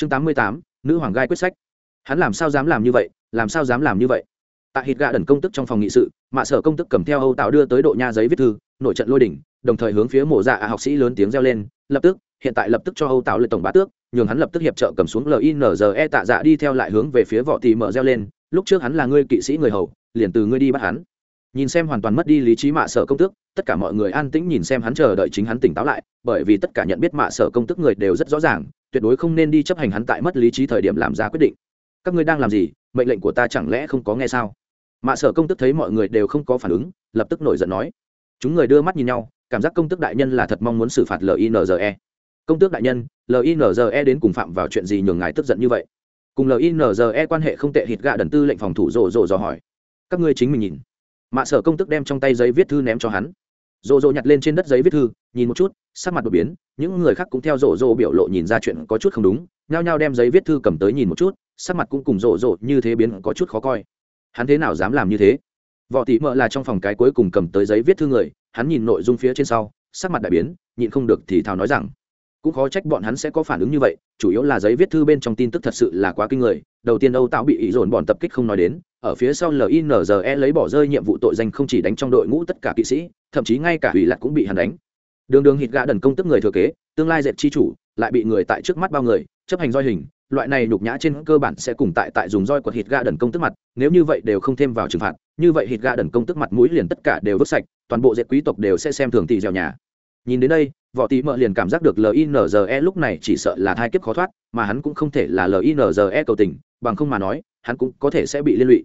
chương tám mươi tám, nữ hoàng gai quyết sách. Hắn làm sao dám làm như vậy, làm sao dám làm như vậy? Tại hít gạ đần công tức trong phòng nghị sự, mạ sở công tức cầm theo âu tạo đưa tới độ nha giấy viết thư, nội trận lôi đỉnh, đồng thời hướng phía mộ dạ học sĩ lớn tiếng reo lên, lập tức, hiện tại lập tức cho âu tạo lên tổng bá tước, nhường hắn lập tức hiệp trợ cầm xuống linze tạ dạ đi theo lại hướng về phía võ tì mở reo lên, lúc trước hắn là ngươi kỵ sĩ người hầu, liền từ ngươi đi bắt hắn. Nhìn xem hoàn toàn mất đi lý trí mạ sở công tước tất cả mọi người an tĩnh nhìn xem hắn chờ đợi chính hắn tỉnh táo lại, bởi vì tất cả nhận biết mạ sở công tức người đều rất rõ ràng tuyệt đối không nên đi chấp hành hắn tại mất lý trí thời điểm làm ra quyết định. Các ngươi đang làm gì? Mệnh lệnh của ta chẳng lẽ không có nghe sao? Mạ sở công tức thấy mọi người đều không có phản ứng, lập tức nổi giận nói. Chúng người đưa mắt nhìn nhau, cảm giác công tức đại nhân là thật mong muốn xử phạt linze công tước đại nhân linze đến cùng phạm vào chuyện gì nhường ngài tức giận như vậy? Cùng linze quan hệ không tệ, hít gạ đần tư lệnh phòng thủ rộ rộ dò hỏi. Các ngươi chính mình nhìn. Mạ sở công tức đem trong tay giấy viết thư ném cho hắn rộ rộ nhặt lên trên đất giấy viết thư, nhìn một chút, sắc mặt đột biến, những người khác cũng theo rộ rộ biểu lộ nhìn ra chuyện có chút không đúng, nhao nhao đem giấy viết thư cầm tới nhìn một chút, sắc mặt cũng cùng rộ rộ như thế biến có chút khó coi. Hắn thế nào dám làm như thế? Võ tỷ mợ là trong phòng cái cuối cùng cầm tới giấy viết thư người, hắn nhìn nội dung phía trên sau, sắc mặt đại biến, nhịn không được thì thào nói rằng cũng khó trách bọn hắn sẽ có phản ứng như vậy, chủ yếu là giấy viết thư bên trong tin tức thật sự là quá kinh người. Đầu tiên âu tạo bị ý dồn bọn tập kích không nói đến, ở phía sau linze lấy bỏ rơi nhiệm vụ tội danh không chỉ đánh trong đội ngũ tất cả kỵ sĩ, thậm chí ngay cả ủy lạc cũng bị hắn đánh. Đường đường hít gã đần công tức người thừa kế, tương lai dẹp chi chủ, lại bị người tại trước mắt bao người, chấp hành roi hình, loại này nhục nhã trên cơ bản sẽ cùng tại tại dùng roi quật hít gã đần công tức mặt, nếu như vậy đều không thêm vào trừng phạt, như vậy hít gã đần công tức mặt mũi liền tất cả đều vứt sạch, toàn bộ dẹp quý tộc đều sẽ xem thường tỷ dẻo nhà. Nhìn đến đây võ tỷ mợ liền cảm giác được linze lúc này chỉ sợ là thai kiếp khó thoát, mà hắn cũng không thể là linze cầu tình, bằng không mà nói, hắn cũng có thể sẽ bị liên lụy.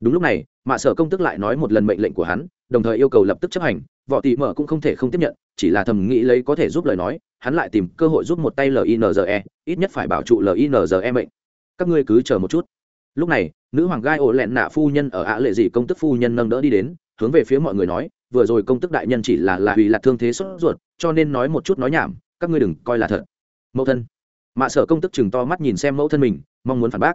Đúng lúc này, mạ sở công tức lại nói một lần mệnh lệnh của hắn, đồng thời yêu cầu lập tức chấp hành, võ tỷ mợ cũng không thể không tiếp nhận, chỉ là thầm nghĩ lấy có thể giúp lời nói, hắn lại tìm cơ hội giúp một tay linze ít nhất phải bảo trụ linze mệnh. Các ngươi cứ chờ một chút. Lúc này, nữ hoàng gai ổ lẹn nạ phu nhân ở ạ lệ dị công tức phu nhân nâng đỡ đi đến, hướng về phía mọi người nói vừa rồi công tức đại nhân chỉ là là hủy lạc thương thế sốt ruột, cho nên nói một chút nói nhảm, các ngươi đừng coi là thật. Mẫu thân. Mạ sở công tức chừng to mắt nhìn xem mẫu thân mình, mong muốn phản bác.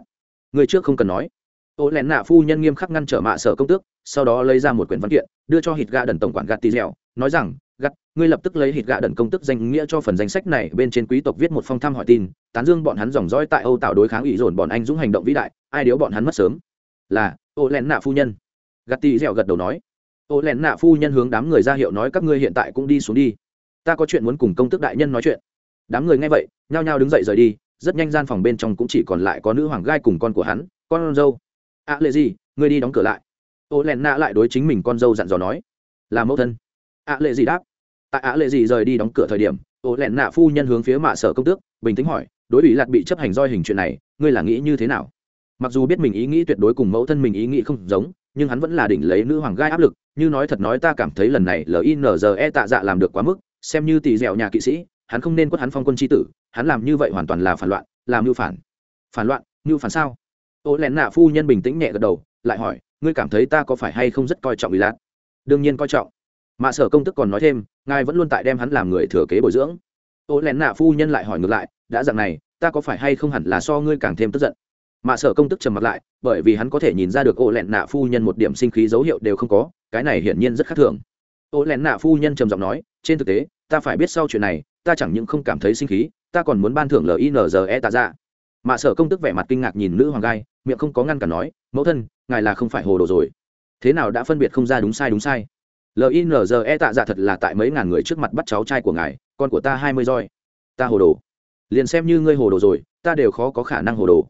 Người trước không cần nói. Ô lẹn nạ phu nhân nghiêm khắc ngăn trở mạ sở công tước sau đó lấy ra một quyển văn kiện, đưa cho hít gạ đần tổng quản gạt tì dẻo, nói rằng gắt ngươi lập tức lấy hít gạ đần công tức danh nghĩa cho phần danh sách này, bên trên quý tộc viết một phong thăm hỏi tin, tán dương bọn hắn dòng dõi tại âu tạo đối kháng ủy dồn bọn anh dũng hành động vĩ đại, ai điếu bọn hắn mất sớm. Là, ô lén nạ phu nhân. Gạt tì dẻo gật đầu nói ô lẹn nạ phu nhân hướng đám người ra hiệu nói các ngươi hiện tại cũng đi xuống đi. Ta có chuyện muốn cùng công tức đại nhân nói chuyện. Đám người nghe vậy nhao nhao đứng dậy rời đi rất nhanh gian phòng bên trong cũng chỉ còn lại có nữ hoàng gai cùng con của hắn con dâu. Ạ à, lệ gì ngươi đi đóng cửa lại. Ô lẹn nạ lại đối chính mình con dâu dặn dò nói. Là mẫu thân. Ạ à, lệ gì đáp. Tại ạ lệ gì rời đi đóng cửa thời điểm ô lẹn nạ phu nhân hướng phía mạ sở công tước bình tĩnh hỏi đối ủy lạt bị chấp hành roi hình chuyện này ngươi là nghĩ như thế nào? Mặc dù biết mình ý nghĩ tuyệt đối cùng mẫu thân mình ý nghĩ không giống nhưng hắn vẫn là đỉnh lấy nữ hoàng gai áp lực, như nói thật nói ta cảm thấy lần này linze tạ dạ làm được quá mức, xem như tỷ dẻo nhà kỵ sĩ, hắn không nên quất hắn phong quân tri tử, hắn làm như vậy hoàn toàn là phản loạn, làm mưu phản. Phản loạn, mưu phản sao? Ô lén nạ phu nhân bình tĩnh nhẹ gật đầu, lại hỏi, ngươi cảm thấy ta có phải hay không rất coi trọng ý lạc đương nhiên coi trọng. Mà sở công tức còn nói thêm, ngài vẫn luôn tại đem hắn làm người thừa kế bồi dưỡng. Ô lén nạ phu nhân lại hỏi ngược lại, đã dặn này, ta có phải hay không hẳn là so ngươi càng thêm tức giận? Mạ sở công tức trầm mặt lại, bởi vì hắn có thể nhìn ra được ô lẹn nạ phu nhân một điểm sinh khí dấu hiệu đều không có, cái này hiển nhiên rất khác thường. Ô lẹn nạ phu nhân trầm giọng nói, trên thực tế, ta phải biết sau chuyện này, ta chẳng những không cảm thấy sinh khí, ta còn muốn ban thưởng linze tạ dạ. ra mạ sở công tức vẻ mặt kinh ngạc nhìn nữ hoàng gai, miệng không có ngăn cản nói, mẫu thân, ngài là không phải hồ đồ rồi. Thế nào đã phân biệt không ra đúng sai đúng sai? Linze tạ dạ thật là tại mấy ngàn người trước mặt bắt cháu trai của ngài, con của ta hai mươi roi. Ta hồ đồ. Liền xem như ngươi hồ đồ rồi, ta đều khó có khả năng hồ đồ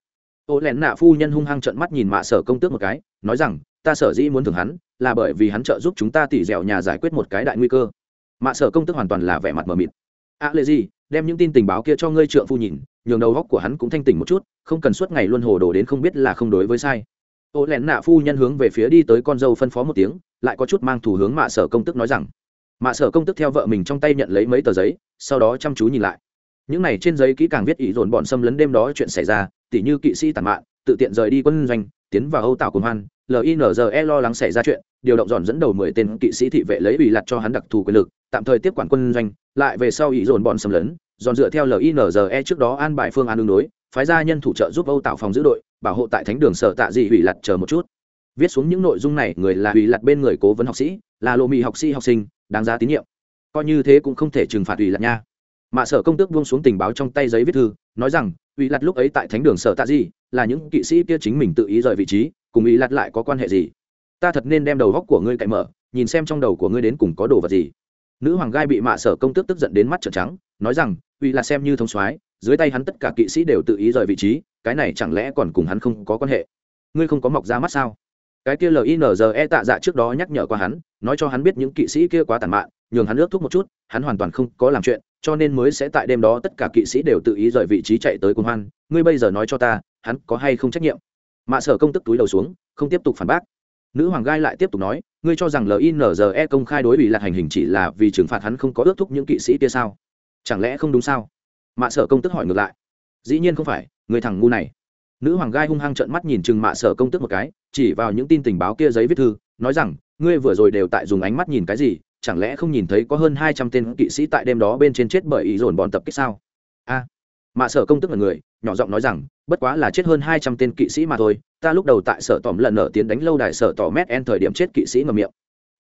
ô lẹn nạ phu nhân hung hăng trận mắt nhìn mạ sở công tước một cái nói rằng ta sở dĩ muốn thưởng hắn là bởi vì hắn trợ giúp chúng ta tỉ dẻo nhà giải quyết một cái đại nguy cơ. Mạ sở công tước hoàn toàn là vẻ mặt mờ mịt. A à, lệ gì đem những tin tình báo kia cho ngươi trượng phu nhìn nhường đầu góc của hắn cũng thanh tỉnh một chút không cần suốt ngày luôn hồ đồ đến không biết là không đối với sai. Ô lẹn nạ phu nhân hướng về phía đi tới con dâu phân phó một tiếng lại có chút mang thủ hướng mạ sở công tức nói rằng mạ sở công tức theo vợ mình trong tay nhận lấy mấy tờ giấy sau đó chăm chú nhìn lại. Những này trên giấy kỹ càng viết ý dồn bọn xâm lấn đêm đó chuyện xảy ra tỉ như kỵ sĩ tàn mạn, tự tiện rời đi quân doanh, tiến vào âu tạo cùng hoan linze lo lắng xảy ra chuyện, điều động dọn dẫn đầu mười tên kỵ sĩ thị vệ lấy ủy lặt cho hắn đặc thù quyền lực, tạm thời tiếp quản quân doanh, lại về sau ý dồn bọn xâm lấn, dọn dựa theo linze trước đó an bài phương án đường đối, phái ra nhân thủ trợ giúp âu tạo phòng giữ đội, bảo hộ tại thánh đường sở tạ dị ủy lặt chờ một chút. Viết xuống những nội dung này, người là ủy lặt bên người cố vấn học sĩ, là lộ mì học sĩ học sinh, đáng giá tín nhiệm. Coi như thế cũng không thể trừng phạt ủy lặt nha mạ sở công tước buông xuống tình báo trong tay giấy viết thư, nói rằng ủy lặt lúc ấy tại thánh đường sở tạ gì là những kỵ sĩ kia chính mình tự ý rời vị trí, cùng ủy lặt lại có quan hệ gì? Ta thật nên đem đầu góc của ngươi cậy mở, nhìn xem trong đầu của ngươi đến cùng có đồ vật gì. Nữ hoàng gai bị mạ sở công tước tức giận đến mắt trợn trắng, nói rằng ủy lặt xem như thông soái, dưới tay hắn tất cả kỵ sĩ đều tự ý rời vị trí, cái này chẳng lẽ còn cùng hắn không có quan hệ? Ngươi không có mọc ra mắt sao? Cái kia linze tạ dạ trước đó nhắc nhở qua hắn, nói cho hắn biết những kỵ sĩ kia quá tàn mạn nhường hắn ước thúc một chút, hắn hoàn toàn không có làm chuyện, cho nên mới sẽ tại đêm đó tất cả kỵ sĩ đều tự ý rời vị trí chạy tới cuồng hoan. Ngươi bây giờ nói cho ta, hắn có hay không trách nhiệm? Mạ sở công tức túi đầu xuống, không tiếp tục phản bác. Nữ hoàng gai lại tiếp tục nói, ngươi cho rằng linze công khai đối bị lạc hành hình chỉ là vì trừng phạt hắn không có ước thúc những kỵ sĩ kia sao? Chẳng lẽ không đúng sao? Mạ sở công tức hỏi ngược lại. Dĩ nhiên không phải, người thằng ngu này. Nữ hoàng gai hung hăng trợn mắt nhìn chừng mạ sở công tức một cái, chỉ vào những tin tình báo kia giấy viết thư, nói rằng, ngươi vừa rồi đều tại dùng ánh mắt nhìn cái gì chẳng lẽ không nhìn thấy có hơn hai trăm tên kỵ sĩ tại đêm đó bên trên chết bởi ý dồn bọn tập kích sao? A mạ sở công tức là người, nhỏ giọng nói rằng, bất quá là chết hơn hai trăm tên kỵ sĩ mà thôi, ta lúc đầu tại sở tỏm lần nở tiến đánh lâu đài sở tỏ mét en thời điểm chết kỵ sĩ ngầm miệng.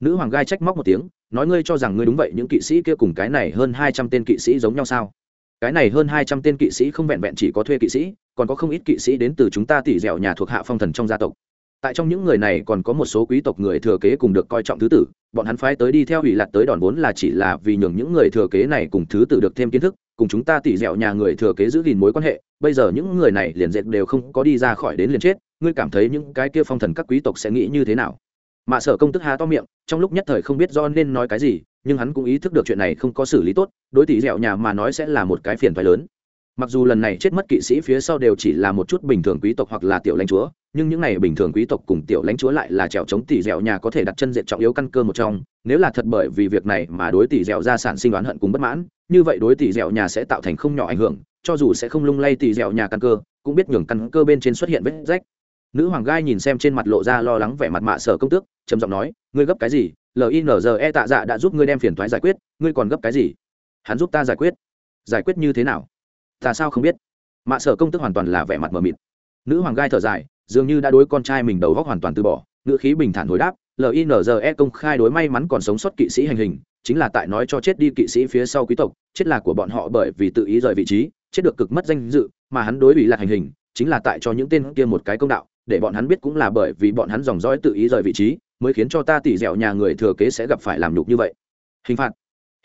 Nữ hoàng gai trách móc một tiếng, nói ngươi cho rằng ngươi đúng vậy, những kỵ sĩ kia cùng cái này hơn hai trăm tên kỵ sĩ giống nhau sao? Cái này hơn hai trăm tên kỵ sĩ không vẹn vẹn chỉ có thuê kỵ sĩ, còn có không ít kỵ sĩ đến từ chúng ta tỉ dẻo nhà thuộc hạ phong thần trong gia tộc tại trong những người này còn có một số quý tộc người thừa kế cùng được coi trọng thứ tử, bọn hắn phái tới đi theo ủy lạc tới đòn vốn là chỉ là vì nhường những người thừa kế này cùng thứ tử được thêm kiến thức, cùng chúng ta tỉ dẻo nhà người thừa kế giữ gìn mối quan hệ, bây giờ những người này liền dệt đều không có đi ra khỏi đến liền chết, ngươi cảm thấy những cái kia phong thần các quý tộc sẽ nghĩ như thế nào? Mạ sở công tức há to miệng, trong lúc nhất thời không biết do nên nói cái gì, nhưng hắn cũng ý thức được chuyện này không có xử lý tốt, đối tỷ dẻo nhà mà nói sẽ là một cái phiền thoái lớn mặc dù lần này chết mất kỵ sĩ phía sau đều chỉ là một chút bình thường quý tộc hoặc là tiểu lãnh chúa, nhưng những này bình thường quý tộc cùng tiểu lãnh chúa lại là trèo chống tỷ dẻo nhà có thể đặt chân diện trọng yếu căn cơ một trong. Nếu là thật bởi vì việc này mà đối tỷ dẻo ra sản sinh đoán hận cùng bất mãn, như vậy đối tỷ dẻo nhà sẽ tạo thành không nhỏ ảnh hưởng, cho dù sẽ không lung lay tỷ dẻo nhà căn cơ, cũng biết nhường căn cơ bên trên xuất hiện vết rách. Nữ hoàng gai nhìn xem trên mặt lộ ra lo lắng vẻ mặt mạ sở công tước, trầm giọng nói, ngươi gấp cái gì? Linze tạ dạ đã giúp ngươi đem phiền thoái giải quyết, ngươi còn gấp cái gì? Hắn giúp ta giải quyết. Giải quyết như thế nào? Ta sao không biết? Mạ sở công tức hoàn toàn là vẻ mặt mờ mịt. Nữ hoàng gai thở dài, dường như đã đối con trai mình đầu góc hoàn toàn từ bỏ, ngữ khí bình thản hồi đáp linze công khai đối may mắn còn sống sót kỵ sĩ hành hình, chính là tại nói cho chết đi kỵ sĩ phía sau quý tộc, chết là của bọn họ bởi vì tự ý rời vị trí, chết được cực mất danh dự, mà hắn đối bị là hành hình, chính là tại cho những tên kia một cái công đạo, để bọn hắn biết cũng là bởi vì bọn hắn dòng dõi tự ý rời vị trí, mới khiến cho ta tỉ dẻo nhà người thừa kế sẽ gặp phải làm nhục như vậy. Hình phạt.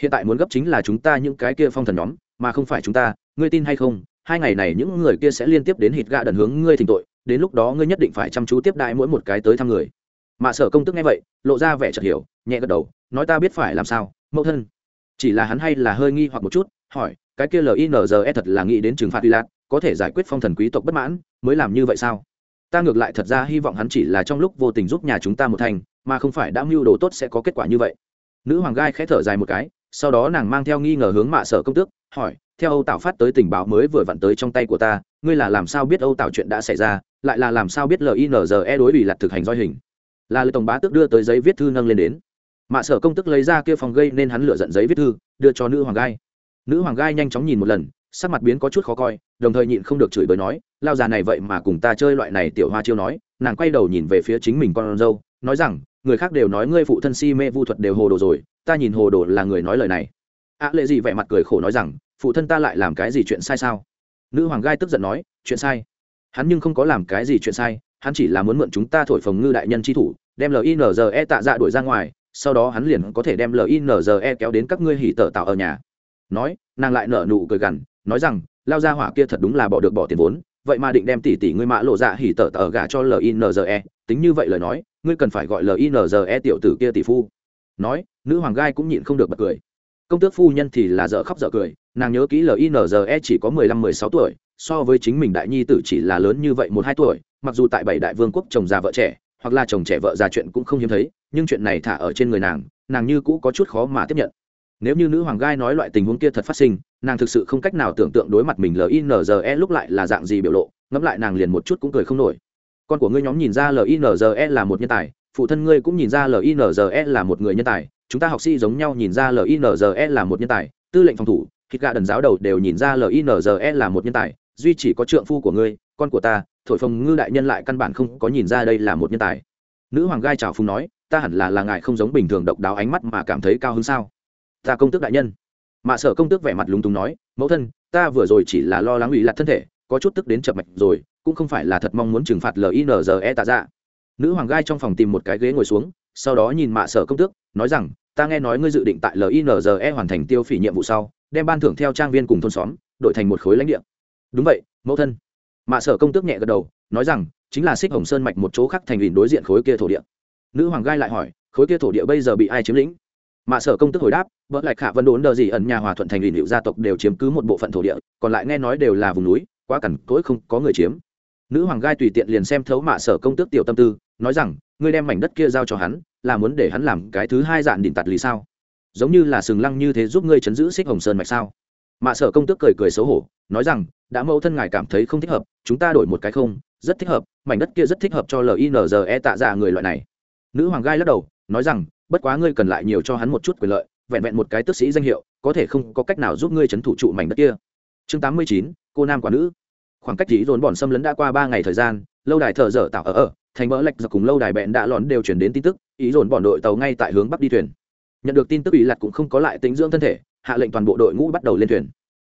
Hiện tại muốn gấp chính là chúng ta những cái kia phong thần nhóm, mà không phải chúng ta ngươi tin hay không, hai ngày này những người kia sẽ liên tiếp đến hít gạ đần hướng ngươi thỉnh tội, đến lúc đó ngươi nhất định phải chăm chú tiếp đại mỗi một cái tới thăm người. Mạ sở công tức nghe vậy, lộ ra vẻ chợt hiểu, nhẹ gật đầu, nói ta biết phải làm sao, mẫu thân. Chỉ là hắn hay là hơi nghi hoặc một chút, hỏi, cái kia linze thật là nghĩ đến trừng phạt uy lạc có thể giải quyết phong thần quý tộc bất mãn, mới làm như vậy sao? Ta ngược lại thật ra hy vọng hắn chỉ là trong lúc vô tình giúp nhà chúng ta một thành, mà không phải đã mưu đồ tốt sẽ có kết quả như vậy. Nữ hoàng gai khẽ thở dài một cái, sau đó nàng mang theo nghi ngờ hướng mạ sở công tước hỏi theo âu tạo phát tới tình báo mới vừa vặn tới trong tay của ta, ngươi là làm sao biết âu tạo chuyện đã xảy ra, lại là làm sao biết linze đối bị lặt thực hành doi hình? Là lời tổng bá tước đưa tới giấy viết thư nâng lên đến. Mạ sở công tức lấy ra kia phòng gây nên hắn lựa giận giấy viết thư, đưa cho nữ hoàng gai. Nữ hoàng gai nhanh chóng nhìn một lần, sắc mặt biến có chút khó coi, đồng thời nhịn không được chửi bới nói, lao già này vậy mà cùng ta chơi loại này tiểu hoa chiêu nói. Nàng quay đầu nhìn về phía chính mình con dâu, nói rằng, người khác đều nói ngươi phụ thân si mê vu thuật đều hồ đồ rồi, ta nhìn hồ đồ là người nói lời này ạ lệ gì vẻ mặt cười khổ nói rằng, phụ thân ta lại làm cái gì chuyện sai sao? Nữ hoàng gai tức giận nói, chuyện sai. Hắn nhưng không có làm cái gì chuyện sai, hắn chỉ là muốn mượn chúng ta thổi phồng ngư đại nhân tri thủ, đem linze tạ dạ đuổi ra ngoài, sau đó hắn liền có thể đem linze kéo đến các ngươi hỉ tở tạo ở nhà. Nói, nàng lại nở nụ cười gằn, nói rằng, lao ra hỏa kia thật đúng là bỏ được bỏ tiền vốn, vậy mà định đem tỷ tỷ ngươi mã lộ dạ hỉ tở tở gả cho linze tính như vậy lời nói, ngươi cần phải gọi linze tiểu tử kia tỷ phu. Nói, nữ hoàng gai cũng nhịn không được bật cười công tước phu nhân thì là dở khóc dở cười, nàng nhớ kỹ linze chỉ có mười lăm, mười sáu tuổi, so với chính mình đại nhi tử chỉ là lớn như vậy một hai tuổi, mặc dù tại bảy đại vương quốc chồng già vợ trẻ, hoặc là chồng trẻ vợ già chuyện cũng không hiếm thấy, nhưng chuyện này thả ở trên người nàng nàng như cũ có chút khó mà tiếp nhận. Nếu như nữ hoàng gai nói loại tình huống kia thật phát sinh, nàng thực sự không cách nào tưởng tượng đối mặt mình linze lúc lại là dạng gì biểu lộ, ngẫm lại nàng liền một chút cũng cười không nổi. Con của ngươi nhóm nhìn ra linze là một nhân tài, phụ thân ngươi cũng nhìn ra linze là một người nhân tài chúng ta học sĩ giống nhau nhìn ra linze là một nhân tài, tư lệnh phòng thủ hít gạ đần giáo đầu đều nhìn ra linze là một nhân tài, duy chỉ có trượng phu của ngươi, con của ta, thổi phồng ngư đại nhân lại căn bản không có nhìn ra đây là một nhân tài. Nữ hoàng gai trào phùng nói, ta hẳn là là ngài không giống bình thường độc đáo ánh mắt mà cảm thấy cao hơn sao? Ta công tước đại nhân. Mạ sở công tước vẻ mặt lúng túng nói, mẫu thân, ta vừa rồi chỉ là lo lắng ủy lạc thân thể, có chút tức đến chập mạch rồi, cũng không phải là thật mong muốn trừng phạt linze tạ dạ. Nữ hoàng gai trong phòng tìm một cái ghế ngồi xuống sau đó nhìn mạ sở công tước, nói rằng, ta nghe nói ngươi dự định tại linze hoàn thành tiêu phỉ nhiệm vụ sau, đem ban thưởng theo trang viên cùng thôn xóm, đổi thành một khối lãnh địa. Đúng vậy, mẫu thân. Mạ sở công tước nhẹ gật đầu, nói rằng, chính là xích hồng sơn mạch một chỗ khác thành ủy đối diện khối kia thổ địa. Nữ hoàng gai lại hỏi, khối kia thổ địa bây giờ bị ai chiếm lĩnh? Mạ sở công tức hồi đáp vợ lại khả vân đốn đờ gì ẩn nhà hòa thuận thành ủy hiệu gia tộc đều chiếm cứ một bộ phận thổ địa, còn lại nghe nói đều là vùng núi, quá cằn cỗi không có người chiếm. Nữ hoàng gai tùy tiện liền xem thấu mạ sở công tước tiểu tâm tư, nói rằng ngươi đem mảnh đất kia giao cho hắn, là muốn để hắn làm cái thứ hai dạn đỉnh tạt lý sao? Giống như là sừng lăng như thế giúp ngươi chấn giữ xích hồng sơn mạch sao? Mạ sở công tước cười cười xấu hổ, nói rằng, đã mẫu thân ngài cảm thấy không thích hợp, chúng ta đổi một cái không, rất thích hợp, mảnh đất kia rất thích hợp cho linze tạ ra người loại này. Nữ hoàng gai lắc đầu, nói rằng, bất quá ngươi cần lại nhiều cho hắn một chút quyền lợi, vẹn vẹn một cái tước sĩ danh hiệu, có thể không có cách nào giúp ngươi c h ấ n thủ trụ mảnh đất kia. Chương tám mươi chín, cô nam quả nữ. Khoảng cách tí dồn bọn xâm lấn đã qua ba ngày thời gian, lâu đài thợ dở tạo ở ở thành bỡ lệch giặc cùng lâu đài bẹn đã lón đều chuyển đến tin tức, ý dồn bọn đội tàu ngay tại hướng bắc đi thuyền. Nhận được tin tức ủy lặt cũng không có lại tính dưỡng thân thể, hạ lệnh toàn bộ đội ngũ bắt đầu lên thuyền.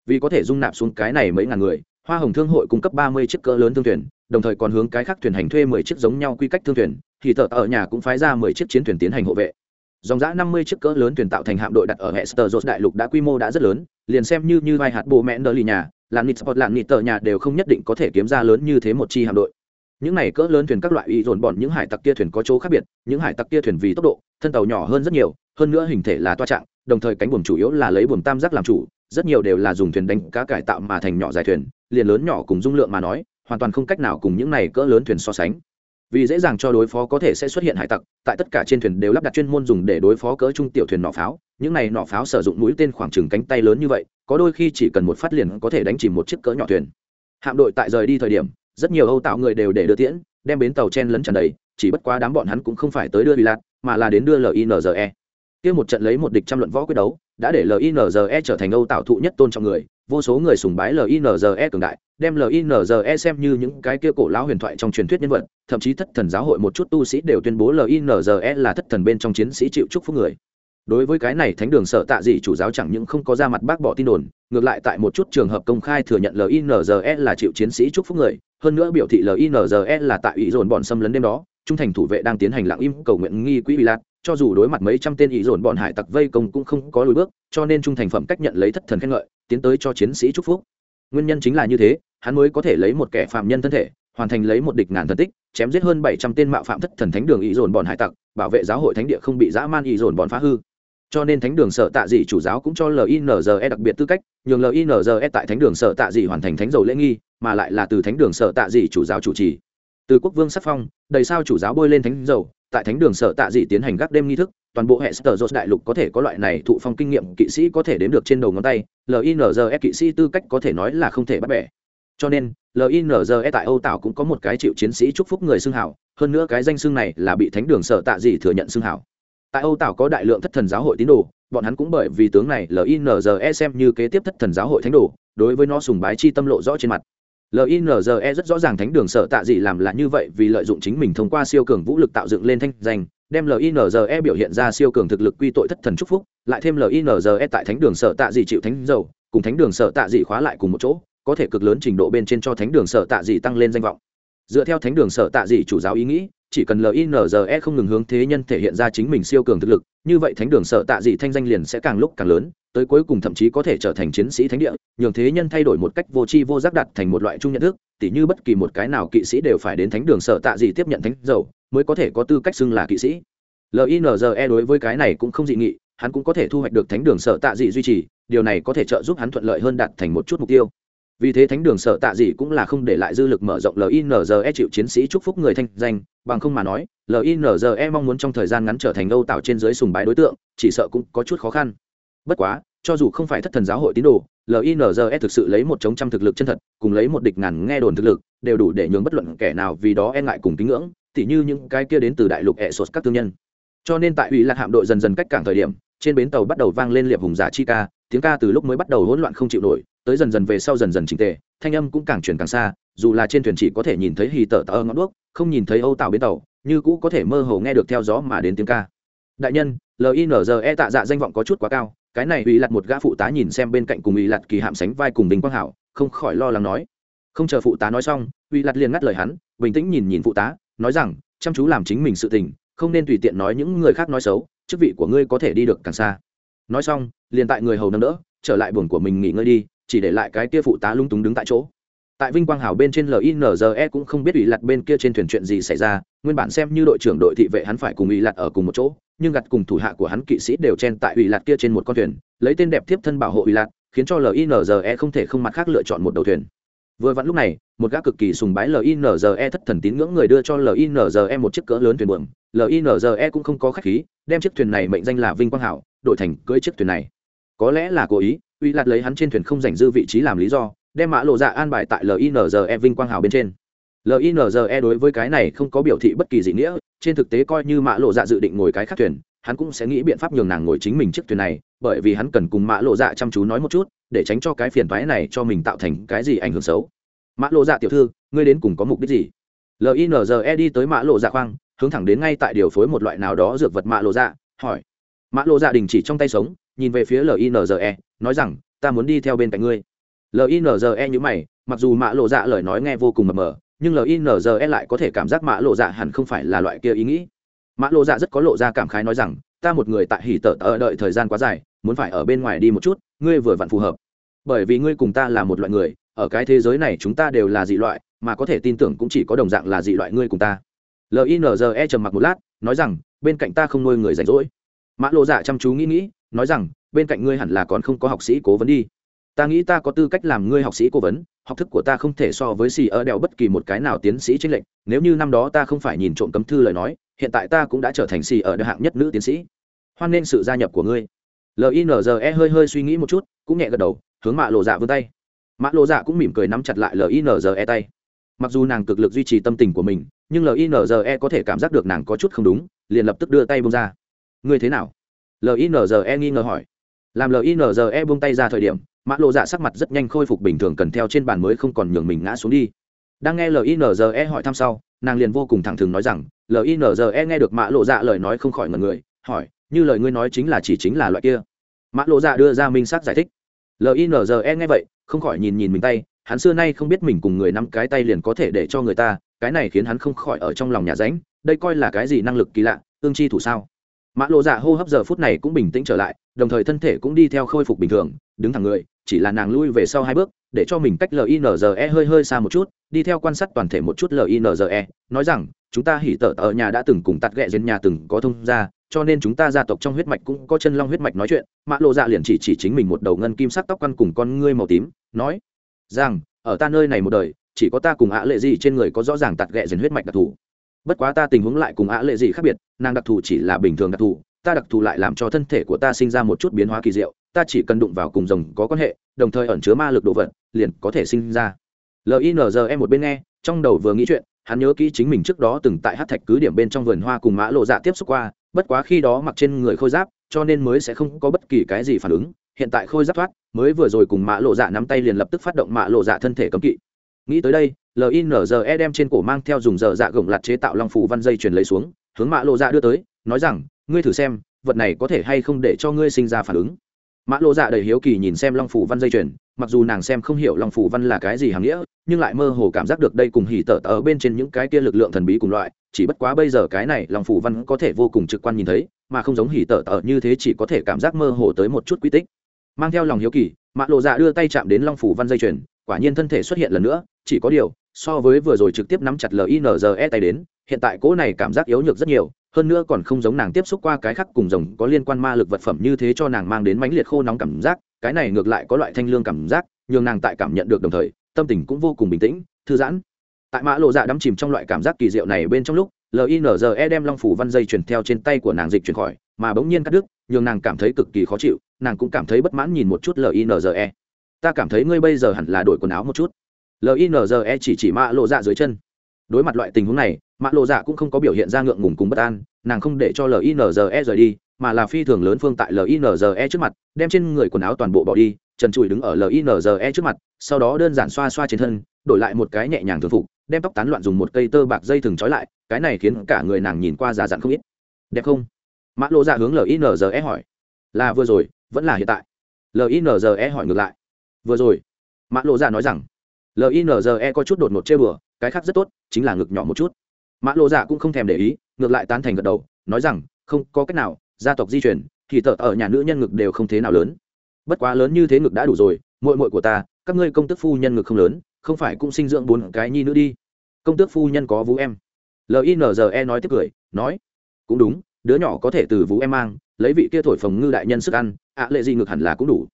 Vì có thể dung nạp xuống cái này mấy ngàn người, hoa hồng thương hội cung cấp ba mươi chiếc cỡ lớn thương thuyền, đồng thời còn hướng cái khác thuyền hành thuê mười chiếc giống nhau quy cách thương thuyền, thì thợ ở nhà cũng phái ra mười chiếc chiến thuyền tiến hành hộ vệ. Dòng giã năm mươi chiếc cỡ lớn thuyền tạo thành hạm đội đặt ở hệ sơ đại lục đã quy mô đã rất lớn, liền xem như như vai hạt bộ mẹ đỡ lì nhà làm nịt sport làm nịt tờ nhà đều không nhất định có thể kiếm ra lớn như thế một chi hạm đội những này cỡ lớn thuyền các loại y dồn bọn những hải tặc kia thuyền có chỗ khác biệt, những hải tặc kia thuyền vì tốc độ, thân tàu nhỏ hơn rất nhiều, hơn nữa hình thể là toa trạng, đồng thời cánh buồm chủ yếu là lấy buồm tam giác làm chủ, rất nhiều đều là dùng thuyền đánh cá cải tạo mà thành nhỏ dài thuyền, liền lớn nhỏ cùng dung lượng mà nói, hoàn toàn không cách nào cùng những này cỡ lớn thuyền so sánh. Vì dễ dàng cho đối phó có thể sẽ xuất hiện hải tặc, tại tất cả trên thuyền đều lắp đặt chuyên môn dùng để đối phó cỡ trung tiểu thuyền nỏ pháo. Những này nỏ pháo sử dụng mũi tên khoảng chừng cánh tay lớn như vậy, có đôi khi chỉ cần một phát liền có thể đánh chìm một chiếc cỡ nhỏ thuyền. Hạm đội tại rời đi thời điểm rất nhiều âu tạo người đều để đưa tiễn, đem bến tàu chen lấn tràn đầy, chỉ bất quá đám bọn hắn cũng không phải tới đưa bị lạc mà là đến đưa linze kia một trận lấy một địch trăm luận võ quyết đấu, đã để linze trở thành âu tạo thụ nhất tôn trọng người. Vô số người sùng bái linze cường đại, đem linze xem như những cái kia cổ lão huyền thoại trong truyền thuyết nhân vật, thậm chí thất thần giáo hội một chút tu sĩ đều tuyên bố linze là thất thần bên trong chiến sĩ chịu chúc phúc người đối với cái này thánh đường sở tạ dị chủ giáo chẳng những không có ra mặt bác bỏ tin đồn, ngược lại tại một chút trường hợp công khai thừa nhận linze là chịu chiến sĩ chúc phúc người, hơn nữa biểu thị linze là tại ý dồn bọn xâm lấn đêm đó, trung thành thủ vệ đang tiến hành lặng im cầu nguyện nghi quỹ bị lạc cho dù đối mặt mấy trăm tên ý dồn bọn hải tặc vây công cũng không có lùi bước, cho nên trung thành phẩm cách nhận lấy thất thần khen ngợi, tiến tới cho chiến sĩ chúc phúc. Nguyên nhân chính là như thế, hắn mới có thể lấy một kẻ phạm nhân thân thể, hoàn thành lấy một địch ngàn thần tích, chém giết hơn bảy trăm tên mạo phạm thất thần thánh đường ý dồn bọn hải tặc, bảo vệ giáo hội thánh địa không bị dã man ý dồn bọn phá hư cho nên thánh đường sở tạ dị chủ giáo cũng cho linze đặc biệt tư cách, nhường linze tại thánh đường sở tạ dị hoàn thành thánh dầu lễ nghi, mà lại là từ thánh đường sở tạ dị chủ giáo chủ trì. Từ quốc vương sắc phong, đầy sao chủ giáo bôi lên thánh dầu, tại thánh đường sở tạ dị tiến hành gác đêm nghi thức, toàn bộ hệ sở dột đại lục có thể có loại này thụ phong kinh nghiệm kỵ sĩ có thể đếm được trên đầu ngón tay linze kỵ sĩ tư cách có thể nói là không thể bắt bẻ. Cho nên linze tại âu tảo cũng có một cái chịu chiến sĩ chúc phúc người xưng hảo, hơn nữa cái danh xưng này là bị thánh đường sở tạ dị thừa nhận xưng hảo tại âu tảo có đại lượng thất thần giáo hội tín đồ, bọn hắn cũng bởi vì tướng này linze xem như kế tiếp thất thần giáo hội thánh đồ, đối với nó sùng bái chi tâm lộ rõ trên mặt. Linze rất rõ ràng thánh đường sở tạ dị làm là như vậy vì lợi dụng chính mình thông qua siêu cường vũ lực tạo dựng lên thanh danh, đem linze biểu hiện ra siêu cường thực lực quy tội thất thần chúc phúc, lại thêm linze tại thánh đường sở tạ dị chịu thánh dầu, cùng thánh đường sở tạ dị khóa lại cùng một chỗ, có thể cực lớn trình độ bên trên cho thánh đường sở tạ dị tăng lên danh vọng. Dựa theo thánh đường sở tạ dị chủ giáo ý nghĩ chỉ cần linze không ngừng hướng thế nhân thể hiện ra chính mình siêu cường thực lực, như vậy thánh đường sở tạ dị thanh danh liền sẽ càng lúc càng lớn, tới cuối cùng thậm chí có thể trở thành chiến sĩ thánh địa, nhường thế nhân thay đổi một cách vô tri vô giác đặt thành một loại chung nhận thức, tỉ như bất kỳ một cái nào kỵ sĩ đều phải đến thánh đường sở tạ dị tiếp nhận thánh dầu, mới có thể có tư cách xưng là kỵ sĩ. Linze đối với cái này cũng không dị nghị, hắn cũng có thể thu hoạch được thánh đường sở tạ dị duy trì, điều này có thể trợ giúp hắn thuận lợi hơn đạt thành một chút mục tiêu vì thế thánh đường sở tạ gì cũng là không để lại dư lực mở rộng linze chịu chiến sĩ chúc phúc người thanh danh, bằng không mà nói linze mong muốn trong thời gian ngắn trở thành âu tạo trên dưới sùng bái đối tượng, chỉ sợ cũng có chút khó khăn. Bất quá, cho dù không phải thất thần giáo hội tín đồ linze thực sự lấy một chống trăm thực lực chân thật, cùng lấy một địch ngàn nghe đồn thực lực, đều đủ để nhường bất luận kẻ nào vì đó e ngại cùng tín ngưỡng, tỉ như những cái kia đến từ đại lục hệ sột các thương nhân. Cho nên tại ủy lạc hạm đội dần dần cách cảng thời điểm, trên bến tàu bắt đầu vang lên liệp hùng giả chi ca, tiếng ca từ lúc mới bắt đầu hỗn loạn không chịu nổi tới dần dần về sau dần dần trình tề, thanh âm cũng càng chuyển càng xa, dù là trên thuyền chỉ có thể nhìn thấy hì tờ tờ ngọn đuốc, không nhìn thấy âu Tạo bến tàu, như cũ có thể mơ hồ nghe được theo gió mà đến tiếng ca. Đại nhân linze tạ dạ danh vọng có chút quá cao, cái này ủy lặt một gã phụ tá nhìn xem bên cạnh cùng ủy lặt kỳ hạm sánh vai cùng bình quang hảo, không khỏi lo lắng nói. Không chờ phụ tá nói xong ủy lặt liền ngắt lời hắn, bình tĩnh nhìn nhìn phụ tá, nói rằng, chăm chú làm chính mình sự tình, không nên tùy tiện nói những người khác nói xấu, chức vị của ngươi có thể đi được càng xa. Nói xong, liền tại người hầu nâng đỡ, trở lại buồng của mình nghỉ ngơi đi chỉ để lại cái kia phụ tá lung túng đứng tại chỗ. Tại vinh quang hào bên trên linze cũng không biết ủy lặt bên kia trên thuyền chuyện gì xảy ra, nguyên bản xem như đội trưởng đội thị vệ hắn phải cùng ủy lặt ở cùng một chỗ, nhưng gặt cùng thủ hạ của hắn kỵ sĩ đều chen tại ủy lặt kia trên một con thuyền, lấy tên đẹp tiếp thân bảo hộ ủy lặt, khiến cho linze không thể không mặt khác lựa chọn một đầu thuyền. Vừa vặn lúc này, một gã cực kỳ sùng bái linze thất thần tín ngưỡng người đưa cho linze một chiếc cỡ lớn thuyền buồm. Linze cũng không có khách khí, đem chiếc thuyền này mệnh danh là vinh quang hảo đội thành cưỡi chiếc thuyền này. Có lẽ là cố ý uy lạt lấy hắn trên thuyền không dành dư vị trí làm lý do, đem mã lộ dạ an bài tại linze vinh quang hào bên trên. Linze đối với cái này không có biểu thị bất kỳ gì nghĩa, trên thực tế coi như mã lộ dạ dự định ngồi cái khác thuyền, hắn cũng sẽ nghĩ biện pháp nhường nàng ngồi chính mình chiếc thuyền này, bởi vì hắn cần cùng mã lộ dạ chăm chú nói một chút, để tránh cho cái phiền thoái này cho mình tạo thành cái gì ảnh hưởng xấu. Mã lộ dạ tiểu thư, ngươi đến cùng có mục đích gì? Linze đi tới mã lộ dạ khoang, hướng thẳng đến ngay tại điều phối một loại nào đó dược vật mã lộ dạ hỏi. Mã lộ dạ đình chỉ trong tay sống nhìn về phía linze nói rằng, ta muốn đi theo bên cạnh ngươi. Linze như mày, mặc dù mã lộ dạ lời nói nghe vô cùng mờ mờ, nhưng linze lại có thể cảm giác mã lộ dạ hẳn không phải là loại kia ý nghĩ. Mã lộ dạ rất có lộ ra cảm khái nói rằng, ta một người tại hỉ tở ở đợi thời gian quá dài, muốn phải ở bên ngoài đi một chút, ngươi vừa vặn phù hợp. Bởi vì ngươi cùng ta là một loại người, ở cái thế giới này chúng ta đều là dị loại, mà có thể tin tưởng cũng chỉ có đồng dạng là dị loại ngươi cùng ta. Linze trầm mặc một lát, nói rằng, bên cạnh ta không nuôi người rảnh rỗi. Mã lộ dạ chăm chú nghĩ nghĩ nói rằng, bên cạnh ngươi hẳn là còn không có học sĩ cố vấn đi. Ta nghĩ ta có tư cách làm ngươi học sĩ cố vấn, học thức của ta không thể so với xì ở đèo bất kỳ một cái nào tiến sĩ tranh lệch. Nếu như năm đó ta không phải nhìn trộm cấm thư lời nói, hiện tại ta cũng đã trở thành xì ở đèo hạng nhất nữ tiến sĩ. Hoan nên sự gia nhập của ngươi. Linze hơi hơi suy nghĩ một chút, cũng nhẹ gật đầu, hướng mạ lộ dạ vươn tay. Mạ lộ dạ cũng mỉm cười nắm chặt lại linze tay. Mặc dù nàng cực lực duy trì tâm tình của mình, nhưng linze có thể cảm giác được nàng có chút không đúng, liền lập tức đưa tay bông ra. Ngươi thế nào? Linze nghi ngờ hỏi. Làm linze buông tay ra thời điểm, mã lộ dạ sắc mặt rất nhanh khôi phục bình thường cần theo trên bàn mới không còn nhường mình ngã xuống đi. Đang nghe linze hỏi thăm sau, nàng liền vô cùng thẳng thừng nói rằng linze nghe được mã lộ dạ lời nói không khỏi ngần người, hỏi, như lời ngươi nói chính là chỉ chính là loại kia? Mã lộ dạ đưa ra minh sắc giải thích. Linze nghe vậy, không khỏi nhìn nhìn mình tay, hắn xưa nay không biết mình cùng người năm cái tay liền có thể để cho người ta, cái này khiến hắn không khỏi ở trong lòng nhà ránh, đây coi là cái gì năng lực kỳ lạ ương chi thủ sao? Mã lộ dạ hô hấp giờ phút này cũng bình tĩnh trở lại, đồng thời thân thể cũng đi theo khôi phục bình thường, đứng thẳng người, chỉ là nàng lui về sau hai bước, để cho mình cách linze hơi hơi xa một chút, đi theo quan sát toàn thể một chút linze nói rằng, chúng ta hỉ tở ở nhà đã từng cùng tạt ghẹ dân nhà từng có thông ra cho nên chúng ta gia tộc trong huyết mạch cũng có chân long huyết mạch nói chuyện. Mã lộ dạ liền chỉ chỉ chính mình một đầu ngân kim sắc tóc căn cùng con ngươi màu tím, nói rằng, ở ta nơi này một đời, chỉ có ta cùng ạ lệ gì trên người có rõ ràng tạt ghẹ dần huyết mạch đặc thù bất quá ta tình huống lại cùng ạ lệ gì khác biệt, nàng đặc thù chỉ là bình thường đặc thù, ta đặc thù lại làm cho thân thể của ta sinh ra một chút biến hóa kỳ diệu, ta chỉ cần đụng vào cùng rồng có quan hệ, đồng thời ẩn chứa ma lực đồ vật, liền có thể sinh ra. Linze một bên nghe, trong đầu vừa nghĩ chuyện, hắn nhớ kỹ chính mình trước đó từng tại hát thạch cứ điểm bên trong vườn hoa cùng mã lộ dạ tiếp xúc qua, bất quá khi đó mặc trên người khôi giáp, cho nên mới sẽ không có bất kỳ cái gì phản ứng, hiện tại khôi giáp thoát, mới vừa rồi cùng mã lộ dạ nắm tay liền lập tức phát động mã lộ dạ thân thể cấm kỵ. Nghĩ tới đây linze đem trên cổ mang theo dùng dở dạ gồng lặt chế tạo long phủ văn dây truyền lấy xuống, hướng mạ lộ dạ đưa tới, nói rằng, ngươi thử xem, vật này có thể hay không để cho ngươi sinh ra phản ứng. Mã lộ dạ đầy hiếu kỳ nhìn xem long phủ văn dây chuyền, mặc dù nàng xem không hiểu long phủ văn là cái gì hàm nghĩa, nhưng lại mơ hồ cảm giác được đây cùng hỉ tở tở bên trên những cái kia lực lượng thần bí cùng loại, chỉ bất quá bây giờ cái này long phủ văn có thể vô cùng trực quan nhìn thấy, mà không giống hỉ tở tở như thế chỉ có thể cảm giác mơ hồ tới một chút quy tích. Mang theo lòng hiếu kỳ mã lộ dạ đưa tay chạm đến long phủ văn dây chuyền, quả nhiên thân thể xuất hiện lần nữa, chỉ có điều so với vừa rồi trực tiếp nắm chặt linze tay đến, hiện tại cỗ này cảm giác yếu nhược rất nhiều, hơn nữa còn không giống nàng tiếp xúc qua cái khác cùng rồng có liên quan ma lực vật phẩm như thế cho nàng mang đến mãnh liệt khô nóng cảm giác, cái này ngược lại có loại thanh lương cảm giác, nhường nàng tại cảm nhận được đồng thời, tâm tình cũng vô cùng bình tĩnh, thư giãn. Tại mã lộ dạ đắm chìm trong loại cảm giác kỳ diệu này bên trong lúc linze đem long phủ văn dây chuyển theo trên tay của nàng dịch chuyển khỏi, mà bỗng nhiên cắt đứt, nhường nàng cảm thấy cực kỳ khó chịu, nàng cũng cảm thấy bất mãn nhìn một chút linze ta cảm thấy ngươi bây giờ hẳn là đổi quần áo một chút linze chỉ chỉ mạ lộ dạ dưới chân. Đối mặt loại tình huống này, mạ lộ dạ cũng không có biểu hiện ra ngượng ngùng cùng bất an, nàng không để cho linze rời đi, mà là phi thường lớn phương tại linze trước mặt, đem trên người quần áo toàn bộ bỏ đi, trần trụi đứng ở linze trước mặt, sau đó đơn giản xoa xoa trên thân, đổi lại một cái nhẹ nhàng thường phục, đem tóc tán loạn dùng một cây tơ bạc dây thừng trói lại, cái này khiến cả người nàng nhìn qua già dặn không ít. Đẹp không? Mã lộ ra hướng linze hỏi. Là vừa rồi, vẫn là hiện tại. Linze hỏi ngược lại. Vừa rồi? Mã lộ ra nói rằng linze có chút đột ngột chơi bừa cái khác rất tốt, chính là ngực nhỏ một chút. Mã lộ dạ cũng không thèm để ý, ngược lại tán thành gật đầu, nói rằng, không có cách nào, gia tộc di chuyển thì tợ ở nhà nữ nhân ngực đều không thế nào lớn. Bất quá lớn như thế ngực đã đủ rồi, muội muội của ta, các ngươi công tước phu nhân ngực không lớn, không phải cũng sinh dưỡng bốn cái nhi nữ đi. Công tước phu nhân có vũ em. Linze nói tiếp cười, nói, cũng đúng, đứa nhỏ có thể từ vũ em mang, lấy vị kia thổi phồng ngư đại nhân sức ăn, ạ lệ gì ngực hẳn là cũng đủ.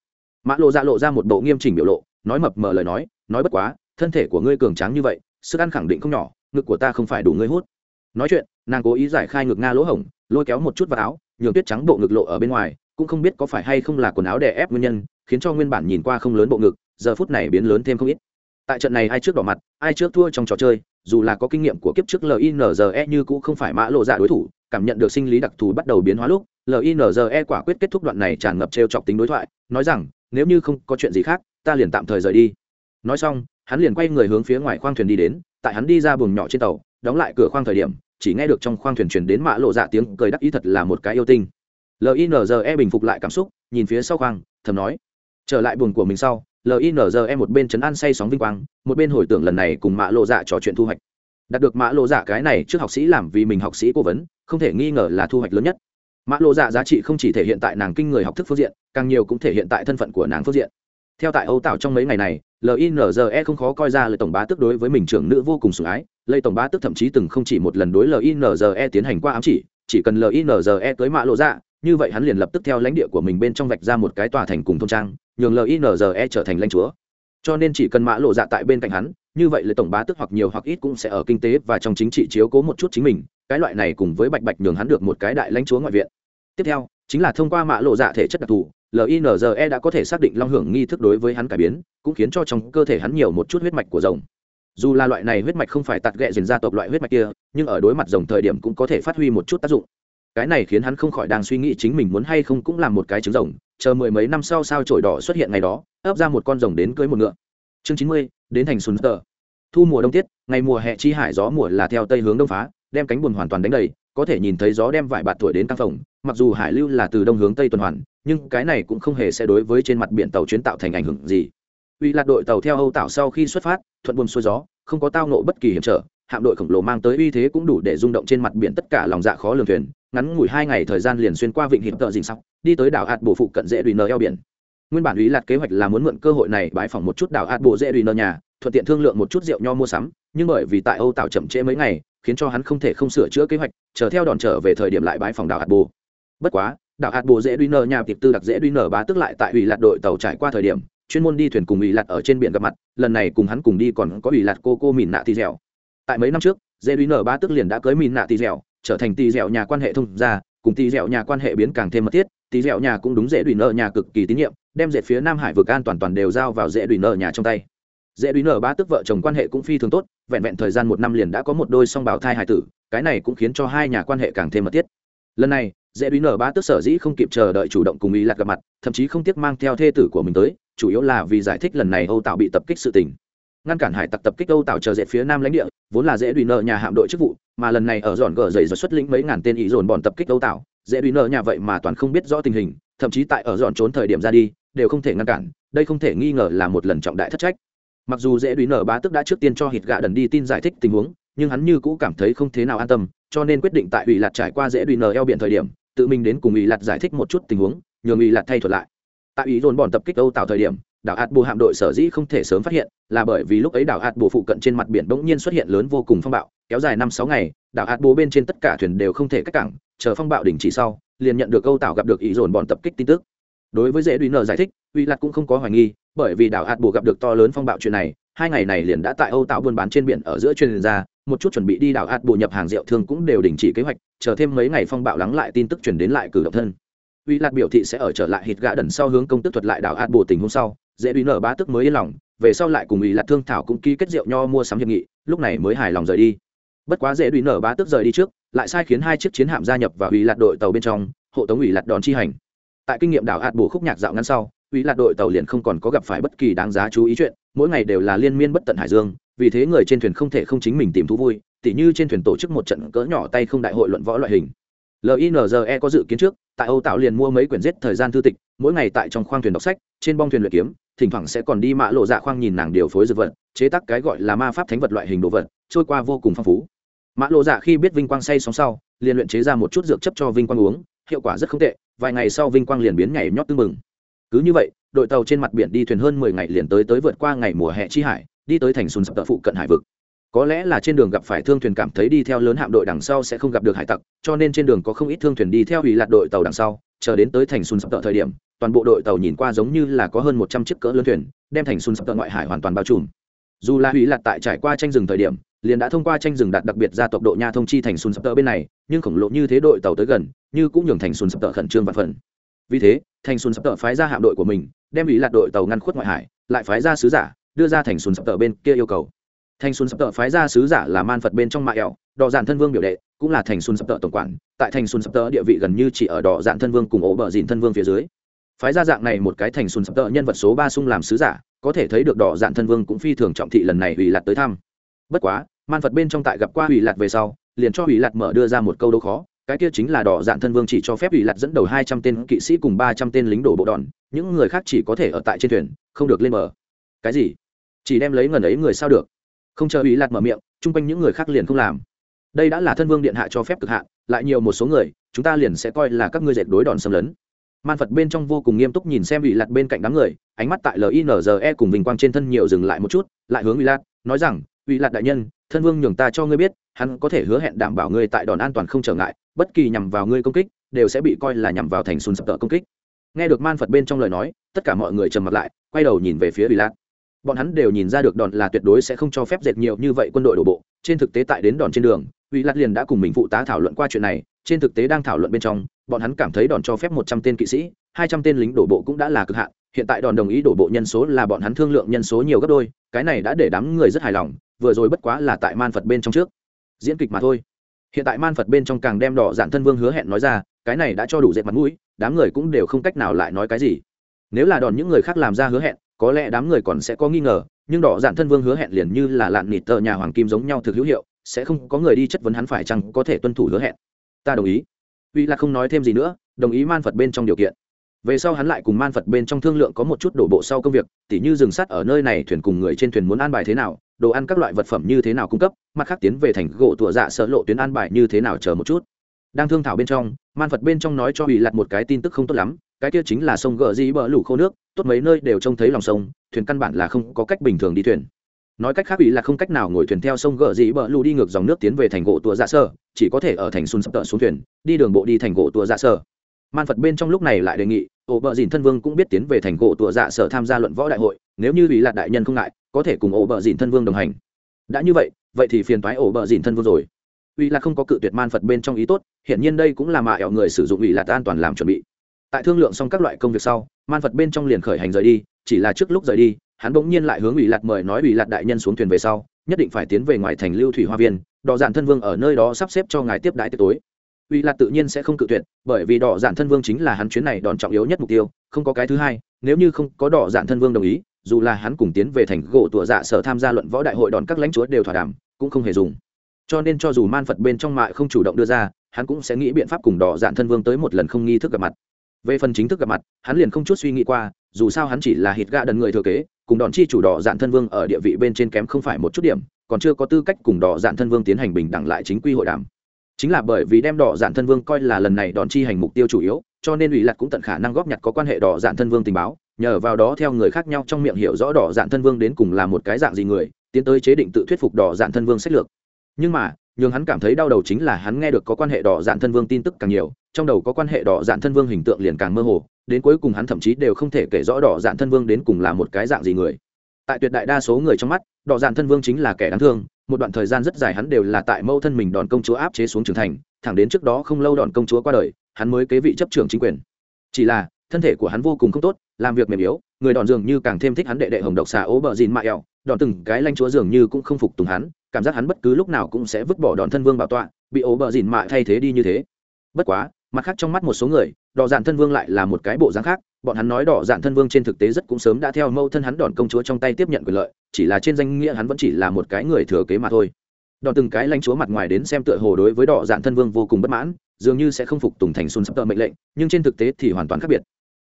Mã lộ ra dạ lộ ra một bộ nghiêm chỉnh biểu lộ nói mập mờ lời nói nói bất quá, thân thể của ngươi cường tráng như vậy, sức ăn khẳng định không nhỏ, ngực của ta không phải đủ ngươi hút. Nói chuyện, nàng cố ý giải khai ngực nga lỗ hổng, lôi kéo một chút vào áo, nhường tuyết trắng bộ ngực lộ ở bên ngoài, cũng không biết có phải hay không là quần áo đè ép nguyên nhân, khiến cho nguyên bản nhìn qua không lớn bộ ngực, giờ phút này biến lớn thêm không ít. Tại trận này ai trước đỏ mặt, ai trước thua trong trò chơi, dù là có kinh nghiệm của kiếp trước linze như cũng không phải mã lộ dạ đối thủ, cảm nhận được sinh lý đặc thù bắt đầu biến hóa lúc linze quả quyết kết thúc đoạn này tràn ngập t r e o chọc tính đối thoại, nói rằng, nếu như không có chuyện gì khác ta liền tạm thời rời đi. Nói xong, hắn liền quay người hướng phía ngoài khoang thuyền đi đến, tại hắn đi ra buồng nhỏ trên tàu, đóng lại cửa khoang thời điểm, chỉ nghe được trong khoang thuyền truyền đến mạ lộ dạ tiếng cười đắc ý thật là một cái yêu tinh. Linze bình phục lại cảm xúc, nhìn phía sau khoang, thầm nói, trở lại buồng của mình sau. Linze một bên chấn an say sóng vinh quang, một bên hồi tưởng lần này cùng mạ lộ dạ trò chuyện thu hoạch. Đạt được mạ lộ dạ cái này trước học sĩ làm vì mình học sĩ cố vấn, không thể nghi ngờ là thu hoạch lớn nhất. Mạ lộ dạ giá trị không chỉ thể hiện tại nàng kinh người học thức phương diện, càng nhiều cũng thể hiện tại thân phận của nàng phương diện theo tại âu tạo trong mấy ngày này linze không khó coi ra lời tổng bá tức đối với mình trưởng nữ vô cùng sủng ái. Lây tổng bá tức thậm chí từng không chỉ một lần đối linze tiến hành qua ám chỉ chỉ cần linze tới mạ lộ dạ như vậy hắn liền lập tức theo lãnh địa của mình bên trong vạch ra một cái tòa thành cùng thông trang, nhường linze trở thành lãnh chúa. Cho nên chỉ cần mã lộ dạ tại bên cạnh hắn, như vậy lời tổng bá tức hoặc nhiều hoặc ít cũng sẽ ở kinh tế và trong chính trị chiếu cố một chút chính mình. Cái loại này cùng với bạch bạch nhường hắn được một cái đại lãnh chúa ngoại viện. Tiếp theo, chính là thông qua mã lộ dạ thể chất đặc thù linze đã có thể xác định long hưởng nghi thức đối với hắn cải biến, cũng khiến cho trong cơ thể hắn nhiều một chút huyết mạch của rồng. Dù là loại này huyết mạch không phải tạt ghẹ dền gia tộc loại huyết mạch kia, nhưng ở đối mặt rồng thời điểm cũng có thể phát huy một chút tác dụng. Cái này khiến hắn không khỏi đang suy nghĩ chính mình muốn hay không cũng làm một cái trứng rồng, chờ mười mấy năm sau sao trổi đỏ xuất hiện ngày đó, ấp ra một con rồng đến cưới một ngựa. Chương chín mươi, đến thành sùn tờ. Thu mùa đông tiết, ngày mùa hè chi hải gió mùa là theo tây hướng đông phá, đem cánh buồn hoàn toàn đánh đầy, có thể nhìn thấy gió đem vải bạt tuổi đến căng phòng mặc dù hải lưu là từ đông hướng tây tuần hoàn nhưng cái này cũng không hề sẽ đối với trên mặt biển tàu chuyến tạo thành ảnh hưởng gì. Uy lạc đội tàu theo âu tạo sau khi xuất phát, thuận buồm xuôi gió, không có tao nộ bất kỳ hiểm trở, hạm đội khổng lồ mang tới uy thế cũng đủ để rung động trên mặt biển tất cả lòng dạ khó lường thuyền, ngắn ngủi hai ngày thời gian liền xuyên qua vịnh hiểm tợ dình sóc, đi tới đảo hạt bộ phụ cận dễ đùi nờ eo biển. Nguyên bản ý lạt kế hoạch là muốn mượn cơ hội này bãi phỏng một chút đảo hạt bộ dễ đùi nờ nhà, thuận tiện thương lượng một chút rượu nho mua sắm, nhưng bởi vì tại âu tạo chậm trễ mấy ngày, khiến cho hắn không thể không sửa chữa kế hoạch, chờ theo đòn trở về thời điểm lại bãi phòng đảo hạt bồ. Bất quá đảo hạt bồ dễ duy nở, nhà tiệp tư đặc dễ duy nở bá tức lại tại ủy lạt đội tàu trải qua thời điểm, chuyên môn đi thuyền cùng ủy lạt ở trên biển gặp mặt, lần này cùng hắn cùng đi còn có ủy lạt cô cô mìn nạ tì dẻo. Tại mấy năm trước, dễ duy nở bá tức liền đã cưới mìn nạ tì dẻo, trở thành tì dẻo nhà quan hệ thông gia, cùng tì dẻo nhà quan hệ biến càng thêm mật thiết, tì dẻo nhà cũng đúng dễ duy nở nhà cực kỳ tín nhiệm, đem dễ phía nam hải vực an toàn toàn đều giao vào dễ duy nở nhà trong tay. Dễ đuôi nở bá tức vợ chồng quan hệ cũng phi thường tốt, vẹn vẹn thời gian một năm liền đã có một đôi song bảo thai hải tử, cái này cũng khiến cho hai nhà quan hệ càng thêm mật thiết. Lần này dễ đuôi nở bá tức sở dĩ không kịp chờ đợi chủ động cùng ý lạc gặp mặt, thậm chí không tiếc mang theo thê tử của mình tới, chủ yếu là vì giải thích lần này âu tạo bị tập kích sự tình. Ngăn cản hải tặc tập kích âu tạo chờ dệt phía nam lãnh địa, vốn là dễ đuôi nợ nhà hạm đội chức vụ, mà lần này ở dọn gờ dày rồi xuất lĩnh mấy ngàn tên ý dồn bọn tập kích âu tạo dễ đuôi nợ nhà vậy mà toàn không biết rõ tình hình, thậm chí tại ở dọn trốn thời điểm ra đi, đều không thể ngăn cản, đây không thể nghi ngờ là một lần trọng đại thất trách. Mặc dù dễ đuổi nở bá tức đã trước tiên cho hít gạ đần đi tin giải thích tình huống, nhưng hắn như cũ cảm thấy không thế nào an tâm, cho nên quyết định tại ủy lạt trải qua dễ đuổi nở eo biển thời điểm tự mình đến cùng ủy lạt giải thích một chút tình huống, nhường ủy lạt thay thuật lại. Tại Ý dồn bọn tập kích âu tạo thời điểm, đảo hạt bồ hạm đội sở dĩ không thể sớm phát hiện là bởi vì lúc ấy đảo hạt bồ phụ cận trên mặt biển bỗng nhiên xuất hiện lớn vô cùng phong bạo, kéo dài năm sáu ngày, đảo hạt bồ bên trên tất cả thuyền đều không thể cách cảng, chờ phong bạo đình chỉ sau, liền nhận được âu tạo gặp được ý dồn bọn tập kích tin tức. Đối với dễ đuổi nợ giải thích Ý lạt cũng không có hoài nghi, bởi vì đảo hạt bồ gặp được to lớn phong bạo chuyện này hai ngày này liền đã tại âu tạo buôn bán trên biển ở giữa chuyên gia, một chút chuẩn bị đi đảo ạt bồ nhập hàng rượu thương cũng đều đình chỉ kế hoạch, chờ thêm mấy ngày phong bạo lắng lại tin tức chuyển đến lại cử động thân. Uy lạc biểu thị sẽ ở trở lại hít gã đần sau hướng công tức thuật lại đảo ạt bồ tình hôm sau, dễ uy nở bá tức mới yên lòng, về sau lại cùng uy lạc thương thảo cũng ký kết rượu nho mua sắm hiệp nghị, lúc này mới hài lòng rời đi. Bất quá dễ uy nở bá tức rời đi trước, lại sai khiến hai chiếc chiến hạm gia nhập vào Uy lạc đội tàu bên trong, hộ tống Uy lạc đón chi hành. Tại kinh nghiệm đảo ạt bồ khúc nhạc dạo ngắn sau, Uy lạc đội tàu liền không còn có gặp phải bất kỳ đáng giá chú ý chuyện mỗi ngày đều là liên miên bất tận hải dương, vì thế người trên thuyền không thể không chính mình tìm thú vui, tỉ như trên thuyền tổ chức một trận cỡ nhỏ tay không đại hội luận võ loại hình. Linze có dự kiến trước, tại âu tạo liền mua mấy quyển giết thời gian thư tịch, mỗi ngày tại trong khoang thuyền đọc sách, trên bong thuyền luyện kiếm, thỉnh thoảng sẽ còn đi mạ lộ dạ khoang nhìn nàng điều phối dược vật, chế tác cái gọi là ma pháp thánh vật loại hình đồ vật, trôi qua vô cùng phong phú. Mạ lộ dạ khi biết vinh quang say sóng sau, liền luyện chế ra một chút dược chấp cho vinh quang uống, hiệu quả rất không tệ, vài ngày sau vinh quang liền biến nhảy nhót tư mừng cứ như vậy đội tàu trên mặt biển đi thuyền hơn mười ngày liền tới tới vượt qua ngày mùa hè chi hải, đi tới thành sùn sập tợ phụ cận hải vực. Có lẽ là trên đường gặp phải thương thuyền cảm thấy đi theo lớn hạm đội đằng sau sẽ không gặp được hải tặc, cho nên trên đường có không ít thương thuyền đi theo hủy lạc đội tàu đằng sau, chờ đến tới thành sùn sập tợ thời điểm, toàn bộ đội tàu nhìn qua giống như là có hơn một trăm chiếc cỡ lớn thuyền, đem thành sùn sập tợ ngoại hải hoàn toàn bao trùm. Dù là hủy lạc tại trải qua tranh rừng thời điểm, liền đã thông qua tranh rừng đạt đặc biệt ra tộc độ nha thông chi thành sùn sập tợ bên này, nhưng khổng lồ như thế đội tàu tới gần, như cũng nhường thành sùn sập tợ khẩn trương và phần. Vì thế, thành sùn sắp tợ phái ra hạm đội của mình đem hủy lạt đội tàu ngăn khuất ngoại hải, lại phái ra sứ giả, đưa ra thành xuân sập tợ bên kia yêu cầu. Thành xuân sập tợ phái ra sứ giả là man phật bên trong mạ ẹo đỏ dạn thân vương biểu đệ, cũng là thành xuân sập tợ tổng quản. Tại thành xuân sập tợ địa vị gần như chỉ ở đỏ dạn thân vương cùng ổ bờ dìn thân vương phía dưới. Phái ra dạng này một cái thành xuân sập tợ nhân vật số ba sung làm sứ giả, có thể thấy được đỏ dạn thân vương cũng phi thường trọng thị lần này ủy lạt tới thăm. Bất quá, man phật bên trong tại gặp qua ủy lạt về sau, liền cho ủy lạt mở đưa ra một câu đố khó cái kia chính là đỏ dạn thân vương chỉ cho phép ủy lạt dẫn đầu hai trăm tên kỵ sĩ cùng ba trăm tên lính đổ bộ đòn, những người khác chỉ có thể ở tại trên thuyền, không được lên bờ. Cái gì? Chỉ đem lấy ngần ấy người sao được? Không chờ ý lạt mở miệng, chung quanh những người khác liền không làm. Đây đã là thân vương điện hạ cho phép cực hạn, lại nhiều một số người, chúng ta liền sẽ coi là các ngươi dệt đối đòn xâm lấn. Man phật bên trong vô cùng nghiêm túc nhìn xem ủy lạt bên cạnh đám người, ánh mắt tại linze cùng vinh quang trên thân nhiều dừng lại một chút, lại hướng ủy lạt nói rằng, ủy lạt đại nhân, thân vương nhường ta cho ngươi biết hắn có thể hứa hẹn đảm bảo ngươi tại đòn an toàn không trở ngại, bất kỳ nhằm vào ngươi công kích, đều sẽ bị coi là nhằm vào thành sùn sập tợ công kích. Nghe được man phật bên trong lời nói, tất cả mọi người trầm mặt lại, quay đầu nhìn về phía ủy lạt. Bọn hắn đều nhìn ra được đòn là tuyệt đối sẽ không cho phép dệt nhiều như vậy quân đội đổ bộ, trên thực tế tại đến đòn trên đường ủy lạt liền đã cùng mình phụ tá thảo luận qua chuyện này, trên thực tế đang thảo luận bên trong, bọn hắn cảm thấy đòn cho phép một trăm tên kỵ sĩ, hai trăm tên lính đổ bộ cũng đã là cực hạn, hiện tại đòn đồng ý đổ bộ nhân số là bọn hắn thương lượng nhân số nhiều gấp đôi, cái này đã để đám người rất hài lòng, vừa rồi bất quá là tại man phật bên trong trước diễn kịch mà thôi. Hiện tại man phật bên trong càng đem đỏ dạn thân vương hứa hẹn nói ra, cái này đã cho đủ dệt mặt mũi, đám người cũng đều không cách nào lại nói cái gì. Nếu là đòn những người khác làm ra hứa hẹn, có lẽ đám người còn sẽ có nghi ngờ, nhưng đỏ dạn thân vương hứa hẹn liền như là lạn nịt tờ nhà hoàng kim giống nhau thực hữu hiệu, sẽ không có người đi chất vấn hắn phải chăng có thể tuân thủ hứa hẹn. Ta đồng ý. Uy là không nói thêm gì nữa, đồng ý man phật bên trong điều kiện về sau hắn lại cùng man phật bên trong thương lượng có một chút đổ bộ sau công việc, tỉ như dừng sắt ở nơi này thuyền cùng người trên thuyền muốn an bài thế nào, đồ ăn các loại vật phẩm như thế nào cung cấp, mặt khác tiến về thành gỗ tụa dạ sợ lộ tuyến an bài như thế nào chờ một chút. Đang thương thảo bên trong, man phật bên trong nói cho ủy lặt một cái tin tức không tốt lắm, cái kia chính là sông gợ dĩ bờ lủ khô nước, tốt mấy nơi đều trông thấy lòng sông, thuyền căn bản là không có cách bình thường đi thuyền. Nói cách khác ủy là không cách nào ngồi thuyền theo sông gợ dĩ bờ lủ đi ngược dòng nước tiến về thành gỗ tua dạ sơ chỉ có thể ở thành xuân sập tợ xuống thuyền, đi đường bộ đi thành gỗ tua dạ sơ man phật bên trong lúc này lại đề nghị ổ bờ dìn thân vương cũng biết tiến về thành gỗ tua dạ sở tham gia luận võ đại hội, nếu như ủy lạc đại nhân không ngại, có thể cùng ổ bờ dìn thân vương đồng hành. Đã như vậy vậy thì phiền toái ổ bờ dìn thân vương rồi. Ủy lạc không có cự tuyệt man phật bên trong ý tốt hiện nhiên đây cũng là mạ ẻo người sử dụng ủy lạc an toàn làm chuẩn bị. Tại thương lượng xong các loại công việc sau, man phật bên trong liền khởi hành rời đi, chỉ là trước lúc rời đi, hắn bỗng nhiên lại hướng ủy lạt mời nói ủy lạt đại nhân xuống thuyền về sau, nhất định phải tiến về ngoài thành lưu thủy hoa viên, đò dạn thân vương ở nơi đó sắp xếp cho ngài tiếp đãi tối uy là tự nhiên sẽ không cự tuyệt, bởi vì đỏ dạn thân vương chính là hắn chuyến này đòn trọng yếu nhất mục tiêu, không có cái thứ hai, nếu như không có đỏ dạn thân vương đồng ý, dù là hắn cùng tiến về thành gỗ tủa dạ sở tham gia luận võ đại hội đòn các lãnh chúa đều thỏa đàm, cũng không hề dùng. Cho nên cho dù man phật bên trong mại không chủ động đưa ra, hắn cũng sẽ nghĩ biện pháp cùng đỏ dạn thân vương tới một lần không nghi thức gặp mặt. Về phần chính thức gặp mặt, hắn liền không chút suy nghĩ qua, dù sao hắn chỉ là hít gạ đần người thừa kế, cùng đòn chi chủ đỏ dạn thân vương ở địa vị bên trên kém không phải một chút điểm, còn chưa có tư cách cùng đỏ dạn thân vương tiến hành bình đẳng lại chính quy hội đàm chính là bởi vì đem đỏ dạn thân vương coi là lần này đòn chi hành mục tiêu chủ yếu, cho nên ủy lạc cũng tận khả năng góp nhặt có quan hệ đỏ dạn thân vương tình báo, nhờ vào đó theo người khác nhau trong miệng hiểu rõ đỏ dạn thân vương đến cùng là một cái dạng gì người, tiến tới chế định tự thuyết phục đỏ dạn thân vương sách lược. Nhưng mà, nhường hắn cảm thấy đau đầu chính là hắn nghe được có quan hệ đỏ dạn thân vương tin tức càng nhiều, trong đầu có quan hệ đỏ dạn thân vương hình tượng liền càng mơ hồ, đến cuối cùng hắn thậm chí đều không thể kể rõ đỏ dạn thân vương đến cùng là một cái dạng gì người. Tại tuyệt đại đa số người trong mắt đỏ dạn thân vương chính là kẻ đáng thương, một đoạn thời gian rất dài hắn đều là tại mâu thân mình đòn công chúa áp chế xuống trưởng thành, thẳng đến trước đó không lâu đòn công chúa qua đời, hắn mới kế vị chấp trưởng chính quyền. Chỉ là, thân thể của hắn vô cùng không tốt, làm việc mềm yếu, người đòn dường như càng thêm thích hắn đệ đệ hồng độc xà ố bờ dìn mạ ẹo đòn từng cái lanh chúa dường như cũng không phục tùng hắn, cảm giác hắn bất cứ lúc nào cũng sẽ vứt bỏ đòn thân vương bảo tọa, bị ố bờ dìn mạ thay thế đi như thế. Bất quá, mặt khác trong mắt một số người đò dạn thân vương lại là một cái bộ dáng khác bọn hắn nói đỏ dạn thân vương trên thực tế rất cũng sớm đã theo mâu thân hắn đòn công chúa trong tay tiếp nhận quyền lợi, chỉ là trên danh nghĩa hắn vẫn chỉ là một cái người thừa kế mà thôi. Đòn từng cái lãnh chúa mặt ngoài đến xem tựa hồ đối với đỏ dạn thân vương vô cùng bất mãn, dường như sẽ không phục tùng thành xuân sắp tờ mệnh lệnh, nhưng trên thực tế thì hoàn toàn khác biệt.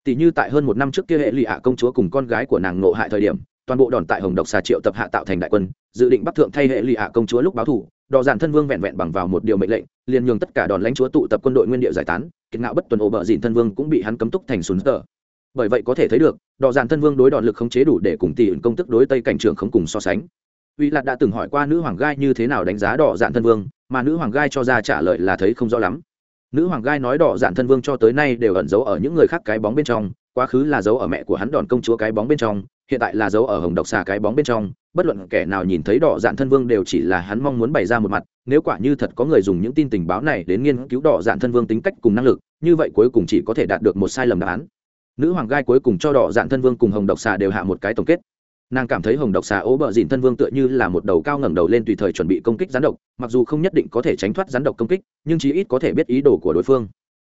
Tỷ như tại hơn một năm trước kia hệ lụy ạ công chúa cùng con gái của nàng nộ hại thời điểm, toàn bộ đòn tại hồng độc xà triệu tập hạ tạo thành đại quân, dự định bắt thượng thay hệ lụy ạ công chúa lúc báo thủ đò giản thân vương vẹn vẹn bằng vào một điều mệnh lệnh, liền nhường tất cả đòn lãnh chúa tụ tập quân đội nguyên địa giải tán, kiệt ngạo bất tuần ổ bờ dịn thân vương cũng bị hắn cấm túc thành sùn tờ bởi vậy có thể thấy được, đò dàn thân vương đối đòn lực khống chế đủ để cùng tỷ ứng công tức đối tây cảnh trưởng không cùng so sánh. Uy lạc đã từng hỏi qua nữ hoàng gai như thế nào đánh giá đỏ dạn thân vương, mà nữ hoàng gai cho ra trả lời là thấy không rõ lắm. Nữ hoàng gai nói đỏ dạn thân vương cho tới nay đều ẩn giấu ở những người khác cái bóng bên trong, quá khứ là giấu ở mẹ của hắn đòn công chúa cái bóng bên trong, hiện tại là giấu ở hồng độc xà cái bóng bên trong. Bất luận kẻ nào nhìn thấy đỏ dạn thân vương đều chỉ là hắn mong muốn bày ra một mặt, nếu quả như thật có người dùng những tin tình báo này đến nghiên cứu đỏ dạn thân vương tính cách cùng năng lực, như vậy cuối cùng chỉ có thể đạt được một sai lầm đáp án nữ hoàng gai cuối cùng cho đỏ dạn thân vương cùng hồng độc xà đều hạ một cái tổng kết. Nàng cảm thấy hồng độc xà ố bờ dìn thân vương tựa như là một đầu cao ngẩng đầu lên tùy thời chuẩn bị công kích rắn độc, mặc dù không nhất định có thể tránh thoát rắn độc công kích, nhưng chí ít có thể biết ý đồ của đối phương.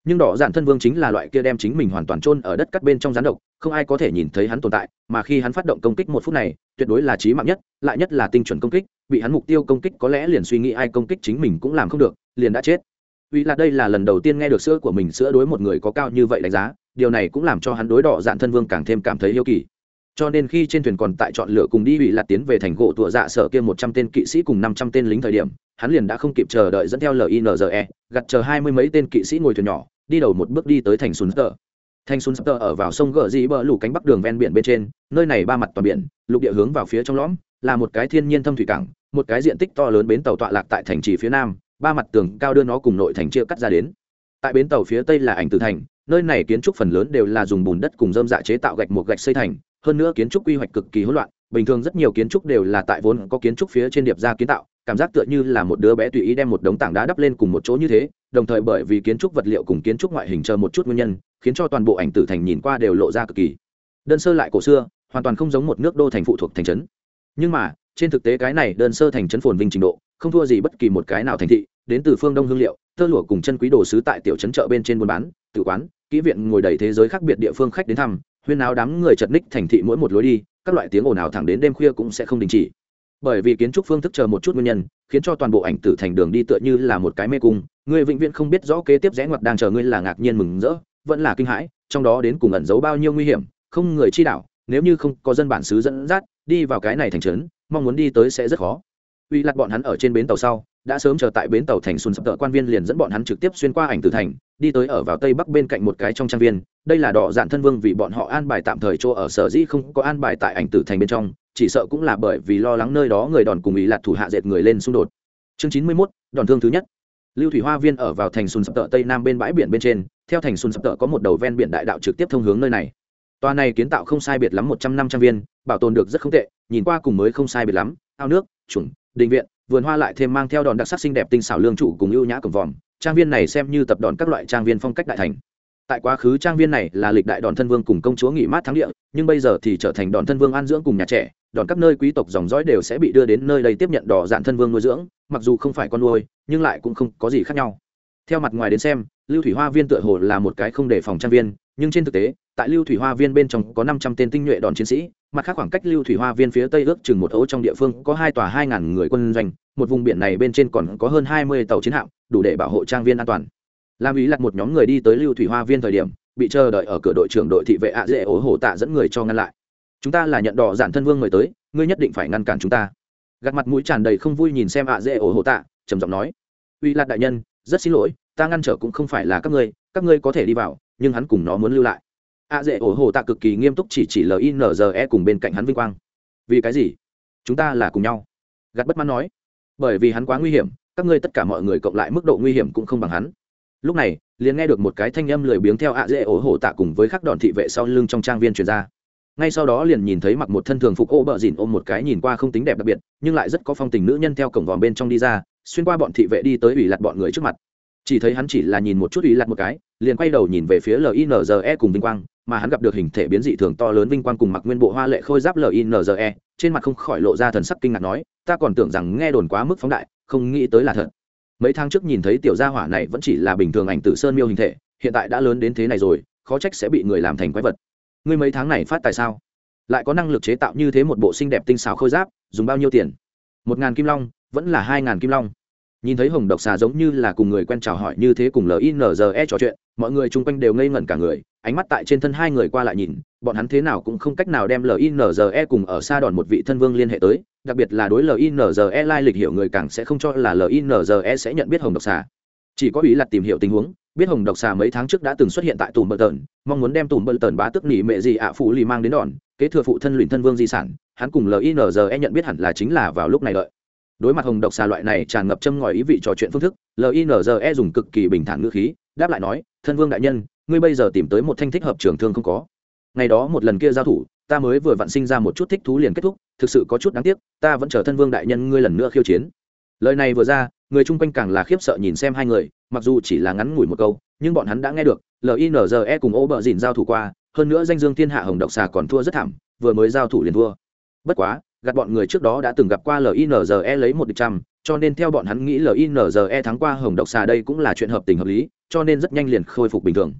Nhưng đỏ dạn thân vương chính là loại kia đem chính mình hoàn toàn chôn ở đất cắt bên trong rắn độc, không ai có thể nhìn thấy hắn tồn tại, mà khi hắn phát động công kích một phút này, tuyệt đối là trí mạng nhất, lại nhất là tinh chuẩn công kích, bị hắn mục tiêu công kích có lẽ liền suy nghĩ ai công kích chính mình cũng làm không được, liền đã chết. Vì là đây là lần đầu tiên nghe được sữa của mình sữa đối một người có cao như vậy đánh giá điều này cũng làm cho hắn đối đỏ dạn thân vương càng thêm cảm thấy yêu kỳ. Cho nên khi trên thuyền còn tại chọn lựa cùng đi bị lạt tiến về thành gỗ tụa dạ sở kia một trăm tên kỵ sĩ cùng năm trăm tên lính thời điểm, hắn liền đã không kịp chờ đợi dẫn theo linze gặt chờ hai mươi mấy tên kỵ sĩ ngồi thuyền nhỏ, đi đầu một bước đi tới thành sùn tờ thành sùn tờ ở vào sông gờ dĩ bờ lủ cánh bắc đường ven biển bên trên, nơi này ba mặt toàn biển, lục địa hướng vào phía trong lõm, là một cái thiên nhiên thâm thủy cảng, một cái diện tích to lớn bến tàu tọa lạc tại thành trì phía nam, ba mặt tường cao đưa nó cùng nội thành chia cắt ra đến. Tại bến tàu phía tây là ảnh tử thành nơi này kiến trúc phần lớn đều là dùng bùn đất cùng dơm dạ chế tạo gạch một gạch xây thành, hơn nữa kiến trúc quy hoạch cực kỳ hỗn loạn, bình thường rất nhiều kiến trúc đều là tại vốn có kiến trúc phía trên điệp ra kiến tạo, cảm giác tựa như là một đứa bé tùy ý đem một đống tảng đá đắp lên cùng một chỗ như thế, đồng thời bởi vì kiến trúc vật liệu cùng kiến trúc ngoại hình chờ một chút nguyên nhân, khiến cho toàn bộ ảnh tử thành nhìn qua đều lộ ra cực kỳ. Đơn sơ lại cổ xưa, hoàn toàn không giống một nước đô thành phụ thuộc thành trấn. Nhưng mà, trên thực tế cái này đơn sơ thành trấn phồn vinh trình độ, không thua gì bất kỳ một cái nào thành thị, đến từ phương đông hương liệu, tơ lụa cùng chân quý đồ sứ tại tiểu trấn chợ bên trên buôn bán tự quán, kỹ viện ngồi đầy thế giới khác biệt địa phương khách đến thăm, huyên áo đám người chật ních thành thị mỗi một lối đi, các loại tiếng ồn ào thẳng đến đêm khuya cũng sẽ không đình chỉ. Bởi vì kiến trúc phương thức chờ một chút nguyên nhân, khiến cho toàn bộ ảnh tử thành đường đi tựa như là một cái mê cung, người vĩnh viễn không biết rõ kế tiếp rẽ ngoặt đang chờ ngươi là ngạc nhiên mừng rỡ, vẫn là kinh hãi, trong đó đến cùng ẩn giấu bao nhiêu nguy hiểm, không người chi đạo, nếu như không có dân bản xứ dẫn dắt, đi vào cái này thành trấn, mong muốn đi tới sẽ rất khó. Uy lặt bọn hắn ở trên bến tàu sau, đã sớm chờ tại bến tàu thành xuân sập tợ quan viên liền dẫn bọn hắn trực tiếp xuyên qua ảnh tử thành đi tới ở vào tây bắc bên cạnh một cái trong trang viên đây là đỏ dạn thân vương vì bọn họ an bài tạm thời chỗ ở sở dĩ không có an bài tại ảnh tử thành bên trong chỉ sợ cũng là bởi vì lo lắng nơi đó người đòn cùng ý lạt thủ hạ dệt người lên xung đột. Chương chín mươi 91, đòn thương thứ nhất. Lưu thủy hoa viên ở vào thành sùn sập tợ tây nam bên bãi biển bên trên theo thành sùn sập tợ có một đầu ven biển đại đạo trực tiếp thông hướng nơi này. Tòa này kiến tạo không sai biệt lắm một trăm năm trăm viên bảo tồn được rất không tệ nhìn qua cùng mới không sai biệt lắm ao nước chuẩn định viện vườn hoa lại thêm mang theo đòn đặc sắc xinh đẹp tinh xảo lương trụ cùng ưu nhã cổng vòm trang viên này xem như tập đòn các loại trang viên phong cách đại thành. Tại quá khứ trang viên này là lịch đại đòn thân vương cùng công chúa nghỉ mát thắng địa, nhưng bây giờ thì trở thành đòn thân vương an dưỡng cùng nhà trẻ, đòn các nơi quý tộc dòng dõi đều sẽ bị đưa đến nơi đây tiếp nhận đỏ dạn thân vương nuôi dưỡng, mặc dù không phải con nuôi, nhưng lại cũng không có gì khác nhau. Theo mặt ngoài đến xem, lưu thủy hoa viên tựa hồ là một cái không đề phòng trang viên, nhưng trên thực tế, tại lưu thủy hoa viên bên trong có năm trăm tên tinh nhuệ đòn chiến sĩ, mặt khác khoảng cách lưu thủy hoa viên phía tây ước chừng một ấu trong địa phương có hai tòa hai ngàn người quân doanh một vùng biển này bên trên còn có hơn hai mươi tàu chiến hạm, đủ để bảo hộ trang viên an toàn. Làm ý lặt một nhóm người đi tới lưu thủy hoa viên thời điểm, bị chờ đợi ở cửa đội trưởng đội thị vệ ạ dễ ố hổ tạ dẫn người cho ngăn lại. Chúng ta là nhận đỏ giản thân vương người tới, ngươi nhất định phải ngăn cản chúng ta. Gạt mặt mũi tràn đầy không vui nhìn xem ạ dễ ố hổ tạ, trầm giọng nói. Uy lạt đại nhân, rất xin lỗi, ta ngăn trở cũng không phải là các ngươi các ngươi có thể đi vào, nhưng hắn cùng nó muốn lưu lại. Ạ dễ ổ hổ tạ cực kỳ nghiêm túc chỉ chỉ linze cùng bên cạnh hắn vinh quang. Vì cái gì? Chúng ta là cùng nhau. Gạt bất mãn nói bởi vì hắn quá nguy hiểm, các ngươi tất cả mọi người cộng lại mức độ nguy hiểm cũng không bằng hắn. Lúc này, liền nghe được một cái thanh âm lười biếng theo ạ dễ ổ hổ tạ cùng với khắc đòn thị vệ sau lưng trong trang viên truyền ra. Ngay sau đó liền nhìn thấy mặc một thân thường phục ô bờ dìn ôm một cái nhìn qua không tính đẹp đặc biệt, nhưng lại rất có phong tình nữ nhân theo cổng vòm bên trong đi ra, xuyên qua bọn thị vệ đi tới ủy lặt bọn người trước mặt. Chỉ thấy hắn chỉ là nhìn một chút ủy lặt một cái, liền quay đầu nhìn về phía linze cùng vinh quang mà hắn gặp được hình thể biến dị thường to lớn vinh quang cùng mặc nguyên bộ hoa lệ khôi giáp linze trên mặt không khỏi lộ ra thần sắc kinh ngạc nói, ta còn tưởng rằng nghe đồn quá mức phóng đại, không nghĩ tới là thật. Mấy tháng trước nhìn thấy tiểu gia hỏa này vẫn chỉ là bình thường ảnh tử sơn miêu hình thể, hiện tại đã lớn đến thế này rồi, khó trách sẽ bị người làm thành quái vật. Ngươi mấy tháng này phát tại sao? Lại có năng lực chế tạo như thế một bộ xinh đẹp tinh xảo khôi giáp, dùng bao nhiêu tiền? Một ngàn kim long, vẫn là hai ngàn kim long nhìn thấy hồng độc xà giống như là cùng người quen chào hỏi như thế cùng linze trò chuyện, mọi người chung quanh đều ngây ngẩn cả người, ánh mắt tại trên thân hai người qua lại nhìn, bọn hắn thế nào cũng không cách nào đem linze cùng ở xa đòn một vị thân vương liên hệ tới, đặc biệt là đối linze lai lịch hiểu người càng sẽ không cho là linze sẽ nhận biết hồng độc xà. Chỉ có ý là tìm hiểu tình huống, biết hồng độc xà mấy tháng trước đã từng xuất hiện tại tùm bờ tờn, mong muốn đem tùm bờ tờn bá tức nỉ mệ gì ạ phụ lì mang đến đòn, kế thừa phụ thân luyện thân vương di sản, hắn cùng linze nhận biết hẳn là chính là vào lúc này đợi đối mặt hồng độc xà loại này tràn ngập châm ngòi ý vị trò chuyện phương thức linze dùng cực kỳ bình thản ngữ khí, đáp lại nói, thân vương đại nhân, ngươi bây giờ tìm tới một thanh thích hợp trường thương không có. Ngày đó một lần kia giao thủ, ta mới vừa vặn sinh ra một chút thích thú liền kết thúc, thực sự có chút đáng tiếc, ta vẫn chờ thân vương đại nhân ngươi lần nữa khiêu chiến. Lời này vừa ra, người chung quanh càng là khiếp sợ nhìn xem hai người, mặc dù chỉ là ngắn ngủi một câu, nhưng bọn hắn đã nghe được linze cùng ô bờ dìn giao thủ qua, hơn nữa danh dương thiên hạ hồng độc xà còn thua rất thảm, vừa mới giao thủ liền thua. Bất quá gạt bọn người trước đó đã từng gặp qua linze lấy một địch trăm, cho nên theo bọn hắn nghĩ linze thắng qua hồng độc xà đây cũng là chuyện hợp tình hợp lý, cho nên rất nhanh liền khôi phục bình thường.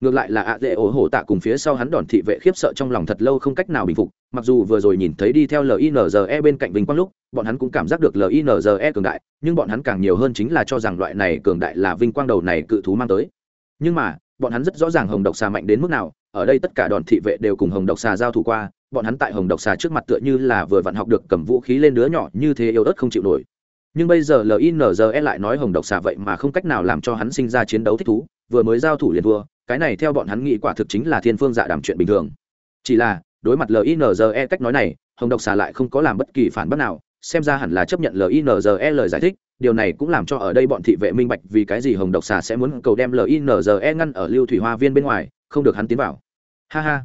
Ngược lại là ạ dễ ổ hổ tạ cùng phía sau hắn đòn thị vệ khiếp sợ trong lòng thật lâu không cách nào bình phục, mặc dù vừa rồi nhìn thấy đi theo linze bên cạnh vinh quang lúc, bọn hắn cũng cảm giác được linze cường đại, nhưng bọn hắn càng nhiều hơn chính là cho rằng loại này cường đại là vinh quang đầu này cự thú mang tới. Nhưng mà, bọn hắn rất rõ ràng hồng độc xà mạnh đến mức nào, ở đây tất cả đòn thị vệ đều cùng hồng độc xà giao thủ qua bọn hắn tại hồng độc xà trước mặt tựa như là vừa vặn học được cầm vũ khí lên đứa nhỏ như thế yếu ớt không chịu nổi. Nhưng bây giờ linze lại nói hồng độc xà vậy mà không cách nào làm cho hắn sinh ra chiến đấu thích thú, vừa mới giao thủ liền thua, cái này theo bọn hắn nghĩ quả thực chính là thiên phương dạ đàm chuyện bình thường. Chỉ là, đối mặt linze cách nói này, hồng độc xà lại không có làm bất kỳ phản bất nào, xem ra hẳn là chấp nhận linze lời giải thích, điều này cũng làm cho ở đây bọn thị vệ minh bạch vì cái gì hồng độc xà sẽ muốn cầu đem linze ngăn ở lưu thủy hoa viên bên ngoài, không được hắn tiến vào. Ha ha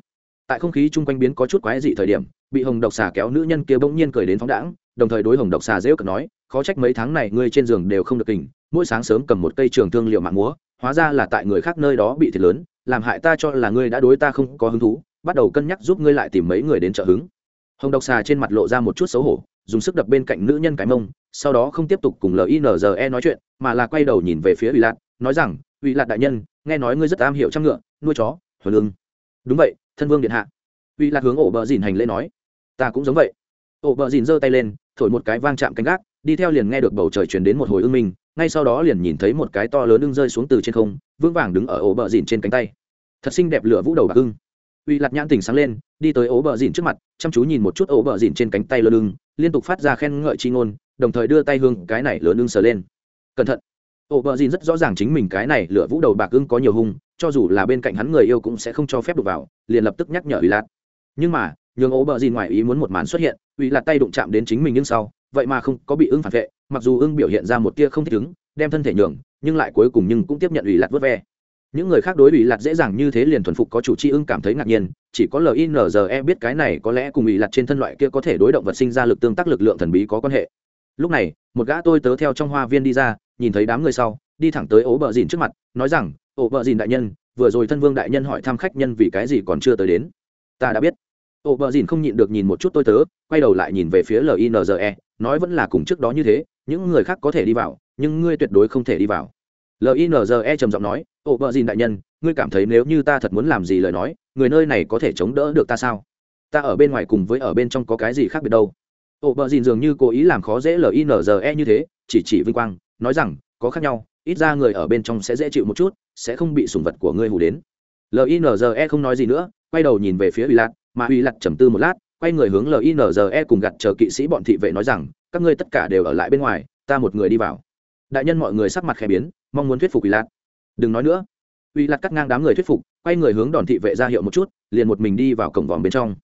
tại không khí chung quanh biến có chút quái dị thời điểm bị hồng độc xà kéo nữ nhân kia bỗng nhiên cười đến phóng đãng đồng thời đối hồng độc xà dễ cợt nói khó trách mấy tháng này ngươi trên giường đều không được tỉnh, mỗi sáng sớm cầm một cây trường thương liệu mạng múa hóa ra là tại người khác nơi đó bị thiệt lớn làm hại ta cho là ngươi đã đối ta không có hứng thú bắt đầu cân nhắc giúp ngươi lại tìm mấy người đến trợ hứng. Hồng độc xà trên mặt lộ ra một chút xấu hổ dùng sức đập bên cạnh nữ nhân cái mông sau đó không tiếp tục cùng linze nói chuyện mà là quay đầu nhìn về phía ủy lạc nói rằng ủy lạc đại nhân nghe nói ngươi rất am hiểu trăm ngựa nuôi chó huần ưng đúng vậy thân vương điện hạ. Uy lạc hướng ổ bờ dìn hành lễ nói, ta cũng giống vậy. Ổ bờ dìn giơ tay lên, thổi một cái vang chạm canh gác, đi theo liền nghe được bầu trời chuyển đến một hồi ưng minh, ngay sau đó liền nhìn thấy một cái to lớn ưng rơi xuống từ trên không, vững vàng đứng ở ổ bờ dìn trên cánh tay. Thật xinh đẹp lửa vũ đầu bạc ưng. Uy lạc nhãn tỉnh sáng lên, đi tới ổ bờ dìn trước mặt, chăm chú nhìn một chút ổ bờ dìn trên cánh tay lơ lưng liên tục phát ra khen ngợi chi ngôn, đồng thời đưa tay hương cái này lớn ưng sờ lên. Cẩn thận ổ bờ dìn rất rõ ràng chính mình cái này lửa vũ đầu bạc ưng có nhiều hung, cho dù là bên cạnh hắn người yêu cũng sẽ không cho phép đụng vào, liền lập tức nhắc nhở ủy lạt. Nhưng mà, nhường ổ bờ dìn ngoài ý muốn một màn xuất hiện ủy lạt tay đụng chạm đến chính mình nhưng sau, vậy mà không có bị ưng phản vệ, mặc dù ưng biểu hiện ra một tia không thích ứng, đem thân thể nhường, nhưng lại cuối cùng nhưng cũng tiếp nhận ủy lạt vớt ve. Những người khác đối ủy lạt dễ dàng như thế liền thuần phục có chủ tri ưng cảm thấy ngạc nhiên, chỉ có linze biết cái này có lẽ cùng ủy lạt trên thân loại kia có thể đối động vật sinh ra lực tương tác lực lượng thần bí có quan hệ. Lúc này, một gã tôi tớ theo trong hoa viên đi ra nhìn thấy đám người sau, đi thẳng tới ố bờ dìn trước mặt, nói rằng, ố bờ dìn đại nhân, vừa rồi thân vương đại nhân hỏi thăm khách nhân vì cái gì còn chưa tới đến. Ta đã biết. Ố bờ dìn không nhịn được nhìn một chút tôi tớ, quay đầu lại nhìn về phía linze nói vẫn là cùng trước đó như thế, những người khác có thể đi vào, nhưng ngươi tuyệt đối không thể đi vào. Linze trầm giọng nói, ố vợ dìn đại nhân, ngươi cảm thấy nếu như ta thật muốn làm gì lời nói, người nơi này có thể chống đỡ được ta sao? Ta ở bên ngoài cùng với ở bên trong có cái gì khác biệt đâu? Ổ vợ dìn dường như cố ý làm khó dễ linze như thế, chỉ chỉ vinh quang nói rằng, có khác nhau, ít ra người ở bên trong sẽ dễ chịu một chút, sẽ không bị sủng vật của ngươi hù đến. Linze không nói gì nữa, quay đầu nhìn về phía uy lạt, mà uy lạt trầm tư một lát, quay người hướng linze cùng gặt chờ kỵ sĩ bọn thị vệ nói rằng, các ngươi tất cả đều ở lại bên ngoài, ta một người đi vào. Đại nhân mọi người sắc mặt khẽ biến, mong muốn thuyết phục uy lạt. Đừng nói nữa. Uy lạt cắt ngang đám người thuyết phục, quay người hướng đòn thị vệ ra hiệu một chút, liền một mình đi vào cổng vòm bên trong.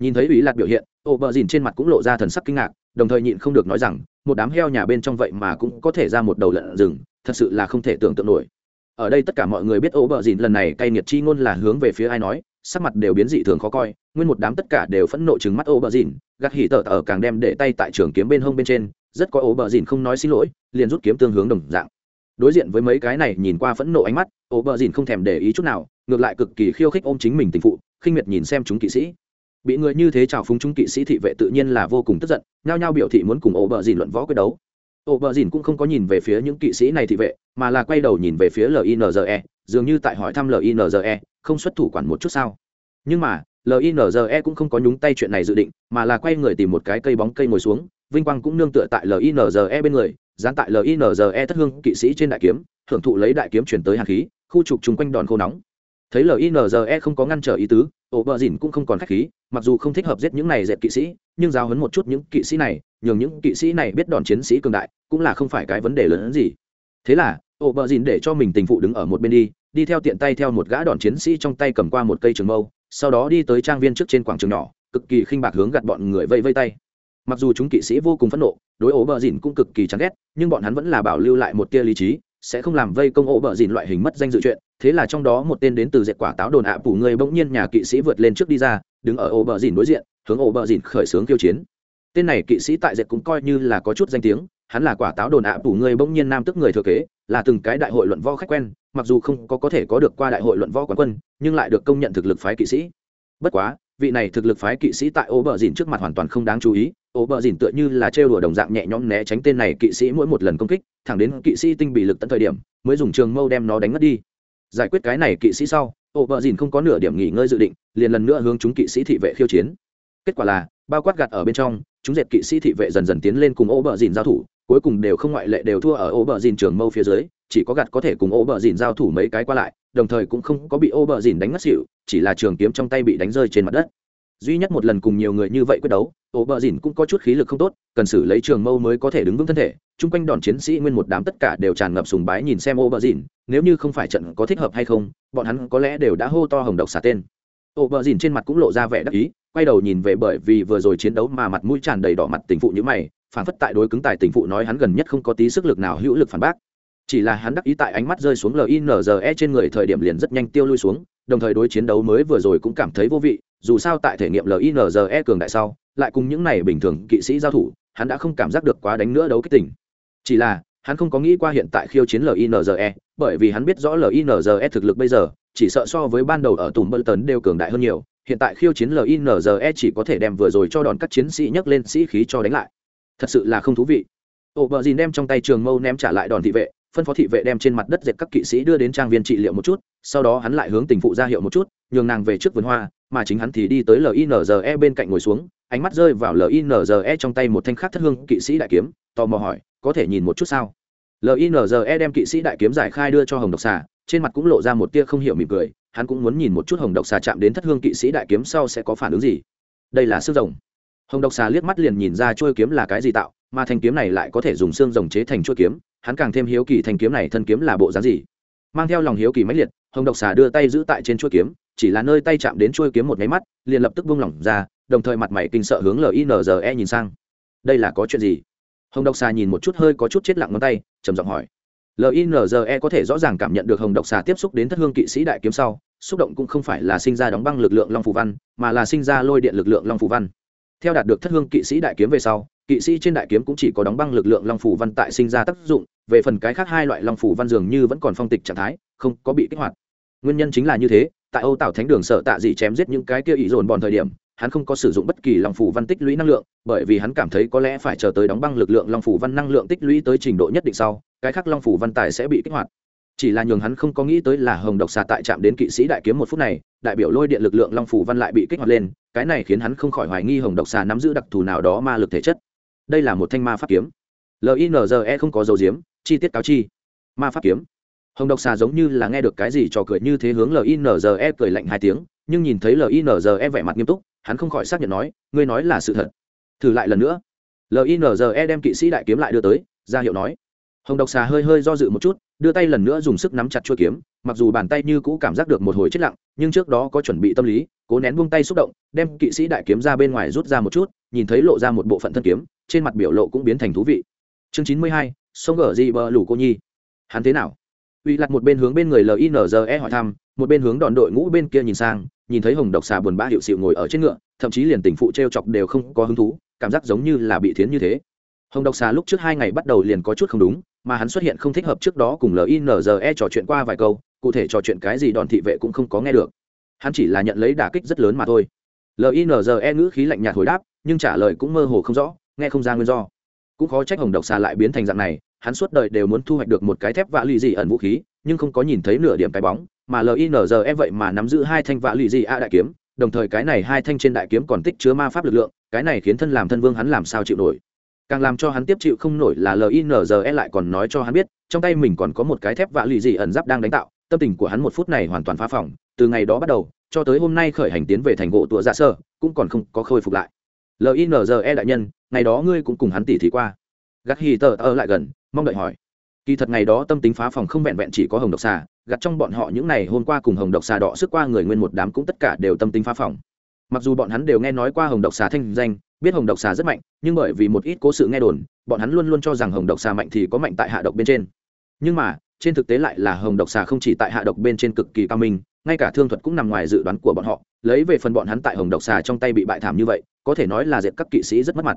Nhìn thấy uy lạt biểu hiện, ô bờ dìn trên mặt cũng lộ ra thần sắc kinh ngạc, đồng thời nhịn không được nói rằng một đám heo nhà bên trong vậy mà cũng có thể ra một đầu lợn rừng, thật sự là không thể tưởng tượng nổi. Ở đây tất cả mọi người biết ố bờ dìn lần này cay nghiệt chi ngôn là hướng về phía ai nói, sắc mặt đều biến dị thường khó coi, nguyên một đám tất cả đều phẫn nộ trừng mắt ố bờ dìn gắt hỉ tờ tờ càng đem để tay tại trường kiếm bên hông bên trên, rất có ố bờ dìn không nói xin lỗi, liền rút kiếm tương hướng đồng dạng. Đối diện với mấy cái này nhìn qua phẫn nộ ánh mắt ố bờ dìn không thèm để ý chút nào, ngược lại cực kỳ khiêu khích ôm chính mình tình phụ, khinh miệt nhìn xem chúng kỵ sĩ bị người như thế trào phúng chúng kỵ sĩ thị vệ tự nhiên là vô cùng tức giận, nhao nhao biểu thị muốn cùng ổ bờ dìn luận võ quyết đấu. Ổ bờ dìn cũng không có nhìn về phía những kỵ sĩ này thị vệ, mà là quay đầu nhìn về phía linze dường như tại hỏi thăm linze không xuất thủ quản một chút sao. Nhưng mà linze cũng không có nhúng tay chuyện này dự định, mà là quay người tìm một cái cây bóng cây ngồi xuống, vinh quang cũng nương tựa tại linze bên người, dán tại linze thất hương kỵ sĩ trên đại kiếm, hưởng thụ lấy đại kiếm chuyển tới hàn khí, khu trục chung quanh đòn khô nóng. Thấy linze không có ngăn trở ý tứ ổ bờ dìn cũng không còn khách khí, mặc dù không thích hợp giết những này dẹp kỵ sĩ, nhưng giáo hấn một chút những kỵ sĩ này, nhường những kỵ sĩ này biết đòn chiến sĩ cường đại, cũng là không phải cái vấn đề lớn hơn gì. Thế là, ổ bờ dìn để cho mình tình phụ đứng ở một bên đi đi theo tiện tay theo một gã đòn chiến sĩ trong tay cầm qua một cây trường mâu, sau đó đi tới trang viên trước trên quảng trường nhỏ, cực kỳ khinh bạc hướng gặt bọn người vây vây tay. Mặc dù chúng kỵ sĩ vô cùng phẫn nộ, đối ổ bờ dìn cũng cực kỳ chán ghét, nhưng bọn hắn vẫn là bảo lưu lại một tia lý trí, sẽ không làm vây công ổ bờ dìn loại hình mất danh dự chuyện thế là trong đó một tên đến từ dệt quả táo đồn ạ phủ người bỗng nhiên nhà kỵ sĩ vượt lên trước đi ra, đứng ở ổ bờ dìn đối diện, hướng ổ bờ dìn khởi xướng kiêu chiến. Tên này kỵ sĩ tại dệt cũng coi như là có chút danh tiếng, hắn là quả táo đồn ạ phủ người bỗng nhiên nam tức người thừa kế, là từng cái đại hội luận võ khách quen, mặc dù không có có thể có được qua đại hội luận võ quán quân, nhưng lại được công nhận thực lực phái kỵ sĩ. Bất quá, vị này thực lực phái kỵ sĩ tại ô bờ dìn trước mặt hoàn toàn không đáng chú ý ô bờ dìn tựa như là trêu đùa đồng dạng nhẹ nhõm né tránh tên này kỵ sĩ mỗi một lần công kích, thẳng đến kỵ sĩ tinh bị lực tận thời điểm, mới dùng trường mâu đem nó đánh mất đi giải quyết cái này kỵ sĩ sau ô bờ dìn không có nửa điểm nghỉ ngơi dự định, liền lần nữa hướng chúng kỵ sĩ thị vệ khiêu chiến. Kết quả là, bao quát gạt ở bên trong, chúng dệt kỵ sĩ thị vệ dần dần tiến lên cùng ô bờ dìn giao thủ, cuối cùng đều không ngoại lệ đều thua ở ô bờ dìn trường mâu phía dưới, chỉ có gạt có thể cùng ô bờ dìn giao thủ mấy cái qua lại, đồng thời cũng không có bị ô bờ dìn đánh ngất xỉu, chỉ là trường kiếm trong tay bị đánh rơi trên mặt đất duy nhất một lần cùng nhiều người như vậy quyết đấu ô bờ dìn cũng có chút khí lực không tốt, cần xử lấy trường mâu mới có thể đứng vững thân thể. Chung quanh đòn chiến sĩ nguyên một đám tất cả đều tràn ngập sùng bái nhìn xem ô bờ dìn, nếu như không phải trận có thích hợp hay không, bọn hắn có lẽ đều đã hô to hồng độc xả tên. Ô bờ dìn trên mặt cũng lộ ra vẻ đắc ý, quay đầu nhìn về bởi vì vừa rồi chiến đấu mà mặt mũi tràn đầy đỏ mặt tình phụ như mày, phản phất tại đối cứng tài tình phụ nói hắn gần nhất không có tí sức lực nào hữu lực phản bác. Chỉ là hắn đắc ý tại ánh mắt rơi xuống linze trên người thời điểm liền rất nhanh tiêu lui xuống, đồng thời đối chiến đấu mới vừa rồi cũng cảm thấy vô vị dù sao tại thể nghiệm linze cường đại sau, lại cùng những này bình thường kỵ sĩ giao thủ, hắn đã không cảm giác được quá đánh nữa đấu kích tỉnh chỉ là, hắn không có nghĩ qua hiện tại khiêu chiến linze bởi vì hắn biết rõ linze thực lực bây giờ, chỉ sợ so với ban đầu ở tùng bơ tấn đều cường đại hơn nhiều, hiện tại khiêu chiến linze chỉ có thể đem vừa rồi cho đòn các chiến sĩ nhấc lên sĩ khí cho đánh lại. Thật sự là không thú vị. Ổ bờ dìn đem trong tay trường mâu ném trả lại đòn thị vệ, phân phó thị vệ đem trên mặt đất dệt các kỵ sĩ đưa đến trang viên trị liệu một chút, sau đó hắn lại hướng tình phụ ra hiệu một chút nhường nàng về trước vườn hoa, mà chính hắn thì đi tới linze bên cạnh ngồi xuống, ánh mắt rơi vào linze trong tay một thanh khắc thất hương kỵ sĩ đại kiếm, tò mò hỏi, có thể nhìn một chút sao? Linze đem kỵ sĩ đại kiếm giải khai đưa cho hồng độc xà, trên mặt cũng lộ ra một tia không hiểu mỉm cười, hắn cũng muốn nhìn một chút hồng độc xà chạm đến thất hương kỵ sĩ đại kiếm sau sẽ có phản ứng gì. Đây là xương rồng. Hồng độc xà liếc mắt liền nhìn ra trôi kiếm là cái gì tạo, mà thanh kiếm này lại có thể dùng xương rồng chế thành chuôi kiếm, hắn càng thêm hiếu kỳ thanh kiếm này thân kiếm là bộ dáng gì. Mang theo lòng hiếu kỳ mãnh liệt, hồng độc xà đưa tay giữ tại trên chuôi kiếm chỉ là nơi tay chạm đến chuôi kiếm một nháy mắt, liền lập tức vung lỏng ra, đồng thời mặt mày kinh sợ hướng linze nhìn sang. Đây là có chuyện gì? Hồng độc xà nhìn một chút hơi có chút chết lặng ngón tay, trầm giọng hỏi. Linze có thể rõ ràng cảm nhận được hồng độc xà tiếp xúc đến thất hương kỵ sĩ đại kiếm sau, xúc động cũng không phải là sinh ra đóng băng lực lượng long phù văn, mà là sinh ra lôi điện lực lượng long phù văn. Theo đạt được thất hương kỵ sĩ đại kiếm về sau, kỵ sĩ trên đại kiếm cũng chỉ có đóng băng lực lượng long phủ văn tại sinh ra tác dụng, về phần cái khác hai loại long phủ văn dường như vẫn còn phong tịch trạng thái, không có bị kích hoạt. Nguyên nhân chính là như thế tại âu tạo thánh đường sợ tạ dị chém giết những cái kia ý dồn bọn thời điểm, hắn không có sử dụng bất kỳ long phủ văn tích lũy năng lượng, bởi vì hắn cảm thấy có lẽ phải chờ tới đóng băng lực lượng long phủ văn năng lượng tích lũy tới trình độ nhất định sau, cái khác long phủ văn tài sẽ bị kích hoạt. Chỉ là nhường hắn không có nghĩ tới là hồng độc xà tại chạm đến kỵ sĩ đại kiếm một phút này, đại biểu lôi điện lực lượng long phủ văn lại bị kích hoạt lên, cái này khiến hắn không khỏi hoài nghi hồng độc xà nắm giữ đặc thù nào đó ma lực thể chất. Đây là một thanh ma pháp kiếm. Linze không có dấu diếm, chi tiết cáo chi. Ma pháp kiếm hồng độc xà giống như là nghe được cái gì trò cười như thế hướng linze cười lạnh hai tiếng, nhưng nhìn thấy linze vẻ mặt nghiêm túc, hắn không khỏi xác nhận nói, ngươi nói là sự thật. Thử lại lần nữa. Linze đem kỵ sĩ đại kiếm lại đưa tới, ra hiệu nói. Hồng độc xà hơi hơi do dự một chút, đưa tay lần nữa dùng sức nắm chặt chuôi kiếm, mặc dù bàn tay như cũ cảm giác được một hồi chết lặng, nhưng trước đó có chuẩn bị tâm lý, cố nén buông tay xúc động, đem kỵ sĩ đại kiếm ra bên ngoài rút ra một chút, nhìn thấy lộ ra một bộ phận thân kiếm, trên mặt biểu lộ cũng biến thành thú vị. Chương chín mươi hai, sông gở di bờ lủ cô nhi. Hắn thế nào? Uy lặt một bên hướng bên người linze hỏi thăm, một bên hướng đòn đội ngũ bên kia nhìn sang, nhìn thấy hồng độc xà buồn bã hiệu xịu ngồi ở trên ngựa, thậm chí liền tình phụ t r e o chọc đều không có hứng thú, cảm giác giống như là bị thiến như thế. Hồng độc xà lúc trước hai ngày bắt đầu liền có chút không đúng, mà hắn xuất hiện không thích hợp trước đó cùng linze trò chuyện qua vài câu, cụ thể trò chuyện cái gì đòn thị vệ cũng không có nghe được. Hắn chỉ là nhận lấy đả kích rất lớn mà thôi. Linze ngữ khí lạnh nhạt hồi đáp, nhưng trả lời cũng mơ hồ không rõ, nghe không ra nguyên do. Cũng khó trách hồng độc xà lại biến thành dạng này hắn suốt đời đều muốn thu hoạch được một cái thép vạ lì dị ẩn vũ khí, nhưng không có nhìn thấy nửa điểm cái bóng, mà linze vậy mà nắm giữ hai thanh vạ lì dị a đại kiếm, đồng thời cái này hai thanh trên đại kiếm còn tích chứa ma pháp lực lượng, cái này khiến thân làm thân vương hắn làm sao chịu nổi. Càng làm cho hắn tiếp chịu không nổi là linze lại còn nói cho hắn biết, trong tay mình còn có một cái thép vạ lì dị ẩn giáp đang đánh tạo, tâm tình của hắn một phút này hoàn toàn phá phỏng, từ ngày đó bắt đầu, cho tới hôm nay khởi hành tiến về thành gỗ tụa dạ sơ, cũng còn không có khôi phục lại. Linze đại nhân, ngày đó ngươi cũng cùng hắn tỉ thí qua gắt hì tờ ơ lại gần, mong đợi hỏi. Kỳ thật ngày đó tâm tính phá phòng không vẹn vẹn chỉ có hồng độc xà gặt trong bọn họ những ngày hôm qua cùng hồng độc xà đỏ sức qua người nguyên một đám cũng tất cả đều tâm tính phá phòng. Mặc dù bọn hắn đều nghe nói qua hồng độc xà thanh danh, biết hồng độc xà rất mạnh, nhưng bởi vì một ít cố sự nghe đồn, bọn hắn luôn luôn cho rằng hồng độc xà mạnh thì có mạnh tại hạ độc bên trên. Nhưng mà, trên thực tế lại là hồng độc xà không chỉ tại hạ độc bên trên cực kỳ cao minh, ngay cả thương thuật cũng nằm ngoài dự đoán của bọn họ, lấy về phần bọn hắn tại hồng độc xà trong tay bị bại thảm như vậy, có thể nói là diệt các kỵ sĩ rất mất mặt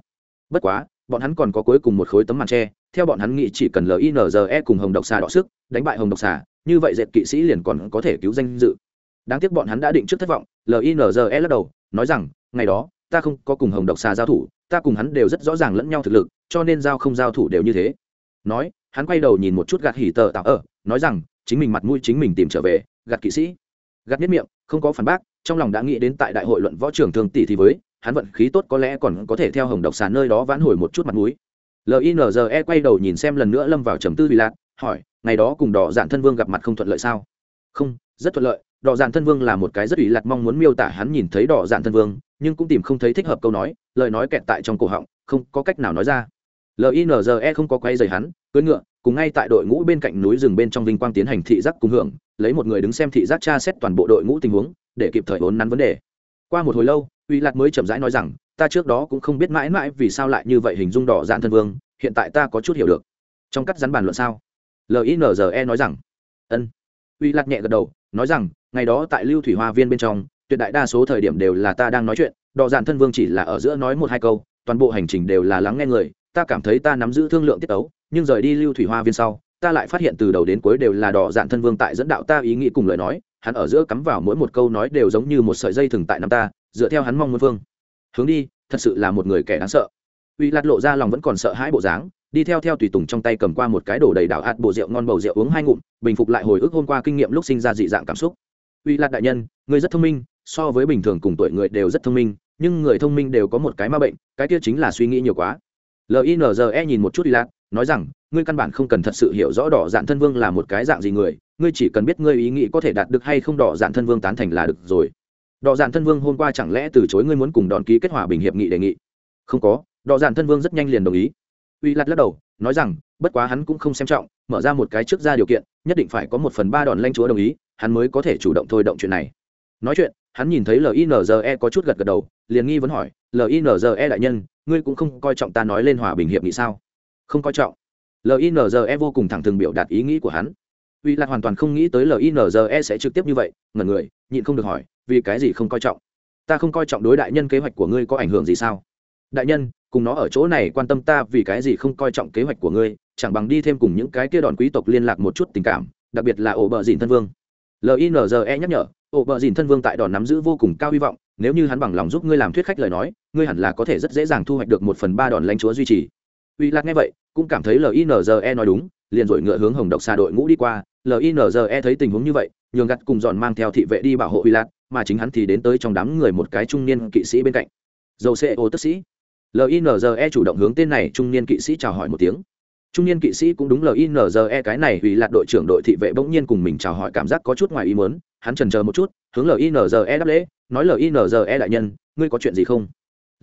bất quá, bọn hắn còn có cuối cùng một khối tấm màn tre, theo bọn hắn nghĩ chỉ cần linze cùng hồng độc xà đọ sức, đánh bại hồng độc xà, như vậy dẹp kỵ sĩ liền còn có thể cứu danh dự. Đáng tiếc bọn hắn đã định trước thất vọng linze lắc đầu, nói rằng, ngày đó, ta không có cùng hồng độc xà giao thủ, ta cùng hắn đều rất rõ ràng lẫn nhau thực lực, cho nên giao không giao thủ đều như thế. Nói, hắn quay đầu nhìn một chút gạt hỉ tờ tạo ở, nói rằng, chính mình mặt mũi chính mình tìm trở về, gạt kỵ sĩ. Gạt nhất miệng, không có phản bác, trong lòng đã nghĩ đến tại đại hội luận võ trưởng thường tỷ thì với hắn vận khí tốt có lẽ còn có thể theo hồng độc xà nơi đó vãn hồi một chút mặt mũi. Linze quay đầu nhìn xem lần nữa lâm vào trầm tư vì lạc, hỏi, ngày đó cùng đỏ dạn thân vương gặp mặt không thuận lợi sao? Không, rất thuận lợi. Đỏ dạn thân vương là một cái rất ủy lạc mong muốn miêu tả hắn nhìn thấy đỏ dạn thân vương, nhưng cũng tìm không thấy thích hợp câu nói, lời nói kẹt tại trong cổ họng, không có cách nào nói ra. Linze không có quay dày hắn, cưỡi ngựa, cùng ngay tại đội ngũ bên cạnh núi rừng bên trong vinh quang tiến hành thị giác cùng hưởng, lấy một người đứng xem thị giác tra xét toàn bộ đội ngũ tình huống, để kịp thời vốn nắn vấn đề. Qua một hồi lâu uy lạc mới chậm rãi nói rằng, ta trước đó cũng không biết mãi mãi vì sao lại như vậy hình dung đỏ dạn thân vương, hiện tại ta có chút hiểu được. Trong cắt rắn bàn luận sao? Linze nói rằng, ân. Uy lạc nhẹ gật đầu, nói rằng, ngày đó tại lưu thủy hoa viên bên trong, tuyệt đại đa số thời điểm đều là ta đang nói chuyện, đỏ dạn thân vương chỉ là ở giữa nói một hai câu, toàn bộ hành trình đều là lắng nghe người, ta cảm thấy ta nắm giữ thương lượng tiết tấu, nhưng rời đi lưu thủy hoa viên sau, ta lại phát hiện từ đầu đến cuối đều là đỏ dạn thân vương tại dẫn đạo ta ý nghĩ cùng lời nói, hắn ở giữa cắm vào mỗi một câu nói đều giống như một sợi dây thừng tại năm ta dựa theo hắn mong muốn vương hướng đi, thật sự là một người kẻ đáng sợ. Uy lạt lộ ra lòng vẫn còn sợ hãi bộ dáng, đi theo theo tùy tùng trong tay cầm qua một cái đổ đầy đảo hạt bộ rượu ngon bầu rượu uống hai ngụm, bình phục lại hồi ức hôm qua kinh nghiệm lúc sinh ra dị dạng cảm xúc. Uy lạt đại nhân, người rất thông minh, so với bình thường cùng tuổi người đều rất thông minh, nhưng người thông minh đều có một cái ma bệnh, cái kia chính là suy nghĩ nhiều quá. Linze nhìn một chút uy lạt, nói rằng, ngươi căn bản không cần thật sự hiểu rõ đỏ dạn thân vương là một cái dạng gì người, ngươi chỉ cần biết ngươi ý nghĩ có thể đạt được hay không đỏ dạn thân vương tán thành là được rồi đọ dạn thân vương hôm qua chẳng lẽ từ chối ngươi muốn cùng đòn ký kết hòa bình hiệp nghị đề nghị? Không có, đọ dạn thân vương rất nhanh liền đồng ý. Uy lặt lắc đầu, nói rằng, bất quá hắn cũng không xem trọng, mở ra một cái trước ra điều kiện, nhất định phải có một phần ba đòn lanh chúa đồng ý, hắn mới có thể chủ động thôi động chuyện này. Nói chuyện, hắn nhìn thấy linze có chút gật gật đầu, liền nghi vấn hỏi linze đại nhân, ngươi cũng không coi trọng ta nói lên hòa bình hiệp nghị sao? Không coi trọng. Linze vô cùng thẳng thừng biểu đạt ý nghĩ của hắn. Uy lạc hoàn toàn không nghĩ tới linze sẽ trực tiếp như vậy, ngẩn người, nhịn không được hỏi vì cái gì không coi trọng? Ta không coi trọng đối đại nhân kế hoạch của ngươi có ảnh hưởng gì sao? Đại nhân, cùng nó ở chỗ này quan tâm ta vì cái gì không coi trọng kế hoạch của ngươi, chẳng bằng đi thêm cùng những cái kia đòn quý tộc liên lạc một chút tình cảm, đặc biệt là ổ bờ dìn thân vương. Linze nhắc nhở, ổ bờ dìn thân vương tại đòn nắm giữ vô cùng cao hy vọng, nếu như hắn bằng lòng giúp ngươi làm thuyết khách lời nói, ngươi hẳn là có thể rất dễ dàng thu hoạch được một phần ba đòn lãnh chúa duy trì. Uy lạc nghe vậy, cũng cảm thấy linze nói đúng, liền dội ngựa hướng hồng độc xa đội ngũ đi qua. Linze thấy tình huống như vậy, nhường gặt cùng dọn mang theo thị vệ đi bảo hộ uy lạc mà chính hắn thì đến tới trong đám người một cái trung niên kỵ sĩ bên cạnh. Dầu xe ô tức sĩ. Linze chủ động hướng tên này trung niên kỵ sĩ chào hỏi một tiếng. Trung niên kỵ sĩ cũng đúng linze cái này vì là đội trưởng đội thị vệ bỗng nhiên cùng mình chào hỏi cảm giác có chút ngoài ý muốn. Hắn trần chờ một chút, hướng linze đáp lễ, nói linze đại nhân, ngươi có chuyện gì không?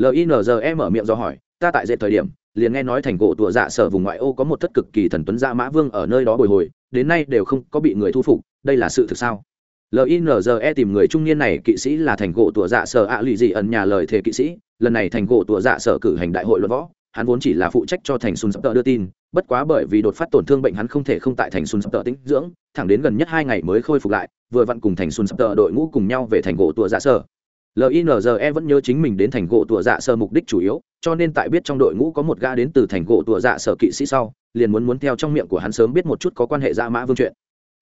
Linze mở miệng do hỏi, ta tại dệt thời điểm, liền nghe nói thành cổ tùa dạ sở vùng ngoại ô có một thất cực kỳ thần tuấn dạ mã vương ở nơi đó bồi hồi, đến nay đều không có bị người thu phục, đây là sự thực sao? Linze tìm người trung niên này, kỵ sĩ là thành gỗ tủa dạ sở ạ à lụy dị ẩn nhà lời thề kỵ sĩ. Lần này thành gỗ tủa dạ sở cử hành đại hội luận võ. Hắn vốn chỉ là phụ trách cho thành xuân sắp tờ đưa tin. Bất quá bởi vì đột phát tổn thương bệnh, hắn không thể không tại thành xuân sắp tờ tĩnh dưỡng. Thẳng đến gần nhất hai ngày mới khôi phục lại, vừa vặn cùng thành xuân sắp tờ đội ngũ cùng nhau về thành gỗ tủa dạ sở. Linze vẫn nhớ chính mình đến thành gỗ tủa dạ sở mục đích chủ yếu, cho nên tại biết trong đội ngũ có một ga đến từ thành gỗ tủa dạ sở kỵ sĩ sau, liền muốn muốn theo trong miệng của hắn sớm biết một chút có quan hệ dạ mã vương chuyện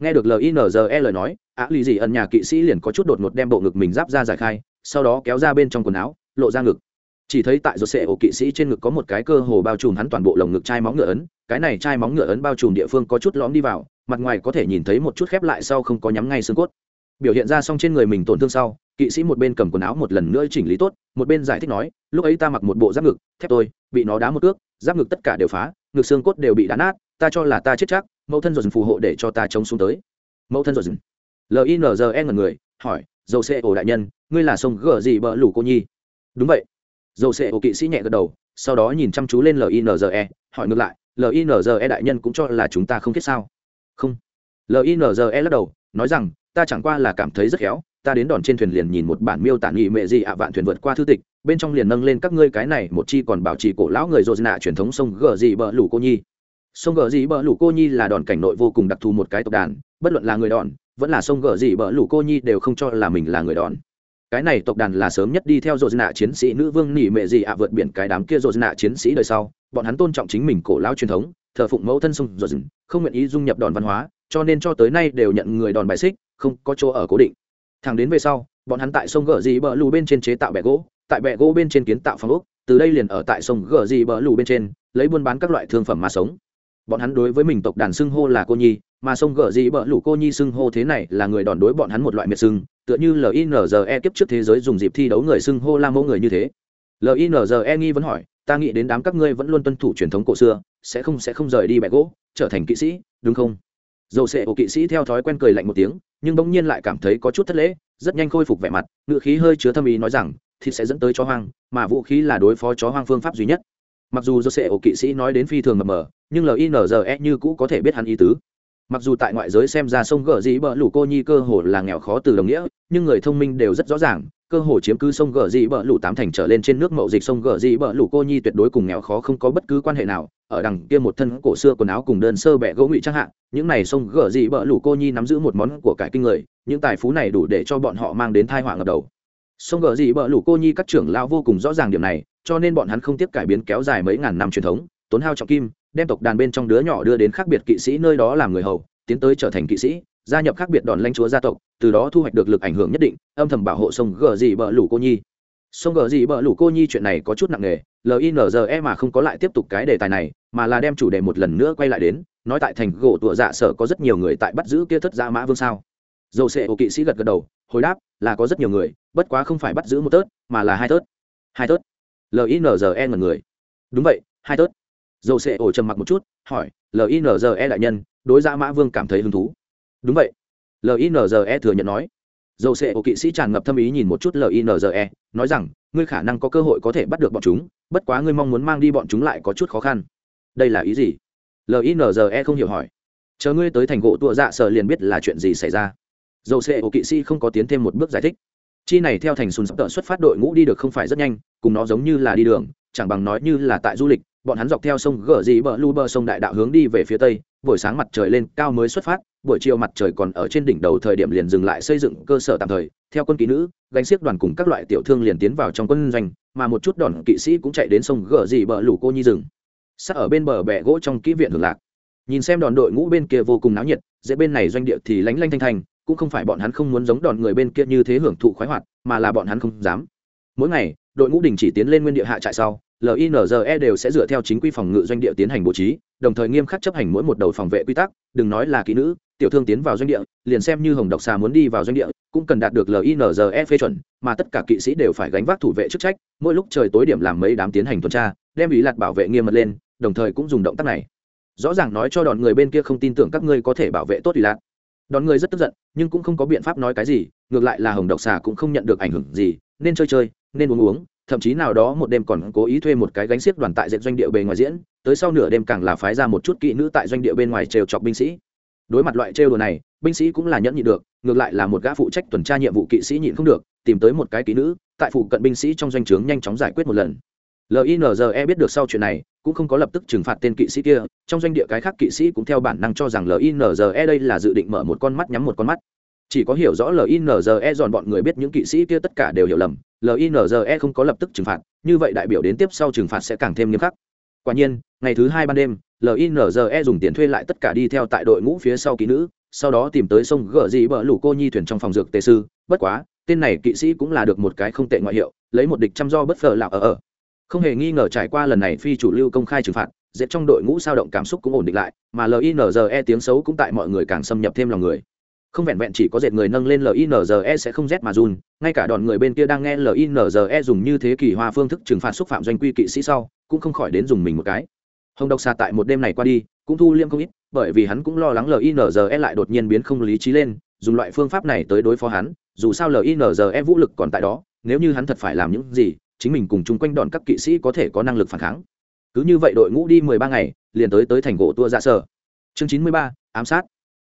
nghe được linze lời nói, á lì dị ẩn nhà kỵ sĩ liền có chút đột ngột đem bộ ngực mình giáp ra giải khai, sau đó kéo ra bên trong quần áo, lộ ra ngực. Chỉ thấy tại rột sệ ổ kỵ sĩ trên ngực có một cái cơ hồ bao trùm hắn toàn bộ lồng ngực chai móng ngựa ấn, cái này chai móng ngựa ấn bao trùm địa phương có chút lõm đi vào, mặt ngoài có thể nhìn thấy một chút khép lại sau không có nhắm ngay xương cốt. Biểu hiện ra xong trên người mình tổn thương sau, kỵ sĩ một bên cầm quần áo một lần nữa chỉnh lý tốt, một bên giải thích nói, lúc ấy ta mặc một bộ giáp ngực, thép tôi, bị nó đá một ước giáp ngực tất cả đều phá, ngực xương cốt đều bị đá nát, ta cho là ta chết chắc mẫu thân rồi dừng phù hộ để cho ta chống xuống tới. Mẫu thân rồi dừng. Linze ngần người, hỏi, dầu xe ổ đại nhân, ngươi là sông gờ gì bỡ lủ cô nhi? Đúng vậy. Dầu xe ổ kỵ sĩ nhẹ gật đầu, sau đó nhìn chăm chú lên linze hỏi ngược lại linze đại nhân cũng cho là chúng ta không kết sao? Không. Linze lắc đầu, nói rằng, ta chẳng qua là cảm thấy rất khéo, ta đến đòn trên thuyền liền nhìn một bản miêu tả nghị mệ gì ạ vạn thuyền vượt qua thư tịch, bên trong liền nâng lên các ngươi cái này, một chi còn bảo trì cổ lão người dô nạ truyền thống sông gờ gì bờ lủ cô nhi sông gờ gì bờ lũ cô nhi là đòn cảnh nội vô cùng đặc thù một cái tộc đàn, bất luận là người đòn, vẫn là sông gờ gì bờ lũ cô nhi đều không cho là mình là người đòn. Cái này tộc đàn là sớm nhất đi theo dô nạ chiến sĩ nữ vương nỉ mệ gì ạ vượt biển cái đám kia dô nạ chiến sĩ đời sau, bọn hắn tôn trọng chính mình cổ lão truyền thống, thờ phụng mẫu thân sông dô không nguyện ý dung nhập đòn văn hóa, cho nên cho tới nay đều nhận người đòn bài xích, không có chỗ ở cố định. Thẳng đến về sau, bọn hắn tại sông gờ dị bờ lù bên trên chế tạo bẹ gỗ, tại bẹ gỗ bên trên kiến tạo phong ốc, từ đây liền ở tại sông gờ dị bờ lù bên trên, lấy buôn bán các loại thương phẩm mà sống bọn hắn đối với mình tộc đàn xưng hô là cô nhi, mà sông gờ dị bợ lũ cô nhi xưng hô thế này là người đòn đối bọn hắn một loại miệt xưng, tựa như linze kiếp trước thế giới dùng dịp thi đấu người xưng hô la mẫu người như thế. Linze nghi vẫn hỏi, ta nghĩ đến đám các ngươi vẫn luôn tuân thủ truyền thống cổ xưa, sẽ không sẽ không rời đi bẹ gỗ, trở thành kỵ sĩ, đúng không? Dầu sệ của kỵ sĩ theo thói quen cười lạnh một tiếng, nhưng bỗng nhiên lại cảm thấy có chút thất lễ, rất nhanh khôi phục vẻ mặt ngự khí hơi chứa thâm ý nói rằng, thịt sẽ dẫn tới chó hoang, mà vũ khí là đối phó chó hoang phương pháp duy nhất mặc dù do sệ ổ kỵ sĩ nói đến phi thường mập mờ, nhưng linze như cũ có thể biết hắn ý tứ. Mặc dù tại ngoại giới xem ra sông gờ dĩ bờ lũ cô nhi cơ hồ là nghèo khó từ đồng nghĩa, nhưng người thông minh đều rất rõ ràng, cơ hồ chiếm cứ sông gờ dĩ bờ lũ tám thành trở lên trên nước mậu dịch sông gờ dĩ bờ lũ cô nhi tuyệt đối cùng nghèo khó không có bất cứ quan hệ nào, ở đằng kia một thân cổ xưa quần áo cùng đơn sơ bẹ gỗ ngụy trang hạn những này sông gờ dĩ bờ lũ cô nhi nắm giữ một món của cải kinh người, những tài phú này đủ để cho bọn họ mang đến thai họa ngập đầu. Sông gờ dĩ bờ lũ cô nhi các trưởng lao vô cùng rõ ràng điểm này cho nên bọn hắn không tiếp cải biến kéo dài mấy ngàn năm truyền thống, tốn hao trọng kim, đem tộc đàn bên trong đứa nhỏ đưa đến khác biệt kỵ sĩ nơi đó làm người hầu, tiến tới trở thành kỵ sĩ, gia nhập khác biệt đòn lanh chúa gia tộc, từ đó thu hoạch được lực ảnh hưởng nhất định, âm thầm bảo hộ sông gờ dị bờ lũ cô nhi. Sông gờ dị bờ lũ cô nhi chuyện này có chút nặng nề linze mà không có lại tiếp tục cái đề tài này, mà là đem chủ đề một lần nữa quay lại đến, nói tại thành gỗ tụa dạ sở có rất nhiều người tại bắt giữ kia thất gia mã vương sao. Dầu sệ của kỵ sĩ gật gật đầu, hồi đáp, là có rất nhiều người, bất quá không phải bắt giữ một tớt, mà là hai tớt. Hai tớt linze ngần người. Đúng vậy, hai tớt. Dầu sệ ổ trầm mặc một chút, hỏi linze đại nhân, đối gia mã vương cảm thấy hứng thú. Đúng vậy. Linze thừa nhận nói. Dầu sệ ổ kỵ sĩ tràn ngập thâm ý nhìn một chút linze nói rằng, ngươi khả năng có cơ hội có thể bắt được bọn chúng, bất quá ngươi mong muốn mang đi bọn chúng lại có chút khó khăn. Đây là ý gì? Linze không hiểu hỏi. Chờ ngươi tới thành gỗ tụa dạ sở liền biết là chuyện gì xảy ra. Dầu sệ ổ kỵ sĩ không có tiến thêm một bước giải thích chi này theo thành sùn sắp tợ xuất phát đội ngũ đi được không phải rất nhanh, cùng nó giống như là đi đường, chẳng bằng nói như là tại du lịch, bọn hắn dọc theo sông gờ dì bờ lu bờ sông đại đạo hướng đi về phía tây, buổi sáng mặt trời lên, cao mới xuất phát, buổi chiều mặt trời còn ở trên đỉnh đầu thời điểm liền dừng lại xây dựng cơ sở tạm thời, theo quân kỹ nữ, gánh xiếc đoàn cùng các loại tiểu thương liền tiến vào trong quân doanh, mà một chút đòn kỵ sĩ cũng chạy đến sông gờ dì bờ Lù cô nhi rừng. Sắc ở bên bờ bẹ gỗ trong kỹ viện hưởng lạc. Nhìn xem đòn đội ngũ bên kia vô cùng náo nhiệt, dễ bên này doanh địa thì lánh lanh thanh thanh cũng không phải bọn hắn không muốn giống đòn người bên kia như thế hưởng thụ khoái hoạt, mà là bọn hắn không dám. Mỗi ngày, đội ngũ đình chỉ tiến lên nguyên địa hạ trại sau linze đều sẽ dựa theo chính quy phòng ngự doanh địa tiến hành bố trí, đồng thời nghiêm khắc chấp hành mỗi một đầu phòng vệ quy tắc, đừng nói là kỹ nữ, tiểu thương tiến vào doanh địa, liền xem như hồng độc xà muốn đi vào doanh địa, cũng cần đạt được linze phê chuẩn, mà tất cả kỵ sĩ đều phải gánh vác thủ vệ chức trách, mỗi lúc trời tối điểm làm mấy đám tiến hành tuần tra, đem ý lạt bảo vệ nghiêm mật lên, đồng thời cũng dùng động tác này. Rõ ràng nói cho đòn người bên kia không tin tưởng các ngươi có thể bảo vệ tốt ủy lạc đón người rất tức giận, nhưng cũng không có biện pháp nói cái gì, ngược lại là hồng độc xà cũng không nhận được ảnh hưởng gì, nên chơi chơi, nên uống uống, thậm chí nào đó một đêm còn cố ý thuê một cái gánh xiếc đoàn tại dệt doanh địa bề ngoài diễn, tới sau nửa đêm càng là phái ra một chút kỵ nữ tại doanh địa bên ngoài trêu chọc binh sĩ. Đối mặt loại trêu đồ này, binh sĩ cũng là nhẫn nhịn được, ngược lại là một gã phụ trách tuần tra nhiệm vụ kỵ sĩ nhịn không được, tìm tới một cái kỵ nữ, tại phụ cận binh sĩ trong doanh trướng nhanh chóng giải quyết một lần linze biết được sau chuyện này, cũng không có lập tức trừng phạt tên kỵ sĩ kia, trong doanh địa cái khác kỵ sĩ cũng theo bản năng cho rằng linze đây là dự định mở một con mắt nhắm một con mắt. Chỉ có hiểu rõ linze dọn bọn người biết những kỵ sĩ kia tất cả đều hiểu lầm linze không có lập tức trừng phạt, như vậy đại biểu đến tiếp sau trừng phạt sẽ càng thêm nghiêm khắc. Quả nhiên, ngày thứ hai ban đêm linze dùng tiền thuê lại tất cả đi theo tại đội ngũ phía sau kỹ nữ, sau đó tìm tới sông gờ dị bờ lũ cô nhi thuyền trong phòng dược tề sư. Bất quá, tên này kỵ sĩ cũng là được một cái không tệ ngoại hiệu, lấy một địch chăm do bất phờ lạc ở ở không hề nghi ngờ trải qua lần này phi chủ lưu công khai trừng phạt dễ trong đội ngũ sao động cảm xúc cũng ổn định lại, mà linze tiếng xấu cũng tại mọi người càng xâm nhập thêm lòng người. Không vẹn vẹn chỉ có dệt người nâng lên linze sẽ không rét mà run, ngay cả đòn người bên kia đang nghe linze dùng như thế kỷ hoa phương thức trừng phạt xúc phạm doanh quy kỵ sĩ sau, cũng không khỏi đến dùng mình một cái. Hồng độc xà tại một đêm này qua đi, cũng thu liêm không ít, bởi vì hắn cũng lo lắng linze lại đột nhiên biến không lý trí lên, dùng loại phương pháp này tới đối phó hắn, dù sao linze vũ lực còn tại đó, nếu như hắn thật phải làm những gì chính mình cùng chung quanh đòn các kỵ sĩ có thể có năng lực phản kháng. Cứ như vậy đội ngũ đi mười ba ngày, liền tới tới thành gỗ tua dạ sở. Chương chín mươi ba, ám sát.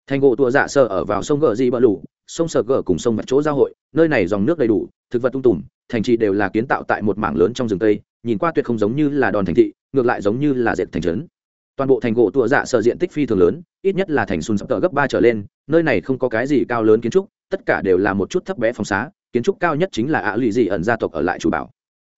Thành gỗ tua dạ sở ở vào sông gờ di bờ lủ sông sờ gờ cùng sông vạch chỗ giao hội, nơi này dòng nước đầy đủ, thực vật tung tùm, thành trì đều là kiến tạo tại một mảng lớn trong rừng tây, nhìn qua tuyệt không giống như là đòn thành thị, ngược lại giống như là dệt thành trấn. Toàn bộ thành gỗ tua dạ sở diện tích phi thường lớn, ít nhất là thành xuân sập tờ gấp ba trở lên, nơi này không có cái gì cao lớn kiến trúc, tất cả đều là một chút thấp bé phòng xá, kiến trúc cao nhất chính là ạ lụy dị ẩn gia tộc ở lại chủ bảo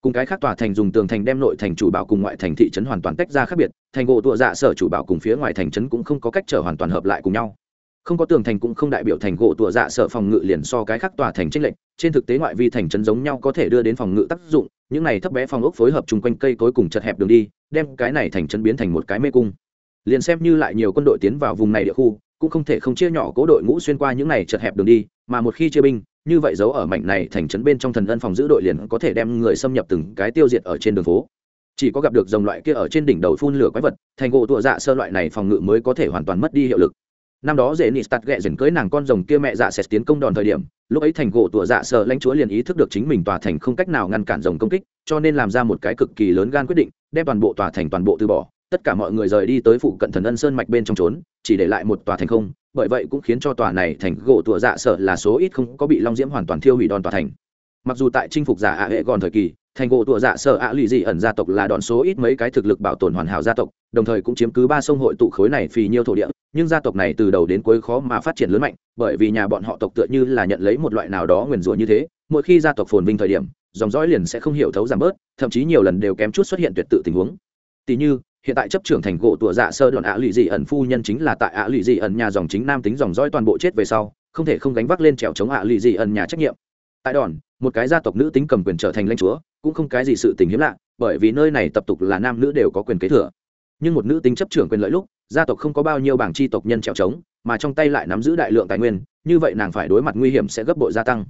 cùng cái khác tòa thành dùng tường thành đem nội thành chủ bảo cùng ngoại thành thị trấn hoàn toàn tách ra khác biệt, thành gỗ tụa dạ sở chủ bảo cùng phía ngoài thành trấn cũng không có cách trở hoàn toàn hợp lại cùng nhau. Không có tường thành cũng không đại biểu thành gỗ tụa dạ sở phòng ngự liền so cái khác tòa thành tranh lệch, trên thực tế ngoại vi thành trấn giống nhau có thể đưa đến phòng ngự tác dụng, những này thấp bé phòng ốc phối hợp chung quanh cây cối cùng chật hẹp đường đi, đem cái này thành trấn biến thành một cái mê cung. Liền xem như lại nhiều quân đội tiến vào vùng này địa khu, cũng không thể không chia nhỏ cố đội ngũ xuyên qua những này chật hẹp đường đi, mà một khi chia binh như vậy giấu ở mảnh này thành trấn bên trong thần ân phòng giữ đội liền có thể đem người xâm nhập từng cái tiêu diệt ở trên đường phố. Chỉ có gặp được dòng loại kia ở trên đỉnh đầu phun lửa quái vật, thành gỗ tụa dạ sơ loại này phòng ngự mới có thể hoàn toàn mất đi hiệu lực. Năm đó dễ nịt tạt ghẹ dần cưới nàng con rồng kia mẹ dạ sẽ tiến công đòn thời điểm, lúc ấy thành gỗ tụa dạ sơ lãnh chúa liền ý thức được chính mình tòa thành không cách nào ngăn cản rồng công kích, cho nên làm ra một cái cực kỳ lớn gan quyết định, đem toàn bộ tòa thành toàn bộ từ bỏ tất cả mọi người rời đi tới phụ cận thần ân sơn mạch bên trong trốn, chỉ để lại một tòa thành không, bởi vậy cũng khiến cho tòa này thành gỗ tụa dạ sợ là số ít không có bị long diễm hoàn toàn thiêu hủy đòn tòa thành. Mặc dù tại chinh phục giả ạ hệ gòn thời kỳ, thành gỗ tụa dạ sợ ạ lụy dị ẩn gia tộc là đòn số ít mấy cái thực lực bảo tồn hoàn hảo gia tộc, đồng thời cũng chiếm cứ ba sông hội tụ khối này phì nhiêu thổ địa, nhưng gia tộc này từ đầu đến cuối khó mà phát triển lớn mạnh, bởi vì nhà bọn họ tộc tựa như là nhận lấy một loại nào đó nguyền rủa như thế, mỗi khi gia tộc phồn vinh thời điểm, dòng dõi liền sẽ không hiểu thấu giảm bớt, thậm chí nhiều lần đều kém chút xuất hiện tuyệt tự tình huống. Tỷ như hiện tại chấp trưởng thành gỗ tủa dạ sơ đoạn ạ lụy dị ẩn phu nhân chính là tại ạ lụy dị ẩn nhà dòng chính nam tính dòng dõi toàn bộ chết về sau, không thể không gánh vác lên trèo chống ạ lụy dị ẩn nhà trách nhiệm. Tại đòn, một cái gia tộc nữ tính cầm quyền trở thành lãnh chúa, cũng không cái gì sự tình hiếm lạ, bởi vì nơi này tập tục là nam nữ đều có quyền kế thừa. Nhưng một nữ tính chấp trưởng quyền lợi lúc, gia tộc không có bao nhiêu bảng chi tộc nhân trèo trống mà trong tay lại nắm giữ đại lượng tài nguyên, như vậy nàng phải đối mặt nguy hiểm sẽ gấp bội gia tăng.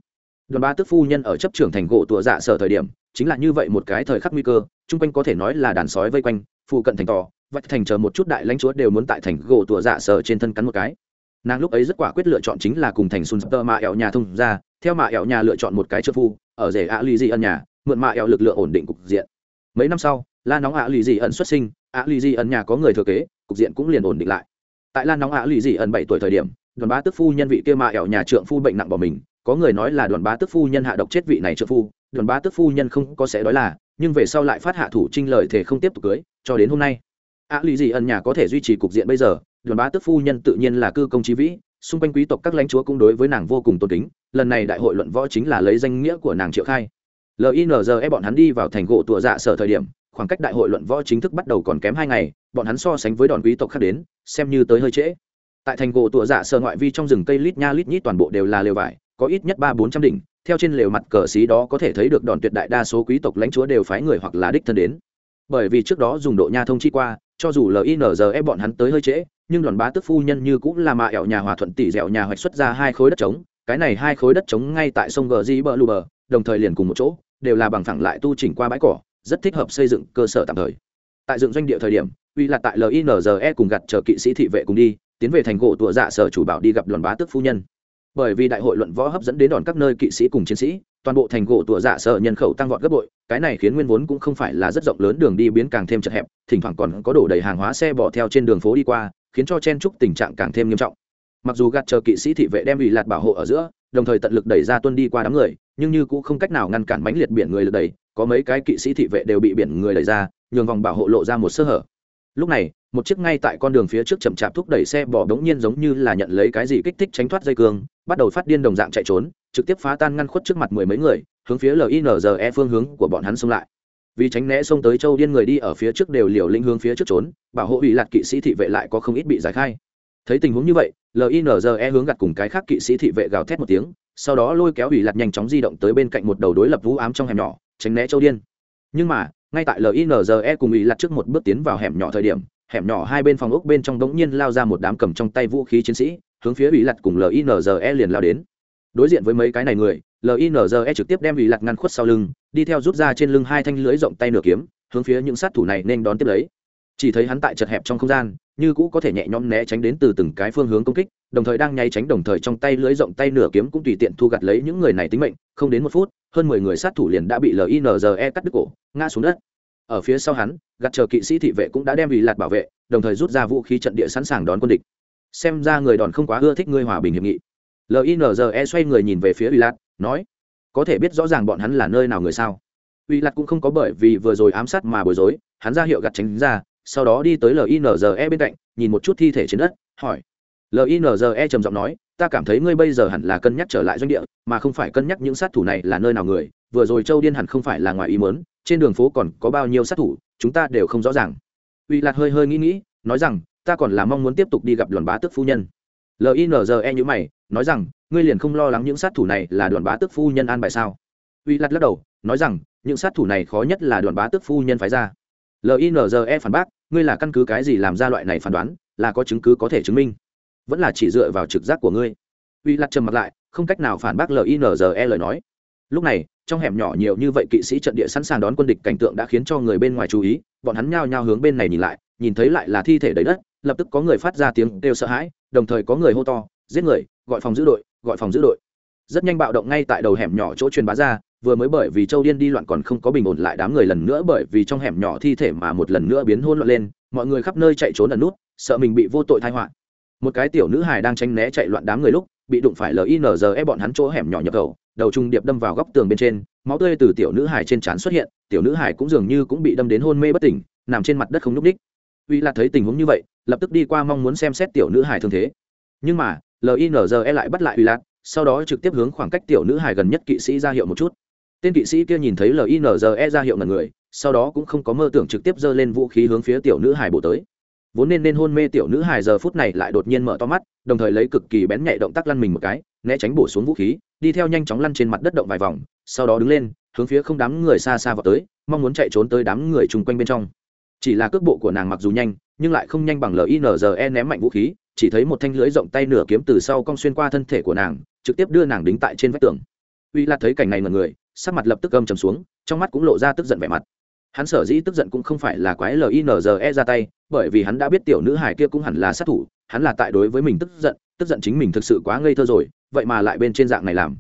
Đoàn ba tức phu nhân ở chấp trưởng thành gỗ tủa dạ sở thời điểm, chính là như vậy một cái thời khắc nguy cơ, chung quanh có thể nói là đàn sói vây quanh phụ cận thành tỏ vạch thành chờ một chút đại lãnh chúa đều muốn tại thành gỗ tủa dạ sở trên thân cắn một cái. Nàng lúc ấy rất quả quyết lựa chọn chính là cùng thành sun tơ mạ ẹo nhà thông ra theo mạ ẹo nhà lựa chọn một cái trợ phu, ở rể ạ lì dị ẩn nhà, mượn mạ ẹo lực lượng ổn định cục diện. Mấy năm sau, la nóng ạ lì dị ẩn xuất sinh, ạ lì dị ẩn nhà có người thừa kế, cục diện cũng liền ổn định lại. Tại la nóng ạ lì dị ẩn bảy tuổi thời điểm, đoàn bá tức phu nhân vị kia mạ ẹo nhà trượng phu bệnh nặng bỏ mình, có người nói là đoàn bá tức phu nhân hạ độc chết vị này trượng phu, đoàn bá tức phu nhân không có sẽ nói là nhưng về sau lại phát hạ thủ trinh lời thể không tiếp tục cưới, cho đến hôm nay. Ạ lì gì ẩn nhà có thể duy trì cục diện bây giờ, đoàn bá tức phu nhân tự nhiên là cư công trí vĩ, xung quanh quý tộc các lãnh chúa cũng đối với nàng vô cùng tôn kính, lần này đại hội luận võ chính là lấy danh nghĩa của nàng triệu khai. Linze bọn hắn đi vào thành gỗ tụa dạ sở thời điểm, khoảng cách đại hội luận võ chính thức bắt đầu còn kém hai ngày, bọn hắn so sánh với đòn quý tộc khác đến, xem như tới hơi trễ. Tại thành gỗ tụa dạ sở ngoại vi trong rừng cây lít nha lít nhít toàn bộ đều là lều vải, có ít nhất ba bốn trăm đỉnh theo trên lều mặt cờ xí đó có thể thấy được đòn tuyệt đại đa số quý tộc lãnh chúa đều phái người hoặc là đích thân đến. Bởi vì trước đó dùng độ nha thông chi qua, cho dù linze bọn hắn tới hơi trễ, nhưng đoàn bá tức phu nhân như cũng là mạ ẻo nhà hòa thuận tỷ dẻo nhà hoạch xuất ra hai khối đất trống, cái này hai khối đất trống ngay tại sông gờ di bờ lù bờ, đồng thời liền cùng một chỗ, đều là bằng phẳng lại tu chỉnh qua bãi cỏ, rất thích hợp xây dựng cơ sở tạm thời. Tại dựng doanh địa thời điểm, uy là tại linze cùng gặt chờ kỵ sĩ thị vệ cùng đi, tiến về thành gỗ tụa dạ sở chủ bảo đi gặp đoàn bá tức phu nhân bởi vì đại hội luận võ hấp dẫn đến đòn các nơi kỵ sĩ cùng chiến sĩ, toàn bộ thành gỗ tủa dạ sợ nhân khẩu tăng vọt gấp bội, cái này khiến nguyên vốn cũng không phải là rất rộng lớn đường đi biến càng thêm chật hẹp, thỉnh thoảng còn có đổ đầy hàng hóa xe bỏ theo trên đường phố đi qua, khiến cho chen trúc tình trạng càng thêm nghiêm trọng. Mặc dù gạt chờ kỵ sĩ thị vệ đem ủy lạt bảo hộ ở giữa, đồng thời tận lực đẩy ra tuân đi qua đám người, nhưng như cũng không cách nào ngăn cản mãnh liệt biển người lực đẩy, có mấy cái kỵ sĩ thị vệ đều bị biển người đẩy ra, nhường vòng bảo hộ lộ ra một sơ hở. Lúc này một chiếc ngay tại con đường phía trước chậm chạp thúc đẩy xe bỏ đống nhiên giống như là nhận lấy cái gì kích thích tránh thoát dây cương, bắt đầu phát điên đồng dạng chạy trốn, trực tiếp phá tan ngăn khuất trước mặt mười mấy người, hướng phía linze phương hướng của bọn hắn xông lại. Vì tránh né xông tới châu điên người đi ở phía trước đều liều lĩnh hướng phía trước trốn, bảo hộ ủy lạc kỵ sĩ thị vệ lại có không ít bị giải khai. Thấy tình huống như vậy linze hướng gặt cùng cái khác kỵ sĩ thị vệ gào thét một tiếng, sau đó lôi kéo ủy lạc nhanh chóng di động tới bên cạnh một đầu đối lập vũ ám trong hẻm nhỏ, tránh né châu điên. Nhưng mà, ngay tại linze cùng ủy lạc trước một bước tiến vào hẻm nhỏ thời điểm hẻm nhỏ hai bên phòng ốc bên trong đống nhiên lao ra một đám cầm trong tay vũ khí chiến sĩ, hướng phía ủy lặt cùng linze liền lao đến. Đối diện với mấy cái này người linze trực tiếp đem ủy lặt ngăn khuất sau lưng, đi theo rút ra trên lưng hai thanh lưới rộng tay nửa kiếm, hướng phía những sát thủ này nên đón tiếp lấy. Chỉ thấy hắn tại chật hẹp trong không gian, như cũ có thể nhẹ nhõm né tránh đến từ từng cái phương hướng công kích, đồng thời đang nháy tránh đồng thời trong tay lưới rộng tay nửa kiếm cũng tùy tiện thu gặt lấy những người này tính mệnh. Không đến một phút, hơn mười người sát thủ liền đã bị linze cắt đứt cổ, ngã xuống đất ở phía sau hắn gặt chờ kỵ sĩ thị vệ cũng đã đem ủy lạt bảo vệ, đồng thời rút ra vũ khí trận địa sẵn sàng đón quân địch. Xem ra người đòn không quá ưa thích ngươi hòa bình hiệp nghị. Linze xoay người nhìn về phía ủy lạt, nói, có thể biết rõ ràng bọn hắn là nơi nào người sao? Ủy lạt cũng không có bởi vì vừa rồi ám sát mà bối rối, hắn ra hiệu gặt tránh ra, sau đó đi tới linze bên cạnh, nhìn một chút thi thể trên đất, hỏi. Linze trầm giọng nói, ta cảm thấy ngươi bây giờ hẳn là cân nhắc trở lại doanh địa, mà không phải cân nhắc những sát thủ này là nơi nào người, vừa rồi châu điên hẳn không phải là ngoài ý mớn trên đường phố còn có bao nhiêu sát thủ, chúng ta đều không rõ ràng. Uy lạc hơi hơi nghĩ nghĩ, nói rằng, ta còn là mong muốn tiếp tục đi gặp đoàn bá tước phu nhân. Linze như mày, nói rằng, ngươi liền không lo lắng những sát thủ này là đoàn bá tước phu nhân an bài sao? Uy lạc lắc đầu, nói rằng, những sát thủ này khó nhất là đoàn bá tước phu nhân phái ra. Linze phản bác, ngươi là căn cứ cái gì làm ra loại này phán đoán, là có chứng cứ có thể chứng minh? Vẫn là chỉ dựa vào trực giác của ngươi. Uy lạc trầm mặt lại, không cách nào phản bác linze lời nói. Lúc này trong hẻm nhỏ nhiều như vậy kỵ sĩ trận địa sẵn sàng đón quân địch cảnh tượng đã khiến cho người bên ngoài chú ý, bọn hắn nhao nhao hướng bên này nhìn lại, nhìn thấy lại là thi thể đầy đất, lập tức có người phát ra tiếng kêu sợ hãi, đồng thời có người hô to, giết người, gọi phòng giữ đội, gọi phòng giữ đội. Rất nhanh bạo động ngay tại đầu hẻm nhỏ chỗ truyền bá ra, vừa mới bởi vì châu điên đi loạn còn không có bình ổn lại đám người lần nữa bởi vì trong hẻm nhỏ thi thể mà một lần nữa biến hôn loạn lên, mọi người khắp nơi chạy trốn ẩn nút, sợ mình bị vô tội thai họa. Một cái tiểu nữ hài đang tranh né chạy loạn đám người lúc, bị đụng phải linze bọn hắn chỗ hẻm nhỏ nhập khẩu đầu trung điệp đâm vào góc tường bên trên, máu tươi từ tiểu nữ hải trên trán xuất hiện, tiểu nữ hải cũng dường như cũng bị đâm đến hôn mê bất tỉnh, nằm trên mặt đất không n ú c ních uy lạc thấy tình huống như vậy, lập tức đi qua mong muốn xem xét tiểu nữ hải thương thế. Nhưng mà linze lại bắt lại uy lạc, sau đó trực tiếp hướng khoảng cách tiểu nữ hải gần nhất kỵ sĩ ra hiệu một chút. Tên kỵ sĩ kia nhìn thấy linze ra hiệu ngần người, sau đó cũng không có mơ tưởng trực tiếp giơ lên vũ khí hướng phía tiểu nữ hải bổ tới. Vốn nên nên hôn mê tiểu nữ hải giờ phút này lại đột nhiên mở to mắt, đồng thời lấy cực kỳ bén nhạy động tác lăn mình một cái né tránh bổ xuống vũ khí, đi theo nhanh chóng lăn trên mặt đất động vài vòng, sau đó đứng lên, hướng phía không đám người xa xa vào tới, mong muốn chạy trốn tới đám người chung quanh bên trong. Chỉ là cước bộ của nàng mặc dù nhanh, nhưng lại không nhanh bằng linze ném mạnh vũ khí, chỉ thấy một thanh lưới rộng tay nửa kiếm từ sau cong xuyên qua thân thể của nàng, trực tiếp đưa nàng đính tại trên vách tường. Uy là thấy cảnh này mọi người, sắc mặt lập tức gâm trầm xuống, trong mắt cũng lộ ra tức giận vẻ mặt. Hắn sở dĩ tức giận cũng không phải là quái linze ra tay, bởi vì hắn đã biết tiểu nữ hải kia cũng hẳn là sát thủ, hắn là tại đối với mình tức giận tức giận chính mình thực sự quá ngây thơ rồi vậy mà lại bên trên dạng này làm.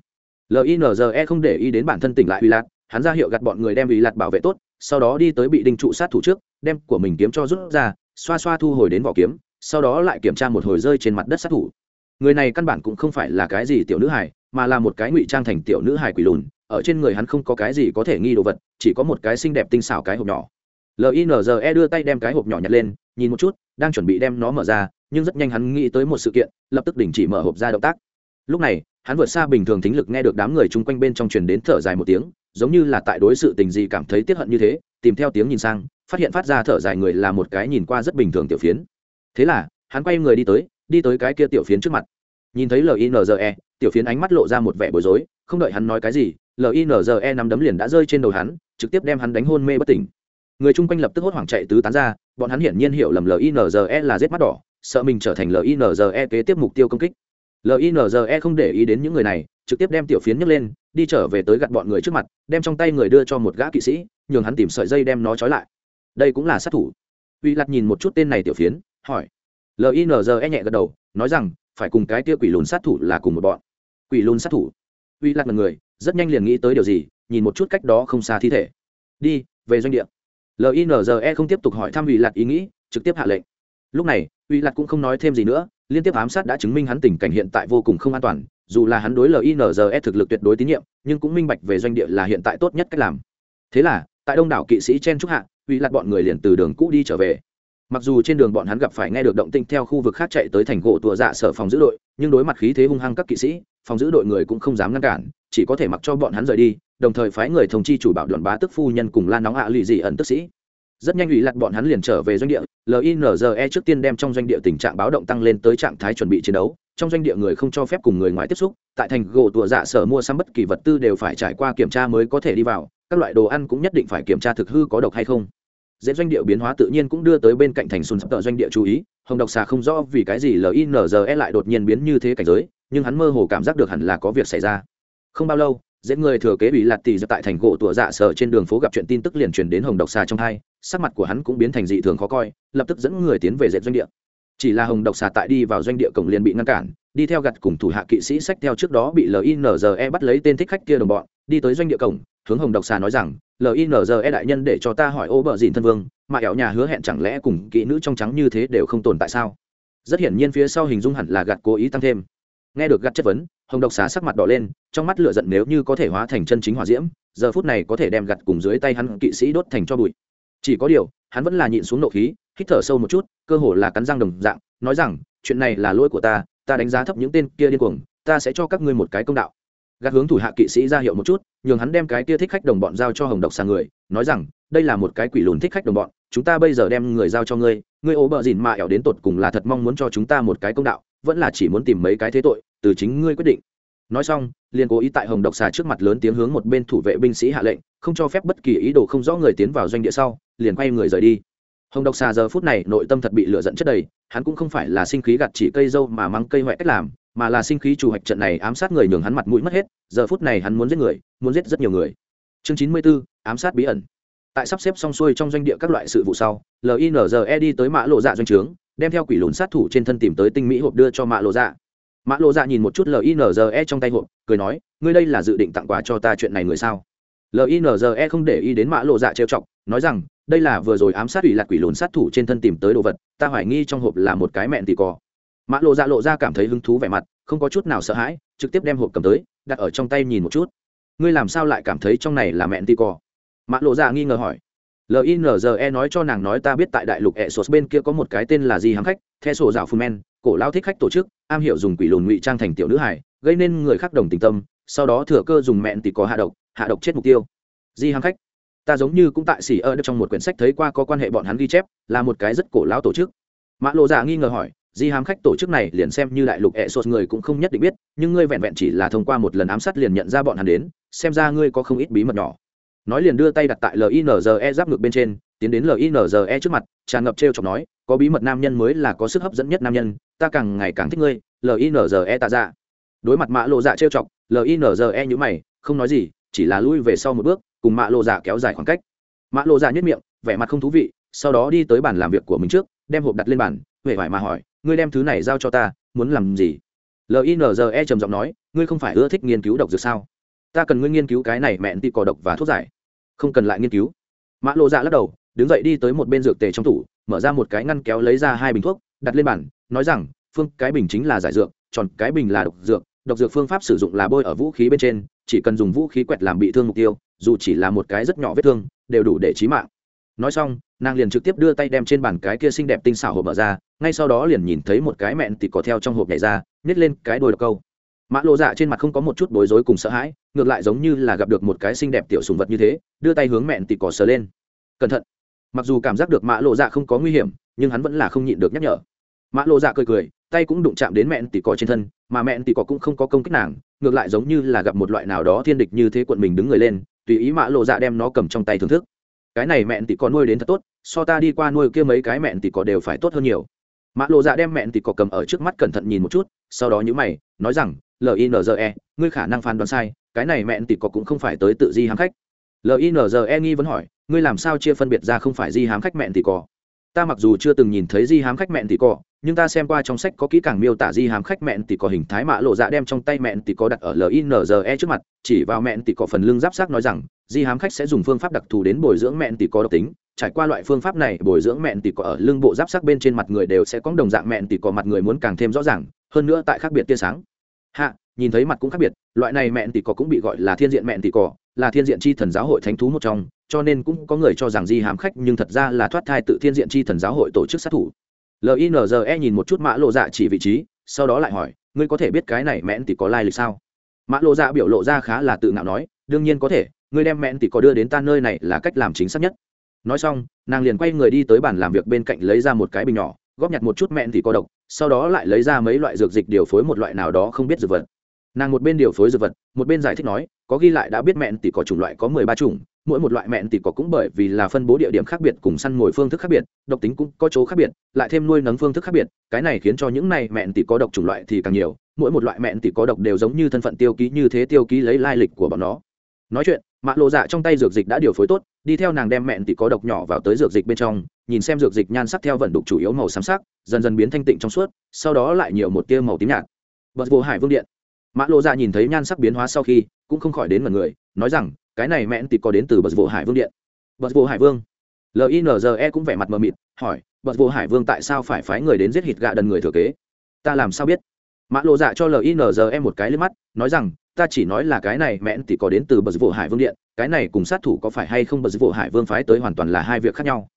Linze không để ý đến bản thân tỉnh lại uy lạc hắn ra hiệu gặt bọn người đem uy lạc bảo vệ tốt, sau đó đi tới bị đinh trụ sát thủ trước, đem của mình kiếm cho rút ra, xoa xoa thu hồi đến vỏ kiếm, sau đó lại kiểm tra một hồi rơi trên mặt đất sát thủ. Người này căn bản cũng không phải là cái gì tiểu nữ hải mà là một cái ngụy trang thành tiểu nữ hải quỷ lùn, ở trên người hắn không có cái gì có thể nghi đồ vật, chỉ có một cái xinh đẹp tinh xảo cái hộp nhỏ. Linze đưa tay đem cái hộp nhỏ nhặt lên, nhìn một chút, đang chuẩn bị đem nó mở ra, nhưng rất nhanh hắn nghĩ tới một sự kiện, lập tức đình chỉ mở hộp ra động tác lúc này, hắn vượt xa bình thường thính lực nghe được đám người chung quanh bên trong truyền đến thở dài một tiếng, giống như là tại đối sự tình gì cảm thấy tiếc hận như thế, tìm theo tiếng nhìn sang, phát hiện phát ra thở dài người là một cái nhìn qua rất bình thường tiểu phiến. Thế là, hắn quay người đi tới đi tới cái kia tiểu phiến trước mặt. Nhìn thấy linze tiểu phiến ánh mắt lộ ra một vẻ bối rối, không đợi hắn nói cái gì linze nắm đấm liền đã rơi trên đầu hắn, trực tiếp đem hắn đánh hôn mê bất tỉnh. Người chung quanh lập tức hốt hoảng chạy tứ tán ra, bọn hắn hiển nhiên hiểu lầm linze là giết mắt đỏ, sợ mình trở thành linze kế tiếp mục tiêu công kích linze không để ý đến những người này, trực tiếp đem tiểu phiến nhấc lên, đi trở về tới gặt bọn người trước mặt, đem trong tay người đưa cho một gã kỵ sĩ, nhường hắn tìm sợi dây đem nó trói lại. Đây cũng là sát thủ. Uy lặt nhìn một chút tên này tiểu phiến, hỏi. Linze nhẹ gật đầu, nói rằng, phải cùng cái tia quỷ lùn sát thủ là cùng một bọn. Quỷ lùn sát thủ. Uy lặt là người, rất nhanh liền nghĩ tới điều gì, nhìn một chút cách đó không xa thi thể. Đi, về doanh địa. Linze không tiếp tục hỏi thăm uy lặt ý nghĩ, trực tiếp hạ lệnh. Lúc này, uy lặt cũng không nói thêm gì nữa liên tiếp ám sát đã chứng minh hắn tình cảnh hiện tại vô cùng không an toàn, dù là hắn đối linze thực lực tuyệt đối tín nhiệm, nhưng cũng minh bạch về doanh địa là hiện tại tốt nhất cách làm. Thế là, tại đông đảo kỵ sĩ chen trúc hạ, uy lặt bọn người liền từ đường cũ đi trở về. Mặc dù trên đường bọn hắn gặp phải nghe được động tinh theo khu vực khác chạy tới thành gỗ tùa dạ sở phòng giữ đội, nhưng đối mặt khí thế hung hăng các kỵ sĩ, phòng giữ đội người cũng không dám ngăn cản, chỉ có thể mặc cho bọn hắn rời đi, đồng thời phái người thông chi chủ bảo đoàn bá tức phu nhân cùng lan nóng hạ lụy dị ẩn tức sĩ rất nhanh ủy lặt bọn hắn liền trở về doanh địa linze trước tiên đem trong doanh địa tình trạng báo động tăng lên tới trạng thái chuẩn bị chiến đấu, trong doanh địa người không cho phép cùng người ngoài tiếp xúc, tại thành gỗ tụa dạ sở mua sắm bất kỳ vật tư đều phải trải qua kiểm tra mới có thể đi vào, các loại đồ ăn cũng nhất định phải kiểm tra thực hư có độc hay không. Dễ doanh địa biến hóa tự nhiên cũng đưa tới bên cạnh thành sùn sập tợ doanh địa chú ý, hồng độc xà không rõ vì cái gì linze lại đột nhiên biến như thế cảnh giới, nhưng hắn mơ hồ cảm giác được hẳn là có việc xảy ra. Không bao lâu dễ người thừa kế bị lạt tỷ tại thành gỗ tủa dạ sở trên đường phố gặp chuyện tin tức liền truyền đến hồng độc xà trong hai, sắc mặt của hắn cũng biến thành dị thường khó coi, lập tức dẫn người tiến về dệt doanh địa. Chỉ là hồng độc xà tại đi vào doanh địa cổng liền bị ngăn cản, đi theo gặt cùng thủ hạ kỵ sĩ sách theo trước đó bị linze bắt lấy tên thích khách kia đồng bọn, đi tới doanh địa cổng, hướng hồng độc xà nói rằng linze đại nhân để cho ta hỏi ô bờ dìn thân vương, mà ẻo nhà hứa hẹn chẳng lẽ cùng kỹ nữ trong trắng như thế đều không tồn tại sao? Rất hiển nhiên phía sau hình dung hẳn là gặt cố ý tăng thêm. Nghe được gặt chất vấn hồng độc xà sắc mặt đỏ lên, trong mắt lửa giận nếu như có thể hóa thành chân chính hỏa diễm, giờ phút này có thể đem gặt cùng dưới tay hắn kỵ sĩ đốt thành cho bụi. Chỉ có điều, hắn vẫn là nhịn xuống nộ khí, hít thở sâu một chút, cơ hồ là cắn răng đồng dạng, nói rằng, chuyện này là lỗi của ta ta đánh giá thấp những tên kia điên cuồng, ta sẽ cho các ngươi một cái công đạo. Gạt hướng thủ hạ kỵ sĩ ra hiệu một chút, nhường hắn đem cái kia thích khách đồng bọn giao cho hồng độc xà người, nói rằng, đây là một cái quỷ lùn thích khách đồng bọn chúng ta bây giờ đem người giao cho ngươi ngươi ố bợ dìn mạ ẻo đến tột cùng là thật mong muốn cho chúng ta một cái công đạo vẫn là chỉ muốn tìm mấy cái thế tội từ chính ngươi quyết định. Nói xong liền cố ý tại hồng độc xà trước mặt lớn tiếng hướng một bên thủ vệ binh sĩ hạ lệnh không cho phép bất kỳ ý đồ không rõ người tiến vào doanh địa sau liền quay người rời đi. Hồng độc xà giờ phút này nội tâm thật bị lựa dẫn chất đầy hắn cũng không phải là sinh khí gặt chỉ cây dâu mà mắng cây hoại cách làm mà là sinh khí chủ hoạch trận này ám sát người nhường hắn mặt mũi mất hết giờ phút này hắn muốn giết người muốn giết rất nhiều người. Chương chín mươi 94, ám sát bí ẩn tại sắp xếp xong xuôi trong doanh địa các loại sự vụ sau linze đi tới mã lộ dạ doanh trướng, đem theo quỷ lùn sát thủ trên thân tìm tới tinh mỹ hộp đưa cho mã lộ dạ. Mã lộ dạ nhìn một chút linze trong tay hộp, cười nói, ngươi đây là dự định tặng quà cho ta chuyện này người sao? Linze không để ý đến mã lộ dạ trêu chọc, nói rằng, đây là vừa rồi ám sát ủy lạc quỷ lùn sát thủ trên thân tìm tới đồ vật, ta hoài nghi trong hộp là một cái mẹn tì cò. Mã lộ dạ lộ ra cảm thấy hứng thú vẻ mặt, không có chút nào sợ hãi, trực tiếp đem hộp cầm tới, đặt ở trong tay nhìn một chút. Ngươi làm sao lại cảm thấy trong này là mẹn tì cò? Mã lộ dạ nghi ngờ hỏi. Linze nói cho nàng nói ta biết tại đại lục ẹ s bên kia có một cái tên là gì hám khách, the sổ dạo phù men, cổ lao thích khách tổ chức, am hiểu dùng quỷ lùn ngụy trang thành tiểu nữ hải gây nên người khác đồng tình tâm, sau đó thừa cơ dùng mẹn thì có hạ độc hạ độc chết mục tiêu. Di hám khách, ta giống như cũng tại xỉ ở trong một quyển sách thấy qua có quan hệ bọn hắn ghi chép, là một cái rất cổ lao tổ chức. Mã lộ giả nghi ngờ hỏi, di hám khách tổ chức này liền xem như đại lục ẹ sột người cũng không nhất định biết, nhưng ngươi vẹn vẹn chỉ là thông qua một lần ám sát liền nhận ra bọn hắn đến, xem ra ngươi có không ít bí mật nhỏ nói liền đưa tay đặt tại linze giáp ngược bên trên, tiến đến linze trước mặt, tràn ngập t r e o chọc nói, có bí mật nam nhân mới là có sức hấp dẫn nhất nam nhân, ta càng ngày càng thích ngươi linze tạ dạ. Đối mặt mã lộ dạ t r e o chọc linze nhữ mày, không nói gì, chỉ là lui về sau một bước, cùng mã lộ dạ kéo dài khoảng cách. Mã lộ dạ nhất miệng, vẻ mặt không thú vị, sau đó đi tới bàn làm việc của mình trước, đem hộp đặt lên bàn huệ vải mà hỏi, ngươi đem thứ này giao cho ta, muốn làm gì? Linze trầm giọng nói, ngươi không phải ưa thích nghiên cứu độc dược sao? Ta cần ngươi nghiên cứu cái này mẹn tị cỏ độc và thuốc giải không cần lại nghiên cứu. Mã lộ dạ lắc đầu, đứng dậy đi tới một bên dược tề trong tủ, mở ra một cái ngăn kéo lấy ra hai bình thuốc, đặt lên bàn, nói rằng, phương, cái bình chính là giải dược tròn cái bình là độc dược độc dược phương pháp sử dụng là bôi ở vũ khí bên trên, chỉ cần dùng vũ khí quẹt làm bị thương mục tiêu, dù chỉ là một cái rất nhỏ vết thương, đều đủ để trí mạng. Nói xong, nàng liền trực tiếp đưa tay đem trên bàn cái kia xinh đẹp tinh xảo hộp mở ra, ngay sau đó liền nhìn thấy một cái mẹn thì cỏ theo trong hộp nhảy ra, nhét lên cái đôi độc câu mã lộ dạ trên mặt không có một chút bối rối cùng sợ hãi, ngược lại giống như là gặp được một cái xinh đẹp tiểu sùng vật như thế, đưa tay hướng mẹn tịt cỏ sờ lên. Cẩn thận. Mặc dù cảm giác được mã lộ dạ không có nguy hiểm, nhưng hắn vẫn là không nhịn được nhắc nhở. Mã lộ dạ cười cười, tay cũng đụng chạm đến mẹn tỉ cỏ trên thân, mà mẹn tỉ cỏ cũng không có công kích nàng, ngược lại giống như là gặp một loại nào đó thiên địch như thế quận mình đứng người lên, tùy ý mã lộ dạ đem nó cầm trong tay thưởng thức. Cái này mẹn tỉ cỏ nuôi đến thật tốt, so ta đi qua nuôi kia mấy cái mẹn tỉ cỏ đều phải tốt hơn nhiều. Mã lộ dạ đem mẹn tỉ cỏ cầm ở trước mắt cẩn thận nhìn một chút, sau đó nhữ mày, nói rằng linze ngươi khả năng phán đoán sai, cái này mẹn tịt có cũng không phải tới tự di hám khách. Linze nghi vẫn hỏi, ngươi làm sao chia phân biệt ra không phải di hám khách mẹn tịt cỏ ta mặc dù chưa từng nhìn thấy di hám khách mẹn tịt cỏ nhưng ta xem qua trong sách có kỹ càng miêu tả di hám khách mẹn tịt cỏ hình thái mạ lộ dạ đem trong tay mẹn tịt cỏ đặt ở linze trước mặt, chỉ vào mẹn tịt cỏ phần lưng giáp xác nói rằng, di hám khách sẽ dùng phương pháp đặc thù đến bồi dưỡng mẹn tịt cỏ độc tính. Trải qua loại phương pháp này, bồi dưỡng mẹn tịt cỏ ở lưng bộ giáp sắc bên trên mặt người đều sẽ có đồng dạng mẹn tịt cỏ mặt người muốn càng thêm rõ ràng, hơn nữa tại khác biệt tia sáng hạ, nhìn thấy mặt cũng khác biệt, loại này mẹn tỷ cỏ cũng bị gọi là thiên diện mẹn tỷ cỏ là thiên diện chi thần giáo hội thánh thú một trong, cho nên cũng có người cho rằng di hám khách, nhưng thật ra là thoát thai tự thiên diện chi thần giáo hội tổ chức sát thủ. Linze nhìn một chút mã lộ dạ chỉ vị trí, sau đó lại hỏi, ngươi có thể biết cái này mẹn tỷ có lai lịch sao? Mã lộ dạ biểu lộ ra khá là tự ngạo nói, đương nhiên có thể, ngươi đem mẹn tỷ có đưa đến ta nơi này là cách làm chính xác nhất. Nói xong, nàng liền quay người đi tới bàn làm việc bên cạnh lấy ra một cái bình nhỏ góp nhặt một chút mẹn thì có độc, sau đó lại lấy ra mấy loại dược dịch điều phối một loại nào đó không biết dược vật. Nàng một bên điều phối dược vật, một bên giải thích nói, có ghi lại đã biết mẹn thì có chủng loại có mười ba chủng, mỗi một loại mẹn tỷ có cũng bởi vì là phân bố địa điểm khác biệt cùng săn mồi phương thức khác biệt, độc tính cũng có chỗ khác biệt, lại thêm nuôi nấng phương thức khác biệt, cái này khiến cho những này mẹn tỷ có độc chủng loại thì càng nhiều, mỗi một loại mẹn tỷ có độc đều giống như thân phận tiêu ký như thế tiêu ký lấy lai lịch của bọn nó. Nói chuyện mạ lộ dạ trong tay dược dịch đã điều phối tốt, đi theo nàng đem mẹn thì có độc nhỏ vào tới dược dịch bên trong, nhìn xem dược dịch nhan sắc theo vận đục chủ yếu màu xám sắc, dần dần biến thanh tịnh trong suốt, sau đó lại nhiều một tia màu tím nhạt. Bật vô hải vương điện. Mã lộ dạ nhìn thấy nhan sắc biến hóa sau khi, cũng không khỏi đến mật người, nói rằng, cái này mẹn thì có đến từ bật vô hải vương điện. Bật vô hải vương. Linze cũng vẻ mặt mờ mịt, hỏi bật vô hải vương tại sao phải phái người đến giết hịt gạ đần người thừa kế? Ta làm sao biết? Mã lộ dạ cho linze một cái lên mắt, nói rằng ta chỉ nói là cái này mẹn tỷ có đến từ bờ vô hải vương điện, cái này cùng sát thủ có phải hay không bờ vô hải vương phái tới hoàn toàn là hai việc khác nhau.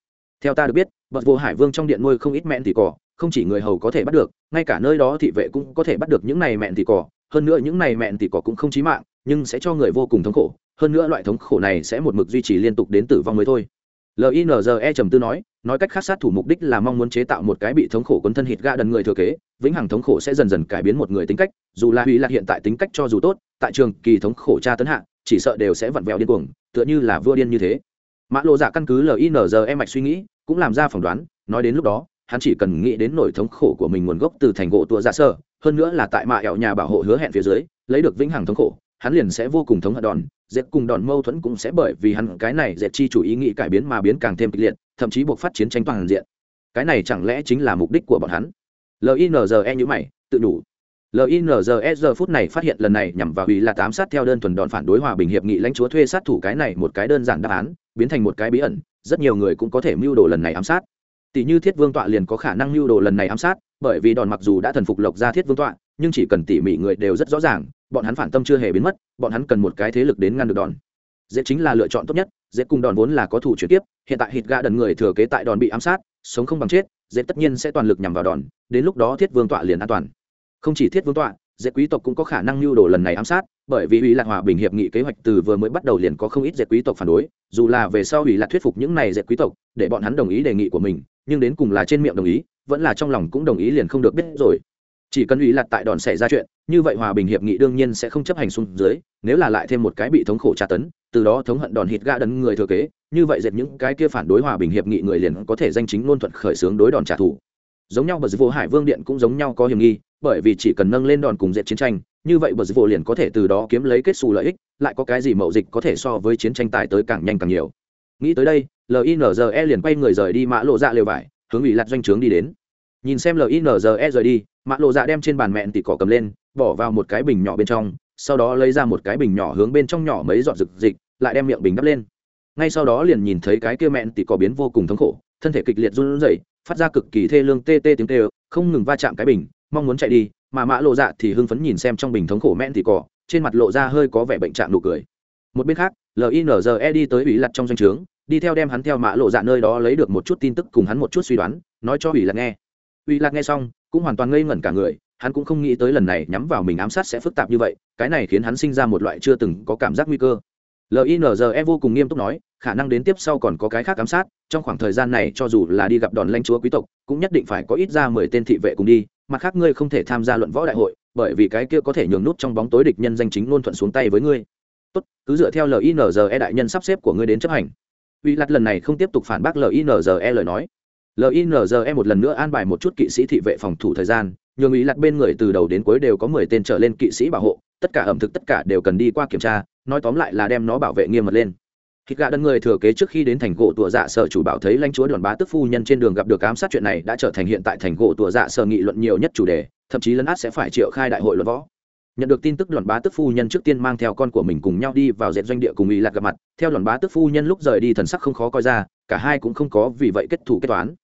Theo ta được biết, bờ vô hải vương trong điện nuôi không ít mẹn tỷ cỏ, không chỉ người hầu có thể bắt được, ngay cả nơi đó thị vệ cũng có thể bắt được những này mẹn tỷ cỏ. Hơn nữa những này mẹn tỷ cỏ cũng không chí mạng, nhưng sẽ cho người vô cùng thống khổ. Hơn nữa loại thống khổ này sẽ một mực duy trì liên tục đến tử vong mới thôi linze trầm tư nói nói cách khác sát thủ mục đích là mong muốn chế tạo một cái bị thống khổ quấn thân hít ga đần người thừa kế, vĩnh hằng thống khổ sẽ dần dần cải biến một người tính cách, dù là hủy lạc hiện tại tính cách cho dù tốt, tại trường kỳ thống khổ tra tấn hạ, chỉ sợ đều sẽ vặn vẹo điên cuồng, tựa như là vua điên như thế. Mã lộ giả dạ căn cứ linze mạch suy nghĩ, cũng làm ra phỏng đoán, nói đến lúc đó, hắn chỉ cần nghĩ đến nỗi thống khổ của mình nguồn gốc từ thành gỗ tua ra dạ sơ hơn nữa là tại mạ ẹo nhà bảo hộ hứa hẹn phía dưới, lấy được vĩnh hằng thống khổ hắn liền sẽ vô cùng thống hận đòn, dệt cùng đòn mâu thuẫn cũng sẽ bởi vì hắn cái này dệt chi chủ ý nghĩ cải biến mà biến càng thêm kịch liệt, thậm chí buộc phát chiến tranh toàn diện. Cái này chẳng lẽ chính là mục đích của bọn hắn? Linze như mày, tự đủ. Linze giờ phút này phát hiện lần này nhằm vào ủy là tám sát theo đơn thuần đòn phản đối hòa bình hiệp nghị lãnh chúa thuê sát thủ cái này một cái đơn giản đáp án, biến thành một cái bí ẩn, rất nhiều người cũng có thể mưu đồ lần này ám sát. Tỷ như thiết vương tọa liền có khả năng mưu đồ lần này ám sát, bởi vì đòn mặc dù đã thần phục lộc ra thiết vương tọa, nhưng chỉ cần tỉ mỉ người đều rất rõ ràng bọn hắn phản tâm chưa hề biến mất, bọn hắn cần một cái thế lực đến ngăn được đòn. Dễ chính là lựa chọn tốt nhất, dễ cùng đòn vốn là có thủ chuyển tiếp, hiện tại hít ga đần người thừa kế tại đòn bị ám sát, sống không bằng chết, dễ tất nhiên sẽ toàn lực nhằm vào đòn, đến lúc đó thiết vương tọa liền an toàn. Không chỉ thiết vương tọa, dễ quý tộc cũng có khả năng lưu đồ lần này ám sát, bởi vì ủy lạc hòa bình hiệp nghị kế hoạch từ vừa mới bắt đầu liền có không ít dễ quý tộc phản đối, dù là về sau ủy lạc thuyết phục những này dễ quý tộc, để bọn hắn đồng ý đề nghị của mình, nhưng đến cùng là trên miệng đồng ý, vẫn là trong lòng cũng đồng ý liền không được biết rồi chỉ cần ủy lạc tại đòn xảy ra chuyện, như vậy hòa bình hiệp nghị đương nhiên sẽ không chấp hành xuống dưới, nếu là lại thêm một cái bị thống khổ tra tấn, từ đó thống hận đòn hít gã đấn người thừa kế, như vậy dệt những cái kia phản đối hòa bình hiệp nghị người liền có thể danh chính ngôn thuận khởi xướng đối đòn trả thù. Giống nhau bờ vô hải vương điện cũng giống nhau có hiểm nghi, bởi vì chỉ cần nâng lên đòn cùng dệt chiến tranh, như vậy bờ vô liền có thể từ đó kiếm lấy kết xù lợi ích, lại có cái gì mậu dịch có thể so với chiến tranh tài tới càng nhanh càng nhiều. Nghĩ tới đây linze liền quay người rời đi mã lộ dạ lều vải, hướng ủy lạc doanh trướng đi đến nhìn xem linze rời đi, mã lộ dạ đem trên bàn mẹn tỉ cỏ cầm lên, bỏ vào một cái bình nhỏ bên trong, sau đó lấy ra một cái bình nhỏ hướng bên trong nhỏ mấy giọt rực dịch lại đem miệng bình đắp lên. Ngay sau đó liền nhìn thấy cái kia mẹn tỉ cỏ biến vô cùng thống khổ, thân thể kịch liệt run rẩy, phát ra cực kỳ thê lương tê tê tiếng tê không ngừng va chạm cái bình, mong muốn chạy đi, mà mã lộ dạ thì hưng phấn nhìn xem trong bình thống khổ mẹn tỉ cỏ, trên mặt lộ ra hơi có vẻ bệnh trạng nụ cười. Một bên khác linze đi tới ủy lặt trong doanh trướng, đi theo đem hắn theo mã lộ dạ nơi đó lấy được một chút tin tức cùng hắn một chút suy đoán, nói cho ủy lặt nghe uy lạc nghe xong, cũng hoàn toàn ngây ngẩn cả người, hắn cũng không nghĩ tới lần này nhắm vào mình ám sát sẽ phức tạp như vậy, cái này khiến hắn sinh ra một loại chưa từng có cảm giác nguy cơ. Linze vô cùng nghiêm túc nói, khả năng đến tiếp sau còn có cái khác ám sát, trong khoảng thời gian này cho dù là đi gặp đòn lanh chúa quý tộc, cũng nhất định phải có ít ra mười tên thị vệ cùng đi, mặt khác ngươi không thể tham gia luận võ đại hội, bởi vì cái kia có thể nhường nút trong bóng tối địch nhân danh chính ngôn thuận xuống tay với ngươi. Tốt, cứ dựa theo linze đại nhân sắp xếp của ngươi đến chấp hành. Uy lặt lần này không tiếp tục phản bác linze lời nói linze một lần nữa an bài một chút kỵ sĩ thị vệ phòng thủ thời gian, nhường ý lặt bên người từ đầu đến cuối đều có mười tên trở lên kỵ sĩ bảo hộ, tất cả ẩm thực tất cả đều cần đi qua kiểm tra, nói tóm lại là đem nó bảo vệ nghiêm mật lên. Thịt gạ đần người thừa kế trước khi đến thành gỗ tùa dạ sở chủ bảo thấy lãnh chúa đoàn bá tức phu nhân trên đường gặp được ám sát chuyện này đã trở thành hiện tại thành gỗ tùa dạ sở nghị luận nhiều nhất chủ đề, thậm chí lấn át sẽ phải triệu khai đại hội luận võ. Nhận được tin tức đoàn bá tức phu nhân trước tiên mang theo con của mình cùng nhau đi vào dẹp doanh địa cùng ý lạc gặp mặt, theo đoàn bá tức phu nhân lúc rời đi thần sắc không khó coi ra, cả hai cũng không có vì vậy kết thủ kết toán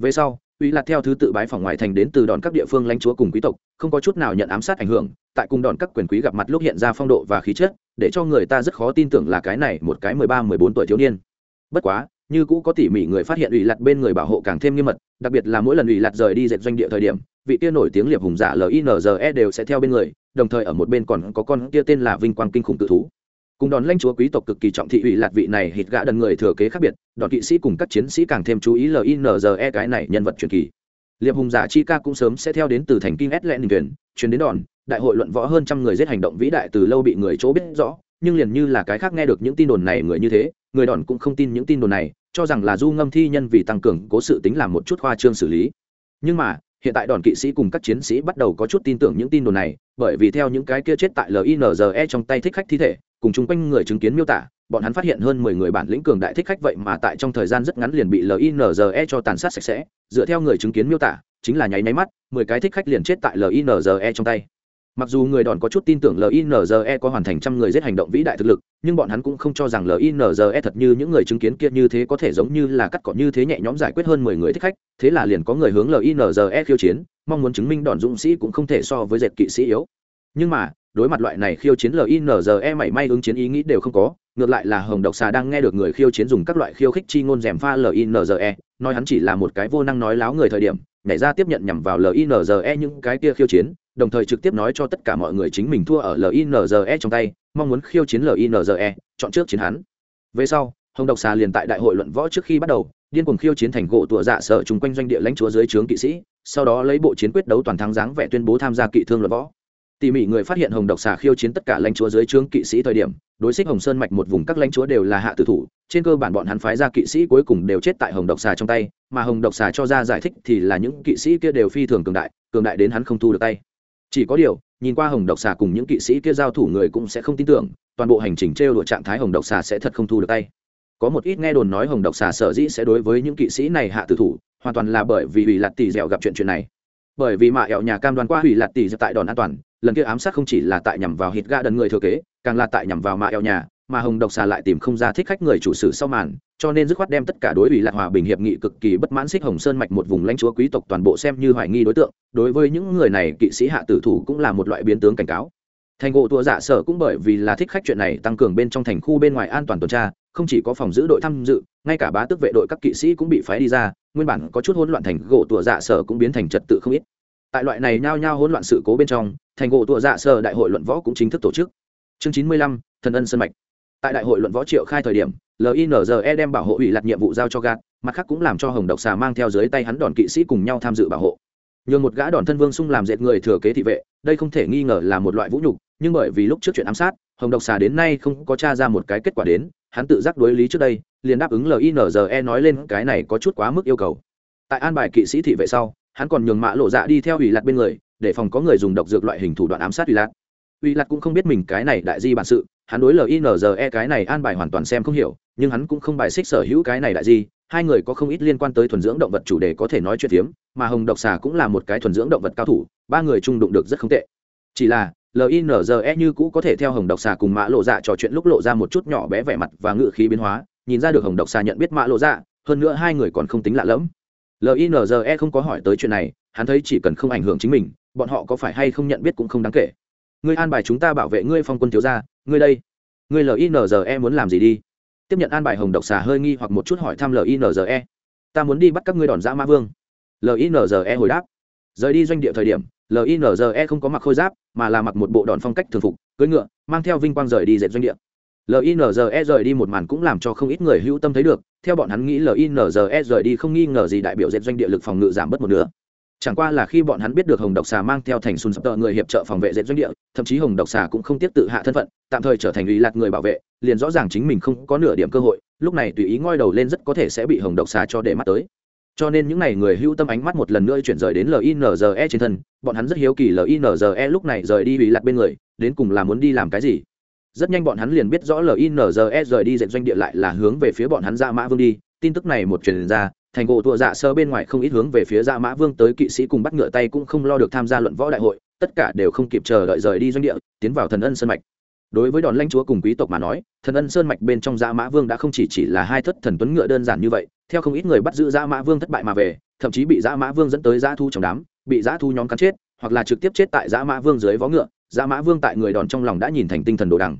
về sau, uy lạc theo thứ tự bái phòng ngoại thành đến từ đòn các địa phương lãnh chúa cùng quý tộc, không có chút nào nhận ám sát ảnh hưởng, tại cùng đòn các quyền quý gặp mặt lúc hiện ra phong độ và khí chất, để cho người ta rất khó tin tưởng là cái này một cái mười ba, mười bốn tuổi thiếu niên. Bất quá, như cũ có tỉ mỉ người phát hiện ủy lạc bên người bảo hộ càng thêm nghiêm mật, đặc biệt là mỗi lần ủy lạc rời đi dệt doanh địa thời điểm, vị kia nổi tiếng liệp hùng giả linze đều sẽ theo bên người, đồng thời ở một bên còn có con kia tên là vinh quang kinh khủng tự thú cùng đòn lãnh chúa quý tộc cực kỳ trọng thị ủy lạc vị này hít gã đần người thừa kế khác biệt, đòn kỵ sĩ cùng các chiến sĩ càng thêm chú ý linze cái này nhân vật truyền kỳ. Liệp hùng giả chi ca cũng sớm sẽ theo đến từ thành kinh s lẹn thuyền, chuyến đến đòn, đại hội luận võ hơn trăm người giết hành động vĩ đại từ lâu bị người chỗ biết rõ, nhưng liền như là cái khác nghe được những tin đồn này người như thế, người đòn cũng không tin những tin đồn này, cho rằng là du ngâm thi nhân vì tăng cường cố sự tính làm một chút khoa trương xử lý. Nhưng mà, hiện tại đòn kỵ sĩ cùng các chiến sĩ bắt đầu có chút tin tưởng những tin đồn này, bởi vì theo những cái kia chết tại linze trong tay thích khách thi thể cùng chung quanh người chứng kiến miêu tả, bọn hắn phát hiện hơn mười người bản lĩnh cường đại thích khách vậy mà tại trong thời gian rất ngắn liền bị linze cho tàn sát sạch sẽ, dựa theo người chứng kiến miêu tả, chính là nháy nháy mắt, mười cái thích khách liền chết tại linze trong tay. Mặc dù người đòn có chút tin tưởng linze có hoàn thành trăm người giết hành động vĩ đại thực lực, nhưng bọn hắn cũng không cho rằng linze thật như những người chứng kiến kia như thế có thể giống như là cắt cỏ như thế nhẹ nhõm giải quyết hơn mười người thích khách, thế là liền có người hướng linze khiêu chiến, mong muốn chứng minh đòn dũng sĩ cũng không thể so với dệt kỵ sĩ yếu. Nhưng mà đối mặt loại này khiêu chiến linze mảy may ứng chiến ý nghĩ đều không có, ngược lại là hồng độc xà đang nghe được người khiêu chiến dùng các loại khiêu khích chi ngôn rèm pha linze nói hắn chỉ là một cái vô năng nói láo người thời điểm, nhảy ra tiếp nhận nhằm vào linze những cái kia khiêu chiến, đồng thời trực tiếp nói cho tất cả mọi người chính mình thua ở linze trong tay, mong muốn khiêu chiến linze chọn trước chiến hắn. Về sau, hồng độc xà liền tại đại hội luận võ trước khi bắt đầu, điên cuồng khiêu chiến thành gỗ tụa dạ sợ chung quanh doanh địa lãnh chúa dưới trướng kỵ sĩ, sau đó lấy bộ chiến quyết đấu toàn thắng dáng vẻ tuyên bố tham gia kỵ thương luận võ tỉ mỉ người phát hiện hồng độc xà khiêu chiến tất cả lãnh chúa dưới trướng kỵ sĩ thời điểm, đối xích hồng sơn mạch một vùng các lãnh chúa đều là hạ tử thủ, trên cơ bản bọn hắn phái ra kỵ sĩ cuối cùng đều chết tại hồng độc xà trong tay, mà hồng độc xà cho ra giải thích thì là những kỵ sĩ kia đều phi thường cường đại cường đại đến hắn không thu được tay. Chỉ có điều, nhìn qua hồng độc xà cùng những kỵ sĩ kia giao thủ người cũng sẽ không tin tưởng, toàn bộ hành trình trêu đuổi trạng thái hồng độc xà sẽ thật không thu được tay. Có một ít nghe đồn nói hồng độc xà sở dĩ sẽ đối với những kỵ sĩ này hạ tử thủ, hoàn toàn là bởi vì ủy lạt tỷ dẻo gặp chuyện chuyện này bởi vì mạ ẹo nhà cam đoan qua hủy lạt tỷ tại đòn an toàn, lần kia ám sát không chỉ là tại nhằm vào hít ga đần người thừa kế, càng là tại nhằm vào mạ eo nhà, mà hồng độc xà lại tìm không ra thích khách người chủ sử sau màn, cho nên dứt khoát đem tất cả đối ủy lạc hòa bình hiệp nghị cực kỳ bất mãn xích hồng sơn mạch một vùng lãnh chúa quý tộc toàn bộ xem như hoài nghi đối tượng, đối với những người này kỵ sĩ hạ tử thủ cũng là một loại biến tướng cảnh cáo. Thành gỗ tua dạ sở cũng bởi vì là thích khách chuyện này tăng cường bên trong thành khu bên ngoài an toàn tuần tra, không chỉ có phòng giữ đội tham dự, ngay cả bá tước vệ đội các kỵ sĩ cũng bị phái đi ra nguyên bản có chút hỗn loạn thành gỗ tua dạ sở cũng biến thành trật tự không ít. Tại loại này nhao nhao hỗn loạn sự cố bên trong, thành gỗ tua dạ sở đại hội luận võ cũng chính thức tổ chức. Chương chín mươi lăm, thần ân sân mạch. Tại đại hội luận võ triệu khai thời điểm linze đem bảo hộ ủy lạc nhiệm vụ giao cho gạt, mặt khác cũng làm cho hồng độc xà mang theo dưới tay hắn đòn kỵ sĩ cùng nhau tham dự bảo hộ. Nhường một gã đòn thân vương sung làm dệt người thừa kế thị vệ, đây không thể nghi ngờ là một loại vũ nhục, nhưng bởi vì lúc trước chuyện ám sát hồng độc xà đến nay không có t r a ra một cái kết quả đến, hắn tự giác đối lý trước đây, liền đáp ứng linze nói lên cái này có chút quá mức yêu cầu. Tại an bài kỵ sĩ thị vệ sau, hắn còn nhường mã lộ dạ đi theo ủy lạc bên người, để phòng có người dùng độc dược loại hình thủ đoạn ám sát ủy lạc ủy lạc cũng không biết mình cái này đại di bản sự, hắn đối linze cái này an bài hoàn toàn xem không hiểu, nhưng hắn cũng không bài xích sở hữu cái này đại di, hai người có không ít liên quan tới thuần dưỡng động vật chủ đề có thể nói chuyện phiếm, mà hồng độc xà cũng là một cái thuần dưỡng động vật cao thủ, ba người chung đụng được rất không tệ. Chỉ là linze như cũ có thể theo hồng độc xà cùng mã lộ dạ trò chuyện lúc lộ ra một chút nhỏ bé vẻ mặt và ngự khí biến hóa, nhìn ra được hồng độc xà nhận biết mã lộ dạ hơn nữa hai người còn không tính lạ lẫm. Linze không có hỏi tới chuyện này, hắn thấy chỉ cần không ảnh hưởng chính mình, bọn họ có phải hay không nhận biết cũng không đáng kể. Ngươi an bài chúng ta bảo vệ ngươi phong quân thiếu gia, ngươi đây. Ngươi linze muốn làm gì đi? Tiếp nhận an bài hồng độc xà hơi nghi hoặc một chút hỏi thăm linze ta muốn đi bắt các ngươi đòn ra mã vương. Linze hồi đáp. Rời đi doanh địa thời điểm linze không có mặc khôi giáp, mà là mặc một bộ đòn phong cách thường phục, cưỡi ngựa, mang theo vinh quang rời đi dệt doanh địa. Linze rời đi một màn cũng làm cho không ít người hữu tâm thấy được, theo bọn hắn nghĩ linze rời đi không nghi ngờ gì đại biểu dệt doanh địa lực phòng ngự giảm bớt một nửa. Chẳng qua là khi bọn hắn biết được hồng độc xà mang theo thành xuân sập tợ người hiệp trợ phòng vệ dệt doanh địa, thậm chí hồng độc xà cũng không tiếp tự hạ thân phận, tạm thời trở thành ủy lạc người bảo vệ, liền rõ ràng chính mình không có nửa điểm cơ hội, lúc này tùy ý ngoi đầu lên rất có thể sẽ bị hồng độc xà cho để mắt tới cho nên những n à y người hưu tâm ánh mắt một lần nữa chuyển rời đến linze trên thân, bọn hắn rất hiếu kỳ linze lúc này rời đi bị lặt bên người, đến cùng là muốn đi làm cái gì. Rất nhanh bọn hắn liền biết rõ linze rời đi dệt doanh địa lại là hướng về phía bọn hắn ra mã vương đi. Tin tức này một truyền ra, thành cổ thua dạ sơ bên ngoài không ít hướng về phía dạ mã vương tới kỵ sĩ cùng bắt ngựa tay cũng không lo được tham gia luận võ đại hội, tất cả đều không kịp chờ đợi rời đi doanh địa, tiến vào thần ân sơn mạch. Đối với đòn lãnh chúa cùng quý tộc mà nói, thần ân sơn mạch bên trong dạ mã vương đã không chỉ chỉ là hai thất thần tuấn ngựa đơn giản như vậy theo không ít người bắt giữ dã mã vương thất bại mà về, thậm chí bị dã mã vương dẫn tới dã thu trong đám, bị dã thu nhóm cắn chết, hoặc là trực tiếp chết tại dã mã vương dưới vó ngựa. Dã mã vương tại người đòn trong lòng đã nhìn thành tinh thần đồ đằng.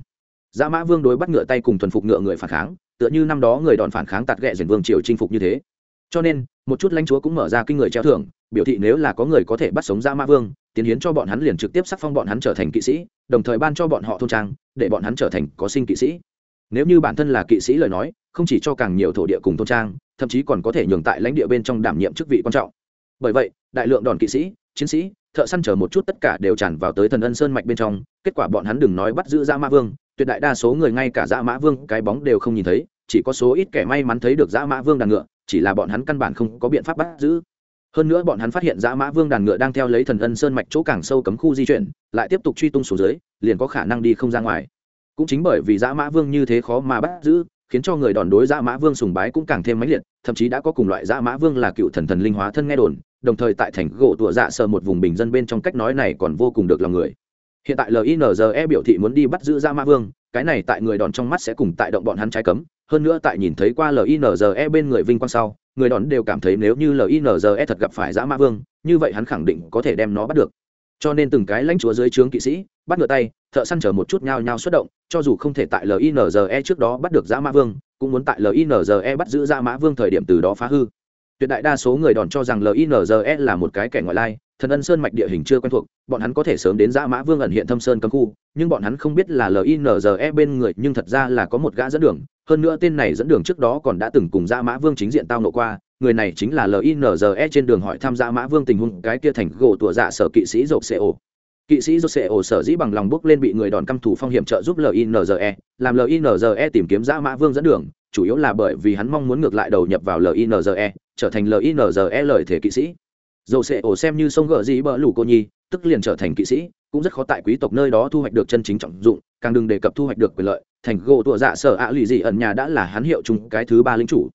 Dã mã vương đối bắt ngựa tay cùng thuần phục ngựa người phản kháng, tựa như năm đó người đòn phản kháng tạt ghẹ diển vương triều chinh phục như thế. Cho nên, một chút lãnh chúa cũng mở ra kinh người treo thưởng, biểu thị nếu là có người có thể bắt sống ra mã vương, tiến hiến cho bọn hắn liền trực tiếp sắc phong bọn hắn trở thành kỵ sĩ, đồng thời ban cho bọn họ thôn trang, để bọn hắn trở thành có sinh kỵ sĩ. Nếu như bản thân là kỵ sĩ lời nói, không chỉ cho càng nhiều thổ địa cùng thôn trang thậm chí còn có thể nhường tại lãnh địa bên trong đảm nhiệm chức vị quan trọng. Bởi vậy, đại lượng đòn kỵ sĩ, chiến sĩ, thợ săn chở một chút tất cả đều tràn vào tới thần ân sơn mạch bên trong, kết quả bọn hắn đừng nói bắt giữ ra ma vương, tuyệt đại đa số người ngay cả dã mã vương cái bóng đều không nhìn thấy, chỉ có số ít kẻ may mắn thấy được dã mã vương đàn ngựa, chỉ là bọn hắn căn bản không có biện pháp bắt giữ. Hơn nữa bọn hắn phát hiện dã mã vương đàn ngựa đang theo lấy thần ân sơn mạch chỗ càng sâu cấm khu di chuyển, lại tiếp tục truy tung xuống dưới, liền có khả năng đi không ra ngoài. Cũng chính bởi vì dã mã vương như thế khó mà bắt giữ khiến cho người đòn đối dã mã vương sùng bái cũng càng thêm mãnh liệt, thậm chí đã có cùng loại dã mã vương là cựu thần thần linh hóa thân nghe đồn, đồng thời tại thành gỗ tụa dạ sờ một vùng bình dân bên trong cách nói này còn vô cùng được lòng người. Hiện tại linze biểu thị muốn đi bắt giữ dã mã vương, cái này tại người đòn trong mắt sẽ cùng tại động bọn hắn trái cấm, hơn nữa tại nhìn thấy qua linze bên người vinh quang sau, người đòn đều cảm thấy nếu như linze thật gặp phải dã mã vương, như vậy hắn khẳng định có thể đem nó bắt được. Cho nên từng cái lãnh chúa dưới trướng kỵ sĩ, bắt ngựa tay thợ săn chờ một chút nhao nhao xuất động, cho dù không thể tại linze trước đó bắt được dã mã vương, cũng muốn tại linze bắt giữ dã mã vương thời điểm từ đó phá hư. Tuyệt đại đa số người đòn cho rằng linze là một cái kẻ ngoại lai, thần ân sơn mạch địa hình chưa quen thuộc, bọn hắn có thể sớm đến dã mã vương ẩn hiện thâm sơn cấm khu, nhưng bọn hắn không biết là linze bên người, nhưng thật ra là có một gã dẫn đường, hơn nữa tên này dẫn đường trước đó còn đã từng cùng dã mã vương chính diện tao nộ qua, người này chính là linze trên đường hỏi tham gia mã vương tình huống, cái kia thành gỗ tủa dạ sở kỵ sĩ dột xe ổ kỵ sĩ jose ổ sở dĩ bằng lòng bước lên bị người đòn căm thủ phong hiểm trợ giúp linze làm linze tìm kiếm dã mã vương dẫn đường, chủ yếu là bởi vì hắn mong muốn ngược lại đầu nhập vào linze trở thành linze lời thể kỵ sĩ. Dầu sẽ ổ xem như sông gờ gì bỡ lủ cô nhi, tức liền trở thành kỵ sĩ, cũng rất khó tại quý tộc nơi đó thu hoạch được chân chính trọng dụng, càng đừng đề cập thu hoạch được quyền lợi, thành gỗ tụa dạ sở ạ à lì dị ẩn nhà đã là hắn hiệu chung cái thứ ba lính chủ.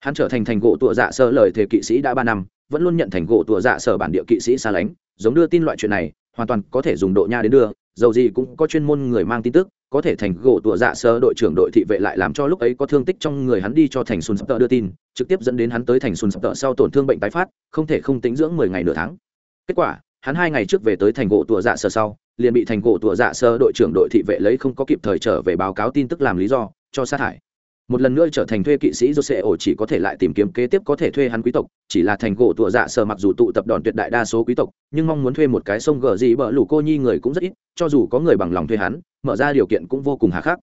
Hắn trở thành thành gỗ tụa dạ sở lời thể kỵ sĩ đã ba năm, vẫn luôn nhận thành gỗ tụa dạ sở bản địa kỵ sĩ xa lánh, giống đưa tin loại chuyện này hoàn toàn có thể dùng độ nha đến đưa, dầu gì cũng có chuyên môn người mang tin tức, có thể thành gỗ tụa dạ sơ đội trưởng đội thị vệ lại làm cho lúc ấy có thương tích trong người hắn đi cho thành xuân sập tợ đưa tin, trực tiếp dẫn đến hắn tới thành xuân sập tợ sau tổn thương bệnh tái phát, không thể không tính dưỡng mười ngày nửa tháng. Kết quả, hắn hai ngày trước về tới thành gỗ tụa dạ sơ sau, liền bị thành gỗ tụa dạ sơ đội trưởng đội thị vệ lấy không có kịp thời trở về báo cáo tin tức làm lý do, cho sát hại một lần nữa trở thành thuê kỵ sĩ jose ổ chỉ có thể lại tìm kiếm kế tiếp có thể thuê hắn quý tộc, chỉ là thành gỗ tụa dạ sờ mặc dù tụ tập đoàn tuyệt đại đa số quý tộc, nhưng mong muốn thuê một cái sông gờ gì bờ lũ cô nhi người cũng rất ít, cho dù có người bằng lòng thuê hắn, mở ra điều kiện cũng vô cùng hà khắc.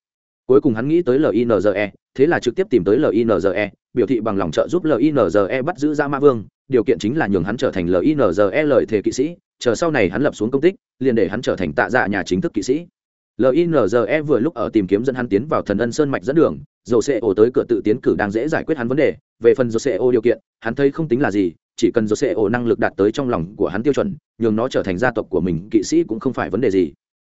Cuối cùng hắn nghĩ tới linze thế là trực tiếp tìm tới linze biểu thị bằng lòng trợ giúp linze bắt giữ ra ma vương, điều kiện chính là nhường hắn trở thành linze lời thề kỵ sĩ, chờ sau này hắn lập xuống công tích, liền để hắn trở thành tạ dạ nhà chính thức kỵ sĩ linze vừa lúc ở tìm kiếm dẫn hắn tiến vào thần ân sơn mạch dẫn đường, dầu xe ô tới cửa tự tiến cử đang dễ giải quyết hắn vấn đề. Về phần dầu xe ô điều kiện, hắn thấy không tính là gì, chỉ cần dầu xe ô năng lực đạt tới trong lòng của hắn tiêu chuẩn, nhường nó trở thành gia tộc của mình, kỵ sĩ cũng không phải vấn đề gì.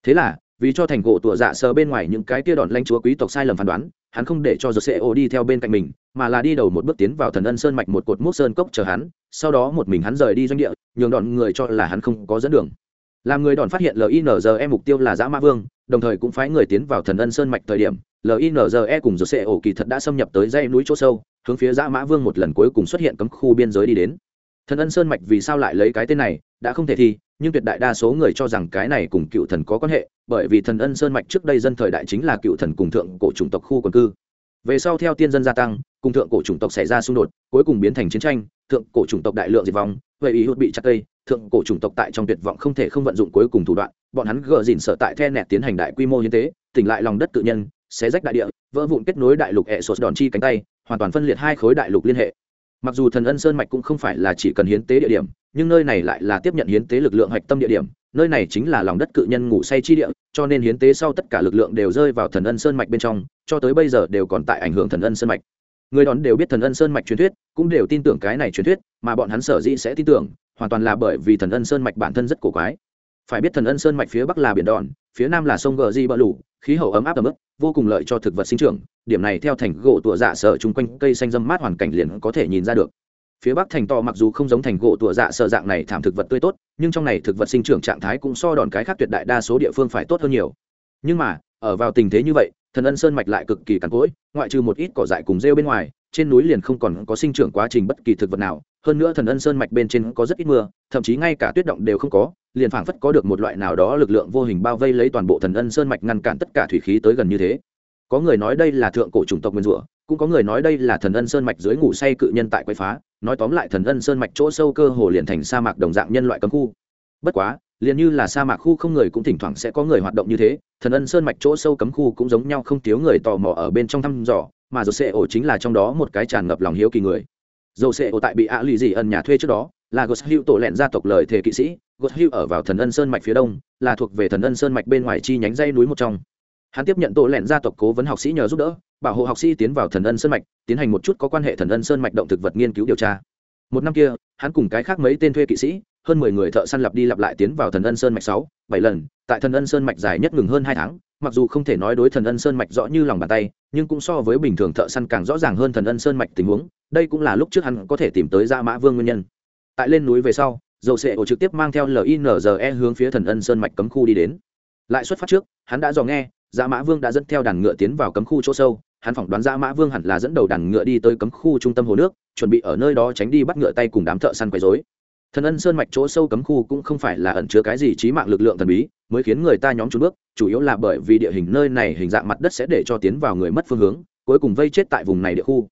Thế là, vì cho thành cổ tụa dạ sờ bên ngoài những cái tia đòn lanh chúa quý tộc sai lầm phán đoán, hắn không để cho dầu xe ô đi theo bên cạnh mình, mà là đi đầu một bước tiến vào thần ân sơn mạch một cột mốc sơn cốc chờ hắn, sau đó một mình hắn rời đi doanh địa, nhường đòn người cho là hắn không có dẫn đường làm người đòn phát hiện linze mục tiêu là giã mã vương, đồng thời cũng phái người tiến vào thần ân sơn mạch thời điểm linze cùng dầu ổ kỳ thật đã xâm nhập tới dãy núi chỗ sâu, hướng phía giã mã vương một lần cuối cùng xuất hiện cấm khu biên giới đi đến. Thần ân sơn mạch vì sao lại lấy cái tên này, đã không thể thi, nhưng tuyệt đại đa số người cho rằng cái này cùng cựu thần có quan hệ, bởi vì thần ân sơn mạch trước đây dân thời đại chính là cựu thần cùng thượng cổ chủng tộc khu quần cư. Về sau theo tiên dân gia tăng, cùng thượng cổ chủng tộc xảy ra xung đột, cuối cùng biến thành chiến tranh thượng cổ chủng tộc đại lượng diệt vong, vậy ý hụt bị chặt cây, thượng cổ chủng tộc tại trong tuyệt vọng không thể không vận dụng cuối cùng thủ đoạn, bọn hắn gờ dìn sở tại the nẹt tiến hành đại quy mô hiến tế, tỉnh lại lòng đất tự nhân, xé rách đại địa, vỡ vụn kết nối đại lục hệ sột đòn chi cánh tay, hoàn toàn phân liệt hai khối đại lục liên hệ. Mặc dù thần ân sơn mạch cũng không phải là chỉ cần hiến tế địa điểm, nhưng nơi này lại là tiếp nhận hiến tế lực lượng hạch tâm địa điểm, nơi này chính là lòng đất cự nhân ngủ say chi địa, cho nên hiến tế sau tất cả lực lượng đều rơi vào thần ân sơn mạch bên trong, cho tới bây giờ đều còn tại ảnh hưởng thần ân sơn mạch người đón đều biết thần ân sơn mạch truyền thuyết, cũng đều tin tưởng cái này truyền thuyết, mà bọn hắn sở dĩ sẽ tin tưởng, hoàn toàn là bởi vì thần ân sơn mạch bản thân rất cổ quái. Phải biết thần ân sơn mạch phía bắc là biển đòn, phía nam là sông gờ di bờ lủ khí hậu ấm áp ấm ức, vô cùng lợi cho thực vật sinh trưởng, điểm này theo thành gỗ tủa dạ sở chung quanh cây xanh dâm mát hoàn cảnh liền có thể nhìn ra được. Phía bắc thành to mặc dù không giống thành gỗ tủa dạ sở dạng này thảm thực vật tươi tốt, nhưng trong này thực vật sinh trưởng trạng thái cũng so đòn cái khác tuyệt đại đa số địa phương phải tốt hơn nhiều. Nhưng mà, ở vào tình thế như vậy thần ân sơn mạch lại cực kỳ cằn cỗi, ngoại trừ một ít cỏ dại cùng rêu bên ngoài, trên núi liền không còn có sinh trưởng quá trình bất kỳ thực vật nào, hơn nữa thần ân sơn mạch bên trên có rất ít mưa, thậm chí ngay cả tuyết động đều không có, liền phảng phất có được một loại nào đó lực lượng vô hình bao vây lấy toàn bộ thần ân sơn mạch ngăn cản tất cả thủy khí tới gần như thế. Có người nói đây là thượng cổ chủng tộc nguyên rủa, cũng có người nói đây là thần ân sơn mạch dưới ngủ say cự nhân tại quậy phá, nói tóm lại thần ân sơn mạch chỗ sâu cơ hồ liền thành sa mạc đồng dạng nhân loại cấm khu. Bất quá liền như là sa mạc khu không người cũng thỉnh thoảng sẽ có người hoạt động như thế, thần ân sơn mạch chỗ sâu cấm khu cũng giống nhau không thiếu người tò mò ở bên trong thăm dò, mà dầu xe ổ chính là trong đó một cái tràn ngập lòng hiếu kỳ người. Dầu xe ổ tại bị ạ lì dị ẩn nhà thuê trước đó, là gos hữu tổ lẹn gia tộc lời thề kỵ sĩ, gos hữu ở vào thần ân sơn mạch phía đông, là thuộc về thần ân sơn mạch bên ngoài chi nhánh dây núi một trong. Hắn tiếp nhận tổ lẹn gia tộc cố vấn học sĩ nhờ giúp đỡ, bảo hộ học sĩ tiến vào thần ân sơn mạch, tiến hành một chút có quan hệ thần ân sơn mạch động thực vật nghiên cứu điều tra. Một năm kia, hắn cùng cái khác mấy tên thuê kỵ sĩ hơn mười người thợ săn lặp đi lặp lại tiến vào thần ân sơn mạch sáu, bảy lần, tại thần ân sơn mạch dài nhất ngừng hơn hai tháng, mặc dù không thể nói đối thần ân sơn mạch rõ như lòng bàn tay, nhưng cũng so với bình thường thợ săn càng rõ ràng hơn thần ân sơn mạch tình huống, đây cũng là lúc trước hắn có thể tìm tới ra mã vương nguyên nhân. Tại lên núi về sau, dầu sệ ổ trực tiếp mang theo linze hướng phía thần ân sơn mạch cấm khu đi đến. Lại xuất phát trước, hắn đã dò nghe dạ mã vương đã dẫn theo đàn ngựa tiến vào cấm khu chỗ sâu, hắn phỏng đoán dạ mã vương hẳn là dẫn đầu đàn ngựa đi tới cấm khu trung tâm hồ nước, chuẩn bị ở nơi đó tránh đi bắt ngựa tay cùng đám thợ săn quấy dối thần ân sơn mạch chỗ sâu cấm khu cũng không phải là ẩn chứa cái gì trí mạng lực lượng thần bí, mới khiến người ta nhóm trốn bước, chủ yếu là bởi vì địa hình nơi này hình dạng mặt đất sẽ để cho tiến vào người mất phương hướng, cuối cùng vây chết tại vùng này địa khu.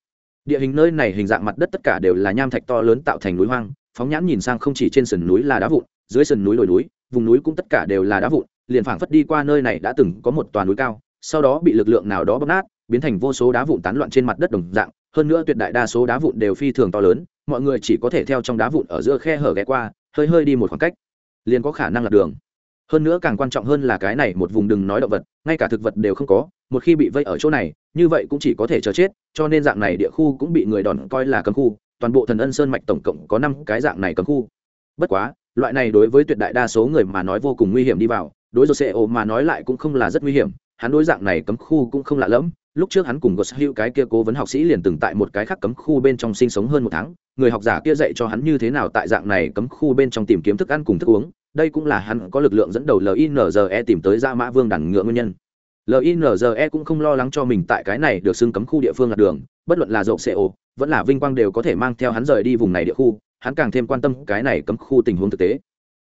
Địa hình nơi này hình dạng mặt đất tất cả đều là nham thạch to lớn tạo thành núi hoang, phóng nhãn nhìn sang không chỉ trên sườn núi là đá vụn, dưới sườn núi đồi núi, vùng núi cũng tất cả đều là đá vụn, liền phảng phất đi qua nơi này đã từng có một toàn núi cao, sau đó bị lực lượng nào đó bóp nát, biến thành vô số đá vụn tán loạn trên mặt đất đồng dạng hơn nữa tuyệt đại đa số đá vụn đều phi thường to lớn, mọi người chỉ có thể theo trong đá vụn ở giữa khe hở ghé qua, hơi hơi đi một khoảng cách, liền có khả năng lạc đường. Hơn nữa càng quan trọng hơn là cái này một vùng đừng nói động vật, ngay cả thực vật đều không có, một khi bị vây ở chỗ này, như vậy cũng chỉ có thể chờ chết, cho nên dạng này địa khu cũng bị người đòn coi là cấm khu, toàn bộ thần ân sơn mạch tổng cộng có năm cái dạng này cấm khu. Bất quá, loại này đối với tuyệt đại đa số người mà nói vô cùng nguy hiểm đi vào, đối với Jose mà nói lại cũng không là rất nguy hiểm, hắn đối dạng này cấm khu cũng không lạ lẫm lúc trước hắn cùng gos hữu cái kia cố vấn học sĩ liền từng tại một cái khác cấm khu bên trong sinh sống hơn một tháng, người học giả kia dạy cho hắn như thế nào tại dạng này cấm khu bên trong tìm kiếm thức ăn cùng thức uống, đây cũng là hắn có lực lượng dẫn đầu linze tìm tới ra mã vương đẳng ngựa nguyên nhân. Linze cũng không lo lắng cho mình tại cái này được xưng cấm khu địa phương lạc đường, bất luận là dậu ô vẫn là vinh quang đều có thể mang theo hắn rời đi vùng này địa khu, hắn càng thêm quan tâm cái này cấm khu tình huống thực tế.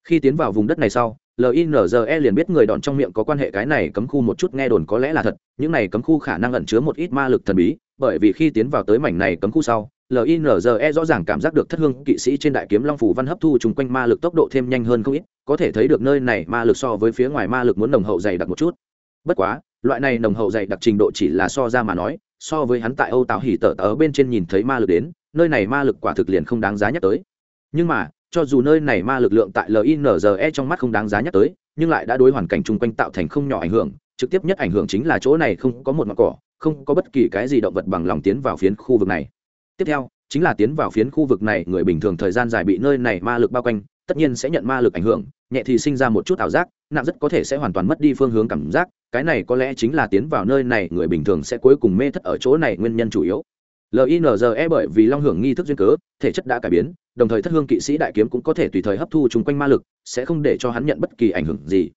Khi tiến vào vùng đất này sau linze liền biết người đòn trong miệng có quan hệ cái này cấm khu một chút nghe đồn có lẽ là thật, những này cấm khu khả năng ẩn chứa một ít ma lực thần bí, bởi vì khi tiến vào tới mảnh này cấm khu sau linze rõ ràng cảm giác được thất hương kỵ sĩ trên đại kiếm long phủ văn hấp thu chung quanh ma lực tốc độ thêm nhanh hơn không ít, có thể thấy được nơi này ma lực so với phía ngoài ma lực muốn nồng hậu dày đặc một chút. Bất quá, loại này nồng hậu dày đặc trình độ chỉ là so ra mà nói, so với hắn tại âu tào hỉ tở tớ bên trên nhìn thấy ma lực đến, nơi này ma lực quả thực liền không đáng giá nhắc tới. Nhưng mà cho dù nơi này ma lực lượng tại linze trong mắt không đáng giá nhắc tới, nhưng lại đã đối hoàn cảnh chung quanh tạo thành không nhỏ ảnh hưởng, trực tiếp nhất ảnh hưởng chính là chỗ này không có một mặt cỏ, không có bất kỳ cái gì động vật bằng lòng tiến vào phiến khu vực này. Tiếp theo, chính là tiến vào phiến khu vực này, người bình thường thời gian dài bị nơi này ma lực bao quanh, tất nhiên sẽ nhận ma lực ảnh hưởng, nhẹ thì sinh ra một chút ảo giác, nặng rất có thể sẽ hoàn toàn mất đi phương hướng cảm giác, cái này có lẽ chính là tiến vào nơi này, người bình thường sẽ cuối cùng mê thất ở chỗ này nguyên nhân chủ yếu linze bởi vì long hưởng nghi thức duyên cớ, thể chất đã cải biến, đồng thời thất hương kỵ sĩ đại kiếm cũng có thể tùy thời hấp thu chung quanh ma lực, sẽ không để cho hắn nhận bất kỳ ảnh hưởng gì.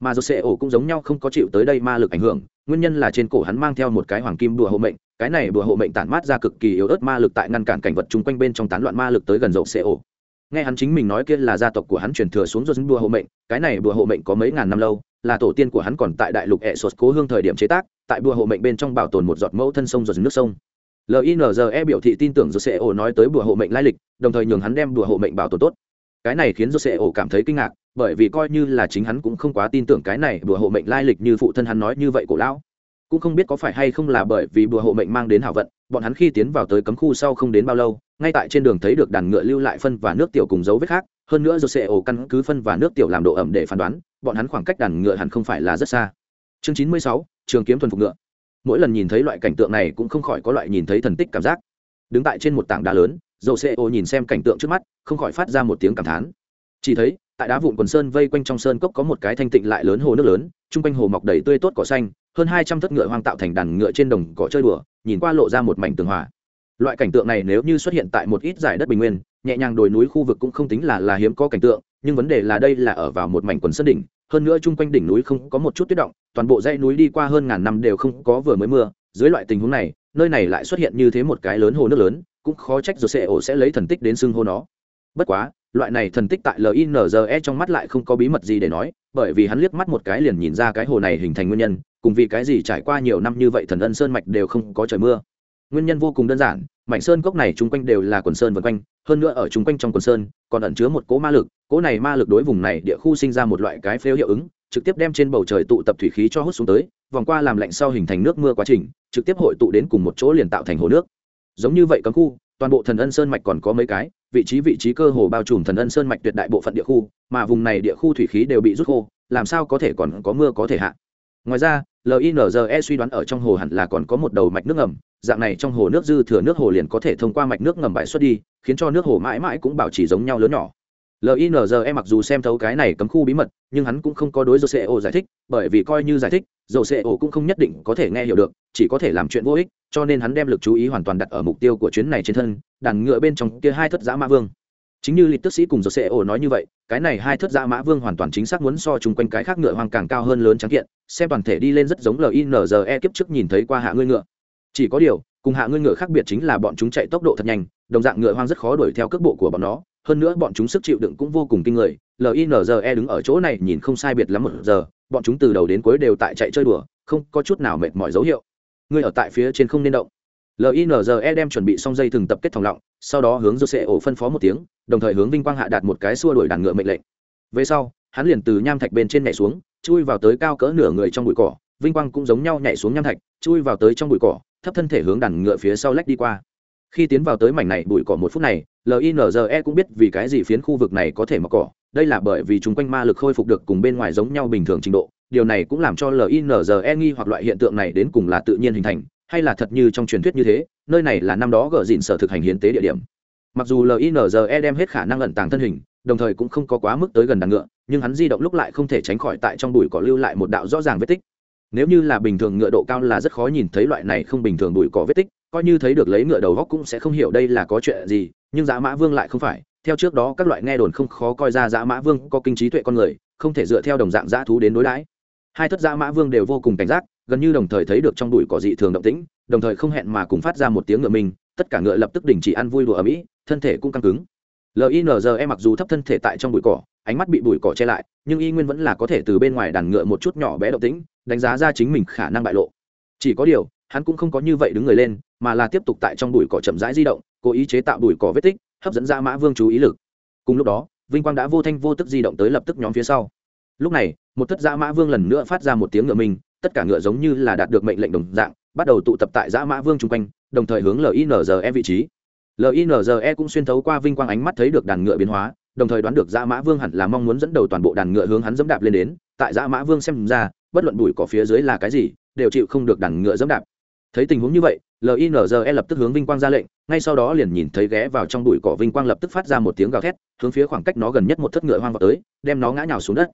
Mà xe ổ cũng giống nhau không có chịu tới đây ma lực ảnh hưởng, nguyên nhân là trên cổ hắn mang theo một cái hoàng kim đùa hộ mệnh, cái này đùa hộ mệnh tản mát ra cực kỳ yếu ớt ma lực tại ngăn cản cảnh vật chung quanh bên trong tán loạn ma lực tới gần dầu ổ. Nghe hắn chính mình nói kia là gia tộc của hắn truyền thừa xuống do đùa hộ mệnh, cái này đùa hộ mệnh có mấy ngàn năm lâu, là tổ tiên của hắn còn tại đại lục ẹ sột cố hương thời điểm chế tác, tại đùa hộ mệnh bên trong bảo tồn một giọt mẫu thân sông giọt nước sông linze biểu thị tin tưởng jose ổ nói tới bùa hộ mệnh lai lịch, đồng thời nhường hắn đem bùa hộ mệnh bảo tồn tốt. Cái này khiến jose ổ cảm thấy kinh ngạc, bởi vì coi như là chính hắn cũng không quá tin tưởng cái này bùa hộ mệnh lai lịch như phụ thân hắn nói như vậy cổ lão. Cũng không biết có phải hay không là bởi vì bùa hộ mệnh mang đến hảo vận, bọn hắn khi tiến vào tới cấm khu sau không đến bao lâu, ngay tại trên đường thấy được đàn ngựa lưu lại phân và nước tiểu cùng dấu vết khác, hơn nữa jose ổ căn cứ phân và nước tiểu làm độ ẩm để phán đoán, bọn hắn khoảng cách đàn ngựa hẳn không phải là rất xa. Chương chín mươi sáu, trường kiếm thuần phục ngựa mỗi lần nhìn thấy loại cảnh tượng này cũng không khỏi có loại nhìn thấy thần tích cảm giác. Đứng tại trên một tảng đá lớn dầu xe ô nhìn xem cảnh tượng trước mắt, không khỏi phát ra một tiếng cảm thán. Chỉ thấy, tại đá vụn quần sơn vây quanh trong sơn cốc có một cái thanh tịnh lại lớn hồ nước lớn, chung quanh hồ mọc đầy tươi tốt cỏ xanh, hơn hai trăm thất ngựa hoang tạo thành đàn ngựa trên đồng cỏ chơi đùa, nhìn qua lộ ra một mảnh tường hòa. Loại cảnh tượng này nếu như xuất hiện tại một ít giải đất bình nguyên, nhẹ nhàng đồi núi khu vực cũng không tính là là hiếm có cảnh tượng, nhưng vấn đề là đây là ở vào một mảnh quần sơn đỉnh hơn nữa chung quanh đỉnh núi không có một chút tuyết động, toàn bộ dãy núi đi qua hơn ngàn năm đều không có vừa mới mưa. Dưới loại tình huống này, nơi này lại xuất hiện như thế một cái lớn hồ nước lớn, cũng khó trách rồi sẽ ổ sẽ lấy thần tích đến xưng hô nó. Bất quá, loại này thần tích tại linze trong mắt lại không có bí mật gì để nói, bởi vì hắn liếc mắt một cái liền nhìn ra cái hồ này hình thành nguyên nhân, cùng vì cái gì trải qua nhiều năm như vậy thần ân sơn mạch đều không có trời mưa. Nguyên nhân vô cùng đơn giản mảnh sơn cốc này chung quanh đều là quần sơn vân quanh, hơn nữa ở chung quanh trong quần sơn còn ẩn chứa một cỗ ma lực, cỗ này ma lực đối vùng này địa khu sinh ra một loại cái phêu hiệu ứng, trực tiếp đem trên bầu trời tụ tập thủy khí cho hút xuống tới, vòng qua làm lạnh sau hình thành nước mưa quá trình, trực tiếp hội tụ đến cùng một chỗ liền tạo thành hồ nước. Giống như vậy cấm khu, toàn bộ thần ân sơn mạch còn có mấy cái, vị trí vị trí cơ hồ bao trùm thần ân sơn mạch tuyệt đại bộ phận địa khu, mà vùng này địa khu thủy khí đều bị rút khô, làm sao có thể còn có mưa có thể hạ? Ngoài ra linze suy đoán ở trong hồ hẳn là còn có một đầu mạch nước ngầm, dạng này trong hồ nước dư thừa nước hồ liền có thể thông qua mạch nước ngầm bãi xuất đi, khiến cho nước hồ mãi mãi cũng bảo trì giống nhau lớn nhỏ. Linze mặc dù xem thấu cái này cấm khu bí mật, nhưng hắn cũng không có đối dầu co giải thích, bởi vì coi như giải thích dầu co cũng không nhất định có thể nghe hiểu được, chỉ có thể làm chuyện vô ích, cho nên hắn đem lực chú ý hoàn toàn đặt ở mục tiêu của chuyến này trên thân, đàn ngựa bên trong kia hai thất giã mã vương chính như lịch tức sĩ cùng dầu co nói như vậy, cái này hai thất giã mã vương hoàn toàn chính xác muốn so chung quanh cái khác ngựa hoang càng cao hơn lớn trắng kiện, xem toàn thể đi lên rất giống linze kiếp trước nhìn thấy qua hạ ngươi ngựa. Chỉ có điều, cùng hạ ngươi ngựa khác biệt chính là bọn chúng chạy tốc độ thật nhanh, đồng dạng ngựa hoang rất khó đuổi theo cước bộ của bọn nó, hơn nữa bọn chúng sức chịu đựng cũng vô cùng kinh người linze đứng ở chỗ này nhìn không sai biệt lắm một giờ, bọn chúng từ đầu đến cuối đều tại chạy chơi đùa, không có chút nào mệt mỏi dấu hiệu. Người ở tại phía trên không nên động linze đem chuẩn bị xong dây thừng tập kết thòng lọng, sau đó hướng jose ổ phân phó một tiếng, đồng thời hướng vinh quang hạ đạt một cái xua đuổi đàn ngựa mệnh lệnh. Về sau, hắn liền từ nham thạch bên trên nhảy xuống, chui vào tới cao cỡ nửa người trong bụi cỏ, vinh quang cũng giống nhau nhảy xuống nham thạch, chui vào tới trong bụi cỏ, thấp thân thể hướng đàn ngựa phía sau lách đi qua. Khi tiến vào tới mảnh này bụi cỏ một phút này linze cũng biết vì cái gì phiến khu vực này có thể mọc cỏ, đây là bởi vì chúng quanh ma lực khôi phục được cùng bên ngoài giống nhau bình thường trình độ, điều này cũng làm cho linze nghi hoặc loại hiện tượng này đến cùng là tự nhiên hình thành hay là thật như trong truyền thuyết như thế, nơi này là năm đó gờ dịn sở thực hành hiến tế địa điểm. Mặc dù linze đem hết khả năng ẩn tàng thân hình, đồng thời cũng không có quá mức tới gần đàn ngựa, nhưng hắn di động lúc lại không thể tránh khỏi tại trong bụi cỏ lưu lại một đạo rõ ràng vết tích. Nếu như là bình thường ngựa độ cao là rất khó nhìn thấy loại này không bình thường bụi cỏ vết tích, coi như thấy được lấy ngựa đầu góc cũng sẽ không hiểu đây là có chuyện gì, nhưng dã mã vương lại không phải. Theo trước đó, các loại nghe đồn không khó coi ra dã mã vương có kinh trí tuệ con người, không thể dựa theo đồng dạng dã thú đến đối đãi. Hai thất dã mã vương đều vô cùng cảnh giác gần như đồng thời thấy được trong đùi cỏ dị thường động tĩnh, đồng thời không hẹn mà cùng phát ra một tiếng ngựa mình, tất cả ngựa lập tức đình chỉ ăn vui đùa ở mỹ, thân thể cũng căng cứng. Linze mặc dù thấp thân thể tại trong bụi cỏ, ánh mắt bị bụi cỏ che lại, nhưng y nguyên vẫn là có thể từ bên ngoài đàn ngựa một chút nhỏ bé động tĩnh, đánh giá ra chính mình khả năng bại lộ. Chỉ có điều, hắn cũng không có như vậy đứng người lên, mà là tiếp tục tại trong bụi cỏ chậm rãi di động, cố ý chế tạo bụi cỏ vết tích, hấp dẫn ra mã vương chú ý lực. Cùng lúc đó, vinh quang đã vô thanh vô tức di động tới lập tức nhóm phía sau. Lúc này, một thất dã mã vương lần nữa phát ra một tiếng ngựa mình tất cả ngựa giống như là đạt được mệnh lệnh đồng dạng, bắt đầu tụ tập tại dã mã vương chung quanh, đồng thời hướng linze vị trí. Linze cũng xuyên thấu qua vinh quang ánh mắt thấy được đàn ngựa biến hóa, đồng thời đoán được dã mã vương hẳn là mong muốn dẫn đầu toàn bộ đàn ngựa hướng hắn dẫm đạp lên đến. Tại dã mã vương xem ra, bất luận bụi cỏ phía dưới là cái gì, đều chịu không được đàn ngựa dẫm đạp. Thấy tình huống như vậy linze lập tức hướng vinh quang ra lệnh, ngay sau đó liền nhìn thấy ghé vào trong bụi cỏ vinh quang lập tức phát ra một tiếng gào thét, hướng phía khoảng cách nó gần nhất một thất ngựa hoang vào tới, đem nó ngã nhào xuống đất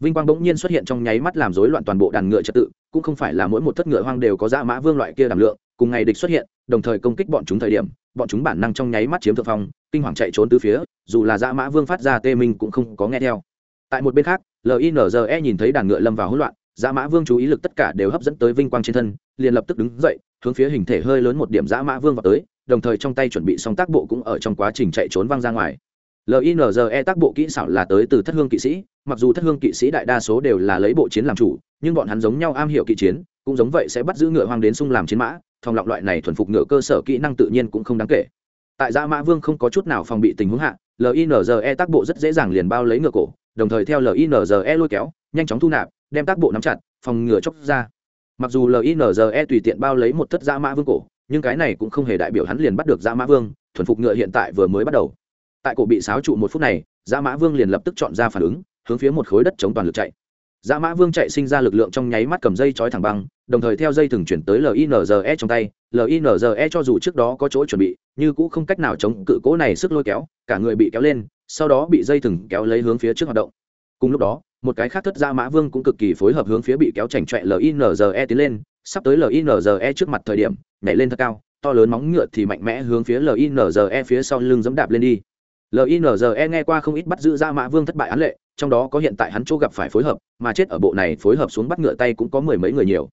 vinh quang bỗng nhiên xuất hiện trong nháy mắt làm rối loạn toàn bộ đàn ngựa trật tự, cũng không phải là mỗi một thất ngựa hoang đều có dã mã vương loại kia đảm lượng, cùng ngày địch xuất hiện, đồng thời công kích bọn chúng thời điểm, bọn chúng bản năng trong nháy mắt chiếm thượng phong, kinh hoàng chạy trốn từ phía, dù là dã mã vương phát ra tê minh cũng không có nghe theo. Tại một bên khác linze nhìn thấy đàn ngựa lâm vào hỗn loạn, dã mã vương chú ý lực tất cả đều hấp dẫn tới vinh quang trên thân, liền lập tức đứng dậy, hướng phía hình thể hơi lớn một điểm dã mã vương vào tới, đồng thời trong tay chuẩn bị xong tác bộ cũng ở trong quá trình chạy trốn văng ra ngoài linze tác bộ kỹ xảo là tới từ thất hương kỵ sĩ, mặc dù thất hương kỵ sĩ đại đa số đều là lấy bộ chiến làm chủ, nhưng bọn hắn giống nhau am hiểu kỵ chiến, cũng giống vậy sẽ bắt giữ ngựa hoang đến sung làm chiến mã, thòng lọng loại này thuần phục ngựa cơ sở kỹ năng tự nhiên cũng không đáng kể. Tại dã mã vương không có chút nào phòng bị tình huống hạ linze tác bộ rất dễ dàng liền bao lấy ngựa cổ, đồng thời theo linze lôi kéo, nhanh chóng thu nạp, đem tác bộ nắm chặt, phòng ngựa chóc ra. Mặc dù linze tùy tiện bao lấy một thất dã mã vương cổ, nhưng cái này cũng không hề đại biểu hắn liền bắt được dã mã vương, thuần phục ngựa hiện tại vừa mới bắt đầu tại cổ bị xáo trụ một phút này dã mã vương liền lập tức chọn ra phản ứng, hướng phía một khối đất chống toàn lực chạy. Dã mã vương chạy sinh ra lực lượng trong nháy mắt cầm dây chói thẳng băng, đồng thời theo dây thừng chuyển tới linze trong tay. Linze cho dù trước đó có chỗ chuẩn bị nhưng cũng không cách nào chống cự cố này sức lôi kéo, cả người bị kéo lên, sau đó bị dây thừng kéo lấy hướng phía trước hoạt động. Cùng lúc đó, một cái khác thất gia mã vương cũng cực kỳ phối hợp hướng phía bị kéo chảnh chọe linze tiến lên, sắp tới linze trước mặt thời điểm, nhảy lên thật cao, to lớn móng ngựa thì mạnh mẽ hướng phía linze phía sau lưng dẫm đạp lên đi linze nghe qua không ít bắt giữ ra mã vương thất bại án lệ, trong đó có hiện tại hắn chỗ gặp phải phối hợp, mà chết ở bộ này phối hợp xuống bắt ngựa tay cũng có mười mấy người nhiều.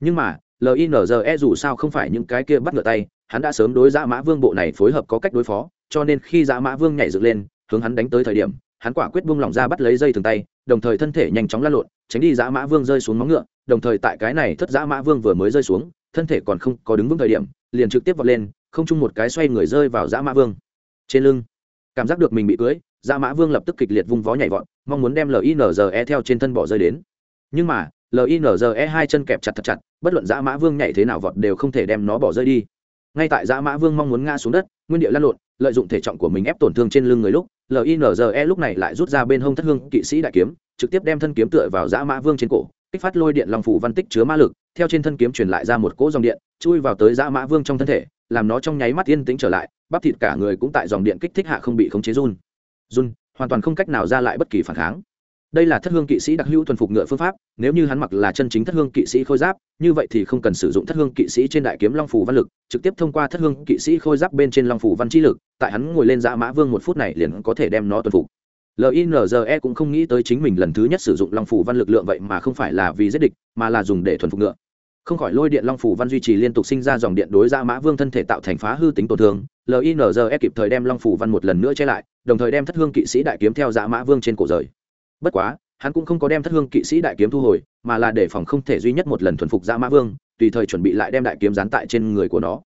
Nhưng mà linze dù sao không phải những cái kia bắt ngựa tay, hắn đã sớm đối gia mã vương bộ này phối hợp có cách đối phó, cho nên khi gia mã vương nhảy dựng lên, hướng hắn đánh tới thời điểm, hắn quả quyết buông lỏng ra bắt lấy dây thường tay, đồng thời thân thể nhanh chóng lăn lộn, tránh đi dã mã vương rơi xuống móng ngựa, đồng thời tại cái này thất dã mã vương vừa mới rơi xuống, thân thể còn không có đứng vững thời điểm, liền trực tiếp vọt lên, không chung một cái xoay người rơi vào dã mã vương. Trên lưng cảm giác được mình bị cưới dạ mã vương lập tức kịch liệt vung vó nhảy vọt, mong muốn đem linze theo trên thân bỏ rơi đến. Nhưng mà linze hai chân kẹp chặt thật chặt, bất luận dạ mã vương nhảy thế nào vọt đều không thể đem nó bỏ rơi đi. Ngay tại dạ mã vương mong muốn ngã xuống đất, nguyên địa lăn lộn, lợi dụng thể trọng của mình ép tổn thương trên lưng người lúc linze lúc này lại rút ra bên hông thất hương kỵ sĩ đại kiếm, trực tiếp đem thân kiếm tựa vào dạ mã vương trên cổ, kích phát lôi điện long phủ văn tích chứa ma lực, theo trên thân kiếm truyền lại ra một cỗ dòng điện, chui vào tới dã mã vương trong thân thể làm nó trong nháy mắt yên tĩnh trở lại, bắp thịt cả người cũng tại dòng điện kích thích hạ không bị khống chế run. Run, hoàn toàn không cách nào ra lại bất kỳ phản kháng. Đây là thất hương kỵ sĩ đặc hữu thuần phục ngựa phương pháp, nếu như hắn mặc là chân chính thất hương kỵ sĩ khôi giáp, như vậy thì không cần sử dụng thất hương kỵ sĩ trên đại kiếm long phủ văn lực, trực tiếp thông qua thất hương kỵ sĩ khôi giáp bên trên long phủ văn trí lực, tại hắn ngồi lên dã mã vương một phút này liền có thể đem nó tuần phục. Linze cũng không nghĩ tới chính mình lần thứ nhất sử dụng long phủ văn lực lượng vậy mà không phải là vì giết địch, mà là dùng để thuần phục ngựa không khỏi lôi điện long phủ văn duy trì liên tục sinh ra dòng điện đối ra mã vương thân thể tạo thành phá hư tính tổn thương. Linze kịp thời đem long phủ văn một lần nữa che lại, đồng thời đem thất hương kỵ sĩ đại kiếm theo dã mã vương trên cổ rời. Bất quá, hắn cũng không có đem thất hương kỵ sĩ đại kiếm thu hồi, mà là để phòng không thể duy nhất một lần thuần phục dã mã vương, tùy thời chuẩn bị lại đem đại kiếm dán tại trên người của nó.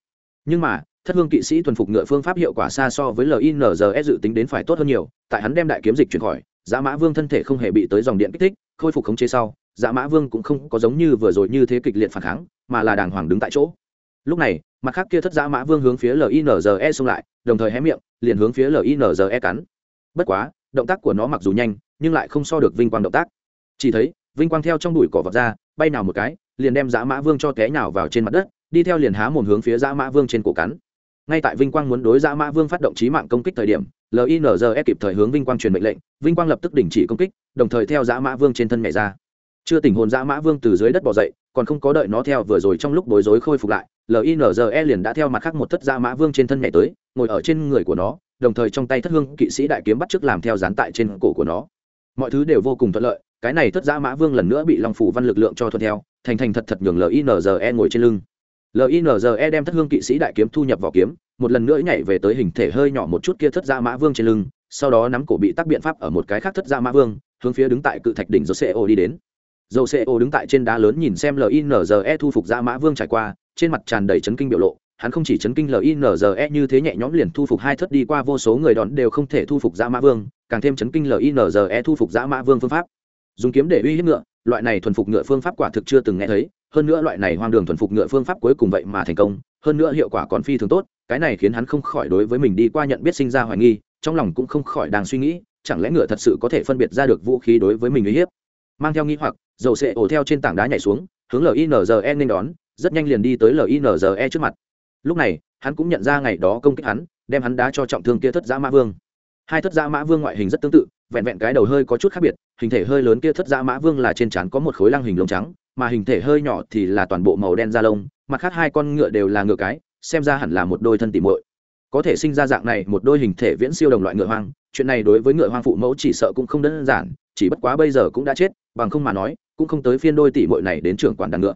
Nhưng mà, thất hương kỵ sĩ thuần phục ngựa phương pháp hiệu quả xa so với linze dự tính đến phải tốt hơn nhiều, tại hắn đem đại kiếm dịch chuyển khỏi dã mã vương thân thể không hề bị tới dòng điện kích thích, khôi phục khống chế sau dạ mã vương cũng không có giống như vừa rồi như thế kịch liệt phản kháng, mà là đàng hoàng đứng tại chỗ. Lúc này, mặt khác kia thất dã mã vương hướng phía linze xông lại, đồng thời hé miệng, liền hướng phía linze cắn. Bất quá, động tác của nó mặc dù nhanh, nhưng lại không so được vinh quang động tác. Chỉ thấy, vinh quang theo trong đùi cỏ vọt ra, bay nào một cái, liền đem dã mã vương cho té nào vào trên mặt đất, đi theo liền há mồm hướng phía dã mã vương trên cổ cắn. Ngay tại vinh quang muốn đối dã mã vương phát động trí mạng công kích thời điểm linze kịp thời hướng vinh quang truyền mệnh lệnh, vinh quang lập tức đình chỉ công kích, đồng thời theo dã mã vương trên thân nhảy ra chưa tỉnh hồn dã mã vương từ dưới đất bỏ dậy, còn không có đợi nó theo vừa rồi trong lúc bối rối khôi phục lại linze liền đã theo mặt khác một thất dã mã vương trên thân nhảy tới, ngồi ở trên người của nó, đồng thời trong tay thất hương kỵ sĩ đại kiếm bắt chước làm theo dán tại trên cổ của nó. Mọi thứ đều vô cùng thuận lợi, cái này thất dã mã vương lần nữa bị long phủ văn lực lượng cho thuận theo, thành thành thật thật nhường linze ngồi trên lưng. Linze đem thất hương kỵ sĩ đại kiếm thu nhập vào kiếm, một lần nữa nhảy về tới hình thể hơi nhỏ một chút kia thất dã mã vương trên lưng, sau đó nắm cổ bị tắc biện pháp ở một cái khác thất dã mã vương, hướng phía đứng tại cự thạch đỉnh dầu xe ô đi đến dầu xe ô đứng tại trên đá lớn nhìn xem linze thu phục ra mã vương trải qua, trên mặt tràn đầy chấn kinh biểu lộ. Hắn không chỉ chấn kinh linze như thế nhẹ nhõm liền thu phục hai thất đi qua vô số người đón đều không thể thu phục ra mã vương, càng thêm chấn kinh linze thu phục ra mã vương phương pháp. Dùng kiếm để uy hiếp ngựa, loại này thuần phục ngựa phương pháp quả thực chưa từng nghe thấy, hơn nữa loại này hoang đường thuần phục ngựa phương pháp cuối cùng vậy mà thành công, hơn nữa hiệu quả còn phi thường tốt, cái này khiến hắn không khỏi đối với mình đi qua nhận biết sinh ra hoài nghi, trong lòng cũng không khỏi đang suy nghĩ, chẳng lẽ ngựa thật sự có thể phân biệt ra được vũ khí đối với mình uy hiếp? Mang theo nghi hoặc dầu sệ ổ theo trên tảng đá nhảy xuống, hướng linze nên đón, rất nhanh liền đi tới linze trước mặt. Lúc này, hắn cũng nhận ra ngày đó công kích hắn, đem hắn đá cho trọng thương kia thất giã mã vương. Hai thất giã mã vương ngoại hình rất tương tự, vẹn vẹn cái đầu hơi có chút khác biệt, hình thể hơi lớn kia thất giã mã vương là trên trán có một khối lăng hình lông trắng, mà hình thể hơi nhỏ thì là toàn bộ màu đen da lông, mặt khác hai con ngựa đều là ngựa cái, xem ra hẳn là một đôi thân tỉ muội. Có thể sinh ra dạng này một đôi hình thể viễn siêu đồng loại ngựa hoang, chuyện này đối với ngựa hoang phụ mẫu chỉ sợ cũng không đơn giản, chỉ bất quá bây giờ cũng đã chết, bằng không mà nói cũng không tới phiên đôi tỷ muội này đến trưởng quản đàn ngựa.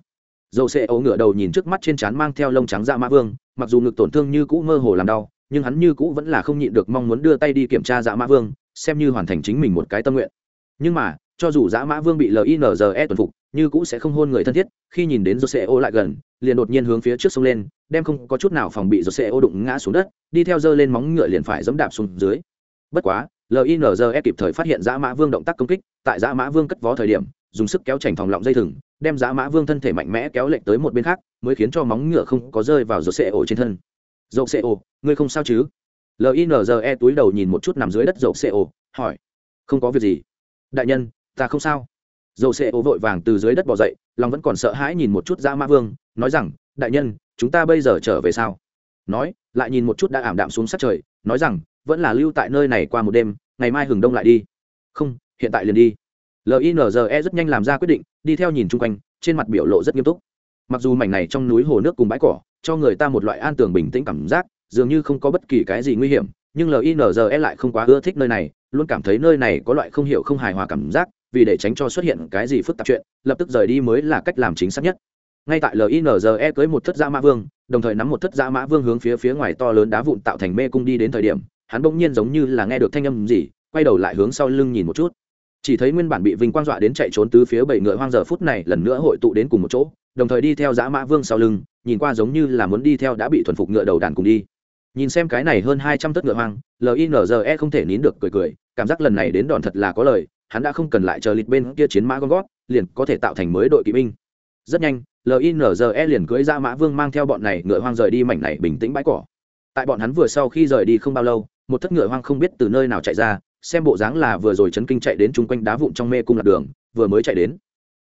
Dầu xe ấu ngựa đầu nhìn trước mắt trên trán mang theo lông trắng dạ mã vương, mặc dù ngực tổn thương như cũ mơ hồ làm đau, nhưng hắn như cũ vẫn là không nhịn được mong muốn đưa tay đi kiểm tra dạ mã vương, xem như hoàn thành chính mình một cái tâm nguyện. Nhưng mà, cho dù dạ mã vương bị linze tuần phục, như cũ sẽ không hôn người thân thiết, khi nhìn đến jose ô lại gần, liền đột nhiên hướng phía trước sông lên, đem không có chút nào phòng bị jose ô đụng ngã xuống đất, đi theo dơ lên móng ngựa liền phải dẫm đạp xuống dưới. Bất quá linze kịp thời phát hiện dã mã vương động tác công kích, tại dã mã vương cất vó thời điểm dùng sức kéo chành thòng lọng dây thừng, đem giã mã vương thân thể mạnh mẽ kéo lệnh tới một bên khác, mới khiến cho móng ngựa không có rơi vào dầu xe ổ trên thân. Dầu xe ổ, ngươi không sao chứ? Linze túi đầu nhìn một chút nằm dưới đất dầu xe ổ, hỏi. Không có việc gì. Đại nhân, ta không sao. Dầu xe ổ vội vàng từ dưới đất bỏ dậy, lòng vẫn còn sợ hãi nhìn một chút giã mã vương, nói rằng, đại nhân, chúng ta bây giờ trở về sao? Nói, lại nhìn một chút đã ảm đạm xuống sát trời, nói rằng, vẫn là lưu tại nơi này qua một đêm, ngày mai hừng đông lại đi. Không, hiện tại liền đi linze rất nhanh làm ra quyết định, đi theo nhìn chung quanh, trên mặt biểu lộ rất nghiêm túc. Mặc dù mảnh này trong núi hồ nước cùng bãi cỏ, cho người ta một loại an tường bình tĩnh cảm giác, dường như không có bất kỳ cái gì nguy hiểm, nhưng linze lại không quá ưa thích nơi này, luôn cảm thấy nơi này có loại không hiểu không hài hòa cảm giác, vì để tránh cho xuất hiện cái gì phức tạp chuyện, lập tức rời đi mới là cách làm chính xác nhất. Ngay tại linze cưới một thất gia mã vương, đồng thời nắm một thất gia mã vương hướng phía phía ngoài to lớn đá vụn tạo thành mê cung đi đến thời điểm, hắn bỗng nhiên giống như là nghe được thanh âm gì, quay đầu lại hướng sau lưng nhìn một chút chỉ thấy nguyên bản bị vinh quang dọa đến chạy trốn tứ phía bảy ngựa hoang giờ phút này lần nữa hội tụ đến cùng một chỗ, đồng thời đi theo dã mã vương sau lưng, nhìn qua giống như là muốn đi theo đã bị thuần phục ngựa đầu đàn cùng đi. Nhìn xem cái này hơn hai trăm tấc ngựa hoang linze không thể nín được cười cười, cảm giác lần này đến đòn thật là có lời, hắn đã không cần lại chờ lịch bên kia chiến mã con gót, liền có thể tạo thành mới đội kỵ binh. Rất nhanh linze liền cưỡi ra mã vương mang theo bọn này ngựa hoang rời đi mảnh này bình tĩnh bãi cỏ. Tại bọn hắn vừa sau khi rời đi không bao lâu, một thất ngựa hoang không biết từ nơi nào chạy ra xem bộ dáng là vừa rồi chấn kinh chạy đến chung quanh đá vụn trong mê cung lạc đường, vừa mới chạy đến.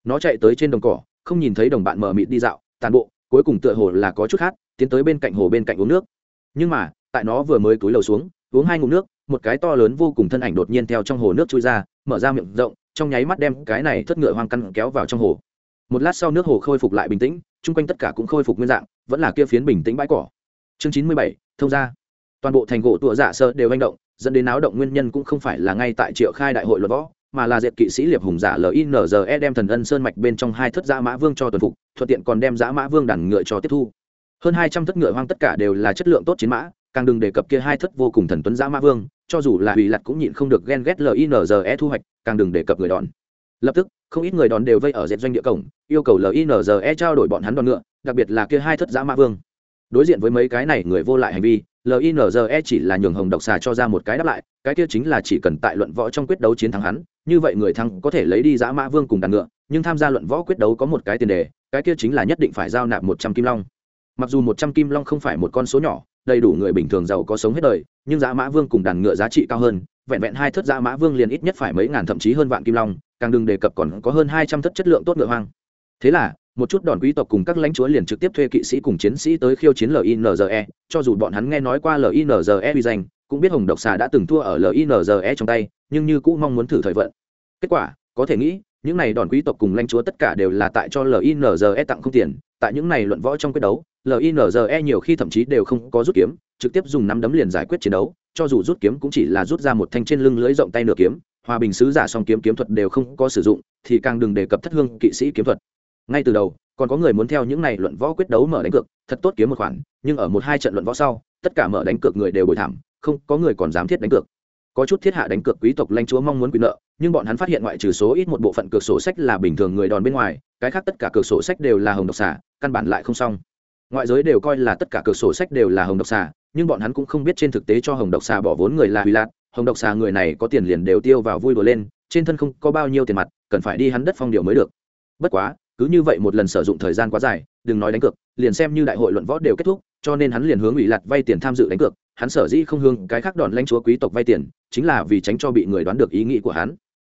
Nó chạy tới trên đồng cỏ, không nhìn thấy đồng bạn mờ mịt đi dạo, tàn bộ, cuối cùng tựa hồ là có chút khác, tiến tới bên cạnh hồ bên cạnh uống nước. Nhưng mà, tại nó vừa mới túi lầu xuống, uống hai ngụm nước, một cái to lớn vô cùng thân ảnh đột nhiên theo trong hồ nước trôi ra, mở ra miệng rộng, trong nháy mắt đem cái này thất ngựa hoang căn kéo vào trong hồ. Một lát sau nước hồ khôi phục lại bình tĩnh, chung quanh tất cả cũng khôi phục nguyên dạng, vẫn là kia phiến bình tĩnh bãi cỏ. Chương chín mươi bảy, thông ra toàn bộ thành gỗ tụa dạ sơ đều manh động dẫn đến náo động nguyên nhân cũng không phải là ngay tại triệu khai đại hội luật võ, mà là dệt kỵ sĩ liệp hùng giả linze đem thần ân sơn mạch bên trong hai thất giã mã vương cho tuần phục, thuận tiện còn đem giã mã vương đàn ngựa cho tiếp thu. Hơn hai trăm thất ngựa hoang tất cả đều là chất lượng tốt chiến mã, càng đừng đề cập kia hai thất vô cùng thần tuấn giã mã vương, cho dù là ủy lặt cũng nhịn không được ghen ghét linze thu hoạch, càng đừng đề cập người đòn. Lập tức, không ít người đòn đều vây ở dệt doanh địa cổng, yêu cầu linze trao đổi bọn hắn đòn ngựa, đặc biệt là kia hai thất giã mã vương. Đối diện với mấy cái này người vô lại hành vi linze chỉ là nhường hồng độc xà cho ra một cái đáp lại, cái kia chính là chỉ cần tại luận võ trong quyết đấu chiến thắng hắn, như vậy người thắng có thể lấy đi giã mã vương cùng đàn ngựa, nhưng tham gia luận võ quyết đấu có một cái tiền đề, cái kia chính là nhất định phải giao nạp một trăm kim long. Mặc dù một trăm kim long không phải một con số nhỏ, đầy đủ người bình thường giàu có sống hết đời, nhưng giã mã vương cùng đàn ngựa giá trị cao hơn, vẹn vẹn hai thất giã mã vương liền ít nhất phải mấy ngàn thậm chí hơn vạn kim long, càng đừng đề cập còn có hơn hai trăm thất chất lượng tốt ngựa hoang. Thế là một chút đòn quý tộc cùng các lãnh chúa liền trực tiếp thuê kỵ sĩ cùng chiến sĩ tới khiêu chiến linze cho dù bọn hắn nghe nói qua linze uy danh, cũng biết hồng độc xà đã từng thua ở linze trong tay, nhưng như cũ mong muốn thử thời vận. Kết quả, có thể nghĩ, những này đòn quý tộc cùng lãnh chúa tất cả đều là tại cho linze tặng không tiền. Tại những này luận võ trong quyết đấu linze nhiều khi thậm chí đều không có rút kiếm, trực tiếp dùng nắm đấm liền giải quyết chiến đấu. Cho dù rút kiếm cũng chỉ là rút ra một thanh trên lưng lưỡi rộng tay nửa kiếm. Hòa bình sứ giả song kiếm kiếm thuật đều không có sử dụng, thì càng đừng đề cập thất hương kỵ sĩ kiếm thuật ngay từ đầu, còn có người muốn theo những này luận võ quyết đấu mở đánh cược, thật tốt kiếm một khoản, nhưng ở một hai trận luận võ sau, tất cả mở đánh cược người đều bồi thảm, không có người còn dám thiết đánh cược. Có chút thiết hạ đánh cược quý tộc lãnh chúa mong muốn quyền nợ, nhưng bọn hắn phát hiện ngoại trừ số ít một bộ phận cược sổ sách là bình thường người đòn bên ngoài, cái khác tất cả cược sổ sách đều là hồng độc xà, căn bản lại không xong. Ngoại giới đều coi là tất cả cược sổ sách đều là hồng độc xà, nhưng bọn hắn cũng không biết trên thực tế cho hồng độc xà bỏ vốn người là huy lạc hồng độc xà người này có tiền liền đều tiêu vào vui đùa lên, trên thân không có bao nhiêu tiền mặt, cần phải đi hắn đất phong điều mới được. Bất quá cứ như vậy một lần sử dụng thời gian quá dài, đừng nói đánh cược, liền xem như đại hội luận võ đều kết thúc, cho nên hắn liền hướng ủy lặt vay tiền tham dự đánh cược, hắn sở dĩ không hướng cái khác đòn lãnh chúa quý tộc vay tiền, chính là vì tránh cho bị người đoán được ý nghĩ của hắn.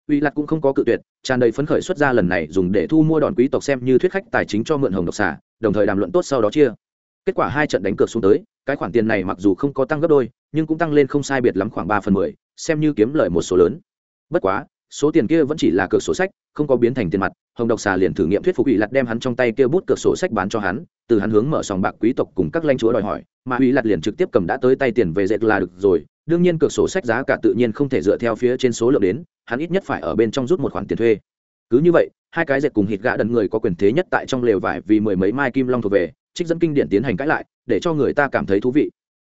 Ủy lặt cũng không có cự tuyệt, tràn đầy phấn khởi xuất ra lần này dùng để thu mua đòn quý tộc xem như thuyết khách tài chính cho mượn hồng độc xả đồng thời đàm luận tốt sau đó chia. Kết quả hai trận đánh cược xuống tới, cái khoản tiền này mặc dù không có tăng gấp đôi, nhưng cũng tăng lên không sai biệt lắm khoảng ba phần mười, xem như kiếm lời một số lớn. Bất quá số tiền kia vẫn chỉ là cược sổ sách, không có biến thành tiền mặt, hồng độc xà liền thử nghiệm thuyết phục ủy lặt đem hắn trong tay kia bút cược sổ sách bán cho hắn, từ hắn hướng mở sòng bạc quý tộc cùng các lãnh chúa đòi hỏi, mà ủy lặt liền trực tiếp cầm đã tới tay tiền về dệt là được rồi, đương nhiên cược sổ sách giá cả tự nhiên không thể dựa theo phía trên số lượng đến, hắn ít nhất phải ở bên trong rút một khoản tiền thuê. Cứ như vậy, hai cái dệt cùng hít gã đần người có quyền thế nhất tại trong lều vải vì mười mấy mai kim long thuộc về, trích dẫn kinh điển tiến hành cãi lại, để cho người ta cảm thấy thú vị.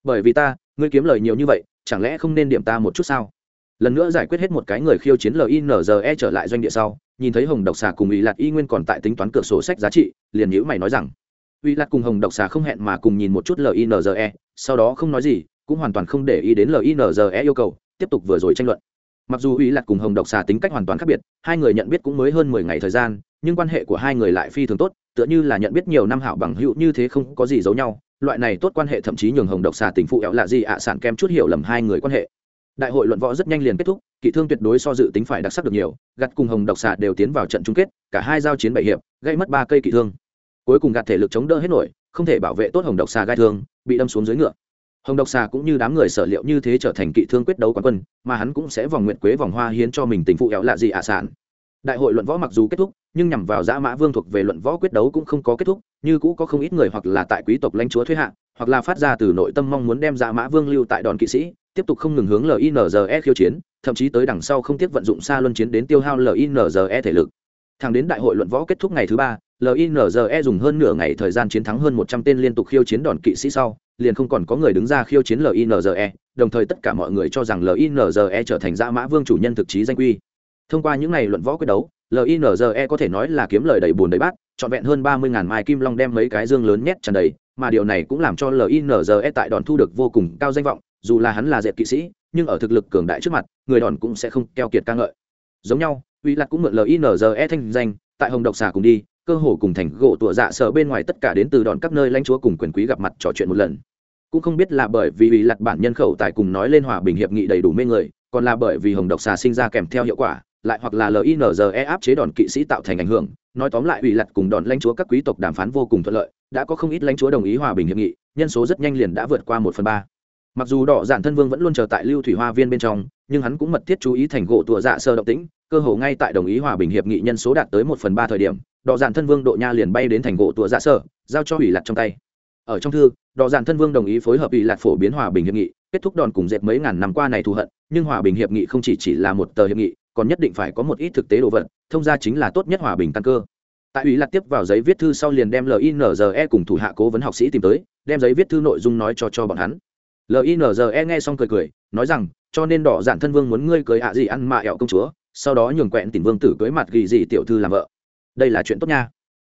Bởi vì ta, ngươi kiếm lời nhiều như vậy, chẳng lẽ không nên điểm ta một chút sao? Lần nữa giải quyết hết một cái người khiêu chiến linze trở lại doanh địa sau, nhìn thấy hồng độc xà cùng ủy lạc y nguyên còn tại tính toán cửa sổ sách giá trị, liền nhữ mày nói rằng ủy lạc cùng hồng độc xà không hẹn mà cùng nhìn một chút linze sau đó không nói gì, cũng hoàn toàn không để ý đến linze yêu cầu, tiếp tục vừa rồi tranh luận. Mặc dù ủy lạc cùng hồng độc xà tính cách hoàn toàn khác biệt, hai người nhận biết cũng mới hơn mười ngày thời gian, nhưng quan hệ của hai người lại phi thường tốt, tựa như là nhận biết nhiều năm hảo bằng hữu như thế không có gì giấu nhau, loại này tốt quan hệ thậm chí nhường hồng độc xà tình phụ éo lạ gì ạ, sản kem chút hiểu lầm hai người quan hệ đại hội luận võ rất nhanh liền kết thúc, kỵ thương tuyệt đối so dự tính phải đặc sắc được nhiều, gặt cùng hồng độc xạ đều tiến vào trận chung kết, cả hai giao chiến bảy hiệp, gây mất ba cây kỵ thương. Cuối cùng gặt thể lực chống đỡ hết nổi, không thể bảo vệ tốt hồng độc xà gai thương, bị đâm xuống dưới ngựa. Hồng độc xà cũng như đám người sở liệu như thế trở thành kỵ thương quyết đấu quán quân, mà hắn cũng sẽ vòng nguyện quế vòng hoa hiến cho mình tình phụ éo lạ gì ạ sản. Đại hội luận võ mặc dù kết thúc, nhưng nhằm vào giã mã vương thuộc về luận võ quyết đấu cũng không có kết thúc, như cũ có không ít người hoặc là tại quý tộc lãnh chúa thuế hạ, hoặc là phát ra từ nội tâm mong muốn đem giã mã vương lưu tại đòn kỵ sĩ tiếp tục không ngừng hướng linze khiêu chiến, thậm chí tới đằng sau không tiếc vận dụng xa luân chiến đến tiêu hao linze thể lực. Thẳng đến đại hội luận võ kết thúc ngày thứ ba linze dùng hơn nửa ngày thời gian chiến thắng hơn một trăm tên liên tục khiêu chiến đòn kỵ sĩ sau, liền không còn có người đứng ra khiêu chiến linze đồng thời tất cả mọi người cho rằng linze trở thành dã mã vương chủ nhân thực chí danh quy. Thông qua những ngày luận võ quyết đấu linze có thể nói là kiếm lời đầy bùn đầy bát, trọn vẹn hơn ba mươi ngàn mai kim long đem mấy cái dương lớn nhét tràn đầy, mà điều này cũng làm cho linze tại đòn thu được vô cùng cao danh vọng dù là hắn là dệt kỵ sĩ, nhưng ở thực lực cường đại trước mặt, người đòn cũng sẽ không keo kiệt ca ngợi. Giống nhau, uy lạc cũng mượn linze thanh danh, tại hồng độc xà cùng đi, cơ hồ cùng thành gỗ tụa dạ sở bên ngoài tất cả đến từ đòn các nơi lãnh chúa cùng quyền quý gặp mặt trò chuyện một lần. Cũng không biết là bởi vì uy lạc bản nhân khẩu tài cùng nói lên hòa bình hiệp nghị đầy đủ mê người, còn là bởi vì hồng độc xà sinh ra kèm theo hiệu quả, lại hoặc là linze áp chế đòn kỵ sĩ tạo thành ảnh hưởng, nói tóm lại ủy lặt cùng đòn lãnh chúa các quý tộc đàm phán vô cùng thuận lợi, đã có không ít lãnh chúa đồng ý hòa bình hiệp nghị, nhân số rất nhanh liền đã vượt qua một phần ba mặc dù đỏ Dạn thân vương vẫn luôn chờ tại lưu thủy hoa viên bên trong, nhưng hắn cũng mật thiết chú ý thành gỗ tùa dạ sơ động tĩnh, cơ hồ ngay tại đồng ý hòa bình hiệp nghị nhân số đạt tới một phần ba thời điểm, đỏ Dạn thân vương độ nha liền bay đến thành gỗ tùa dạ sơ, giao cho ủy lạc trong tay. Ở trong thư, đỏ Dạn thân vương đồng ý phối hợp ủy lạc phổ biến hòa bình hiệp nghị, kết thúc đòn cùng dệt mấy ngàn năm qua này thù hận, nhưng hòa bình hiệp nghị không chỉ chỉ là một tờ hiệp nghị, còn nhất định phải có một ít thực tế đồ vật, thông ra chính là tốt nhất hòa bình tăng cơ. Tại ủy lạc tiếp vào giấy viết thư sau liền đem linze cùng thủ hạ cố vấn học sĩ tìm tới, đem giấy viết thư nội dung nói cho cho bọn hắn linze nghe xong cười cười, nói rằng, cho nên đỏ giản thân vương muốn ngươi cưới ạ gì ăn mạ ẹo công chúa, sau đó nhường quẹn tìm vương tử cưới mặt ghi gì tiểu thư làm vợ. Đây là chuyện tốt nha.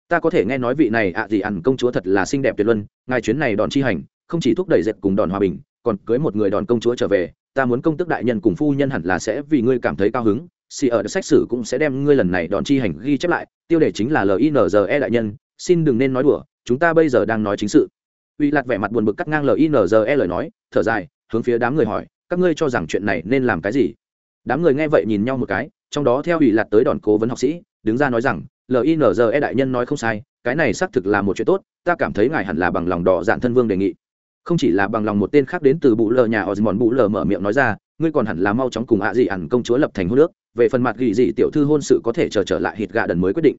Ta có thể nghe nói vị này ạ gì ăn công chúa thật là xinh đẹp tuyệt luân, ngài chuyến này đòn chi hành, không chỉ thúc đẩy dệt cùng đòn hòa bình, còn cưới một người đòn công chúa trở về, ta muốn công tức đại nhân cùng phu nhân hẳn là sẽ vì ngươi cảm thấy cao hứng. Si ở sách sử cũng sẽ đem ngươi lần này đòn chi hành ghi chép lại, tiêu đề chính là linze đại nhân, xin đừng nên nói đùa, chúng ta bây giờ đang nói chính sự uy lạt vẻ mặt buồn bực cắt ngang linze lời nói thở dài hướng phía đám người hỏi các ngươi cho rằng chuyện này nên làm cái gì? Đám người nghe vậy nhìn nhau một cái trong đó theo ủy lạt tới đòn cố vấn học sĩ đứng ra nói rằng linze đại nhân nói không sai cái này xác thực là một chuyện tốt ta cảm thấy ngài hẳn là bằng lòng đỏ dạn thân vương đề nghị. Không chỉ là bằng lòng một tên khác đến từ bụ lờ nhà osmond bụ lờ mở miệng nói ra ngươi còn hẳn là mau chóng cùng ạ dị ẩn công chúa lập thành hôn nước về phần mặt gỉ dị tiểu thư hôn sự có thể chờ trở, trở lại hít gà đần mới quyết định.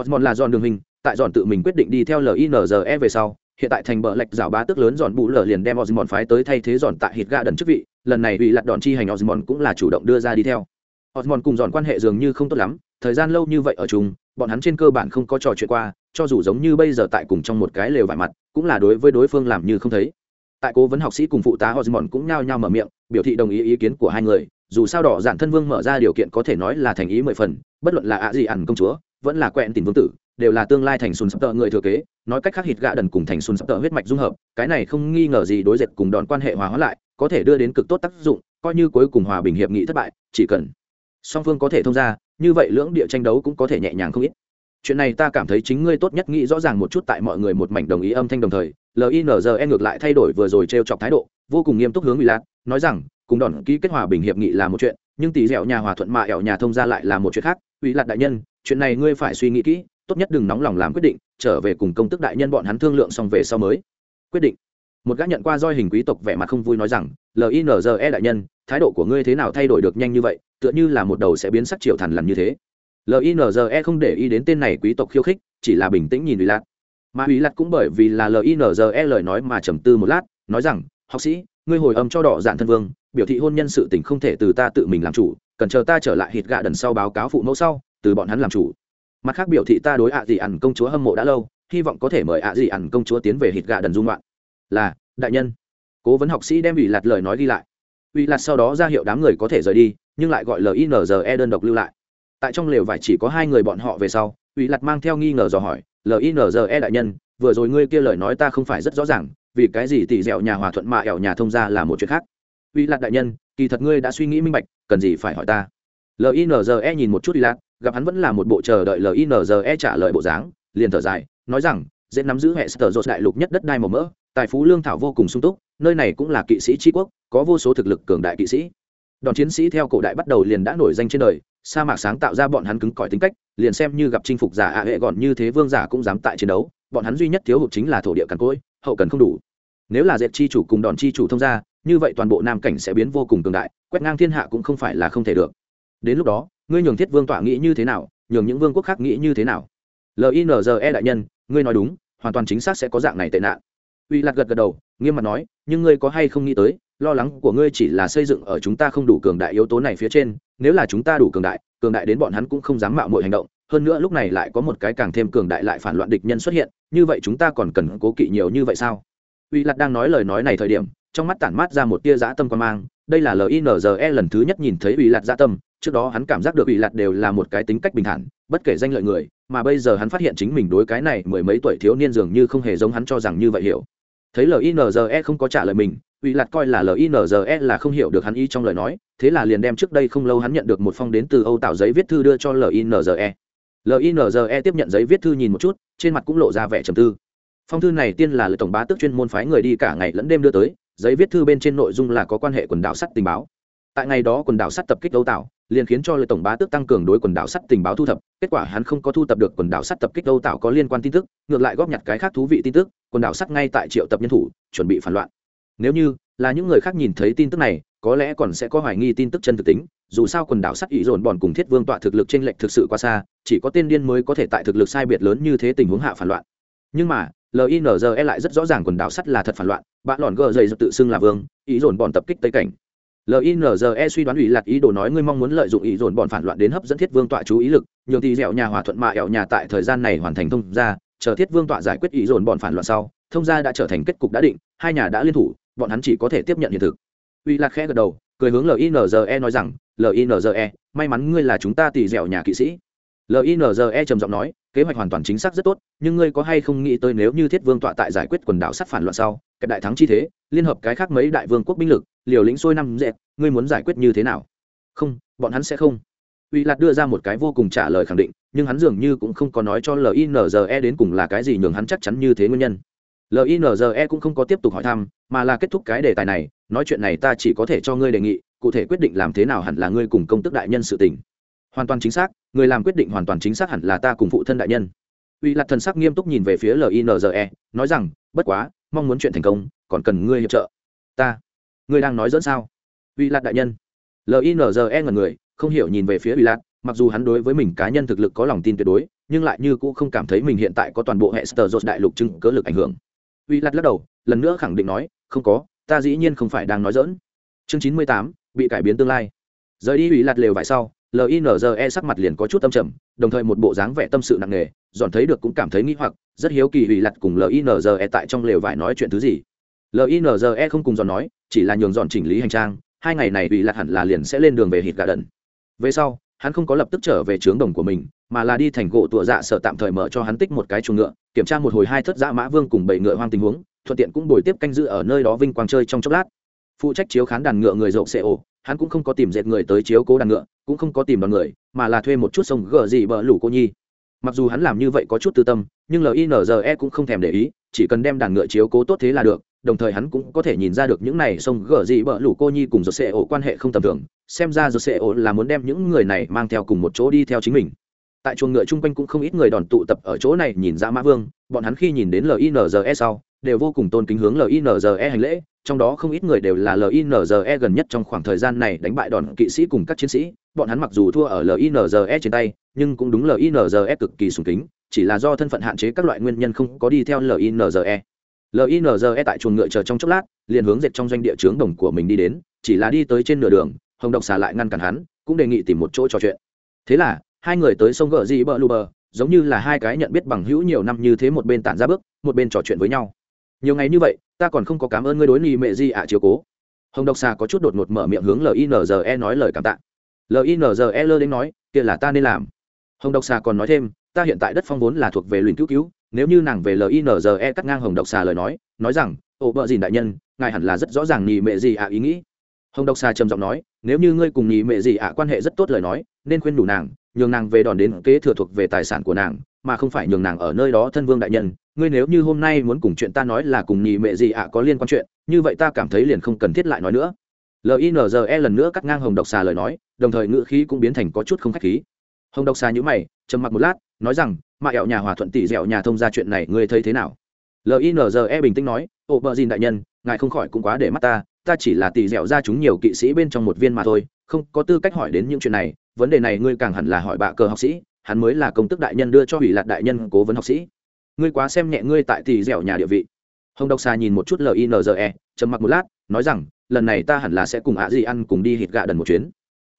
Osmond là dọn đường hình tại dọn tự mình quyết định đi theo linze về sau hiện tại thành bờ lệch rào bá tức lớn dọn bù lở liền đem osmond phái tới thay thế dọn tại hít ga đần chức vị lần này bị lặt đòn chi hành osmond cũng là chủ động đưa ra đi theo. Osmond cùng dọn quan hệ dường như không tốt lắm thời gian lâu như vậy ở chung bọn hắn trên cơ bản không có trò chuyện qua cho dù giống như bây giờ tại cùng trong một cái lều vải mặt cũng là đối với đối phương làm như không thấy. Tại cố vấn học sĩ cùng phụ tá Osmond cũng nhao nhao mở miệng, biểu thị đồng ý ý kiến của hai người, dù sao đỏ giản thân vương mở ra điều kiện có thể nói là thành ý mười phần, bất luận là ạ gì ẩn công chúa, vẫn là quẹn tình vương tử, đều là tương lai thành xuân sập tợ người thừa kế, nói cách khác hít gạ đần cùng thành xuân sập tợ huyết mạch dung hợp, cái này không nghi ngờ gì đối dệt cùng đòn quan hệ hòa hóa lại, có thể đưa đến cực tốt tác dụng, coi như cuối cùng hòa bình hiệp nghị thất bại, chỉ cần song phương có thể thông ra, như vậy lưỡng địa tranh đấu cũng có thể nhẹ nhàng không ít. Chuyện này ta cảm thấy chính ngươi tốt nhất nghĩ rõ ràng một chút tại mọi người một mảnh đồng ý âm thanh đồng thời linze ngược lại thay đổi vừa rồi t r e o chọc thái độ vô cùng nghiêm túc hướng ủy lạc nói rằng cùng đòn ký kết hòa bình hiệp nghị là một chuyện nhưng tỷ dẻo nhà hòa thuận mạ ẻo nhà thông ra lại là một chuyện khác. Ủy lạc đại nhân chuyện này ngươi phải suy nghĩ kỹ tốt nhất đừng nóng lòng làm quyết định, trở về cùng công tức đại nhân bọn hắn thương lượng xong về sau mới. Quyết định. Một gã nhận qua roi hình quý tộc vẻ mặt không vui nói rằng linze đại nhân, thái độ của ngươi thế nào thay đổi được nhanh như vậy, tựa như là một đầu sẽ biến sắc triệu thần lằn như thế. Linze không để ý đến tên này quý tộc khiêu khích, chỉ là bình tĩnh nhìn ủy lạc mà ủy lạc cũng bởi vì là linze lời nói mà trầm tư một lát, nói rằng, học sĩ, ngươi hồi âm cho đỏ dạn thân vương, biểu thị hôn nhân sự tình không thể từ ta tự mình làm chủ, cần chờ ta trở lại hít gạ đần sau báo cáo phụ mẫu sau, từ bọn hắn làm chủ mặt khác biểu thị ta đối ạ dị ẩn công chúa hâm mộ đã lâu, hy vọng có thể mời ạ dị ẩn công chúa tiến về hít gà đần dung loạn. Là, đại nhân. Cố vấn học sĩ đem ủy lạt lời nói đi lại. Ủy lạt sau đó ra hiệu đám người có thể rời đi, nhưng lại gọi linze đơn độc lưu lại. Tại trong lều vải chỉ có hai người bọn họ về sau, ủy lạt mang theo nghi ngờ dò hỏi linze đại nhân, vừa rồi ngươi kia lời nói ta không phải rất rõ ràng, vì cái gì tỉ dẻo nhà hòa thuận mạ ẻo nhà thông ra là một chuyện khác? Ủy lạt đại nhân, kỳ thật ngươi đã suy nghĩ minh bạch, cần gì phải hỏi ta? Linze nhìn một chút ủy lặt gặp hắn vẫn là một bộ chờ đợi linze trả lời bộ dáng, liền thở dài, nói rằng, dễ nắm giữ hệ sở dột đại lục nhất đất đai màu mỡ, tài phú lương thảo vô cùng sung túc, nơi này cũng là kỵ sĩ tri quốc, có vô số thực lực cường đại kỵ sĩ. Đòn chiến sĩ theo cổ đại bắt đầu liền đã nổi danh trên đời, sa mạc sáng tạo ra bọn hắn cứng cỏi tính cách, liền xem như gặp chinh phục giả ạ hệ gọn như thế vương giả cũng dám tại chiến đấu, bọn hắn duy nhất thiếu hụt chính là thổ địa cằn cỗi, hậu cần không đủ. Nếu là dệt chi chủ cùng đòn chi chủ thông ra, như vậy toàn bộ nam cảnh sẽ biến vô cùng cường đại, quét ngang thiên hạ cũng không phải là không thể được đến lúc đó, ngươi nhường thiết vương tọa nghĩ như thế nào, nhường những vương quốc khác nghĩ như thế nào? Linze đại nhân, ngươi nói đúng, hoàn toàn chính xác sẽ có dạng này tệ nạn. Uy lạc gật gật đầu, nghiêm mặt nói, nhưng ngươi có hay không nghĩ tới, lo lắng của ngươi chỉ là xây dựng ở chúng ta không đủ cường đại yếu tố này phía trên, nếu là chúng ta đủ cường đại cường đại đến bọn hắn cũng không dám mạo mọi hành động, hơn nữa lúc này lại có một cái càng thêm cường đại lại phản loạn địch nhân xuất hiện, như vậy chúng ta còn cần cố kỵ nhiều như vậy sao? Uy lạc đang nói lời nói này thời điểm, trong mắt tản mát ra một tia dã tâm quan mang, đây là linze lần thứ nhất nhìn thấy uy lạc dã tâm trước đó hắn cảm giác được ủy lạt đều là một cái tính cách bình thản, bất kể danh lợi người, mà bây giờ hắn phát hiện chính mình đối cái này mười mấy tuổi thiếu niên dường như không hề giống hắn cho rằng như vậy hiểu. Thấy linze không có trả lời mình, ủy lạt coi là linze là không hiểu được hắn ý trong lời nói, thế là liền đem trước đây không lâu hắn nhận được một phong đến từ âu tạo giấy viết thư đưa cho linze linze tiếp nhận giấy viết thư nhìn một chút, trên mặt cũng lộ ra vẻ trầm tư. Phong thư này tiên là lời tổng bá tức chuyên môn phái người đi cả ngày lẫn đêm đưa tới, giấy viết thư bên trên nội dung là có quan hệ quần đảo sắt tình báo tại ngày đó quần đảo sắt tập kích âu tạo, liền khiến cho lời tổng bá tước tăng cường đối quần đảo sắt tình báo thu thập, kết quả hắn không có thu thập được quần đảo sắt tập kích âu tạo có liên quan tin tức, ngược lại góp nhặt cái khác thú vị tin tức, quần đảo sắt ngay tại triệu tập nhân thủ, chuẩn bị phản loạn. Nếu như là những người khác nhìn thấy tin tức này, có lẽ còn sẽ có hoài nghi tin tức chân thực tính, dù sao quần đảo sắt ý dồn bọn cùng thiết vương tọa thực lực t r ê n lệch thực sự quá xa, chỉ có tên điên mới có thể tại thực lực sai biệt lớn như thế tình huống hạ phản loạn. Nhưng mà linze lại rất rõ ràng quần đảo sắt là thật phản loạn bạn lòn gờ dày tự xưng là vương ý dồn bọn tập kích tây cảnh linze suy đoán ủy lạc ý đồ nói ngươi mong muốn lợi dụng ý dồn bọn phản loạn đến hấp dẫn thiết vương tọa chú ý lực, nhường thì dẻo nhà hòa thuận mạ ẹo nhà tại thời gian này hoàn thành thông ra chờ thiết vương tọa giải quyết ý dồn bọn phản loạn sau, thông gia đã trở thành kết cục đã định, hai nhà đã liên thủ, bọn hắn chỉ có thể tiếp nhận hiện thực. Ủy lạc khẽ gật đầu, cười hướng linze nói rằng linze may mắn ngươi là chúng ta tỷ dẻo nhà kỵ sĩ. Linze trầm giọng nói, kế hoạch hoàn toàn chính xác rất tốt, nhưng ngươi có hay không nghĩ tới nếu như thiết vương tọa tại giải quyết quần đảo sát phản loạn sau, cái đại thắng chi thế, liên hợp cái khác mấy đại vương quốc binh lực liều lĩnh sôi năm dẹp ngươi muốn giải quyết như thế nào? Không, bọn hắn sẽ không. Uy Lạt đưa ra một cái vô cùng trả lời khẳng định, nhưng hắn dường như cũng không có nói cho linze đến cùng là cái gì nhường hắn chắc chắn như thế nguyên nhân. Linze cũng không có tiếp tục hỏi thăm, mà là kết thúc cái đề tài này, nói chuyện này ta chỉ có thể cho ngươi đề nghị, cụ thể quyết định làm thế nào hẳn là ngươi cùng công tức đại nhân sự tình. Hoàn toàn chính xác, người làm quyết định hoàn toàn chính xác hẳn là ta cùng phụ thân đại nhân. Uy Lạt thần sắc nghiêm túc nhìn về phía linze nói rằng, bất quá, mong muốn chuyện thành công, còn cần ngươi hiệp trợ. Ta ngươi đang nói dẫn sao? Uy lạc đại nhân. Linze ngần người, không hiểu nhìn về phía uy lạc mặc dù hắn đối với mình cá nhân thực lực có lòng tin tuyệt đối, nhưng lại như cũng không cảm thấy mình hiện tại có toàn bộ hệ sờ dột đại lục chứng cớ lực ảnh hưởng. Uy Lạt lắc đầu, lần nữa khẳng định nói, không có, ta dĩ nhiên không phải đang nói dỡn chương chín mươi tám, bị cải biến tương lai. Rời đi uy Lạt lều vải sau linze sắc mặt liền có chút tâm trầm, đồng thời một bộ dáng vẻ tâm sự nặng nề, dọn thấy được cũng cảm thấy nghĩ hoặc, rất hiếu kỳ uy Lạt cùng linze tại trong lều vải nói chuyện thứ gì. Linze không cùng dọn nói chỉ là nhường dọn chỉnh lý hành trang, hai ngày này ủy lạc hẳn là liền sẽ lên đường về hít gà đần về sau, hắn không có lập tức trở về trướng đồng của mình, mà là đi thành gỗ tụa dạ sở tạm thời mở cho hắn tích một cái chuồng ngựa, kiểm tra một hồi hai thất dã mã vương cùng bảy ngựa hoang tình huống, thuận tiện cũng bồi tiếp canh giữ ở nơi đó vinh quang chơi trong chốc lát. Phụ trách chiếu khán đàn ngựa người dậu xe ổ hắn cũng không có tìm dệt người tới chiếu cố đàn ngựa, cũng không có tìm đoàn người, mà là thuê một chút sông gờ gì bờ lũ cô nhi. Mặc dù hắn làm như vậy có chút tư tâm, nhưng linze cũng không thèm để ý, chỉ cần đem đàn ngựa chiếu cố tốt thế là được đồng thời hắn cũng có thể nhìn ra được những này sông gở gì bờ lũ cô nhi cùng giật sệ ổ quan hệ không tầm thường, xem ra giật sệ ổ là muốn đem những người này mang theo cùng một chỗ đi theo chính mình. Tại chuồng ngựa chung quanh cũng không ít người đòn tụ tập ở chỗ này nhìn ra mã vương, bọn hắn khi nhìn đến linze sau, đều vô cùng tôn kính hướng linze hành lễ, trong đó không ít người đều là linze gần nhất trong khoảng thời gian này đánh bại đòn kỵ sĩ cùng các chiến sĩ, bọn hắn mặc dù thua ở linze trên tay, nhưng cũng đúng linze cực kỳ sùng kính, chỉ là do thân phận hạn chế các loại nguyên nhân không có đi theo linze linze tại chuồng ngựa chờ trong chốc lát, liền hướng dệt trong doanh địa trướng đồng của mình đi đến, chỉ là đi tới trên nửa đường, hồng độc xà lại ngăn cản hắn, cũng đề nghị tìm một chỗ trò chuyện. Thế là, hai người tới sông gờ Di bờ lu bờ, giống như là hai cái nhận biết bằng hữu nhiều năm như thế một bên tản ra bước, một bên trò chuyện với nhau. Nhiều ngày như vậy, ta còn không có cảm ơn ngươi đối nghi mẹ di ạ, chiếu cố. Hồng độc xà có chút đột ngột mở miệng hướng linze nói lời cảm tạ. Linze lơ đến nói, kia là ta nên làm. Hồng độc xà còn nói thêm, ta hiện tại đất phong vốn là thuộc về luyện cứu cứu nếu như nàng về linze cắt ngang hồng độc xà lời nói nói rằng ồ vợ dìn đại nhân, ngài hẳn là rất rõ ràng nhì mệ gì ạ ý nghĩ. Hồng độc xà trầm giọng nói, nếu như ngươi cùng nhì mệ gì ạ quan hệ rất tốt lời nói, nên khuyên đủ nàng, nhường nàng về đòn đến kế thừa thuộc về tài sản của nàng, mà không phải nhường nàng ở nơi đó thân vương đại nhân. Ngươi nếu như hôm nay muốn cùng chuyện ta nói là cùng nhì mẹ gì ạ có liên quan chuyện, như vậy ta cảm thấy liền không cần thiết lại nói nữa. Linze lần nữa cắt ngang hồng độc xà lời nói, đồng thời ngữ khí cũng biến thành có chút không khách khí. Hồng độc xà nhữ mày, trầm mặc một lát, nói rằng mà ẻo nhà hòa thuận tỷ dẻo nhà thông ra chuyện này ngươi thấy thế nào? Linze bình tĩnh nói ồ bờ dìn đại nhân, ngài không khỏi cũng quá để mắt ta ta chỉ là tỷ dẻo ra chúng nhiều kỵ sĩ bên trong một viên mà thôi, không có tư cách hỏi đến những chuyện này, vấn đề này ngươi càng hẳn là hỏi bạ cờ học sĩ, hắn mới là công tức đại nhân đưa cho ủy lạc đại nhân cố vấn học sĩ. Ngươi quá xem nhẹ ngươi tại tỷ dẻo nhà địa vị. Hồng độc xà nhìn một chút linze trầm mặc một lát, nói rằng, lần này ta hẳn là sẽ cùng ạ gì ăn cùng đi hít gạ đần một chuyến.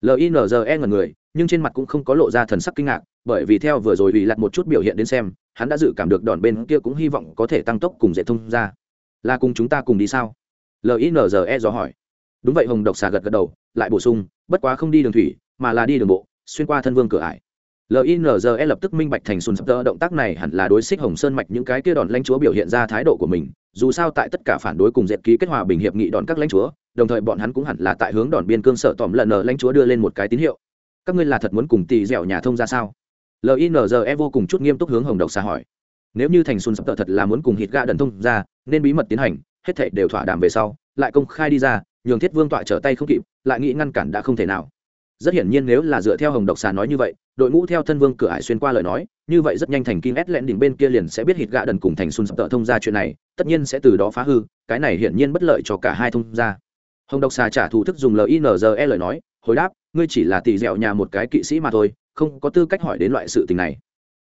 Linze ngần người nhưng trên mặt cũng không có lộ ra thần sắc kinh ngạc, bởi vì theo vừa rồi ủy lặt một chút biểu hiện đến xem, hắn đã dự cảm được đòn bên kia cũng hy vọng có thể tăng tốc cùng dễ thông ra. Là cùng chúng ta cùng đi sao? Linze dò hỏi. Đúng vậy, hồng độc xà gật gật đầu, lại bổ sung, bất quá không đi đường thủy, mà là đi đường bộ, xuyên qua thân vương cửa ải. Linze lập tức minh bạch thành sùn sập tơ động tác này hẳn là đối xích hồng sơn mạch những cái kia đòn lãnh chúa biểu hiện ra thái độ của mình, dù sao tại tất cả phản đối cùng dẹp ký kết hòa bình hiệp nghị đòn các lãnh chúa, đồng thời bọn hắn cũng hẳn là tại hướng đòn biên cương sở tòm lần lãnh chúa đưa lên một cái tín hiệu các ngươi là thật muốn cùng tỳ dẻo nhà thông ra sao? Linze vô cùng chút nghiêm túc hướng hồng độc xa hỏi. Nếu như thành xuân sắp tờ thật là muốn cùng hít gạ đần thông ra, nên bí mật tiến hành, hết thảy đều thỏa đàm về sau, lại công khai đi ra, nhường thiết vương tọa trở tay không kịp, lại nghĩ ngăn cản đã không thể nào. Rất hiển nhiên nếu là dựa theo hồng độc xà nói như vậy, đội ngũ theo thân vương cửa ải xuyên qua lời nói, như vậy rất nhanh thành kim ét lẹn đỉnh bên kia liền sẽ biết hít gạ đần cùng thành xuân sập tợ thông ra chuyện này, tất nhiên sẽ từ đó phá hư, cái này hiển nhiên bất lợi cho cả hai thông ra hồng độc xà trả thù thức dùng linze lời nói, hồi đáp ngươi chỉ là tỷ dẹo nhà một cái kỵ sĩ mà thôi, không có tư cách hỏi đến loại sự tình này.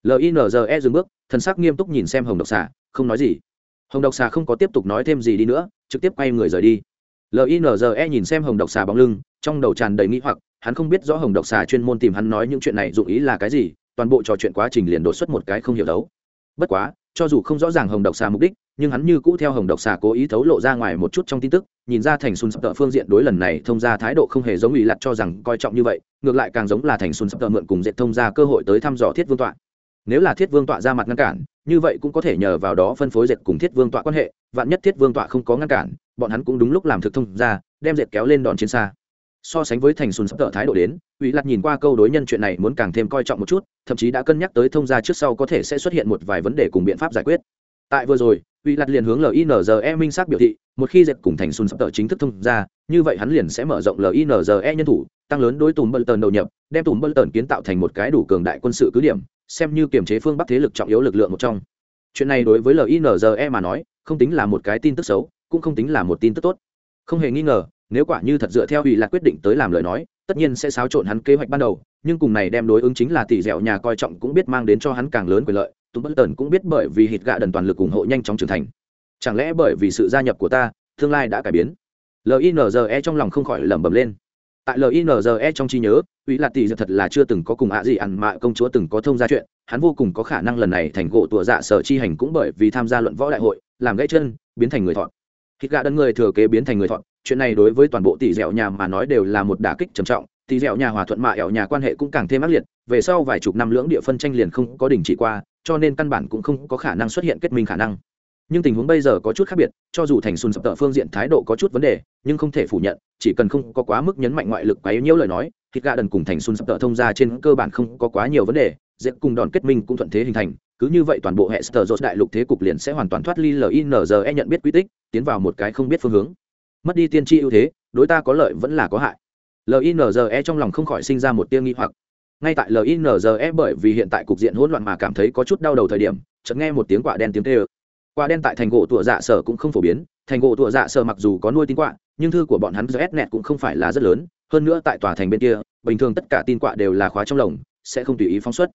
Linze dừng bước thân sắc nghiêm túc nhìn xem hồng độc xà, không nói gì. Hồng độc xà không có tiếp tục nói thêm gì đi nữa, trực tiếp quay người rời đi. Linze nhìn xem hồng độc xà bóng lưng, trong đầu tràn đầy nghĩ hoặc, hắn không biết rõ hồng độc xà chuyên môn tìm hắn nói những chuyện này dụng ý là cái gì, toàn bộ trò chuyện quá trình liền đột xuất một cái không hiểu đấu. Bất quá, cho dù không rõ ràng hồng độc xà mục đích nhưng hắn như cũ theo hồng độc xà cố ý thấu lộ ra ngoài một chút trong tin tức, nhìn ra thành xuân sập tợ phương diện đối lần này thông ra thái độ không hề giống ủy lặt cho rằng coi trọng như vậy, ngược lại càng giống là thành xuân sập tợ mượn cùng dệt thông ra cơ hội tới thăm dò thiết vương tọa. Nếu là thiết vương tọa ra mặt ngăn cản, như vậy cũng có thể nhờ vào đó phân phối dệt cùng thiết vương tọa quan hệ, vạn nhất thiết vương tọa không có ngăn cản, bọn hắn cũng đúng lúc làm thực thông ra đem dệt kéo lên đòn chiến xa. So sánh với thành xuân sắp tợ thái độ đến, ủy lạc nhìn qua câu đối nhân chuyện này muốn càng thêm coi trọng một chút, thậm chí đã cân nhắc tới thông gia trước sau có thể sẽ xuất hiện một vài vấn đề cùng biện pháp giải quyết tại vừa rồi vị lặt liền hướng linze minh xác biểu thị, một khi dẹp cùng thành xuân sắp tờ chính thức thông ra, như vậy hắn liền sẽ mở rộng linze nhân thủ, tăng lớn đối tùm bơ tần đầu nhập, đem tùm bơ tần kiến tạo thành một cái đủ cường đại quân sự cứ điểm, xem như kiềm chế phương bắc thế lực trọng yếu lực lượng một trong. Chuyện này đối với linze mà nói, không tính là một cái tin tức xấu, cũng không tính là một tin tức tốt. Không hề nghi ngờ, nếu quả như thật dựa theo ủy lạc quyết định tới làm lời nói, tất nhiên sẽ xáo trộn hắn kế hoạch ban đầu, nhưng cùng này đem đối ứng chính là tỷ dẻo nhà coi trọng cũng biết mang đến cho hắn càng lớn quyền lợi tùng bất tần cũng biết bởi vì hít gạ đần toàn lực ủng hộ nhanh chóng trưởng thành. Chẳng lẽ bởi vì sự gia nhập của ta, tương lai đã cải biến? Linze trong lòng không khỏi lẩm bẩm lên. Tại linze trong trí nhớ ủy lạc tỷ thật là chưa từng có cùng ạ gì ăn mạ công chúa từng có thông ra chuyện. Hắn vô cùng có khả năng lần này thành gỗ tùa dạ sở chi hành cũng bởi vì tham gia luận võ đại hội, làm gãy chân, biến thành người thọn thịt gạ đần người thừa kế biến thành người thọn chuyện này đối với toàn bộ tỷ dẻo nhà mà nói đều là một đả kích trầm trọng thì dẻo nhà hòa thuận mạ ẻo nhà quan hệ cũng càng thêm ác liệt, về sau vài chục năm lưỡng địa phân tranh liền không có đình chỉ qua, cho nên căn bản cũng không có khả năng xuất hiện kết minh khả năng. Nhưng tình huống bây giờ có chút khác biệt, cho dù thành xuân sập tợ phương diện thái độ có chút vấn đề, nhưng không thể phủ nhận, chỉ cần không có quá mức nhấn mạnh ngoại lực quá yếu nhiêu lời nói thịt gà đần cùng thành xuân sập tợ thông ra trên cơ bản không có quá nhiều vấn đề, dễ cùng đòn kết minh cũng thuận thế hình thành, cứ như vậy toàn bộ hệ sở dột đại lục thế cục liền sẽ hoàn toàn thoát ly linze nhận biết quy tích, tiến vào một cái không biết phương hướng. Mất đi tiên tri ưu thế, đối ta có lợi vẫn là có hại linze trong lòng không khỏi sinh ra một tiêu nghi hoặc. Ngay tại linze bởi vì hiện tại cục diện hỗn loạn mà cảm thấy có chút đau đầu thời điểm, chợt nghe một tiếng quả đen tiếng tê ơ quả đen tại thành gỗ tụa dạ sở cũng không phổ biến. Thành gỗ tụa dạ sở mặc dù có nuôi tin quạ, nhưng thư của bọn hắn gs net cũng không phải là rất lớn. Hơn nữa tại tòa thành bên kia, bình thường tất cả tin quạ đều là khóa trong lồng, sẽ không tùy ý phóng xuất.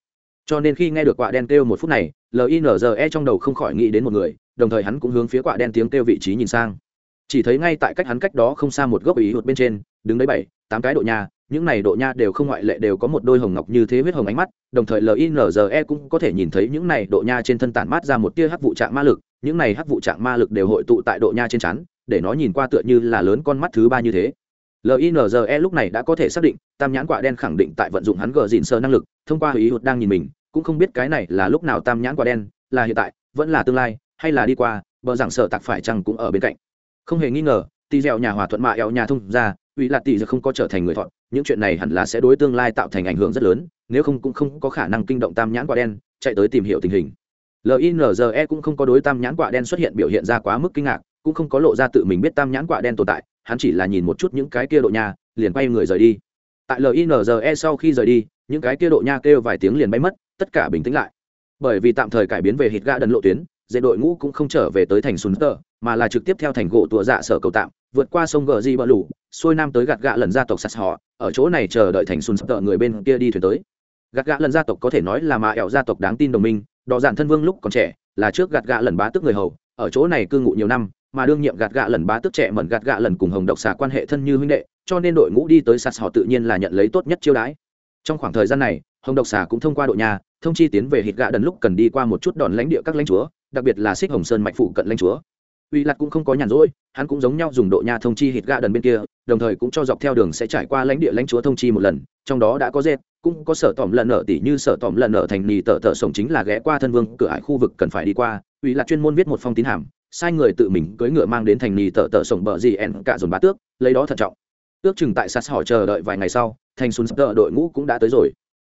Cho nên khi nghe được quạ đen kêu một phút này linze trong đầu không khỏi nghĩ đến một người, đồng thời hắn cũng hướng phía quạ đen tiếng kêu vị trí nhìn sang. Chỉ thấy ngay tại cách hắn cách đó không xa một gốc ý hụt bên trên đứng đấy bảy, tám cái độ nha, những này độ nha đều không ngoại lệ đều có một đôi hồng ngọc như thế huyết hồng ánh mắt, đồng thời linze cũng có thể nhìn thấy những này độ nha trên thân tản mát ra một tia hắc vụ trạng ma lực, những này hắc vụ trạng ma lực đều hội tụ tại độ nha trên chắn để nó nhìn qua tựa như là lớn con mắt thứ ba như thế. Linze lúc này đã có thể xác định, tam nhãn quạ đen khẳng định tại vận dụng hắn gờ dịn sơ năng lực, thông qua ý hụt đang nhìn mình, cũng không biết cái này là lúc nào tam nhãn quạ đen, là hiện tại, vẫn là tương lai, hay là đi qua, bờ giảng sợ tặc phải chăng cũng ở bên cạnh. Không hề nghi ngờ tì dẻo nhà hòa thuận mạ eo nhà thông ra ủy lạt tỷ giờ không có trở thành người thọn những chuyện này hẳn là sẽ đối tương lai tạo thành ảnh hưởng rất lớn, nếu không cũng không có khả năng kinh động tam nhãn quả đen, chạy tới tìm hiểu tình hình. Linze cũng không có đối tam nhãn quả đen xuất hiện biểu hiện ra quá mức kinh ngạc, cũng không có lộ ra tự mình biết tam nhãn quả đen tồn tại, hắn chỉ là nhìn một chút những cái kia độ nha, liền quay người rời đi. Tại linze sau khi rời đi, những cái kia độ nha kêu vài tiếng liền bay mất, tất cả bình tĩnh lại. Bởi vì tạm thời cải biến về hít gạ đần lộ tuyến dễ đội ngũ cũng không trở về tới thành sùn tờ mà là trực tiếp theo thành gỗ tùa dạ sở cầu tạm vượt qua sông gờ di bờ lủ xuôi nam tới gạt gạ lần gia tộc sạt họ, ở chỗ này chờ đợi thành sùn tợ người bên kia đi thuyền tới. Gạt gạ lần gia tộc có thể nói là mà ẻo gia tộc đáng tin đồng minh, đò dạn thân vương lúc còn trẻ, là trước gạt gạ lần bá tước người hầu, ở chỗ này cư ngụ nhiều năm, mà đương nhiệm gạt gạ lần bá tước trẻ mẩn gạt gạ lần cùng hồng độc xà quan hệ thân như huynh đệ, cho nên đội ngũ đi tới sạt họ tự nhiên là nhận lấy tốt nhất chiêu đãi. Trong khoảng thời gian này, hồng độc xà cũng thông qua đội nhà, thông chi tiến về hít gạ đần lúc cần đi qua một chút đòn lãnh địa các lãnh chúa, đặc biệt là xích hồng sơn mạch phụ cận lãnh chúa uy lạt cũng không có nhàn rỗi, hắn cũng giống nhau dùng độ nha thông chi hít gạ đần bên kia, đồng thời cũng cho dọc theo đường sẽ trải qua lãnh địa lãnh chúa thông chi một lần, trong đó đã có dệt, cũng có sở tỏm lần ở tỷ như sở tỏm lần ở thành nì tờ tờ sống chính là ghé qua thân vương cửa ải khu vực cần phải đi qua. Uy lạt chuyên môn viết một phong tín hàm, sai người tự mình cưỡi ngựa mang đến thành nì tờ tờ sống bờ gì ẻn cả dồn bá tước, lấy đó thận trọng. Ước chừng tại sát hỏi chờ đợi vài ngày sau, thành xuân tợ đội ngũ cũng đã tới rồi.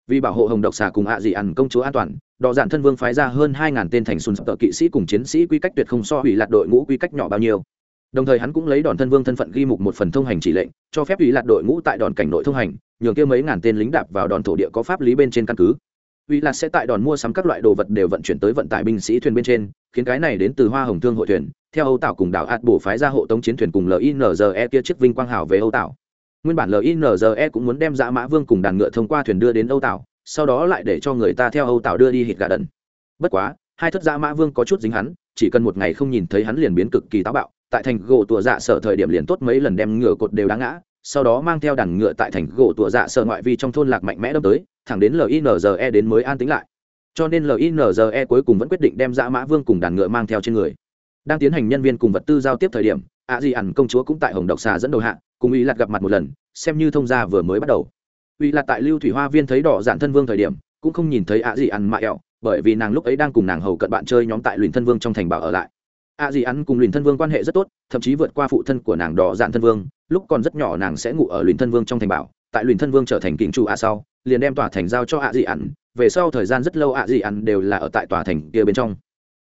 Vì bảo hộ hồng độc xà cùng hạ dị ăn công chúa an toàn đỏ dạn thân vương phái ra hơn hai ngàn tên thành xuân tợ kỵ sĩ cùng chiến sĩ quy cách tuyệt không so hủy lạt đội ngũ quy cách nhỏ bao nhiêu. Đồng thời hắn cũng lấy đòn thân vương thân phận ghi mục một phần thông hành chỉ lệnh, cho phép ủy lạt đội ngũ tại đòn cảnh nội thông hành, nhường kia mấy ngàn tên lính đạp vào đòn thổ địa có pháp lý bên trên căn cứ. Ủy lạt sẽ tại đòn mua sắm các loại đồ vật đều vận chuyển tới vận tải binh sĩ thuyền bên trên, khiến cái này đến từ hoa hồng thương hội thuyền, theo âu tảo cùng đảo hạt bổ phái ra hộ tống chiến thuyền cùng linze kia chiếc vinh quang hảo về âu tảo. Nguyên bản linze cũng muốn đem dã mã vương cùng đàn ngựa thông qua thuyền đưa đến âu tảo sau đó lại để cho người ta theo âu tảo đưa đi hít gà đần. Bất quá, hai thất dã mã vương có chút dính hắn, chỉ cần một ngày không nhìn thấy hắn liền biến cực kỳ táo bạo, tại thành gỗ tùa dạ sở thời điểm liền tốt mấy lần đem ngựa cột đều đáng ngã, sau đó mang theo đàn ngựa tại thành gỗ tùa dạ sở ngoại vi trong thôn lạc mạnh mẽ đâm tới, thẳng đến linze đến mới an tính lại. Cho nên linze cuối cùng vẫn quyết định đem dã mã vương cùng đàn ngựa mang theo trên người. Đang tiến hành nhân viên cùng vật tư giao tiếp thời điểm ạ di ẩn công chúa cũng tại hồng độc xà dẫn đầu hạ, cùng ý lạt gặp mặt một lần, xem như thông gia vừa mới bắt đầu uy là tại lưu thủy hoa viên thấy đỏ dạn thân vương thời điểm, cũng không nhìn thấy ạ Dị ẩn mạ ẹo, bởi vì nàng lúc ấy đang cùng nàng hầu cận bạn chơi nhóm tại luyện thân vương trong thành bảo ở lại. Ạ Dị ẩn cùng luyện thân vương quan hệ rất tốt, thậm chí vượt qua phụ thân của nàng đỏ dạn thân vương, lúc còn rất nhỏ nàng sẽ ngủ ở luyện thân vương trong thành bảo, tại luyện thân vương trở thành kính chủ ạ sau, liền đem tòa thành giao cho ạ Dị ẩn về sau thời gian rất lâu ạ Dị ẩn đều là ở tại tòa thành kia bên trong.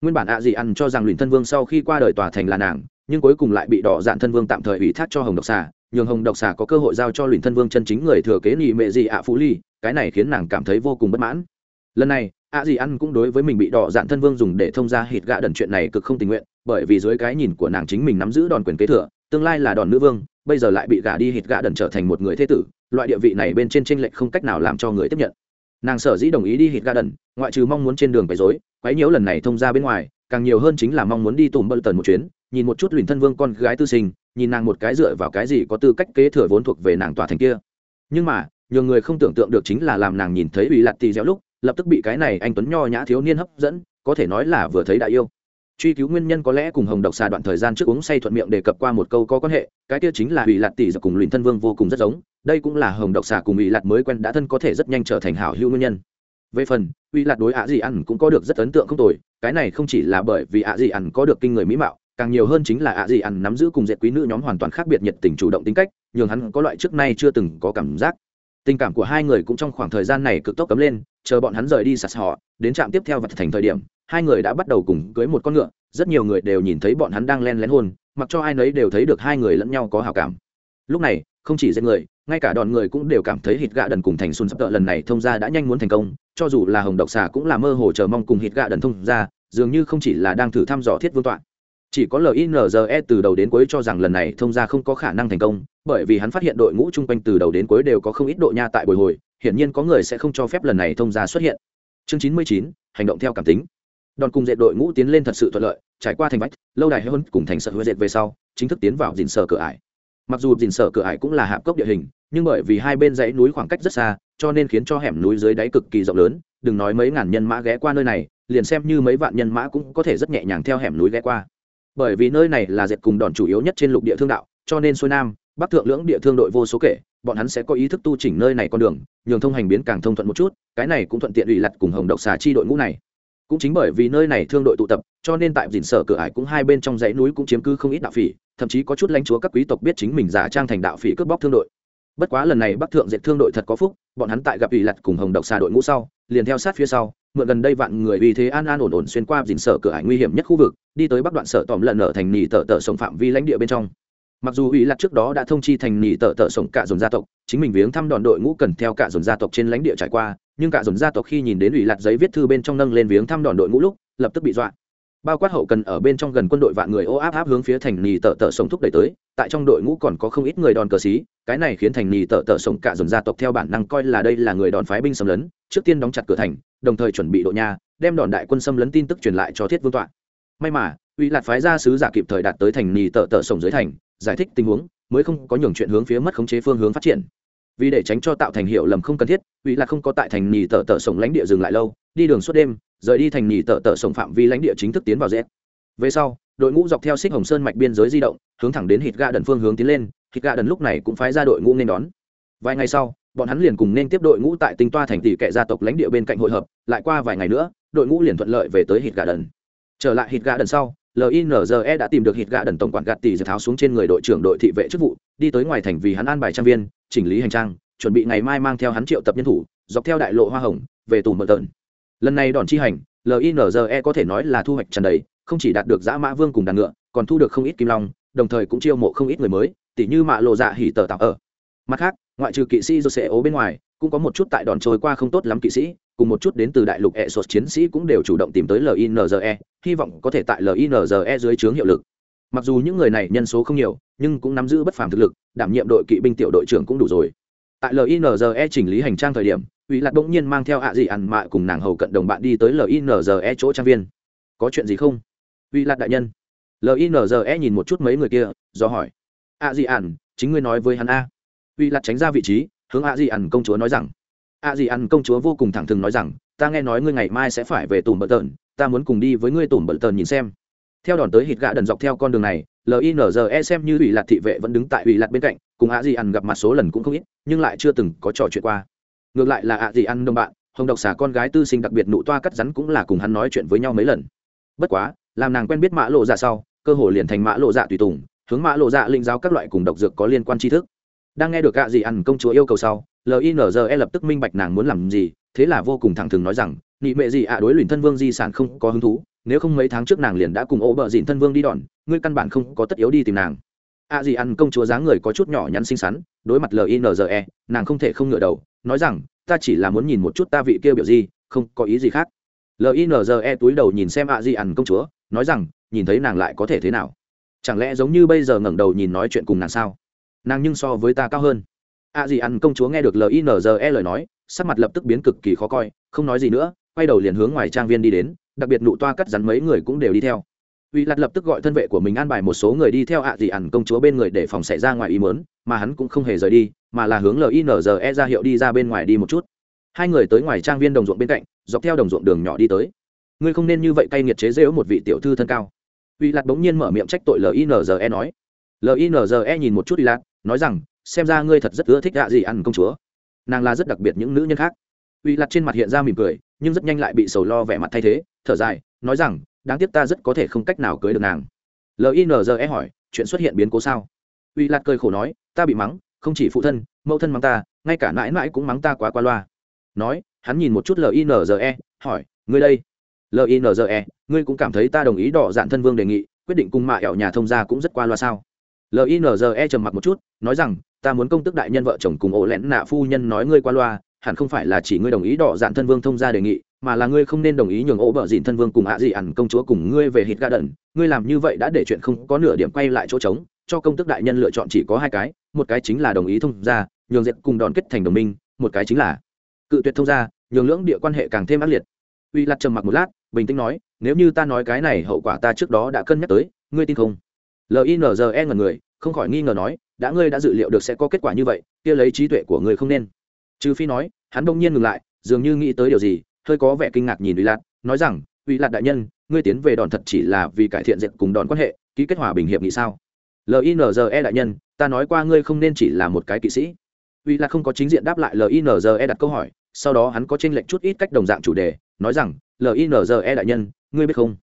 Nguyên bản ạ Dị ẩn cho rằng luyện thân vương sau khi qua đời tòa thành là nàng nhưng cuối cùng lại bị đỏ dạn thân vương tạm thời ủy thác cho hồng độc xà, nhường hồng độc xà có cơ hội giao cho luyện thân vương chân chính người thừa kế nhị mệ gì ạ phú ly, cái này khiến nàng cảm thấy vô cùng bất mãn. Lần này ạ gì ăn cũng đối với mình bị đỏ dạn thân vương dùng để thông ra hít gạ đần chuyện này cực không tình nguyện, bởi vì dưới cái nhìn của nàng chính mình nắm giữ đòn quyền kế thừa, tương lai là đòn nữ vương, bây giờ lại bị gả đi hít gạ đần trở thành một người thế tử, loại địa vị này bên trên tranh lệch không cách nào làm cho người tiếp nhận. Nàng sở dĩ đồng ý đi hít gạ đần, ngoại trừ mong muốn trên đường quấy dối quấy nhiễu lần này thông ra bên ngoài, càng nhiều hơn chính là mong muốn đi tùm bơ tần một chuyến nhìn một chút luyện thân vương con gái tư sinh, nhìn nàng một cái dựa vào cái gì có tư cách kế thừa vốn thuộc về nàng tòa thành kia. Nhưng mà, nhiều người không tưởng tượng được chính là làm nàng nhìn thấy ủy lạt tì dẻo lúc, lập tức bị cái này anh tuấn nho nhã thiếu niên hấp dẫn, có thể nói là vừa thấy đại yêu. Truy cứu nguyên nhân có lẽ cùng hồng độc xà đoạn thời gian trước uống say thuận miệng đề cập qua một câu có quan hệ, cái kia chính là ủy lạt tỷ dẻo cùng luyện thân vương vô cùng rất giống, đây cũng là hồng độc xà cùng ủy lạt mới quen đã thân có thể rất nhanh trở thành hảo hữu nguyên nhân. Về phần ủy lạt đối ạ dị ăn cũng có được rất ấn tượng không tồi, cái này không chỉ là bởi vì ạ dị ăn có được kinh người mỹ mạo càng nhiều hơn chính là ạ gì ăn nắm giữ cùng dệt quý nữ nhóm hoàn toàn khác biệt nhiệt tình chủ động tính cách, nhường hắn có loại trước nay chưa từng có cảm giác. Tình cảm của hai người cũng trong khoảng thời gian này cực tốc cấm lên, chờ bọn hắn rời đi sạt họ, đến trạm tiếp theo và thành thời điểm, hai người đã bắt đầu cùng cưới một con ngựa, rất nhiều người đều nhìn thấy bọn hắn đang len lén hôn, mặc cho ai nấy đều thấy được hai người lẫn nhau có hào cảm. Lúc này, không chỉ dễ người, ngay cả đòn người cũng đều cảm thấy hít gạ đần cùng thành xuân sắp tợ lần này thông ra đã nhanh muốn thành công, cho dù là hồng độc xà cũng là mơ hồ chờ mong cùng hít gạ đần thông ra dường như không chỉ là đang thử thăm dò thiết vương toạn chỉ có linze từ đầu đến cuối cho rằng lần này thông ra không có khả năng thành công, bởi vì hắn phát hiện đội ngũ chung quanh từ đầu đến cuối đều có không ít độ nha tại bồi hồi, hiển nhiên có người sẽ không cho phép lần này thông ra xuất hiện. Chương chín mươi chín, hành động theo cảm tính. Đòn cùng dệt đội ngũ tiến lên thật sự thuận lợi, trải qua thành vách, lâu đài hơn cùng thành sợ hứa dệt về sau, chính thức tiến vào dình sở cửa ải. Mặc dù dình sở cửa ải cũng là hạp cốc địa hình, nhưng bởi vì hai bên dãy núi khoảng cách rất xa, cho nên khiến cho hẻm núi dưới đáy cực kỳ rộng lớn, đừng nói mấy ngàn nhân mã ghé qua nơi này, liền xem như mấy vạn nhân mã cũng có thể rất nhẹ nhàng theo hẻm núi ghé qua bởi vì nơi này là dệt cùng đòn chủ yếu nhất trên lục địa thương đạo, cho nên xuôi nam, bắc thượng lưỡng địa thương đội vô số kể, bọn hắn sẽ có ý thức tu chỉnh nơi này con đường, nhường thông hành biến càng thông thuận một chút, cái này cũng thuận tiện ủy lặt cùng hồng độc xà chi đội ngũ này. Cũng chính bởi vì nơi này thương đội tụ tập, cho nên tại dình sở cửa ải cũng hai bên trong dãy núi cũng chiếm cứ không ít đạo phỉ, thậm chí có chút lãnh chúa các quý tộc biết chính mình giả trang thành đạo phỉ cướp bóc thương đội. Bất quá lần này bắc thượng dệt thương đội thật có phúc, bọn hắn tại gặp ủy lặt cùng hồng độc xà đội ngũ sau, liền theo sát phía sau mượn gần đây vạn người vì thế an an ổn ổn xuyên qua dình sở cửa ải nguy hiểm nhất khu vực, đi tới bắc đoạn sở tòm lợn ở thành nỉ tờ tờ sống phạm vi lãnh địa bên trong. Mặc dù ủy lạc trước đó đã thông chi thành nỉ tờ tờ sống cả dồn gia tộc, chính mình viếng thăm đòn đội ngũ cần theo cả dồn gia tộc trên lãnh địa trải qua, nhưng cả dồn gia tộc khi nhìn đến ủy lạc giấy viết thư bên trong nâng lên viếng thăm đòn đội ngũ lúc, lập tức bị dọa bao quát hậu cần ở bên trong gần quân đội vạn người ô áp áp hướng phía thành nì tợ tợ sống thúc đẩy tới, tại trong đội ngũ còn có không ít người đòn cờ xí, cái này khiến thành nì tợ tợ sống cả dồn gia tộc theo bản năng coi là đây là người đòn phái binh xâm lấn, trước tiên đóng chặt cửa thành, đồng thời chuẩn bị độ nha đem đòn đại quân xâm lấn tin tức truyền lại cho thiết vương tọa. May mà, uy lạt phái ra sứ giả kịp thời đạt tới thành nì tợ tợ sống dưới thành, giải thích tình huống, mới không có nhường chuyện hướng phía mất khống chế phương hướng phát triển vì để tránh cho tạo thành hiệu lầm không cần thiết ủy là không có tại thành nhì tờ tờ sổng lãnh địa dừng lại lâu, đi đường suốt đêm, rời đi thành nhì tờ tờ sổng phạm vi lãnh địa chính thức tiến vào rẽ. về sau, đội ngũ dọc theo xích hồng sơn mạch biên giới di động, hướng thẳng đến hít ga đần phương hướng tiến lên, hít ga đần lúc này cũng phái ra đội ngũ nên đón vài ngày sau, bọn hắn liền cùng nên tiếp đội ngũ tại tinh toa thành tỷ kệ gia tộc lãnh địa bên cạnh hội hợp, lại qua vài ngày nữa, đội ngũ liền thuận lợi về tới hít ga đần trở lại hít ga đần sau linze đã tìm được hít gạ đần tổng quản gạt tỷ giật tháo xuống trên người đội trưởng đội thị vệ chức vụ, đi tới ngoài thành vì hắn an bài trang viên, chỉnh lý hành trang, chuẩn bị ngày mai mang theo hắn triệu tập nhân thủ, dọc theo đại lộ hoa hồng, về tù mờ tợn lần này đòn chi hành linze có thể nói là thu hoạch trần đầy, không chỉ đạt được giã mã vương cùng đàn ngựa, còn thu được không ít kim long, đồng thời cũng chiêu mộ không ít người mới, tỉ như mạ lộ dạ hỉ tờ tạo ở. Mặt khác, ngoại trừ kỵ sĩ do sẽ ố bên ngoài, cũng có một chút tại đòn trôi qua không tốt lắm kỵ sĩ cùng một chút đến từ đại lục hệ sột chiến sĩ cũng đều chủ động tìm tới linze hy vọng có thể tại linze dưới trướng hiệu lực. Mặc dù những người này nhân số không nhiều, nhưng cũng nắm giữ bất phàm thực lực, đảm nhiệm đội kỵ binh tiểu đội trưởng cũng đủ rồi. Tại linze chỉnh lý hành trang thời điểm ủy lạc bỗng nhiên mang theo ạ dị ăn mạ cùng nàng hầu cận đồng bạn đi tới linze chỗ trang viên. Có chuyện gì không? Ủy lạc đại nhân. Linze nhìn một chút mấy người kia, do hỏi. Ạ dị ẩn chính ngươi nói với hắn a. Ủy lạc tránh ra vị trí, hướng ạ dị ẩn công chúa nói rằng À gì ăn, công chúa vô cùng thẳng thừng nói rằng ta nghe nói ngươi ngày mai sẽ phải về tùm bờ tờn ta muốn cùng đi với ngươi tùm bờ tờn nhìn xem. Theo đòn tới hít gạ đần dọc theo con đường này linze xem như ủy lạc thị vệ vẫn đứng tại ủy lạc bên cạnh cùng a gì ăn gặp mặt số lần cũng không ít nhưng lại chưa từng có trò chuyện qua. Ngược lại là a gì ăn đồng bạn hồng độc xả con gái tư sinh đặc biệt nụ toa cắt rắn cũng là cùng hắn nói chuyện với nhau mấy lần. Bất quá làm nàng quen biết mã lộ dạ sau cơ hồ liền thành mã lộ dạ tùy tùng hướng mã lộ dạ linh giáo các loại cùng độc dược có liên quan tri thức. Đang nghe được gạ gì ăn công chúa yêu cầu sau linze lập tức minh bạch nàng muốn làm gì, thế là vô cùng thẳng thừng nói rằng, nị mệ gì ạ, đối luyện thân vương di sản không có hứng thú, nếu không mấy tháng trước nàng liền đã cùng ô bờ dịn thân vương đi đòn, ngươi căn bản không có tất yếu đi tìm nàng. A gì ăn, công chúa dáng người có chút nhỏ nhắn xinh xắn, đối mặt linze nàng không thể không ngựa đầu, nói rằng, ta chỉ là muốn nhìn một chút ta vị kia biểu gì, không có ý gì khác. Linze túi đầu nhìn xem a gì ăn công chúa, nói rằng, nhìn thấy nàng lại có thể thế nào? Chẳng lẽ giống như bây giờ ngẩng đầu nhìn nói chuyện cùng nàng sao? Nàng nhưng so với ta cao hơn a gì ăn công chúa nghe được linze lời nói, sắc mặt lập tức biến cực kỳ khó coi, không nói gì nữa, quay đầu liền hướng ngoài trang viên đi đến, đặc biệt nụ toa cắt rắn mấy người cũng đều đi theo. Uy lạt lập tức gọi thân vệ của mình an bài một số người đi theo ạ à ăn ẩn công chúa bên người để phòng xảy ra ngoài ý mớn mà hắn cũng không hề rời đi, mà là hướng linze ra hiệu đi ra bên ngoài đi một chút. Hai người tới ngoài trang viên đồng ruộng bên cạnh, dọc theo đồng ruộng đường nhỏ đi tới. Ngươi không nên như vậy cay nghiệt chế dễu một vị tiểu thư thân cao. Uy lạt bỗng nhiên mở miệng trách tội linze nói. Linze nhìn một chút uy lạt nói rằng xem ra ngươi thật rất ưa thích gạ gì ăn công chúa. Nàng là rất đặc biệt những nữ nhân khác. Uy lạt trên mặt hiện ra mỉm cười, nhưng rất nhanh lại bị sầu lo vẻ mặt thay thế, thở dài, nói rằng, đáng tiếc ta rất có thể không cách nào cưới được nàng. Linze hỏi, chuyện xuất hiện biến cố sao? Uy lạt cười khổ nói, ta bị mắng, không chỉ phụ thân, mẫu thân mắng ta, ngay cả mãi mãi cũng mắng ta quá qua loa. Nói, hắn nhìn một chút linze hỏi, ngươi đây? Linze ngươi cũng cảm thấy ta đồng ý đỏ dạn thân vương đề nghị, quyết định cùng mạ ẻo nhà thông gia cũng rất qua loa sao? Linze trầm mặc một chút, nói rằng ta muốn công tức đại nhân vợ chồng cùng ổ lẽn nạ phu nhân nói ngươi qua loa, hẳn không phải là chỉ ngươi đồng ý đỏ dạn thân vương thông gia đề nghị, mà là ngươi không nên đồng ý nhường ổ bờ dìn thân vương cùng ạ dị ẩn công chúa cùng ngươi về hít ga đần ngươi làm như vậy đã để chuyện không có nửa điểm quay lại chỗ trống, cho công tức đại nhân lựa chọn chỉ có hai cái, một cái chính là đồng ý thông gia, nhường dệt cùng đòn kết thành đồng minh, một cái chính là cự tuyệt thông gia, nhường lưỡng địa quan hệ càng thêm ác liệt. Uy lặt trầm mặc một lát, bình tĩnh nói, nếu như ta nói cái này hậu quả ta trước đó đã cân nhắc tới, ngươi tin không? Linze ngần người, không khỏi nghi ngờ nói đã ngươi đã dự liệu được sẽ có kết quả như vậy, kia lấy trí tuệ của ngươi không nên. Trừ phi nói, hắn đông nhiên ngừng lại, dường như nghĩ tới điều gì, hơi có vẻ kinh ngạc nhìn uy lạt, nói rằng, uy lạt đại nhân, ngươi tiến về đòn thật chỉ là vì cải thiện diện cùng đòn quan hệ, ký kết hòa bình hiệp nghị sao? Linze đại nhân, ta nói qua ngươi không nên chỉ là một cái kỵ sĩ. Uy lạt không có chính diện đáp lại linze đặt câu hỏi, sau đó hắn có tranh lệch chút ít cách đồng dạng chủ đề, nói rằng linze đại nhân, ngươi biết không?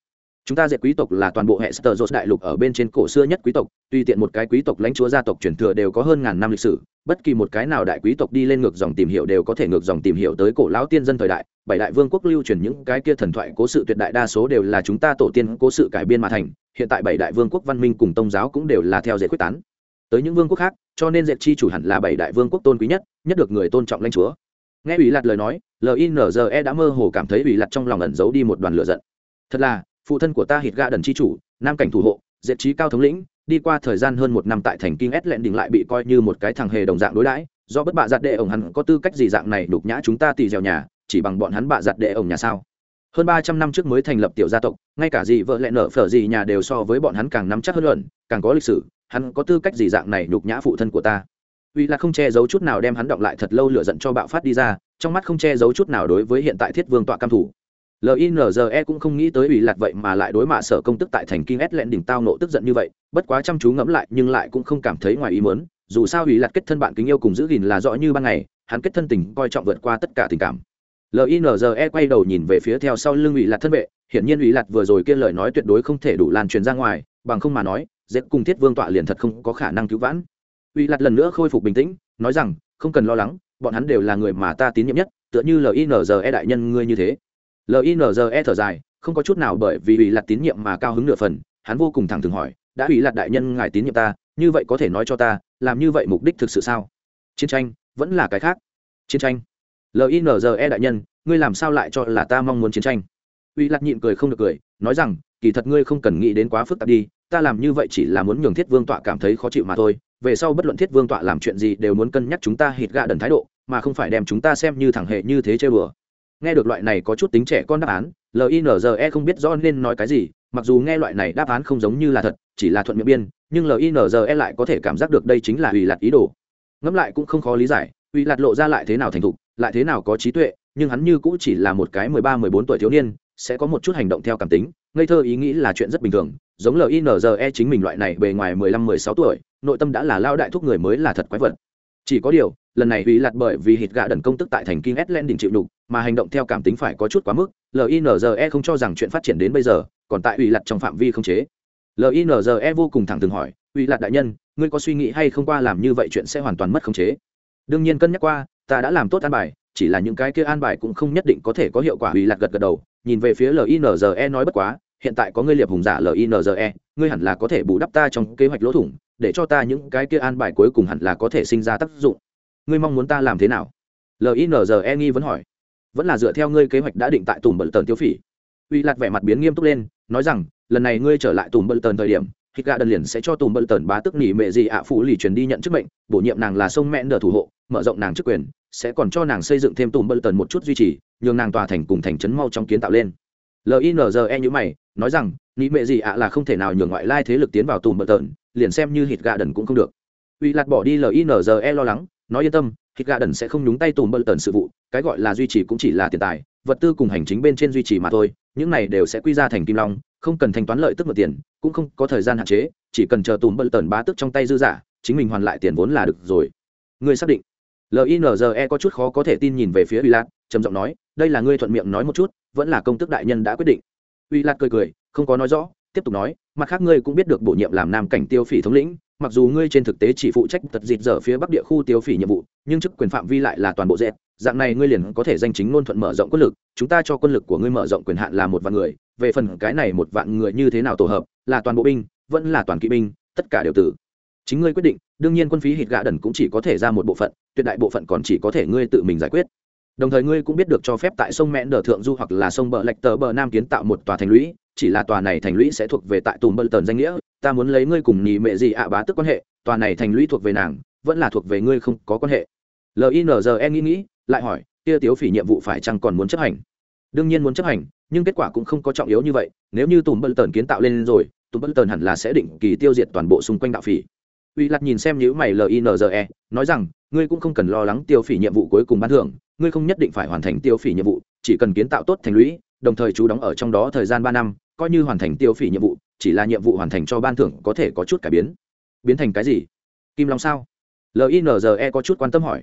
Chúng ta diệt quý tộc là toàn bộ hệ sơ dột đại lục ở bên trên cổ xưa nhất quý tộc, tuy tiện một cái quý tộc lãnh chúa gia tộc truyền thừa đều có hơn ngàn năm lịch sử, bất kỳ một cái nào đại quý tộc đi lên ngược dòng tìm hiểu đều có thể ngược dòng tìm hiểu tới cổ lão tiên dân thời đại, bảy đại vương quốc lưu truyền những cái kia thần thoại cố sự tuyệt đại đa số đều là chúng ta tổ tiên cố sự cải biên mà thành, hiện tại bảy đại vương quốc văn minh cùng tôn giáo cũng đều là theo dệt quyết tán. Tới những vương quốc khác, cho nên dệt chi chủ hẳn là bảy đại vương quốc tôn quý nhất nhất được người tôn trọng lãnh chúa. Nghe ủy lạt lời nói linze đã mơ hồ cảm thấy ủy lạt trong lòng ẩn giấu đi một đoàn lửa giận. Thật là phụ thân của ta hít gạ đần chi chủ, nam cảnh thủ hộ diện trí cao thống lĩnh, đi qua thời gian hơn một năm tại thành kinh ét lẹn đỉnh lại bị coi như một cái thằng hề đồng dạng đối đãi, do bất bạ giặt đệ ổng hắn có tư cách gì dạng này đục nhã chúng ta tì dèo nhà, chỉ bằng bọn hắn bạ giặt đệ ổng nhà sao? Hơn ba trăm năm trước mới thành lập tiểu gia tộc, ngay cả gì vợ lẹ nợ phở gì nhà đều so với bọn hắn càng nắm chắc hơn luận, càng có lịch sử, hắn có tư cách gì dạng này đục nhã phụ thân của ta? Uy là không che giấu chút nào đem hắn đọng lại thật lâu lửa giận cho bạo phát đi ra, trong mắt không che giấu chút nào đối với hiện tại thiết vương tọa cam thủ linze cũng không nghĩ tới ủy lạc vậy mà lại đối mạ sở công tức tại thành kinh S lẹn đỉnh tao nộ tức giận như vậy, bất quá chăm chú ngẫm lại nhưng lại cũng không cảm thấy ngoài ý mớn dù sao ủy lạc kết thân bạn kính yêu cùng giữ gìn là rõ như ban ngày, hắn kết thân tình coi trọng vượt qua tất cả tình cảm. Linze quay đầu nhìn về phía theo sau lưng ủy lạc thân vệ, hiển nhiên ủy lạc vừa rồi kia lời nói tuyệt đối không thể đủ lan truyền ra ngoài, bằng không mà nói, dễ cùng thiết vương tọa liền thật không có khả năng cứu vãn. Ủy lạc lần nữa khôi phục bình tĩnh, nói rằng, không cần lo lắng, bọn hắn đều là người mà ta tín nhiệm nhất, tựa như linze đại nhân ngươi như thế linze thở dài, không có chút nào bởi vì ủy lạc tín nhiệm mà cao hứng nửa phần, hắn vô cùng thẳng thừng hỏi, đã ủy lạc đại nhân ngài tín nhiệm ta, như vậy có thể nói cho ta, làm như vậy mục đích thực sự sao? Chiến tranh, vẫn là cái khác. Chiến tranh? Linze đại nhân, ngươi làm sao lại cho là ta mong muốn chiến tranh? Ủy lạc nhịn cười không được cười, nói rằng, kỳ thật ngươi không cần nghĩ đến quá phức tạp đi, ta làm như vậy chỉ là muốn nhường thiết vương tọa cảm thấy khó chịu mà thôi, về sau bất luận thiết vương tọa làm chuyện gì đều muốn cân nhắc chúng ta hít gạ đần thái độ, mà không phải đem chúng ta xem như thẳng hệ như thế chơi bừa nghe được loại này có chút tính trẻ con đáp án linze không biết rõ nên nói cái gì, mặc dù nghe loại này đáp án không giống như là thật, chỉ là thuận miệng biên, nhưng linze lại có thể cảm giác được đây chính là ủy lạt ý đồ. Ngẫm lại cũng không khó lý giải, ủy lạt lộ ra lại thế nào thành thục, lại thế nào có trí tuệ, nhưng hắn như cũng chỉ là một cái mười ba, mười bốn tuổi thiếu niên, sẽ có một chút hành động theo cảm tính, ngây thơ ý nghĩ là chuyện rất bình thường, giống linze chính mình loại này bề ngoài mười lăm, mười sáu tuổi, nội tâm đã là lao đại thúc người mới là thật quái vật. Chỉ có điều lần này ủy lạt bởi vì hít gạ đần công tức tại thành kinh s len đỉnh chịu đục mà hành động theo cảm tính phải có chút quá mức linze không cho rằng chuyện phát triển đến bây giờ, còn tại ủy lạt trong phạm vi không chế. Linze vô cùng thẳng thừng hỏi ủy lạt đại nhân, ngươi có suy nghĩ hay không qua làm như vậy chuyện sẽ hoàn toàn mất khống chế? Đương nhiên cân nhắc qua, ta đã làm tốt an bài, chỉ là những cái kia an bài cũng không nhất định có thể có hiệu quả ủy lạt gật gật đầu, nhìn về phía linze nói bất quá, hiện tại có ngươi liệp hùng giả linze ngươi hẳn là có thể bù đắp ta trong kế hoạch lỗ thủng, để cho ta những cái kia an bài cuối cùng hẳn là có thể sinh ra tác dụng ngươi mong muốn ta làm thế nào? Linze nghi vẫn hỏi. Vẫn là dựa theo ngươi kế hoạch đã định tại tùm bận tần tiêu phỉ. Uy lạt vẻ mặt biến nghiêm túc lên, nói rằng, lần này ngươi trở lại tùm bận tần thời điểm khi gà đần liền sẽ cho tùm bận tần bá tức nỉ mệ gì ạ phụ lì truyền đi nhận chức mệnh, bổ nhiệm nàng là sông mẹn đờ thủ hộ, mở rộng nàng chức quyền, sẽ còn cho nàng xây dựng thêm tùm bận tần một chút duy trì, nhường nàng tòa thành cùng thành trấn mau trong kiến tạo lên. Linze như mày, nói rằng, nỉ mệ gì ạ là không thể nào nhường ngoại lai thế lực tiến vào tùm bận tần, liền xem như hít gà đần cũng không được. Uy lạt bỏ đi linze lo lắng nói yên tâm hít gà đần sẽ không nhúng tay tùm bơ tần sự vụ, cái gọi là duy trì cũng chỉ là tiền tài, vật tư cùng hành chính bên trên duy trì mà thôi, những này đều sẽ quy ra thành kim long, không cần thanh toán lợi tức mượn tiền, cũng không có thời gian hạn chế, chỉ cần chờ tùm bơ tần bá tức trong tay dư giả, chính mình hoàn lại tiền vốn là được rồi ngươi xác định linze có chút khó có thể tin nhìn về phía uy Lạc. trầm giọng nói, đây là ngươi thuận miệng nói một chút, vẫn là công tức đại nhân đã quyết định uy Lạc cười cười, không có nói rõ, tiếp tục nói, mặt khác ngươi cũng biết được bổ nhiệm làm nam cảnh tiêu phỉ thống lĩnh mặc dù ngươi trên thực tế chỉ phụ trách tật dịt dở phía bắc địa khu tiêu phỉ nhiệm vụ, nhưng chức quyền phạm vi lại là toàn bộ dẹp dạng này ngươi liền có thể danh chính ngôn thuận mở rộng quân lực, chúng ta cho quân lực của ngươi mở rộng quyền hạn là một vạn người, về phần cái này một vạn người như thế nào tổ hợp, là toàn bộ binh, vẫn là toàn kỵ binh, tất cả đều tử. Chính ngươi quyết định, đương nhiên quân phí hít gạ đần cũng chỉ có thể ra một bộ phận, tuyệt đại bộ phận còn chỉ có thể ngươi tự mình giải quyết. Đồng thời ngươi cũng biết được cho phép tại sông mẹn đờ thượng du hoặc là sông bờ lạch tờ bờ nam kiến tạo một tòa thành lũy, chỉ là tòa này thành lũy sẽ thuộc về tại tùm bờ tần danh nghĩa ta muốn lấy ngươi cùng nhị mẹ gì ạ bá tức quan hệ, tòa này thành lũy thuộc về nàng, vẫn là thuộc về ngươi không có quan hệ. Linze nghĩ nghĩ, lại hỏi, kia tiếu phỉ nhiệm vụ phải chăng còn muốn chấp hành? Đương nhiên muốn chấp hành, nhưng kết quả cũng không có trọng yếu như vậy, nếu như tùm bân tần kiến tạo lên rồi, tùm bân tần hẳn là sẽ định kỳ tiêu diệt toàn bộ xung quanh đạo phỉ. Uy lặt nhìn xem nhữ mày linze nói rằng, ngươi cũng không cần lo lắng tiêu phỉ nhiệm vụ cuối cùng ban thưởng, ngươi không nhất định phải hoàn thành tiêu phỉ nhiệm vụ, chỉ cần kiến tạo tốt thành lũy, đồng thời chú đóng ở trong đó thời gian ba năm, coi như hoàn thành tiêu phỉ nhiệm vụ chỉ là nhiệm vụ hoàn thành cho ban thưởng có thể có chút cải biến. Biến thành cái gì? Kim long sao? Linze có chút quan tâm hỏi.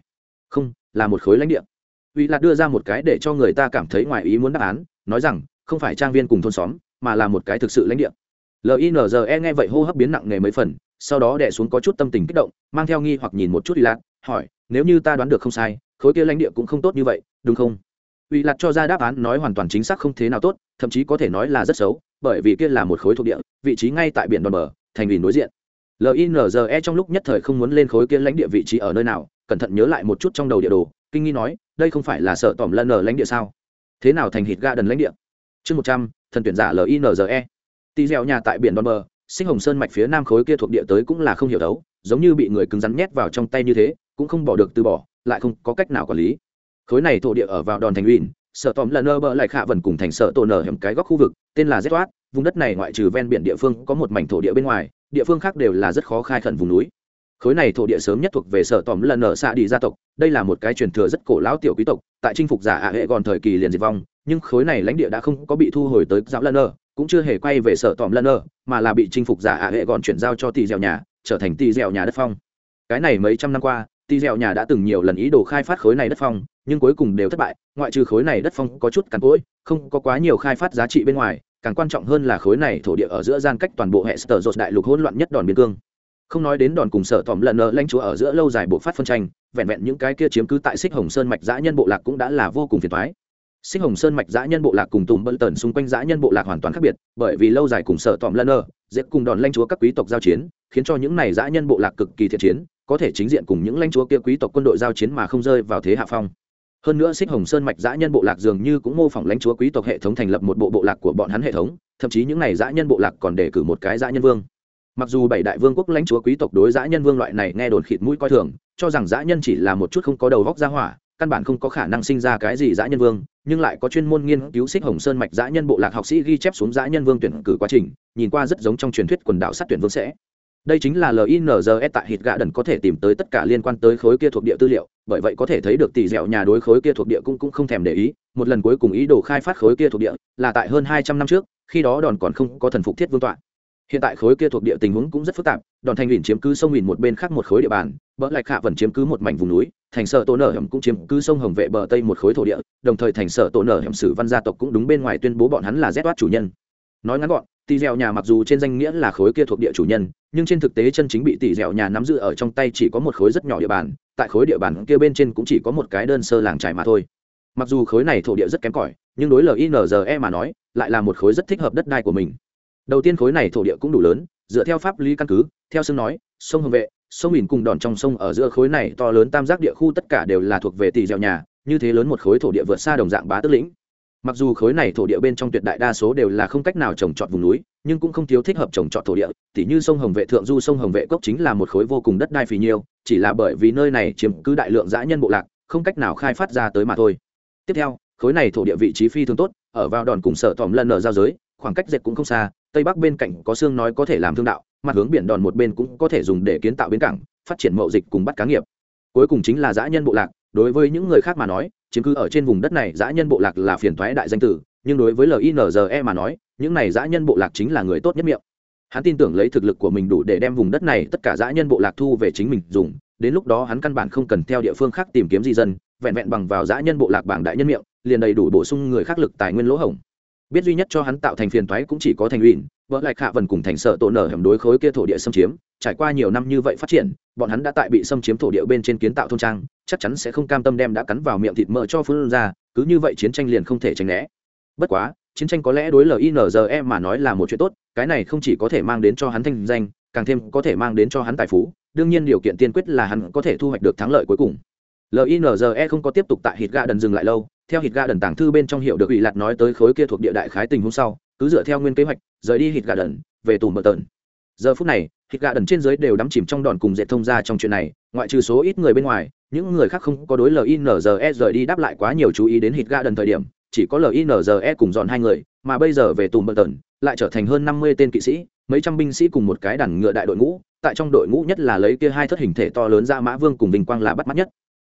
Không, là một khối lãnh địa. Uy lạc đưa ra một cái để cho người ta cảm thấy ngoài ý muốn đáp án, nói rằng, không phải trang viên cùng thôn xóm, mà là một cái thực sự lãnh địa. Linze nghe vậy hô hấp biến nặng nề mấy phần, sau đó đẻ xuống có chút tâm tình kích động, mang theo nghi hoặc nhìn một chút uy lạc, hỏi, nếu như ta đoán được không sai, khối kia lãnh địa cũng không tốt như vậy, đúng không? Uy lạc cho ra đáp án nói hoàn toàn chính xác không thế nào tốt, thậm chí có thể nói là rất xấu bởi vì kia là một khối thuộc địa, vị trí ngay tại biển đòn bờ, thành ủy đối diện. Linze trong lúc nhất thời không muốn lên khối kia lãnh địa vị trí ở nơi nào, cẩn thận nhớ lại một chút trong đầu địa đồ, kinh nghi nói, đây không phải là sợ tỏm lân ở lãnh địa sao? Thế nào thành hít ga đần lãnh địa? Chương một trăm, thần tuyển giả linze tì dẻo nhà tại biển đòn bờ, sinh hồng sơn mạch phía nam khối kia thuộc địa tới cũng là không hiểu đấu, giống như bị người cứng rắn nhét vào trong tay như thế, cũng không bỏ được từ bỏ, lại không có cách nào quản lý. Khối này thổ địa ở vào đòn thành ủy Sở tóm là nơ bờ lại khạ vần cùng thành Sở tổ nở hiểm cái góc khu vực, tên là z vùng đất này ngoại trừ ven biển địa phương có một mảnh thổ địa bên ngoài, địa phương khác đều là rất khó khai khẩn vùng núi. Khối này thổ địa sớm nhất thuộc về sở tóm lần nở xạ đi gia tộc, đây là một cái truyền thừa rất cổ lão tiểu quý tộc, tại chinh phục giả ạ hệ còn thời kỳ liền diệt vong, nhưng khối này lãnh địa đã không có bị thu hồi tới giáo lần nở cũng chưa hề quay về sở tóm lần nở mà là bị chinh phục giả ạ hệ còn chuyển giao cho tỷ dẻo nhà, trở thành tỷ dẻo nhà đất phong. Cái này mấy trăm năm qua tỷ dẻo nhà đã từng nhiều lần ý đồ khai phát khối này đất phong nhưng cuối cùng đều thất bại, ngoại trừ khối này đất phong có chút cằn cỗi, không có quá nhiều khai phát giá trị bên ngoài, càng quan trọng hơn là khối này thổ địa ở giữa gian cách toàn bộ hệ sở dột đại lục hỗn loạn nhất đòn biên cương. Không nói đến đòn cùng sở tòm lần nợ lãnh chúa ở giữa lâu dài bộ phát phân tranh, vẹn vẹn những cái kia chiếm cứ tại xích hồng sơn mạch dã nhân bộ lạc cũng đã là vô cùng phiền thoái Xích hồng sơn mạch dã nhân bộ lạc cùng tùm bận tần xung quanh dã nhân bộ lạc hoàn toàn khác biệt, bởi vì lâu dài cùng sở tòm lần nợ, dễ cùng đòn lanh chúa các quý tộc giao chiến, khiến cho những này dã nhân bộ lạc cực kỳ thiện chiến, có thể chính diện cùng những lãnh chúa kia quý tộc quân đội giao chiến mà không rơi vào thế hạ phong hơn nữa xích hồng sơn mạch dã nhân bộ lạc dường như cũng mô phỏng lãnh chúa quý tộc hệ thống thành lập một bộ bộ lạc của bọn hắn hệ thống, thậm chí những n à y dã nhân bộ lạc còn đề cử một cái dã nhân vương. Mặc dù bảy đại vương quốc lãnh chúa quý tộc đối dã nhân vương loại này nghe đồn khịt mũi coi thường, cho rằng dã nhân chỉ là một chút không có đầu vóc gia hỏa, căn bản không có khả năng sinh ra cái gì dã nhân vương, nhưng lại có chuyên môn nghiên cứu xích hồng sơn mạch dã nhân bộ lạc học sĩ ghi chép xuống dã nhân vương tuyển cử quá trình, nhìn qua rất giống trong truyền thuyết quần đảo sát tuyển vương sẽ đây chính là linze tại hít gạ đần có thể tìm tới tất cả liên quan tới khối kia thuộc địa tư liệu, bởi vậy có thể thấy được tỷ dẻo nhà đối khối kia thuộc địa cũng cũng không thèm để ý. Một lần cuối cùng ý đồ khai phát khối kia thuộc địa là tại hơn hai trăm năm trước, khi đó đòn còn không có thần phục thiết vương tọa. Hiện tại khối kia thuộc địa tình huống cũng rất phức tạp, đòn thành ủy chiếm cứ sông ủy một bên khác một khối địa bàn bỡ lạch hạ vẫn chiếm cứ một mảnh vùng núi, thành sở tổ nở hầm cũng chiếm cứ sông hồng vệ bờ tây một khối thổ địa, đồng thời thành sở tổ nở hầm sử văn gia tộc cũng đúng bên ngoài tuyên bố bọn hắn là rét oát chủ nhân nói ngắn gọn tỷ dẻo nhà mặc dù trên danh nghĩa là khối kia thuộc địa chủ nhân, nhưng trên thực tế chân chính bị tỷ dẻo nhà nắm giữ ở trong tay chỉ có một khối rất nhỏ địa bàn, tại khối địa bàn kia bên trên cũng chỉ có một cái đơn sơ làng trải mà thôi. Mặc dù khối này thổ địa rất kém cỏi, nhưng đối linze mà nói, lại là một khối rất thích hợp đất đai của mình. Đầu tiên khối này thổ địa cũng đủ lớn, dựa theo pháp lý căn cứ, theo sưng nói, sông hồng vệ, sông mìn cùng đòn trong sông ở giữa khối này to lớn tam giác địa khu tất cả đều là thuộc về tỷ dẻo nhà, như thế lớn một khối thổ địa vượt xa đồng dạng bá tức lĩnh mặc dù khối này thổ địa bên trong tuyệt đại đa số đều là không cách nào trồng trọt vùng núi, nhưng cũng không thiếu thích hợp trồng trọt thổ địa, tỉ như sông hồng vệ thượng du, sông hồng vệ cốc chính là một khối vô cùng đất đai phì nhiêu, chỉ là bởi vì nơi này chiếm cứ đại lượng dã nhân bộ lạc, không cách nào khai phát ra tới mà thôi. Tiếp theo, khối này thổ địa vị trí phi thường tốt, ở vào đòn cùng sở tòm lần ở giao giới, khoảng cách dệt cũng không xa, tây bắc bên cạnh có xương nói có thể làm thương đạo, mặt hướng biển đòn một bên cũng có thể dùng để kiến tạo bến cảng, phát triển mậu dịch cùng bắt cá nghiệp. Cuối cùng chính là dã nhân bộ lạc, đối với những người khác mà nói chiếm cứ ở trên vùng đất này, dã nhân bộ lạc là phiền thoái đại danh tử, nhưng đối với linze mà nói, những này dã nhân bộ lạc chính là người tốt nhất miệng. Hắn tin tưởng lấy thực lực của mình đủ để đem vùng đất này, tất cả dã nhân bộ lạc thu về chính mình dùng, đến lúc đó hắn căn bản không cần theo địa phương khác tìm kiếm di dân, vẹn vẹn bằng vào dã nhân bộ lạc bảng đại nhân miệng, liền đầy đủ bổ sung người khác lực, tài nguyên lỗ hổng. Biết duy nhất cho hắn tạo thành phiền toái cũng chỉ có thành ủy vợ lại hạ vần cùng thành sợ tổ nở hẻm đối khối kia thổ địa xâm chiếm, trải qua nhiều năm như vậy phát triển bọn hắn đã tại bị xâm chiếm thổ địa bên trên kiến tạo thôn trang, chắc chắn sẽ không cam tâm đem đã cắn vào miệng thịt mỡ cho phương ra, cứ như vậy chiến tranh liền không thể tránh né bất quá, chiến tranh có lẽ đối linze mà nói là một chuyện tốt, cái này không chỉ có thể mang đến cho hắn thanh danh, càng thêm có thể mang đến cho hắn tài phú, đương nhiên điều kiện tiên quyết là hắn có thể thu hoạch được thắng lợi cuối cùng linze không có tiếp tục tại hít ga đần dừng lại lâu, theo hít ga đần tàng thư bên trong hiệu được ủy lạt nói tới khối kia thuộc địa đại khái tình hôm sau, cứ dựa theo nguyên kế hoạch, rời đi hít ga đần về tù mờ tần giờ phút này, thịt gà đần trên dưới đều đắm chìm trong đòn cùng dệt thông ra trong chuyện này, ngoại trừ số ít người bên ngoài, những người khác không có đối linze rời đi đáp lại quá nhiều chú ý đến hít ga đần thời điểm, chỉ có linze cùng dọn hai người, mà bây giờ về tùm bờ tần, lại trở thành hơn năm mươi tên kỵ sĩ, mấy trăm binh sĩ cùng một cái đàn ngựa đại đội ngũ, tại trong đội ngũ nhất là lấy kia hai thất hình thể to lớn ra mã vương cùng vinh quang là bắt mắt nhất.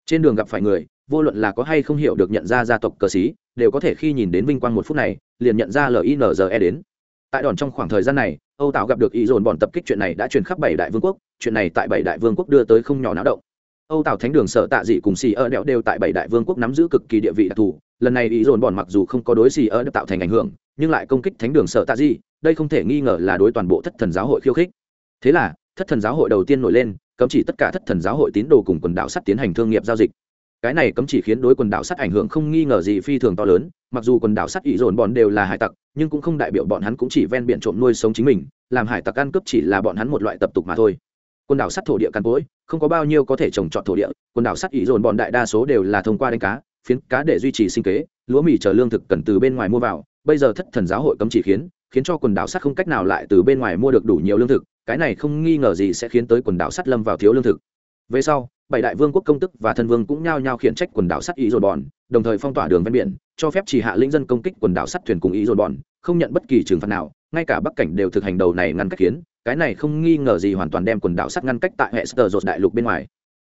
Trên đường gặp phải người, vô luận là có hay không hiểu được nhận ra gia tộc cờ sĩ, đều có thể khi nhìn đến vinh quang một phút này, liền nhận ra linze đến. Tại đòn trong khoảng thời gian này âu tạo gặp được ý dồn bọn tập kích chuyện này đã truyền khắp bảy đại vương quốc, chuyện này tại bảy đại vương quốc đưa tới không nhỏ náo động. Âu tạo thánh đường sở tạ dị cùng xì ơ đẹo đều tại bảy đại vương quốc nắm giữ cực kỳ địa vị đặc thù, lần này ý dồn bọn mặc dù không có đối xì ơ tạo thành ảnh hưởng, nhưng lại công kích thánh đường sở tạ dị, đây không thể nghi ngờ là đối toàn bộ thất thần giáo hội khiêu khích. Thế là, thất thần giáo hội đầu tiên nổi lên, cấm chỉ tất cả thất thần giáo hội tín đồ cùng quần đảo sắt tiến hành thương nghiệp giao dịch cái này cấm chỉ khiến đối quần đảo sắt ảnh hưởng không nghi ngờ gì phi thường to lớn, mặc dù quần đảo sắt ỷ dồn bọn đều là hải tặc, nhưng cũng không đại biểu bọn hắn cũng chỉ ven biển trộm nuôi sống chính mình, làm hải tặc ăn cướp chỉ là bọn hắn một loại tập tục mà thôi. Quần đảo sắt thổ địa căn cối không có bao nhiêu có thể trồng trọt thổ địa, quần đảo sắt ỷ dồn bọn đại đa số đều là thông qua đánh cá, phiến cá để duy trì sinh kế, lúa mì chờ lương thực cần từ bên ngoài mua vào, bây giờ thất thần giáo hội cấm chỉ khiến khiến cho quần đảo sắt không cách nào lại từ bên ngoài mua được đủ nhiều lương thực, cái này không nghi ngờ gì sẽ khiến tới quần đảo sắt lâm vào thiếu lương thực về sau, bảy đại vương quốc công tức và thân vương cũng nhao nhao khiển trách quần đảo sắt ý dồn bọn đồng thời phong tỏa đường ven biển, cho phép chỉ hạ lĩnh dân công kích quần đảo sắt thuyền cùng ý dồn bọn không nhận bất kỳ trừng phạt nào, ngay cả bắc cảnh đều thực hành đầu này ngăn cách khiến cái này không nghi ngờ gì hoàn toàn đem quần đảo sắt ngăn cách tại hệ sơ dột đại lục bên ngoài.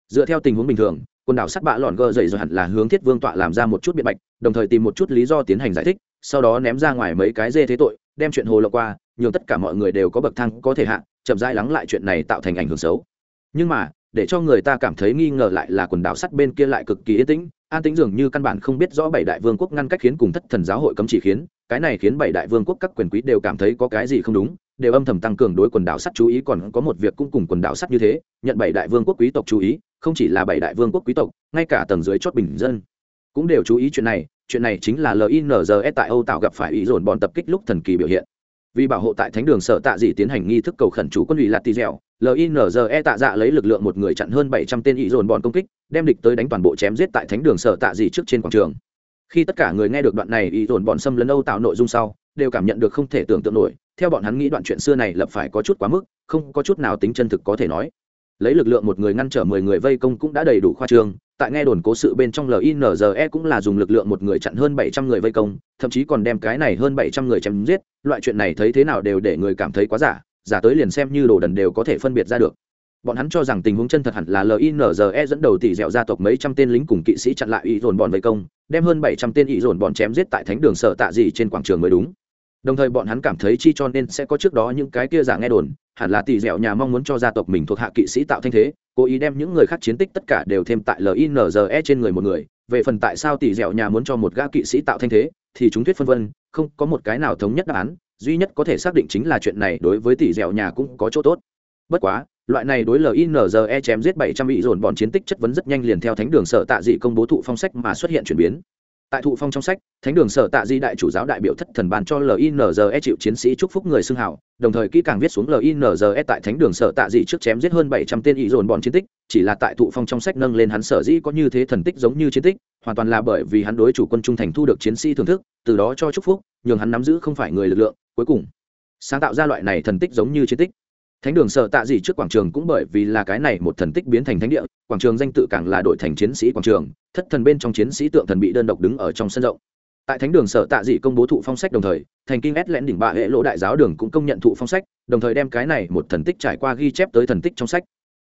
Dựa theo tình huống bình thường, quần đảo sắt bạ lọn gờ dậy rồi hẳn là hướng thiết vương tọa làm ra một chút biện bạch, đồng thời tìm một chút lý do tiến hành giải thích, sau đó ném ra ngoài mấy cái dê thế tội, đem chuyện hồ lộ qua, nhường tất cả mọi người đều có bậc thang có thể hạ, chậm rãi lắng lại chuyện này tạo thành ảnh hưởng xấu. Nhưng mà để cho người ta cảm thấy nghi ngờ lại là quần đảo sắt bên kia lại cực kỳ yên tĩnh. An tĩnh dường như căn bản không biết rõ bảy đại vương quốc ngăn cách khiến cùng thất thần giáo hội cấm chỉ khiến. Cái này khiến bảy đại vương quốc các quyền quý đều cảm thấy có cái gì không đúng, đều âm thầm tăng cường đối quần đảo sắt chú ý, còn có một việc cũng cùng quần đảo sắt như thế, nhận bảy đại vương quốc quý tộc chú ý, không chỉ là bảy đại vương quốc quý tộc, ngay cả tầng dưới chót bình dân cũng đều chú ý chuyện này. Chuyện này chính là linze tại âu tạo gặp phải ý dồn bọn tập kích lúc thần kỳ biểu hiện vì bảo hộ tại thánh đường sở tạ dị tiến hành nghi thức cầu khẩn chủ quân ủy lạt tì dẻo linze tạ dạ lấy lực lượng một người chặn hơn bảy trăm tên ý dồn bọn công kích, đem địch tới đánh toàn bộ chém giết tại thánh đường sở tạ dị trước trên quảng trường. Khi tất cả người nghe được đoạn này ý dồn bọn xâm lấn âu tạo nội dung sau, đều cảm nhận được không thể tưởng tượng nổi. Theo bọn hắn nghĩ đoạn chuyện xưa này lập phải có chút quá mức, không có chút nào tính chân thực có thể nói. Lấy lực lượng một người ngăn trở mười người vây công cũng đã đầy đủ khoa trương tại nghe đồn cố sự bên trong linze cũng là dùng lực lượng một người chặn hơn bảy trăm người vây công, thậm chí còn đem cái này hơn bảy trăm người chém giết, loại chuyện này thấy thế nào đều để người cảm thấy quá giả giả tới liền xem như đồ đần đều có thể phân biệt ra được. Bọn hắn cho rằng tình huống chân thật hẳn là linze dẫn đầu tỷ dẻo gia tộc mấy trăm tên lính cùng kỵ sĩ chặn lại ý dồn bọn vây công, đem hơn bảy trăm tên ý dồn bọn chém giết tại thánh đường sở tạ gì trên quảng trường mới đúng. Đồng thời bọn hắn cảm thấy chi cho nên sẽ có trước đó những cái kia giả nghe đồn, hẳn là tỷ dẻo nhà mong muốn cho gia tộc mình thuộc hạ kỵ sĩ tạo thanh thế cố ý đem những người khác chiến tích tất cả đều thêm tại linze trên người một người, về phần tại sao tỷ dẻo nhà muốn cho một gã kỵ sĩ tạo thanh thế, thì chúng thuyết phân vân, không có một cái nào thống nhất đáp án, duy nhất có thể xác định chính là chuyện này đối với tỷ dẻo nhà cũng có chỗ tốt. Bất quá, loại này đối linze chém giết bảy trăm bị dồn bọn chiến tích chất vấn rất nhanh liền theo thánh đường sở tạ dị công bố thụ phong sách mà xuất hiện chuyển biến tại thụ phong trong sách, thánh đường sở tạ di đại chủ giáo đại biểu thất thần ban cho linze chịu chiến sĩ chúc phúc người xưng hảo đồng thời kỹ càng viết xuống linze tại thánh đường sở tạ di trước chém giết hơn bảy trăm tên ý dồn bọn chiến tích, chỉ là tại thụ phong trong sách nâng lên hắn sở dĩ có như thế thần tích giống như chiến tích, hoàn toàn là bởi vì hắn đối chủ quân trung thành thu được chiến sĩ thưởng thức, từ đó cho chúc phúc, nhường hắn nắm giữ không phải người lực lượng, cuối cùng, sáng tạo ra loại này thần tích giống như chiến tích thánh đường sợ tạ gì trước quảng trường cũng bởi vì là cái này một thần tích biến thành thánh địa, quảng trường danh tự càng là đội thành chiến sĩ quảng trường, thất thần bên trong chiến sĩ tượng thần bị đơn độc đứng ở trong sân rộng. Tại thánh đường sở tạ dị công bố thụ phong sách đồng thời, thành kinh ét lẽn đỉnh bạ hệ lỗ đại giáo đường cũng công nhận thụ phong sách, đồng thời đem cái này một thần tích trải qua ghi chép tới thần tích trong sách.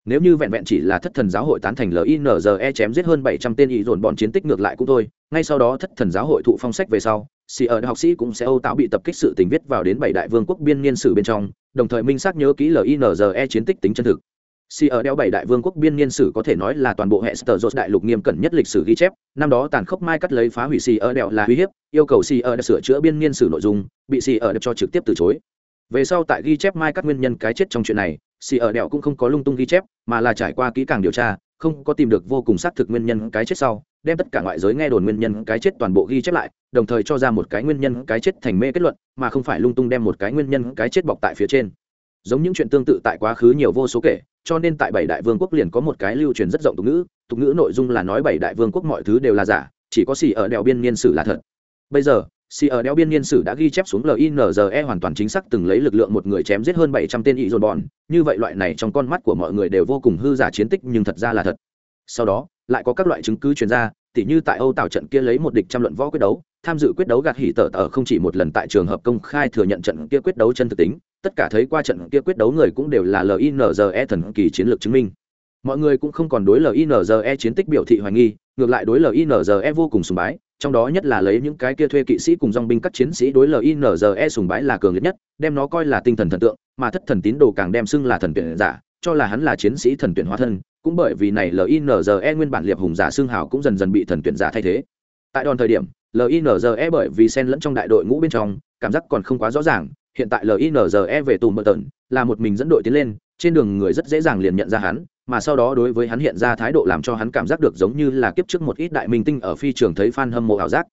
Nếu như vẹn vẹn chỉ là thất thần giáo hội tán thành linze chém giết hơn bảy trăm tên ý dồn bọn chiến tích ngược lại cũng thôi, ngay sau đó thất thần giáo hội thụ phong sách về sau sĩ ở học sĩ cũng sẽ âu tạo bị tập kích sự tình viết vào đến bảy đại vương quốc biên niên sử bên trong đồng thời minh xác nhớ kỹ linze chiến tích tính chân thực Si ở đeo bảy đại vương quốc biên niên sử có thể nói là toàn bộ hệ sở đại lục nghiêm cẩn nhất lịch sử ghi chép, năm đó tàn khốc mai cắt lấy phá hủy Si ở đeo là uy hiếp, yêu cầu Si ở đeo sửa chữa biên niên sử nội dung, bị Si ở đeo cho trực tiếp từ chối. Về sau tại ghi chép mai cắt nguyên nhân cái chết trong chuyện này, xì ở đèo cũng không có lung tung ghi chép, mà là trải qua kỹ càng điều tra, không có tìm được vô cùng xác thực nguyên nhân cái chết sau, đem tất cả ngoại giới nghe đồn nguyên nhân cái chết toàn bộ ghi chép lại, đồng thời cho ra một cái nguyên nhân cái chết thành mê kết luận, mà không phải lung tung đem một cái nguyên nhân cái chết bọc tại phía trên. Giống những chuyện tương tự tại quá khứ nhiều vô số kể cho nên tại bảy đại vương quốc liền có một cái lưu truyền rất rộng tục ngữ tục ngữ nội dung là nói bảy đại vương quốc mọi thứ đều là giả chỉ có xì ở đèo biên niên sử là thật. Bây giờ Si ở đeo biên niên sử đã ghi chép xuống linze hoàn toàn chính xác từng lấy lực lượng một người chém giết hơn bảy trăm tên ý dồn bọn, như vậy loại này trong con mắt của mọi người đều vô cùng hư giả chiến tích nhưng thật ra là thật. Sau đó lại có các loại chứng cứ chuyên ra tỉ như tại âu Tảo trận kia lấy một địch trăm luận võ quyết đấu tham dự quyết đấu gạt hỉ tở tở không chỉ một lần tại trường hợp công khai thừa nhận trận kia quyết đấu chân thực tính tất cả thấy qua trận kia quyết đấu người cũng đều là linze thần kỳ chiến lược chứng minh. Mọi người cũng không còn đối linze chiến tích biểu thị hoài nghi ngược lại đối linze vô cùng sùng bái trong đó nhất là lấy những cái kia thuê kỵ sĩ cùng dong binh các chiến sĩ đối linze sùng bái là cường liệt nhất, đem nó coi là tinh thần thần tượng, mà thất thần tín đồ càng đem xưng là thần tuyển giả, cho là hắn là chiến sĩ thần tuyển hóa thân, cũng bởi vì này linze nguyên bản liệp hùng giả xương hào cũng dần dần bị thần tuyển giả thay thế. Tại đòn thời điểm linze bởi vì xen lẫn trong đại đội ngũ bên trong, cảm giác còn không quá rõ ràng, hiện tại linze về tùm bờ tần là một mình dẫn đội tiến lên, trên đường người rất dễ dàng liền nhận ra hắn mà sau đó đối với hắn hiện ra thái độ làm cho hắn cảm giác được giống như là kiếp trước một ít đại minh tinh ở phi trường thấy fan hâm mộ ảo giác.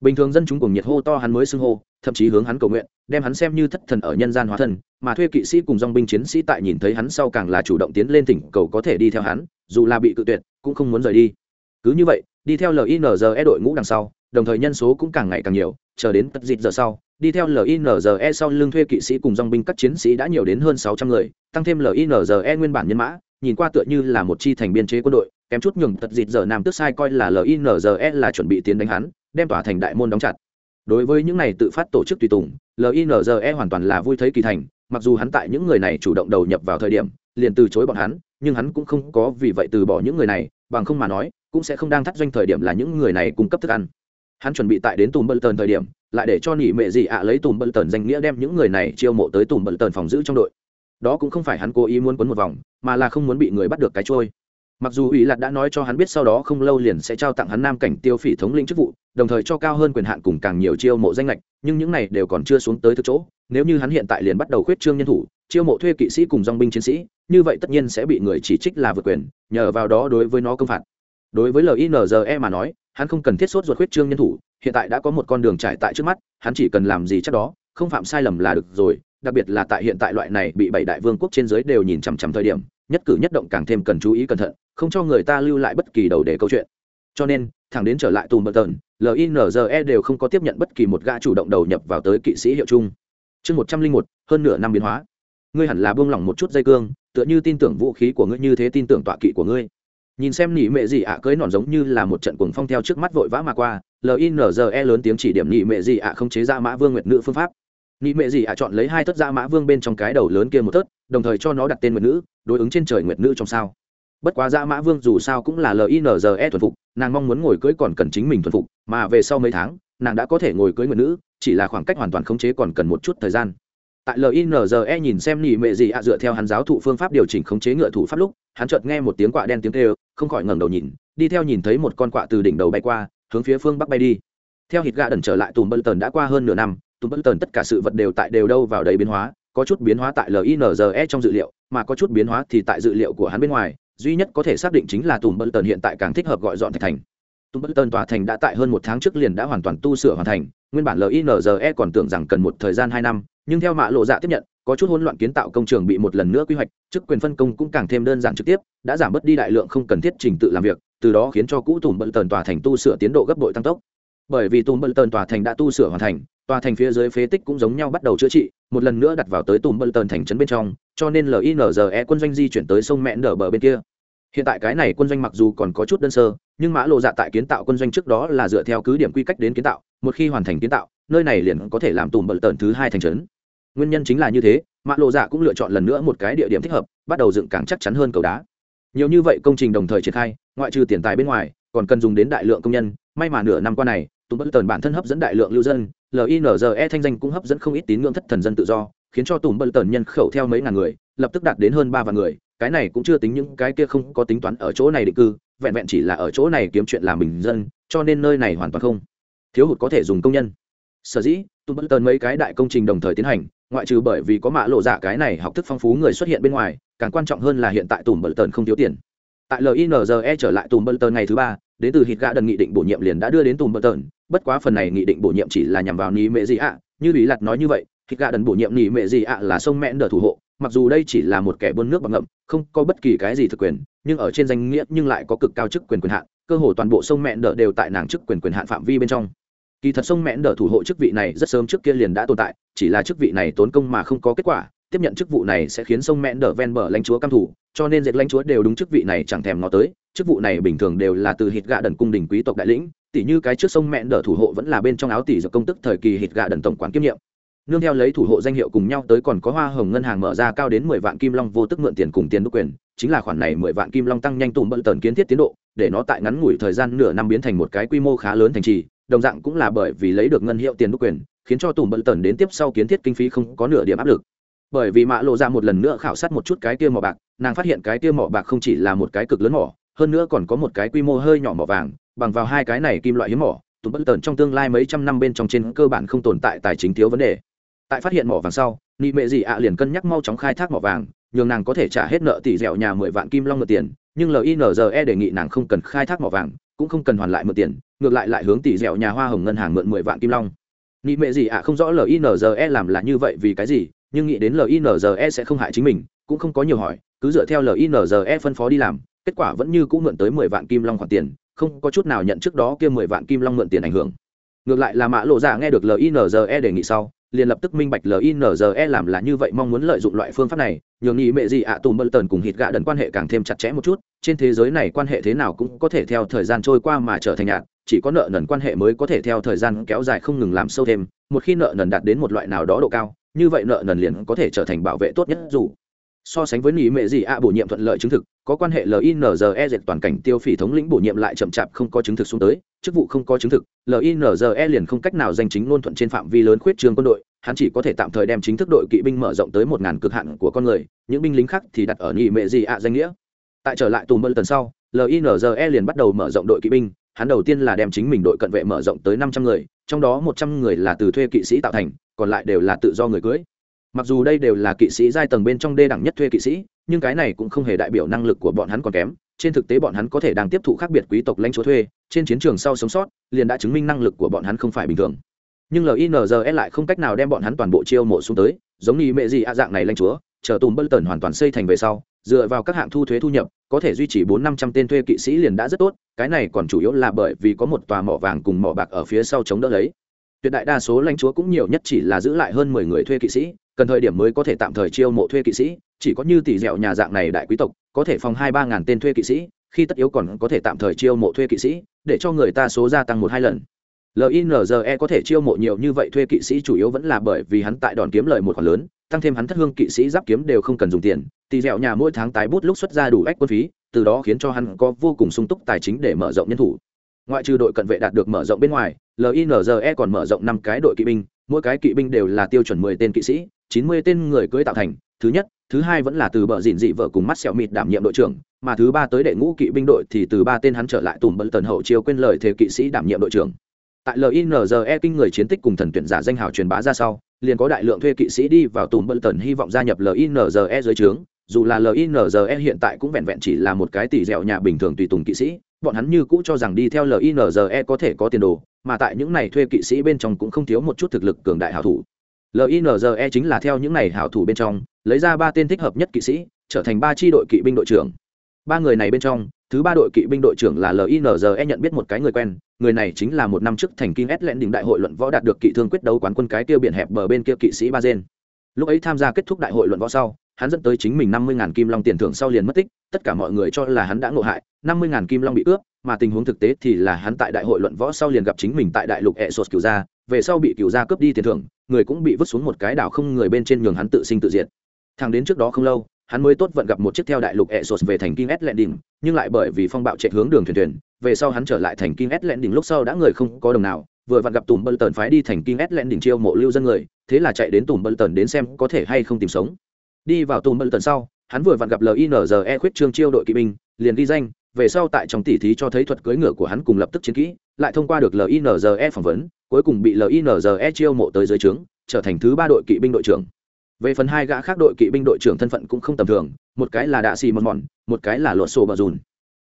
Bình thường dân chúng cùng nhiệt hô to hắn mới xưng hô, thậm chí hướng hắn cầu nguyện, đem hắn xem như thất thần ở nhân gian hóa thần mà thuê kỵ sĩ cùng dòng binh chiến sĩ tại nhìn thấy hắn sau càng là chủ động tiến lên thỉnh cầu có thể đi theo hắn, dù là bị cự tuyệt, cũng không muốn rời đi. Cứ như vậy, đi theo linze đội ngũ đằng sau, đồng thời nhân số cũng càng ngày càng nhiều, chờ đến tất dịch giờ sau, đi theo linze sau lưng thuê kỵ sĩ cùng dòng binh các chiến sĩ đã nhiều đến hơn sáu trăm người, tăng thêm linze nguyên bản nhân mã nhìn qua tựa như là một chi thành biên chế quân đội, kém chút nhường tật dịt giờ nam tước sai coi là linze là chuẩn bị tiến đánh hắn, đem tỏa thành đại môn đóng chặt. Đối với những này tự phát tổ chức tùy tùng linze hoàn toàn là vui thấy kỳ thành, mặc dù hắn tại những người này chủ động đầu nhập vào thời điểm, liền từ chối bọn hắn, nhưng hắn cũng không có vì vậy từ bỏ những người này, bằng không mà nói, cũng sẽ không đang thắt doanh thời điểm là những người này cung cấp thức ăn. Hắn chuẩn bị tại đến tùm bơ tần thời điểm, lại để cho nỉ mệ gì ạ lấy tùm bơ tần danh nghĩa đem những người này chiêu mộ tới tùm bơ tần phòng giữ trong đội đó cũng không phải hắn cố ý muốn quấn một vòng, mà là không muốn bị người bắt được cái trôi. Mặc dù ủy lạc đã nói cho hắn biết sau đó không lâu liền sẽ trao tặng hắn nam cảnh tiêu phỉ thống lĩnh chức vụ, đồng thời cho cao hơn quyền hạn cùng càng nhiều chiêu mộ danh lệch nhưng những này đều còn chưa xuống tới thực chỗ. Nếu như hắn hiện tại liền bắt đầu khuyết trương nhân thủ, chiêu mộ thuê kỵ sĩ cùng dong binh chiến sĩ, như vậy tất nhiên sẽ bị người chỉ trích là vượt quyền, nhờ vào đó đối với nó công phạt. Đối với linze mà nói, hắn không cần thiết sốt ruột khuyết trương nhân thủ, hiện tại đã có một con đường trải tại trước mắt, hắn chỉ cần làm gì chắc đó, không phạm sai lầm là được rồi đặc biệt là tại hiện tại loại này bị bảy đại vương quốc trên giới đều nhìn chằm chằm thời điểm, nhất cử nhất động càng thêm cần chú ý cẩn thận, không cho người ta lưu lại bất kỳ đầu để câu chuyện. Cho nên, thẳng đến trở lại tùm bờ tờn linze đều không có tiếp nhận bất kỳ một gã chủ động đầu nhập vào tới kỵ sĩ hiệu chung. Chương một trăm linh một, hơn nửa năm biến hóa. Ngươi hẳn là buông lỏng một chút dây cương, tựa như tin tưởng vũ khí của ngươi như thế tin tưởng tọa kỵ của ngươi. Nhìn xem nỉ mệ gì ạ cưới nọn giống như là một trận cuồng phong theo trước mắt vội vã mà qua linze lớn tiếng chỉ điểm nỉ mệ gì ạ không chế ra mã vương nguyệt nữ phương pháp nị mệ gì ạ chọn lấy hai thất da mã vương bên trong cái đầu lớn kia một thất, đồng thời cho nó đặt tên nguyệt nữ, đối ứng trên trời nguyệt nữ trong sao. Bất quá da mã vương dù sao cũng là linze thuần phục, nàng mong muốn ngồi cưới còn cần chính mình thuần phục, mà về sau mấy tháng, nàng đã có thể ngồi cưới nguyệt nữ, chỉ là khoảng cách hoàn toàn khống chế còn cần một chút thời gian. Tại linze nhìn xem nỉ mệ gì ạ dựa theo hắn giáo thụ phương pháp điều chỉnh khống chế ngựa thủ pháp lúc, hắn chợt nghe một tiếng quạ đen tiếng tê không khỏi ngẩng đầu nhìn, đi theo nhìn thấy một con quạ từ đỉnh đầu bay qua, hướng phía phương bắc bay đi. Theo hít gà đần trở lại tùm bân tần đã qua hơn nửa năm tùm Bất tần tất cả sự vật đều tại đều đâu vào đấy biến hóa, có chút biến hóa tại linze trong dự liệu, mà có chút biến hóa thì tại dự liệu của hắn bên ngoài, duy nhất có thể xác định chính là tùm Bất tần hiện tại càng thích hợp gọi dọn thạch thành. Tùm Bất tần tòa thành đã tại hơn một tháng trước liền đã hoàn toàn tu sửa hoàn thành, nguyên bản linze còn tưởng rằng cần một thời gian hai năm, nhưng theo mạ lộ dạ tiếp nhận, có chút hỗn loạn kiến tạo công trường bị một lần nữa quy hoạch, chức quyền phân công cũng càng thêm đơn giản trực tiếp, đã giảm bớt đi đại lượng không cần thiết trình tự làm việc, từ đó khiến cho cũ tùm bận tần tòa thành tu sửa tiến độ gấp bội tăng tốc. Bởi vì tùm bận tần tòa thành đã tu sửa hoàn thành tòa thành phía dưới phế tích cũng giống nhau bắt đầu chữa trị, một lần nữa đặt vào tới tùm bận tần thành trấn bên trong, cho nên linze quân doanh di chuyển tới sông mẹn đờ bờ bên kia. Hiện tại cái này quân doanh mặc dù còn có chút đơn sơ, nhưng mã lộ dạ tại kiến tạo quân doanh trước đó là dựa theo cứ điểm quy cách đến kiến tạo, một khi hoàn thành kiến tạo, nơi này liền có thể làm tùm bận tần thứ hai thành trấn. Nguyên nhân chính là như thế, mã lộ dạ cũng lựa chọn lần nữa một cái địa điểm thích hợp, bắt đầu dựng càng chắc chắn hơn cầu đá. Nhiều như vậy công trình đồng thời triển khai, ngoại trừ tiền tài bên ngoài, còn cần dùng đến đại lượng công nhân. May mà nửa năm qua này tùng bất tần bản thân hấp dẫn đại lượng lưu dân linze thanh danh cũng hấp dẫn không ít tín ngưỡng thất thần dân tự do, khiến cho tùng bần tần nhân khẩu theo mấy ngàn người, lập tức đạt đến hơn ba vạn người. Cái này cũng chưa tính những cái kia không có tính toán ở chỗ này định cư, vẹn vẹn chỉ là ở chỗ này kiếm chuyện làm bình dân, cho nên nơi này hoàn toàn không thiếu hụt có thể dùng công nhân. Sở dĩ tùng bần tần mấy cái đại công trình đồng thời tiến hành, ngoại trừ bởi vì có mạ lộ dạ cái này học thức phong phú người xuất hiện bên ngoài, càng quan trọng hơn là hiện tại tùm bần tần không thiếu tiền. Tại linze trở lại tùm bần tần ngày thứ ba đến từ hít gã đần nghị định bổ nhiệm liền đã đưa đến tùm bờ tần bất quá phần này nghị định bổ nhiệm chỉ là nhằm vào ní mệ gì ạ như lý lặt nói như vậy, hít gã đần bổ nhiệm ní mệ gì ạ là sông mẹn đờ thủ hộ. Mặc dù đây chỉ là một kẻ buôn nước bằng ngậm, không có bất kỳ cái gì thực quyền, nhưng ở trên danh nghĩa nhưng lại có cực cao chức quyền quyền hạn. Cơ hồ toàn bộ sông mẹn đờ đều tại nàng chức quyền quyền hạn phạm vi bên trong. Kỳ thật sông mẹn đờ thủ hộ chức vị này rất sớm trước kia liền đã tồn tại, chỉ là chức vị này tốn công mà không có kết quả. Tiếp nhận chức vụ này sẽ khiến sông mẹn đờ ven bờ lãnh chúa căm thủ, cho nên dệt lãnh chúa đều đúng chức vị này chẳng thèm nó tới chức vụ này bình thường đều là từ hít gạ đần cung đình quý tộc đại lĩnh tỷ như cái trước sông mẹn đờ thủ hộ vẫn là bên trong áo tỷ dược công tức thời kỳ hít gạ đần tổng quản kiêm nhiệm. Nương theo lấy thủ hộ danh hiệu cùng nhau tới còn có hoa hồng ngân hàng mở ra cao đến mười vạn kim long vô tức mượn tiền cùng tiền đúc quyền, chính là khoản này mười vạn kim long tăng nhanh tùm bận tần kiến thiết tiến độ, để nó tại ngắn ngủi thời gian nửa năm biến thành một cái quy mô khá lớn thành trì, đồng dạng cũng là bởi vì lấy được ngân hiệu tiền đúc quyền, khiến cho tùm bận tần đến tiếp sau kiến thiết kinh phí không có nửa điểm áp lực. Bởi vì mạ lộ ra một lần nữa khảo sát một chút cái kia mỏ bạc, nàng phát hiện cái kia mỏ bạc không chỉ là một cái cực lớn mỏ hơn nữa còn có một cái quy mô hơi nhỏ mỏ vàng, bằng vào hai cái này kim loại hiếm mỏ tùm bất tần trong tương lai mấy trăm năm bên trong trên cơ bản không tồn tại tài chính thiếu vấn đề. Tại phát hiện mỏ vàng sau, nị mệ gì ạ liền cân nhắc mau chóng khai thác mỏ vàng, nhường nàng có thể trả hết nợ tỷ dẻo nhà mười vạn kim long mượn tiền, nhưng linze đề nghị nàng không cần khai thác mỏ vàng, cũng không cần hoàn lại mượn tiền, ngược lại lại hướng tỷ dẻo nhà hoa hồng ngân hàng mượn mười vạn kim long. Nị mệ gì ạ không rõ linze làm là như vậy vì cái gì, nhưng nghĩ đến linze sẽ không hại chính mình, cũng không có nhiều hỏi, cứ dựa theo linze phân phó đi làm kết quả vẫn như cũng mượn tới mười vạn kim long khoản tiền, không có chút nào nhận trước đó kia mười vạn kim long mượn tiền ảnh hưởng. Ngược lại là mã lộ giả nghe được linze đề nghị sau, liền lập tức minh bạch linze làm là như vậy mong muốn lợi dụng loại phương pháp này, nhường nghĩ mẹ gì ạ, tùm bơ tần cùng hít gạ đần quan hệ càng thêm chặt chẽ một chút, trên thế giới này quan hệ thế nào cũng có thể theo thời gian trôi qua mà trở thành nhạt chỉ có nợ nần quan hệ mới có thể theo thời gian kéo dài không ngừng làm sâu thêm, một khi nợ nần đạt đến một loại nào đó độ cao, như vậy nợ nần liền có thể trở thành bảo vệ tốt nhất dù so sánh với nhị mẹ gì ạ, bổ nhiệm thuận lợi chứng thực, có quan hệ linze dệt toàn cảnh tiêu phỉ thống lĩnh bổ nhiệm lại chậm chạp không có chứng thực xuống tới, chức vụ không có chứng thực linze liền không cách nào danh chính ngôn thuận trên phạm vi lớn khuyết trường quân đội, hắn chỉ có thể tạm thời đem chính thức đội kỵ binh mở rộng tới một ngàn cực hạn của con người, những binh lính khác thì đặt ở nhị mệ gì ạ danh nghĩa. Tại trở lại tù mơ tần sau linze liền bắt đầu mở rộng đội kỵ binh, hắn đầu tiên là đem chính mình đội cận vệ mở rộng tới năm trăm người, trong đó một trăm người là từ thuê kỵ sĩ tạo thành, còn lại đều là tự do người cưới mặc dù đây đều là kỵ sĩ giai tầng bên trong đê đẳng nhất thuê kỵ sĩ, nhưng cái này cũng không hề đại biểu năng lực của bọn hắn còn kém. Trên thực tế bọn hắn có thể đang tiếp thụ khác biệt quý tộc lãnh chúa thuê, trên chiến trường sau sống sót, liền đã chứng minh năng lực của bọn hắn không phải bình thường. Nhưng linze lại không cách nào đem bọn hắn toàn bộ chiêu mộ xuống tới, giống như mẹ gì a dạng này lãnh chúa, chờ tùm bân tần hoàn toàn xây thành về sau, dựa vào các hạng thu thuế thu nhập, có thể duy trì bốn năm trăm tên thuê kỵ sĩ liền đã rất tốt, cái này còn chủ yếu là bởi vì có một tòa mỏ vàng cùng mỏ bạc ở phía sau chống đỡ lấy tuyệt đại đa số lãnh chúa cũng nhiều nhất chỉ là giữ lại hơn mười người thuê kỵ sĩ, cần thời điểm mới có thể tạm thời chiêu mộ thuê kỵ sĩ, chỉ có như tỷ dẻo nhà dạng này đại quý tộc, có thể phòng hai ba ngàn tên thuê kỵ sĩ, khi tất yếu còn có thể tạm thời chiêu mộ thuê kỵ sĩ, để cho người ta số gia tăng một hai lần. Linze có thể chiêu mộ nhiều như vậy thuê kỵ sĩ chủ yếu vẫn là bởi vì hắn tại đòn kiếm lời một khoản lớn, tăng thêm hắn thất hương kỵ sĩ giáp kiếm đều không cần dùng tiền, tỷ dẻo nhà mỗi tháng tái bút lúc xuất ra đủ ách quân phí, từ đó khiến cho hắn có vô cùng sung túc tài chính để mở rộng nhân thủ. Ngoại trừ đội cận vệ đạt được mở rộng bên ngoài linze còn mở rộng năm cái đội kỵ binh, mỗi cái kỵ binh đều là tiêu chuẩn mười tên kỵ sĩ, chín mươi tên người cưới tạo thành. Thứ nhất, thứ hai vẫn là từ bờ dìn dị vợ cùng mắt sẹo mịt đảm nhiệm đội trưởng, mà thứ ba tới đệ ngũ kỵ binh đội thì từ ba tên hắn trở lại tùm bận tần hậu chiêu quên lời thế kỵ sĩ đảm nhiệm đội trưởng. Tại linze kinh người chiến tích cùng thần tuyển giả danh hào truyền bá ra sau, liền có đại lượng thuê kỵ sĩ đi vào tùm bận tần hy vọng gia nhập linze dưới trướng. Dù là linze hiện tại cũng vẹn vẹn chỉ là một cái tỷ dẻo nhà bình thường tùy tùng kỵ sĩ bọn hắn như cũ cho rằng đi theo linze có thể có tiền đồ, mà tại những này thuê kỵ sĩ bên trong cũng không thiếu một chút thực lực cường đại hảo thủ. Linze chính là theo những này hảo thủ bên trong, lấy ra ba tên thích hợp nhất kỵ sĩ, trở thành ba tri đội kỵ binh đội trưởng. Ba người này bên trong, thứ ba đội kỵ binh đội trưởng là linze nhận biết một cái người quen, người này chính là một năm trước thành kinh s lẽn đỉnh đại hội luận võ đạt được kỵ thương quyết đấu quán quân cái tiêu biển hẹp bờ bên kia kỵ sĩ ba gen. Lúc ấy tham gia kết thúc đại hội luận võ sau, hắn dẫn tới chính mình năm mươi kim long tiền thưởng sau liền mất tích tất cả mọi người cho là hắn đã ngộ hại, năm mươi kim long bị cướp, mà tình huống thực tế thì là hắn tại đại hội luận võ sau liền gặp chính mình tại đại lục hệ sột cửu gia, về sau bị cửu gia cướp đi tiền thưởng, người cũng bị vứt xuống một cái đảo không người bên trên nhường hắn tự sinh tự diệt. Thằng đến trước đó không lâu, hắn mới tốt vận gặp một chiếc theo đại lục hệ sột về thành kinh s đỉnh nhưng lại bởi vì phong bạo chạy hướng đường thuyền thuyền, về sau hắn trở lại thành kinh s đỉnh lúc sau đã người không có đồng nào, vừa vặn gặp tùm bơ tần phái đi thành kinh s đỉnh chiêu mộ lưu dân người, thế là chạy đến tùm bơ tần đến xem có thể hay không tìm sống. Đi vào tùm bơ tần sau hắn vừa vặn gặp linze khuyết trương chiêu đội kỵ binh, liền ghi danh, về sau tại trong tỉ thí cho thấy thuật cưỡi ngựa của hắn cùng lập tức chiến kỹ, lại thông qua được linze phỏng vấn, cuối cùng bị linze chiêu mộ tới dưới trướng, trở thành thứ ba đội kỵ binh đội trưởng. Về phần hai gã khác đội kỵ binh đội trưởng thân phận cũng không tầm thường, một cái là đạ xì mòn mòn, một cái là lột sổ bờ dùn.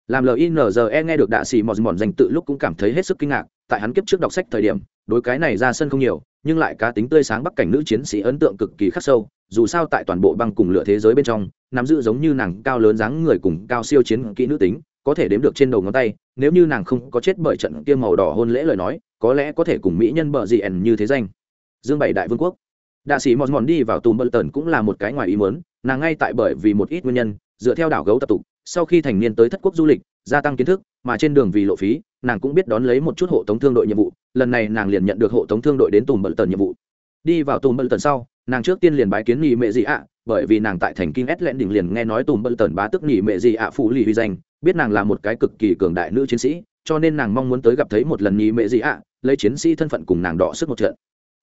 Làm linze nghe được đạ xì mòn mòn danh tự lúc cũng cảm thấy hết sức kinh ngạc, tại hắn kiếp trước đọc sách thời điểm, đối cái này ra sân không nhiều nhưng lại cá tính tươi sáng bắc cảnh nữ chiến sĩ ấn tượng cực kỳ khắc sâu, dù sao tại toàn bộ băng cùng lửa thế giới bên trong, nắm giữ giống như nàng cao lớn dáng người cùng cao siêu chiến kỹ nữ tính, có thể đếm được trên đầu ngón tay, nếu như nàng không có chết bởi trận tiêm màu đỏ hôn lễ lời nói, có lẽ có thể cùng mỹ nhân bờ gì ẩn như thế danh. Dương bảy đại vương quốc. Đạ sĩ mòn mòn đi vào tùm bơ tần cũng là một cái ngoài ý muốn, nàng ngay tại bởi vì một ít nguyên nhân, dựa theo đảo gấu tập tục, sau khi thành niên tới thất quốc du lịch, gia tăng kiến thức, mà trên đường vì lộ phí nàng cũng biết đón lấy một chút hộ tống thương đội nhiệm vụ, lần này nàng liền nhận được hộ tống thương đội đến tùm bận tần nhiệm vụ. Đi vào tùm bận tần sau, nàng trước tiên liền bái kiến nghỉ mệ gì ạ, bởi vì nàng tại thành kinh s lẽn đỉnh liền nghe nói tùm bận tần bá tức nghỉ mệ gì ạ phụ lì huy danh, biết nàng là một cái cực kỳ cường đại nữ chiến sĩ, cho nên nàng mong muốn tới gặp thấy một lần nghỉ mệ gì ạ, lấy chiến sĩ thân phận cùng nàng đọ sức một trận.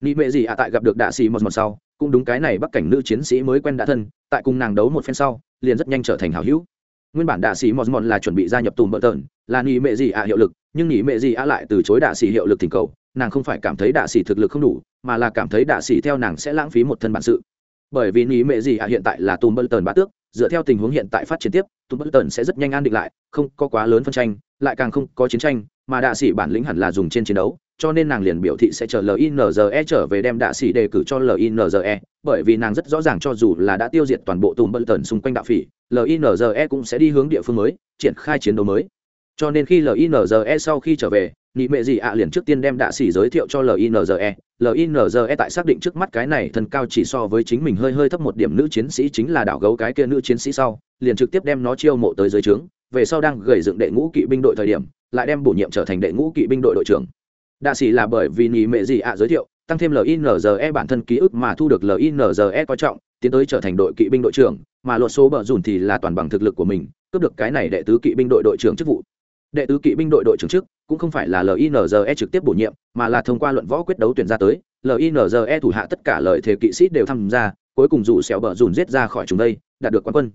Nghỉ mệ gì ạ tại gặp được đạ sĩ một một sau, cũng đúng cái này bắc cảnh nữ chiến sĩ mới quen đã thân, tại cùng nàng đấu một phen sau, liền rất nhanh trở thành hảo hữu nguyên bản đạ sĩ mòn mòn là chuẩn bị gia nhập tùm bợ tợn là nghỉ mệ gì ạ hiệu lực, nhưng nghỉ mệ gì ạ lại từ chối đạ sĩ hiệu lực thỉnh cầu, nàng không phải cảm thấy đạ sĩ thực lực không đủ, mà là cảm thấy đạ sĩ theo nàng sẽ lãng phí một thân bản sự. Bởi vì nghỉ mệ gì ạ hiện tại là tùm bợ tợn bá tước, dựa theo tình huống hiện tại phát triển tiếp, tùm bợ tợn sẽ rất nhanh an định lại, không có quá lớn phân tranh lại càng không có chiến tranh, mà đạ sĩ bản lĩnh hẳn là dùng trên chiến đấu, cho nên nàng liền biểu thị sẽ chờ linze trở về đem đạ sĩ đề cử cho linze bởi vì nàng rất rõ ràng cho dù là đã tiêu diệt toàn bộ tùm bân tần xung quanh đạo phỉ linze cũng sẽ đi hướng địa phương mới, triển khai chiến đấu mới. Cho nên khi linze sau khi trở về, nị mệ gì ạ liền trước tiên đem đạ sĩ giới thiệu cho linze linze tại xác định trước mắt cái này thân cao chỉ so với chính mình hơi hơi thấp một điểm nữ chiến sĩ chính là đảo gấu cái kia nữ chiến sĩ sau, liền trực tiếp đem nó chiêu mộ tới dưới trướng về sau đang gầy dựng đệ ngũ kỵ binh đội thời điểm, lại đem bổ nhiệm trở thành đệ ngũ kỵ binh đội đội trưởng. Đạ sĩ là bởi vì nhì mệ gì ạ giới thiệu, tăng thêm linze bản thân ký ức mà thu được linze coi trọng, tiến tới trở thành đội kỵ binh đội trưởng, mà luật số bờ dùn thì là toàn bằng thực lực của mình, cướp được cái này đệ tứ kỵ binh đội đội trưởng chức vụ. Đệ tứ kỵ binh đội đội trưởng chức cũng không phải là linze trực tiếp bổ nhiệm, mà là thông qua luận võ quyết đấu tuyển ra tới linze thủ hạ tất cả lợi thế kỵ sĩ đều tham gia, cuối cùng dù xẻo bờ dùn giết ra khỏi chúng đây, đạt được quán quân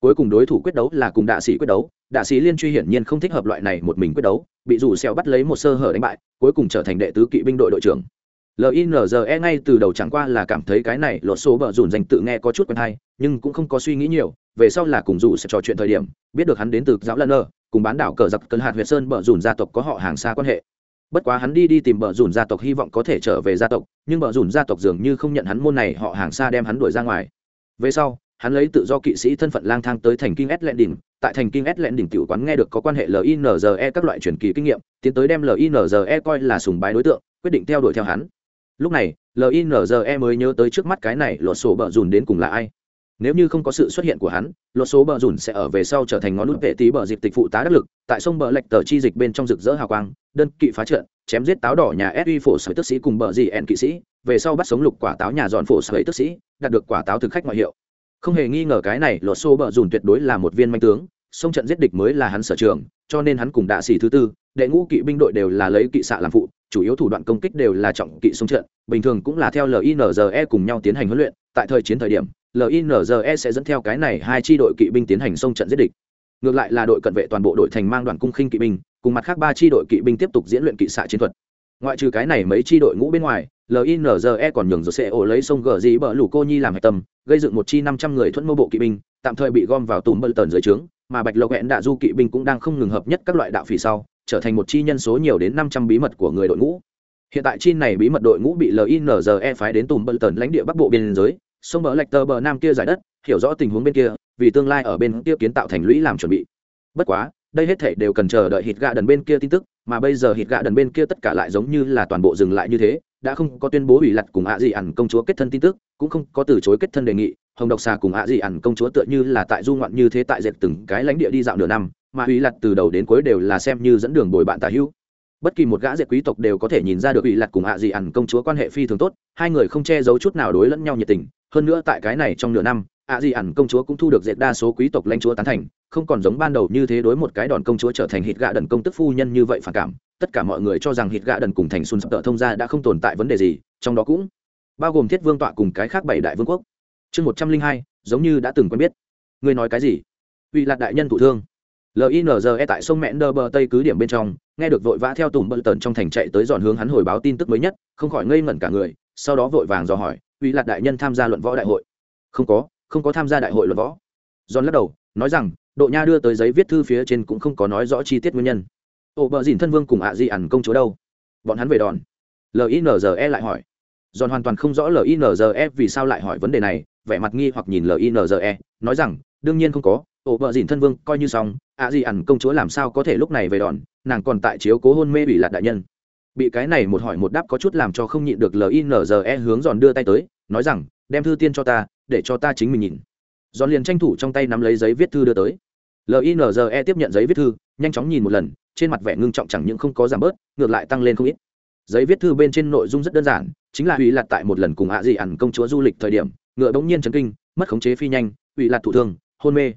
cuối cùng đối thủ quyết đấu là cùng đạ sĩ quyết đấu, đạ sĩ liên truy hiển nhiên không thích hợp loại này một mình quyết đấu, bị rủ xeo bắt lấy một sơ hở đánh bại, cuối cùng trở thành đệ tứ kỵ binh đội đội trưởng. Linze ngay từ đầu chẳng qua là cảm thấy cái này lột số bờ rủn danh tự nghe có chút quen hay, nhưng cũng không có suy nghĩ nhiều, về sau là cùng rủ sẽ trò chuyện thời điểm, biết được hắn đến từ giáo lân nơ, cùng bán đảo cờ giặc cân hạt huyệt sơn bờ rủn gia tộc có họ hàng xa quan hệ. Bất quá hắn đi đi tìm bờ rủn gia tộc hy vọng có thể trở về gia tộc, nhưng bờ rủn gia tộc dường như không nhận hắn môn này họ hàng xa đem hắn đuổi ra ngoài. Về sau hắn lấy tự do kỵ sĩ thân phận lang thang tới thành kinh s đỉnh tại thành kinh s đỉnh tiểu quán nghe được có quan hệ linze các loại truyền kỳ kinh nghiệm, tiến tới đem linze coi là sùng bái đối tượng, quyết định theo đuổi theo hắn. Lúc này linze mới nhớ tới trước mắt cái này, lột sổ bờ dùn đến cùng là ai. Nếu như không có sự xuất hiện của hắn, lột số bờ dùn sẽ ở về sau trở thành ngón nút vệ tí bờ dịp tịch phụ tá đắc lực. Tại sông bờ lệch tờ chi dịch bên trong rực rỡ hào quang, đơn kỵ phá trận, chém giết táo đỏ nhà s uy phổ sở tức sĩ cùng bờ dị ẹn kỵ sĩ, về sau bắt sống lục quả táo nhà dọn phổ sở tức sĩ, đạt được quả táo thực khách ngoại hiệu không hề nghi ngờ cái này lột xô bờ dùn tuyệt đối là một viên manh tướng sông trận giết địch mới là hắn sở trường, cho nên hắn cùng đạ sĩ thứ tư, đệ ngũ kỵ binh đội đều là lấy kỵ xạ làm phụ, chủ yếu thủ đoạn công kích đều là trọng kỵ sông trận, bình thường cũng là theo linze cùng nhau tiến hành huấn luyện, tại thời chiến thời điểm linze sẽ dẫn theo cái này hai tri đội kỵ binh tiến hành sông trận giết địch. Ngược lại là đội cận vệ toàn bộ đội thành mang đoàn cung khinh kỵ binh, cùng mặt khác ba tri đội kỵ binh tiếp tục diễn luyện kỵ xạ chiến thuật. Ngoại trừ cái này mấy tri đội ngũ bên ngoài linze còn nhường jose ổ lấy sông gờ dĩ bờ lũ cô nhi làm hạch tâm, gây dựng một chi năm trăm người thuẫn mô bộ kỵ binh, tạm thời bị gom vào tùm bờ tần dưới trướng, mà bạch lộc hẹn đạ du kỵ binh cũng đang không ngừng hợp nhất các loại đạo phỉ sau, trở thành một chi nhân số nhiều đến năm trăm bí mật của người đội ngũ. Hiện tại chi này bí mật đội ngũ bị linze phái đến tùm bờ tần lãnh địa bắc bộ biên giới, sông bờ lạch tờ bờ nam kia giải đất, hiểu rõ tình huống bên kia, vì tương lai ở bên kia kiến tạo thành lũy làm chuẩn bị. Bất quá, đây hết thể đều cần chờ đợi hít gạ đần bên kia tin tức, mà bây giờ hít gạ đần bên kia tất cả lại giống như là toàn bộ dừng lại như thế đã không có tuyên bố ủy lặt cùng ạ dị ẩn công chúa kết thân tin tức, cũng không có từ chối kết thân đề nghị. Hồng độc xà cùng ạ dị ẩn công chúa tựa như là tại du ngoạn như thế tại dệt từng cái lãnh địa đi dạo nửa năm, mà ủy lặt từ đầu đến cuối đều là xem như dẫn đường bồi bạn tả hữu. Bất kỳ một gã dệt quý tộc đều có thể nhìn ra được ủy lặt cùng ạ dị ẩn công chúa quan hệ phi thường tốt, hai người không che giấu chút nào đối lẫn nhau nhiệt tình. Hơn nữa tại cái này trong nửa năm, ạ dị ẩn công chúa cũng thu được dệt đa số quý tộc lãnh chúa tán thành, không còn giống ban đầu như thế đối một cái đòn công chúa trở thành hít gạ đần công tức phu nhân như vậy phản cảm tất cả mọi người cho rằng hít gạ đần cùng thành xuân sập tợ thông gia đã không tồn tại vấn đề gì, trong đó cũng bao gồm thiết vương tọa cùng cái khác bảy đại vương quốc. Chương một trăm linh hai, giống như đã từng quen biết. Ngươi nói cái gì? Uy lạc đại nhân thụ thương. Linze tại sông mẹn đơ bờ tây cứ điểm bên trong, nghe được vội vã theo tùng bờ tần trong thành chạy tới dọn hướng hắn hồi báo tin tức mới nhất, không khỏi ngây ngẩn cả người, sau đó vội vàng dò hỏi uy lạc đại nhân tham gia luận võ đại hội? Không có không có tham gia đại hội luận võ. John lắc đầu, nói rằng, độ nha đưa tới giấy viết thư phía trên cũng không có nói rõ chi tiết nguyên nhân ổ bờ dìn thân vương cùng ạ à di ẩn công chúa đâu? Bọn hắn về đòn. Linze lại hỏi. Giòn hoàn toàn không rõ linze vì sao lại hỏi vấn đề này, vẻ mặt nghi hoặc nhìn linze nói rằng, đương nhiên không có ổ bờ dìn thân vương coi như xong, ạ à di ẩn công chúa làm sao có thể lúc này về đòn, nàng còn tại chiếu cố hôn mê bị lạc đại nhân. Bị cái này một hỏi một đáp có chút làm cho không nhịn được linze hướng giòn đưa tay tới, nói rằng, đem thư tiên cho ta, để cho ta chính mình nhìn. Giòn liền tranh thủ trong tay nắm lấy giấy viết thư đưa tới. Linze tiếp nhận giấy viết thư, nhanh chóng nhìn một lần trên mặt vẻ ngưng trọng chẳng những không có giảm bớt, ngược lại tăng lên không ít. Giấy viết thư bên trên nội dung rất đơn giản, chính là ủy lạt tại một lần cùng ạ dị ẩn công chúa du lịch thời điểm, ngựa bỗng nhiên chấn kinh, mất khống chế phi nhanh ủy lạt thụ thương, hôn mê.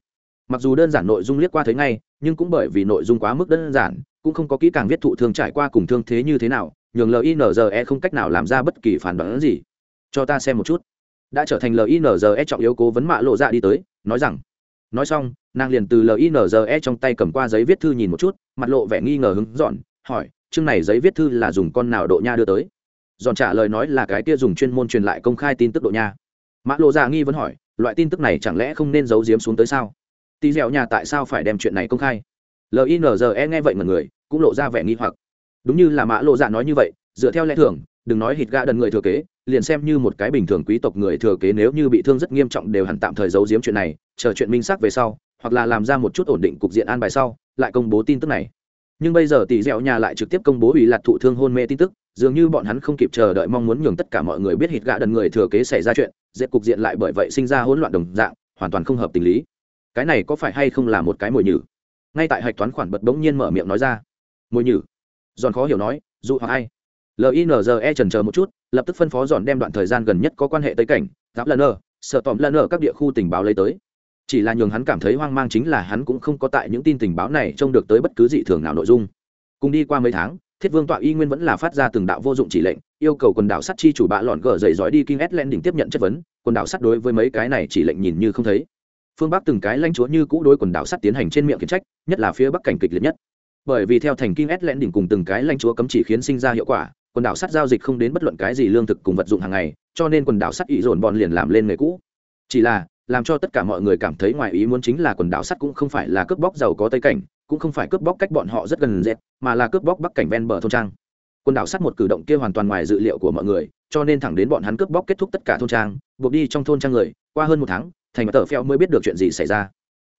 Mặc dù đơn giản nội dung liếc qua thấy ngay, nhưng cũng bởi vì nội dung quá mức đơn giản, cũng không có kỹ càng viết thụ thương trải qua cùng thương thế như thế nào, nhường linze không cách nào làm ra bất kỳ phản đoán gì. Cho ta xem một chút. Đã trở thành linze trọng yếu cố vấn mạ lộ dạ đi tới, nói rằng nói xong, nàng liền từ linze trong tay cầm qua giấy viết thư nhìn một chút, mặt lộ vẻ nghi ngờ hứng dọn, hỏi, chương này giấy viết thư là dùng con nào độ nha đưa tới? Dọn trả lời nói là cái kia dùng chuyên môn truyền lại công khai tin tức độ nha. Mã lộ ra nghi vẫn hỏi, loại tin tức này chẳng lẽ không nên giấu giếm xuống tới sao? Tì dẻo nhà tại sao phải đem chuyện này công khai? Linze nghe vậy mà người, cũng lộ ra vẻ nghi hoặc. Đúng như là mã lộ dạ nói như vậy, dựa theo lẽ thường đừng nói hít gạ đần người thừa kế, liền xem như một cái bình thường quý tộc người thừa kế nếu như bị thương rất nghiêm trọng đều hẳn tạm thời giấu giếm chuyện này, chờ chuyện minh xác về sau, hoặc là làm ra một chút ổn định cục diện an bài sau, lại công bố tin tức này. Nhưng bây giờ tỷ dẻo nhà lại trực tiếp công bố ủy lạt thụ thương hôn mê tin tức, dường như bọn hắn không kịp chờ đợi mong muốn nhường tất cả mọi người biết hít gạ đần người thừa kế xảy ra chuyện, dễ cục diện lại bởi vậy sinh ra hỗn loạn đồng dạng, hoàn toàn không hợp tình lý. Cái này có phải hay không là một cái mồi nhử? Ngay tại hạch toán khoản bật bỗng nhiên mở miệng nói ra. Mồi nhử? Giòn khó hiểu nói dụ hoặc ai linze trần chờ một chút, lập tức phân phó dọn đem đoạn thời gian gần nhất có quan hệ tới cảnh, giáp lần ở sợ tòm lần ở các địa khu tình báo lấy tới. Chỉ là nhường hắn cảm thấy hoang mang chính là hắn cũng không có tại những tin tình báo này trông được tới bất cứ dị thường nào nội dung. Cùng đi qua mấy tháng, thiết vương tọa y nguyên vẫn là phát ra từng đạo vô dụng chỉ lệnh, yêu cầu quần đảo sắt chi chủ bạ lọn gờ dậy dõi đi kinh ét len đỉnh tiếp nhận chất vấn, quần đảo sắt đối với mấy cái này chỉ lệnh nhìn như không thấy. Phương bắc từng cái lãnh chúa như cũ đối quần đảo sắt tiến hành trên miệng khiển trách, nhất là phía bắc cảnh kịch liệt nhất. Bởi vì theo thành kinh ét len đỉnh cùng từng cái lãnh chúa cấm chỉ khiến sinh ra hiệu quả quần đảo sắt giao dịch không đến bất luận cái gì lương thực cùng vật dụng hàng ngày, cho nên quần đảo sắt ý dồn bọn liền làm lên nghề cũ. Chỉ là, làm cho tất cả mọi người cảm thấy ngoài ý muốn chính là quần đảo sắt cũng không phải là cướp bóc giàu có tây cảnh, cũng không phải cướp bóc cách bọn họ rất gần dẹp mà là cướp bóc bắc cảnh ven bờ thôn trang. Quần đảo sắt một cử động kia hoàn toàn ngoài dự liệu của mọi người, cho nên thẳng đến bọn hắn cướp bóc kết thúc tất cả thôn trang, buộc đi trong thôn trang người, qua hơn một tháng, thành tờ phèo mới biết được chuyện gì xảy ra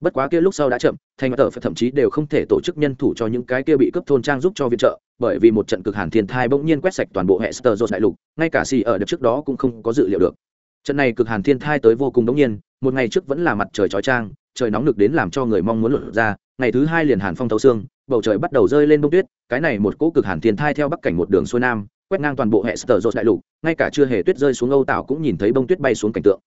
bất quá kia lúc sau đã chậm, thành tờ phải thậm chí đều không thể tổ chức nhân thủ cho những cái kia bị cướp thôn trang giúp cho viện trợ, bởi vì một trận cực hàn thiên thai bỗng nhiên quét sạch toàn bộ hệ sơ đại lục, ngay cả xì ở đợt trước đó cũng không có dự liệu được. Trận này cực hàn thiên thai tới vô cùng đống nhiên, một ngày trước vẫn là mặt trời chói trang trời nóng lực đến làm cho người mong muốn lột ra, ngày thứ hai liền hàn phong thấu xương, bầu trời bắt đầu rơi lên bông tuyết, cái này một cỗ cực hàn thiên thai theo bắc cảnh một đường xuôi nam, quét ngang toàn bộ hệ sơ đại lục, ngay cả chưa hề tuyết rơi xuống âu tảo cũng nhìn thấy bông tuyết bay xuống cảnh tượng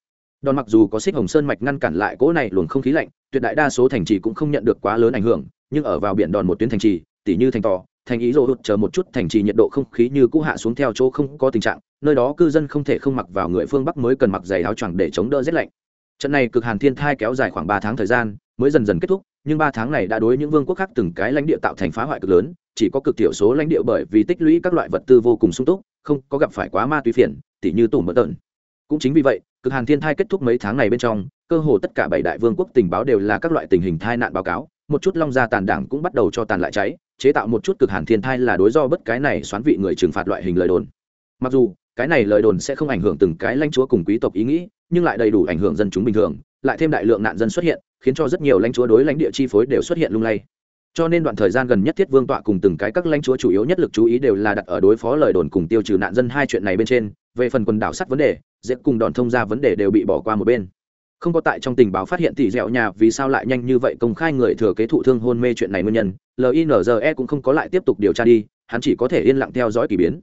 đòn mặc dù có xích hồng sơn mạch ngăn cản lại cỗ này luồng không khí lạnh, tuyệt đại đa số thành trì cũng không nhận được quá lớn ảnh hưởng, nhưng ở vào biển đòn một tuyến thành trì, tỉ như thành tò, thành ý rô hụt chờ một chút thành trì nhiệt độ không khí như cũ hạ xuống theo chỗ không có tình trạng, nơi đó cư dân không thể không mặc vào người phương bắc mới cần mặc giày áo choàng để chống đỡ rét lạnh. Trận này cực hàn thiên thai kéo dài khoảng ba tháng thời gian, mới dần dần kết thúc, nhưng ba tháng này đã đối những vương quốc khác từng cái lãnh địa tạo thành phá hoại cực lớn, chỉ có cực thiểu số lãnh địa bởi vì tích lũy các loại vật tư vô cùng sung túc, không có gặp phải quá ma túy phiền, tỉ như tủ mỡ tợn cũng chính vì vậy cực hàn thiên thai kết thúc mấy tháng này bên trong, cơ hồ tất cả bảy đại vương quốc tình báo đều là các loại tình hình thai nạn báo cáo, một chút long gia tàn đảng cũng bắt đầu cho tàn lại cháy, chế tạo một chút cực hàn thiên thai là đối do bất cái này xoán vị người trừng phạt loại hình lời đồn. Mặc dù, cái này lời đồn sẽ không ảnh hưởng từng cái lãnh chúa cùng quý tộc ý nghĩ, nhưng lại đầy đủ ảnh hưởng dân chúng bình thường, lại thêm đại lượng nạn dân xuất hiện, khiến cho rất nhiều lãnh chúa đối lãnh địa chi phối đều xuất hiện lung lay cho nên đoạn thời gian gần nhất thiết vương tọa cùng từng cái các lãnh chúa chủ yếu nhất lực chú ý đều là đặt ở đối phó lời đồn cùng tiêu trừ nạn dân hai chuyện này bên trên, về phần quần đảo sắt vấn đề dễ cùng đòn thông ra vấn đề đều bị bỏ qua một bên. Không có tại trong tình báo phát hiện tỷ dẻo nhà vì sao lại nhanh như vậy công khai người thừa kế thụ thương hôn mê chuyện này nguyên nhân linze cũng không có lại tiếp tục điều tra đi, hắn chỉ có thể yên lặng theo dõi k ỳ biến.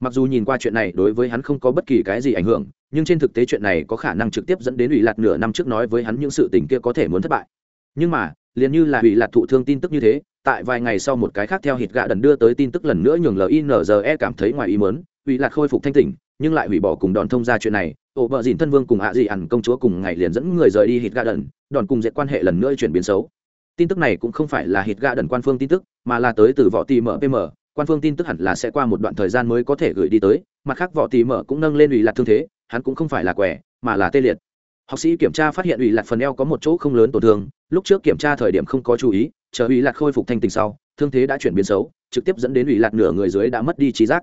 Mặc dù nhìn qua chuyện này đối với hắn không có bất kỳ cái gì ảnh hưởng, nhưng trên thực tế chuyện này có khả năng trực tiếp dẫn đến ủy lạt nửa năm trước nói với hắn những sự tình kia có thể muốn thất bại. Nhưng mà liền như là hủy lạc thụ thương tin tức như thế, tại vài ngày sau một cái khác theo hít gạ đần đưa tới tin tức lần nữa nhường linze cảm thấy ngoài ý mớn hủy lạc khôi phục thanh tỉnh, nhưng lại hủy bỏ cùng đòn thông ra chuyện này. Ổ vợ dìn thân vương cùng ạ dị ẩn công chúa cùng ngày liền dẫn người rời đi hít gạ đần, đòn cùng dệt quan hệ lần nữa chuyển biến xấu. Tin tức này cũng không phải là hít gạ đần quan phương tin tức, mà là tới từ võ tì mpm quan phương tin tức hẳn là sẽ qua một đoạn thời gian mới có thể gửi đi tới, mặt khác võ tì mở cũng nâng lên ủy lạc thương thế, hắn cũng không phải là quẻ, mà là tê liệt học sĩ kiểm tra phát hiện ủy lạc phần eo có một chỗ không lớn tổn thương, lúc trước kiểm tra thời điểm không có chú ý, chờ ủy lạc khôi phục thanh tình sau, thương thế đã chuyển biến xấu, trực tiếp dẫn đến ủy lạc nửa người dưới đã mất đi trí giác.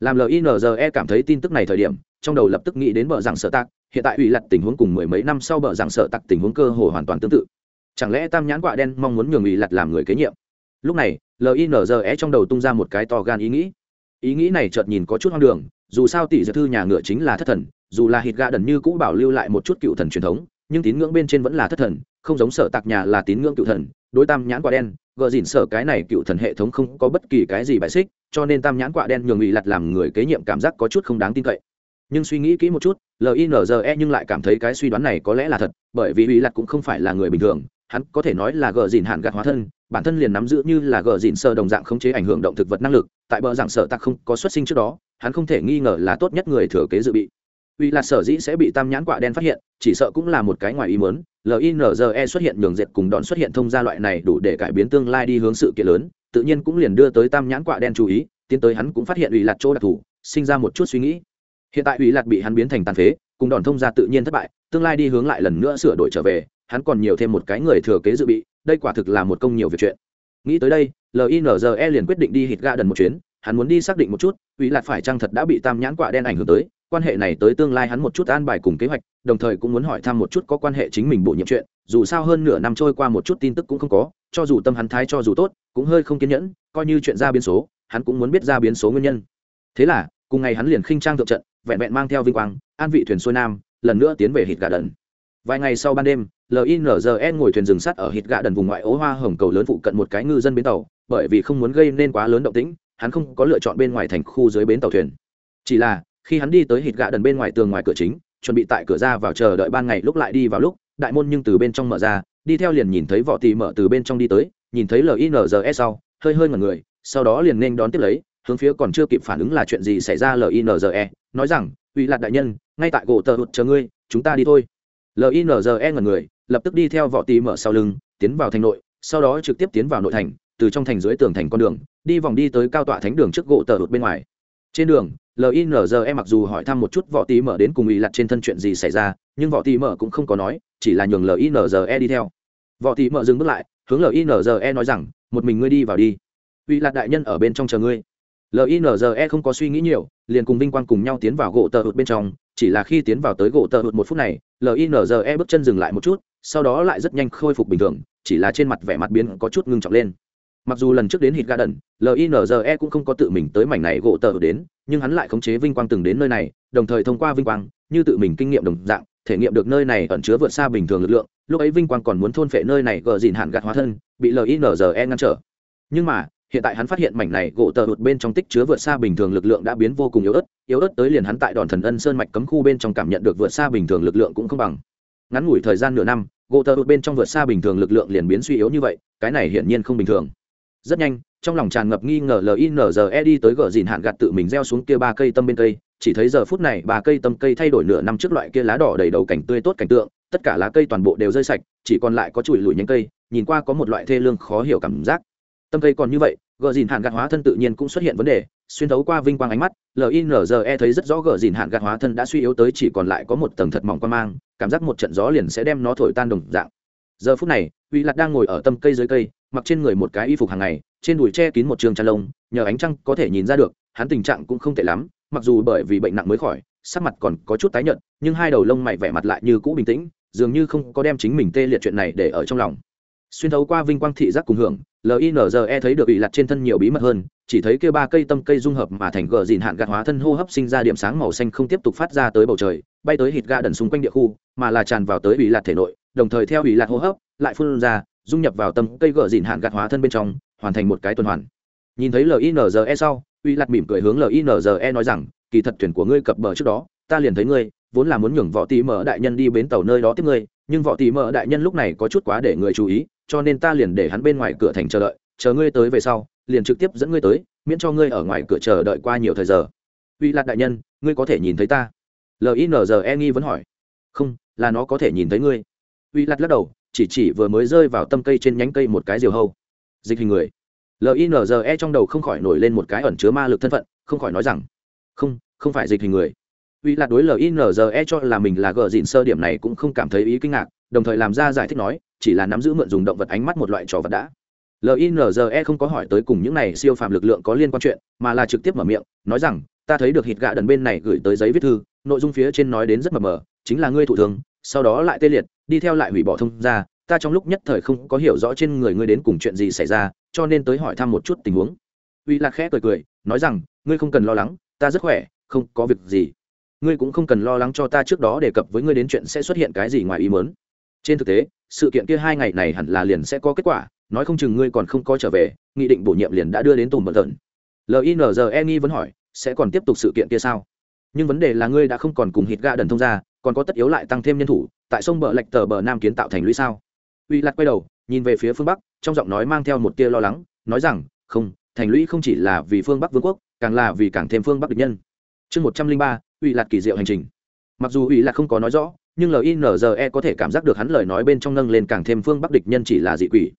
Làm linze cảm thấy tin tức này thời điểm, trong đầu lập tức nghĩ đến bờ rằng sợ tạc, hiện tại ủy lạc tình huống cùng mười mấy năm sau bờ rằng sợ tạc tình huống cơ hồ hoàn toàn tương tự. Chẳng lẽ tam nhãn quạ đen mong muốn nhường ủy lạc làm người kế nhiệm? Lúc này linze trong đầu tung ra một cái to gan ý nghĩ. Ý nghĩ này chợt nhìn có chút hoang đường, dù sao tỷ giật thư nhà ngựa chính là thất thần dù là hít gà đần như cũ bảo lưu lại một chút cựu thần truyền thống, nhưng tín ngưỡng bên trên vẫn là thất thần, không giống sở tạc nhà là tín ngưỡng cựu thần, đối tam nhãn quả đen, gờ dỉn sở cái này cựu thần hệ thống không có bất kỳ cái gì bại xích, cho nên tam nhãn quả đen nhường ủy lặt làm người kế nhiệm cảm giác có chút không đáng tin cậy. Nhưng suy nghĩ kỹ một chút linze nhưng lại cảm thấy cái suy đoán này có lẽ là thật, bởi vì ủy lặt cũng không phải là người bình thường, hắn có thể nói là gờ dìn hạn gạt hóa thân, bản thân liền nắm giữ như là gờ dìn sơ đồng dạng khống chế ảnh hưởng động thực vật năng lực, tại bờ giảng sở tặc không có xuất sinh trước đó, hắn không thể nghi ngờ là tốt nhất người thừa kế dự bị uy là sở dĩ sẽ bị tam nhãn quạ đen phát hiện, chỉ sợ cũng là một cái ngoài ý mớn linze xuất hiện nhường dệt cùng đòn xuất hiện thông gia loại này đủ để cải biến tương lai đi hướng sự kiện lớn, tự nhiên cũng liền đưa tới tam nhãn quạ đen chú ý, tiến tới hắn cũng phát hiện uy lạt chỗ đặc thù, sinh ra một chút suy nghĩ. Hiện tại uy lạt bị hắn biến thành tàn phế, cùng đòn thông gia tự nhiên thất bại, tương lai đi hướng lại lần nữa sửa đổi trở về, hắn còn nhiều thêm một cái người thừa kế dự bị, đây quả thực là một công nhiều việc chuyện. Nghĩ tới đây linze liền quyết định đi hít ga đần một chuyến, hắn muốn đi xác định một chút, uy lạc phải chăng thật đã bị tam nhãn quạ đen ảnh hưởng tới quan hệ này tới tương lai hắn một chút an bài cùng kế hoạch, đồng thời cũng muốn hỏi thăm một chút có quan hệ chính mình bổ nhiệm chuyện, dù sao hơn nửa năm trôi qua một chút tin tức cũng không có, cho dù tâm hắn thái cho dù tốt, cũng hơi không kiên nhẫn, coi như chuyện ra biến số, hắn cũng muốn biết ra biến số nguyên nhân. Thế là, cùng ngày hắn liền khinh trang thượng trận, vẹn vẹn mang theo vinh quang, an vị thuyền xuôi nam, lần nữa tiến về hít gà đần. Vài ngày sau ban đêm linze ngồi thuyền rừng sắt ở hít gạ đần vùng ngoại ố hoa hồng cầu lớn phụ cận một cái ngư dân bến tàu, bởi vì không muốn gây nên quá lớn động tĩnh, hắn không có lựa chọn bên ngoài thành khu dưới bến tàu thuyền. Chỉ là khi hắn đi tới hít gạ đần bên ngoài tường ngoài cửa chính, chuẩn bị tại cửa ra vào chờ đợi ban ngày lúc lại đi vào lúc, đại môn nhưng từ bên trong mở ra, đi theo liền nhìn thấy vỏ tì mở từ bên trong đi tới, nhìn thấy linze sau, hơi hơi ngẩn người, sau đó liền nên đón tiếp lấy, hướng phía còn chưa kịp phản ứng là chuyện gì xảy ra linze nói rằng, uy lạc đại nhân, ngay tại gỗ tờ hụt chờ ngươi, chúng ta đi thôi. Linze ngần người, lập tức đi theo võ tì mở sau lưng, tiến vào thành nội, sau đó trực tiếp tiến vào nội thành, từ trong thành dưới tường thành con đường, đi vòng đi tới cao tọa thánh đường trước gỗ tờ hụt bên ngoài. Trên đường linze mặc dù hỏi thăm một chút võ tí mở đến cùng ủy lặt trên thân chuyện gì xảy ra, nhưng võ tí mở cũng không có nói, chỉ là nhường linze đi theo. Võ tí mở dừng bước lại, hướng linze nói rằng, một mình ngươi đi vào đi. Ủy lặt đại nhân ở bên trong chờ ngươi. Linze không có suy nghĩ nhiều, liền cùng vinh quang cùng nhau tiến vào gỗ tờ hụt bên trong, chỉ là khi tiến vào tới gỗ tờ hụt một phút này linze bước chân dừng lại một chút, sau đó lại rất nhanh khôi phục bình thường, chỉ là trên mặt vẻ mặt biến có chút ngưng trọng lên mặc dù lần trước đến hít garden linze cũng không có tự mình tới mảnh này gỗ tờ đến, nhưng hắn lại khống chế vinh quang từng đến nơi này, đồng thời thông qua vinh quang, như tự mình kinh nghiệm đồng dạng, thể nghiệm được nơi này ẩn chứa vượt xa bình thường lực lượng, lúc ấy vinh quang còn muốn thôn phệ nơi này gờ dìn hạn gạt hóa thân, bị linze ngăn trở. Nhưng mà, hiện tại hắn phát hiện mảnh này gỗ tờ hụt bên trong tích chứa vượt xa bình thường lực lượng đã biến vô cùng yếu ớt yếu ớt tới liền hắn tại đòn thần ân sơn mạch cấm khu bên trong cảm nhận được vượt xa bình thường lực lượng cũng không bằng. Ngắn ngủi thời gian nửa năm, gỗ tờ hụt bên trong vượt xa bình thường lực lượng liền biến suy yếu như vậy, cái này hiển nhiên không bình thường rất nhanh, trong lòng tràn ngập nghi ngờ linze đi tới gờ dìn hạn gạt tự mình gieo xuống kia ba cây tâm bên cây. Chỉ thấy giờ phút này, ba cây tâm cây thay đổi nửa năm trước loại kia lá đỏ đầy đầu cảnh tươi tốt cảnh tượng. Tất cả lá cây toàn bộ đều rơi sạch, chỉ còn lại có chùi lùi nhánh cây. Nhìn qua có một loại thê lương khó hiểu cảm giác. Tâm cây còn như vậy, gờ dìn hạn gạt hóa thân tự nhiên cũng xuất hiện vấn đề. Xuyên thấu qua vinh quang ánh mắt linze thấy rất rõ gờ dìn hạn gạt hóa thân đã suy yếu tới chỉ còn lại có một tầng thật mỏng quan mang. Cảm giác một trận gió liền sẽ đem nó thổi tan đồng dạng. Giờ phút này, uy lạc đang ngồi ở tâm cây dưới cây mặc trên người một cái y phục hàng ngày, trên đùi che kín một trường chăn lông, nhờ ánh trăng có thể nhìn ra được, hắn tình trạng cũng không tệ lắm, mặc dù bởi vì bệnh nặng mới khỏi, sắc mặt còn có chút tái nhợt, nhưng hai đầu lông mày vẻ mặt lại như cũ bình tĩnh, dường như không có đem chính mình tê liệt chuyện này để ở trong lòng. Xuyên thấu qua vinh quang thị giác cùng hưởng linze thấy được bị lặt trên thân nhiều bí mật hơn, chỉ thấy kia ba cây tâm cây dung hợp mà thành gờ dìn hạn gạt hóa thân hô hấp sinh ra điểm sáng màu xanh không tiếp tục phát ra tới bầu trời, bay tới hít ga đần xung quanh địa khu, mà là tràn vào tới bị lạt thể nội, đồng thời theo bị lạt hô hấp lại phun ra dung nhập vào tâm cây gờ dìn hạn gạt hóa thân bên trong, hoàn thành một cái tuần hoàn. Nhìn thấy linze sau, uy lạc mỉm cười hướng linze nói rằng, kỳ thật thuyền của ngươi cập bờ trước đó, ta liền thấy ngươi, vốn là muốn nhường võ tí mở đại nhân đi bến tàu nơi đó tiếp ngươi, nhưng võ tí mở đại nhân lúc này có chút quá để người chú ý, cho nên ta liền để hắn bên ngoài cửa thành chờ đợi, chờ ngươi tới về sau, liền trực tiếp dẫn ngươi tới, miễn cho ngươi ở ngoài cửa chờ đợi qua nhiều thời giờ. Uy lạc đại nhân, ngươi có thể nhìn thấy ta? Linze nghi vẫn hỏi. Không, là nó có thể nhìn thấy ngươi. Uy lạc lắc đầu chỉ chỉ vừa mới rơi vào tâm cây trên nhánh cây một cái diều hâu. Dịch hình người. Linze trong đầu không khỏi nổi lên một cái ẩn chứa ma lực thân phận, không khỏi nói rằng, không không phải dịch hình người. Uy lạc đối linze cho là mình là gờ dịn sơ điểm này cũng không cảm thấy ý kinh ngạc, đồng thời làm ra giải thích nói, chỉ là nắm giữ mượn dùng động vật ánh mắt một loại trò vật đã. Linze không có hỏi tới cùng những này siêu phàm lực lượng có liên quan chuyện, mà là trực tiếp mở miệng, nói rằng, ta thấy được hít gạ đần bên này gửi tới giấy viết thư, nội dung phía trên nói đến rất mờ mờ, chính là ngươi thủ thường sau đó lại tê liệt, đi theo lại hủy bỏ thông ra ta trong lúc nhất thời không có hiểu rõ trên người ngươi đến cùng chuyện gì xảy ra, cho nên tới hỏi thăm một chút tình huống. Uy lạc khẽ cười cười, nói rằng, ngươi không cần lo lắng, ta rất khỏe, không có việc gì. Ngươi cũng không cần lo lắng cho ta trước đó đề cập với ngươi đến chuyện sẽ xuất hiện cái gì ngoài ý mớn trên thực tế, sự kiện kia hai ngày này hẳn là liền sẽ có kết quả, nói không chừng ngươi còn không có trở về, nghị định bổ nhiệm liền đã đưa đến tùm bận tận. Linze nghi vẫn hỏi, sẽ còn tiếp tục sự kiện kia sao? Nhưng vấn đề là ngươi đã không còn cùng hít ga đần thông ra còn có tất yếu lại tăng thêm nhân thủ, tại sông bờ lạch tờ bờ nam kiến tạo thành lũy sao? Uy lạc quay đầu, nhìn về phía phương bắc, trong giọng nói mang theo một tia lo lắng, nói rằng, không, thành lũy không chỉ là vì phương bắc vương quốc, càng là vì càng thêm phương bắc địch nhân. Chương một trăm linh ba, uy lạc kỳ diệu hành trình. Mặc dù uy lạc không có nói rõ, nhưng linze có thể cảm giác được hắn lời nói bên trong nâng lên càng thêm phương bắc địch nhân chỉ là dị quỷ.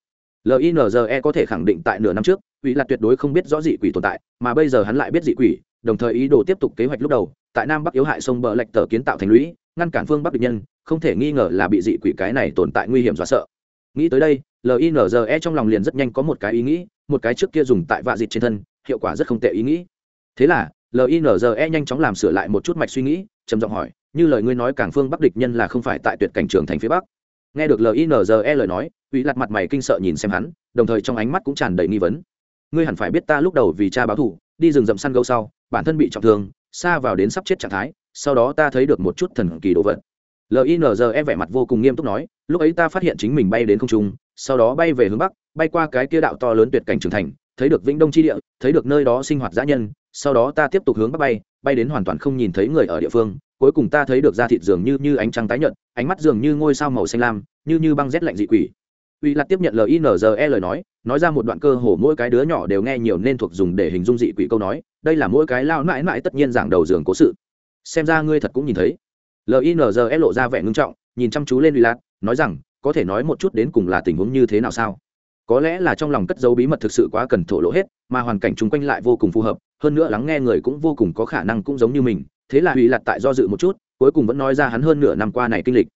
Linze có thể khẳng định tại nửa năm trước, uy lạc tuyệt đối không biết rõ dị quỷ tồn tại, mà bây giờ hắn lại biết dị quỷ, đồng thời ý đồ tiếp tục kế hoạch lúc đầu, tại nam bắc yếu hại sông bờ lạch tờ kiến tạo thành lũy ngăn cản phương bắc địch nhân, không thể nghi ngờ là bị dị quỷ cái này tồn tại nguy hiểm dọa sợ. Nghĩ tới đây linze trong lòng liền rất nhanh có một cái ý nghĩ, một cái trước kia dùng tại vạ dịch trên thân, hiệu quả rất không tệ ý nghĩ. Thế là linze nhanh chóng làm sửa lại một chút mạch suy nghĩ, trầm giọng hỏi, như lời ngươi nói cảng phương bắc địch nhân là không phải tại tuyệt cảnh trường thành phía bắc? Nghe được linze lời nói uy lặt mặt mày kinh sợ nhìn xem hắn, đồng thời trong ánh mắt cũng tràn đầy nghi vấn. Ngươi hẳn phải biết ta lúc đầu vì cha báo thủ đi rừng rậm săn gâu sau, bản thân bị trọng thương xa vào đến sắp chết trạng thái sau đó ta thấy được một chút thần kỳ đồ vật. Linze vẻ mặt vô cùng nghiêm túc nói, lúc ấy ta phát hiện chính mình bay đến không trung, sau đó bay về hướng bắc, bay qua cái kia đạo to lớn tuyệt cảnh trưởng thành, thấy được vĩnh đông tri địa, thấy được nơi đó sinh hoạt dã nhân, sau đó ta tiếp tục hướng bắc bay bay đến hoàn toàn không nhìn thấy người ở địa phương, cuối cùng ta thấy được da thịt dường như như ánh trăng tái nhợt, ánh mắt dường như ngôi sao màu xanh lam, như như băng rét lạnh dị quỷ. Uy lạc tiếp nhận linze lời nói nói ra một đoạn cơ hồ mỗi cái đứa nhỏ đều nghe nhiều nên thuộc dùng để hình dung dị quỷ câu nói, đây là mỗi cái lao mãi mãi tất nhiên giảng đầu giường cố sự xem ra ngươi thật cũng nhìn thấy. Linze lộ ra vẻ ngưng trọng, nhìn chăm chú lên uy lạc nói rằng, có thể nói một chút đến cùng là tình huống như thế nào sao? Có lẽ là trong lòng cất dấu bí mật thực sự quá cần thổ lộ hết, mà hoàn cảnh chung quanh lại vô cùng phù hợp, hơn nữa lắng nghe người cũng vô cùng có khả năng cũng giống như mình, thế là uy lạt tại do dự một chút, cuối cùng vẫn nói ra hắn hơn nửa năm qua này kinh lịch.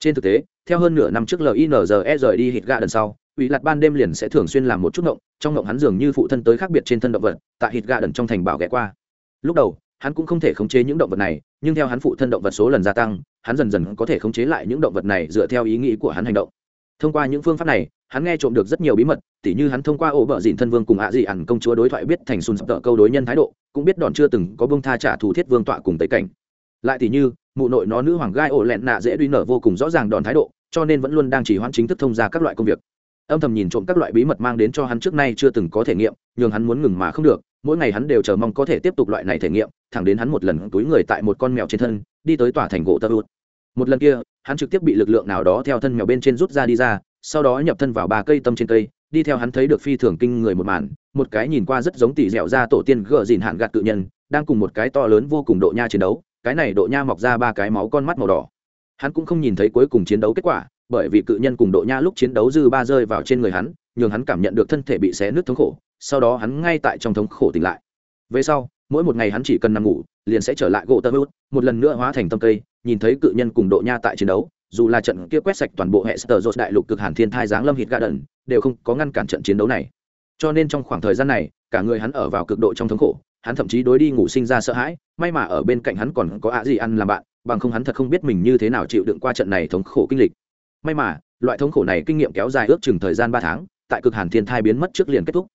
Trên thực tế, theo hơn nửa năm trước linze rời đi hít gà đần sau ủy Lạt ban đêm liền sẽ thường xuyên làm một chút ngộng, trong ngộng hắn dường như phụ thân tới khác biệt trên thân động vật, tại hít gà đần trong thành bảo ghé qua. Lúc đầu hắn cũng không thể khống chế những động vật này, nhưng theo hắn phụ thân động vật số lần gia tăng, hắn dần dần có thể khống chế lại những động vật này dựa theo ý nghĩ của hắn hành động. Thông qua những phương pháp này, hắn nghe trộm được rất nhiều bí mật, tỉ như hắn thông qua ổ vợ dịn thân vương cùng ạ dị ẩn công chúa đối thoại biết thành xùn sập tợ câu đối nhân thái độ, cũng biết đòn chưa từng có bông tha trả thù thiết vương tọa cùng tây cảnh. Lại tỉ như, mụ nội nó nữ hoàng gai ổ lẹn nạ dễ đuy nở vô cùng rõ ràng đòn thái độ, cho nên vẫn luôn đang chỉ hoãn chính thức thông ra các loại công việc. Âm thầm nhìn trộm các loại bí mật mang đến cho hắn trước nay chưa từng có thể nghiệm, nhường hắn muốn ngừng mà không được mỗi ngày hắn đều chờ mong có thể tiếp tục loại này thể nghiệm, thẳng đến hắn một lần túi người tại một con mèo trên thân, đi tới tòa thành gỗ tơ út một lần kia, hắn trực tiếp bị lực lượng nào đó theo thân mèo bên trên rút ra đi ra, sau đó nhập thân vào ba cây tâm trên cây, đi theo hắn thấy được phi thường kinh người một màn, một cái nhìn qua rất giống tỷ dẻo ra tổ tiên gờ dìn hạn gạt tự nhân, đang cùng một cái to lớn vô cùng độ nha chiến đấu, cái này độ nha mọc ra ba cái máu con mắt màu đỏ. Hắn cũng không nhìn thấy cuối cùng chiến đấu kết quả, bởi vì cự nhân cùng độ nha lúc chiến đấu dư ba rơi vào trên người hắn, nhường hắn cảm nhận được thân thể bị xé nứt thống khổ sau đó hắn ngay tại trong thống khổ tỉnh lại. Về sau, mỗi một ngày hắn chỉ cần nằm ngủ, liền sẽ trở lại gỗ tơ hút một lần nữa hóa thành tâm cây, nhìn thấy cự nhân cùng độ nha tại chiến đấu, dù là trận kia quét sạch toàn bộ hệ sở dột đại lục cực hàn thiên thai giáng lâm hít gà đần đều không có ngăn cản trận chiến đấu này. Cho nên trong khoảng thời gian này, cả người hắn ở vào cực độ trong thống khổ, hắn thậm chí đối đi ngủ sinh ra sợ hãi, may mà ở bên cạnh hắn còn có ạ gì ăn làm bạn, bằng không hắn thật không biết mình như thế nào chịu đựng qua trận này thống khổ kinh lịch. May mà, loại thống khổ này kinh nghiệm kéo dài ước chừng thời gian ba tháng, tại cực hàn thiên thai biến mất trước liền kết thúc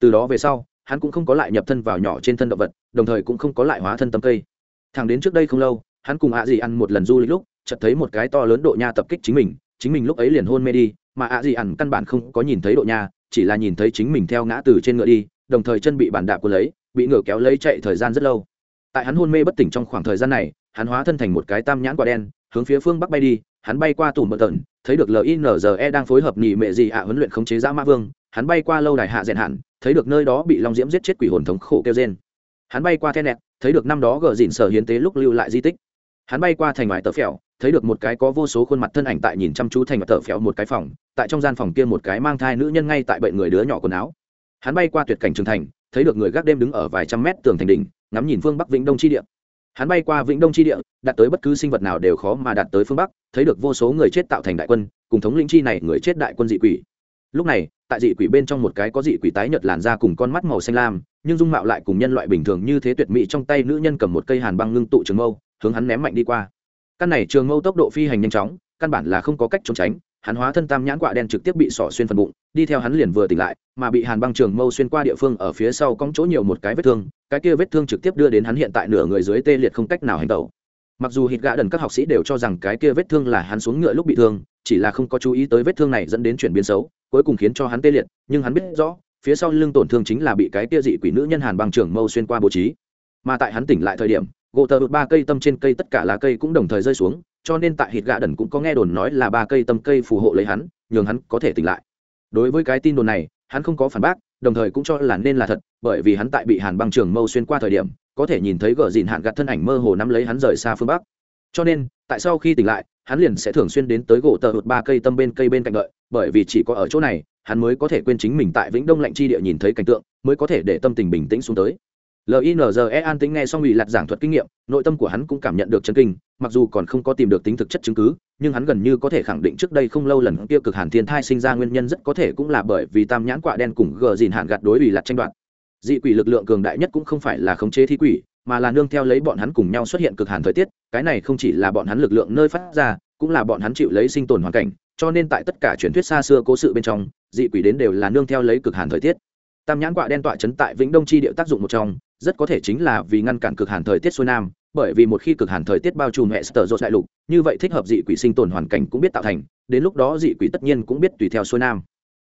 từ đó về sau, hắn cũng không có lại nhập thân vào nhỏ trên thân động vật, đồng thời cũng không có lại hóa thân tâm cây. Thẳng đến trước đây không lâu, hắn cùng ạ gì ăn một lần du lịch lúc, chợt thấy một cái to lớn độ nha tập kích chính mình chính mình lúc ấy liền hôn mê đi, mà ạ gì ăn căn bản không có nhìn thấy độ nha, chỉ là nhìn thấy chính mình theo ngã từ trên ngựa đi, đồng thời chân bị bàn đạp của lấy, bị ngựa kéo lấy chạy thời gian rất lâu. Tại hắn hôn mê bất tỉnh trong khoảng thời gian này, hắn hóa thân thành một cái tam nhãn quả đen, hướng phía phương bắc bay đi, hắn bay qua tủ mờ tần thấy được linze đang phối hợp nhị mệ gì ạ huấn luyện khống chế dã mã vương, hắn bay qua lâu đài hạ rèn hạn thấy được nơi đó bị long diễm giết chết quỷ hồn thống khổ kêu trên hắn bay qua the nẹt thấy được năm đó gờ dìn sở hiến tế lúc lưu lại di tích. Hắn bay qua thành ngoài tờ phèo, thấy được một cái có vô số khuôn mặt thân ảnh tại nhìn chăm chú thành ngoài tờ phèo một cái phòng, tại trong gian phòng kia một cái mang thai nữ nhân ngay tại bệnh người đứa nhỏ quần áo. Hắn bay qua tuyệt cảnh trường thành, thấy được người gác đêm đứng ở vài trăm mét tường thành đỉnh, ngắm nhìn phương bắc vĩnh đông chi địa. Hắn bay qua vĩnh đông chi địa, đạt tới bất cứ sinh vật nào đều khó mà đạt tới phương bắc, thấy được vô số người chết tạo thành đại quân, cùng thống lĩnh chi này người chết đại quân dị quỷ lúc này, tại dị quỷ bên trong một cái có dị quỷ tái nhợt làn da cùng con mắt màu xanh lam, nhưng dung mạo lại cùng nhân loại bình thường như thế tuyệt mỹ trong tay nữ nhân cầm một cây hàn băng ngưng tụ trường mâu, hướng hắn ném mạnh đi qua. Căn này trường mâu tốc độ phi hành nhanh chóng, căn bản là không có cách trốn tránh, hắn hóa thân tam nhãn quạ đen trực tiếp bị sỏ xuyên phần bụng, đi theo hắn liền vừa tỉnh lại, mà bị hàn băng trường mâu xuyên qua địa phương ở phía sau cong chỗ nhiều một cái vết thương, cái kia vết thương trực tiếp đưa đến hắn hiện tại nửa người dưới tê liệt không cách nào hành tẩu mặc dù hít gã đần các học sĩ đều cho rằng cái kia vết thương là hắn xuống ngựa lúc bị thương, chỉ là không có chú ý tới vết thương này dẫn đến chuyển biến xấu, cuối cùng khiến cho hắn tê liệt, nhưng hắn biết rõ, phía sau lưng tổn thương chính là bị cái kia dị quỷ nữ nhân hàn băng trưởng mâu xuyên qua bố trí. Mà tại hắn tỉnh lại thời điểm, gỗ tờ ba cây tâm trên cây tất cả lá cây cũng đồng thời rơi xuống, cho nên tại hít gạ đần cũng có nghe đồn nói là ba cây tâm cây phù hộ lấy hắn, nhường hắn có thể tỉnh lại. Đối với cái tin đồn này, hắn không có phản bác, đồng thời cũng cho là nên là thật, bởi vì hắn tại bị hàn băng trường mâu xuyên qua thời điểm có thể nhìn thấy gờ dìn hạn gạt thân ảnh mơ hồ nắm lấy hắn rời xa phương bắc. Cho nên, tại sau khi tỉnh lại, hắn liền sẽ thường xuyên đến tới gỗ tờ hụt ba cây tâm bên cây bên cạnh đợi, bởi vì chỉ có ở chỗ này, hắn mới có thể quên chính mình tại vĩnh đông lạnh chi địa nhìn thấy cảnh tượng, mới có thể để tâm tình bình tĩnh xuống tới. Linze an tính nghe xong ủy lạc giảng thuật kinh nghiệm, nội tâm của hắn cũng cảm nhận được chân kinh, mặc dù còn không có tìm được tính thực chất chứng cứ, nhưng hắn gần như có thể khẳng định trước đây không lâu lần kia cực hàn thiên thai sinh ra nguyên nhân rất có thể cũng là bởi vì tam nhãn quạ đen cùng gờ dìn hạn gạt đối ủy lạc tranh đoạt dị quỷ lực lượng cường đại nhất cũng không phải là khống chế thi quỷ, mà là nương theo lấy bọn hắn cùng nhau xuất hiện cực hàn thời tiết, cái này không chỉ là bọn hắn lực lượng nơi phát ra, cũng là bọn hắn chịu lấy sinh tồn hoàn cảnh, cho nên tại tất cả truyền thuyết xa xưa cố sự bên trong, dị quỷ đến đều là nương theo lấy cực hàn thời tiết. Tam nhãn quạ đen tọa chấn tại vĩnh đông chi địa tác dụng một trong, rất có thể chính là vì ngăn cản cực hàn thời tiết xuôi nam, bởi vì một khi cực hàn thời tiết bao trùm hệ sở dột đại lục, như vậy thích hợp dị quỷ sinh tồn hoàn cảnh cũng biết tạo thành, đến lúc đó dị quỷ tất nhiên cũng biết tùy theo xuôi nam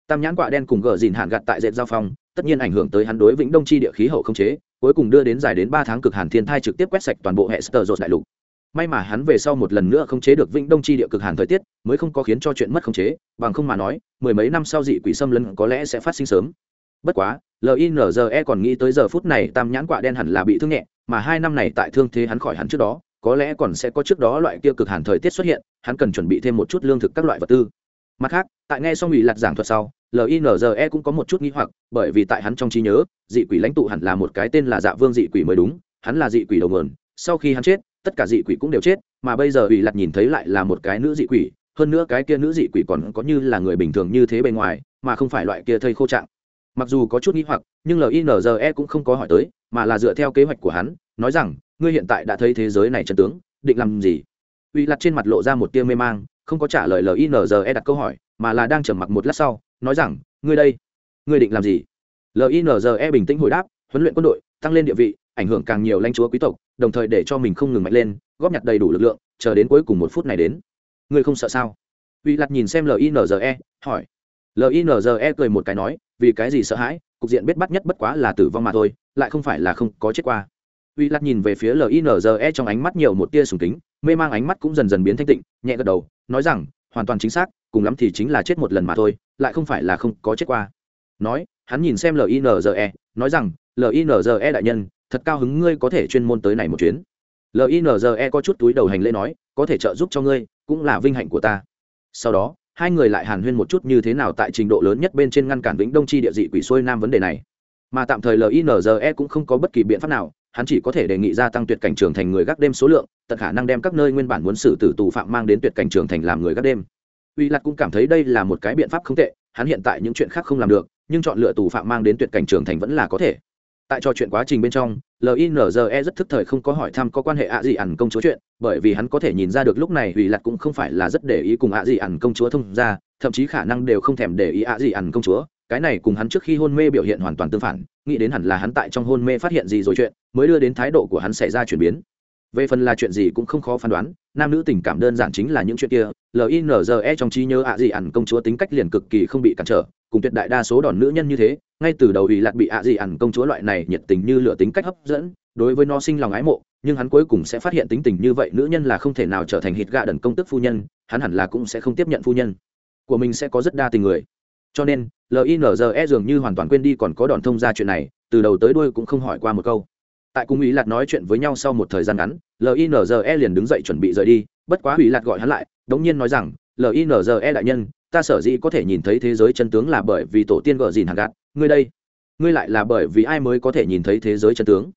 tam nhãn quạ đen cùng gờ dìn hạn gặt tại dệt giao phong, tất nhiên ảnh hưởng tới hắn đối vĩnh đông chi địa khí hậu không chế, cuối cùng đưa đến dài đến ba tháng cực hàn thiên thai trực tiếp quét sạch toàn bộ hệ sở dột đại lục. May mà hắn về sau một lần nữa không chế được vĩnh đông chi địa cực hàn thời tiết, mới không có khiến cho chuyện mất không chế, bằng không mà nói, mười mấy năm sau dị quỷ xâm lấn có lẽ sẽ phát sinh sớm. Bất quá linze còn nghĩ tới giờ phút này tam nhãn quạ đen hẳn là bị thương nhẹ, mà hai năm này tại thương thế hắn khỏi hắn trước đó, có lẽ còn sẽ có trước đó loại kia cực hàn thời tiết xuất hiện, hắn cần chuẩn bị thêm một chút lương thực các loại vật tư. Mặt khác, tại nghe xong ủy lạc giảng thuật sau linze cũng có một chút nghi hoặc, bởi vì tại hắn trong trí nhớ, dị quỷ lãnh tụ hẳn là một cái tên là dạ vương dị quỷ mới đúng, hắn là dị quỷ đầu mườn sau khi hắn chết, tất cả dị quỷ cũng đều chết, mà bây giờ ủy lặt nhìn thấy lại là một cái nữ dị quỷ, hơn nữa cái kia nữ dị quỷ còn có như là người bình thường như thế bề ngoài, mà không phải loại kia thây khô trạng. Mặc dù có chút nghi hoặc, nhưng linze cũng không có hỏi tới, mà là dựa theo kế hoạch của hắn, nói rằng, ngươi hiện tại đã thấy thế giới này chân tướng, định làm gì? Ủy lặt trên mặt lộ ra một tia mê mang, không có trả lời linze đặt câu hỏi, mà là đang trầm mặc một lát sau nói rằng, ngươi đây, ngươi định làm gì? Linze bình tĩnh hồi đáp, huấn luyện quân đội, tăng lên địa vị, ảnh hưởng càng nhiều lãnh chúa quý tộc, đồng thời để cho mình không ngừng mạnh lên, góp nhặt đầy đủ lực lượng, chờ đến cuối cùng một phút này đến. Ngươi không sợ sao? Uy lặt nhìn xem linze hỏi. Linze cười một cái nói, vì cái gì sợ hãi? Cục diện biết bắt nhất bất quá là tử vong mà thôi, lại không phải là không có chết qua. Uy lặt nhìn về phía linze trong ánh mắt nhiều một tia sùng kính, mê mang ánh mắt cũng dần dần biến thanh tịnh, nhẹ gật đầu, nói rằng, hoàn toàn chính xác, cùng lắm thì chính là chết một lần mà thôi lại không phải là không có chết qua. Nói, hắn nhìn xem linze nói rằng linze đại nhân, thật cao hứng ngươi có thể chuyên môn tới này một chuyến. Linze có chút túi đầu hành lễ nói, có thể trợ giúp cho ngươi, cũng là vinh hạnh của ta. Sau đó, hai người lại hàn huyên một chút như thế nào tại trình độ lớn nhất bên trên ngăn cản vĩnh đông chi địa dị quỷ xuôi nam vấn đề này. Mà tạm thời linze cũng không có bất kỳ biện pháp nào, hắn chỉ có thể đề nghị gia tăng tuyệt cảnh trường thành người gác đêm số lượng, tận khả năng đem các nơi nguyên bản muốn xử tử tù phạm mang đến tuyệt cảnh trường thành làm người gác đêm uy lạt cũng cảm thấy đây là một cái biện pháp không tệ, hắn hiện tại những chuyện khác không làm được, nhưng chọn lựa tù phạm mang đến tuyệt cảnh trường thành vẫn là có thể. Tại trò chuyện quá trình bên trong linze rất thức thời không có hỏi thăm có quan hệ ạ gì ẩn công chúa chuyện, bởi vì hắn có thể nhìn ra được lúc này uy lạc cũng không phải là rất để ý cùng ạ gì ẩn công chúa thông ra, thậm chí khả năng đều không thèm để ý ạ gì ẩn công chúa. Cái này cùng hắn trước khi hôn mê biểu hiện hoàn toàn tương phản, nghĩ đến hẳn là hắn tại trong hôn mê phát hiện gì rồi chuyện, mới đưa đến thái độ của hắn xảy ra chuyển biến. Về phần là chuyện gì cũng không khó phán đoán nam nữ tình cảm đơn giản chính là những chuyện kia linze trong trí nhớ ạ gì ẩn công chúa tính cách liền cực kỳ không bị cản trở, cùng tuyệt đại đa số đòn nữ nhân như thế, ngay từ đầu ủy lạc bị ạ gì ẩn công chúa loại này nhiệt tình như lửa tính cách hấp dẫn, đối với nó sinh lòng ái mộ, nhưng hắn cuối cùng sẽ phát hiện tính tình như vậy nữ nhân là không thể nào trở thành hít gạ đần công tức phu nhân, hắn hẳn là cũng sẽ không tiếp nhận phu nhân. Của mình sẽ có rất đa tình người. Cho nên linze dường như hoàn toàn quên đi còn có đòn thông ra chuyện này, từ đầu tới đuôi cũng không hỏi qua một câu tại cùng ý lạt nói chuyện với nhau sau một thời gian ngắn linze liền đứng dậy chuẩn bị rời đi, bất quá ủy lạt gọi hắn lại, đống nhiên nói rằng linze đại nhân, ta sở dĩ có thể nhìn thấy thế giới chân tướng là bởi vì tổ tiên gờ dìn hàng gạt, ngươi đây, ngươi lại là bởi vì ai mới có thể nhìn thấy thế giới chân tướng?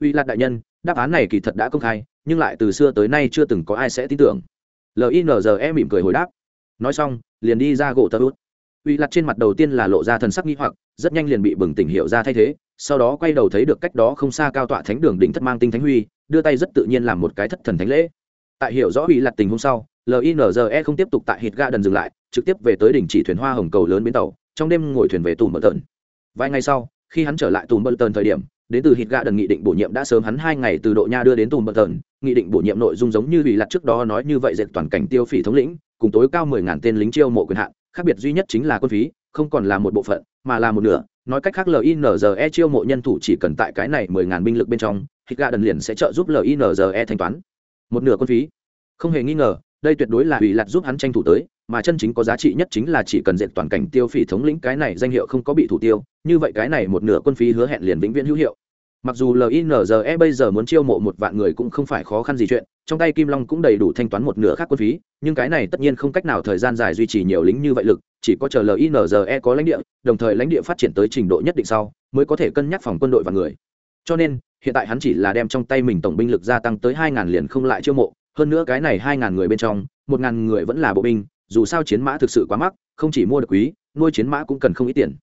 Uy lạc đại nhân, đáp án này kỳ thật đã công khai, nhưng lại từ xưa tới nay chưa từng có ai sẽ tin tưởng. Linze mỉm cười hồi đáp. Nói xong, liền đi ra gỗ tơ út. Uy lạc trên mặt đầu tiên là lộ ra thần sắc nghi hoặc, rất nhanh liền bị bừng tỉnh hiệu ra thay thế sau đó quay đầu thấy được cách đó không xa cao tọa thánh đường đỉnh thất mang tinh thánh huy, đưa tay rất tự nhiên làm một cái thất thần thánh lễ. Tại hiểu rõ bị lặt tình hôm sau linze không tiếp tục tại hít ga đần dừng lại, trực tiếp về tới đỉnh chỉ thuyền hoa hồng cầu lớn bến tàu, trong đêm ngồi thuyền về tùm bờ tần. Vài ngày sau, khi hắn trở lại tùm bờ tần thời điểm, đến từ hít ga đần nghị định bổ nhiệm đã sớm hắn hai ngày từ độ nha đưa đến tùm bờ tần, nghị định bổ nhiệm nội dung giống như bị lặt trước đó nói như vậy dệt toàn cảnh tiêu phỉ thống lĩnh, cùng tối cao mười ngàn tên lính chiêu mộ quyền hạn, khác biệt duy nhất chính là quân phí, không còn là một bộ phận, mà là một nửa nói cách khác linze chiêu mộ nhân thủ chỉ cần tại cái này mười ngàn binh lực bên trong hít gà đần liền sẽ trợ giúp linze thanh toán. Một nửa quân phí. Không hề nghi ngờ, đây tuyệt đối là ủy lạc giúp hắn tranh thủ tới, mà chân chính có giá trị nhất chính là chỉ cần diện toàn cảnh tiêu phỉ thống lĩnh cái này danh hiệu không có bị thủ tiêu, như vậy cái này một nửa quân phí hứa hẹn liền vĩnh viễn hữu hiệu mặc dù linze bây giờ muốn chiêu mộ một vạn người cũng không phải khó khăn gì chuyện, trong tay kim long cũng đầy đủ thanh toán một nửa khác quân phí, nhưng cái này tất nhiên không cách nào thời gian dài duy trì nhiều lính như vậy lực, chỉ có chờ linze có lãnh địa, đồng thời lãnh địa phát triển tới trình độ nhất định sau, mới có thể cân nhắc phòng quân đội và người. Cho nên, hiện tại hắn chỉ là đem trong tay mình tổng binh lực gia tăng tới hai ngàn liền không lại chiêu mộ, hơn nữa cái này hai ngàn người bên trong, một ngàn người vẫn là bộ binh, dù sao chiến mã thực sự quá mắc, không chỉ mua được quý, nuôi chiến mã cũng cần không ít tiền.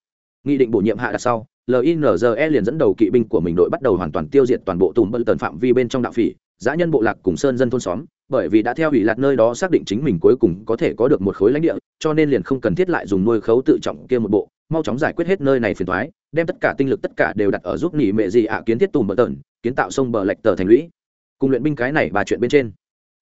Nghị định bổ nhiệm hạ đặt sau linze liền dẫn đầu kỵ binh của mình đội bắt đầu hoàn toàn tiêu diệt toàn bộ tùm bân tần phạm vi bên trong đạo phỉ, giã nhân bộ lạc cùng sơn dân thôn xóm, bởi vì đã theo ủy lạc nơi đó xác định chính mình cuối cùng có thể có được một khối lãnh địa, cho nên liền không cần thiết lại dùng nuôi khấu tự trọng kia một bộ, mau chóng giải quyết hết nơi này phiền thoái đem tất cả tinh lực tất cả đều đặt ở giúp nỉ mệ gì ạ kiến thiết tùm bờ tần, kiến tạo sông bờ lạch tờ thành lũy. Cùng luyện binh cái này và chuyện bên trên.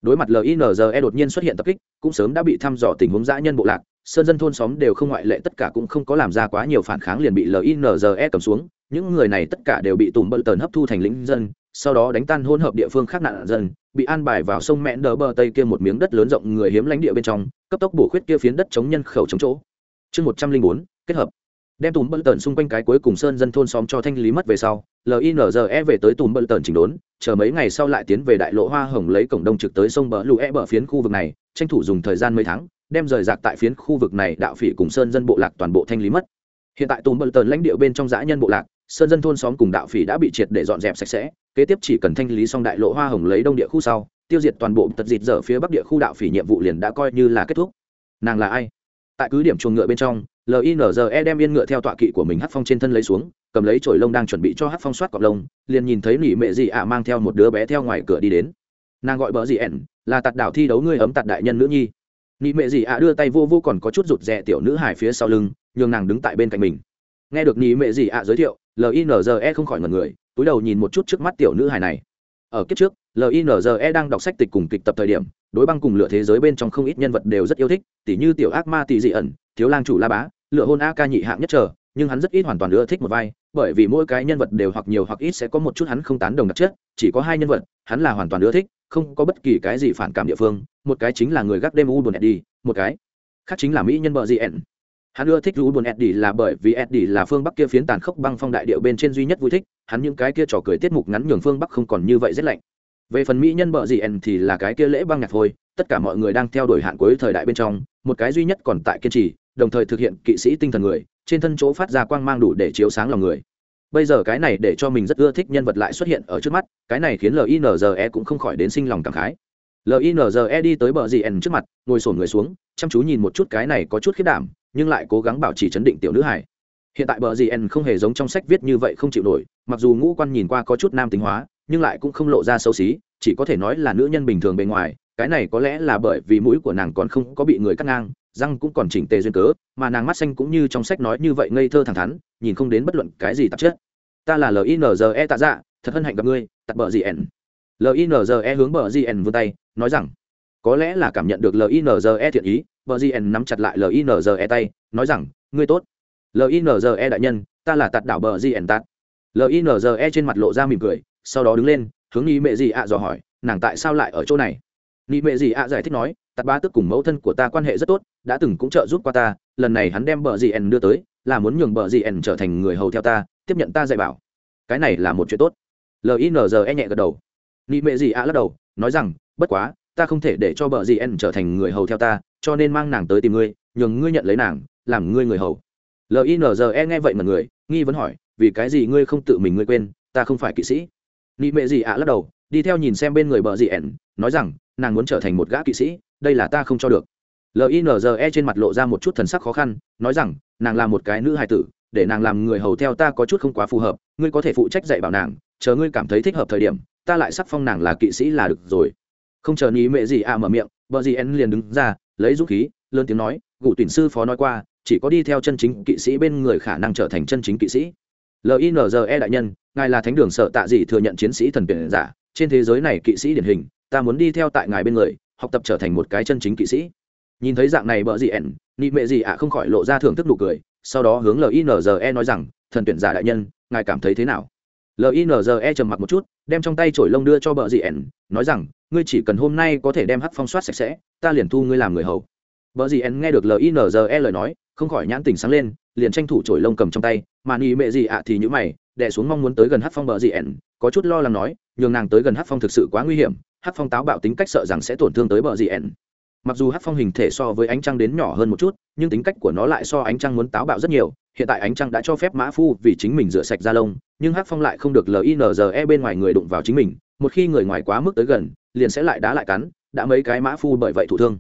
Đối mặt linze đột nhiên xuất hiện tập kích, cũng sớm đã bị thăm dò tình huống dã nhân bộ lạc sơn dân thôn xóm đều không ngoại lệ, tất cả cũng không có làm ra quá nhiều phản kháng liền bị linze cầm xuống. Những người này tất cả đều bị tùm bơ tần hấp thu thành lĩnh dân, sau đó đánh tan hỗn hợp địa phương khác nạn dân, bị an bài vào sông mẹn đờ bờ tây kia một miếng đất lớn rộng người hiếm lãnh địa bên trong, cấp tốc bổ khuyết kia phiến đất chống nhân khẩu chống chỗ. Chương một trăm linh bốn, kết hợp. Đem tùm bơ tần xung quanh cái cuối cùng sơn dân thôn xóm cho thanh lý mất về sau linze về tới tùm bơ tần chỉnh đốn, chờ mấy ngày sau lại tiến về đại lộ hoa hồng lấy cổng đông trực tới sông bờ lũ e bờ phiến khu vực này, tranh thủ dùng thời gian mấy tháng đem rời rạc tại phiến khu vực này đạo phỉ cùng sơn dân bộ lạc toàn bộ thanh lý mất. Hiện tại tùm bờ tờn lãnh địa bên trong dã nhân bộ lạc, sơn dân thôn xóm cùng đạo phỉ đã bị triệt để dọn dẹp sạch sẽ, kế tiếp chỉ cần thanh lý xong đại lộ hoa hồng lấy đông địa khu sau, tiêu diệt toàn bộ tật dịt dở phía bắc địa khu đạo phỉ nhiệm vụ liền đã coi như là kết thúc. Nàng là ai? Tại cứ điểm chuồng ngựa bên trong linze đem yên ngựa theo tọa kỵ của mình hát phong trên thân lấy xuống, cầm lấy chổi lông đang chuẩn bị cho hát phong soát cọc lông, liền nhìn thấy nỉ mệ dị ạ mang theo một đứa bé theo ngoài cửa đi đến. Nàng gọi bờ dị ẻn, là tạt đảo thi đấu ngươi ấm tạt đại nhân nữ nhi nị mệ dị ạ, đưa tay vô vô còn có chút rụt rè tiểu nữ hải phía sau lưng, nhường nàng đứng tại bên cạnh mình. Nghe được nị mệ dị ạ giới thiệu linze không khỏi ngần người, túi đầu nhìn một chút trước mắt tiểu nữ hải này. Ở kiếp trước linze đang đọc sách tịch cùng kịch tập thời điểm, đối băng cùng lựa thế giới bên trong không ít nhân vật đều rất yêu thích, tỉ như tiểu ác ma tỷ dị ẩn, thiếu lang chủ la bá, lựa hôn a ca nhị hạng nhất trở, nhưng hắn rất ít hoàn toàn ưa thích một vai, bởi vì mỗi cái nhân vật đều hoặc nhiều hoặc ít sẽ có một chút hắn không tán đồng đặc chất, chỉ có hai nhân vật, hắn là hoàn toàn ưa thích không có bất kỳ cái gì phản cảm địa phương, một cái chính là người gác đêm u buồn eddie, một cái khác chính là mỹ nhân bờ dị hắn ưa thích u buồn eddie là bởi vì eddie là phương bắc kia phiến tàn khốc băng phong đại điệu bên trên duy nhất vui thích, hắn những cái kia trò cười tiết mục ngắn nhường phương bắc không còn như vậy rất lạnh. Về phần mỹ nhân bờ dị thì là cái kia lễ băng nhạc thôi, tất cả mọi người đang theo đuổi hạn cuối thời đại bên trong, một cái duy nhất còn tại kiên trì, đồng thời thực hiện kỵ sĩ tinh thần người, trên thân chỗ phát ra quang mang đủ để chiếu sáng lòng người bây giờ cái này để cho mình rất ưa thích nhân vật lại xuất hiện ở trước mắt, cái này khiến linze cũng không khỏi đến sinh lòng cảm khái. Linze đi tới bờ dì ẩn trước mặt, ngồi sổn người xuống, chăm chú nhìn một chút cái này có chút khiết đảm, nhưng lại cố gắng bảo trì chấn định tiểu nữ hải hiện tại bờ dì ẩn không hề giống trong sách viết như vậy không chịu nổi, mặc dù ngũ quan nhìn qua có chút nam tính hóa, nhưng lại cũng không lộ ra xấu xí, chỉ có thể nói là nữ nhân bình thường bề ngoài, cái này có lẽ là bởi vì mũi của nàng còn không có bị người cắt ngang răng cũng còn chỉnh tề duyên cớ, mà nàng mắt xanh cũng như trong sách nói như vậy ngây thơ thẳng thắn, nhìn không đến bất luận cái gì tạp chất. Ta là linze tạ dạ thật hân hạnh gặp ngươi tạp bờ gì ẻn. Linze hướng bờ gì vươn tay, nói rằng, có lẽ là cảm nhận được linze thiện ý bờ gì nắm chặt lại linze tay, nói rằng, ngươi tốt. Linze đại nhân, ta là tạt đảo bờ gì N tạt linze trên mặt lộ ra mỉm cười, sau đó đứng lên, hướng nghi mẹ gì ạ dò hỏi, nàng tại sao lại ở chỗ này? Nghi mẹ gì ạ giải thích nói tạt ba tức cùng mẫu thân của ta quan hệ rất tốt, đã từng cũng trợ giúp qua ta, lần này hắn đem bờ gì ẻn đưa tới, là muốn nhường bờ gì ẻn trở thành người hầu theo ta, tiếp nhận ta dạy bảo. Cái này là một chuyện tốt. Linze nhẹ gật đầu. Nị mệ gì ạ lắc đầu, nói rằng, bất quá, ta không thể để cho bờ gì ẻn trở thành người hầu theo ta, cho nên mang nàng tới tìm ngươi, nhường ngươi nhận lấy nàng, làm ngươi người hầu. Linze nghe vậy mà người, nghi vấn hỏi, vì cái gì ngươi không tự mình ngươi quên, ta không phải kỵ sĩ? Nị mệ gì ạ lắc đầu, đi theo nhìn xem bên người bờ gì ẻn, nói rằng, nàng muốn trở thành một gã kỵ sĩ đây là ta không cho được. Linze trên mặt lộ ra một chút thần sắc khó khăn, nói rằng, nàng là một cái nữ hài tử, để nàng làm người hầu theo ta có chút không quá phù hợp, ngươi có thể phụ trách dạy bảo nàng, chờ ngươi cảm thấy thích hợp thời điểm, ta lại sắc phong nàng là kỵ sĩ là được rồi. Không chờ ní mẹ gì à mở miệng vợ gì en liền đứng ra, lấy dũng khí, lớn tiếng nói gủ tuyển sư phó nói qua, chỉ có đi theo chân chính kỵ sĩ bên người khả năng trở thành chân chính kỵ sĩ. Linze đại nhân, ngài là thánh đường sợ tạ gì thừa nhận chiến sĩ thần tuyển giả, trên thế giới này kỵ sĩ điển hình, ta muốn đi theo tại ngài bên người học tập trở thành một cái chân chính kỵ sĩ. Nhìn thấy dạng này bợ gì ẻn, nị mệ gì ạ à không khỏi lộ ra thưởng thức nụ cười, sau đó hướng linze nói rằng, thần tuyển giả đại nhân, ngài cảm thấy thế nào? Linze trầm mặc một chút, đem trong tay chổi lông đưa cho bợ gì ẻn, nói rằng, ngươi chỉ cần hôm nay có thể đem hắc phong soát sạch sẽ, ta liền thu ngươi làm người hầu. Bợ gì ẻn nghe được linze lời nói, không khỏi nhãn tình sáng lên, liền tranh thủ chổi lông cầm trong tay, mà nị mệ gì ạ à thì nhữ mày đẻ xuống mong muốn tới gần hắc phong bợ gì ẻn, có chút lo lắng nói, nhường nàng tới gần hắc phong thực sự quá nguy hiểm hắc phong táo bạo tính cách sợ rằng sẽ tổn thương tới bờ gì ẻn mặc dù hắc phong hình thể so với ánh trăng đến nhỏ hơn một chút, nhưng tính cách của nó lại so ánh trăng muốn táo bạo rất nhiều. Hiện tại ánh trăng đã cho phép mã phu vì chính mình rửa sạch da lông, nhưng hắc phong lại không được linze bên ngoài người đụng vào chính mình. Một khi người ngoài quá mức tới gần, liền sẽ lại đá lại cắn, đã mấy cái mã phu bởi vậy thụ thương.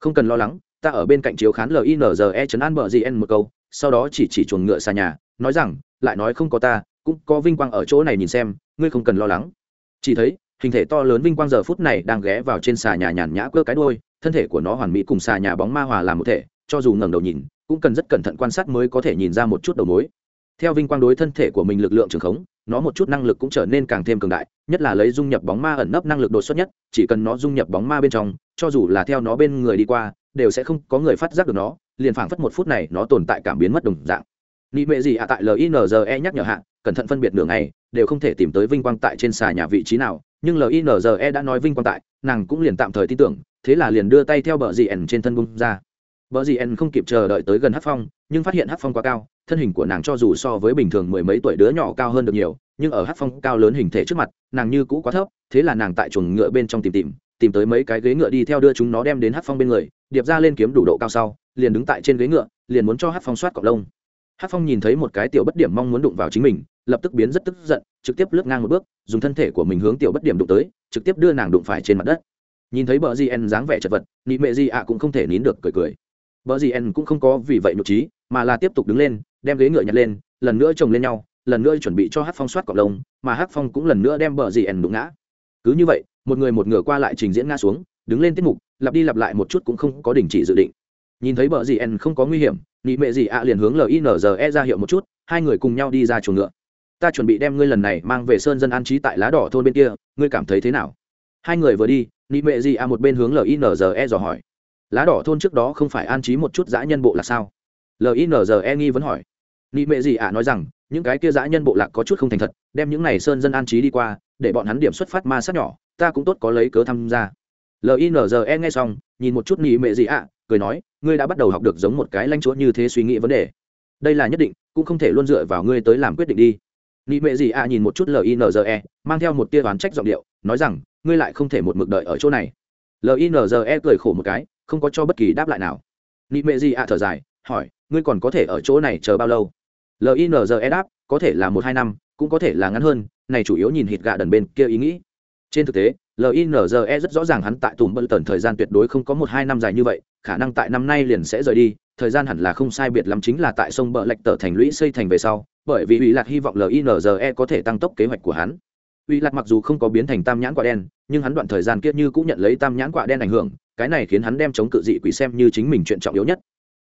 Không cần lo lắng, ta ở bên cạnh chiếu khán linze chấn an bờ gn một câu, sau đó chỉ chỉ chuồng ngựa xa nhà, nói rằng, lại nói không có ta, cũng có vinh quang ở chỗ này nhìn xem, ngươi không cần lo lắng. Chỉ thấy hình thể to lớn vinh quang giờ phút này đang ghé vào trên xà nhà nhàn nhã cơ cái đôi thân thể của nó hoàn mỹ cùng xà nhà bóng ma hòa làm một thể, cho dù ngẩng đầu nhìn, cũng cần rất cẩn thận quan sát mới có thể nhìn ra một chút đầu mối. Theo vinh quang đối thân thể của mình lực lượng trường khống, nó một chút năng lực cũng trở nên càng thêm cường đại, nhất là lấy dung nhập bóng ma ẩn nấp năng lực đột xuất nhất, chỉ cần nó dung nhập bóng ma bên trong, cho dù là theo nó bên người đi qua, đều sẽ không có người phát giác được nó, liền phảng phất một phút này nó tồn tại cảm biến mất đồng dạng. Nị mệ gì ạ, tại linze nhắc nhở hạ cẩn thận phân biệt đường này đều không thể tìm tới vinh quang tại trên xà nhà vị trí nào, nhưng linze đã nói vinh quang tại, nàng cũng liền tạm thời tin tưởng, thế là liền đưa tay theo bờ dì ẩn trên thân bung ra. Bờ dì ẩn không kịp chờ đợi tới gần hát phong, nhưng phát hiện hát phong quá cao, thân hình của nàng cho dù so với bình thường mười mấy tuổi đứa nhỏ cao hơn được nhiều, nhưng ở hát phong cao lớn hình thể trước mặt, nàng như cũ quá thấp, thế là nàng tại chuồng ngựa bên trong tìm tìm tìm tới mấy cái ghế ngựa đi theo đưa chúng nó đem đến hát phong bên người, điệp ra lên kiếm đủ độ cao sau, liền đứng tại trên ghế ngựa, liền muốn cho hát phong soát cọc lông hát phong nhìn thấy một cái tiểu bất điểm mong muốn đụng vào chính mình, lập tức biến rất tức giận, trực tiếp lướt ngang một bước, dùng thân thể của mình hướng tiểu bất điểm đụng tới, trực tiếp đưa nàng đụng phải trên mặt đất. Nhìn thấy bờ gn dáng vẻ chật vật, nị mệ di ạ cũng không thể nín được cười cười. Bờ gn cũng không có vì vậy nhục trí, mà là tiếp tục đứng lên, đem ghế ngựa nhặt lên, lần nữa chồng lên nhau, lần nữa chuẩn bị cho hát phong soát cọc lông, mà hát phong cũng lần nữa đem bờ gn đụng ngã. Cứ như vậy, một người một ngựa qua lại trình diễn ngã xuống, đứng lên tiết mục, lặp đi lặp lại một chút cũng không có đình chỉ dự định. Nhìn thấy bờ gn không có nguy hiểm nị mệ gì ạ liền hướng linze ra hiệu một chút, hai người cùng nhau đi ra chuồng ngựa. Ta chuẩn bị đem ngươi lần này mang về sơn dân an trí tại lá đỏ thôn bên kia, ngươi cảm thấy thế nào? Hai người vừa đi, nị mệ gì ạ một bên hướng linze dò hỏi. Lá đỏ thôn trước đó không phải an trí một chút dã nhân bộ là sao? Linze nghi vẫn hỏi. Nị mệ gì ạ nói rằng, những cái kia dã nhân bộ lạc có chút không thành thật, đem những này sơn dân an trí đi qua, để bọn hắn điểm xuất phát ma sát nhỏ, ta cũng tốt có lấy cớ tham gia. Linze nghe xong, nhìn một chút nị mệ gì ạ cười nói, ngươi đã bắt đầu học được giống một cái lãnh chúa như thế suy nghĩ vấn đề. Đây là nhất định, cũng không thể luôn dựa vào ngươi tới làm quyết định đi. Nị mệ gì ạ nhìn một chút linze mang theo một tia đoán trách giọng điệu, nói rằng, ngươi lại không thể một mực đợi ở chỗ này. Linze cười khổ một cái, không có cho bất kỳ đáp lại nào. Nị mệ gì ạ thở dài, hỏi, ngươi còn có thể ở chỗ này chờ bao lâu? Linze đáp, có thể là một hai năm, cũng có thể là ngắn hơn, này chủ yếu nhìn hít gạ đần bên kia ý nghĩ trên thực tế linze rất rõ ràng hắn tại tùm bơ tần thời gian tuyệt đối không có một hai năm dài như vậy, khả năng tại năm nay liền sẽ rời đi, thời gian hẳn là không sai biệt lắm chính là tại sông bờ lạch tờ thành lũy xây thành về sau, bởi vì ủy lạc hy vọng linze có thể tăng tốc kế hoạch của hắn. Ủy lạc mặc dù không có biến thành tam nhãn quả đen, nhưng hắn đoạn thời gian kiết như cũng nhận lấy tam nhãn quả đen ảnh hưởng, cái này khiến hắn đem chống cự dị quỷ xem như chính mình chuyện trọng yếu nhất.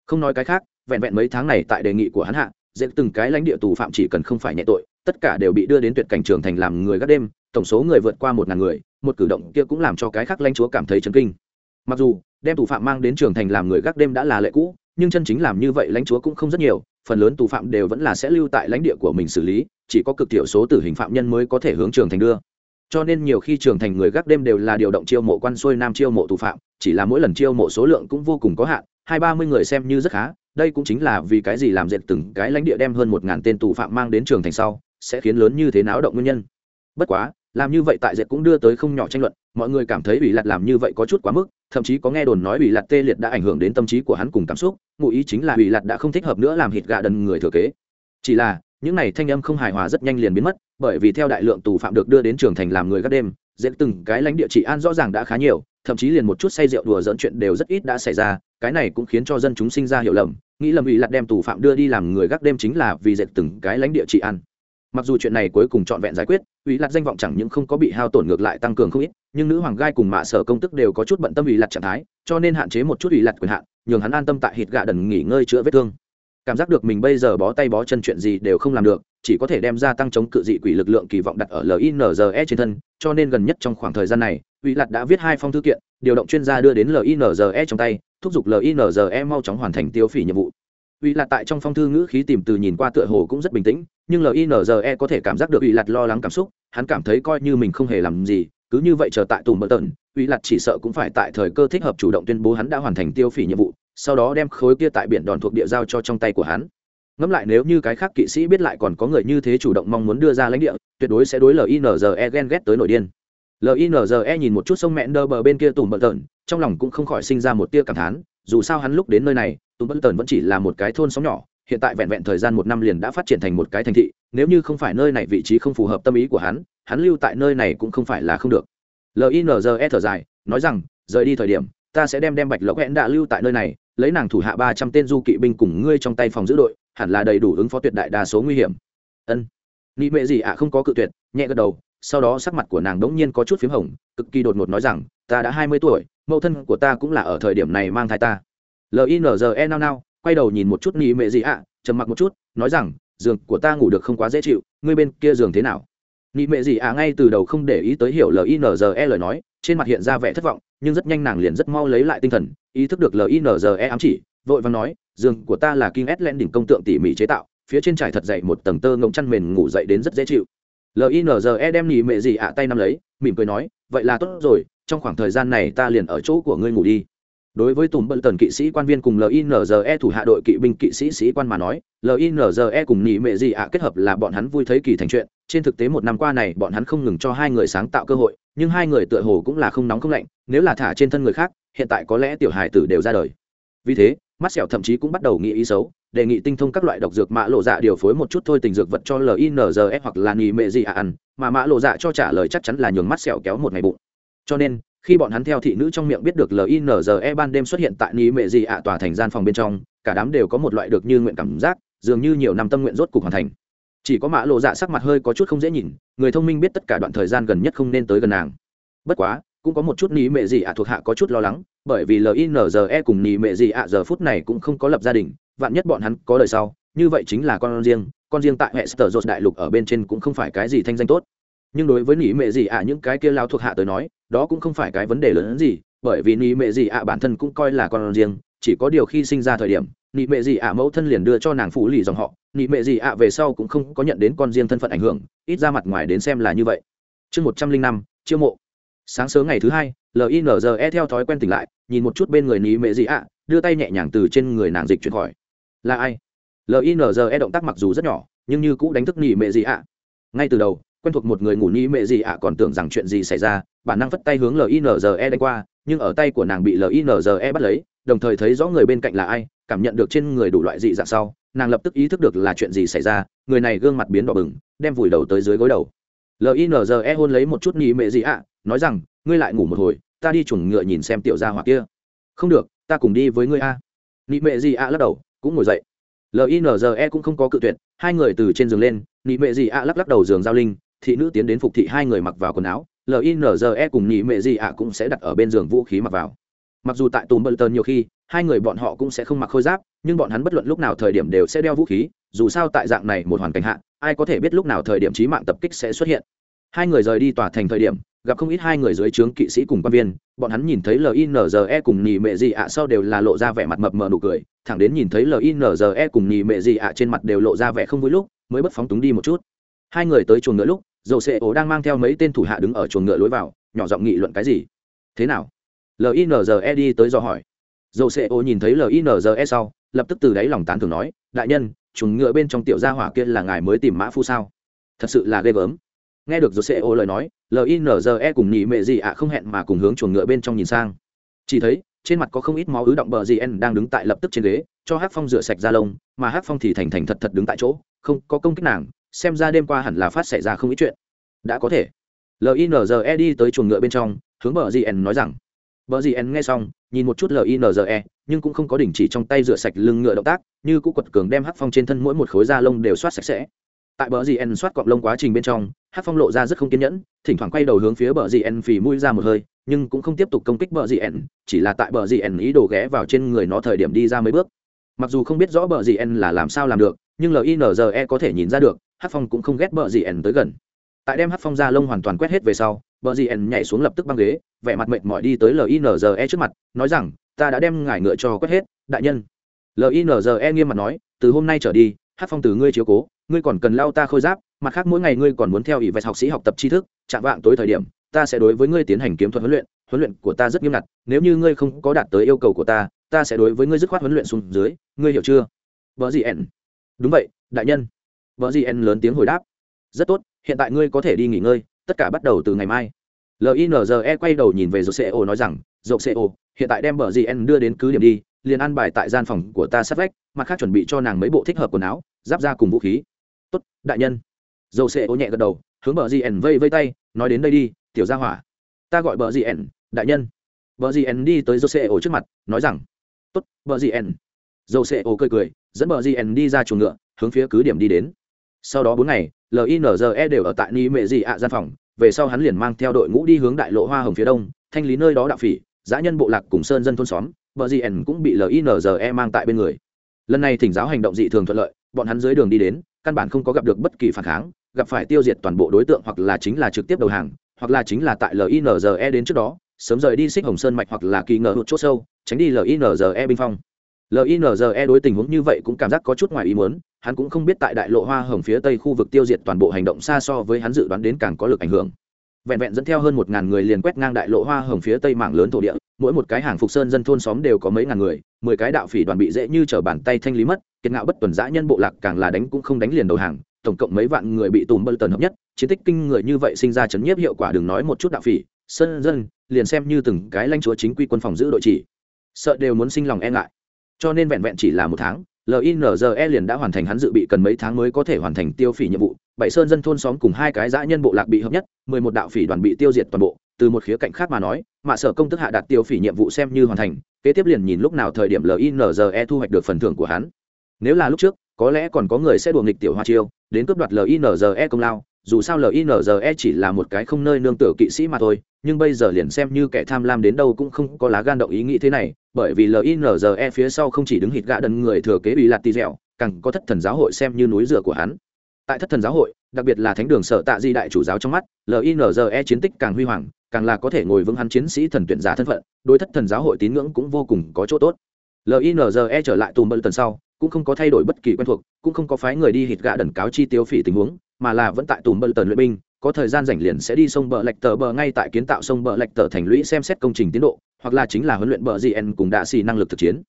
Không nói cái khác, vẹn vẹn mấy tháng này tại đề nghị của hắn hạ dễ từng cái lãnh địa tù phạm chỉ cần không phải nhẹ tội, tất cả đều bị đưa đến tuyệt cảnh trường thành làm người gác đêm tổng số người vượt qua một ngàn người, một cử động kia cũng làm cho cái khác lãnh chúa cảm thấy chấn kinh. Mặc dù, đem tù phạm mang đến trường thành làm người gác đêm đã là lệ cũ, nhưng chân chính làm như vậy lãnh chúa cũng không rất nhiều, phần lớn tù phạm đều vẫn là sẽ lưu tại lãnh địa của mình xử lý, chỉ có cực thiểu số tử hình phạm nhân mới có thể hướng trường thành đưa. Cho nên nhiều khi trường thành người gác đêm đều là điều động chiêu mộ quan xuôi nam chiêu mộ tù phạm, chỉ là mỗi lần chiêu mộ số lượng cũng vô cùng có hạn, hai ba mươi người xem như rất khá, đây cũng chính là vì cái gì làm dệt từng cái lãnh địa đem hơn một ngàn tên tù phạm mang đến trường thành sau, sẽ khiến lớn như thế náo động nguyên nhân bất quá, làm như vậy tại dệt cũng đưa tới không nhỏ tranh luận, mọi người cảm thấy ủy lạt làm như vậy có chút quá mức, thậm chí có nghe đồn nói ủy lạt tê liệt đã ảnh hưởng đến tâm trí của hắn cùng cảm xúc, ngụ ý chính là ủy lạt đã không thích hợp nữa làm hít gà đần người thừa kế. Chỉ là, những này thanh âm không hài hòa rất nhanh liền biến mất, bởi vì theo đại lượng tù phạm được đưa đến trường thành làm người các đêm dệt từng cái lãnh địa trị an rõ ràng đã khá nhiều, thậm chí liền một chút say rượu đùa dẫn chuyện đều rất ít đã xảy ra, cái này cũng khiến cho dân chúng sinh ra hiểu lầm, nghĩ lầm ủy lạt đem tù phạm đưa đi làm người gác đêm chính là vì dệt từng cái lãnh địa trị an mặc dù chuyện này cuối cùng trọn vẹn giải quyết ủy lạt danh vọng chẳng những không có bị hao tổn ngược lại tăng cường không ít, nhưng nữ hoàng gai cùng mạ sở công tức đều có chút bận tâm ủy lạt trạng thái, cho nên hạn chế một chút ủy lạt quyền hạn, nhường hắn an tâm tại hít gạ đần nghỉ ngơi chữa vết thương. Cảm giác được mình bây giờ bó tay bó chân chuyện gì đều không làm được, chỉ có thể đem ra tăng chống cự dị quỷ lực lượng kỳ vọng đặt ở linze trên thân, cho nên gần nhất trong khoảng thời gian này ủy lạt đã viết hai phong thư kiện, điều động chuyên gia đưa đến linze trong tay, thúc giục linze mau chóng hoàn thành tiêu phỉ nhiệm vụ. Ủy lạt tại trong phong thư ngữ khí tìm từ nhìn qua tựa hồ cũng rất bình tĩnh nhưng linze có thể cảm giác được ủy lặt lo lắng cảm xúc, hắn cảm thấy coi như mình không hề làm gì, cứ như vậy chờ tại tùm bờ tần ủy lặt chỉ sợ cũng phải tại thời cơ thích hợp chủ động tuyên bố hắn đã hoàn thành tiêu phỉ nhiệm vụ, sau đó đem khối kia tại biển đòn thuộc địa giao cho trong tay của hắn. Ngẫm lại nếu như cái khác kỵ sĩ biết lại còn có người như thế chủ động mong muốn đưa ra lãnh địa, tuyệt đối sẽ đối linze ghen ghét tới nổi điên. Linze nhìn một chút sông mẹn đơ bờ bên kia tùm bờ tần trong lòng cũng không khỏi sinh ra một tia cảm thán, dù sao hắn lúc đến nơi này tùm bờ tần vẫn chỉ là một cái thôn sóng nhỏ hiện tại vẹn vẹn thời gian một năm liền đã phát triển thành một cái thành thị, nếu như không phải nơi này vị trí không phù hợp tâm ý của hắn hắn lưu tại nơi này cũng không phải là không được. Linze thở dài, nói rằng, rời đi thời điểm, ta sẽ đem đem bạch lộc hẹn đã lưu tại nơi này, lấy nàng thủ hạ ba trăm tên du kỵ binh cùng ngươi trong tay phòng giữ đội, hẳn là đầy đủ ứng phó tuyệt đại đa số nguy hiểm. Ân. Nị mệ gì ạ không có cự tuyệt, nhẹ gật đầu, sau đó sắc mặt của nàng đống nhiên có chút p h í m hồng, cực kỳ đột ngột nói rằng, ta đã hai mươi tuổi, mẫu thân của ta cũng là ở thời điểm này mang thai ta. Linze nao nao quay đầu nhìn một chút nghỉ mệ gì ạ trầm mặc một chút nói rằng giường của ta ngủ được không quá dễ chịu ngươi bên kia giường thế nào nghỉ mệ gì ạ ngay từ đầu không để ý tới hiểu linze lời nói trên mặt hiện ra vẻ thất vọng nhưng rất nhanh nàng liền rất mau lấy lại tinh thần ý thức được linze ám chỉ vội vàng nói giường của ta là King S đỉnh công tượng tỉ mỉ chế tạo, phía trên trải thật dày một tầng tơ ngông chăn mền ngủ dậy đến rất dễ chịu. LINZE đem nhị mẹ gì ạ tay nắm lấy, mỉm cười nói, vậy là tốt rồi, trong khoảng thời gian này ta liền ở chỗ của ngươi ngủ đi. Đối với Tùng Bận Tần kỵ sĩ quan viên cùng LINZE thủ hạ đội kỵ binh kỵ sĩ sĩ quan mà nói, LINZE cùng nhị mẹ gì ạ kết hợp là bọn hắn vui thấy kỳ thành chuyện, trên thực tế một năm qua này bọn hắn không ngừng cho hai người sáng tạo cơ hội, nhưng hai người tựa hồ cũng là không nóng không lạnh, nếu là thả trên thân người khác, hiện tại có lẽ tiểu hài tử đều ra đời. Vì thế mắt sẹo thậm chí cũng bắt đầu nghĩ ý xấu đề nghị tinh thông các loại độc dược mã lộ dạ điều phối một chút thôi tình dược vật cho linze hoặc là nhị mệ gì à ăn mà mã lộ dạ cho trả lời chắc chắn là nhường mắt sẹo kéo một ngày bụng. Cho nên khi bọn hắn theo thị nữ trong miệng biết được linze ban đêm xuất hiện tại ni mệ gì ạ tòa thành gian phòng bên trong, cả đám đều có một loại được như nguyện cảm giác, dường như nhiều năm tâm nguyện rốt cục hoàn thành. Chỉ có mã lộ dạ sắc mặt hơi có chút không dễ nhìn, người thông minh biết tất cả đoạn thời gian gần nhất không nên tới gần nàng. Bất quá, cũng có một chút ni mệ gì ạ thuộc hạ có chút lo lắng, bởi vì linze cùng ni mệ gì ạ giờ phút này cũng không có lập gia đình, vạn nhất bọn hắn có đời sau, như vậy chính là con riêng con riêng tại hệ sở dột đại lục ở bên trên cũng không phải cái gì thanh danh tốt nhưng đối với nỉ mệ gì ạ à, những cái kia lao thuộc hạ tới nói, đó cũng không phải cái vấn đề lớn hơn gì, bởi vì nỉ mệ gì ạ à, bản thân cũng coi là con riêng, chỉ có điều khi sinh ra thời điểm, nỉ mệ gì ạ à, mẫu thân liền đưa cho nàng phủ lì dòng họ, nỉ mệ gì ạ về sau cũng không có nhận đến con riêng thân phận ảnh hưởng, ít ra mặt ngoài đến xem là như vậy. Chương một trăm linh năm, chiêu mộ. Sáng sớm ngày thứ hai linze theo thói quen tỉnh lại, nhìn một chút bên người nỉ mệ gì ạ, đưa tay nhẹ nhàng từ trên người nàng dịch chuyển khỏi. Là ai? Linze động tác mặc dù rất nhỏ, nhưng như cũ đánh thức nỉ mệ gì ạ. Ngay từ đầu quen thuộc một người ngủ nị mẹ gì ạ, còn tưởng rằng chuyện gì xảy ra, bản năng vất tay hướng linze đánh qua, nhưng ở tay của nàng bị linze bắt lấy, đồng thời thấy rõ người bên cạnh là ai, cảm nhận được trên người đủ loại dị dạng sau, nàng lập tức ý thức được là chuyện gì xảy ra, người này gương mặt biến đỏ bừng, đem vùi đầu tới dưới gối đầu. Linze hôn lấy một chút nhị mẹ gì ạ, nói rằng, ngươi lại ngủ một hồi, ta đi chuồng ngựa nhìn xem tiểu gia hoặc kia. Không được, ta cùng đi với ngươi a. Nhị mẹ gì ạ lắc đầu, cũng ngồi dậy. Linze cũng không có cự tuyệt, hai người từ trên giường lên nhị mệ gì ạ lắc lắc đầu giường giao linh thị nữ tiến đến phục thị hai người mặc vào quần áo linze cùng nhị mệ gì ạ cũng sẽ đặt ở bên giường vũ khí mặc vào. Mặc dù tại tùm bờ tần nhiều khi, hai người bọn họ cũng sẽ không mặc khôi giáp, nhưng bọn hắn bất luận lúc nào thời điểm đều sẽ đeo vũ khí, dù sao tại dạng này một hoàn cảnh hạ, ai có thể biết lúc nào thời điểm trí mạng tập kích sẽ xuất hiện. Hai người rời đi tòa thành thời điểm, gặp không ít hai người dưới trướng kỵ sĩ cùng quan viên, bọn hắn nhìn thấy linze cùng nhì mệ gì ạ sau đều là lộ ra vẻ mặt mập mờ nụ cười, thẳng đến nhìn thấy linze cùng nhì mệ gì ạ trên mặt đều lộ ra vẻ không vui lúc, mới bất phóng túng đi một chút. Hai người tới chuồng nữa lúc dầu sệ ổ đang mang theo mấy tên thủ hạ đứng ở chuồng ngựa lối vào, nhỏ giọng nghị luận cái gì? Thế nào? Linze đi tới dò hỏi. Dầu sệ ô nhìn thấy linze sau, lập tức từ đáy lòng tán thường nói, đại nhân, chuồng ngựa bên trong tiểu gia hỏa kia là ngài mới tìm mã phu sao? Thật sự là ghê gớm. Nghe được dầu sệ ô lời nói linze cùng nhị mệ gì ạ không hẹn mà cùng hướng chuồng ngựa bên trong nhìn sang. Chỉ thấy, trên mặt có không ít máu ứ động bờ gì en đang đứng tại lập tức trên ghế, cho hát phong rửa sạch da lông, mà hát phong thì thành thành thật thật đứng tại chỗ, không có công kích nàng xem ra đêm qua hẳn là phát xảy ra không ít chuyện đã có thể linze đi tới chuồng ngựa bên trong hướng bờ gn nói rằng Bờ gn nghe xong, nhìn một chút LINZE, nhưng cũng không có đình chỉ trong tay rửa sạch lưng ngựa động tác, như cũ quật cường đem Hắc Phong trên thân mỗi một khối da lông đều soát sạch sẽ. Tại bờ gn soát cọng lông quá trình bên trong, Hắc Phong lộ ra rất không kiên nhẫn, thỉnh thoảng quay đầu hướng phía bờ gn phì mũi ra một hơi, nhưng cũng không tiếp tục công kích bờ gn chỉ là tại bờ gn ý đồ ghé vào trên người nó thời điểm đi ra mấy bước. Mặc dù không biết rõ bờ gn là làm sao làm được, nhưng LINZE có thể nhìn ra được, Hát Phong cũng không ghét bờ gì en tới gần. Tại đem Hát Phong da lông hoàn toàn quét hết về sau, bờ gì en nhảy xuống lập tức băng ghế vẻ mặt mệt mỏi đi tới linze trước mặt nói rằng ta đã đem ngài ngựa cho quét hết đại nhân. Linze nghiêm mặt nói từ hôm nay trở đi hát phong từ ngươi chiếu cố ngươi còn cần lao ta khôi giáp mặt khác mỗi ngày ngươi còn muốn theo ỷ vẹt học sĩ học tập tri thức chạm vạng tối thời điểm ta sẽ đối với ngươi tiến hành kiếm thuật huấn luyện huấn luyện của ta rất nghiêm ngặt nếu như ngươi không có đạt tới yêu cầu của ta ta sẽ đối với ngươi dứt khoát huấn luyện xuống dưới ngươi hiểu chưa? Vợ gì ẻn đúng vậy đại nhân vợ gì lớn tiếng hồi đáp. Rất tốt, hiện tại ngươi có thể đi nghỉ ngơi, tất cả bắt đầu từ ngày mai. Linze quay đầu nhìn về dầu xe ô nói rằng dầu xe ô hiện tại đem bờ gn đưa đến cứ điểm đi, liền ăn bài tại gian phòng của ta sát vách, mặt khác chuẩn bị cho nàng mấy bộ thích hợp quần áo, giáp ra cùng vũ khí. Tốt, đại nhân. Dầu xe ô nhẹ gật đầu, hướng bờ gn vây vây tay, nói đến đây đi, tiểu gia hỏa. Ta gọi bờ gn đại nhân. Bờ gn đi tới dầu xe ô trước mặt, nói rằng, tốt, bờ gn dầu xe ô cười cười, dẫn bờ gn đi ra chuồng ngựa, hướng phía cứ điểm đi đến sau đó bốn ngày linze đều ở tại ni mệ dị ạ gian phòng, về sau hắn liền mang theo đội ngũ đi hướng đại lộ hoa hồng phía đông, thanh lý nơi đó đạo phỉ, giã nhân bộ lạc cùng sơn dân thôn xóm bờ ẩn cũng bị linze mang tại bên người. Lần này thỉnh giáo hành động dị thường thuận lợi, bọn hắn dưới đường đi đến, căn bản không có gặp được bất kỳ phản kháng, gặp phải tiêu diệt toàn bộ đối tượng hoặc là chính là trực tiếp đầu hàng, hoặc là chính là tại linze đến trước đó, sớm rời đi xích hồng sơn mạch hoặc là kỳ ngờ hụt c h ỗ sâu, tránh đi linze binh phong linze đối tình huống như vậy cũng cảm giác có chút ngoài ý muốn, hắn cũng không biết tại đại lộ hoa hồng phía tây khu vực tiêu diệt toàn bộ hành động xa so với hắn dự đoán đến càng có lực ảnh hưởng. Vẹn vẹn dẫn theo hơn một ngàn người liền quét ngang đại lộ hoa hồng phía tây mảng lớn thổ địa, mỗi một cái hàng phục sơn dân thôn xóm đều có mấy ngàn người, mười cái đạo phỉ đoàn bị dễ như t r ở bàn tay thanh lý mất, kiệt ngạo bất tuần giã nhân bộ lạc càng là đánh cũng không đánh liền đầu hàng, tổng cộng mấy vạn người bị tùm bơ tần hợp nhất, chiến tích kinh người như vậy sinh ra chấn nhiếp hiệu quả đừng nói một chút đạo phỉ, sơn dân, liền xem như từng cái lãnh chúa chính quy quân phòng giữ đội chỉ. Sợ đều muốn sinh lòng e ngại cho nên vẹn vẹn chỉ là một tháng linze liền đã hoàn thành hắn dự bị cần mấy tháng mới có thể hoàn thành tiêu phỉ nhiệm vụ. Bảy sơn dân thôn xóm cùng hai cái dã nhân bộ lạc bị hợp nhất, mười một đạo phỉ đoàn bị tiêu diệt toàn bộ. Từ một khía cạnh khác mà nói, mạ sở công tức hạ đạt tiêu phỉ nhiệm vụ xem như hoàn thành, kế tiếp liền nhìn lúc nào thời điểm linze thu hoạch được phần thưởng của hắn. Nếu là lúc trước, có lẽ còn có người sẽ đùa nghịch tiểu hoa chiêu, đến cướp đoạt linze công lao dù sao linze chỉ là một cái không nơi nương tựa kỵ sĩ mà thôi, nhưng bây giờ liền xem như kẻ tham lam đến đâu cũng không có lá gan động ý nghĩ thế này, bởi vì linze phía sau không chỉ đứng hít gạ đần người thừa kế bị lạt tì dẻo, càng có thất thần giáo hội xem như núi rửa của hắn. Tại thất thần giáo hội, đặc biệt là thánh đường sở tạ di đại chủ giáo trong mắt linze chiến tích càng huy hoàng, càng là có thể ngồi vững hắn chiến sĩ thần tuyển giả thân phận, đối thất thần giáo hội tín ngưỡng cũng vô cùng có chỗ tốt. Linze trở lại tùm bận tần sau cũng không có thay đổi bất kỳ quen thuộc, cũng không có phái người đi hít gạ đần cáo chi tiêu phỉ tình huống, mà là vẫn tại tùm bận tần luyện binh, có thời gian rảnh liền sẽ đi sông bờ lạch tờ bờ ngay tại kiến tạo sông bờ lạch tờ thành lũy xem xét công trình tiến độ, hoặc là chính là huấn luyện bờ gn cùng đạ xì năng lực thực chiến.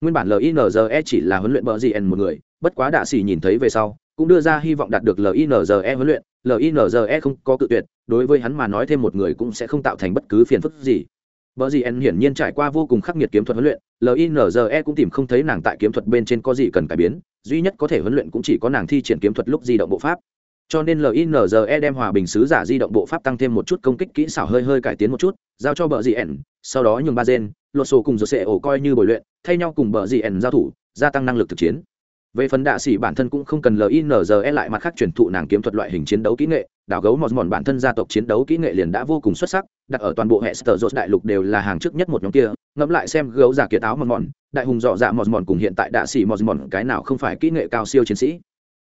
Nguyên bản linze chỉ là huấn luyện bờ gn một người, bất quá đạ xì nhìn thấy về sau, cũng đưa ra hy vọng đạt được linze huấn luyện. Linze không có cự tuyệt, đối với hắn mà nói thêm một người cũng sẽ không tạo thành bất cứ phiền phức gì. Bờ gì en hiển nhiên trải qua vô cùng khắc nghiệt kiếm thuật huấn luyện, LINZE cũng tìm không thấy nàng tại kiếm thuật bên trên có gì cần cải biến, duy nhất có thể huấn luyện cũng chỉ có nàng thi triển kiếm thuật lúc di động bộ pháp. Cho nên linze đem hòa bình sứ giả di động bộ pháp tăng thêm một chút công kích kỹ xảo hơi hơi cải tiến một chút giao cho bờ dị En, sau đó nhường ba gen lột sổ cùng dột sệ ổ coi như bồi luyện thay nhau cùng bờ dị En giao thủ gia tăng năng lực thực chiến về phần đạ sĩ bản thân cũng không cần linze lại mặt khác truyền thụ nàng kiếm thuật loại hình chiến đấu kỹ nghệ, đảo gấu mòn mòn bản thân gia tộc chiến đấu kỹ nghệ liền đã vô cùng xuất sắc, đặt ở toàn bộ hệ sở dột đại lục đều là hàng trước nhất một nhóm kia. Ngẫm lại xem gấu giả kiệt áo mòn mòn đại hùng dọ dạ mòn mòn cùng hiện tại đạ sĩ mòn mòn cái nào không phải kỹ nghệ cao siêu chiến sĩ?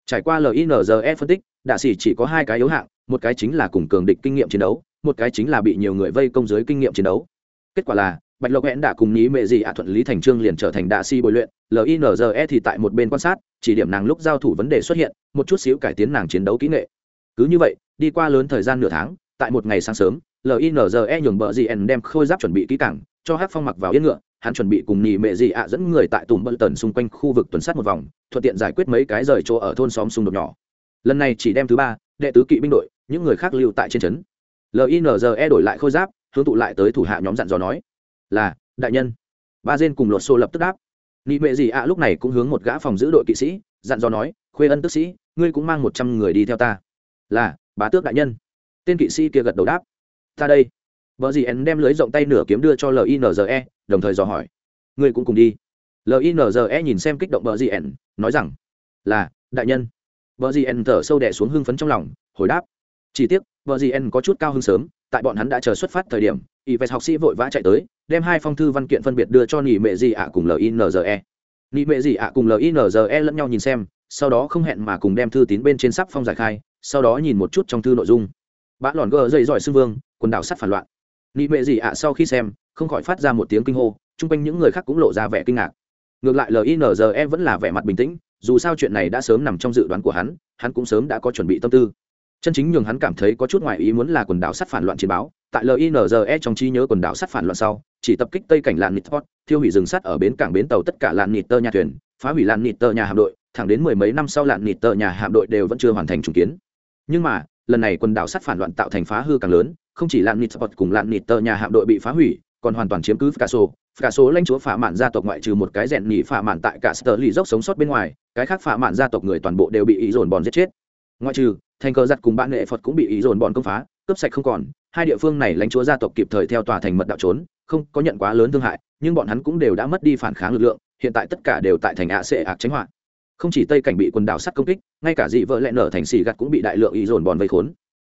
Trải qua linze phân tích, đạ sĩ chỉ có hai cái yếu hạng, một cái chính là cùng cường địch kinh nghiệm chiến đấu, một cái chính là bị nhiều người vây công giới kinh nghiệm chiến đấu. Kết quả là bạch lộc hẹn đã cùng ní mệ gì ạ thuận lý thành trương liền trở thành đạ si bồi luyện linze thì tại một bên quan sát, chỉ điểm nàng lúc giao thủ vấn đề xuất hiện, một chút xíu cải tiến nàng chiến đấu kỹ nghệ. Cứ như vậy, đi qua lớn thời gian nửa tháng, tại một ngày sáng sớm linze nhường bờ gì đem khôi giáp chuẩn bị kỹ càng, cho hát phong mặc vào yên ngựa, hắn chuẩn bị cùng nhì mệ gì ạ dẫn người tại tùng bận tần xung quanh khu vực tuần sát một vòng, thuận tiện giải quyết mấy cái rời chỗ ở thôn xóm xung đột nhỏ. Lần này chỉ đem thứ ba, đệ tứ kỵ binh đội, những người khác lưu tại trên trấn. Linze đổi lại khôi giáp, hướng tụ lại tới thủ hạ nhóm dặn dò nói là đại nhân. Ba dên cùng lột xô lập tức đáp. Nhị mệ gì ạ lúc này cũng hướng một gã phòng giữ đội kỵ sĩ dặn dò nói khuê ân tức sĩ ngươi cũng mang một trăm người đi theo ta. Là bá tước đại nhân. Tên kỵ sĩ kia gật đầu đáp. Ta đây. Vợ gì ấn đem lưới rộng tay nửa kiếm đưa cho linze đồng thời dò hỏi. Ngươi cũng cùng đi. Linze nhìn xem kích động vợ gì ấn nói rằng là đại nhân. Vợ gì ấn thở sâu đẻ xuống hưng phấn trong lòng hồi đáp. Chỉ tiếc vợ gì ấn có chút cao hơn sớm tại bọn hắn đã chờ xuất phát thời điểm y Ives học sĩ vội vã chạy tới, đem hai phong thư văn kiện phân biệt đưa cho Nị Mẹ Dị ạ cùng LINZE. Nị Mẹ Dị ạ cùng LINZE lẫn nhau nhìn xem, sau đó không hẹn mà cùng đem thư tín bên trên sắp phong giải khai, sau đó nhìn một chút trong thư nội dung. Bã lòn gờ dậy giỏi sư vương, quần đảo sắt phản loạn. Nị Mẹ Dị ạ sau khi xem, không khỏi phát ra một tiếng kinh hô, chung quanh những người khác cũng lộ ra vẻ kinh ngạc. Ngược lại LINZE vẫn là vẻ mặt bình tĩnh, dù sao chuyện này đã sớm nằm trong dự đoán của hắn, hắn cũng sớm đã có chuẩn bị tâm tư chân chính nhường hắn cảm thấy có chút ngoại ý muốn là quần đảo sắt phản loạn chiến báo tại linze trong trí nhớ quần đảo sắt phản loạn sau chỉ tập kích tây cảnh làn nịt hot thiêu hủy rừng sắt ở bến cảng bến tàu tất cả làn nịt tơ nhà thuyền, phá hủy làn nịt tơ nhà hạm đội, thẳng đến mười mấy năm sau làn nịt tơ nhà hạm đội đều vẫn chưa hoàn thành trùng kiến. Nhưng mà, lần này quần đảo sắt phản loạn tạo thành phá hư càng lớn, không chỉ làn nịt hot cùng làn nịt tơ nhà hạm đội bị phá hủy, còn hoàn toàn chiếm cứ cả số cả số lãnh chúa phả mạn gia tộc ngoại trừ một cái rèn nhị phả mạn tại cả sở lì dốc sống sót bên ngoài, cái khác phả mạn gia tộc người toàn bộ đều bị ý dồn bòn giết chết. Ngoại trừ, thành cờ giặt cùng bạn nghệ phật cũng bị ý dồn bòn công phá, cướp sạch không còn, hai địa phương này lãnh chúa gia tộc kịp thời theo tòa thành mật đạo trốn không có nhận quá lớn thương hại, nhưng bọn hắn cũng đều đã mất đi phản kháng lực lượng, hiện tại tất cả đều tại thành ạ sệ ạc tránh họa. Không chỉ tây cảnh bị quần đảo sắt công kích, ngay cả dị vợ lẹ nở thành xì gặt cũng bị đại lượng ý dồn bòn vây khốn.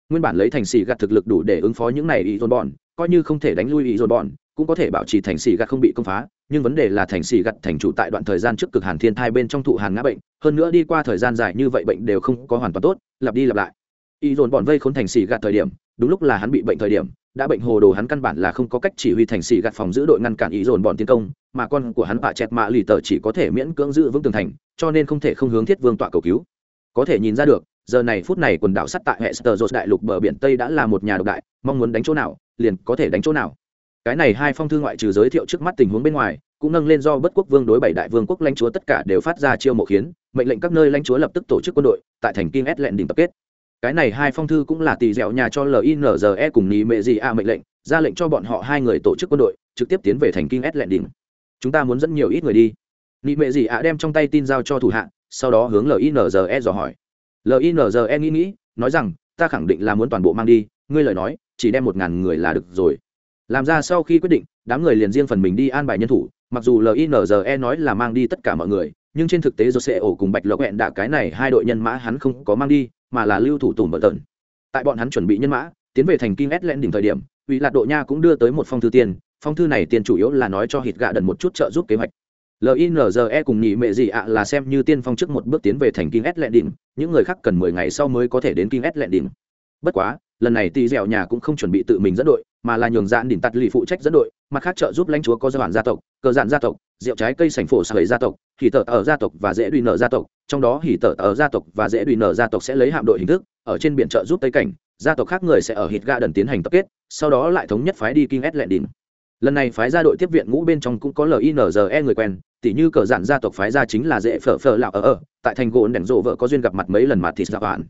Nguyên bản lấy thành xì gặt thực lực đủ để ứng phó những này ý dồn bòn coi như không thể đánh lui ý dồn bòn cũng có thể bảo trì thành xì gặt không bị công phá, nhưng vấn đề là thành xì gặt thành chủ tại đoạn thời gian trước cực hàn thiên thai bên trong thụ hàn ngã bệnh, hơn nữa đi qua thời gian dài như vậy bệnh đều không có hoàn toàn tốt, lặp đi lặp lại. Y dồn bọn vây khốn thành xì gạt thời điểm, đúng lúc là hắn bị bệnh thời điểm đã bệnh hồ đồ hắn căn bản là không có cách chỉ huy thành sĩ gạt phòng giữ đội ngăn cản ý dồn bọn tiến công, mà con của hắn bạ chẹt mạ lì tờ chỉ có thể miễn cưỡng giữ vững tường thành, cho nên không thể không hướng thiết vương tọa cầu cứu. Có thể nhìn ra được, giờ này phút này quần đảo sắt tại hệ sờ dột đại lục bờ biển tây đã là một nhà độc đại, mong muốn đánh chỗ nào, liền có thể đánh chỗ nào. Cái này hai phong thư ngoại trừ giới thiệu trước mắt tình huống bên ngoài, cũng nâng lên do bất quốc vương đối bảy đại vương quốc lãnh chúa tất cả đều phát ra chiêu mộ khiến, mệnh lệnh các nơi lãnh chúa lập tức tổ chức quân đội, tại thành kim s lẹn đỉnh tập kết cái này hai phong thư cũng là tỷ dẻo nhà cho linze cùng ní mệ gì a mệnh lệnh, ra lệnh cho bọn họ hai người tổ chức quân đội, trực tiếp tiến về thành kinh s lẹn đỉnh chúng ta muốn dẫn nhiều ít người đi. Nị mệ gì a đem trong tay tin giao cho thủ hạ, sau đó hướng linze dò hỏi. Linze nghĩ nghĩ, nói rằng, ta khẳng định là muốn toàn bộ mang đi, ngươi lời nói, chỉ đem một ngàn người là được rồi. Làm ra sau khi quyết định, đám người liền riêng phần mình đi an bài nhân thủ, mặc dù linze nói là mang đi tất cả mọi người, nhưng trên thực tế do sẽ ổ cùng bạch lộc hẹn đạ cái này hai đội nhân mã hắn không có mang đi mà là lưu thủ tùng bờ tần tại bọn hắn chuẩn bị nhân mã, tiến về thành kinh s lên đỉnh thời điểm ủy lạc độ nha cũng đưa tới một phong thư tiền, phong thư này tiền chủ yếu là nói cho hít gạ đần một chút trợ giúp kế hoạch. Linze cùng nhị mệ gì ạ là xem như tiên phong trước một bước tiến về thành kinh s lệ đỉnh những người khác cần mười ngày sau mới có thể đến kinh s lệ đỉnh bất quá lần này tỷ dẻo nhà cũng không chuẩn bị tự mình dẫn đội, mà là nhường dạn đỉnh tắt lì phụ trách dẫn đội, mặt khác trợ giúp lãnh chúa có gia bản gia tộc, cờ dạn gia tộc, rượu trái cây sành phổ sợi gia tộc, hỉ tợ ở gia tộc và dễ đùi nở gia tộc, trong đó hỉ tợ ở gia tộc và dễ đùi nở gia tộc sẽ lấy hạm đội hình thức, ở trên biển trợ giúp tây cảnh, gia tộc khác người sẽ ở hít ga đần tiến hành tập kết, sau đó lại thống nhất phái đi kinh s đỉnh. Lần này phái ra đội tiếp viện ngũ bên trong cũng có linze người quen, tỉ như cờ dạn gia tộc phái ra chính là dễ phở phở lạo ở ở, tại thành gỗ đèn rộ vợ có duyên gặp mặt mấy lần mặt thịt dạ bạn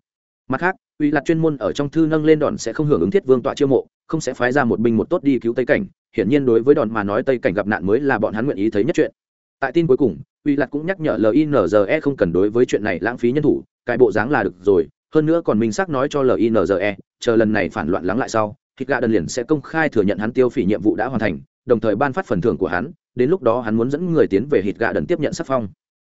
mặt khác, uy lạc chuyên môn ở trong thư nâng lên đòn sẽ không hưởng ứng thiết vương tọa chiêu mộ, không sẽ phái ra một binh một tốt đi cứu tây cảnh. Hiển nhiên đối với đòn mà nói tây cảnh gặp nạn mới là bọn hắn nguyện ý thấy nhất chuyện. Tại tin cuối cùng, uy lạc cũng nhắc nhở linze không cần đối với chuyện này lãng phí nhân thủ cái bộ dáng là được rồi, hơn nữa còn minh xác nói cho linze chờ lần này phản loạn lắng lại sau thịt gà đần liền sẽ công khai thừa nhận hắn tiêu phỉ nhiệm vụ đã hoàn thành, đồng thời ban phát phần thưởng của hắn, đến lúc đó hắn muốn dẫn người tiến về hít gà đần tiếp nhận sắc phong.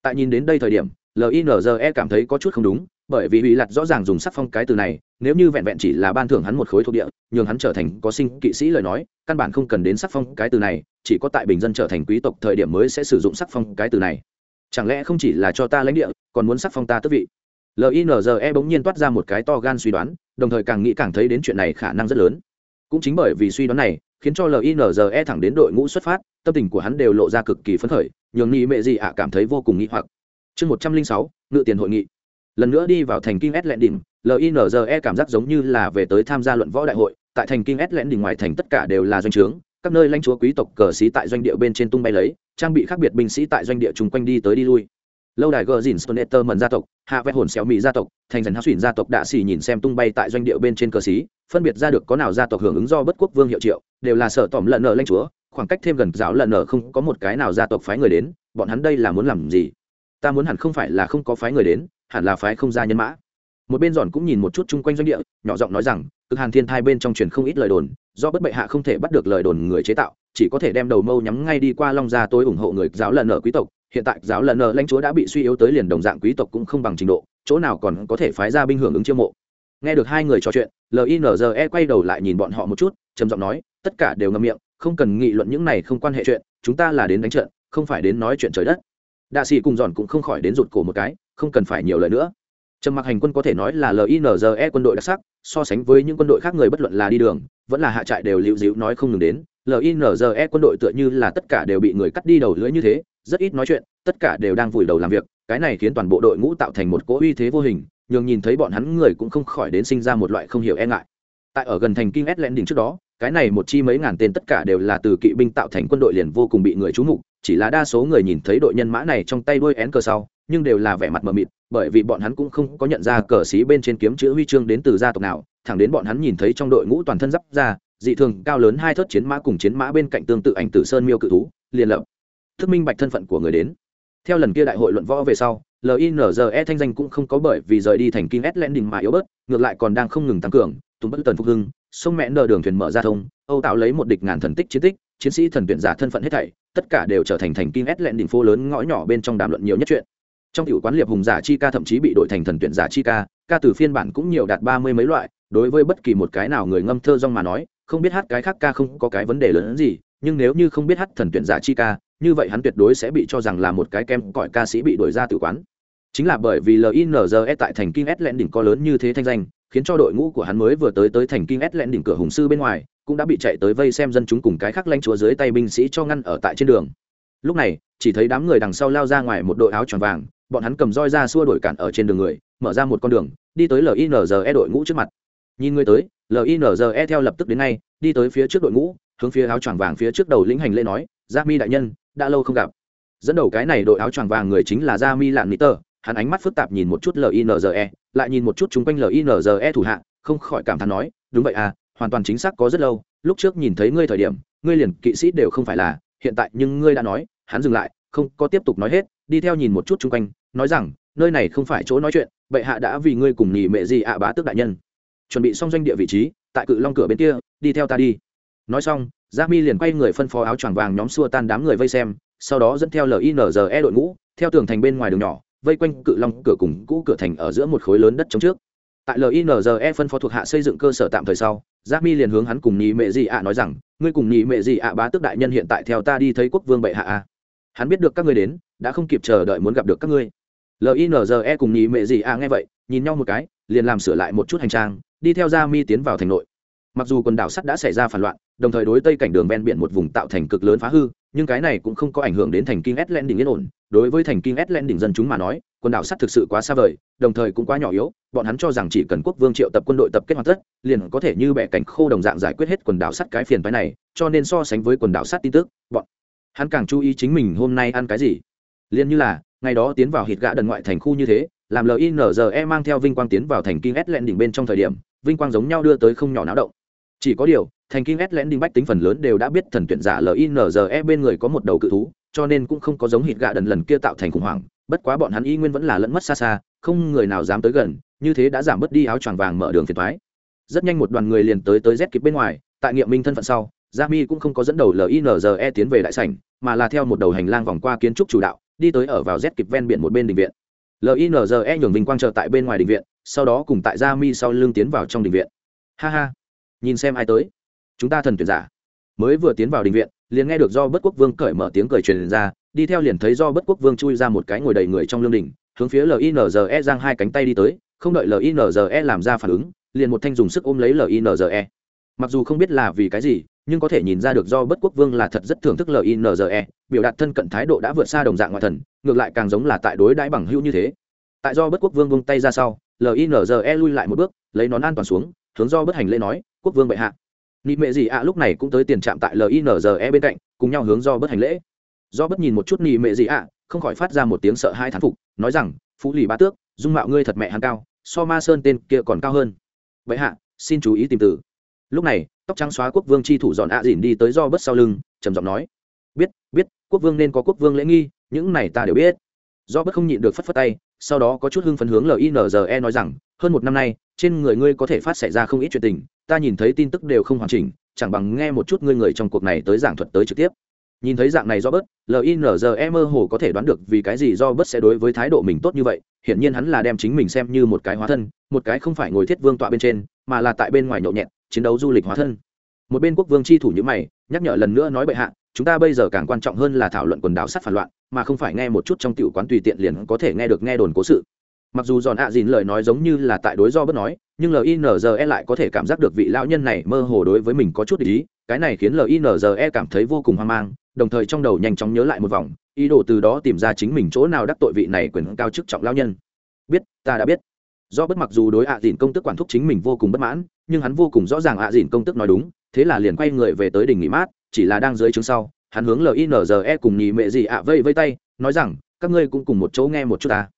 Tại nhìn đến đây thời điểm linze cảm thấy có chút không đúng bởi vì ủy lặt rõ ràng dùng sắc phong cái từ này, nếu như vẹn vẹn chỉ là ban thưởng hắn một khối thuộc địa, nhường hắn trở thành có sinh kỵ sĩ lời nói, căn bản không cần đến sắc phong cái từ này, chỉ có tại bình dân trở thành quý tộc thời điểm mới sẽ sử dụng sắc phong cái từ này. Chẳng lẽ không chỉ là cho ta lãnh địa, còn muốn sắc phong ta tước vị? Linze bỗng nhiên toát ra một cái to gan suy đoán, đồng thời càng nghĩ càng thấy đến chuyện này khả năng rất lớn. Cũng chính bởi vì suy đoán này, khiến cho linze thẳng đến đội ngũ xuất phát, tâm tình của hắn đều lộ ra cực kỳ phấn khởi, nhường nghĩ mẹ gì ạ cảm thấy vô cùng nghĩ hoặc. Chương một trăm linh sáu, ngự tiền hội nghị lần nữa đi vào thành kinh s lẹn đỉnh linze cảm giác giống như là về tới tham gia luận võ đại hội. Tại thành kinh s lẹn đỉnh ngoài thành tất cả đều là doanh trướng, các nơi lãnh chúa quý tộc cờ xí tại doanh địa bên trên tung bay lấy, trang bị khác biệt binh sĩ tại doanh địa chung quanh đi tới đi lui. Lâu đài gờ dìn stonetter mần gia tộc, hạ vẽ hồn xéo mỹ gia tộc, thành dần hát xuyển gia tộc đạ xỉ nhìn xem tung bay tại doanh địa bên trên cờ xí phân biệt ra được có nào gia tộc hưởng ứng do bất quốc vương hiệu triệu, đều là sở tỏm lợn nợ lãnh chúa, khoảng cách thêm gần giáo lợn nợ không có một cái nào gia tộc phái người đến, bọn hắn đây là muốn làm gì? Ta muốn hẳn không phải là không có phái người đến, hẳn là phái không ra nhân mã. Một bên giòn cũng nhìn một chút chung quanh doanh địa, nhỏ giọng nói rằng, cực hàn thiên thai bên trong truyền không ít lời đồn, do bất bệ hạ không thể bắt được lời đồn người chế tạo, chỉ có thể đem đầu mâu nhắm ngay đi qua long gia tôi ủng hộ người giáo lần ở quý tộc. Hiện tại giáo lần ở lãnh chúa đã bị suy yếu tới liền đồng dạng quý tộc cũng không bằng trình độ, chỗ nào còn có thể phái ra binh hưởng ứng chiêu mộ. Nghe được hai người trò chuyện linze quay đầu lại nhìn bọn họ một chút, trầm giọng nói, tất cả đều ngậm miệng, không cần nghị luận những này không quan hệ chuyện, chúng ta là đến đánh trận, không phải đến nói chuyện trời đất đạ sĩ cùng giòn cũng không khỏi đến rụt cổ một cái, không cần phải nhiều lời nữa. Trầm mặc hành quân có thể nói là linze quân đội đặc sắc, so sánh với những quân đội khác người bất luận là đi đường, vẫn là hạ trại đều liễu dịu nói không ngừng đến. Linze quân đội tựa như là tất cả đều bị người cắt đi đầu lưỡi như thế, rất ít nói chuyện, tất cả đều đang vùi đầu làm việc, cái này khiến toàn bộ đội ngũ tạo thành một cỗ uy thế vô hình, nhường nhìn thấy bọn hắn người cũng không khỏi đến sinh ra một loại không hiểu e ngại. Tại ở gần thành King đỉnh trước đó, cái này một chi mấy ngàn tên tất cả đều là từ kỵ binh tạo thành quân đội liền vô cùng bị người chú mục chỉ là đa số người nhìn thấy đội nhân mã này trong tay đuôi én cờ sau, nhưng đều là vẻ mặt mờ mịt, bởi vì bọn hắn cũng không có nhận ra cờ xí bên trên kiếm chữ huy chương đến từ gia tộc nào, thẳng đến bọn hắn nhìn thấy trong đội ngũ toàn thân giáp ra, dị thường cao lớn hai thớt chiến mã cùng chiến mã bên cạnh tương tự ảnh tử sơn miêu cự thú, liền lập thức minh bạch thân phận của người đến. Theo lần kia đại hội luận võ về sau linze thanh danh cũng không có bởi vì rời đi thành kinh s landing mà yếu bớt, ngược lại còn đang không ngừng tăng cường, tùng bất tần phục hưng, sông mẹ nờ đường thuyền mở ra thông, âu tạo lấy một địch ngàn thần tích chiến tích, chiến sĩ thần tuyển giả thân phận hết thảy tất cả đều trở thành thành kins lẹn đỉnh phố lớn ngõ nhỏ bên trong đàm luận nhiều nhất chuyện. Trong tiểu quán liệp hùng giả chi ca thậm chí bị đổi thành thần tuyển giả chi ca ca từ phiên bản cũng nhiều đạt ba mươi mấy loại, đối với bất kỳ một cái nào người ngâm thơ rong mà nói, không biết hát cái khác ca không có cái vấn đề lớn hơn gì, nhưng nếu như không biết hát thần tuyển giả chi ca, như vậy hắn tuyệt đối sẽ bị cho rằng là một cái kem cõi ca sĩ bị đuổi ra từ quán. Chính là bởi vì linze tại thành kinh s lẹn đỉnh có lớn như thế thanh danh khiến cho đội ngũ của hắn mới vừa tới tới thành kinh ét lẹn đỉnh cửa hùng sư bên ngoài, cũng đã bị chạy tới vây xem dân chúng cùng cái khác lanh chúa dưới tay binh sĩ cho ngăn ở tại trên đường. Lúc này, chỉ thấy đám người đằng sau lao ra ngoài một đội áo tròn vàng, bọn hắn cầm roi ra xua đổi cản ở trên đường người, mở ra một con đường, đi tới linze đội ngũ trước mặt. Nhìn người tới linze theo lập tức đến ngay, đi tới phía trước đội ngũ, hướng phía áo tròn vàng phía trước đầu lĩnh hành lễ nói gia mi đại nhân, đã lâu không gặp. Dẫn đầu cái này đội áo tròn vàng người chính là gia mi lạn nít tơ hắn ánh mắt phức tạp nhìn một chút linze lại nhìn một chút chung quanh linze thủ hạ, không khỏi cảm thán nói, đúng vậy à hoàn toàn chính xác có rất lâu, lúc trước nhìn thấy ngươi thời điểm, ngươi liền kỵ sĩ đều không phải là, hiện tại nhưng ngươi đã nói, hắn dừng lại, không có tiếp tục nói hết, đi theo nhìn một chút chung quanh, nói rằng, nơi này không phải chỗ nói chuyện, bệ hạ đã vì ngươi cùng nghỉ mẹ gì ạ bá tước đại nhân. Chuẩn bị xong doanh địa vị trí, tại cự long cửa bên kia, đi theo ta đi. Nói xong gia mi liền quay người phân phó áo choàng vàng nhóm xua tan đám người vây xem, sau đó dẫn theo linze đội ngũ, theo tường thành bên ngoài đường nhỏ vây quanh cự long cửa cùng cũ cửa thành ở giữa một khối lớn đất chống trước. Tại linze phân phó thuộc hạ xây dựng cơ sở tạm thời sau gia mi liền hướng hắn cùng nhị mẹ gì ạ nói rằng, ngươi cùng nhị mẹ gì ạ bá tước đại nhân hiện tại theo ta đi thấy quốc vương bệ hạ a. Hắn biết được các ngươi đến, đã không kịp chờ đợi muốn gặp được các ngươi. Linze cùng nhị mẹ gì ạ nghe vậy, nhìn nhau một cái, liền làm sửa lại một chút hành trang, đi theo gia mi tiến vào thành nội. Mặc dù quần đảo sắt đã xảy ra phản loạn, đồng thời đối tây cảnh đường ven biển một vùng tạo thành cực lớn phá hư nhưng cái này cũng không có ảnh hưởng đến thành kinh s đỉnh yên ổn. Đối với thành kinh s đỉnh dân chúng mà nói, quần đảo sắt thực sự quá xa vời, đồng thời cũng quá nhỏ yếu, bọn hắn cho rằng chỉ cần quốc vương triệu tập quân đội tập kết hoàn tất, liền có thể như bẻ cảnh khô đồng dạng giải quyết hết quần đảo sắt cái phiền phái này, cho nên so sánh với quần đảo sắt tin tức, bọn hắn càng chú ý chính mình hôm nay ăn cái gì. Liền như là, ngày đó tiến vào hít gạ đần ngoại thành khu như thế, làm linze mang theo vinh quang tiến vào thành kinh s đỉnh bên trong thời điểm, vinh quang giống nhau đưa tới không nhỏ náo động chỉ có điều, thành kinh s đinh bách tính phần lớn đều đã biết thần tuyển giả linze bên người có một đầu cự thú, cho nên cũng không có giống hít gạ đần lần kia tạo thành khủng hoảng. Bất quá bọn hắn y nguyên vẫn là lẫn mất xa xa, không người nào dám tới gần, như thế đã giảm bớt đi áo choàng vàng mở đường phiền thoái rất nhanh một đoàn người liền tới tới z kịp bên ngoài, tại nghiệm minh thân phận sau gia mi cũng không có dẫn đầu linze tiến về đại sảnh, mà là theo một đầu hành lang vòng qua kiến trúc chủ đạo, đi tới ở vào z kịp ven biển một bên đình viện. Linze nhường vinh quang chờ tại bên ngoài đình viện, sau đó cùng tại gia mi sau lưng tiến vào trong đình viện. Ha ha nhìn xem ai tới. Chúng ta thần tuyển giả. Mới vừa tiến vào đình viện, liền nghe được do bất quốc vương cởi mở tiếng cười truyền ra, đi theo liền thấy do bất quốc vương chui ra một cái ngồi đầy người trong lương đình, hướng phía linze giang hai cánh tay đi tới, không đợi linze làm ra phản ứng, liền một thanh dùng sức ôm lấy linze mặc dù không biết là vì cái gì, nhưng có thể nhìn ra được do bất quốc vương là thật rất thưởng thức linze biểu đạt thân cận thái độ đã vượt xa đồng dạng ngoại thần, ngược lại càng giống là tại đối đãi bằng hữu như thế. Tại do bất quốc vương vung tay ra sau linze lui lại một bước, lấy nón an toàn xuống, hướng do bất hành lễ nói quốc vương bệ hạ. Nị mệ gì ạ, lúc này cũng tới tiền trạm tại linze bên cạnh, cùng nhau hướng do bất hành lễ. Do bất nhìn một chút nị mệ gì ạ, không khỏi phát ra một tiếng sợ hai thán phục, nói rằng, phú lì ba tước, dung mạo ngươi thật mẹ hắn cao, so ma sơn tên kia còn cao hơn. Bệ hạ, xin chú ý tìm từ. Lúc này, tóc trắng xóa quốc vương chi thủ dọn ạ à dỉn đi tới do bất sau lưng, trầm giọng nói, biết biết, quốc vương nên có quốc vương lễ nghi, những này ta đều biết. Do bất không nhịn được phất phất tay, sau đó có chút hưng phấn hướng linze nói rằng, hơn một năm nay, trên người ngươi có thể phát xảy ra không ít chuyện tình ta nhìn thấy tin tức đều không hoàn chỉnh, chẳng bằng nghe một chút ngươi người trong cuộc này tới giảng thuật tới trực tiếp. Nhìn thấy dạng này do bớt linze mơ hồ có thể đoán được vì cái gì do bớt sẽ đối với thái độ mình tốt như vậy, hiển nhiên hắn là đem chính mình xem như một cái hóa thân, một cái không phải ngồi thiết vương tọa bên trên, mà là tại bên ngoài nhậu nhẹt, chiến đấu du lịch hóa thân. Một bên quốc vương chi thủ như mày, nhắc nhở lần nữa nói bệ hạ, chúng ta bây giờ càng quan trọng hơn là thảo luận quần đảo sát phản loạn, mà không phải nghe một chút trong tiểu quán tùy tiện liền có thể nghe được nghe đồn cố sự mặc dù giòn ạ à dìn lời nói giống như là tại đối do bất nói, nhưng linze lại có thể cảm giác được vị lão nhân này mơ hồ đối với mình có chút ý, cái này khiến linze cảm thấy vô cùng hoang mang, đồng thời trong đầu nhanh chóng nhớ lại một vòng, ý đồ từ đó tìm ra chính mình chỗ nào đắc tội vị này quyền cao chức trọng lão nhân. Biết, ta đã biết. Do bất mặc dù đối ạ à dìn công tức quản thúc chính mình vô cùng bất mãn, nhưng hắn vô cùng rõ ràng ạ à dìn công tức nói đúng, thế là liền quay người về tới đỉnh nghỉ mát, chỉ là đang dưới chứng sau, hắn hướng linze cùng nhị mẹ gì ạ vây vây tay, nói rằng, các ngươi cũng cùng một chỗ nghe một chút ta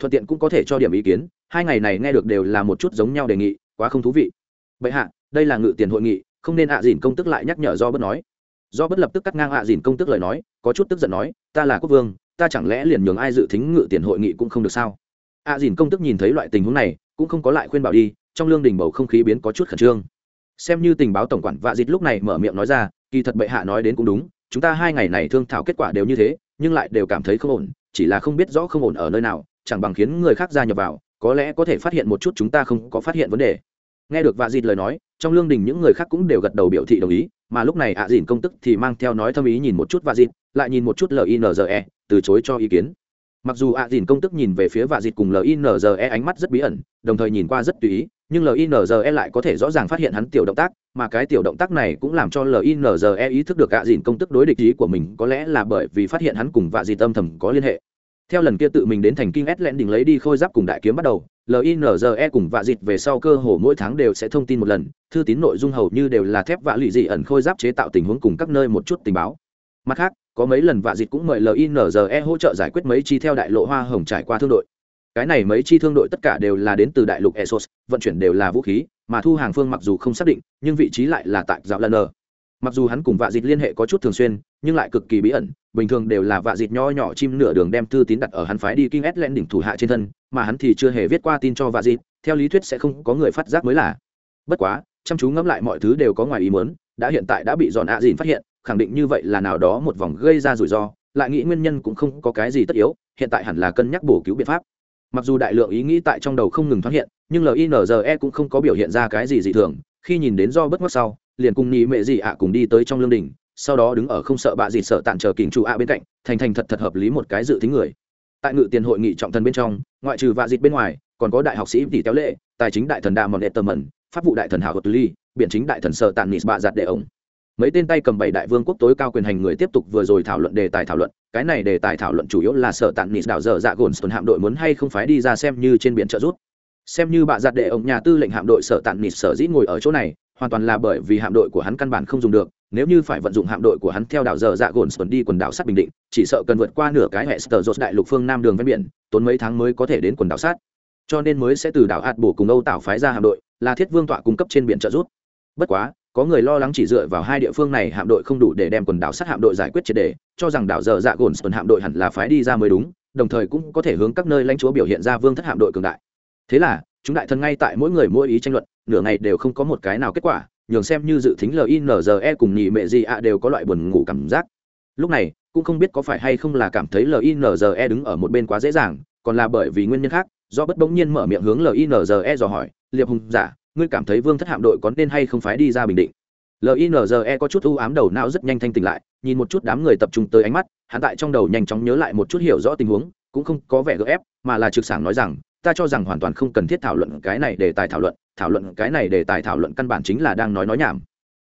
thuận tiện cũng có thể cho điểm ý kiến, hai ngày này nghe được đều là một chút giống nhau đề nghị, quá không thú vị. Bệ hạ, đây là ngự tiền hội nghị, không nên ạ à dìn công tức lại nhắc nhở do bất nói. Do bất lập tức cắt ngang ạ à dìn công tức lời nói, có chút tức giận nói, ta là quốc vương, ta chẳng lẽ liền nhường ai dự thính ngự tiền hội nghị cũng không được sao? Ạ à dìn công tức nhìn thấy loại tình huống này, cũng không có lại khuyên bảo đi, trong lương đình bầu không khí biến có chút khẩn trương. Xem như tình báo tổng quản vạ dịt lúc này mở miệng nói ra, kỳ thật bệ hạ nói đến cũng đúng, chúng ta hai ngày này thương thảo kết quả đều như thế, nhưng lại đều cảm thấy không ổn, chỉ là không biết rõ không ổn ở nơi nào chẳng bằng khiến người khác gia nhập vào, có lẽ có thể phát hiện một chút chúng ta không có phát hiện vấn đề. Nghe được vạ dịt lời nói, trong lương đình những người khác cũng đều gật đầu biểu thị đồng ý, mà lúc này ạ dìn công tức thì mang theo nói thâm ý nhìn một chút vạ dịt, lại nhìn một chút linze từ chối cho ý kiến. Mặc dù ạ dìn công tức nhìn về phía vạ dịt cùng linze ánh mắt rất bí ẩn, đồng thời nhìn qua rất tùy ý, nhưng linze lại có thể rõ ràng phát hiện hắn tiểu động tác, mà cái tiểu động tác này cũng làm cho linze ý thức được ạ dìn công tức đối địch ý của mình, có lẽ là bởi vì phát hiện hắn cùng vạ dịt âm thầm có liên hệ theo lần kia tự mình đến thành kinh s lẹn đỉnh lấy đi khôi giáp cùng đại kiếm bắt đầu linze cùng vạ dịt về sau cơ hồ mỗi tháng đều sẽ thông tin một lần, thư tín nội dung hầu như đều là thép vạ lụy dị ẩn khôi giáp chế tạo tình huống cùng các nơi một chút tình báo. Mặt khác, có mấy lần vạ dịt cũng mời linze hỗ trợ giải quyết mấy chi theo đại lộ hoa hồng trải qua thương đội. Cái này mấy chi thương đội tất cả đều là đến từ đại lục esos vận chuyển đều là vũ khí, mà thu hàng phương mặc dù không xác định, nhưng vị trí lại là tại dạo lần mặc dù hắn cùng vạ dịt liên hệ có chút thường xuyên, nhưng lại cực kỳ bí ẩn, bình thường đều là vạ dịt nho nhỏ chim nửa đường đem thư tín đặt ở hắn phái đi kinh ét lên đỉnh thủ hạ trên thân, mà hắn thì chưa hề viết qua tin cho vạ dịt, theo lý thuyết sẽ không có người phát giác mới là. Bất quá, chăm chú ngẫm lại mọi thứ đều có ngoài ý muốn, đã hiện tại đã bị dọn ạ dìn phát hiện, khẳng định như vậy là nào đó một vòng gây ra rủi ro, lại nghĩ nguyên nhân cũng không có cái gì tất yếu, hiện tại hẳn là cân nhắc bổ cứu biện pháp. Mặc dù đại lượng ý nghĩ tại trong đầu không ngừng thoát hiện, nhưng linze cũng không có biểu hiện ra cái gì dị thường, khi nhìn đến do bất mất sau liền cùng nhị mẹ gì ạ cùng đi tới trong lương đình, sau đó đứng ở không sợ bạ gì sợ tản chờ kình chủ ạ bên cạnh, thành thành thật thật hợp lý một cái dự tính người. Tại ngự tiền hội nghị trọng thần bên trong, ngoại trừ vạ dịch bên ngoài, còn có đại học sĩ tỷ téo lệ, tài chính đại thần đa mòn tờ mẩn, pháp vụ đại thần hào ly, biện chính đại thần sợ tàn nịt bạ giặt đệ ổng. Mấy tên tay cầm bảy đại vương quốc tối cao quyền hành người tiếp tục vừa rồi thảo luận đề tài thảo luận, cái này đề tài thảo luận chủ yếu là sợ tàn nịt đảo dở dạ gồn sơn hạm đội muốn hay không phái đi ra xem như trên biển trợ rút xem như bạ giặt đệ ổng nhà tư lệnh hạm đội sợ tàn nịt sở dĩ ngồi ở chỗ này hoàn toàn là bởi vì hạm đội của hắn căn bản không dùng được, nếu như phải vận dụng hạm đội của hắn theo đảo dở dạ gồn đi quần đảo sát bình định, chỉ sợ cần vượt qua nửa cái hệ sờ dột đại lục phương nam đường ven biển, tốn mấy tháng mới có thể đến quần đảo sát. Cho nên mới sẽ từ đảo hạt bổ cùng âu tạo phái ra hạm đội, là thiết vương tọa cung cấp trên biển trợ rút bất quá, có người lo lắng chỉ dựa vào hai địa phương này hạm đội không đủ để đem quần đảo sát hạm đội giải quyết triệt đề, cho rằng đảo dở dạ gồn hạm đội hẳn là phái đi ra mới đúng, đồng thời cũng có thể hướng các nơi lãnh chúa biểu hiện ra vương thất hạm đội cường đại. Thế là, chúng đại thần ngay tại mỗi người mỗi ý tranh luận nửa ngày đều không có một cái nào kết quả, nhường xem như dự tính linze cùng nhị mẹ gì ạ đều có loại buồn ngủ cảm giác. Lúc này, cũng không biết có phải hay không là cảm thấy linze đứng ở một bên quá dễ dàng, còn là bởi vì nguyên nhân khác, do bất bỗng nhiên mở miệng hướng linze dò hỏi, liệp hùng giả ngươi cảm thấy vương thất hạm đội có nên hay không phái đi ra bình định? Linze có chút u ám đầu não rất nhanh thanh tỉnh lại, nhìn một chút đám người tập trung tới ánh mắt, hắn tại trong đầu nhanh chóng nhớ lại một chút hiểu rõ tình huống, cũng không có vẻ gợ ép, mà là trực sảng nói rằng, ta cho rằng hoàn toàn không cần thiết thảo luận cái này để tài thảo luận thảo luận, cái này để tài thảo luận căn bản chính là đang nói nói nhảm.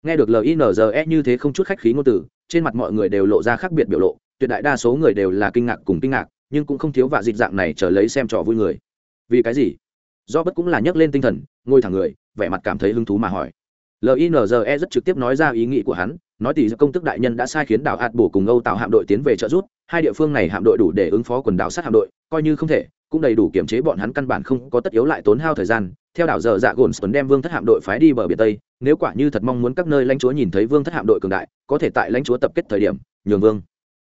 Nghe được linze như thế không chút khách khí ngôn từ, trên mặt mọi người đều lộ ra khác biệt biểu lộ, tuyệt đại đa số người đều là kinh ngạc cùng kinh ngạc, nhưng cũng không thiếu vạ dịch dạng này chờ lấy xem trò vui người. Vì cái gì? Do bất cũng là nhấc lên tinh thần, ngồi thẳng người, vẻ mặt cảm thấy hứng thú mà hỏi. Linze rất trực tiếp nói ra ý nghĩ của hắn, nói tỷ công tức đại nhân đã sai khiến đảo hạt bổ cùng âu tạo hạm đội tiến về trợ rút hai địa phương này hạm đội đủ để ứng phó quần đảo sát hạm đội, coi như không thể, cũng đầy đủ kiểm chế bọn hắn căn bản không có tất yếu lại tốn hao thời gian theo đảo giờ dạ gồn sơn đem vương thất hạm đội phái đi bờ biển tây, nếu quả như thật mong muốn các nơi lãnh chúa nhìn thấy vương thất hạm đội cường đại, có thể tại lãnh chúa tập kết thời điểm, nhường vương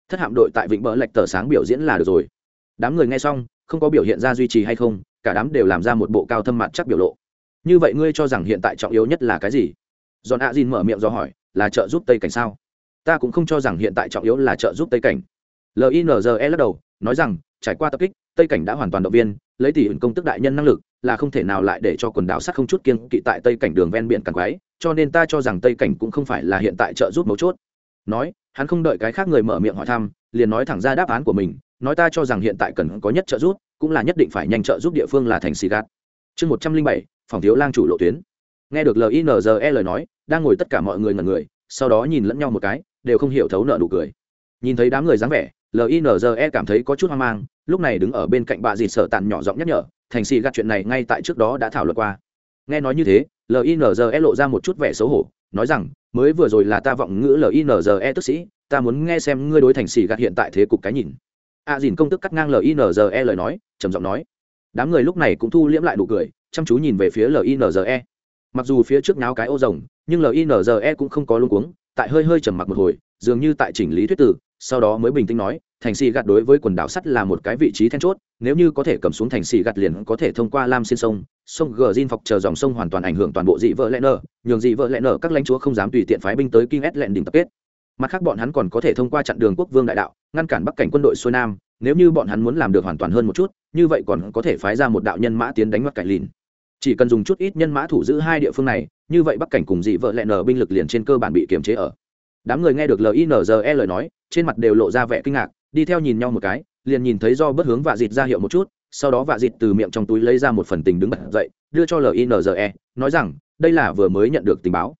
thất hạm đội tại vịnh bờ lệch tờ sáng biểu diễn là được rồi. Đám người nghe xong, không có biểu hiện ra duy trì hay không, cả đám đều làm ra một bộ cao thâm mặt chắc biểu lộ. Như vậy ngươi cho rằng hiện tại trọng yếu nhất là cái gì? Giòn a dìn mở miệng do hỏi, là trợ giúp tây cảnh sao? Ta cũng không cho rằng hiện tại trọng yếu là trợ giúp tây cảnh. Linze lắc đầu, nói rằng trải qua tập kích, tây cảnh đã hoàn toàn động viên, lấy tỷ ứng công tức đại nhân năng lực, là không thể nào lại để cho quần đảo sắt không chút kiên kỵ tại tây cảnh đường ven biển càng quái cho nên ta cho rằng tây cảnh cũng không phải là hiện tại trợ giúp mấu chốt. Nói, hắn không đợi cái khác người mở miệng hỏi thăm, liền nói thẳng ra đáp án của mình, nói ta cho rằng hiện tại cần có nhất trợ giúp, cũng là nhất định phải nhanh trợ giúp địa phương là thành xì gạt chương một trăm linh bảy, phòng thiếu lang chủ lộ tuyến. Nghe được linze lời nói, đang ngồi tất cả mọi người ngần người, sau đó nhìn lẫn nhau một cái, đều không hiểu thấu nợ nụ cười. Nhìn thấy đám người dáng vẻ linze cảm thấy có chút hoang mang, lúc này đứng ở bên cạnh bà dì sợ tàn nhỏ giọng nhắc nhở, thành xì gạt chuyện này ngay tại trước đó đã thảo luận qua. Nghe nói như thế linze lộ ra một chút vẻ xấu hổ, nói rằng, mới vừa rồi là ta vọng ngữ linze tức sĩ, ta muốn nghe xem ngươi đối thành xì gạt hiện tại thế cục cái nhìn. A dìn công tức cắt ngang linze lời nói, trầm giọng nói, đám người lúc này cũng thu liễm lại nụ cười, chăm chú nhìn về phía linze mặc dù phía trước náo cái ô rồng, nhưng linze cũng không có luôn cuống, tại hơi hơi trầm mặc một hồi, dường như tại chỉnh lý thuyết tử sau đó mới bình tĩnh nói, thành xì gạt đối với quần đảo sắt là một cái vị trí then chốt, nếu như có thể cầm xuống thành xì gạt liền có thể thông qua lam xin sông sông gờ zin phọc chờ dòng sông hoàn toàn ảnh hưởng toàn bộ dị vợ lẽ nở, nhường dị vợ lẽ nở các lãnh chúa không dám tùy tiện phái binh tới kinh ét lẹn đỉnh tập kết. Mặt khác bọn hắn còn có thể thông qua chặn đường quốc vương đại đạo, ngăn cản bắc cảnh quân đội xuôi nam, nếu như bọn hắn muốn làm được hoàn toàn hơn một chút, như vậy còn có thể phái ra một đạo nhân mã tiến đánh mặt cảnh lìn chỉ cần dùng chút ít nhân mã thủ giữ hai địa phương này, như vậy bắc cảnh cùng dị vợ lẹ nở binh lực liền trên cơ bản bị kiềm chế ở đám người nghe được linze lời nói, trên mặt đều lộ ra vẻ kinh ngạc, đi theo nhìn nhau một cái, liền nhìn thấy do bất hướng vạ dịt ra hiệu một chút, sau đó vạ dịt từ miệng trong túi lấy ra một phần tình đứng bật dậy, đưa cho linze nói rằng, đây là vừa mới nhận được tình báo.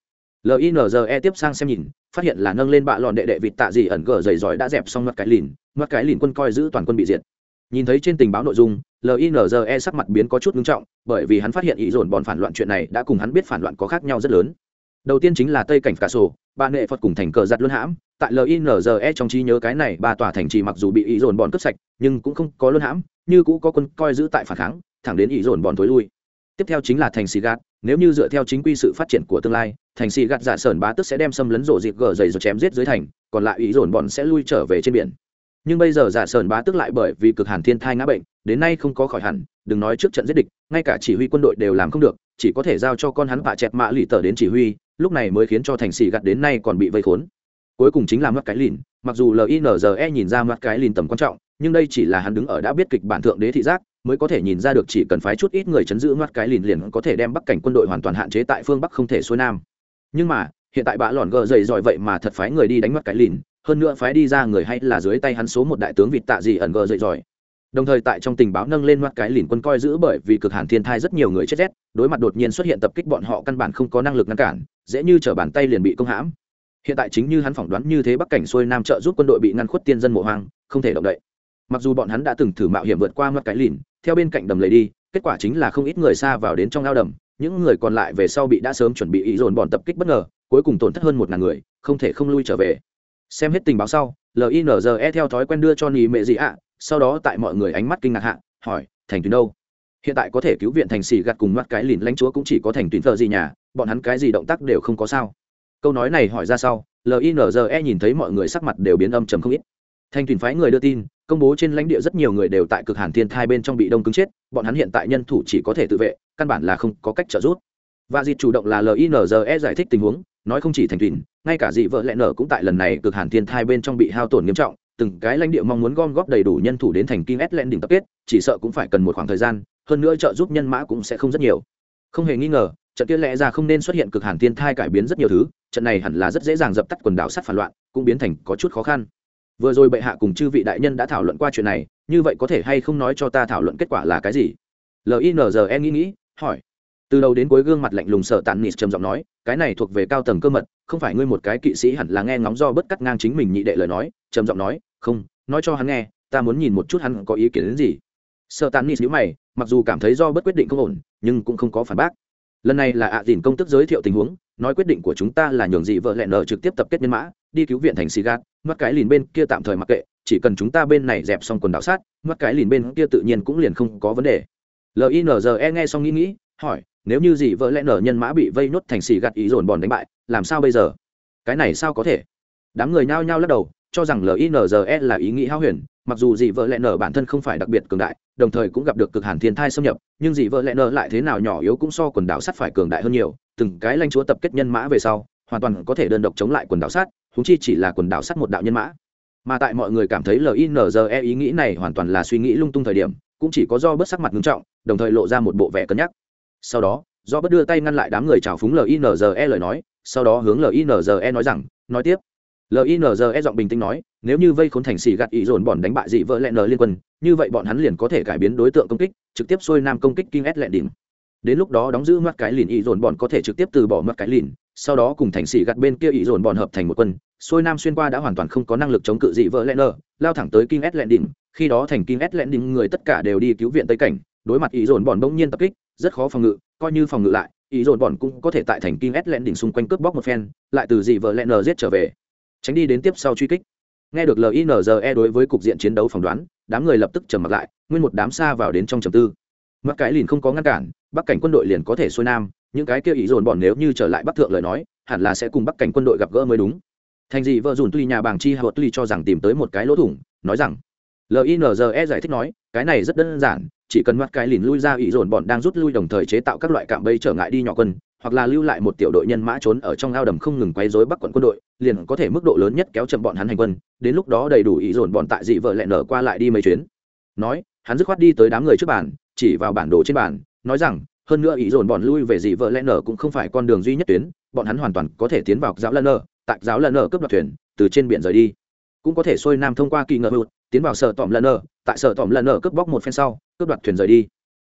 Linze tiếp sang xem nhìn, phát hiện là nâng lên bạ lòn đệ đệ vịt tạ dị ẩn gờ dày giỏi đã dẹp xong mặt cái lìn mặt cái lìn quân coi giữ toàn quân bị diệt. Nhìn thấy trên tình báo nội dung linze sắc mặt biến có chút ngưng trọng, bởi vì hắn phát hiện ý dồn bọn phản loạn chuyện này đã cùng hắn biết phản loạn có khác nhau rất lớn. Đầu tiên chính là tây cảnh cả sổ Bà nghệ phật cùng thành cờ giặt luân hãm, tại linze trong trí nhớ cái này, ba tòa thành trì mặc dù bị ý dồn bọn cướp sạch, nhưng cũng không có luân hãm, như cũ có quân coi giữ tại phản kháng, thẳng đến ý dồn bọn thối lui. Tiếp theo chính là thành xì gạt, nếu như dựa theo chính quy sự phát triển của tương lai, thành xì gạt giả sởn bá tức sẽ đem xâm lấn rộ dịp gờ dày rồi chém giết dưới thành, còn lại ý dồn bọn sẽ lui trở về trên biển. Nhưng bây giờ giả sởn bá tức lại bởi vì cực hàn thiên thai ngã bệnh, đến nay không có khỏi hẳn, đừng nói trước trận giết địch, ngay cả chỉ huy quân đội đều làm không được, chỉ có thể giao cho con hắn bạ chẹt mã lì tờ đến chỉ huy lúc này mới khiến cho thành xì gặt đến nay còn bị vây khốn. Cuối cùng chính là mắt cái lìn, mặc dù linze nhìn ra mắt cái lìn tầm quan trọng, nhưng đây chỉ là hắn đứng ở đã biết kịch bản thượng đế thị giác, mới có thể nhìn ra được chỉ cần phái chút ít người chấn giữ mắt cái lìn liền có thể đem bắc cảnh quân đội hoàn toàn hạn chế tại phương bắc không thể xuôi nam. Nhưng mà, hiện tại bã lòn gờ dày giỏi vậy mà thật phái người đi đánh mắt cái lìn, hơn nữa phái đi ra người hay là dưới tay hắn số một đại tướng vịt tạ gì ẩn gờ dậy giỏi đồng thời tại trong tình báo nâng lên mắt cái lìn quân coi giữ bởi vì cực hàn thiên thai rất nhiều người chết rét, đối mặt đột nhiên xuất hiện tập kích bọn họ căn bản không có năng lực ngăn cản dễ như t bàn tay liền bị công hãm. Hiện tại chính như hắn phỏng đoán như thế bắc cảnh xuôi nam trợ giúp quân đội bị ngăn khuất tiên dân mộ hoang, không thể động đậy. Mặc dù bọn hắn đã từng thử mạo hiểm vượt qua mắt cái lìn, theo bên cạnh đầm lầy đi, kết quả chính là không ít người xa vào đến trong ao đầm, những người còn lại về sau bị đã sớm chuẩn bị ý dồn bọn tập kích bất ngờ, cuối cùng tổn thất hơn một ngàn người, không thể không lui trở về. Xem hết tình báo sau linze theo thói quen đưa cho nỉ mệ gì ạ, sau đó tại mọi người ánh mắt kinh ngạc hạ, hỏi, thành tuyến đâu? Hiện tại có thể cứu viện thành xì gặt cùng mắt cái lìn lãnh chúa cũng chỉ có thành tuyến thờ gì nhà, bọn hắn cái gì động tác đều không có sao. Câu nói này hỏi ra sau linze nhìn thấy mọi người sắc mặt đều biến âm trầm không ít. Thành tuyển phái người đưa tin, công bố trên lãnh địa rất nhiều người đều tại cực hàn thiên thai bên trong bị đông cứng chết, bọn hắn hiện tại nhân thủ chỉ có thể tự vệ, căn bản là không có cách trợ giúp. Và dịp chủ động là linze giải thích tình huống, nói không chỉ thành tuyển, ngay cả dị vợ lẽ nở cũng tại lần này cực hàn thiên thai bên trong bị hao tổn nghiêm trọng, từng cái lãnh địa mong muốn gom góp đầy đủ nhân thủ đến thành kim s len đỉnh tập kết, chỉ sợ cũng phải cần một khoảng thời gian hơn nữa trợ giúp nhân mã cũng sẽ không rất nhiều. Không hề nghi ngờ, trận kia lẽ ra không nên xuất hiện cực hàn thiên thai cải biến rất nhiều thứ, trận này hẳn là rất dễ dàng dập tắt quần đảo sát phản loạn, cũng biến thành có chút khó khăn. Vừa rồi bệ hạ cùng chư vị đại nhân đã thảo luận qua chuyện này, như vậy có thể hay không nói cho ta thảo luận kết quả là cái gì? Linze nghĩ nghĩ, hỏi. Từ đầu đến cuối gương mặt lạnh lùng sợ tàn nịt trầm giọng nói, cái này thuộc về cao tầng cơ mật, không phải ngươi một cái kỵ sĩ hẳn là nghe ngóng do bất cắt ngang chính mình nhị đệ lời nói, trầm giọng nói, không, nói cho hắn nghe, ta muốn nhìn một chút hắn có ý kiến đến gì sợ tàn nít nhữ mày, mặc dù cảm thấy do bất quyết định không ổn, nhưng cũng không có phản bác. Lần này là ạ à dìn công tức giới thiệu tình huống, nói quyết định của chúng ta là nhường dị vợ lẹn nở trực tiếp tập kết nhân mã, đi cứu viện thành xì gạt mắt cái lìn bên kia tạm thời mặc kệ, chỉ cần chúng ta bên này dẹp xong quần đảo sát mắt cái lìn bên kia tự nhiên cũng liền không có vấn đề. Linze nghe xong nghĩ nghĩ, hỏi, nếu như dị vợ lẹn nở nhân mã bị vây nốt thành xì gạt ý dồn bòn đánh bại, làm sao bây giờ? Cái này sao có thể? Đám người nhao nhao lắc đầu, cho rằng linze là ý nghĩ hao huyền mặc dù dị vợ lẽ nở bản thân không phải đặc biệt cường đại, đồng thời cũng gặp được cực hàn thiên thai xâm nhập, nhưng dị vợ lẽ nở lại thế nào nhỏ yếu cũng so quần đảo sắt phải cường đại hơn nhiều. Từng cái lanh chúa tập kết nhân mã về sau, hoàn toàn có thể đơn độc chống lại quần đảo sắt húng chi chỉ là quần đảo sắt một đạo nhân mã. Mà tại mọi người cảm thấy linze ý nghĩ này hoàn toàn là suy nghĩ lung tung thời điểm, cũng chỉ có do bớt sắc mặt nghiêm trọng, đồng thời lộ ra một bộ vẻ cân nhắc. Sau đó, do bớt đưa tay ngăn lại đám người trào phúng linze lời nói, sau đó hướng linze nói rằng, nói tiếp. Linze giọng bình tĩnh nói nếu như vây khốn thành xì gạt ý dồn bọn đánh bại dị vợ lẹn nờ liên quân, như vậy bọn hắn liền có thể cải biến đối tượng công kích, trực tiếp xuôi nam công kích kinh s lẹ đỉnh. Đến lúc đó đóng giữ mắt cái lìn ý dồn bọn có thể trực tiếp từ bỏ mắt cái lìn, sau đó cùng thành xì gạt bên kia ý dồn bọn hợp thành một quân, xuôi nam xuyên qua đã hoàn toàn không có năng lực chống cự dị vợ lẹn nờ, lao thẳng tới kinh s lẹ đỉnh. Khi đó thành kinh s lẹ đỉnh, người tất cả đều đi cứu viện tây cảnh, đối mặt ý dồn bọn bỗng nhiên tập kích, rất khó phòng ngự, coi như phòng ngự lại ý dồn bọn cũng có thể tại thành kinh s lẹ đỉnh xung quanh cướp bóc một phen, lại từ dị vợ lẹn nờ giết trở về. Tránh đi đến tiếp sau truy kích nghe được linze đối với cục diện chiến đấu phỏng đoán, đám người lập tức trầm mặt lại, nguyên một đám xa vào đến trong trầm tư. Mặc cái liền không có ngăn cản, bắc cảnh quân đội liền có thể xuôi nam, những cái kia ý dồn bọn nếu như trở lại bắc thượng lời nói, hẳn là sẽ cùng bắc cảnh quân đội gặp gỡ mới đúng. Thành gì vợ dùn tuy nhà bàng chi hậu tuy cho rằng tìm tới một cái lỗ thủng, nói rằng linze giải thích nói, cái này rất đơn giản, chỉ cần mắt cái lìn lui ra ý dồn bọn đang rút lui đồng thời chế tạo các loại cạm bẫy trở ngại đi nhỏ quân hoặc là lưu lại một tiểu đội nhân mã trốn ở trong ao đầm không ngừng quấy rối bắc quận quân đội, liền có thể mức độ lớn nhất kéo chậm bọn hắn hành quân, đến lúc đó đầy đủ ý dồn bọn tại dị vợ lẹ nở qua lại đi mấy chuyến. Nói, hắn dứt khoát đi tới đám người trước bàn, chỉ vào bản đồ trên bàn, nói rằng, hơn nữa ý dồn bọn lui về dị vợ lẹ nở cũng không phải con đường duy nhất tuyến, bọn hắn hoàn toàn có thể tiến vào giáo lân nở, tại giáo lân nở cướp đoạt thuyền, từ trên biển rời đi. Cũng có thể xuôi nam thông qua kỳ ngờ hụt, tiến vào sở tỏm lân nở, tại sở tỏm lân nở cướp bóc một phen sau, cướp đoạt thuyền rời đi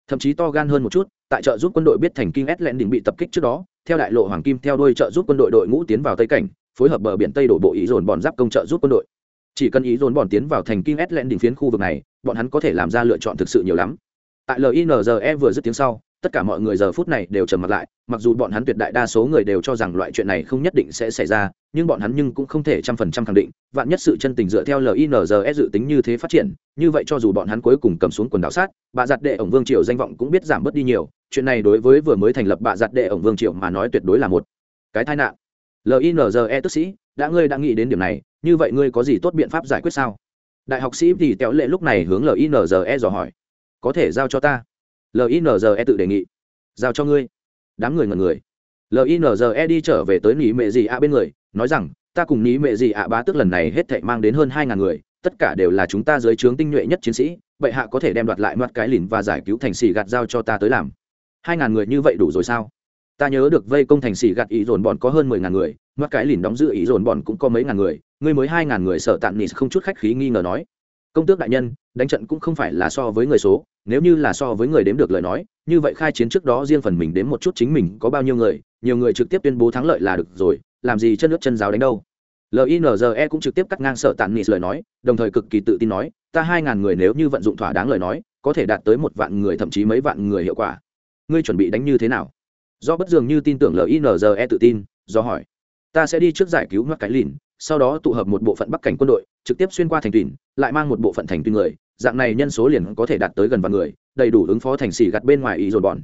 thậm chí to gan hơn một chút, tại trợ giúp quân đội biết thành kinh s lẹn đỉnh bị tập kích trước đó, theo đại lộ hoàng kim theo đuôi trợ giúp quân đội đội ngũ tiến vào tây cảnh, phối hợp bờ biển tây đổ bộ ý dồn bọn giáp công trợ giúp quân đội. Chỉ cần ý dồn bọn tiến vào thành kinh s lẹn đỉnh phiến khu vực này, bọn hắn có thể làm ra lựa chọn thực sự nhiều lắm. Tại linze vừa dứt tiếng sau tất cả mọi người giờ phút này đều trầm mặt lại, mặc dù bọn hắn tuyệt đại đa số người đều cho rằng loại chuyện này không nhất định sẽ xảy ra, nhưng bọn hắn nhưng cũng không thể trăm phần trăm khẳng định, vạn nhất sự chân tình dựa theo linzs dự tính như thế phát triển, như vậy cho dù bọn hắn cuối cùng cầm xuống quần đảo sát, bà giặt đệ ổng vương triều danh vọng cũng biết giảm bớt đi nhiều, chuyện này đối với vừa mới thành lập bà giặt đệ ổng vương triều mà nói tuyệt đối là một cái tai nạn. Linze tức sĩ, đã ngươi đã nghĩ đến điểm này, như vậy ngươi có gì tốt biện pháp giải quyết sao? Đại học sĩ thì kéo lệ lúc này hướng linze dò hỏi. Có thể giao cho ta linze tự đề nghị. Giao cho ngươi. Đám người ngần người. Linze đi trở về tới nỉ mệ gì ạ bên người, nói rằng, ta cùng nỉ mệ gì ạ bá tức lần này hết thệ mang đến hơn hai ngàn người, tất cả đều là chúng ta dưới trướng tinh nhuệ nhất chiến sĩ, bệ hạ có thể đem đoạt lại mặt cái lìn và giải cứu thành xì gạt giao cho ta tới làm. Hai ngàn người như vậy đủ rồi sao? Ta nhớ được vây công thành xì gạt ý dồn bọn có hơn mười ngàn người, mặt cái lìn đóng giữ ý dồn bọn cũng có mấy ngàn người, ngươi mới hai ngàn người sợ tạm nỉ không chút khách khí nghi ngờ nói công tước đại nhân, đánh trận cũng không phải là so với người số, nếu như là so với người đếm được lời nói, như vậy khai chiến trước đó riêng phần mình đếm một chút chính mình có bao nhiêu người, nhiều người trực tiếp tuyên bố thắng lợi là được rồi, làm gì chân nước chân giáo đánh đâu. Linze cũng trực tiếp cắt ngang sợ tàn nghị lời nói, đồng thời cực kỳ tự tin nói, ta hai ngàn người nếu như vận dụng thỏa đáng lời nói, có thể đạt tới một vạn người thậm chí mấy vạn người hiệu quả. Ngươi chuẩn bị đánh như thế nào? Do bất dường như tin tưởng linze tự tin, do hỏi. Ta sẽ đi trước giải cứu mắc cái lìn sau đó tụ hợp một bộ phận bắc cảnh quân đội, trực tiếp xuyên qua thành tuyển lại mang một bộ phận thành tuyển người, dạng này nhân số liền có thể đạt tới gần vạn người, đầy đủ ứng phó thành xỉ gạt bên ngoài ý dồn bọn.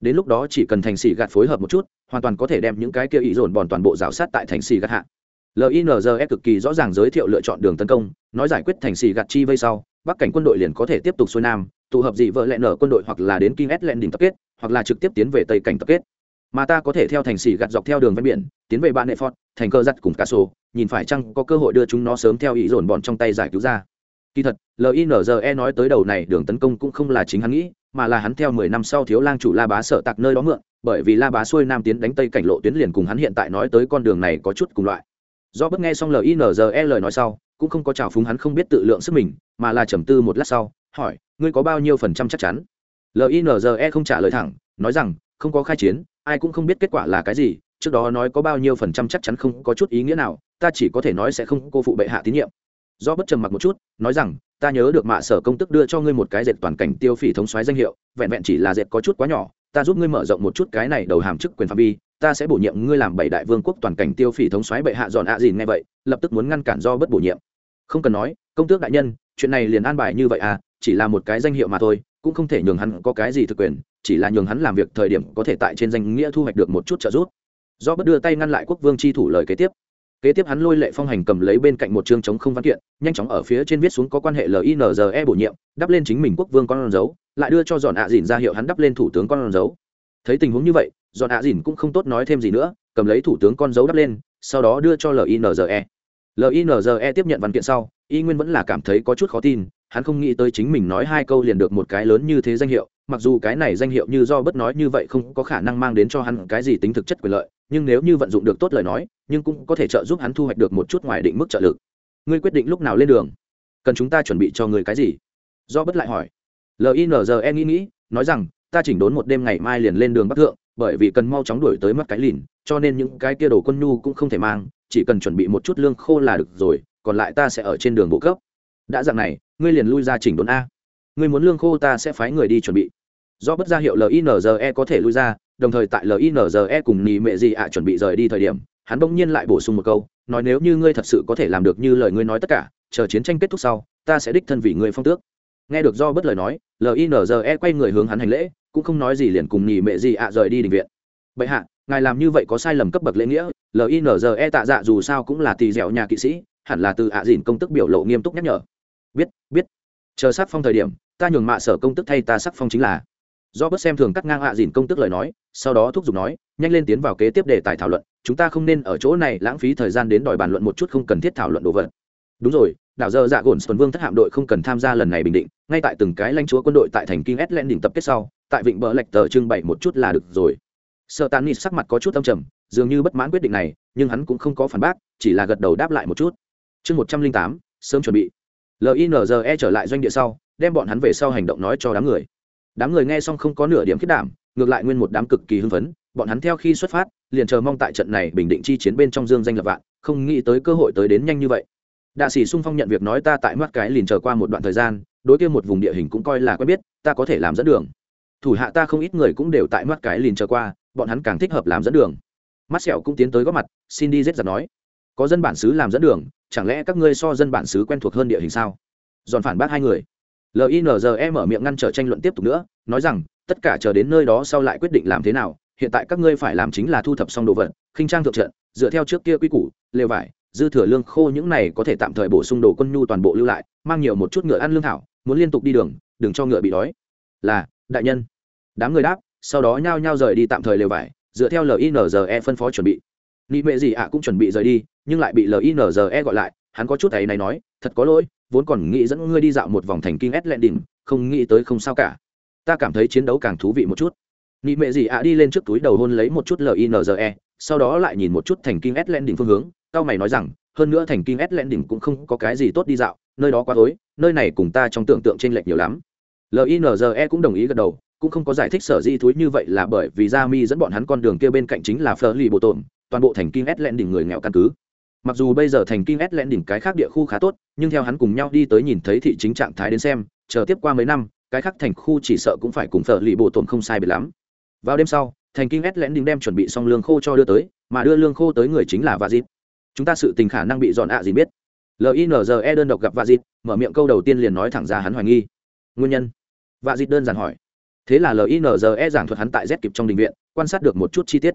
Đến lúc đó chỉ cần thành xỉ gạt phối hợp một chút, hoàn toàn có thể đem những cái kia ý dồn bọn toàn bộ rào sát tại thành xỉ gạt hạ. Linze cực kỳ rõ ràng giới thiệu lựa chọn đường tấn công, nói giải quyết thành xỉ gạt chi vây sau, bắc cảnh quân đội liền có thể tiếp tục xuôi nam, tụ hợp dị vợ lẹ nở quân đội hoặc là đến kinh s lẹn đỉnh tập kết, hoặc là trực tiếp tiến về tây cảnh tập kết mà ta có thể theo thành xỉ gạt dọc theo đường ven biển, tiến về bạn nệ phót thành cơ giặt cùng cá sổ, nhìn phải chăng có cơ hội đưa chúng nó sớm theo ý dồn bọn trong tay giải cứu ra. Kỳ thật linze nói tới đầu này đường tấn công cũng không là chính hắn nghĩ, mà là hắn theo mười năm sau thiếu lang chủ la bá sợ tạc nơi đó mượn, bởi vì la bá xuôi nam tiến đánh tây cảnh lộ tuyến liền cùng hắn hiện tại nói tới con đường này có chút cùng loại. Do bất nghe xong linze lời nói sau, cũng không có trào phúng hắn không biết tự lượng sức mình, mà là trầm tư một lát sau, hỏi, ngươi có bao nhiêu phần trăm chắc chắn? Linze không trả lời thẳng, nói rằng không có khai chiến, ai cũng không biết kết quả là cái gì, trước đó nói có bao nhiêu phần trăm chắc chắn không có chút ý nghĩa nào, ta chỉ có thể nói sẽ không cô phụ bệ hạ tín nhiệm. Do bất trầm mặc một chút, nói rằng, ta nhớ được mạ sở công tức đưa cho ngươi một cái dệt toàn cảnh tiêu phỉ thống xoáy danh hiệu, vẹn vẹn chỉ là dệt có chút quá nhỏ, ta giúp ngươi mở rộng một chút cái này đầu hàm chức quyền phạm vi, ta sẽ bổ nhiệm ngươi làm bảy đại vương quốc toàn cảnh tiêu phỉ thống xoáy bệ hạ dọn ạ à gì nghe vậy, lập tức muốn ngăn cản do bất bổ nhiệm. Không cần nói, công tước đại nhân, chuyện này liền an bài như vậy à chỉ là một cái danh hiệu mà thôi, cũng không thể nhường hắn có cái gì thực quyền chỉ là nhường hắn làm việc thời điểm có thể tại trên danh nghĩa thu hoạch được một chút trợ giúp. Do bất đưa tay ngăn lại quốc vương chi thủ lời kế tiếp. Kế tiếp hắn lôi lệ phong hành cầm lấy bên cạnh một chương chống không văn kiện, nhanh chóng ở phía trên viết xuống có quan hệ linze bổ nhiệm, đắp lên chính mình quốc vương con dấu, lại đưa cho dọn ạ dìn ra hiệu hắn đắp lên thủ tướng con dấu. Thấy tình huống như vậy dọn ạ dìn cũng không tốt nói thêm gì nữa, cầm lấy thủ tướng con dấu đắp lên, sau đó đưa cho linze linze tiếp nhận văn kiện sau, y nguyên vẫn là cảm thấy có chút khó tin, hắn không nghĩ tới chính mình nói hai câu liền được một cái lớn như thế danh hiệu mặc dù cái này danh hiệu như do bất nói như vậy không có khả năng mang đến cho hắn cái gì tính thực chất quyền lợi, nhưng nếu như vận dụng được tốt lời nói, nhưng cũng có thể trợ giúp hắn thu hoạch được một chút ngoài định mức trợ lực. Ngươi quyết định lúc nào lên đường? Cần chúng ta chuẩn bị cho người cái gì? Do bất lại hỏi. Linze nghĩ nghĩ, nói rằng, ta chỉnh đốn một đêm ngày mai liền lên đường bắc thượng, bởi vì cần mau chóng đuổi tới mất cái lìn, cho nên những cái kia đồ quân nhu cũng không thể mang, chỉ cần chuẩn bị một chút lương khô là được rồi, còn lại ta sẽ ở trên đường bộ cấp. Đã dạng này, ngươi liền lui ra chỉnh đốn a. Ngươi muốn lương khô ta sẽ phái người đi chuẩn bị do bất ra hiệu linze có thể lui ra, đồng thời tại linze cùng nì mệ gì ạ chuẩn bị rời đi thời điểm, hắn bỗng nhiên lại bổ sung một câu, nói nếu như ngươi thật sự có thể làm được như lời ngươi nói tất cả, chờ chiến tranh kết thúc sau, ta sẽ đích thân vì ngươi phong tước. Nghe được do bất lời nói linze quay người hướng hắn hành lễ, cũng không nói gì liền cùng nhì mệ gì ạ rời đi định viện. Bệ hạ, ngài làm như vậy có sai lầm cấp bậc lễ nghĩa linze tạ dạ dù sao cũng là tỳ dẻo nhà kỵ sĩ, hẳn là từ ạ dìn công tức biểu lộ nghiêm túc nhắc nhở. Biết biết. Chờ sắc phong thời điểm, ta nhường mạ sở công tức thay ta sắc phong chính là do bất xem thường cắt ngang hạ dìn công tức lời nói, sau đó thúc giục nói, nhanh lên tiến vào kế tiếp đề tài thảo luận, chúng ta không nên ở chỗ này lãng phí thời gian đến đòi bàn luận một chút không cần thiết thảo luận đồ vật. Đúng rồi, đảo dơ dạ gồn xuân vương thất hạm đội không cần tham gia lần này bình định, ngay tại từng cái lãnh chúa quân đội tại thành kinh s len đỉnh tập kết sau, tại vịnh bờ lệch tờ trưng bày một chút là được rồi. Sợ tàn nít sắc mặt có chút âm trầm, dường như bất mãn quyết định này, nhưng hắn cũng không có phản bác, chỉ là gật đầu đáp lại một chút. Chương một trăm linh tám, sớm chuẩn bị. Linze trở lại doanh địa sau, đem bọn hắn về sau hành động nói cho đám người đám người nghe xong không có nửa điểm khiết đảm, ngược lại nguyên một đám cực kỳ hưng phấn, bọn hắn theo khi xuất phát, liền chờ mong tại trận này bình định chi chiến bên trong dương danh lập vạn, không nghĩ tới cơ hội tới đến nhanh như vậy. Đạ sĩ sung phong nhận việc nói ta tại mắt cái liền chờ qua một đoạn thời gian, đối kia một vùng địa hình cũng coi là quen biết, ta có thể làm dẫn đường. Thủ hạ ta không ít người cũng đều tại mắt cái liền chờ qua, bọn hắn càng thích hợp làm dẫn đường. Mắt sẹo cũng tiến tới góp mặt, xin đi giết giặt nói. Có dân bản xứ làm dẫn đường, chẳng lẽ các ngươi so dân bản xứ quen thuộc hơn địa hình sao? Giòn phản bác hai người linze mở miệng ngăn trở tranh luận tiếp tục nữa, nói rằng, tất cả chờ đến nơi đó sau lại quyết định làm thế nào, hiện tại các ngươi phải làm chính là thu thập xong đồ vật, khinh trang thượng trận, dựa theo trước kia quy củ, lều vải, dư thừa lương khô những này có thể tạm thời bổ sung đồ quân nhu toàn bộ lưu lại, mang nhiều một chút ngựa ăn lương thảo, muốn liên tục đi đường, đừng cho ngựa bị đói. Là, đại nhân. Đám người đáp, sau đó nhao nhao rời đi tạm thời lều vải, dựa theo linze phân phó chuẩn bị. Nị mệ gì ạ cũng chuẩn bị rời đi, nhưng lại bị linze gọi lại, hắn có chút ấy này nói, thật có lỗi vốn còn nghĩ dẫn ngươi đi dạo một vòng thành kinh s lẹn đỉnh không nghĩ tới không sao cả. Ta cảm thấy chiến đấu càng thú vị một chút. Nị mệ gì ạ đi lên trước túi đầu hôn lấy một chút linze sau đó lại nhìn một chút thành kinh s lẹn đỉnh phương hướng cao mày nói rằng hơn nữa thành kinh s lẹn đỉnh cũng không có cái gì tốt đi dạo nơi đó quá tối nơi này cùng ta trong tưởng tượng t r ê n lệch nhiều lắm linze cũng đồng ý gật đầu cũng không có giải thích sở di thúi như vậy là bởi vì gia mi dẫn bọn hắn con đường kia bên cạnh chính là phở lì bộ Tồn, toàn bộ thành kinh s lẹn đỉnh người nghèo căn cứ mặc dù bây giờ thành kinh s lẽn đỉnh cái khác địa khu khá tốt, nhưng theo hắn cùng nhau đi tới nhìn thấy thị chính trạng thái đến xem, chờ tiếp qua mấy năm, cái khác thành khu chỉ sợ cũng phải cùng phở lì bộ tổn không sai biệt lắm. Vào đêm sau, thành kinh s lẽn đỉnh đem chuẩn bị xong lương khô cho đưa tới, mà đưa lương khô tới người chính là vazit. Chúng ta sự tình khả năng bị dọn ạ gì biết. Linze đơn độc gặp vazit, mở miệng câu đầu tiên liền nói thẳng ra hắn hoài nghi. Nguyên nhân? Vazit đơn giản hỏi. Thế là linze giảng thuật hắn tại z kịp trong đình viện, quan sát được một chút chi tiết.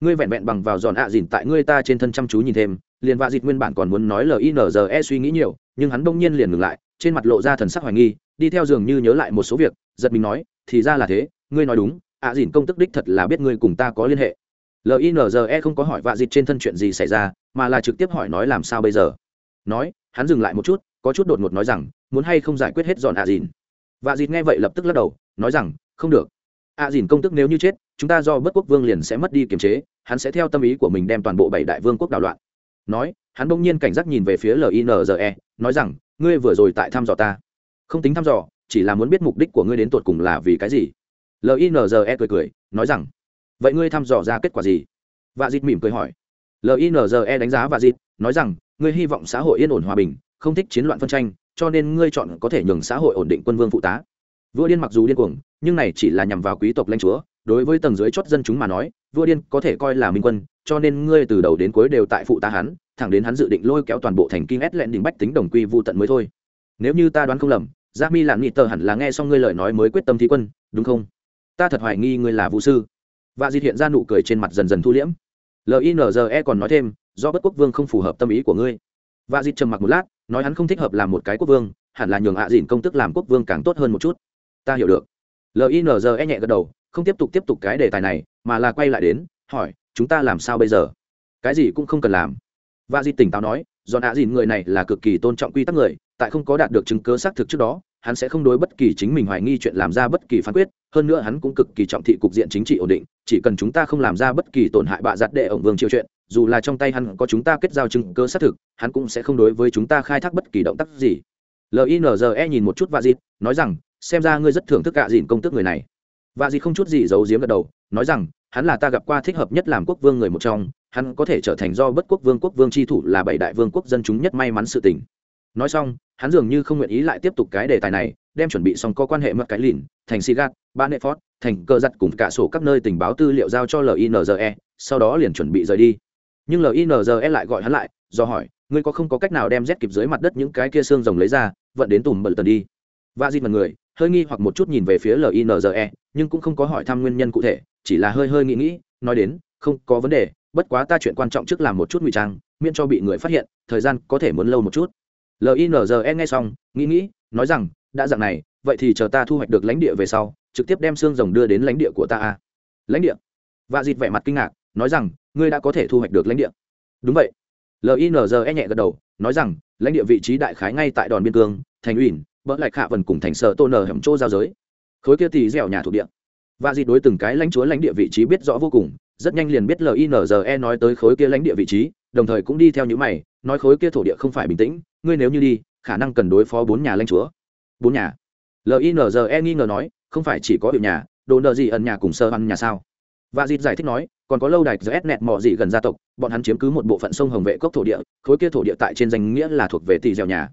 Ngươi vẹn vẹn bằng vào giòn ạ à dìn tại ngươi ta trên thân chăm chú nhìn thêm liền vạ dịt nguyên bản còn muốn nói linze suy nghĩ nhiều, nhưng hắn đông nhiên liền ngừng lại, trên mặt lộ ra thần sắc hoài nghi, đi theo giường như nhớ lại một số việc, giật mình nói, thì ra là thế, ngươi nói đúng, ạ à dìn công tức đích thật là biết ngươi cùng ta có liên hệ. Linze không có hỏi vạ dịt trên thân chuyện gì xảy ra, mà là trực tiếp hỏi nói làm sao bây giờ. Nói, hắn dừng lại một chút, có chút đột ngột nói rằng, muốn hay không giải quyết hết dọn ạ à dìn vạ dịt nghe vậy lập tức lắc đầu, nói rằng, không được. Ạ dìn công tức nếu như chết, chúng ta do bất quốc vương liền sẽ mất đi kiềm chế, hắn sẽ theo tâm ý của mình đem toàn bộ bảy đại vương quốc đảo loạn nói, hắn bỗng nhiên cảnh giác nhìn về phía linze nói rằng, ngươi vừa rồi tại thăm dò ta. Không tính thăm dò, chỉ là muốn biết mục đích của ngươi đến tột cùng là vì cái gì? Linze cười cười, nói rằng, vậy ngươi thăm dò ra kết quả gì? Vạ dịt mỉm cười hỏi. Linze đánh giá vạ dịt, nói rằng, ngươi hy vọng xã hội yên ổn hòa bình, không thích chiến loạn phân tranh, cho nên ngươi chọn có thể nhường xã hội ổn định quân vương phụ tá. Vua điên mặc dù điên cuồng, nhưng này chỉ là nhằm vào quý tộc lãnh chúa đối với tầng dưới chót dân chúng mà nói, vua điên có thể coi là minh quân, cho nên ngươi từ đầu đến cuối đều tại phụ ta hắn, thẳng đến hắn dự định lôi kéo toàn bộ thành kinh ét lẹn đỉnh bách tính đồng quy vu tận mới thôi. Nếu như ta đoán không lầm Giáp mi lạn nghị tờ hẳn là nghe xong ngươi lời nói mới quyết tâm thí quân, đúng không? Ta thật hoài nghi ngươi là vũ sư. Và di hiện ra nụ cười trên mặt dần dần thu liễm. Linze còn nói thêm, do bất quốc vương không phù hợp tâm ý của ngươi. Và di trầm mặc một lát, nói hắn không thích hợp làm một cái quốc vương, hẳn là nhường hạ dìn công tức làm quốc vương càng tốt hơn một chút. Ta hiểu được. Linze nhẹ gật đầu không tiếp tục tiếp tục cái đề tài này, mà là quay lại đến, hỏi, chúng ta làm sao bây giờ? Cái gì cũng không cần làm. Và di tỉnh táo nói Dọn ạ dìn người này là cực kỳ tôn trọng quy tắc người, tại không có đạt được chứng cớ xác thực trước đó, hắn sẽ không đối bất kỳ chính mình hoài nghi chuyện làm ra bất kỳ phán quyết, hơn nữa hắn cũng cực kỳ trọng thị cục diện chính trị ổn định, chỉ cần chúng ta không làm ra bất kỳ tổn hại bạ giặt đệ ổng vương triều chuyện, dù là trong tay hắn có chúng ta kết giao chứng cơ xác thực, hắn cũng sẽ không đối với chúng ta khai thác bất kỳ động tác gì. Linze nhìn một chút và dịp nói rằng, xem ra ngươi rất thưởng thức gạ dìn công tức người này và dì không chút gì giấu giếm gật đầu, nói rằng, hắn là ta gặp qua thích hợp nhất làm quốc vương người một trong, hắn có thể trở thành do bất quốc vương quốc vương tri thủ là bảy đại vương quốc dân chúng nhất may mắn sự tình. Nói xong, hắn dường như không nguyện ý lại tiếp tục cái đề tài này, đem chuẩn bị xong có quan hệ mất cái lìn, thành sigat ba nệ phót, thành cơ giặt cùng cả sổ các nơi tình báo tư liệu giao cho linze sau đó liền chuẩn bị rời đi. Nhưng linze lại gọi hắn lại, do hỏi, ngươi có không có cách nào đem rét kịp dưới mặt đất những cái kia xương rồng lấy ra, vận đến tùm bờ tần đi? Và di mật người, hơi nghi hoặc một chút nhìn về phía linze nhưng cũng không có hỏi thăm nguyên nhân cụ thể, chỉ là hơi hơi nghĩ nghĩ, nói đến, không có vấn đề, bất quá ta chuyện quan trọng trước làm một chút ngụy trang, miễn cho bị người phát hiện, thời gian có thể muốn lâu một chút. Linze nghe xong, nghĩ nghĩ, nói rằng, đã dạng này, vậy thì chờ ta thu hoạch được lãnh địa về sau, trực tiếp đem xương rồng đưa đến lãnh địa của ta a lãnh địa? Và dịt vẻ mặt kinh ngạc, nói rằng, ngươi đã có thể thu hoạch được lãnh địa. Đúng vậy. Linze nhẹ gật đầu, nói rằng, lãnh địa vị trí đại khái ngay tại đòn biên cương, thành ủy bỡ lại khạ vần cùng thành sở tôn nở hầm chỗ giao giới khối kia tỷ dẻo nhà thuộc địa. Và dịt đối từng cái lãnh chúa lãnh địa vị trí biết rõ vô cùng, rất nhanh liền biết linze nói tới khối kia lãnh địa vị trí, đồng thời cũng đi theo những mày, nói khối kia thổ địa không phải bình tĩnh, ngươi nếu như đi, khả năng cần đối phó bốn nhà lãnh chúa. Bốn nhà? Linze nghi ngờ nói, không phải chỉ có hiệu nhà, đồ nợ gì ẩn nhà cùng sơ ăn nhà sao? Và dịt giải thích nói, còn có lâu đài gs nẹt mò gì gần gia tộc, bọn hắn chiếm cứ một bộ phận sông hồng vệ cốc thổ địa, khối kia thổ địa tại trên danh nghĩa là thuộc về tỷ dẻo nhà.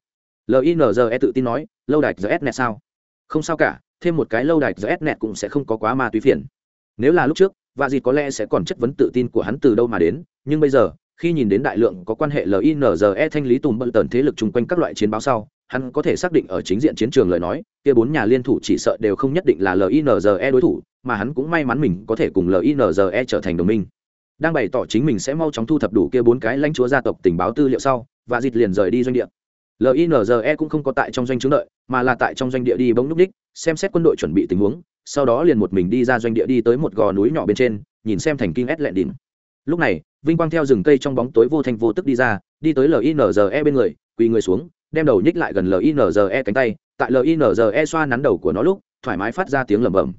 Linze tự tin nói, lâu đài gs nẹt sao? Không sao cả, thêm một cái lâu đài giờ net cũng sẽ không có quá ma túy phiền. Nếu là lúc trước và dịt có lẽ sẽ còn chất vấn tự tin của hắn từ đâu mà đến, nhưng bây giờ, khi nhìn đến đại lượng có quan hệ linze thanh lý tùm bận tần thế lực chung quanh các loại chiến báo sau, hắn có thể xác định ở chính diện chiến trường lời nói, kia bốn nhà liên thủ chỉ sợ đều không nhất định là linze đối thủ, mà hắn cũng may mắn mình có thể cùng linze trở thành đồng minh. Đang bày tỏ chính mình sẽ mau chóng thu thập đủ kia bốn cái lãnh chúa gia tộc tình báo tư liệu sau và dịt liền rời đi doanh địa linze cũng không có tại trong doanh chứng đợi, mà là tại trong doanh địa đi bỗng núp ních, xem xét quân đội chuẩn bị tình huống, sau đó liền một mình đi ra doanh địa đi tới một gò núi nhỏ bên trên, nhìn xem thành kinh ét lẹn đỉnh. Lúc này, vinh quang theo rừng cây trong bóng tối vô thành vô tức đi ra, đi tới linze bên người, quỳ người xuống, đem đầu nhích lại gần linze cánh tay, tại linze xoa nắn đầu của nó lúc, thoải mái phát ra tiếng lẩm bẩm.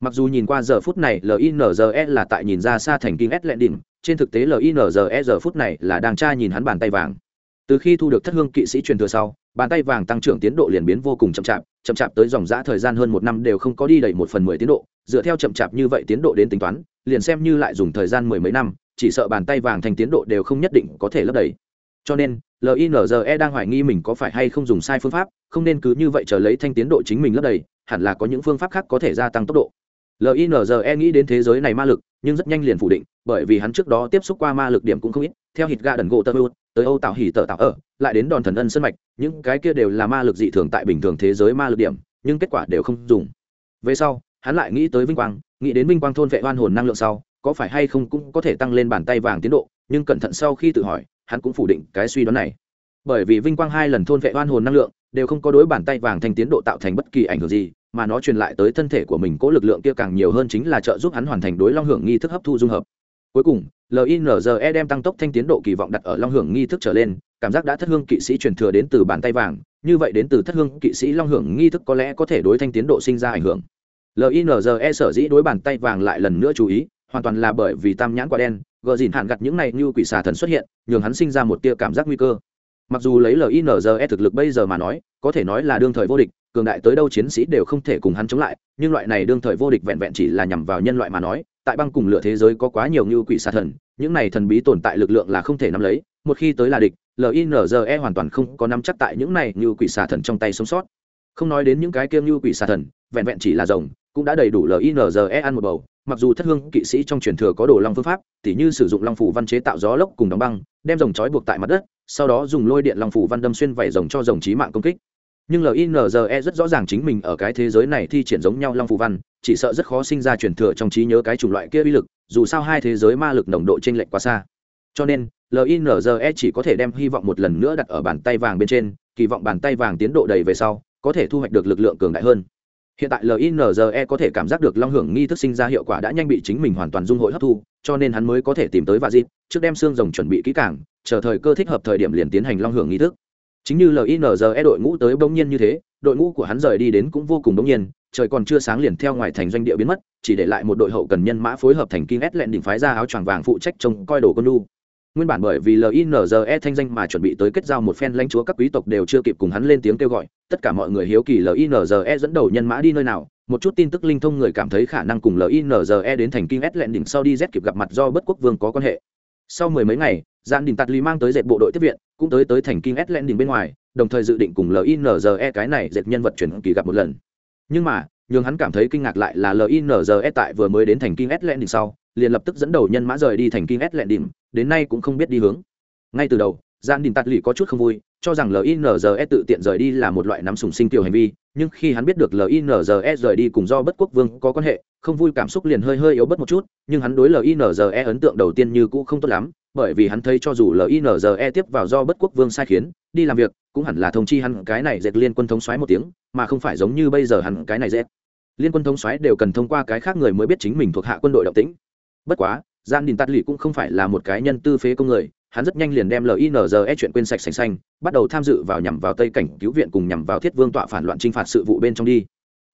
Mặc dù nhìn qua giờ phút này linze là tại nhìn ra xa thành kinh ét lẹn đỉnh, trên thực tế linze giờ phút này là đang tra nhìn hắn bàn tay vàng từ khi thu được thất hương kỵ sĩ truyền thừa sau, bàn tay vàng tăng trưởng tiến độ liền biến vô cùng chậm chạp chậm chạp tới dòng giã thời gian hơn một năm đều không có đi đầy một phần mười tiến độ. Dựa theo chậm chạp như vậy tiến độ đến tính toán, liền xem như lại dùng thời gian mười mấy năm, chỉ sợ bàn tay vàng thành tiến độ đều không nhất định có thể lấp đầy. Cho nên linze đang hoài nghi mình có phải hay không dùng sai phương pháp, không nên cứ như vậy chờ lấy thanh tiến độ chính mình lấp đầy, hẳn là có những phương pháp khác có thể gia tăng tốc độ. Linze nghĩ đến thế giới này ma lực, nhưng rất nhanh liền phủ định, bởi vì hắn trước đó tiếp xúc qua ma lực điểm cũng không ít, theo hít ga đần gỗ tơ ưu tới âu tạo hỉ tờ tạo ở, lại đến đòn thần ân sân mạch, những cái kia đều là ma lực dị thường tại bình thường thế giới ma lực điểm, nhưng kết quả đều không dùng. Về sau, hắn lại nghĩ tới vinh quang, nghĩ đến vinh quang thôn vệ oan hồn năng lượng sau, có phải hay không cũng có thể tăng lên bàn tay vàng tiến độ, nhưng cẩn thận sau khi tự hỏi, hắn cũng phủ định cái suy đoán này. Bởi vì vinh quang hai lần thôn vệ oan hồn năng lượng, đều không có đối bàn tay vàng thành tiến độ tạo thành bất kỳ ảnh hưởng gì, mà nó truyền lại tới thân thể của mình cố lực lượng kia càng nhiều hơn chính là trợ giúp hắn hoàn thành đối long hưởng nghi thức hấp thu dung hợp cuối cùng linze đem tăng tốc thanh tiến độ kỳ vọng đặt ở long hưởng nghi thức trở lên, cảm giác đã thất hương kỵ sĩ truyền thừa đến từ bàn tay vàng, như vậy đến từ thất hương kỵ sĩ long hưởng nghi thức có lẽ có thể đối thanh tiến độ sinh ra ảnh hưởng. Linze sở dĩ đối bàn tay vàng lại lần nữa chú ý, hoàn toàn là bởi vì tam nhãn quả đen, gờ dìn hạn gặt những này như quỷ xà thần xuất hiện, nhường hắn sinh ra một tia cảm giác nguy cơ. Mặc dù lấy linze thực lực bây giờ mà nói, có thể nói là đương thời vô địch, cường đại tới đâu chiến sĩ đều không thể cùng hắn chống lại, nhưng loại này đương thời vô địch vẹn vẹn chỉ là nhằm vào nhân loại mà nói tại băng cùng lửa thế giới có quá nhiều như quỷ xà thần, những này thần bí tồn tại lực lượng là không thể nắm lấy, một khi tới là địch linze hoàn toàn không có nắm chắc tại những này như quỷ xà thần trong tay sống sót. Không nói đến những cái kiêng như quỷ xà thần, vẹn vẹn chỉ là rồng, cũng đã đầy đủ linze ăn một bầu, mặc dù thất hương kỵ sĩ trong truyền thừa có đồ long phương pháp, tỉ như sử dụng long phủ văn chế tạo gió lốc cùng đóng băng, đem rồng trói buộc tại mặt đất, sau đó dùng lôi điện long phủ văn đâm xuyên vảy rồng cho rồng trí mạng công kích nhưng linze rất rõ ràng chính mình ở cái thế giới này thi triển giống nhau long phù văn, chỉ sợ rất khó sinh ra truyền thừa trong trí nhớ cái chủng loại kia uy lực, dù sao hai thế giới ma lực nồng độ t r ê n lệch quá xa. Cho nên linze chỉ có thể đem hy vọng một lần nữa đặt ở bàn tay vàng bên trên, kỳ vọng bàn tay vàng tiến độ đầy về sau, có thể thu hoạch được lực lượng cường đại hơn. Hiện tại linze có thể cảm giác được long hưởng nghi thức sinh ra hiệu quả đã nhanh bị chính mình hoàn toàn dung hội hấp thu, cho nên hắn mới có thể tìm tới vạ dịp trước đem xương rồng chuẩn bị kỹ càng, chờ thời cơ thích hợp thời điểm liền tiến hành long hưởng nghi thức chính như linze đội ngũ tới bỗng nhiên như thế, đội ngũ của hắn rời đi đến cũng vô cùng bỗng nhiên, trời còn chưa sáng liền theo ngoài thành doanh địa biến mất, chỉ để lại một đội hậu cần nhân mã phối hợp thành kim ét lẹn đỉnh phái ra áo choàng vàng phụ trách trông coi đồ con lu nguyên bản bởi vì linze thanh danh mà chuẩn bị tới kết giao một phen lãnh chúa các quý tộc đều chưa kịp cùng hắn lên tiếng kêu gọi, tất cả mọi người hiếu kỳ linze dẫn đầu nhân mã đi nơi nào, một chút tin tức linh thông người cảm thấy khả năng cùng linze đến thành Kim s lẹn đỉnh sau đi z kịp gặp mặt do bất quốc vương có quan hệ. Sau mười mấy ngày gian đình tạt lý mang tới dệt bộ đội tiếp viện, cũng tới tới thành kinh s đỉnh bên ngoài, đồng thời dự định cùng linze cái này dệt nhân vật chuyển kỳ gặp một lần. Nhưng mà, nhường hắn cảm thấy kinh ngạc lại là linze tại vừa mới đến thành kinh s đỉnh sau, liền lập tức dẫn đầu nhân mã rời đi thành kinh s đỉnh đến nay cũng không biết đi hướng. Ngay từ đầu gian đình tạt lì có chút không vui, cho rằng linze tự tiện rời đi là một loại nắm sùng sinh tiểu hành vi, nhưng khi hắn biết được linze rời đi cùng do bất quốc vương có quan hệ, không vui cảm xúc liền hơi hơi yếu bất một chút, nhưng hắn đối linze ấn tượng đầu tiên như cũ không tốt lắm bởi vì hắn thấy cho dù linze tiếp vào do bất quốc vương sai khiến, đi làm việc, cũng hẳn là thông chi hắn cái này dệt liên quân thống xoáy một tiếng, mà không phải giống như bây giờ hắn cái này dệt. Liên quân thống xoáy đều cần thông qua cái khác người mới biết chính mình thuộc hạ quân đội động tĩnh. Bất quá, gian đình tắt lì cũng không phải là một cái nhân tư phế công người, hắn rất nhanh liền đem linze chuyện quên sạch sành xanh, bắt đầu tham dự vào nhằm vào tây cảnh cứu viện cùng nhằm vào thiết vương tọa phản loạn t r i n h phạt sự vụ bên trong đi.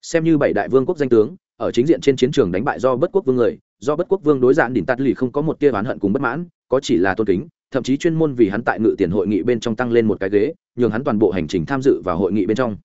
Xem như bảy đại vương quốc danh tướng, ở chính diện trên chiến trường đánh bại do bất quốc vương người, do bất quốc vương đối giản đỉnh tắt lì không có một tia oán hận cùng bất mãn có chỉ là tôn kính, thậm chí chuyên môn vì hắn tại ngự tiền hội nghị bên trong tăng lên một cái ghế, nhường hắn toàn bộ hành trình tham dự vào hội nghị bên trong.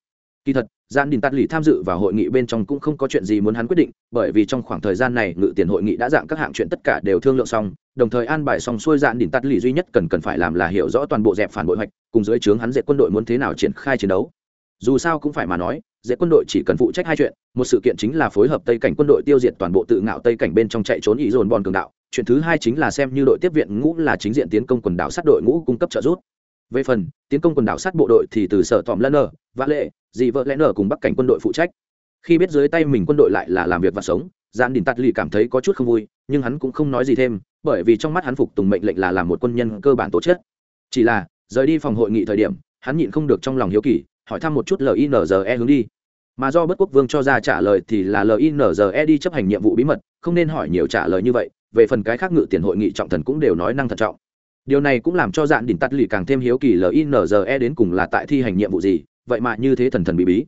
Kỳ thật gian đình tắt lì tham dự vào hội nghị bên trong cũng không có chuyện gì muốn hắn quyết định, bởi vì trong khoảng thời gian này ngự tiền hội nghị đã dạng các hạng chuyện tất cả đều thương lượng xong, đồng thời an bài xong xuôi gian đình tắt lì duy nhất cần cần phải làm là hiểu rõ toàn bộ dẹp phản bội hoạch, cùng dưới trướng hắn dệt quân đội muốn thế nào triển khai chiến đấu. Dù sao cũng phải mà nói dễ quân đội chỉ cần phụ trách hai chuyện, một sự kiện chính là phối hợp tây cảnh quân đội tiêu diệt toàn bộ tự ngạo tây cảnh bên trong chạy trốn ý dồn bòn cường đạo chuyện thứ hai chính là xem như đội tiếp viện ngũ là chính diện tiến công quần đảo sát đội ngũ cung cấp trợ giúp. Về phần, tiến công quần đảo sát bộ đội thì từ sở tòm lân ở vã lệ dị vợ lẽ nở cùng bắc cảnh quân đội phụ trách. Khi biết dưới tay mình quân đội lại là làm việc và sống, Giản đình tạt lì cảm thấy có chút không vui, nhưng hắn cũng không nói gì thêm, bởi vì trong mắt hắn phục tùng mệnh lệnh là làm một quân nhân cơ bản tổ chức chỉ là, rời đi phòng hội nghị thời điểm, hắn nhịn không được trong lòng hiếu kỳ, hỏi thăm một chút linze hướng đi. Mà do bất quốc vương cho ra trả lời thì là linze đi chấp hành nhiệm vụ bí mật, không nên hỏi nhiều trả lời như vậy về phần cái khác ngự tiền hội nghị trọng thần cũng đều nói năng thận trọng. Điều này cũng làm cho dạn đỉnh tắt lì càng thêm hiếu kỳ linze đến cùng là tại thi hành nhiệm vụ gì, vậy mà như thế thần thần bí bí.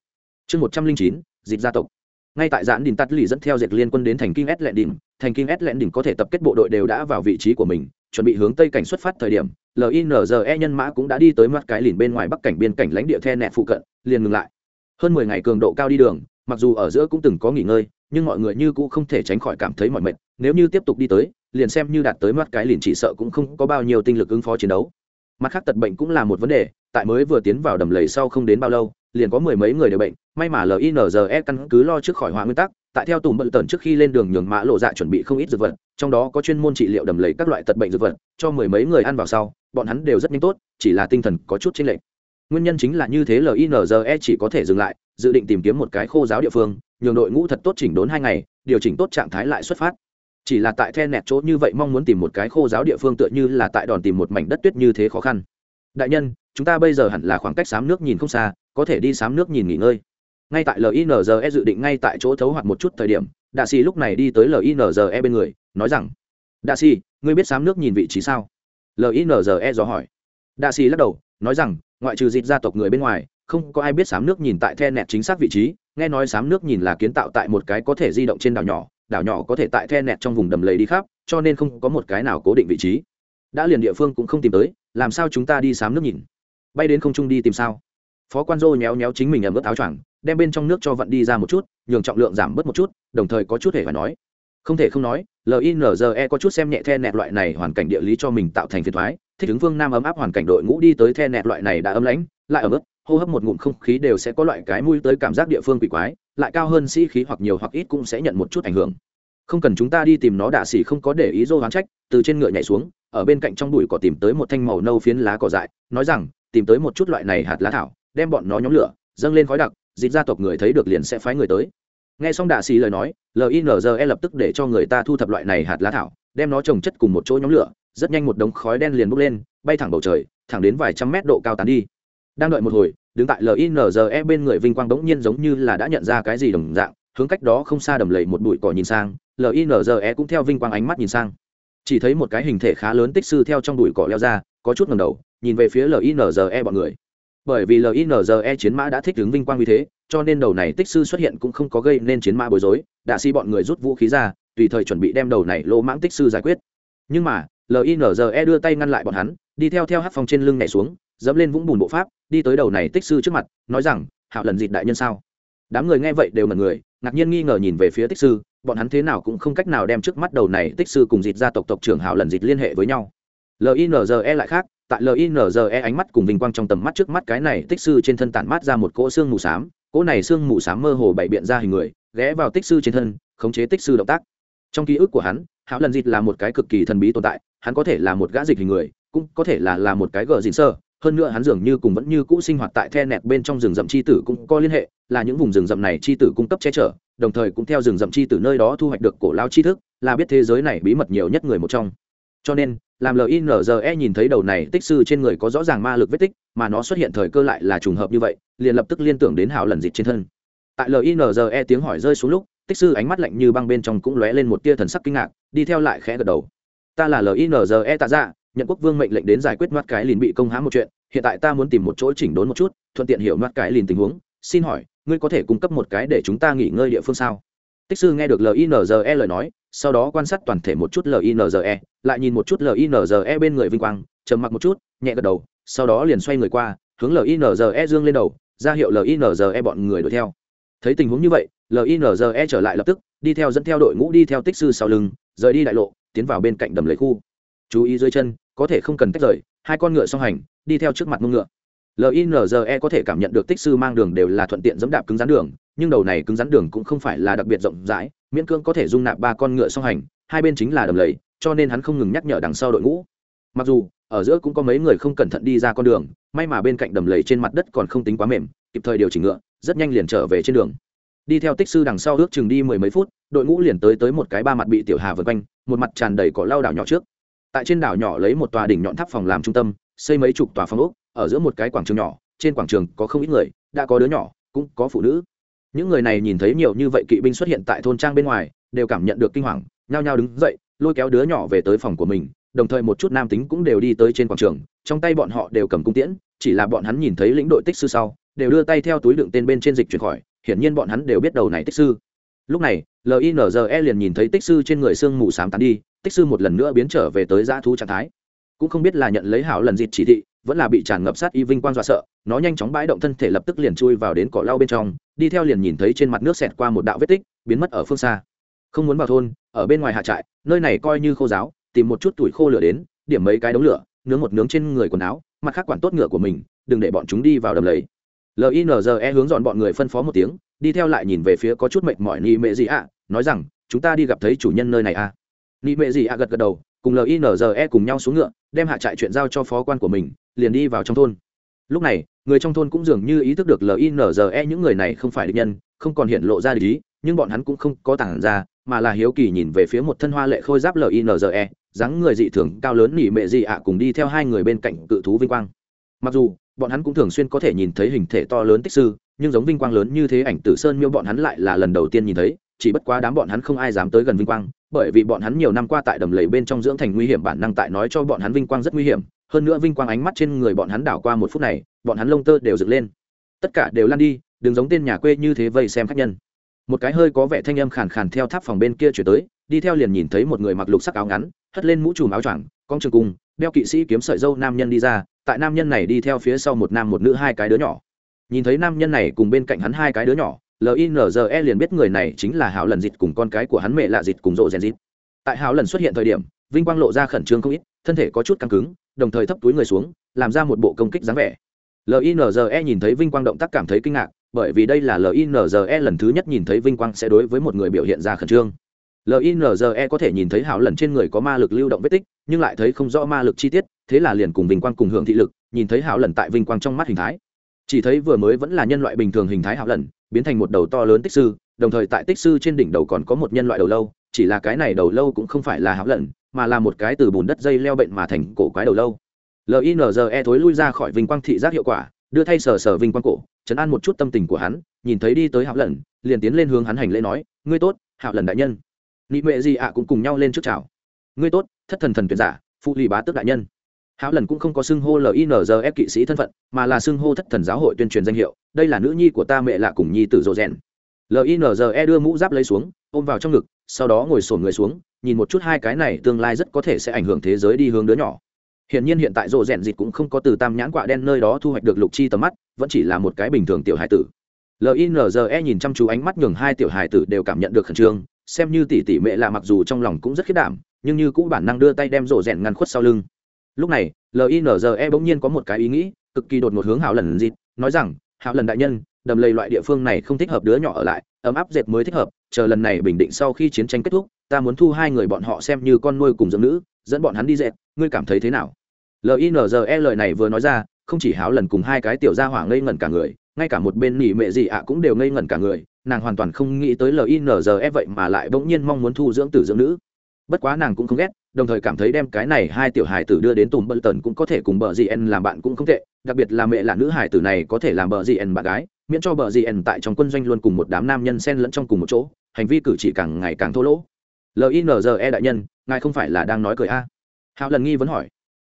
Chương một trăm linh chín dịp gia tộc. Ngay tại dạn đỉnh tắt lì dẫn theo dệt liên quân đến thành kinh s lẹn đỉnh thành kinh s lẹn đỉnh có thể tập kết bộ đội đều đã vào vị trí của mình, chuẩn bị hướng tây cảnh xuất phát thời điểm linze nhân mã cũng đã đi tới mắt cái lìn bên ngoài bắc cảnh biên cảnh lãnh địa the nẹt phụ cận, liền ngừng lại. Hơn mười ngày cường độ cao đi đường, mặc dù ở giữa cũng từng có nghỉ ngơi nhưng mọi người như cũ không thể tránh khỏi cảm thấy mỏi mệt, nếu như tiếp tục đi tới, liền xem như đạt tới mắt cái liền chỉ sợ cũng không có bao nhiêu tinh lực ứng phó chiến đấu. Mặt khác tật bệnh cũng là một vấn đề, tại mới vừa tiến vào đầm lầy sau không đến bao lâu, liền có mười mấy người đều bệnh, may mà linze căn cứ lo trước khỏi hóa nguyên tắc, tại theo tùng bận tần trước khi lên đường nhường mã lộ dạ chuẩn bị không ít dược vật, trong đó có chuyên môn trị liệu đầm lầy các loại tật bệnh dược vật, cho mười mấy người ăn vào sau, bọn hắn đều rất nhanh tốt, chỉ là tinh thần có chút chênh lệch. Nguyên nhân chính là như thế linze chỉ có thể dừng lại, dự định tìm kiếm một cái khô giáo địa phương nhường đội ngũ thật tốt chỉnh đốn hai ngày, điều chỉnh tốt trạng thái lại xuất phát. Chỉ là tại the nẹt chỗ như vậy mong muốn tìm một cái khô giáo địa phương tựa như là tại đòn tìm một mảnh đất tuyết như thế khó khăn. Đại nhân, chúng ta bây giờ hẳn là khoảng cách sám nước nhìn không xa, có thể đi sám nước nhìn nghỉ ngơi. Ngay tại linze dự định ngay tại chỗ thấu hoạt một chút thời điểm, đạ xì lúc này đi tới linze bên người, nói rằng, đạ xì ngươi biết sám nước nhìn vị trí sao? Linze dò hỏi. Đạ xì lắc đầu, nói rằng, ngoại trừ dịp gia tộc người bên ngoài, không có ai biết sám nước nhìn tại the nẹt chính xác vị trí nghe nói sám nước nhìn là kiến tạo tại một cái có thể di động trên đảo nhỏ đảo nhỏ có thể tại the nẹt trong vùng đầm lầy đi khắp, cho nên không có một cái nào cố định vị trí. Đã liền địa phương cũng không tìm tới, làm sao chúng ta đi sám nước nhìn? Bay đến không trung đi tìm sao? Phó quan dô nhéo nhéo chính mình ẩm ướt áo choàng, đem bên trong nước cho vận đi ra một chút, nhường trọng lượng giảm bớt một chút, đồng thời có chút hề phải nói. Không thể không nói linze có chút xem nhẹ the nẹt loại này hoàn cảnh địa lý cho mình tạo thành phiền thoái, thích ứng vương nam ấm áp hoàn cảnh đội ngũ đi tới the nẹt loại này đã ấm lãnh, lại ở mức hô hấp một ngụm không khí đều sẽ có loại cái mũi tới cảm giác địa phương quỷ quái, lại cao hơn sĩ khí hoặc nhiều hoặc ít cũng sẽ nhận một chút ảnh hưởng. Không cần chúng ta đi tìm nó đạ xỉ không có để ý dô hoán trách, từ trên ngựa nhảy xuống, ở bên cạnh trong bụi cỏ tìm tới một thanh màu nâu phiến lá cỏ dại, nói rằng, tìm tới một chút loại này hạt lá thảo, đem bọn nó nhóm lửa, dâng lên khói đặc, dịch gia tộc người thấy được liền sẽ phái người tới. Nghe xong đạ xỉ lời nói linze lập tức để cho người ta thu thập loại này hạt lá thảo, đem nó trồng chất cùng một chỗ nhóm lửa, rất nhanh một đống khói đen liền bốc lên, bay thẳng bầu trời, thẳng đến vài trăm mét độ cao tán đi đang đợi một hồi, đứng tại linze bên người vinh quang bỗng nhiên giống như là đã nhận ra cái gì đồng dạng, hướng cách đó không xa đầm lầy một bụi cỏ nhìn sang linze cũng theo vinh quang ánh mắt nhìn sang. Chỉ thấy một cái hình thể khá lớn tích sư theo trong bụi cỏ leo ra, có chút ngầm đầu, nhìn về phía linze bọn người. Bởi vì linze chiến mã đã thích ứng vinh quang như thế, cho nên đầu này tích sư xuất hiện cũng không có gây nên chiến mã bối rối, đạ si bọn người rút vũ khí ra, tùy thời chuẩn bị đem đầu này lỗ mãng tích sư giải quyết. Nhưng mà linze đưa tay ngăn lại bọn hắn, đi theo theo hát phong trên lưng nhảy xuống, dẫm lên vũng bùn bộ pháp, đi tới đầu này tích sư trước mặt, nói rằng, hạo lần dịt đại nhân sao? Đám người nghe vậy đều mật người, ngạc nhiên nghi ngờ nhìn về phía tích sư, bọn hắn thế nào cũng không cách nào đem trước mắt đầu này tích sư cùng dịt gia tộc tộc trưởng hạo lần dịt liên hệ với nhau. Linze lại khác, tại linze ánh mắt cùng vinh quang trong tầm mắt trước mắt cái này tích sư trên thân tản mát ra một cỗ xương mù s á m cỗ này xương mù s á m mơ hồ bày biện ra hình người, ghé vào tích sư trên thân, khống chế tích sư động tác. Trong ký ức của hắn, hạo lần dịt là một cái cực kỳ thần bí tồn tại hắn có thể là một gã dịch hình người, cũng có thể là là một cái gờ dịn sơ. Hơn nữa hắn dường như cùng vẫn như cũ sinh hoạt tại the nẹt bên trong rừng rậm chi tử cũng có liên hệ, là những vùng rừng rậm này chi tử cung cấp che chở, đồng thời cũng theo rừng rậm chi tử nơi đó thu hoạch được cổ lao chi thức, là biết thế giới này bí mật nhiều nhất người một trong. Cho nên, làm linze nhìn thấy đầu này tích sư trên người có rõ ràng ma lực vết tích, mà nó xuất hiện thời cơ lại là trùng hợp như vậy, liền lập tức liên tưởng đến hào lần dịch trên thân. Tại linze tiếng hỏi rơi xuống lúc, tích sư ánh mắt lạnh như băng bên trong cũng lóe lên một tia thần sắc kinh ngạc, đi theo lại khẽ gật đầu ta là linze tạ dạ nhận quốc vương mệnh lệnh đến giải quyết mắt cái lìn bị công hãm một chuyện, hiện tại ta muốn tìm một chỗ chỉnh đốn một chút, thuận tiện hiểu mắt cái lìn tình huống, xin hỏi, ngươi có thể cung cấp một cái để chúng ta nghỉ ngơi địa phương sao? Tích sư nghe được linze lời nói, sau đó quan sát toàn thể một chút linze lại nhìn một chút linze bên người vinh quang, trầm mặc một chút, nhẹ gật đầu, sau đó liền xoay người qua, hướng linze dương lên đầu, ra hiệu linze bọn người đuổi theo. Thấy tình huống như vậy linze trở lại lập tức, đi theo dẫn theo đội ngũ đi theo tích sư sau lưng, rời đi đại lộ tiến vào bên cạnh đầm lầy khu. Chú ý dưới chân, có thể không cần tách rời, hai con ngựa song hành, đi theo trước mặt mông ngựa. Linze có thể cảm nhận được tích sư mang đường đều là thuận tiện dẫm đạp cứng rắn đường, nhưng đầu này cứng rắn đường cũng không phải là đặc biệt rộng rãi, miễn cưỡng có thể dung nạp ba con ngựa song hành, hai bên chính là đầm lầy, cho nên hắn không ngừng nhắc nhở đằng sau đội ngũ. Mặc dù, ở giữa cũng có mấy người không cẩn thận đi ra con đường, may mà bên cạnh đầm lầy trên mặt đất còn không tính quá mềm, kịp thời điều chỉnh ngựa, rất nhanh liền trở về trên đường. Đi theo tích sư đằng sau ước chừng đi mười mấy phút đội ngũ liền tới tới một cái ba mặt bị tiểu hà vượt quanh, một mặt tràn đầy cỏ lau đảo nhỏ trước. Tại trên đảo nhỏ lấy một tòa đỉnh nhọn tháp phòng làm trung tâm, xây mấy chục tòa phòng ốc, ở giữa một cái quảng trường nhỏ, trên quảng trường có không ít người, đã có đứa nhỏ, cũng có phụ nữ. Những người này nhìn thấy nhiều như vậy kỵ binh xuất hiện tại thôn trang bên ngoài, đều cảm nhận được kinh hoàng, nhao nhao đứng dậy, lôi kéo đứa nhỏ về tới phòng của mình, đồng thời một chút nam tính cũng đều đi tới trên quảng trường, trong tay bọn họ đều cầm cung tiễn, chỉ là bọn hắn nhìn thấy lĩnh đội tích sư sau, đều đưa tay theo túi đựng tên bên trên dịch chuyển khỏi, hiển nhiên bọn hắn đều biết đầu này tích sư. Lúc này linze liền nhìn thấy tích sư trên người sương mù sám tán đi, tích sư một lần nữa biến trở về tới dã thú trạng thái. Cũng không biết là nhận lấy hảo lần dịt chỉ thị, vẫn là bị tràn ngập sát y vinh quang dọa sợ, nó nhanh chóng bãi động thân thể lập tức liền chui vào đến cỏ lau bên trong, đi theo liền nhìn thấy trên mặt nước xẹt qua một đạo vết tích, biến mất ở phương xa. Không muốn vào thôn, ở bên ngoài hạ trại, nơi này coi như khô giáo, tìm một chút tuổi khô lửa đến, điểm mấy cái đống lửa, nướng một nướng trên người quần áo, mặt khác quản tốt ngựa của mình, đừng để bọn chúng đi vào đầm lầy. Linze hướng dọn bọn người phân phó một tiếng đi theo lại nhìn về phía có chút mệt mỏi nị mệ gì ạ nói rằng, chúng ta đi gặp thấy chủ nhân nơi này à nị mệ gì ạ gật gật đầu, cùng linze cùng nhau xuống ngựa, đem hạ trại chuyện giao cho phó quan của mình, liền đi vào trong thôn. Lúc này, người trong thôn cũng dường như ý thức được linze những người này không phải địch nhân, không còn hiện lộ ra địch ý, nhưng bọn hắn cũng không có tảng ra, mà là hiếu kỳ nhìn về phía một thân hoa lệ khôi giáp linze dáng người dị thường cao lớn nỉ mệ dị ạ cùng đi theo hai người bên cạnh cự thú vinh quang. Mặc dù, bọn hắn cũng thường xuyên có thể nhìn thấy hình thể to lớn tích sư nhưng giống vinh quang lớn như thế ảnh tử sơn miêu bọn hắn lại là lần đầu tiên nhìn thấy, chỉ bất quá đám bọn hắn không ai dám tới gần vinh quang, bởi vì bọn hắn nhiều năm qua tại đầm lầy bên trong dưỡng thành nguy hiểm bản năng tại nói cho bọn hắn vinh quang rất nguy hiểm, hơn nữa vinh quang ánh mắt trên người bọn hắn đảo qua một phút này, bọn hắn lông tơ đều dựng lên. Tất cả đều lan đi, đừng giống tên nhà quê như thế vây xem khách nhân. Một cái hơi có vẻ thanh âm khàn khàn theo tháp phòng bên kia chuyển tới, đi theo liền nhìn thấy một người mặc lục sắc áo ngắn, hất lên mũ trùm áo choàng, con trường cung đeo kỵ sĩ kiếm sợi dâu nam nhân đi ra, tại nam nhân này đi theo phía sau một nam một nữ hai cái đứa nhỏ nhìn thấy nam nhân này cùng bên cạnh hắn hai cái đứa nhỏ linze liền biết người này chính là hảo lần dịt cùng con cái của hắn mẹ lạ dịt cùng rộ rèn dịt tại hảo lần xuất hiện thời điểm, vinh quang lộ ra khẩn trương không ít, thân thể có chút căng cứng, đồng thời thấp túi người xuống, làm ra một bộ công kích dáng vẻ. Linze nhìn thấy vinh quang động tác cảm thấy kinh ngạc, bởi vì đây là linze lần thứ nhất nhìn thấy vinh quang sẽ đối với một người biểu hiện ra khẩn trương. Linze có thể nhìn thấy hảo lần trên người có ma lực lưu động vết tích, nhưng lại thấy không rõ ma lực chi tiết, thế là liền cùng vinh quang cùng hưởng thị lực, nhìn thấy hảo lần tại vinh quang trong mắt hình thái chỉ thấy vừa mới vẫn là nhân loại bình thường hình thái hạo lần, biến thành một đầu to lớn tích sư, đồng thời tại tích sư trên đỉnh đầu còn có một nhân loại đầu lâu, chỉ là cái này đầu lâu cũng không phải là hạo lần, mà là một cái từ bùn đất dây leo bệnh mà thành cổ quái đầu lâu. Linze thối lui ra khỏi vinh quang thị giác hiệu quả, đưa thay sờ sờ vinh quang cổ chấn an một chút tâm tình của hắn, nhìn thấy đi tới hạo lần, liền tiến lên hướng hắn hành lễ nói, ngươi tốt, hạo lần đại nhân. Nị mệ gì ạ cũng cùng nhau lên trước chào. Ngươi tốt, thất thần thần tuyệt giả, phụ lì bá tước đại nhân háo lần cũng không có xưng hô linzf kỵ sĩ thân phận mà là xưng hô thất thần giáo hội tuyên truyền danh hiệu đây là nữ nhi của ta mẹ lạ cùng nhi tử rộ rèn linze đưa mũ giáp lấy xuống ôm vào trong ngực sau đó ngồi sổn người xuống nhìn một chút hai cái này tương lai rất có thể sẽ ảnh hưởng thế giới đi hướng đứa nhỏ Hiển nhiên hiện tại rộ rèn dịch cũng không có từ tam nhãn quạ đen nơi đó thu hoạch được lục chi tầm mắt, vẫn chỉ là một cái bình thường tiểu hải tử. LINZE nhìn chăm chú ánh mắt nhường hai tiểu hải tử đều cảm nhận được khẩn trương, xem như tỷ tỷ mẹ là mặc dù trong lòng cũng rất khiết đảm, nhưng như cũ bản năng đưa tay đem rộ rèn ngăn khuất sau lưng. Lúc này, LINZE bỗng nhiên có một cái ý nghĩ, cực kỳ đột ngột hướng Hảo lần dịt nói rằng, Hảo lần đại nhân, đầm lầy loại địa phương này không thích hợp đứa nhỏ ở lại, ấm áp dệt mới thích hợp, chờ lần này bình định sau khi chiến tranh kết thúc, ta muốn thu hai người bọn họ xem như con nuôi cùng dưỡng nữ, dẫn bọn hắn đi dệt, ngươi cảm thấy thế nào? linze lời này vừa nói ra không chỉ háo lần cùng hai cái tiểu gia hỏa ngây ngẩn cả người ngay cả một bên nỉ mệ gì ạ cũng đều ngây ngẩn cả người nàng hoàn toàn không nghĩ tới linze vậy mà lại bỗng nhiên mong muốn thu dưỡng tử dưỡng nữ bất quá nàng cũng không ghét đồng thời cảm thấy đem cái này hai tiểu hài tử đưa đến tùm bơ tần cũng có thể cùng bờ gì en làm bạn cũng không tệ đặc biệt là mẹ là nữ hài tử này có thể làm bờ gì en bạn gái miễn cho bờ gì en tại trong quân doanh luôn cùng một đám nam nhân xen lẫn trong cùng một chỗ hành vi cử chỉ càng ngày càng thô lỗ. Linze đại nhân ngài không phải là đang nói cười a? À? hạo lần nghi vẫn hỏi.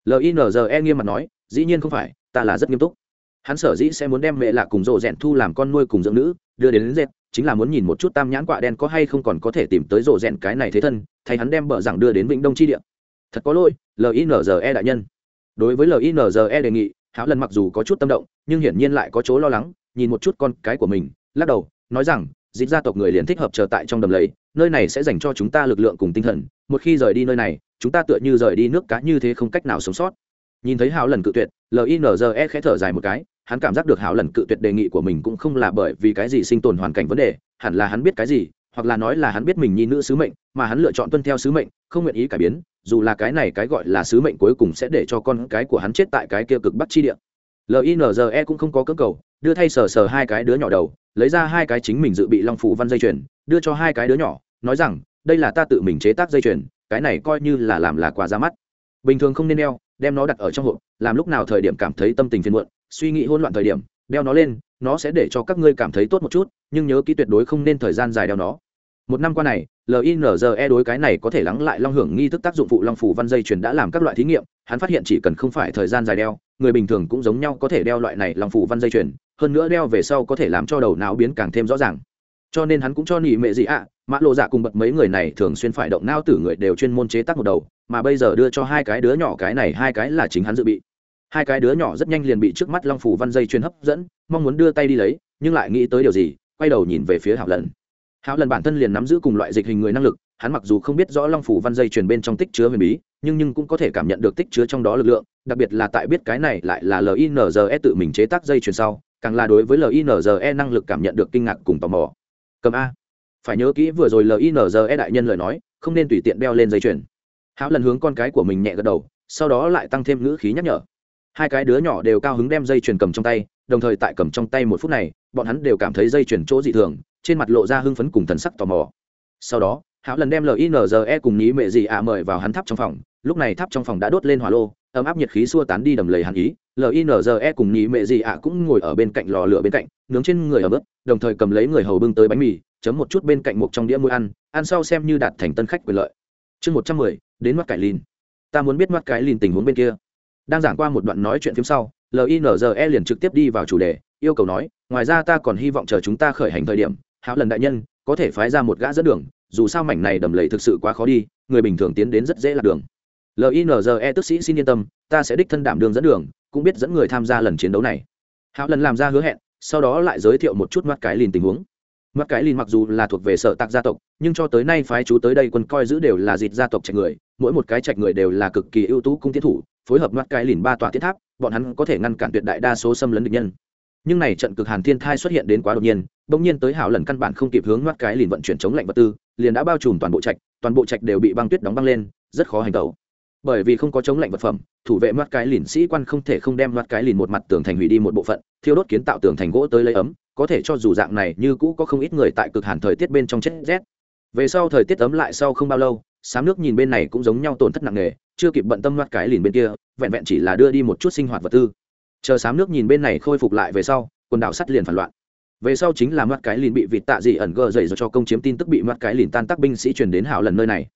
Linze nghiêm mặt nói dĩ nhiên không phải ta là rất nghiêm túc. Hắn sở dĩ sẽ muốn đem mẹ lạ cùng rộ rèn thu làm con nuôi cùng dưỡng nữ đưa đến, đến dệt chính là muốn nhìn một chút tam nhãn quạ đen có hay không còn có thể tìm tới rộ rèn cái này thế thân, thay hắn đem bờ rằng đưa đến vĩnh đông chi địa. Thật có lỗi linze đại nhân. Đối với linze đề nghị hảo lần mặc dù có chút tâm động, nhưng hiển nhiên lại có chỗ lo lắng, nhìn một chút con cái của mình, lắc đầu, nói rằng, dịch gia tộc người liền thích hợp chờ tại trong đầm lầy, nơi này sẽ dành cho chúng ta lực lượng cùng tinh thần, một khi rời đi nơi này, chúng ta tựa như rời đi nước cá như thế không cách nào sống sót. Nhìn thấy hào lần cự tuyệt linze khẽ thở dài một cái hắn cảm giác được hảo lần cự tuyệt đề nghị của mình cũng không là bởi vì cái gì sinh tồn hoàn cảnh vấn đề, hẳn là hắn biết cái gì, hoặc là nói là hắn biết mình nhi nữ sứ mệnh, mà hắn lựa chọn tuân theo sứ mệnh, không nguyện ý cải biến, dù là cái này cái gọi là sứ mệnh cuối cùng sẽ để cho con cái của hắn chết tại cái kia cực bắc chi địa. Linze cũng không có cơ cầu, đưa thay sờ sờ hai cái đứa nhỏ đầu, lấy ra hai cái chính mình dự bị long phủ văn dây chuyền, đưa cho hai cái đứa nhỏ, nói rằng, đây là ta tự mình chế tác dây chuyền, cái này coi như là làm là quà ra mắt. Bình thường không nên đeo, đem nó đặt ở trong hộp, làm lúc nào thời điểm cảm thấy tâm tình phiền muộn suy nghĩ hỗn loạn thời điểm, đeo nó lên, nó sẽ để cho các ngươi cảm thấy tốt một chút, nhưng nhớ kỹ tuyệt đối không nên thời gian dài đeo nó. Một năm qua này linze đối cái này có thể lắng lại long hưởng nghi thức tác dụng phụ long phủ văn dây chuyền đã làm các loại thí nghiệm, hắn phát hiện chỉ cần không phải thời gian dài đeo, người bình thường cũng giống nhau có thể đeo loại này long phủ văn dây chuyền, hơn nữa đeo về sau có thể làm cho đầu não biến càng thêm rõ ràng. Cho nên hắn cũng cho nỉ mệ gì ạ, mã lộ dạ cùng bật mấy người này thường xuyên phải động não tử người đều chuyên môn chế tác một đầu, mà bây giờ đưa cho hai cái đứa nhỏ cái này, hai cái là chính hắn dự bị hai cái đứa nhỏ rất nhanh liền bị trước mắt long phủ văn dây chuyền hấp dẫn, mong muốn đưa tay đi lấy, nhưng lại nghĩ tới điều gì, quay đầu nhìn về phía hảo lần hảo lần bản thân liền nắm giữ cùng loại dịch hình người năng lực, hắn mặc dù không biết rõ long phủ văn dây truyền bên trong tích chứa huyền bí, nhưng nhưng cũng có thể cảm nhận được tích chứa trong đó lực lượng, đặc biệt là tại biết cái này lại là linze tự mình chế tác dây chuyền sau, càng là đối với linze năng lực cảm nhận được kinh ngạc cùng tò mò. Cầm a. Phải nhớ kỹ vừa rồi linze đại nhân lời nói, không nên tùy tiện đeo lên dây chuyền. Hảo lần hướng con cái của mình nhẹ gật đầu, sau đó lại tăng thêm ngữ khí nhắc nhở hai cái đứa nhỏ đều cao hứng đem dây chuyền cầm trong tay, đồng thời tại cầm trong tay một phút này, bọn hắn đều cảm thấy dây chuyền chỗ dị thường, trên mặt lộ ra hưng phấn cùng thần sắc tò mò. Sau đó hảo lần đem linze cùng nhí mệ dị ạ mời vào hắn tháp trong phòng, lúc này tháp trong phòng đã đốt lên hỏa lô, ấm áp nhiệt khí xua tán đi đầm lầy hàn ý. Linze cùng nhí mệ dị ạ cũng ngồi ở bên cạnh lò lửa bên cạnh, nướng trên người ở bớt đồng thời cầm lấy người hầu bưng tới bánh mì, chấm một chút bên cạnh một trong đĩa mũi ăn ăn sau xem như đạt thành tân khách quyền lợi. Chương một trăm mười, đến mắt cải lìn. Ta muốn biết mắt cải lìn tình huống bên kia đang giảng qua một đoạn nói chuyện phim sau linze liền trực tiếp đi vào chủ đề, yêu cầu nói, ngoài ra ta còn hy vọng chờ chúng ta khởi hành thời điểm hạo lần đại nhân, có thể phái ra một gã dẫn đường, dù sao mảnh này đầm lầy thực sự quá khó đi, người bình thường tiến đến rất dễ lạc đường. Linze tức sĩ xin yên tâm, ta sẽ đích thân đảm đường dẫn đường, cũng biết dẫn người tham gia lần chiến đấu này. Hạo lần làm ra hứa hẹn, sau đó lại giới thiệu một chút mắt cái lìn tình huống. Mắt cái lìn mặc dù là thuộc về sở tạc gia tộc, nhưng cho tới nay phái chú tới đây quân coi giữ đều là dịt gia tộc trạch người, mỗi một cái trạch người đều là cực kỳ ưu tú cung tiến thủ phối hợp mắt cái lìn ba tòa thiết tháp, bọn hắn có thể ngăn cản tuyệt đại đa số xâm lấn địch nhân. Nhưng này trận cực hàn thiên thai xuất hiện đến quá đột nhiên, bỗng nhiên tới hảo lần căn bản không kịp hướng mắt cái lìn vận chuyển chống lạnh vật tư, liền đã bao trùm toàn bộ trạch, toàn bộ trạch đều bị băng tuyết đóng băng lên, rất khó hành tẩu. Bởi vì không có chống lạnh vật phẩm, thủ vệ mắt cái lìn sĩ quan không thể không đem mắt cái lìn một mặt tường thành hủy đi một bộ phận, thiêu đốt kiến tạo tường thành gỗ tới lấy ấm, có thể cho dù dạng này như cũ có không ít người tại cực hàn thời tiết bên trong chết rét. Về sau thời tiết ấm lại sau không bao lâu sám nước nhìn bên này cũng giống nhau tổn thất nặng nề, chưa kịp bận tâm loạt cái lìn bên kia, vẹn vẹn chỉ là đưa đi một chút sinh hoạt vật tư. Chờ sám nước nhìn bên này khôi phục lại về sau, quần đảo sắt liền phản loạn. Về sau chính là mắt cái lìn bị vịt tạ dị ẩn gờ dày do cho công chiếm tin tức bị mắt cái lìn tan tác binh sĩ truyền đến hảo lần nơi này.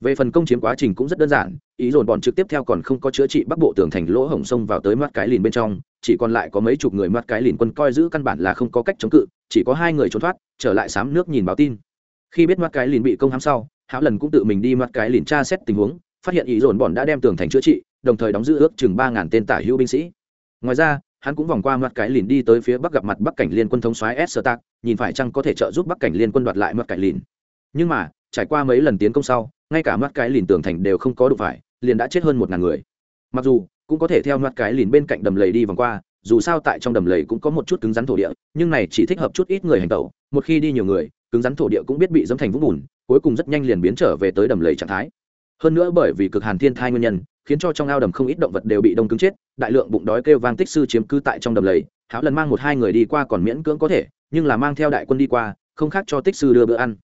Về phần công chiếm quá trình cũng rất đơn giản, ý dồn bọn trực tiếp theo còn không có chữa trị bắc bộ tường thành lỗ hổng sông vào tới mắt cái lìn bên trong, chỉ còn lại có mấy chục người mắt cái lìn quân coi giữ căn bản là không có cách chống cự, chỉ có hai người trốn thoát, trở lại sám nước nhìn báo tin. Khi biết mắt cái lìn bị công hãm sau hảo lần cũng tự mình đi mặt cái lìn tra xét tình huống, phát hiện ý dồn bọn đã đem tường thành chữa trị, đồng thời đóng giữ ước chừng ba ngàn tên tả hữu binh sĩ. Ngoài ra, hắn cũng vòng qua mặt cái lìn đi tới phía bắc gặp mặt bắc cảnh liên quân thống soái s sơ tạc nhìn phải chăng có thể trợ giúp bắc cảnh liên quân đoạt lại mặt cái lìn. Nhưng mà, trải qua mấy lần tiến công sau, ngay cả mắt cái lìn tường thành đều không có đụng phải, liền đã chết hơn một ngàn người. Mặc dù, cũng có thể theo mắt cái lìn bên cạnh đầm lầy đi vòng qua, dù sao tại trong đầm lầy cũng có một chút cứng rắn thổ địa, nhưng này chỉ thích hợp chút ít người hành tẩu, một khi đi nhiều người, cứng rắn thổ địa cũng biết bị dẫm thành vũng bùn cuối cùng rất nhanh liền biến trở về tới đầm lầy trạng thái. Hơn nữa bởi vì cực hàn thiên thai nguyên nhân, khiến cho trong ao đầm không ít động vật đều bị đông cứng chết, đại lượng bụng đói kêu vang tích sư chiếm cư tại trong đầm lầy, háo lần mang một hai người đi qua còn miễn cưỡng có thể, nhưng là mang theo đại quân đi qua, không khác cho tích sư đưa bữa ăn.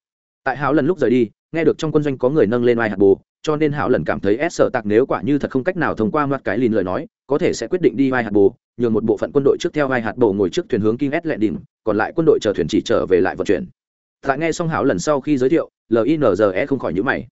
Tại háo lần lúc rời đi, nghe được trong quân doanh có người nâng lên ai hạt bồ, cho nên hảo lần cảm thấy s sợ tạc nếu quả như thật không cách nào thông qua mặt cái lìn lời nói, có thể sẽ quyết định đi vai hạt bồ, nhường một bộ phận quân đội trước theo vai hạt bồ ngồi trước thuyền hướng kinh s lệ đình còn lại quân đội chờ thuyền chỉ trở về lại vận chuyển. Tại nghe xong hảo lần sau khi giới thiệu linze không khỏi nhữ mày.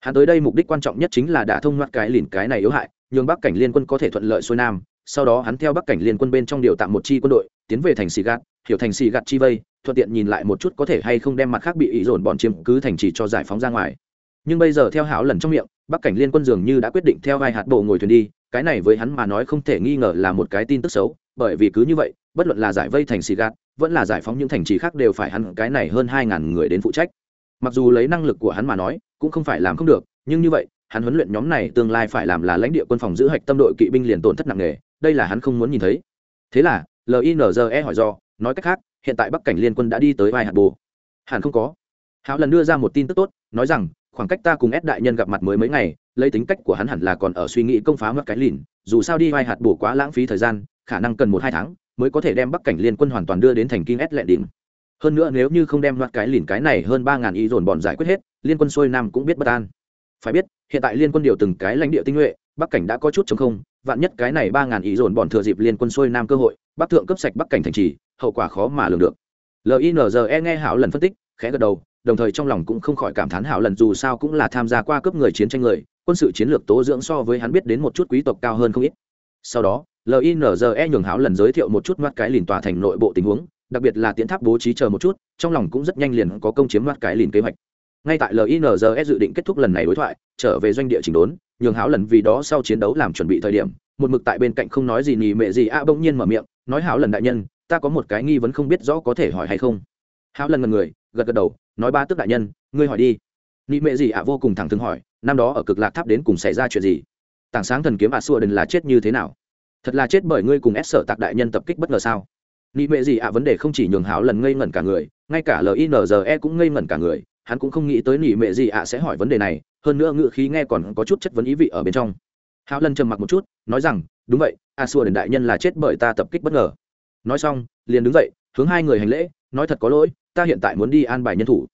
Hắn tới đây mục đích quan trọng nhất chính là đã thông mặt cái lìn cái này yếu hại, nhường bắc cảnh liên quân có thể thuận lợi xuôi nam. Sau đó hắn theo bắc cảnh liên quân bên trong điều tạm một chi quân đội, tiến về thành xì gạt, hiểu thành xì gạt chi vây, thuận tiện nhìn lại một chút có thể hay không đem mặt khác bị ý dồn bọn chiếm cứ thành trì cho giải phóng ra ngoài. Nhưng bây giờ theo hảo lần trong miệng, bắc cảnh liên quân dường như đã quyết định theo hai hạt bộ ngồi thuyền đi, cái này với hắn mà nói không thể nghi ngờ là một cái tin tức xấu, bởi vì cứ như vậy, bất luận là giải vây thành xì gạt, vẫn là giải phóng những thành trì khác đều phải hắn cái này hơn hai ngàn người đến phụ trách mặc dù lấy năng lực của hắn mà nói, cũng không phải làm không được, nhưng như vậy, hắn huấn luyện nhóm này tương lai phải làm là lãnh địa quân phòng giữ hạch tâm đội kỵ binh liền tổn thất nặng nề, đây là hắn không muốn nhìn thấy. Thế là linze hỏi do, nói cách khác, hiện tại bắc cảnh liên quân đã đi tới vai hạt bồ. Hẳn không có. Hạo lần đưa ra một tin tức tốt, nói rằng, khoảng cách ta cùng ép đại nhân gặp mặt mới mấy ngày, lấy tính cách của hắn hẳn là còn ở suy nghĩ công phá mất cái lìn, dù sao đi vai hạt bồ quá lãng phí thời gian, khả năng cần một hai tháng, mới có thể đem bắc cảnh liên quân hoàn toàn đưa đến thành kinh ép lệ đỉnh hơn nữa nếu như không đem loạt cái lìn cái này hơn ba ngàn y dồn bọn giải quyết hết, liên quân xuôi nam cũng biết bất an. Phải biết, hiện tại liên quân điều từng cái lãnh địa tinh nhuệ, bắc cảnh đã có chút chống không, vạn nhất cái này ba ngàn ý dồn bọn thừa dịp liên quân xuôi nam cơ hội, bắc thượng cấp sạch bắc cảnh thành trì, hậu quả khó mà lường được. Linze nghe hảo lần phân tích, khẽ gật đầu, đồng thời trong lòng cũng không khỏi cảm thán hảo lần dù sao cũng là tham gia qua cướp người chiến tranh người, quân sự chiến lược tố dưỡng so với hắn biết đến một chút quý tộc cao hơn không ít. Sau đó linze nhường hảo lần giới thiệu một chút mắt cái lìn tòa thành nội bộ tình huống đặc biệt là tiến tháp bố trí chờ một chút, trong lòng cũng rất nhanh liền có công chiếm đoạt cái lìn kế hoạch. Ngay tại linze dự định kết thúc lần này đối thoại, trở về doanh địa chỉnh đốn, nhường hảo lần vì đó sau chiến đấu làm chuẩn bị thời điểm, một mực tại bên cạnh không nói gì nhì mẹ gì, a bỗng nhiên mở miệng, nói hảo lần đại nhân, ta có một cái nghi vấn không biết rõ có thể hỏi hay không. Hảo lần ngần người, gật gật đầu, nói ba tức đại nhân, ngươi hỏi đi. Nhì mẹ gì, a vô cùng thẳng thừng hỏi, năm đó ở cực lạc tháp đến cùng xảy ra chuyện gì? Tảng sáng thần kiếm a xua đần là chết như thế nào? Thật là chết bởi ngươi cùng ép sở tạc đại nhân tập kích bất ngờ sao? Nị mẹ gì ạ, vấn đề không chỉ nhường hảo lần ngây ngẩn cả người, ngay cả linze cũng ngây ngẩn cả người. Hắn cũng không nghĩ tới nị mẹ gì ạ sẽ hỏi vấn đề này, hơn nữa ngự khí nghe còn có chút chất vấn ý vị ở bên trong. Hảo lần trầm mặc một chút, nói rằng, đúng vậy, a xua đền đại nhân là chết bởi ta tập kích bất ngờ. Nói xong, liền đứng dậy, hướng hai người hành lễ, nói thật có lỗi, ta hiện tại muốn đi an bài nhân thủ.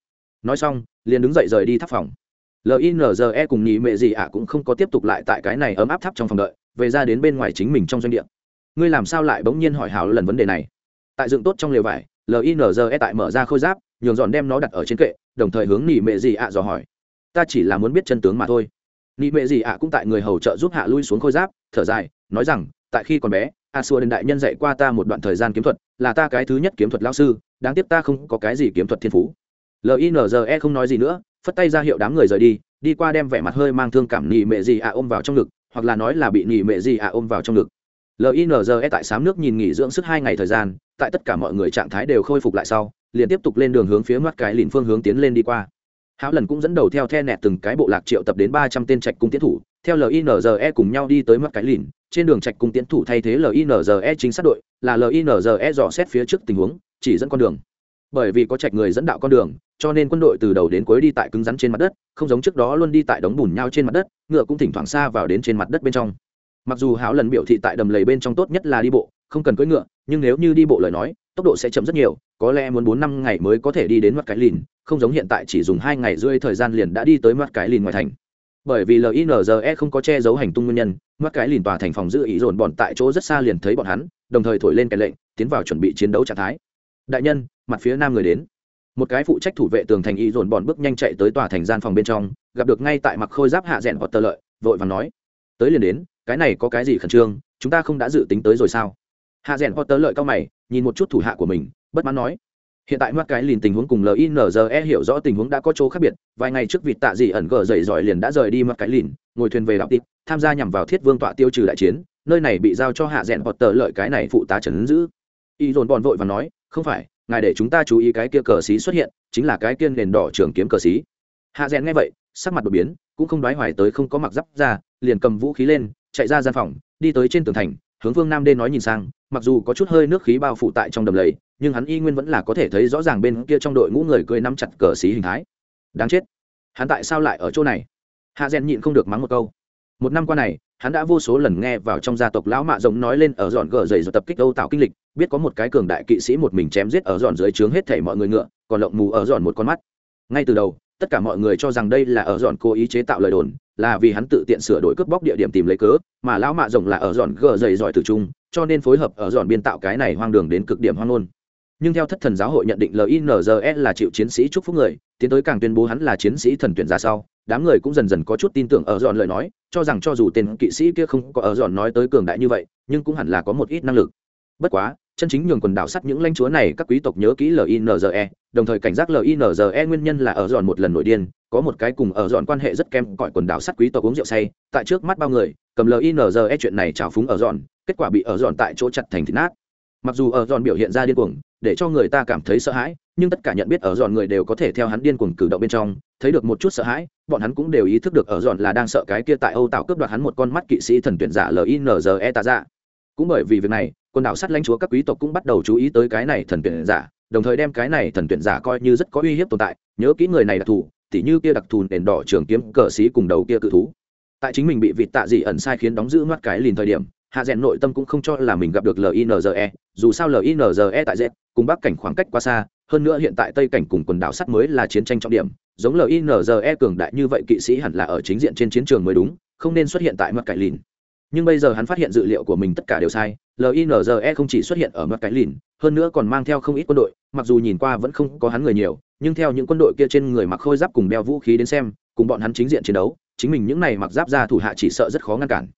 Nói xong, liền đứng dậy rời đi tháp phòng. Linze cùng nhị mẹ gì ạ cũng không có tiếp tục lại tại cái này ấm áp tháp trong phòng đợi, về ra đến bên ngoài chính mình trong doanh địa. Ngươi làm sao lại bỗng nhiên hỏi hảo lần vấn đề này? Tại dựng tốt trong lều vải linze tại mở ra khôi giáp, nhường dọn đem nó đặt ở trên kệ, đồng thời hướng nhị mẹ gì ạ dò hỏi. Ta chỉ là muốn biết chân tướng mà thôi. Nhị mẹ gì ạ cũng tại người hầu trợ giúp hạ lui xuống khôi giáp, thở dài, nói rằng, tại khi còn bé, a xua đền đại nhân dạy qua ta một đoạn thời gian kiếm thuật, là ta cái thứ nhất kiếm thuật lao sư, đáng tiếc ta không có cái gì kiếm thuật thiên phú. Linze không nói gì nữa, phất tay ra hiệu đám người rời đi đi qua đem vẻ mặt hơi mang thương cảm nhị mệ gì ạ ôm vào trong ngực, hoặc là nói là bị nhị mệ gì ạ ôm vào trong ngực linze tại sám nước nhìn nghỉ dưỡng sức hai ngày thời gian, tại tất cả mọi người trạng thái đều khôi phục lại sau, liền tiếp tục lên đường hướng phía mắt cái lìn phương hướng tiến lên đi qua. Hão lần cũng dẫn đầu theo the nẹt từng cái bộ lạc triệu tập đến ba trăm tên trạch cung tiến thủ, theo linze cùng nhau đi tới mắt cái lìn. Trên đường trạch cung tiến thủ thay thế linze chính sát đội, là linze dò xét phía trước tình huống, chỉ dẫn con đường. Bởi vì có trạch người dẫn đạo con đường, cho nên quân đội từ đầu đến cuối đi tại cứng rắn trên mặt đất, không giống trước đó luôn đi tại đống bùn nhau trên mặt đất, ngựa cũng thỉnh thoảng xa vào đến trên mặt đất bên trong mặc dù háo lần biểu thị tại đầm lầy bên trong tốt nhất là đi bộ, không cần cưỡi ngựa, nhưng nếu như đi bộ lời nói, tốc độ sẽ chậm rất nhiều, có lẽ muốn bốn năm ngày mới có thể đi đến mắt cái lìn, không giống hiện tại chỉ dùng hai ngày rưỡi thời gian liền đã đi tới mắt cái lìn ngoài thành. Bởi vì linze không có che giấu hành tung nguyên nhân mắt cái lìn tòa thành phòng giữ ý dồn bọn tại chỗ rất xa liền thấy bọn hắn, đồng thời thổi lên cái lệnh, tiến vào chuẩn bị chiến đấu trạng thái. Đại nhân, mặt phía nam người đến. Một cái phụ trách thủ vệ tường thành y dồn bọn bước nhanh chạy tới tòa thành gian phòng bên trong, gặp được ngay tại mặc khôi giáp hạ rẽn hoặc tờ lợi, vội và nói, tới liền đến cái này có cái gì khẩn trương, chúng ta không đã dự tính tới rồi sao? Hạ rẽn hoặc tờ lợi cao mày, nhìn một chút thủ hạ của mình, bất mãn nói. Hiện tại mắt cái lìn tình huống cùng linze hiểu rõ tình huống đã có chỗ khác biệt, vài ngày trước vịt tạ dị ẩn gờ dậy giỏi liền đã rời đi mắt cái lìn ngồi thuyền về đạo tịp, tham gia nhằm vào thiết vương tọa tiêu trừ đại chiến, nơi này bị giao cho hạ rẽn hoặc tờ lợi cái này phụ tá trấn giữ. Y dồn bọn vội và nói, không phải, ngài để chúng ta chú ý cái kia cờ xí xuất hiện, chính là cái kia nền đỏ trường kiếm cờ xí. Hạ rèn nghe vậy, sắc mặt đột biến, cũng không đoái hoài tới không có mặc giáp ra, liền cầm vũ khí lên chạy ra gian phòng, đi tới trên tường thành, hướng vương nam đê nói nhìn sang, mặc dù có chút hơi nước khí bao phủ tại trong đầm lầy, nhưng hắn y nguyên vẫn là có thể thấy rõ ràng bên kia trong đội ngũ người cười nắm chặt cờ xí hình thái. Đáng chết. Hắn tại sao lại ở chỗ này? Hạ rèn nhịn không được mắng một câu. Một năm qua này, hắn đã vô số lần nghe vào trong gia tộc lão mạ rồng nói lên ở dọn gờ dày rồi tập kích âu tạo kinh lịch, biết có một cái cường đại kỵ sĩ một mình chém giết ở dọn dưới trướng hết thảy mọi người ngựa, còn lộng mù ở dọn một con mắt. Ngay từ đầu, tất cả mọi người cho rằng đây là ở dọn cố ý chế tạo lời đồn là vì hắn tự tiện sửa đổi cướp bóc địa điểm tìm lấy cớ, mà lão mạ rồng là ở dọn gờ dày giỏi từ chung cho nên phối hợp ở dọn biên tạo cái này hoang đường đến cực điểm hoang ngôn. Nhưng theo thất thần giáo hội nhận định linze là chịu chiến sĩ chúc phúc người, tiến tới càng tuyên bố hắn là chiến sĩ thần tuyển ra sau đám người cũng dần dần có chút tin tưởng ở dọn lời nói, cho rằng cho dù tên kỵ sĩ kia không có ở dọn nói tới cường đại như vậy, nhưng cũng hẳn là có một ít năng lực. Bất quá, chân chính nhường quần đảo sắt những lãnh chúa này các quý tộc nhớ kỹ linze đồng thời cảnh giác linze nguyên nhân là ở dọn một lần nội điên có một cái cùng ở dọn quan hệ rất kém cõi quần đảo sắt quý tộc uống rượu say, tại trước mắt bao người, cầm linze chuyện này trào phúng ở dọn, kết quả bị ở dọn tại chỗ chặt thành thịt nát. Mặc dù ở dọn biểu hiện ra điên cuồng, để cho người ta cảm thấy sợ hãi, nhưng tất cả nhận biết ở dọn người đều có thể theo hắn điên cuồng cử động bên trong, thấy được một chút sợ hãi, bọn hắn cũng đều ý thức được ở dọn là đang sợ cái kia tại âu tạo cướp đoạt hắn một con mắt kỵ sĩ thần tuyển giả linze tạ ra cũng bởi vì việc này, quần đảo sắt lãnh chúa các quý tộc cũng bắt đầu chú ý tới cái này thần tuyển giả, đồng thời đem cái này thần tuyển giả coi như rất có uy hiếp tồn tại, nhớ kỹ người này đặc thù tỉ như kia đặc thù đèn đỏ trường kiếm cờ xí cùng đầu kia cự thú. Tại chính mình bị vịt tạ dị ẩn sai khiến đóng giữ mắt cái lìn thời điểm, hạ rèn nội tâm cũng không cho là mình gặp được linze dù sao linze tại z cùng bắc cảnh khoảng cách quá xa, hơn nữa hiện tại tây cảnh cùng quần đảo sắt mới là chiến tranh trọng điểm, giống linze cường đại như vậy kỵ sĩ hẳn là ở chính diện trên chiến trường mới đúng, không nên xuất hiện tại mắt cải lìn nhưng bây giờ hắn phát hiện dự liệu của mình tất cả đều sai linze không chỉ xuất hiện ở mắt cái lìn, hơn nữa còn mang theo không ít quân đội, mặc dù nhìn qua vẫn không có hắn người nhiều, nhưng theo những quân đội kia trên người mặc khôi giáp cùng đeo vũ khí đến xem, cùng bọn hắn chính diện chiến đấu, chính mình những này mặc giáp ra thủ hạ chỉ sợ rất khó ngăn cản.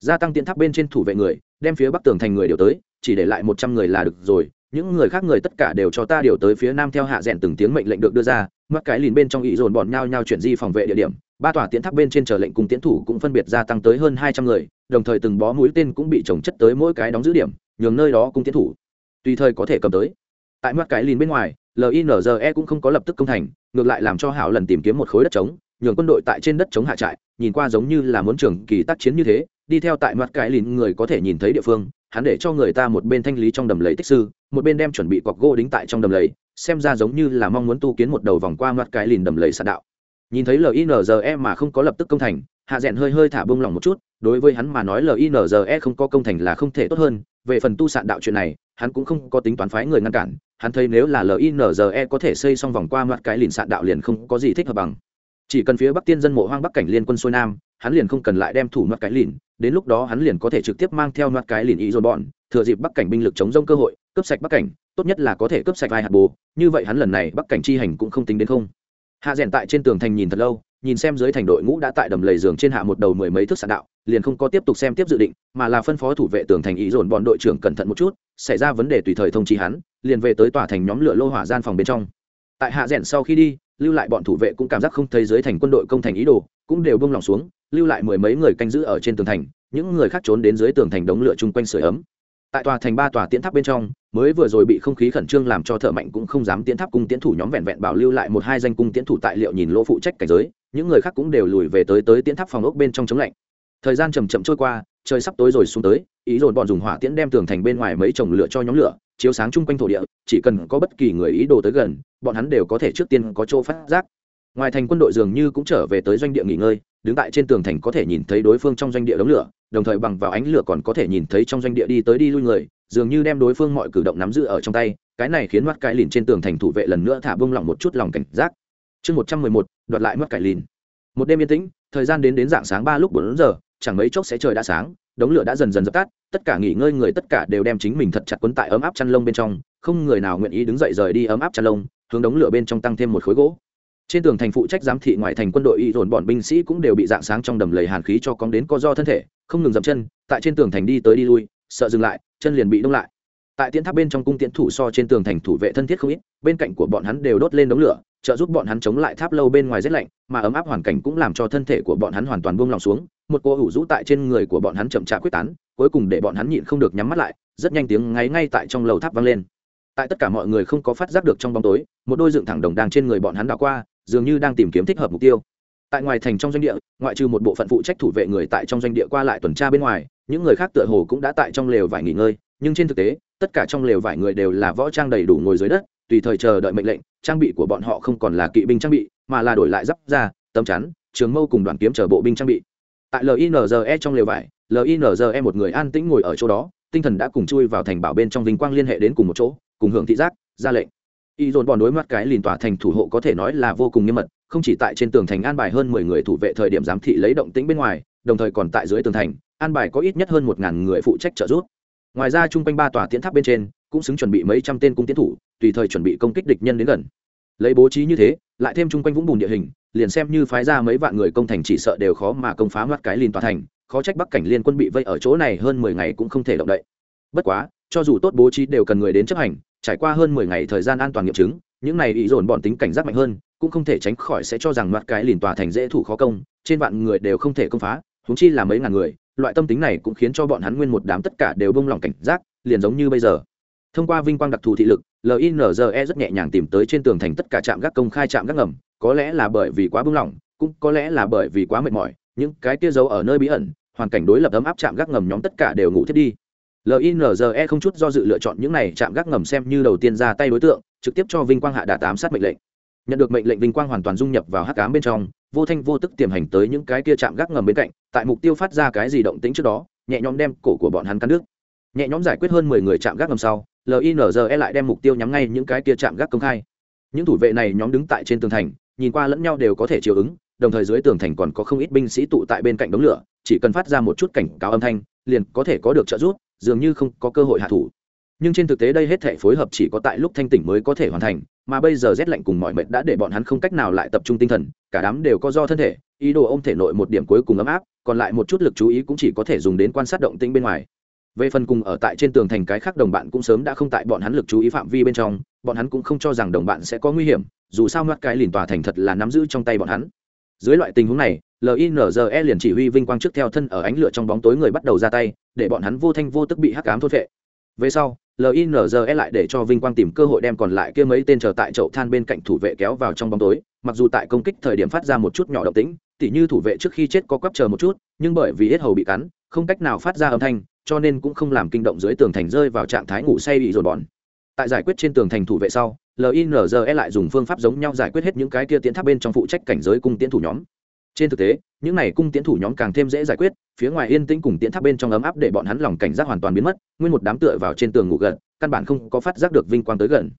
Gia tăng tiến tháp bên trên thủ vệ người, đem phía bắc tường thành người điều tới, chỉ để lại một trăm người là được rồi, những người khác người tất cả đều cho ta điều tới phía nam theo hạ rèn từng tiếng mệnh lệnh được đưa ra mắt cái lìn bên trong ý dồn bọn nhau nhau chuyển di phòng vệ địa điểm ba tòa tiến tháp bên trên chờ lệnh cùng tiến thủ cũng phân biệt gia tăng tới hơn hai trăm người, đồng thời từng bó mũi tên cũng bị trồng chất tới mỗi cái đóng giữ điểm, nhường nơi đó cung tiến thủ. Tùy thời có thể cầm tới. Tại mắt cái lìn bên ngoài linze cũng không có lập tức công thành, ngược lại làm cho hảo lần tìm kiếm một khối đất trống, nhường quân đội tại trên đất chống hạ trại, nhìn qua giống như là muốn trường kỳ tác chiến như thế, đi theo tại mặt cái lìn người có thể nhìn thấy địa phương, hắn để cho người ta một bên thanh lý trong đầm lầy tích sư, một bên đem chuẩn bị cọc gỗ đính tại trong đầm lầy, xem ra giống như là mong muốn tu kiến một đầu vòng qua mặt cái lìn đầm lầy sạt đạo nhìn thấy linze mà không có lập tức công thành, hạ rẽn hơi hơi thả bông lòng một chút, đối với hắn mà nói linze không có công thành là không thể tốt hơn. Về phần tu sạn đạo chuyện này, hắn cũng không có tính toán phái người ngăn cản. Hắn thấy nếu là linze có thể xây xong vòng qua mặt cái lìn sạn đạo liền không có gì thích hợp bằng. Chỉ cần phía bắc tiên dân mộ hoang bắc cảnh liên quân xuôi nam, hắn liền không cần lại đem thủ mặt cái lìn. Đến lúc đó hắn liền có thể trực tiếp mang theo mặt cái lìn ý dồn bọn, thừa dịp bắc cảnh binh lực chống rông cơ hội, cướp sạch bắc cảnh, tốt nhất là có thể cướp sạch vai hạt bồ. Như vậy hắn lần này bắc cảnh chi hành cũng không tính đến không hạ rèn tại trên tường thành nhìn thật lâu, nhìn xem dưới thành đội ngũ đã tại đầm lầy giường trên hạ một đầu mười mấy thước sạn đạo, liền không có tiếp tục xem tiếp dự định, mà là phân phó thủ vệ tường thành ý dồn bọn đội trưởng cẩn thận một chút, xảy ra vấn đề tùy thời thông trí hắn, liền về tới tòa thành nhóm lửa lô hỏa gian phòng bên trong. Tại hạ rèn sau khi đi, lưu lại bọn thủ vệ cũng cảm giác không thấy dưới thành quân đội công thành ý đồ, cũng đều bông lòng xuống, lưu lại mười mấy người canh giữ ở trên tường thành, những người khác trốn đến dưới tường thành đống lửa chung quanh sửa ấm tại tòa thành ba tòa tiến tháp bên trong, mới vừa rồi bị không khí khẩn trương làm cho thợ mạnh cũng không dám tiến tháp cung tiến thủ nhóm vẹn vẹn bảo lưu lại một hai danh cung tiến thủ tại liệu nhìn lỗ phụ trách cảnh giới, những người khác cũng đều lùi về tới tới tiến tháp phòng ốc bên trong chống lạnh. Thời gian chầm chậm trôi qua, trời sắp tối rồi xuống tới, ý dồn bọn dùng hỏa tiễn đem tường thành bên ngoài mấy chồng lửa cho nhóm lửa, chiếu sáng chung quanh thổ địa, chỉ cần có bất kỳ người ý đồ tới gần, bọn hắn đều có thể trước tiên có chỗ phát giác. Ngoài thành quân đội dường như cũng trở về tới doanh địa nghỉ ngơi, đứng tại trên tường thành có thể nhìn thấy đối phương trong doanh địa đống lửa đồng thời bằng vào ánh lửa còn có thể nhìn thấy trong doanh địa đi tới đi lui người, dường như đem đối phương mọi cử động nắm giữ ở trong tay, cái này khiến mắt cái lìn trên tường thành thủ vệ lần nữa thả bông lỏng một chút lòng cảnh giác. Chương một trăm mười một, đoạt lại mắt cái lìn. Một đêm yên tĩnh, thời gian đến đến dạng sáng ba lúc bốn giờ, chẳng mấy chốc sẽ trời đã sáng, đống lửa đã dần dần dập tắt, tất cả nghỉ ngơi người tất cả đều đem chính mình thật chặt quấn tại ấm áp chăn lông bên trong, không người nào nguyện ý đứng dậy rời đi ấm áp chăn lông, hướng đống lửa bên trong tăng thêm một khối gỗ trên tường thành phụ trách giám thị ngoại thành quân đội y dồn bọn binh sĩ cũng đều bị dạng sáng trong đầm lầy hàn khí cho cóng đến co do thân thể, không ngừng dậm chân, tại trên tường thành đi tới đi lui, sợ dừng lại, chân liền bị đông lại. Tại tiến tháp bên trong cung tiễn thủ so trên tường thành thủ vệ thân thiết không ít, bên cạnh của bọn hắn đều đốt lên đống lửa, trợ giúp bọn hắn chống lại tháp lâu bên ngoài rét lạnh, mà ấm áp hoàn cảnh cũng làm cho thân thể của bọn hắn hoàn toàn buông lòng xuống, một cô hủ rũ tại trên người của bọn hắn chậm chạp quyết tán, cuối cùng để bọn hắn nhịn không được nhắm mắt lại, rất nhanh tiếng ngáy ngay tại trong lầu tháp vang lên. Tại tất cả mọi người không có phát giác được trong bóng tối, một đôi dựng thẳng đồng đang trên người bọn hắn đảo qua dường như đang tìm kiếm thích hợp mục tiêu. Tại ngoài thành trong doanh địa ngoại trừ một bộ phận phụ trách thủ vệ người tại trong doanh địa qua lại tuần tra bên ngoài những người khác tựa hồ cũng đã tại trong lều vải nghỉ ngơi nhưng trên thực tế tất cả trong lều vải người đều là võ trang đầy đủ ngồi dưới đất tùy thời chờ đợi mệnh lệnh trang bị của bọn họ không còn là kỵ binh trang bị mà là đổi lại giáp da, tấm chắn trường mâu cùng đoàn kiếm chờ bộ binh trang bị. Tại linze trong lều vải linze một người an tĩnh ngồi ở chỗ đó tinh thần đã cùng chui vào thành bảo bên trong vinh quang liên hệ đến cùng một chỗ cùng hưởng thị giác ra lệnh y dồn bọn đối mắt cái lìn tỏa thành thủ hộ có thể nói là vô cùng nghiêm mật, không chỉ tại trên tường thành an bài hơn mười người thủ vệ thời điểm giám thị lấy động tĩnh bên ngoài, đồng thời còn tại dưới tường thành, an bài có ít nhất hơn một ngàn người phụ trách trợ giúp. Ngoài ra chung quanh ba tòa tiến tháp bên trên, cũng xứng chuẩn bị mấy trăm tên cung tiến thủ, tùy thời chuẩn bị công kích địch nhân đến gần. Lấy bố trí như thế, lại thêm chung quanh vũng bùn địa hình, liền xem như phái ra mấy vạn người công thành chỉ sợ đều khó mà công phá mắt cái lìn tòa thành, khó trách bắc cảnh liên quân bị vây ở chỗ này hơn mười ngày cũng không thể động đậy. Bất quá, cho dù tốt bố trí đều cần người đến chấp hành trải qua hơn mười ngày thời gian an toàn nghiệm chứng, những này ý dồn bọn tính cảnh giác mạnh hơn, cũng không thể tránh khỏi sẽ cho rằng mặt cái lìn tòa thành dễ thủ khó công, trên vạn người đều không thể công phá húng chi là mấy ngàn người, loại tâm tính này cũng khiến cho bọn hắn nguyên một đám tất cả đều bông lòng cảnh giác, liền giống như bây giờ. Thông qua vinh quang đặc thù thị lực linze rất nhẹ nhàng tìm tới trên tường thành tất cả trạm gác công khai trạm gác ngầm, có lẽ là bởi vì quá bưng lỏng cũng có lẽ là bởi vì quá mệt mỏi, những cái kia giấu ở nơi bí ẩn, hoàn cảnh đối lập ấm áp chạm gác ngầm nhóm tất cả đều ngủ thiết đi linze không chút do dự lựa chọn những này chạm gác ngầm xem như đầu tiên ra tay đối tượng, trực tiếp cho vinh quang hạ đà tám sát mệnh lệnh. Nhận được mệnh lệnh, vinh quang hoàn toàn dung nhập vào hắc cám bên trong, vô thanh vô tức tiềm hành tới những cái kia chạm gác ngầm bên cạnh, tại mục tiêu phát ra cái gì động tính trước đó, nhẹ nhõm đem cổ của bọn hắn cắn đứt. Nhẹ nhõm giải quyết hơn mười người chạm gác ngầm sau linze lại đem mục tiêu nhắm ngay những cái kia chạm gác công khai. Những thủ vệ này nhóm đứng tại trên tường thành, nhìn qua lẫn nhau đều có thể chiều ứng, đồng thời dưới tường thành còn có không ít binh sĩ tụ tại bên cạnh đống lửa, chỉ cần phát ra một chút cảnh cáo âm thanh, liền có thể có được trợ giúp dường như không có cơ hội hạ thủ. Nhưng trên thực tế đây hết thể phối hợp chỉ có tại lúc thanh tỉnh mới có thể hoàn thành, mà bây giờ rét lạnh cùng mọi mệt đã để bọn hắn không cách nào lại tập trung tinh thần, cả đám đều có do thân thể, ý đồ ôm thể nội một điểm cuối cùng ấm áp, còn lại một chút lực chú ý cũng chỉ có thể dùng đến quan sát động tĩnh bên ngoài. Về phần cùng ở tại trên tường thành cái khác đồng bạn cũng sớm đã không tại bọn hắn lực chú ý phạm vi bên trong, bọn hắn cũng không cho rằng đồng bạn sẽ có nguy hiểm, dù sao mắt cái lìn tòa thành thật là nắm giữ trong tay bọn hắn. Dưới loại tình huống này linze liền chỉ huy vinh quang trước theo thân ở ánh lửa trong bóng tối người bắt đầu ra tay để bọn hắn vô thanh vô tức bị hắc ám thôn vệ về sau linze lại để cho vinh quang tìm cơ hội đem còn lại kia mấy tên chờ tại chậu than bên cạnh thủ vệ kéo vào trong bóng tối, mặc dù tại công kích thời điểm phát ra một chút nhỏ động tĩnh, tỉ như thủ vệ trước khi chết có quắp chờ một chút, nhưng bởi vì hết hầu bị cắn, không cách nào phát ra âm thanh, cho nên cũng không làm kinh động dưới tường thành rơi vào trạng thái ngủ say bị dồn bọn. Tại giải quyết trên tường thành thủ vệ sau linze lại dùng phương pháp giống nhau giải quyết hết những cái kia tiến tháp bên trong phụ trách cảnh giới cung tiến thủ nhóm trên thực tế, những này cung tiến thủ nhóm càng thêm dễ giải quyết, phía ngoài yên tĩnh cùng tiến tháp bên trong ấm áp để bọn hắn lòng cảnh giác hoàn toàn biến mất, nguyên một đám tựa vào trên tường ngủ gần căn bản không có phát giác được vinh quang tới gần.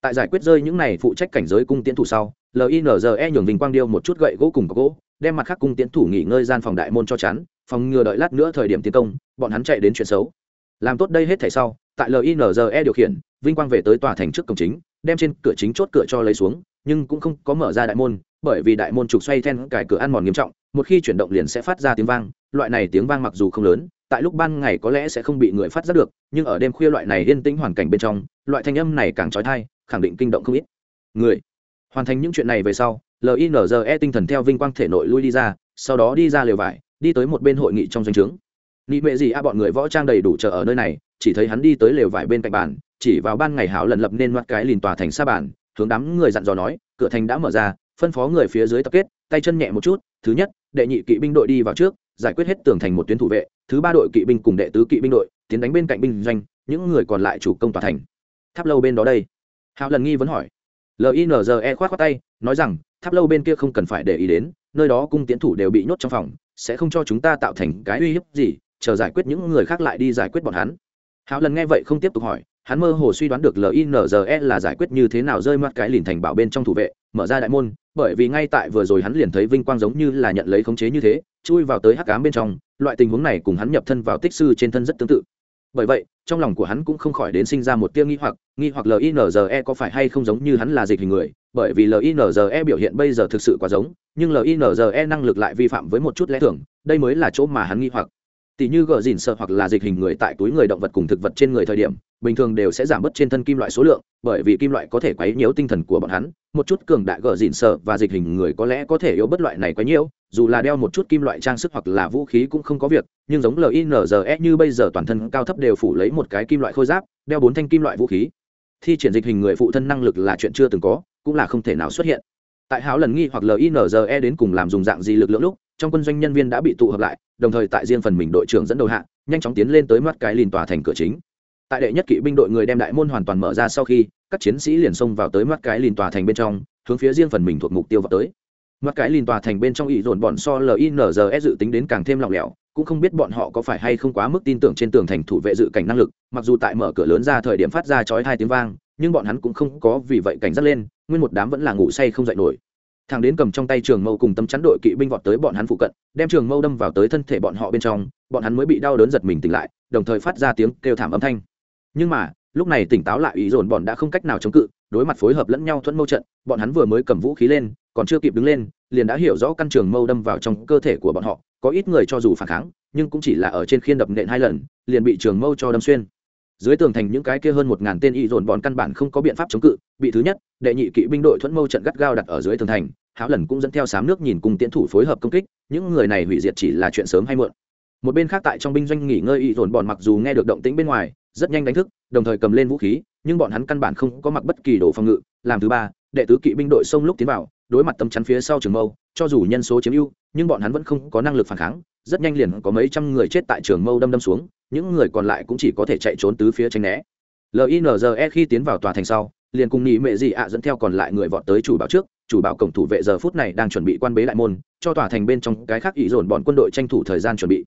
Tại giải quyết rơi những này phụ trách cảnh giới cung tiến thủ sau linze nhường vinh quang điêu một chút gậy gỗ cùng có gỗ, đem mặt khác cung tiến thủ nghỉ ngơi gian phòng đại môn cho chắn phòng ngừa đợi lát nữa thời điểm tiến công, bọn hắn chạy đến chuyện xấu. Làm tốt đây hết thảy sau, tại linze điều khiển, vinh quang về tới tòa thành trước cổng chính, đem trên cửa chính chốt cửa cho lấy xuống, nhưng cũng không có mở ra đại môn bởi vì đại môn trục xoay then cài cửa ăn mòn nghiêm trọng, một khi chuyển động liền sẽ phát ra tiếng vang, loại này tiếng vang mặc dù không lớn, tại lúc ban ngày có lẽ sẽ không bị người phát giác được, nhưng ở đêm khuya loại này yên tĩnh hoàn cảnh bên trong, loại thanh âm này càng trói thai, khẳng định kinh động không ít. Người, hoàn thành những chuyện này về sau linze tinh thần theo vinh quang thể nội lui đi ra, sau đó đi ra lều vải, đi tới một bên hội nghị trong doanh trướng. Nị mệ gì a, bọn người võ trang đầy đủ chờ ở nơi này, chỉ thấy hắn đi tới lều vải bên cạnh bàn, chỉ vào ban ngày hảo lần lập nên mặt cái lìn tòa thành xa bản hướng đám người dặn dò nói, cửa thành đã mở ra phân phó người phía dưới tập kết, tay chân nhẹ một chút, thứ nhất, đệ nhị kỵ binh đội đi vào trước, giải quyết hết tường thành một tuyến thủ vệ, thứ ba đội kỵ binh cùng đệ tứ kỵ binh đội, tiến đánh bên cạnh binh doanh, những người còn lại chủ công tòa thành. Tháp lâu bên đó đây. Hạo lần nghi vẫn hỏi. Linze khoát khoát tay, nói rằng, tháp lâu bên kia không cần phải để ý đến, nơi đó cung tiến thủ đều bị nhốt trong phòng, sẽ không cho chúng ta tạo thành cái uy hiếp gì, chờ giải quyết những người khác lại đi giải quyết bọn hắn. Hạo lần nghe vậy không tiếp tục hỏi, hắn mơ hồ suy đoán được linze là giải quyết như thế nào rơi mất cái lìn thành bảo bên trong thủ vệ, mở ra đại môn bởi vì ngay tại vừa rồi hắn liền thấy vinh quang giống như là nhận lấy khống chế như thế, chui vào tới hắc cám bên trong, loại tình huống này cùng hắn nhập thân vào tích sư trên thân rất tương tự. Bởi vậy, trong lòng của hắn cũng không khỏi đến sinh ra một tia nghi hoặc nghi hoặc linze có phải hay không giống như hắn là dịch hình người, bởi vì linze biểu hiện bây giờ thực sự quá giống, nhưng linze năng lực lại vi phạm với một chút lẽ thường, đây mới là chỗ mà hắn nghi hoặc. Tỷ như gờ dìn sợ hoặc là dịch hình người tại túi người động vật cùng thực vật trên người thời điểm bình thường đều sẽ giảm bớt trên thân kim loại số lượng, bởi vì kim loại có thể quấy nhiễu tinh thần của bọn hắn, một chút cường đại gờ dịn sợ và dịch hình người có lẽ có thể yếu bất loại này quấy nhiễu, dù là đeo một chút kim loại trang sức hoặc là vũ khí cũng không có việc, nhưng giống linze như bây giờ toàn thân cao thấp đều phủ lấy một cái kim loại khôi giáp, đeo bốn thanh kim loại vũ khí. Thi triển dịch hình người phụ thân năng lực là chuyện chưa từng có, cũng là không thể nào xuất hiện. Tại háo lần nghi hoặc linze đến cùng làm dùng dạng gì lực lượng lúc, trong quân doanh nhân viên đã bị tụ hợp lại, đồng thời tại riêng phần mình đội trưởng dẫn đầu hạ, nhanh chóng tiến lên tới mắt cái lìn tòa thành cửa chính tại đệ nhất kỵ binh đội người đem đại môn hoàn toàn mở ra sau khi, các chiến sĩ liền xông vào tới mắt cái lìn tòa thành bên trong, hướng phía riêng phần mình thuộc mục tiêu vào tới. Mắt cái lìn tòa thành bên trong ý dồn bọn so linze dự tính đến càng thêm lỏng lẻo, cũng không biết bọn họ có phải hay không quá mức tin tưởng trên tường thành thủ vệ dự cảnh năng lực, mặc dù tại mở cửa lớn ra thời điểm phát ra chói hai tiếng vang, nhưng bọn hắn cũng không có vì vậy cảnh giác lên, nguyên một đám vẫn là ngủ say không dậy nổi. Thằng đến cầm trong tay trường mâu cùng tâm chắn đội kỵ binh vọt tới bọn hắn phụ cận, đem trường mâu đâm vào tới thân thể bọn họ bên trong, bọn hắn mới bị đau đớn giật mình tỉnh lại, đồng thời phát ra tiếng kêu thảm âm thanh nhưng mà, lúc này tỉnh táo lại ý dồn bọn đã không cách nào chống cự, đối mặt phối hợp lẫn nhau thuẫn mâu trận, bọn hắn vừa mới cầm vũ khí lên, còn chưa kịp đứng lên, liền đã hiểu rõ căn trường mâu đâm vào trong cơ thể của bọn họ, có ít người cho dù phản kháng, nhưng cũng chỉ là ở trên khiên đập nện hai lần, liền bị trường mâu cho đâm xuyên. Dưới tường thành những cái kia hơn một ngàn tên y dồn bọn căn bản không có biện pháp chống cự, bị thứ nhất, đệ nhị kỵ binh đội thuẫn mâu trận gắt gao đặt ở dưới tường thành, háo lần cũng dẫn theo sám nước nhìn cùng tiến thủ phối hợp công kích, những người này hủy diệt chỉ là chuyện sớm hay muộn. Một bên khác tại trong binh doanh nghỉ ngơi y dồn bọn mặc dù nghe được động tĩnh bên ngoài rất nhanh đánh thức, đồng thời cầm lên vũ khí, nhưng bọn hắn căn bản không có mặc bất kỳ đồ phòng ngự. Làm thứ ba, đệ tứ kỵ binh đội xông lúc tiến vào, đối mặt tấm chắn phía sau trường mâu, cho dù nhân số chiếm ưu, nhưng bọn hắn vẫn không có năng lực phản kháng, rất nhanh liền có mấy trăm người chết tại trường mâu đâm đâm xuống, những người còn lại cũng chỉ có thể chạy trốn tứ phía tránh né. Linze khi tiến vào tòa thành sau, liền cùng nhị mẹ gì ạ dẫn theo còn lại người vọt tới chủ bảo trước, chủ bảo cổng thủ vệ giờ phút này đang chuẩn bị quan bế đại môn, cho tòa thành bên trong cái khác ý dồn bọn quân đội tranh thủ thời gian chuẩn bị.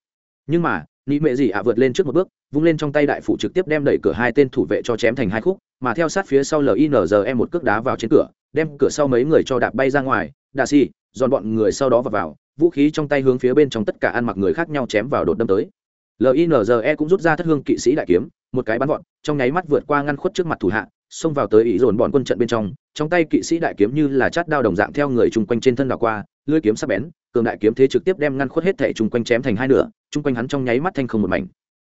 Nhưng mà nị mệ dị ạ vượt lên trước một bước vung lên trong tay đại phủ trực tiếp đem đẩy cửa hai tên thủ vệ cho chém thành hai khúc mà theo sát phía sau linze một cước đá vào trên cửa đem cửa sau mấy người cho đạp bay ra ngoài. Đạ xì dọn bọn người sau đó vào, vào vũ khí trong tay hướng phía bên trong tất cả ăn mặc người khác nhau chém vào đột đâm tới. Linze cũng rút ra thất hương kỵ sĩ đại kiếm một cái bắn vọt trong nháy mắt vượt qua ngăn khuất trước mặt thủ hạ xông vào tới ý dồn bọn quân trận bên trong trong tay kỵ sĩ đại kiếm như là chát đao đồng dạng theo người chung quanh trên thân đảo qua lưỡi kiếm sắc bén cường đại kiếm thế trực tiếp đem ngăn khuất hết thẻ chung quanh chém thành hai nửa, chung quanh hắn trong nháy mắt thanh không một mảnh.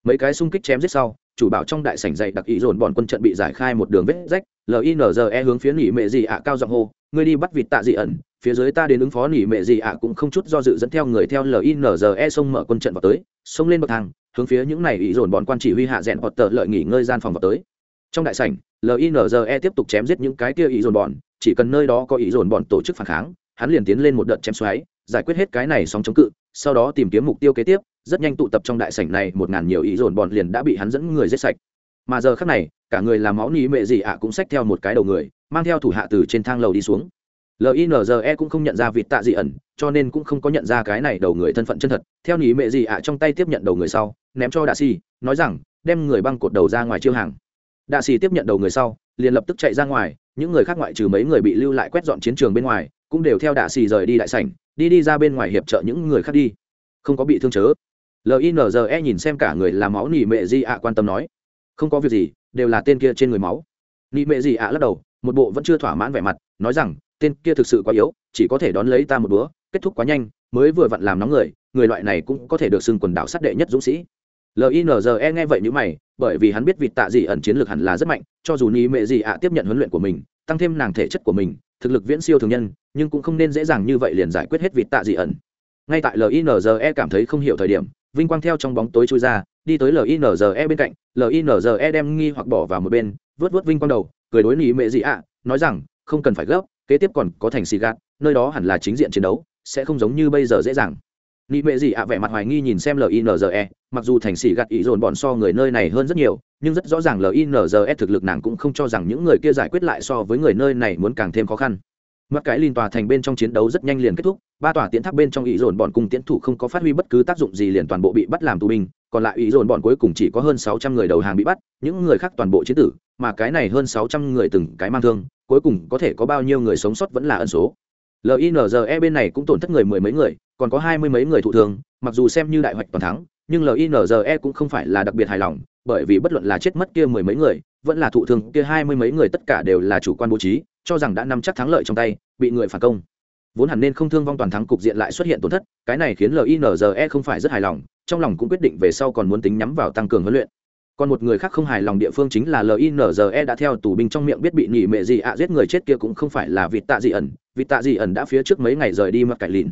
Mấy cái xung kích chém giết sau, chủ bảo trong đại sảnh dậy đặc ý dồn bọn quân trận bị giải khai một đường vết rách linze hướng phía nỉ mệ gì ạ cao giọng hô, ngươi đi bắt vịt tạ dị ẩn, phía dưới ta đến ứng phó nỉ mệ gì ạ cũng không chút do dự dẫn theo người theo linze xông mở quân trận vào tới xông lên bậc thang, hướng phía những này ý dồn bọn quan chỉ huy hạ rẽn hoặc tờ lợi nghỉ ngơi gian phòng vào tới. Trong đại sảnh linze tiếp tục chém giết những cái kia ý dồn bọn, chỉ cần nơi đó có ý dồn bọn tổ chức phản kháng, hắn liền tiến lên một đợt chém xoáy giải quyết hết cái này sóng chống cự, sau đó tìm kiếm mục tiêu kế tiếp, rất nhanh tụ tập trong đại sảnh này một ngàn nhiều ý dồn bọn liền đã bị hắn dẫn người giết sạch. Mà giờ khác này, cả người làm máu ní mệ gì ạ cũng xách theo một cái đầu người, mang theo thủ hạ từ trên thang lầu đi xuống. Linze cũng không nhận ra vịt tạ dị ẩn, cho nên cũng không có nhận ra cái này đầu người thân phận chân thật. Theo ní mệ gì ạ trong tay tiếp nhận đầu người sau, ném cho đạ xì nói rằng, đem người băng cột đầu ra ngoài chiêu hàng. Đạ xì tiếp nhận đầu người sau, liền lập tức chạy ra ngoài, những người khác ngoại trừ mấy người bị lưu lại quét dọn chiến trường bên ngoài, cũng đều theo đạ xì rời đi đại sảnh đi đi ra bên ngoài hiệp trợ những người khác đi. Không có bị thương chớ. Linze nhìn xem cả người làm máu nỉ mệ di ạ, quan tâm nói. Không có việc gì, đều là tên kia trên người máu. Nỉ mệ di ạ lắc đầu, một bộ vẫn chưa thỏa mãn vẻ mặt, nói rằng, tên kia thực sự quá yếu, chỉ có thể đón lấy ta một búa kết thúc quá nhanh, mới vừa vặn làm nóng người người loại này cũng có thể được xưng quần đảo sát đệ nhất dũng sĩ. Linze nghe vậy như mày, bởi vì hắn biết vịt tạ dị ẩn chiến lược hẳn là rất mạnh, cho dù ni mệ dị ạ tiếp nhận huấn luyện của mình, tăng thêm nàng thể chất của mình thực lực viễn siêu thường nhân, nhưng cũng không nên dễ dàng như vậy liền giải quyết hết vịt tạ dị ẩn. Ngay tại linze cảm thấy không hiểu thời điểm, vinh quang theo trong bóng tối trôi ra, đi tới linze bên cạnh linze đem nghi hoặc bỏ vào một bên, vớt vớt vinh quang đầu, cười đối nỉ mệ dị ạ, nói rằng, không cần phải gấp, kế tiếp còn có thành xì gạt, nơi đó hẳn là chính diện chiến đấu, sẽ không giống như bây giờ dễ dàng. Nị mệ gì ạ vẻ mặt hoài nghi nhìn xem linze mặc dù thành xì gạt ý dồn bọn so người nơi này hơn rất nhiều nhưng rất rõ ràng linze thực lực nàng cũng không cho rằng những người kia giải quyết lại so với người nơi này muốn càng thêm khó khăn. Mặc cái liên tòa thành bên trong chiến đấu rất nhanh liền kết thúc, ba tòa tiến tháp bên trong ý dồn bọn cùng tiến thủ không có phát huy bất cứ tác dụng gì liền toàn bộ bị bắt làm tù binh, còn lại ý dồn bọn cuối cùng chỉ có hơn sáu trăm người đầu hàng bị bắt, những người khác toàn bộ chiến tử, mà cái này hơn sáu trăm người từng cái mang thương, cuối cùng có thể có bao nhiêu người sống sót vẫn là ẩn số. Linze bên này cũng tổn thất người mười mấy người, còn có hai mươi mấy người thụ thương, mặc dù xem như đại hoạch toàn thắng, nhưng linze cũng không phải là đặc biệt hài lòng bởi vì bất luận là chết mất kia mười mấy người, vẫn là thụ thương kia hai mươi mấy người tất cả đều là chủ quan bố trí, cho rằng đã nắm chắc thắng lợi trong tay, bị người phản công. Vốn hẳn nên không thương vong toàn thắng cục diện lại xuất hiện tổn thất, cái này khiến linze không phải rất hài lòng, trong lòng cũng quyết định về sau còn muốn tính nhắm vào tăng cường huấn luyện. Còn một người khác không hài lòng địa phương chính là linze đã theo tù binh trong miệng biết bị nhị mệ gì ạ giết người chết kia cũng không phải là vịt tạ dị ẩn. Vịt tạ dị ẩn đã phía trước mấy ngày rời đi mặc cải lìn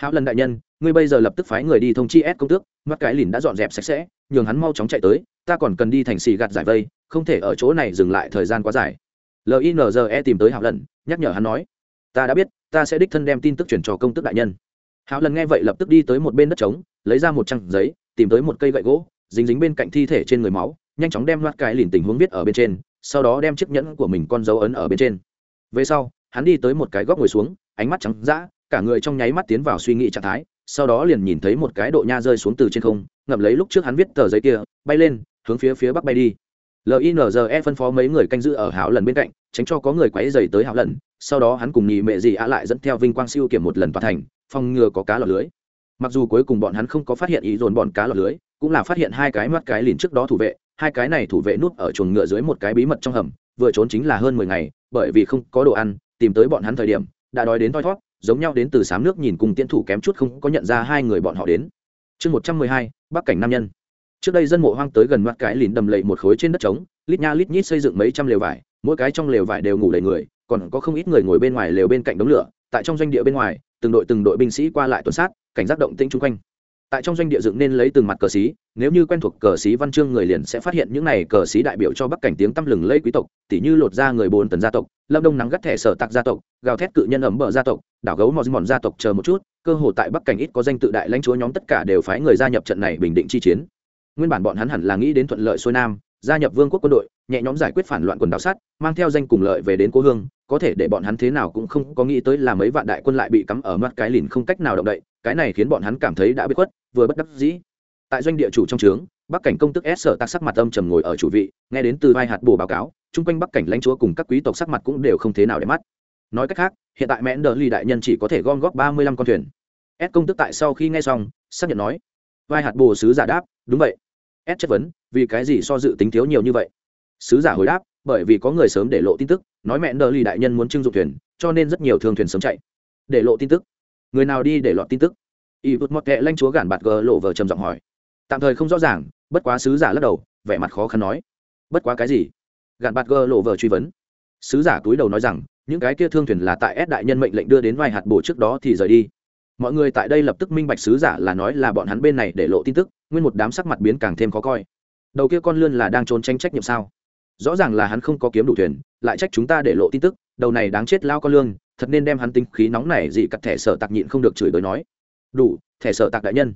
hảo lần đại nhân, ngươi bây giờ lập tức phái người đi thông chi s công tước mắt cái lìn đã dọn dẹp sạch sẽ, nhường hắn mau chóng chạy tới, ta còn cần đi thành xì gạt giải vây, không thể ở chỗ này dừng lại thời gian quá dài. Linze tìm tới hảo lần, nhắc nhở hắn nói, ta đã biết, ta sẽ đích thân đem tin tức chuyển cho công tước đại nhân. Hảo lần nghe vậy lập tức đi tới một bên đất trống, lấy ra một trang giấy, tìm tới một cây gậy gỗ, dính dính bên cạnh thi thể trên người máu, nhanh chóng đem loạt cái lìn tình huống viết ở bên trên, sau đó đem chiếc nhẫn của mình con dấu ấn ở bên trên. Về sau, hắn đi tới một cái góc ngồi xuống, ánh mắt trắng d cả người trong nháy mắt tiến vào suy nghĩ trạng thái, sau đó liền nhìn thấy một cái độ nha rơi xuống từ trên không, ngậm lấy lúc trước hắn viết tờ giấy kia, bay lên, hướng phía phía bắc bay đi. Linze phân phó mấy người canh giữ ở hảo lần bên cạnh, tránh cho có người quấy dày tới hảo lần. Sau đó hắn cùng nhị mẹ gì ạ lại dẫn theo vinh quang siêu kiểm một lần toàn thành, phòng ngừa có cá lọt lưới. Mặc dù cuối cùng bọn hắn không có phát hiện ý dồn bọn cá lọt lưới, cũng là phát hiện hai cái mắt cái lìn trước đó thủ vệ, hai cái này thủ vệ núp ở chuồng ngựa dưới một cái bí mật trong hầm, vừa trốn chính là hơn mười ngày, bởi vì không có đồ ăn, tìm tới bọn hắn thời điểm, đã đói đến thoi thót giống nhau đến từ sám nước nhìn cùng tiễn thủ kém chút không có nhận ra hai người bọn họ đến. Chương một trăm mười hai, bắc cảnh nam nhân. Trước đây dân mộ hoang tới gần mặt cái lìn đầm lầy một khối trên đất trống, lít nha lít nhít xây dựng mấy trăm lều vải, mỗi cái trong lều vải đều ngủ đầy người, còn có không ít người ngồi bên ngoài lều bên cạnh đống lửa, tại trong doanh địa bên ngoài, từng đội từng đội binh sĩ qua lại tuần sát, cảnh giác động tĩnh chung quanh tại trong doanh địa dựng nên lấy từng mặt cờ xí, nếu như quen thuộc cờ xí văn chương người liền sẽ phát hiện những này cờ xí đại biểu cho bắc cảnh tiếng tăm lừng lây quý tộc, tỉ như lột ra người bồn tần gia tộc, lâm đông nắng gắt thẻ sở tạc gia tộc, gào thét cự nhân ẩm bờ gia tộc, đảo gấu mòn mòn gia tộc chờ một chút, cơ hồ tại bắc cảnh ít có danh tự đại lãnh chúa nhóm tất cả đều phái người gia nhập trận này bình định chi chiến. Nguyên bản bọn hắn hẳn là nghĩ đến thuận lợi xuôi nam, gia nhập vương quốc quân đội, nhẹ nhóm giải quyết phản loạn quần đảo sát, mang theo danh cùng lợi về đến cố hương, có thể để bọn hắn thế nào cũng không có nghĩ tới là mấy vạn đại quân lại bị cắm ở mắt cái lìn không cách nào động đậy, cái này khiến bọn hắn cảm thấy đã bị khuất vừa bất đắc dĩ. Tại doanh địa chủ trong trướng, bắc cảnh công tức s sợ tạc sắc mặt âm trầm ngồi ở chủ vị, nghe đến từ vai hạt bồ báo cáo, chung quanh bắc cảnh lãnh chúa cùng các quý tộc sắc mặt cũng đều không thế nào để mắt. Nói cách khác, hiện tại mẹn đờ ly đại nhân chỉ có thể gom góp ba mươi lăm con thuyền. S công tức tại sau khi nghe xong, xác nhận nói, vai hạt bồ sứ giả đáp, đúng vậy. S chất vấn, vì cái gì so dự tính thiếu nhiều như vậy? Sứ giả hồi đáp, bởi vì có người sớm để lộ tin tức, nói mẹn đờ ly đại nhân muốn trưng dụng thuyền, cho nên rất nhiều thương thuyền sớm chạy. Để lộ tin tức? Người nào đi để lọt tin tức? Y vượt mọt kệ lanh chúa gản bạt gờ lộ vờ trầm giọng hỏi. Tạm thời không rõ ràng, bất quá sứ giả lắc đầu, vẻ mặt khó khăn nói. Bất quá cái gì? Gạn bạt gờ lộ vờ truy vấn. Sứ giả túi đầu nói rằng, những cái kia thương thuyền là tại S đại nhân mệnh lệnh đưa đến ngoài hạt bổ trước đó thì rời đi. Mọi người tại đây lập tức minh bạch sứ giả là nói là bọn hắn bên này để lộ tin tức, nguyên một đám sắc mặt biến càng thêm khó coi. Đầu kia con lươn là đang trốn tranh trách nhiệm sao? Rõ ràng là hắn không có kiếm đủ thuyền, lại trách chúng ta để lộ tin tức, đầu này đáng chết lao con lương thật nên đem hắn tinh khí nóng này gì cặt thẻ sở tặc nhịn không được chửi tới nói đủ, thẻ sở tạc đại nhân.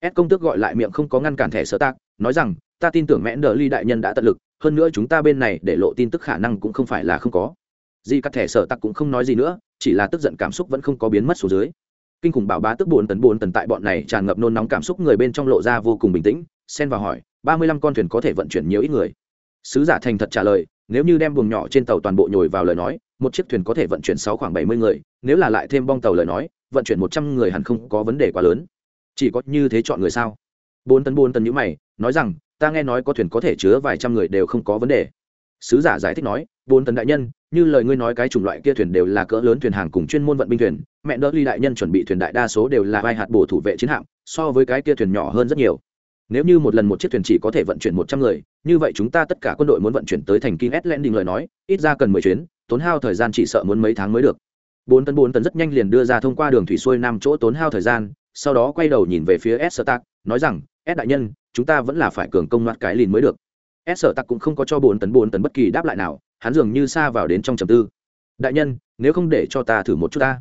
Ép công tước gọi lại miệng không có ngăn cản thẻ sở tạc, nói rằng, ta tin tưởng mẹn đờ ly đại nhân đã tận lực, hơn nữa chúng ta bên này để lộ tin tức khả năng cũng không phải là không có. Di cắt thẻ sở tạc cũng không nói gì nữa, chỉ là tức giận cảm xúc vẫn không có biến mất số dưới. Kinh khủng bảo bá tức buồn tấn buồn tần tại bọn này tràn ngập nôn nóng cảm xúc người bên trong lộ ra vô cùng bình tĩnh, xen vào hỏi, ba mươi lăm con thuyền có thể vận chuyển nhiều ít người? Sứ giả thành thật trả lời, nếu như đem buồng nhỏ trên tàu toàn bộ nhồi vào lời nói, một chiếc thuyền có thể vận chuyển sáu khoảng bảy mươi người, nếu là lại thêm bong tàu lời nói vận chuyển một trăm người hẳn không có vấn đề quá lớn. Chỉ có như thế chọn người sao? Bốn tấn bốn tấn nhữ mày, nói rằng, ta nghe nói có thuyền có thể chứa vài trăm người đều không có vấn đề. Sứ giả giải thích nói, bốn tấn đại nhân, như lời ngươi nói cái chủng loại kia thuyền đều là cỡ lớn thuyền hàng cùng chuyên môn vận binh thuyền, mẹ đỡ ly đại nhân chuẩn bị thuyền đại đa số đều là vai hạt bổ thủ vệ chiến hạm, so với cái kia thuyền nhỏ hơn rất nhiều. Nếu như một lần một chiếc thuyền chỉ có thể vận chuyển một trăm người, như vậy chúng ta tất cả quân đội muốn vận chuyển tới thành kinh s landing lời nói, ít ra cần mười chuyến, tốn hao thời gian chỉ sợ muốn mấy tháng mới được bốn tấn bốn tấn rất nhanh liền đưa ra thông qua đường thủy xuôi nam chỗ tốn hao thời gian, sau đó quay đầu nhìn về phía s tạc, nói rằng, s đại nhân, chúng ta vẫn là phải cường công loạt cái lìn mới được. S sở tặc cũng không có cho bốn tấn bốn tấn bất kỳ đáp lại nào, hắn dường như xa vào đến trong trầm tư. Đại nhân, nếu không để cho ta thử một chút ta.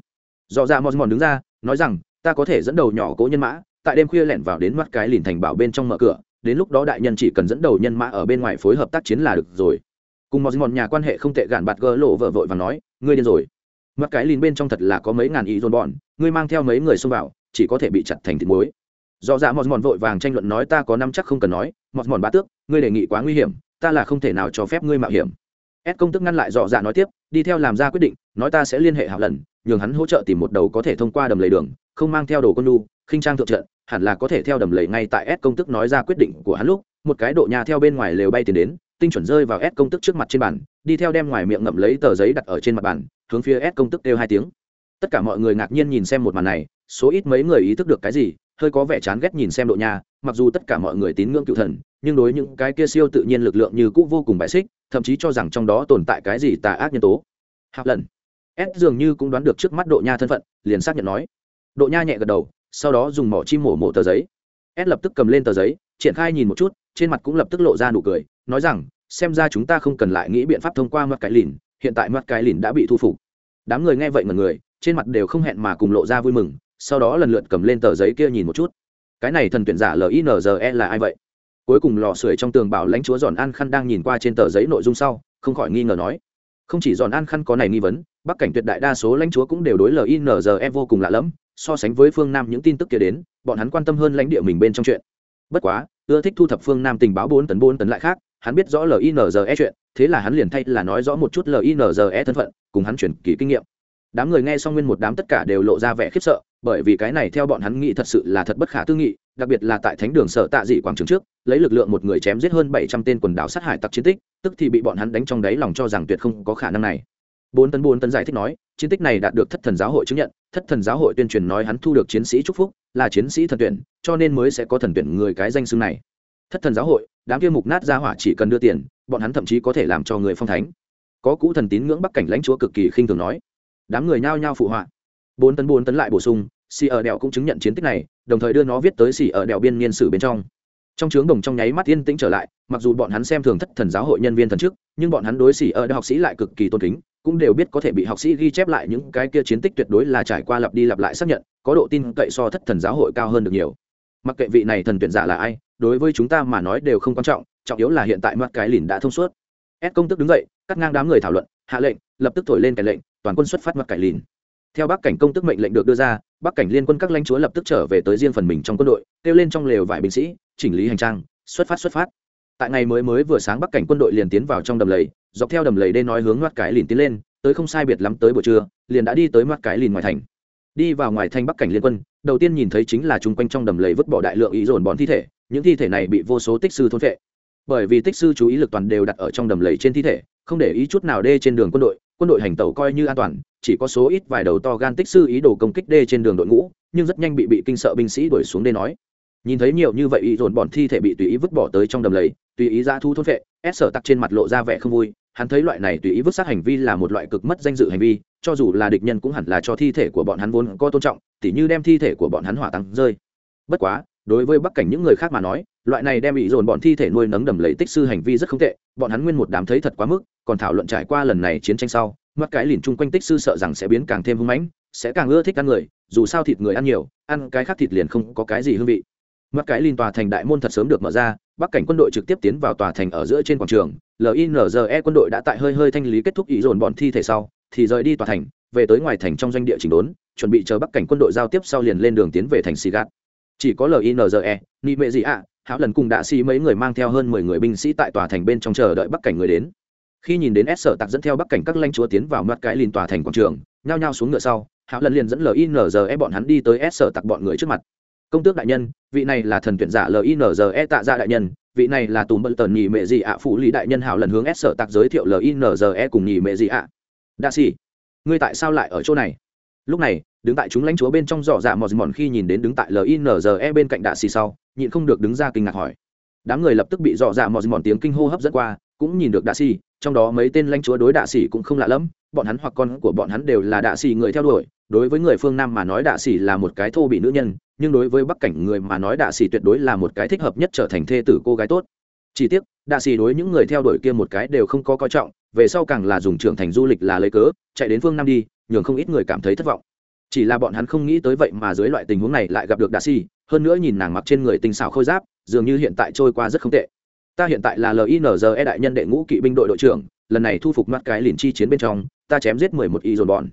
Dò ra mòn mòn đứng ra, nói rằng, ta có thể dẫn đầu nhỏ cố nhân mã, tại đêm khuya lẻn vào đến mắt cái lìn thành bảo bên trong mở cửa, đến lúc đó đại nhân chỉ cần dẫn đầu nhân mã ở bên ngoài phối hợp tác chiến là được rồi. Cùng mòn mòn nhà quan hệ không tệ gạn bạt gỡ lộ vợ vội và nói, ngươi điên rồi mặc cái lìn bên trong thật là có mấy ngàn ý dồn bọn, ngươi mang theo mấy người xông vào, chỉ có thể bị chặt thành thịt muối. Do dạ mòn mòn vội vàng tranh luận nói ta có năm chắc không cần nói mòn mòn bá tước, ngươi đề nghị quá nguy hiểm, ta là không thể nào cho phép ngươi mạo hiểm. Ép công tức ngăn lại dọ dạ nói tiếp, đi theo làm ra quyết định, nói ta sẽ liên hệ hảo lần nhường hắn hỗ trợ tìm một đầu có thể thông qua đầm lầy đường, không mang theo đồ con nu khinh trang thượng trận, hẳn là có thể theo đầm lầy ngay tại ép công tức nói ra quyết định của hắn lúc, một cái độ nhà theo bên ngoài lều bay tiền đến tinh chuẩn rơi vào S công tức trước mặt trên bàn, đi theo đem ngoài miệng ngậm lấy tờ giấy đặt ở trên mặt bàn, hướng phía S công tức kêu hai tiếng. Tất cả mọi người ngạc nhiên nhìn xem một màn này, số ít mấy người ý thức được cái gì, hơi có vẻ chán ghét nhìn xem độ nhà mặc dù tất cả mọi người tín ngưỡng cựu thần, nhưng đối những cái kia siêu tự nhiên lực lượng như cũ vô cùng bài xích, thậm chí cho rằng trong đó tồn tại cái gì tà ác nhân tố. Hạp lần. S dường như cũng đoán được trước mắt độ nha thân phận, liền xác nhận nói. Độ nha nhẹ gật đầu, sau đó dùng mỏ chim mổ mổ tờ giấy. S lập tức cầm lên tờ giấy, triển khai nhìn một chút, trên mặt cũng lập tức lộ ra nụ cười nói rằng, xem ra chúng ta không cần lại nghĩ biện pháp thông qua mặt cái lìn, hiện tại mặt cái lìn đã bị thu phục. Đám người nghe vậy mà người, trên mặt đều không hẹn mà cùng lộ ra vui mừng, sau đó lần lượt cầm lên tờ giấy kia nhìn một chút. Cái này thần tuyển giả linze là ai vậy? Cuối cùng lò sưởi trong tường bảo lãnh chúa giòn an khăn đang nhìn qua trên tờ giấy nội dung sau, không khỏi nghi ngờ nói, không chỉ giòn an khăn có này nghi vấn, bắc cảnh tuyệt đại đa số lãnh chúa cũng đều đối linze vô cùng lạ lẫm, so sánh với phương nam những tin tức kia đến, bọn hắn quan tâm hơn lãnh địa mình bên trong chuyện. Bất quá, ưa thích thu thập phương nam tình báo bốn tấn bốn tấn lại khác hắn biết rõ linze chuyện, thế là hắn liền thay là nói rõ một chút linze thân phận, cùng hắn chuyển kỳ kinh nghiệm. Đám người nghe xong nguyên một đám tất cả đều lộ ra vẻ khiếp sợ, bởi vì cái này theo bọn hắn nghĩ thật sự là thật bất khả tư nghị, đặc biệt là tại thánh đường sở tạ dị quảng trường trước, lấy lực lượng một người chém giết hơn bảy trăm tên quần đảo sát hải tặc chiến tích, tức thì bị bọn hắn đánh trong đáy lòng cho rằng tuyệt không có khả năng này. Bốn tấn bốn tấn giải thích nói, chiến tích này đạt được thất thần giáo hội chứng nhận, thất thần giáo hội tuyên truyền nói hắn thu được chiến sĩ chúc phúc, là chiến sĩ thần tuyển, cho nên mới sẽ có thần tuyển người cái danh xưng này thất thần giáo hội, đám kia mục nát ra hỏa chỉ cần đưa tiền, bọn hắn thậm chí có thể làm cho người phong thánh. Có cũ thần tín ngưỡng bắc cảnh lãnh chúa cực kỳ khinh thường nói. Đám người nhao nhao phụ họa. Bốn tấn bốn tấn lại bổ sung, xì ở đèo cũng chứng nhận chiến tích này, đồng thời đưa nó viết tới xì ở đèo biên niên sử bên trong. Trong trướng đồng trong nháy mắt yên tĩnh trở lại, mặc dù bọn hắn xem thường thất thần giáo hội nhân viên thần chức, nhưng bọn hắn đối xì ở đèo học sĩ lại cực kỳ tôn kính, cũng đều biết có thể bị học sĩ ghi chép lại những cái kia chiến tích tuyệt đối là trải qua lặp đi lặp lại xác nhận, có độ tin cậy so thất thần giáo hội cao hơn được nhiều. Mặc kệ vị này thần tuyển giả là ai đối với chúng ta mà nói đều không quan trọng trọng yếu là hiện tại mặt cái lìn đã thông suốt. Ép công tức đứng dậy, cắt ngang đám người thảo luận, hạ lệnh, lập tức thổi lên cái lệnh, toàn quân xuất phát mặt cải lìn. Theo bắc cảnh công tức mệnh lệnh được đưa ra, bắc cảnh liên quân các lãnh chúa lập tức trở về tới riêng phần mình trong quân đội, kêu lên trong lều vải binh sĩ, chỉnh lý hành trang, xuất phát xuất phát. Tại ngày mới mới vừa sáng bắc cảnh quân đội liền tiến vào trong đầm lầy, dọc theo đầm lầy đê nói hướng mặt cái lìn tiến lên, tới không sai biệt lắm tới buổi trưa, liền đã đi tới mặt cái lìn ngoài thành. Đi vào ngoài thành bắc cảnh liên quân, đầu tiên nhìn thấy chính là chung quanh trong đầm lầy vứt bỏ đại lượng ý dồn bọn thi thể những thi thể này bị vô số tích sư thôn vệ bởi vì tích sư chú ý lực toàn đều đặt ở trong đầm lầy trên thi thể, không để ý chút nào đê trên đường quân đội quân đội hành tẩu coi như an toàn, chỉ có số ít vài đầu to gan tích sư ý đồ công kích đê trên đường đội ngũ, nhưng rất nhanh bị bị kinh sợ binh sĩ đuổi xuống đê nói. Nhìn thấy nhiều như vậy ý dồn bọn thi thể bị tùy ý vứt bỏ tới trong đầm lầy, tùy ý ra thu thôn vệ ép sở tặc trên mặt lộ ra vẻ không vui, hắn thấy loại này tùy ý vứt sát hành vi là một loại cực mất danh dự hành vi, cho dù là địch nhân cũng hẳn là cho thi thể của bọn hắn vốn có tôn trọng, tỉ như đem thi thể của bọn hắn hỏa tăng rơi. Bất quá đối với bắc cảnh những người khác mà nói, loại này đem bị dồn bọn thi thể nuôi nấng đầm lấy tích sư hành vi rất không tệ, bọn hắn nguyên một đám thấy thật quá mức, còn thảo luận trải qua lần này chiến tranh sau, mắt cái lìn chung quanh tích sư sợ rằng sẽ biến càng thêm hưng mãnh, sẽ càng ưa thích ăn người, dù sao thịt người ăn nhiều, ăn cái khác thịt liền không có cái gì hương vị. Mắt cái lìn tòa thành đại môn thật sớm được mở ra, bắc cảnh quân đội trực tiếp tiến vào tòa thành ở giữa trên quảng trường linze quân đội đã tại hơi hơi thanh lý kết thúc ý dồn bọn thi thể sau, thì rời đi tòa thành, về tới ngoài thành trong doanh địa chỉnh đốn, chuẩn bị chờ bắc cảnh quân đội giao tiếp sau liền lên đường tiến về thành sigat chỉ có linze ni mệ gì ạ hảo lần cùng đạ sĩ mấy người mang theo hơn mười người binh sĩ tại tòa thành bên trong chờ đợi bắc cảnh người đến. Khi nhìn đến s sở tặc dẫn theo bắc cảnh các lãnh chúa tiến vào mặt cái lìn tòa thành quảng trường, nhao nhao xuống ngựa sau, hảo lần liền dẫn linze bọn hắn đi tới s sở tặc bọn người trước mặt. Công tước đại nhân, vị này là thần tuyển giả linze tạ ra đại nhân, vị này là tùm bận tần nhì mệ gì ạ phụ lý đại nhân hảo lần hướng s sở tặc giới thiệu linze cùng nhì mệ gì ạ đa sĩ, ngươi tại sao lại ở chỗ này? Lúc này, đứng tại chúng lãnh chúa bên trong dọ dạ mòn mòn khi nhìn đến đứng tại linze bên cạnh đạ xì sau, nhịn không được đứng ra kinh ngạc hỏi. Đám người lập tức bị dọ dạ mòn mòn tiếng kinh hô hấp dẫn qua, cũng nhìn được đạ xì, trong đó mấy tên lãnh chúa đối đạ xì cũng không lạ lẫm, bọn hắn hoặc con của bọn hắn đều là đạ xì người theo đuổi, đối với người phương nam mà nói đạ xì là một cái thô bị nữ nhân, nhưng đối với bắc cảnh người mà nói đạ xì tuyệt đối là một cái thích hợp nhất trở thành thê tử cô gái tốt. Chỉ tiếc, đạ xì đối những người theo đuổi kia một cái đều không có coi trọng, về sau càng là dùng trưởng thành du lịch là lấy cớ, chạy đến phương nam đi nhường không ít người cảm thấy thất vọng. Chỉ là bọn hắn không nghĩ tới vậy mà dưới loại tình huống này lại gặp được đạ xì hơn nữa nhìn nàng mặc trên người tinh xảo khôi giáp, dường như hiện tại trôi qua rất không tệ. Ta hiện tại là linze đại nhân đệ ngũ kỵ binh đội đội trưởng, lần này thu phục mắt cái liền chi chiến bên trong, ta chém giết mười một y dồn bọn.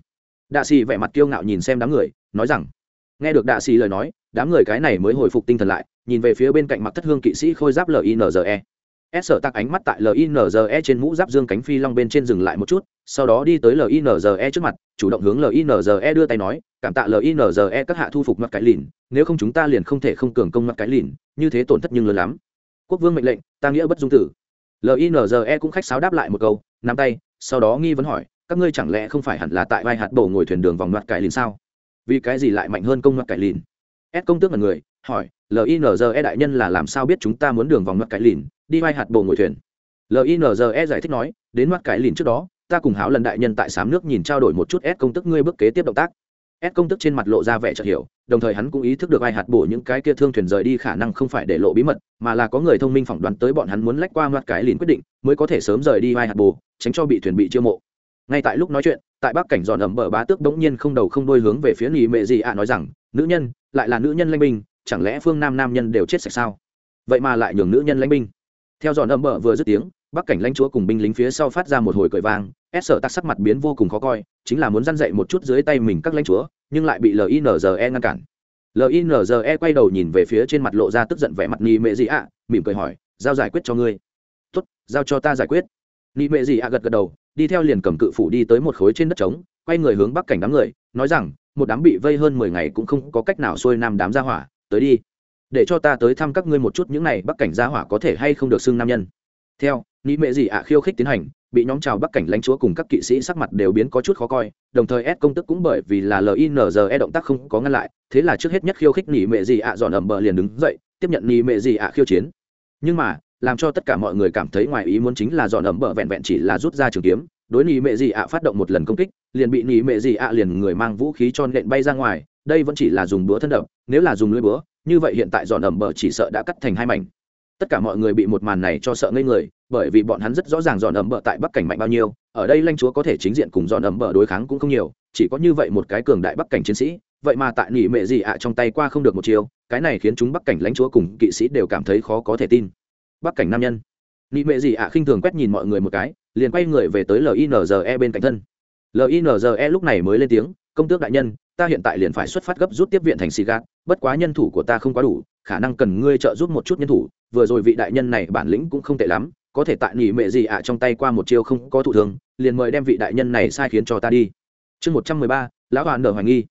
Đạ xì vẻ mặt kiêu ngạo nhìn xem đám người, nói rằng, nghe được đạ xì lời nói, đám người cái này mới hồi phục tinh thần lại, nhìn về phía bên cạnh mặt thất hương kỵ sĩ khôi giáp linze s sở tạc ánh mắt tại linze trên mũ giáp dương cánh phi long bên trên dừng lại một chút, sau đó đi tới linze trước mặt, chủ động hướng linze đưa tay nói, cảm tạ linze các hạ thu phục mặt cái lìn, nếu không chúng ta liền không thể không cường công mặt cái lìn, như thế tổn thất nhưng lớn lắm. Quốc vương mệnh lệnh, ta nghĩa bất dung tử. Linze cũng khách sáo đáp lại một câu, nắm tay, sau đó nghi vấn hỏi, các ngươi chẳng lẽ không phải hẳn là tại vai hạt bổ ngồi thuyền đường vòng mặt cái lìn sao? Vì cái gì lại mạnh hơn công mặt cái lìn? S công tước là người hỏi linze đại nhân là làm sao biết chúng ta muốn đường vòng mắt cái lìn, đi vai hạt bồ ngồi thuyền? Linze giải thích nói, đến mắt cái lìn trước đó, ta cùng háo lần đại nhân tại sám nước nhìn trao đổi một chút s công tức ngươi bước kế tiếp động tác. S công tức trên mặt lộ ra vẻ chợt hiểu, đồng thời hắn cũng ý thức được ai hạt bổ những cái kia thương thuyền rời đi khả năng không phải để lộ bí mật, mà là có người thông minh phỏng đoán tới bọn hắn muốn lách qua mắt cái lìn quyết định, mới có thể sớm rời đi ai hạt bổ tránh cho bị thuyền bị chiêu mộ. Ngay tại lúc nói chuyện, tại bắc cảnh giòn ẩm bờ bá tước bỗng nhiên không đầu không đôi hướng về phía nghỉ mệ gì ạ nói rằng, nữ nhân, lại là nữ nhân lanh binh chẳng lẽ phương nam nam nhân đều chết sạch sao? Vậy mà lại nhường nữ nhân lãnh binh. Theo dọn âm bờ vừa dứt tiếng, bắc cảnh lãnh chúa cùng binh lính phía sau phát ra một hồi cười vang, s sợ tắc sắc mặt biến vô cùng khó coi, chính là muốn dăn dậy một chút dưới tay mình các lãnh chúa, nhưng lại bị linze ngăn cản. Linze quay đầu nhìn về phía trên mặt lộ ra tức giận vẻ mặt ni mệ gì ạ mỉm cười hỏi, giao giải quyết cho ngươi. Tốt, giao cho ta giải quyết. Ni mệ gì ạ gật gật đầu, đi theo liền cầm cự phủ đi tới một khối trên đất trống, quay người hướng bắc cảnh đám người, nói rằng, một đám bị vây hơn mười ngày cũng không có cách nào xuôi nam đám ra hỏa tới đi. Để cho ta tới thăm các ngươi một chút những này bắc cảnh gia hỏa có thể hay không được xưng nam nhân. Theo nghĩ mệ gì ạ khiêu khích tiến hành, bị nhóm chào bắc cảnh lãnh chúa cùng các kỵ sĩ sắc mặt đều biến có chút khó coi, đồng thời ép công tức cũng bởi vì là linze động tác không có ngăn lại, thế là trước hết nhất khiêu khích nghỉ mệ gì ạ dọn ẩm bờ liền đứng dậy, tiếp nhận nghỉ mệ gì ạ khiêu chiến. Nhưng mà, làm cho tất cả mọi người cảm thấy ngoài ý muốn chính là dọn ẩm bờ vẹn vẹn chỉ là rút ra trường kiếm, đối nghỉ mệ gì ạ phát động một lần công kích, liền bị nghỉ mệ gì ạ liền người mang vũ khí cho nện bay ra ngoài đây vẫn chỉ là dùng búa thân đập, nếu là dùng lưỡi búa, như vậy hiện tại dọn ẩm bờ chỉ sợ đã cắt thành hai mảnh. Tất cả mọi người bị một màn này cho sợ ngây người, bởi vì bọn hắn rất rõ ràng dọn ẩm bờ tại bắc cảnh mạnh bao nhiêu, ở đây lãnh chúa có thể chính diện cùng dọn ẩm bờ đối kháng cũng không nhiều, chỉ có như vậy một cái cường đại bắc cảnh chiến sĩ, vậy mà tại nỉ mệ gì ạ trong tay qua không được một chiều cái này khiến chúng bắc cảnh lãnh chúa cùng kỵ sĩ đều cảm thấy khó có thể tin. Bắc cảnh nam nhân. Nỉ mệ gì ạ khinh thường quét nhìn mọi người một cái, liền quay người về tới linze bên cạnh thân. Linze lúc này mới lên tiếng, công tước đại nhân ta hiện tại liền phải xuất phát gấp rút tiếp viện thành xì gạt bất quá nhân thủ của ta không quá đủ, khả năng cần ngươi trợ giúp một chút nhân thủ. Vừa rồi vị đại nhân này bản lĩnh cũng không tệ lắm, có thể tại nghỉ mệ gì ạ trong tay qua một chiêu không có thủ thường liền mời đem vị đại nhân này sai khiến cho ta đi. Chương một trăm mười ba, lão hoàn nở hoài nghi.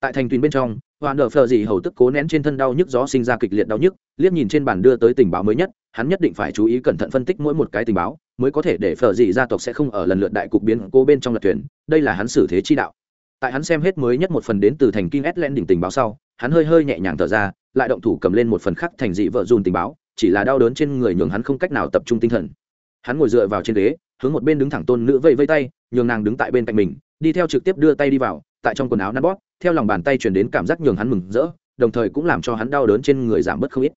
Tại thành tuyền bên trong hoàn nở phờ gì hầu tức cố nén trên thân đau nhức gió sinh ra kịch liệt đau nhức, liếc nhìn trên bản đưa tới tình báo mới nhất, hắn nhất định phải chú ý cẩn thận phân tích mỗi một cái tình báo, mới có thể để phờ gì gia tộc sẽ không ở lần lượt đại cục biến cô bên trong lật thuyền, đây là hắn xử thế chi đạo tại hắn xem hết mới nhất một phần đến từ thành kinh s len đỉnh tình báo sau, hắn hơi hơi nhẹ nhàng thở ra, lại động thủ cầm lên một phần khác thành dị vợ dùn tình báo, chỉ là đau đớn trên người nhường hắn không cách nào tập trung tinh thần. Hắn ngồi dựa vào trên ghế, hướng một bên đứng thẳng tôn nữ vây vây tay, nhường nàng đứng tại bên cạnh mình, đi theo trực tiếp đưa tay đi vào, tại trong quần áo nắn bóp, theo lòng bàn tay chuyển đến cảm giác nhường hắn mừng rỡ, đồng thời cũng làm cho hắn đau đớn trên người giảm bớt không ít.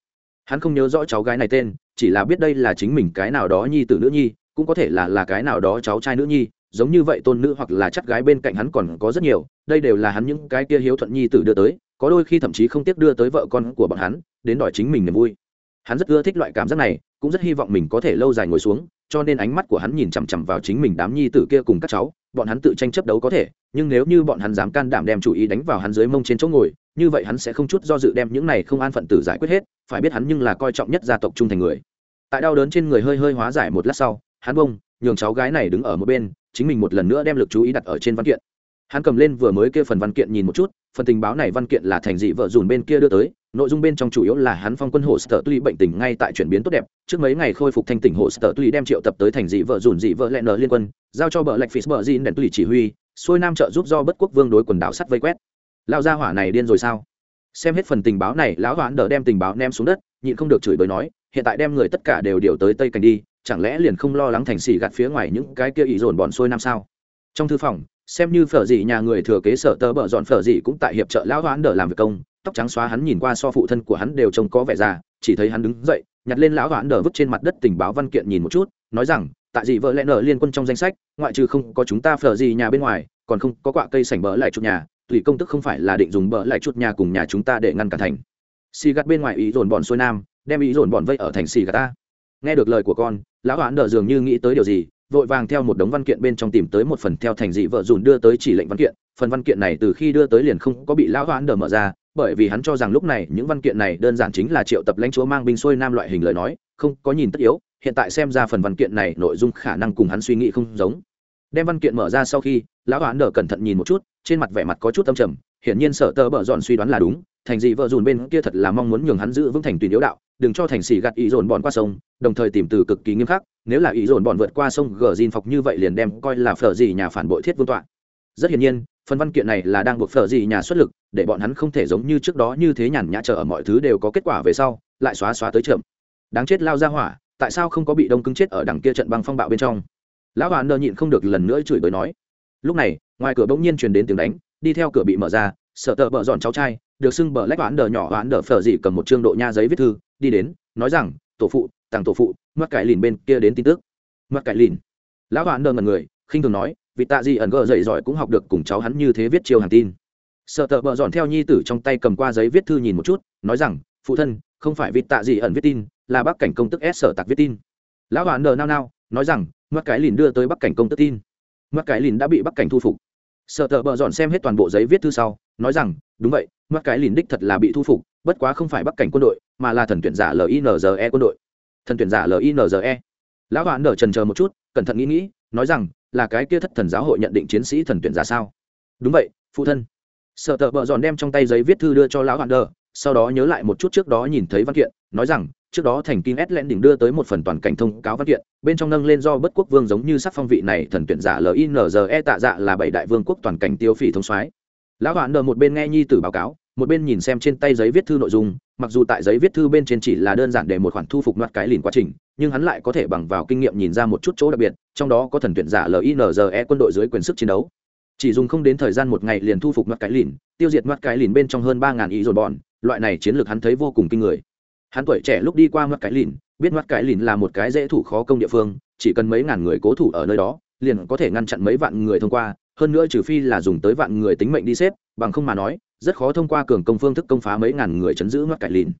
Hắn không nhớ rõ cháu gái này tên, chỉ là biết đây là chính mình cái nào đó nhi t nữ nhi, cũng có thể là là cái nào đó cháu trai nữ nhi giống như vậy tôn nữ hoặc là chắc gái bên cạnh hắn còn có rất nhiều, đây đều là hắn những cái kia hiếu thuận nhi tử đưa tới, có đôi khi thậm chí không tiếc đưa tới vợ con của bọn hắn, đến đòi chính mình niềm vui. Hắn rất ưa thích loại cảm giác này, cũng rất hy vọng mình có thể lâu dài ngồi xuống, cho nên ánh mắt của hắn nhìn chằm chằm vào chính mình đám nhi tử kia cùng các cháu, bọn hắn tự tranh chấp đấu có thể, nhưng nếu như bọn hắn dám can đảm đem chủ ý đánh vào hắn dưới mông trên chỗ ngồi, như vậy hắn sẽ không chút do dự đem những này không an phận tử giải quyết hết, phải biết hắn nhưng là coi trọng nhất gia tộc trung thành người. Tại đau đớn trên người hơi hơi hóa giải một lát sau hắn bông, nhường cháu gái này đứng ở một bên, chính mình một lần nữa đem lực chú ý đặt ở trên văn kiện. Hắn cầm lên vừa mới kia phần văn kiện nhìn một chút, phần tình báo này văn kiện là thành dị vợ dùn bên kia đưa tới, nội dung bên trong chủ yếu là hắn phong quân hồ sở tuy bệnh tình ngay tại chuyển biến tốt đẹp, trước mấy ngày khôi phục thanh tỉnh hồ sở tuy đem triệu tập tới thành dị vợ dùn dị vợ lẹ nở liên quân, giao cho bờ lạch phí bờ dìn đèn tuy chỉ huy, xuôi nam trợ giúp do bất quốc vương đối quần đảo sắt vây quét. Lao ra hỏa này điên rồi sao? Xem hết phần tình báo này, lão hoãn đỡ đem tình báo ném xuống đất, nhịn không được chửi bới nói, hiện tại đem người tất cả đều điều tới tây cảnh đi chẳng lẽ liền không lo lắng thành xỉ gạt phía ngoài những cái kia ý dồn bọn xuôi nam sao? Trong thư phòng, xem như phở dị nhà người thừa kế sở tơ bợ dọn phở dị cũng tại hiệp trợ lão hoãn đỡ làm việc công, tóc trắng xóa hắn nhìn qua so phụ thân của hắn đều trông có vẻ già, chỉ thấy hắn đứng dậy, nhặt lên lão hoãn đỡ vứt trên mặt đất tình báo văn kiện nhìn một chút, nói rằng tại dị vợ lẽ nở liên quân trong danh sách, ngoại trừ không có chúng ta phở dị nhà bên ngoài, còn không có quạ cây sảnh bỡ lại chút nhà, tùy công tức không phải là định dùng bỡ lại chút nhà cùng nhà chúng ta để ngăn cả thành. Xì gạt bên ngoài ý dồn bọn xuôi nam, đem ý dồn bọn vây ở thành xì gạt ta nghe được lời của con, lão hoãn Đờ dường như nghĩ tới điều gì, vội vàng theo một đống văn kiện bên trong tìm tới một phần theo thành dị vợ dùn đưa tới chỉ lệnh văn kiện. Phần văn kiện này từ khi đưa tới liền không có bị lão hoãn đờ mở ra, bởi vì hắn cho rằng lúc này những văn kiện này đơn giản chính là triệu tập lãnh chúa mang binh xuôi nam loại hình lời nói, không có nhìn tất yếu. Hiện tại xem ra phần văn kiện này nội dung khả năng cùng hắn suy nghĩ không giống. Đem văn kiện mở ra sau khi, lão hoãn đờ cẩn thận nhìn một chút, trên mặt vẻ mặt có chút tâm trầm, hiển nhiên sở tơ bở dọn suy đoán là đúng, thành dị vợ dùn bên kia thật là mong muốn nhường hắn giữ vững thành tùy yếu đạo đừng cho thành xỉ gạt ý dồn bọn qua sông, đồng thời tìm từ cực kỳ nghiêm khắc, nếu là ý dồn bọn vượt qua sông gờ dìn phọc như vậy liền đem coi là phở gì nhà phản bội thiết vương tọa. Rất hiển nhiên, phần văn kiện này là đang buộc phở gì nhà xuất lực, để bọn hắn không thể giống như trước đó như thế nhàn nhã chờ ở mọi thứ đều có kết quả về sau, lại xóa xóa tới chậm. Đáng chết lao ra hỏa, tại sao không có bị đông cứng chết ở đằng kia trận băng phong bạo bên trong? Lão hoàn nơ nhịn không được lần nữa chửi bới nói. Lúc này, ngoài cửa bỗng nhiên truyền đến tiếng đánh, đi theo cửa bị mở ra, sợ tờ bợ dọn cháu trai được xưng bờ lách oán đờ nhỏ oán đờ phở dị cầm một chương độ nha giấy viết thư, đi đến, nói rằng, tổ phụ, tàng tổ phụ, mất cải lìn bên kia đến tin tức. Mất cải lìn? Lão oán đờ ngần người, khinh thường nói, vì tạ gì ẩn gờ dậy giỏi cũng học được cùng cháu hắn như thế viết chiêu hàng tin. Sợ tờ bợ dọn theo nhi tử trong tay cầm qua giấy viết thư nhìn một chút, nói rằng, phụ thân, không phải vì tạ gì ẩn viết tin, là bắc cảnh công tức s sở tặc viết tin. Lão oán đờ nao nao, nói rằng, mất cái lìn đưa tới bắc cảnh công tức tin. Mất cái lìn đã bị bắc cảnh thu phục sợ tờ bợ dọn xem hết toàn bộ giấy viết thư sau, nói rằng, đúng vậy mắt cái lìn đích thật là bị thu phục, bất quá không phải bắc cảnh quân đội, mà là thần tuyển giả linze quân đội. Thần tuyển giả linze lão hoạn nở trần chờ một chút, cẩn thận nghĩ nghĩ, nói rằng, là cái kia thất thần giáo hội nhận định chiến sĩ thần tuyển giả sao? Đúng vậy, phụ thân. Sợ tờ bợ dọn đem trong tay giấy viết thư đưa cho lão hoạn nở, sau đó nhớ lại một chút trước đó nhìn thấy văn kiện, nói rằng trước đó thành kim s len đỉnh đưa tới một phần toàn cảnh thông cáo văn kiện, bên trong nâng lên do bất quốc vương giống như sắc phong vị này, thần tuyển giả linze tạ dạ là bảy đại vương quốc toàn cảnh tiêu phỉ thông soái. Lão hoạn đờ một bên nghe nhi tử báo cáo, một bên nhìn xem trên tay giấy viết thư nội dung, mặc dù tại giấy viết thư bên trên chỉ là đơn giản để một khoản thu phục loạt cái lìn quá trình, nhưng hắn lại có thể bằng vào kinh nghiệm nhìn ra một chút chỗ đặc biệt, trong đó có thần tuyển giả linze quân đội dưới quyền sức chiến đấu. Chỉ dùng không đến thời gian một ngày liền thu phục loạt cái lìn, tiêu diệt loạt cái lìn bên trong hơn ba ngàn ý dồn bọn, loại này chiến lược hắn thấy vô cùng kinh người hắn tuổi trẻ lúc đi qua mắt cái lìn, biết mắt cái lìn là một cái dễ thủ khó công địa phương, chỉ cần mấy ngàn người cố thủ ở nơi đó, liền có thể ngăn chặn mấy vạn người thông qua, hơn nữa trừ phi là dùng tới vạn người tính mệnh đi xếp, bằng không mà nói, rất khó thông qua cường công phương thức công phá mấy ngàn người chấn giữ mắt cái lìn.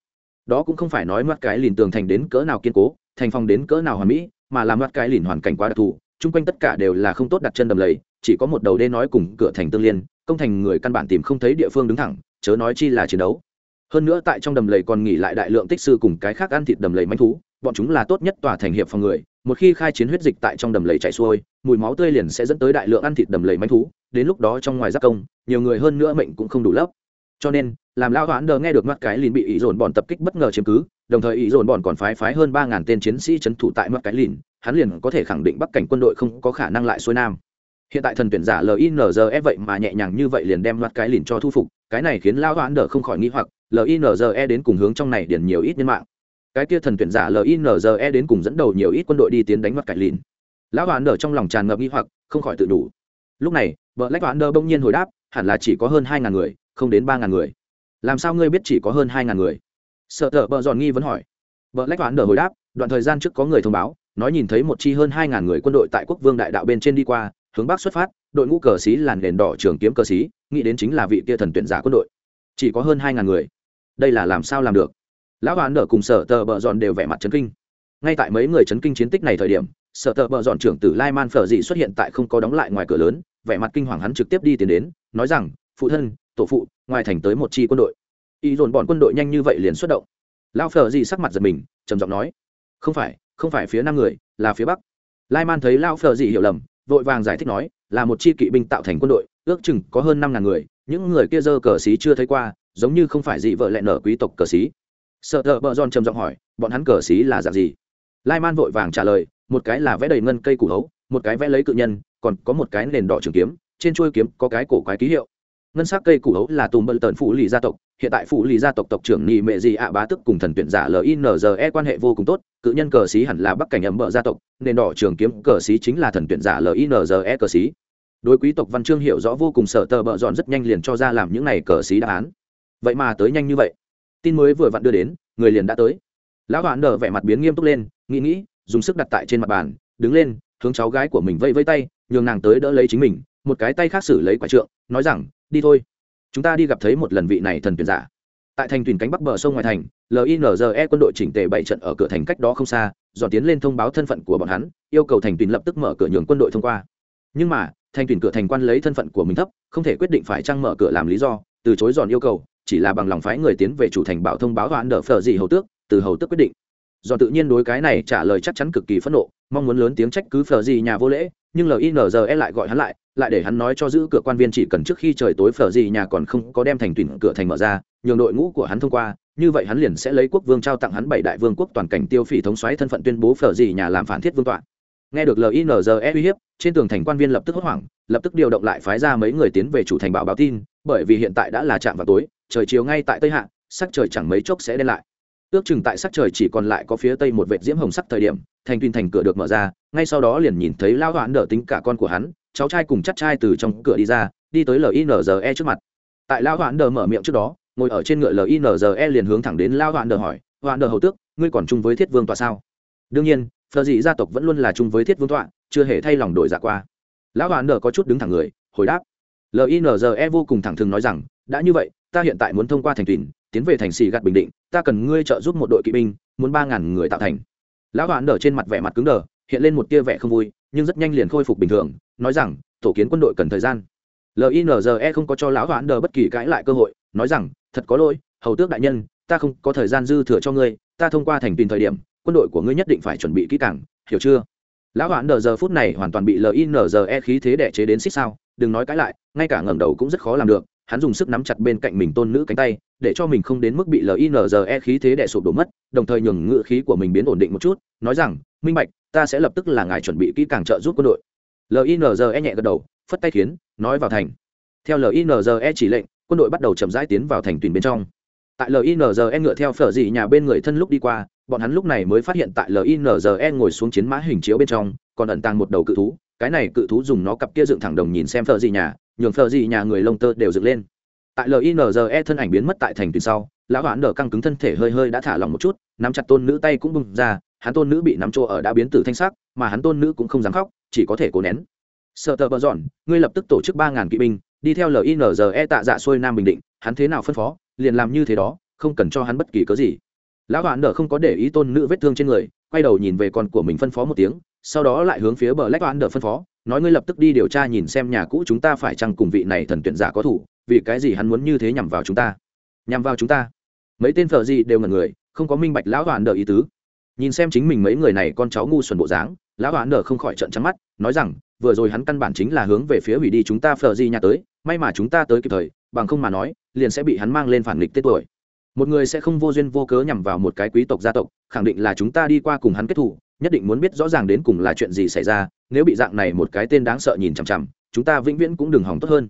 Đó cũng không phải nói mắt cái lìn tường thành đến cỡ nào kiên cố, thành phong đến cỡ nào hoàn mỹ, mà là mắt cái lìn hoàn cảnh quá đặc thù, chung quanh tất cả đều là không tốt đặt chân đầm lầy, chỉ có một đầu đê nói cùng cửa thành tương liên, công thành người căn bản tìm không thấy địa phương đứng thẳng, chớ nói chi là chiến đấu hơn nữa tại trong đầm lầy còn nghỉ lại đại lượng tích sư cùng cái khác ăn thịt đầm lầy manh thú, bọn chúng là tốt nhất tòa thành hiệp phòng người, một khi khai chiến huyết dịch tại trong đầm lầy chảy xuôi, mùi máu tươi liền sẽ dẫn tới đại lượng ăn thịt đầm lầy manh thú, đến lúc đó trong ngoài giác công, nhiều người hơn nữa mệnh cũng không đủ lấp. Cho nên, làm lao hoãn đờ nghe được mắt cái lìn bị ý dồn bọn tập kích bất ngờ chiếm cứ, đồng thời ý dồn bọn còn phái phái hơn ba ngàn tên chiến sĩ trấn thủ tại mắt cái lìn, hắn liền có thể khẳng định bắc cảnh quân đội không có khả năng lại xuôi nam. Hiện tại thần tuyển giả linze vậy mà nhẹ nhàng như vậy liền đem mắt cái lìn cho thu phục, cái này khiến lao hoãn đờ không khỏi nghi hoặc linze đến cùng hướng trong này điền nhiều ít nhân mạng. Cái kia thần tuyển giả linze đến cùng dẫn đầu nhiều ít quân đội đi tiến đánh mặt cải lìn. Lão hoán ở trong lòng tràn ngập nghi hoặc, không khỏi tự đủ. Lúc này vợ lách hoãn Đơ bỗng nhiên hồi đáp, hẳn là chỉ có hơn hai ngàn người, không đến ba ngàn người. Làm sao ngươi biết chỉ có hơn hai ngàn người? Sợ thợ bợ giòn nghi vẫn hỏi. Vợ lách hoãn đờ hồi đáp, đoạn thời gian trước có người thông báo, nói nhìn thấy một chi hơn hai ngàn người quân đội tại quốc vương đại đạo bên trên đi qua, hướng bắc xuất phát, đội ngũ cờ xí làn đèn đỏ trường kiếm cờ xí nghĩ đến chính là vị kia thần tuyển giả quân đội. Chỉ có hơn hai ngàn người đây là làm sao làm được? Lão hoán nở cùng sở tờ bờ dọn đều vẻ mặt chấn kinh. Ngay tại mấy người chấn kinh chiến tích này thời điểm, sở tờ bờ dọn trưởng tử lai man phở dị xuất hiện tại không có đóng lại ngoài cửa lớn, vẻ mặt kinh hoàng hắn trực tiếp đi tiến đến, nói rằng, phụ thân, tổ phụ, ngoài thành tới một chi quân đội. Y dồn bọn quân đội nhanh như vậy liền xuất động. Lao phở dị sắc mặt giật mình, trầm giọng nói, không phải không phải phía nam người, là phía bắc. Lai man thấy lao phở dị hiểu lầm, vội vàng giải thích nói, là một chi kỵ binh tạo thành quân đội, ước chừng có hơn năm ngàn người, những người kia dơ cờ xí chưa thấy qua giống như không phải dị vợ lẹ nở quý tộc cờ xí. Sợ thợ bợ giòn trầm giọng hỏi, bọn hắn cờ xí là dạng gì? Lai man vội vàng trả lời, một cái là vẽ đầy ngân cây củ hấu, một cái vẽ lấy cự nhân, còn có một cái nền đỏ trường kiếm, trên chuôi kiếm có cái cổ quái ký hiệu. Ngân sắc cây củ hấu là tùm bận tần phụ lì gia tộc, hiện tại phụ lì gia tộc tộc trưởng nhị mệ gì ạ bá tức cùng thần tuyển giả linze quan hệ vô cùng tốt, cự nhân cờ xí hẳn là bắc cảnh ấm bợ gia tộc, nền đỏ trường kiếm cờ xí chính là thần tuyển giả linze cờ xí. Đối quý tộc văn chương hiểu rõ vô cùng, sợ tờ bợ dọn rất nhanh liền cho ra làm những này cờ xí đáp án vậy mà tới nhanh như vậy. Tin mới vừa vặn đưa đến, người liền đã tới. Lão hoạn nở vẻ mặt biến nghiêm túc lên, nghĩ nghĩ, dùng sức đặt tại trên mặt bàn, đứng lên, hướng cháu gái của mình vây vây tay, nhường nàng tới đỡ lấy chính mình, một cái tay khác xử lấy quả trượng, nói rằng, đi thôi. Chúng ta đi gặp thấy một lần vị này thần tuyển giả. Tại thành tuyển cánh bắc bờ sông ngoài thành linze quân đội chỉnh tề bảy trận ở cửa thành cách đó không xa, dọn tiến lên thông báo thân phận của bọn hắn, yêu cầu thành tuyển lập tức mở cửa nhường quân đội thông qua. Nhưng mà, thành tuyển cửa thành quan lấy thân phận của mình thấp, không thể quyết định phải trăng mở cửa làm lý do, từ chối dọn yêu cầu chỉ là bằng lòng phái người tiến về chủ thành bảo thông báo hoãn đỡ phở gì hầu tước, từ hầu tước quyết định. Do tự nhiên đối cái này trả lời chắc chắn cực kỳ phẫn nộ, mong muốn lớn tiếng trách cứ phở gì nhà vô lễ, nhưng linze lại gọi hắn lại lại để hắn nói cho giữ cửa quan viên chỉ cần trước khi trời tối phở gì nhà còn không có đem thành tuyển cửa thành mở ra, nhường đội ngũ của hắn thông qua, như vậy hắn liền sẽ lấy quốc vương trao tặng hắn bảy đại vương quốc toàn cảnh tiêu phỉ thống xoáy thân phận tuyên bố phở gì nhà làm phản thiết vương tọa. Nghe được linze uy hiếp, trên tường thành quan viên lập tức hốt hoảng, lập tức điều động lại phái ra mấy người tiến về chủ thành bảo báo tin, bởi vì hiện tại đã là trạm vào tối trời chiều ngay tại tây hạ, sắc trời chẳng mấy chốc sẽ đen lại. Ước chừng tại sắc trời chỉ còn lại có phía tây một vệt diễm hồng sắc thời điểm, thành tuyên thành cửa được mở ra, ngay sau đó liền nhìn thấy lao hoãn đỡ tính cả con của hắn, cháu trai cùng chắc trai từ trong cửa đi ra, đi tới linze trước mặt. Tại lao hoãn đỡ mở miệng trước đó, ngồi ở trên ngựa linze liền hướng thẳng đến lao hoãn đỡ hỏi hoãn đỡ hầu tước, ngươi còn chung với thiết vương tọa sao? Đương nhiên phờ dị gia tộc vẫn luôn là chung với thiết vương tọa, chưa hề thay lòng đổi dạ qua. Lão hoãn đỡ có chút đứng thẳng người, hồi đáp. Linze vô cùng thẳng thừng nói rằng, đã như vậy ta hiện tại muốn thông qua thành tuyển, tiến về thành xì gạt bình định, ta cần ngươi trợ giúp một đội kỵ binh, muốn ba ngàn người tạo thành. Lão hoãn đỡ trên mặt vẻ mặt cứng đờ, hiện lên một tia vẻ không vui, nhưng rất nhanh liền khôi phục bình thường, nói rằng, tổ kiến quân đội cần thời gian. Linze không có cho lão hoãn đờ bất kỳ cãi lại cơ hội, nói rằng, thật có lỗi, hầu tước đại nhân, ta không có thời gian dư thừa cho ngươi, ta thông qua thành tuyển thời điểm, quân đội của ngươi nhất định phải chuẩn bị kỹ càng, hiểu chưa? Lão hoãn đờ giờ phút này hoàn toàn bị linze khí thế đẻ chế đến xích sao, đừng nói cãi lại, ngay cả ngẩng đầu cũng rất khó làm được hắn dùng sức nắm chặt bên cạnh mình tôn nữ cánh tay, để cho mình không đến mức bị linze khí thế đẻ sụp đổ mất, đồng thời nhường ngự khí của mình biến ổn định một chút, nói rằng, minh bạch, ta sẽ lập tức là ngài chuẩn bị kỹ càng trợ giúp quân đội. Linze nhẹ gật đầu, phất tay khiến, nói vào thành. Theo linze chỉ lệnh, quân đội bắt đầu chậm rãi tiến vào thành tuyển bên trong. Tại linze ngựa theo phở dị nhà bên người thân lúc đi qua, bọn hắn lúc này mới phát hiện tại linze ngồi xuống chiến mã hình chiếu bên trong, còn ẩn tàng một đầu cự thú cái này cự thú dùng nó cặp kia dựng thẳng đồng nhìn xem phở gì nhà, nhường phở gì nhà người lông tơ đều dựng lên. Tại linze thân ảnh biến mất tại thành tuyền sau, lão hoãn đờ căng cứng thân thể hơi hơi đã thả lỏng một chút, nắm chặt tôn nữ tay cũng bung ra, hắn tôn nữ bị nắm chỗ ở đã biến từ thanh sắc, mà hắn tôn nữ cũng không dám khóc, chỉ có thể cố nén. Sợ tờ bờ dọn, ngươi lập tức tổ chức ba ngàn kỵ binh, đi theo linze tạ dạ xuôi nam bình định, hắn thế nào phân phó, liền làm như thế đó, không cần cho hắn bất kỳ cớ gì. Lão hoãn đờ không có để ý tôn nữ vết thương trên người, quay đầu nhìn về con của mình phân phó một tiếng sau đó lại hướng phía bờ lách toán đờ phân phó, nói ngươi lập tức đi điều tra nhìn xem nhà cũ chúng ta phải chăng cùng vị này thần tuyển giả có thủ, vì cái gì hắn muốn như thế nhằm vào chúng ta? Nhằm vào chúng ta. Mấy tên phở gì đều ngần người, không có minh bạch lão hoạn đờ ý tứ. Nhìn xem chính mình mấy người này con cháu ngu xuẩn bộ dáng, lão hoạn đờ không khỏi trận trắng mắt, nói rằng, vừa rồi hắn căn bản chính là hướng về phía hủy đi chúng ta phở gì nhà tới, may mà chúng ta tới kịp thời, bằng không mà nói, liền sẽ bị hắn mang lên phản nghịch tết tuổi. Một người sẽ không vô duyên vô cớ nhằm vào một cái quý tộc gia tộc, khẳng định là chúng ta đi qua cùng hắn kết thủ nhất định muốn biết rõ ràng đến cùng là chuyện gì xảy ra, nếu bị dạng này một cái tên đáng sợ nhìn chằm chằm, chúng ta vĩnh viễn cũng đừng hỏng tốt hơn.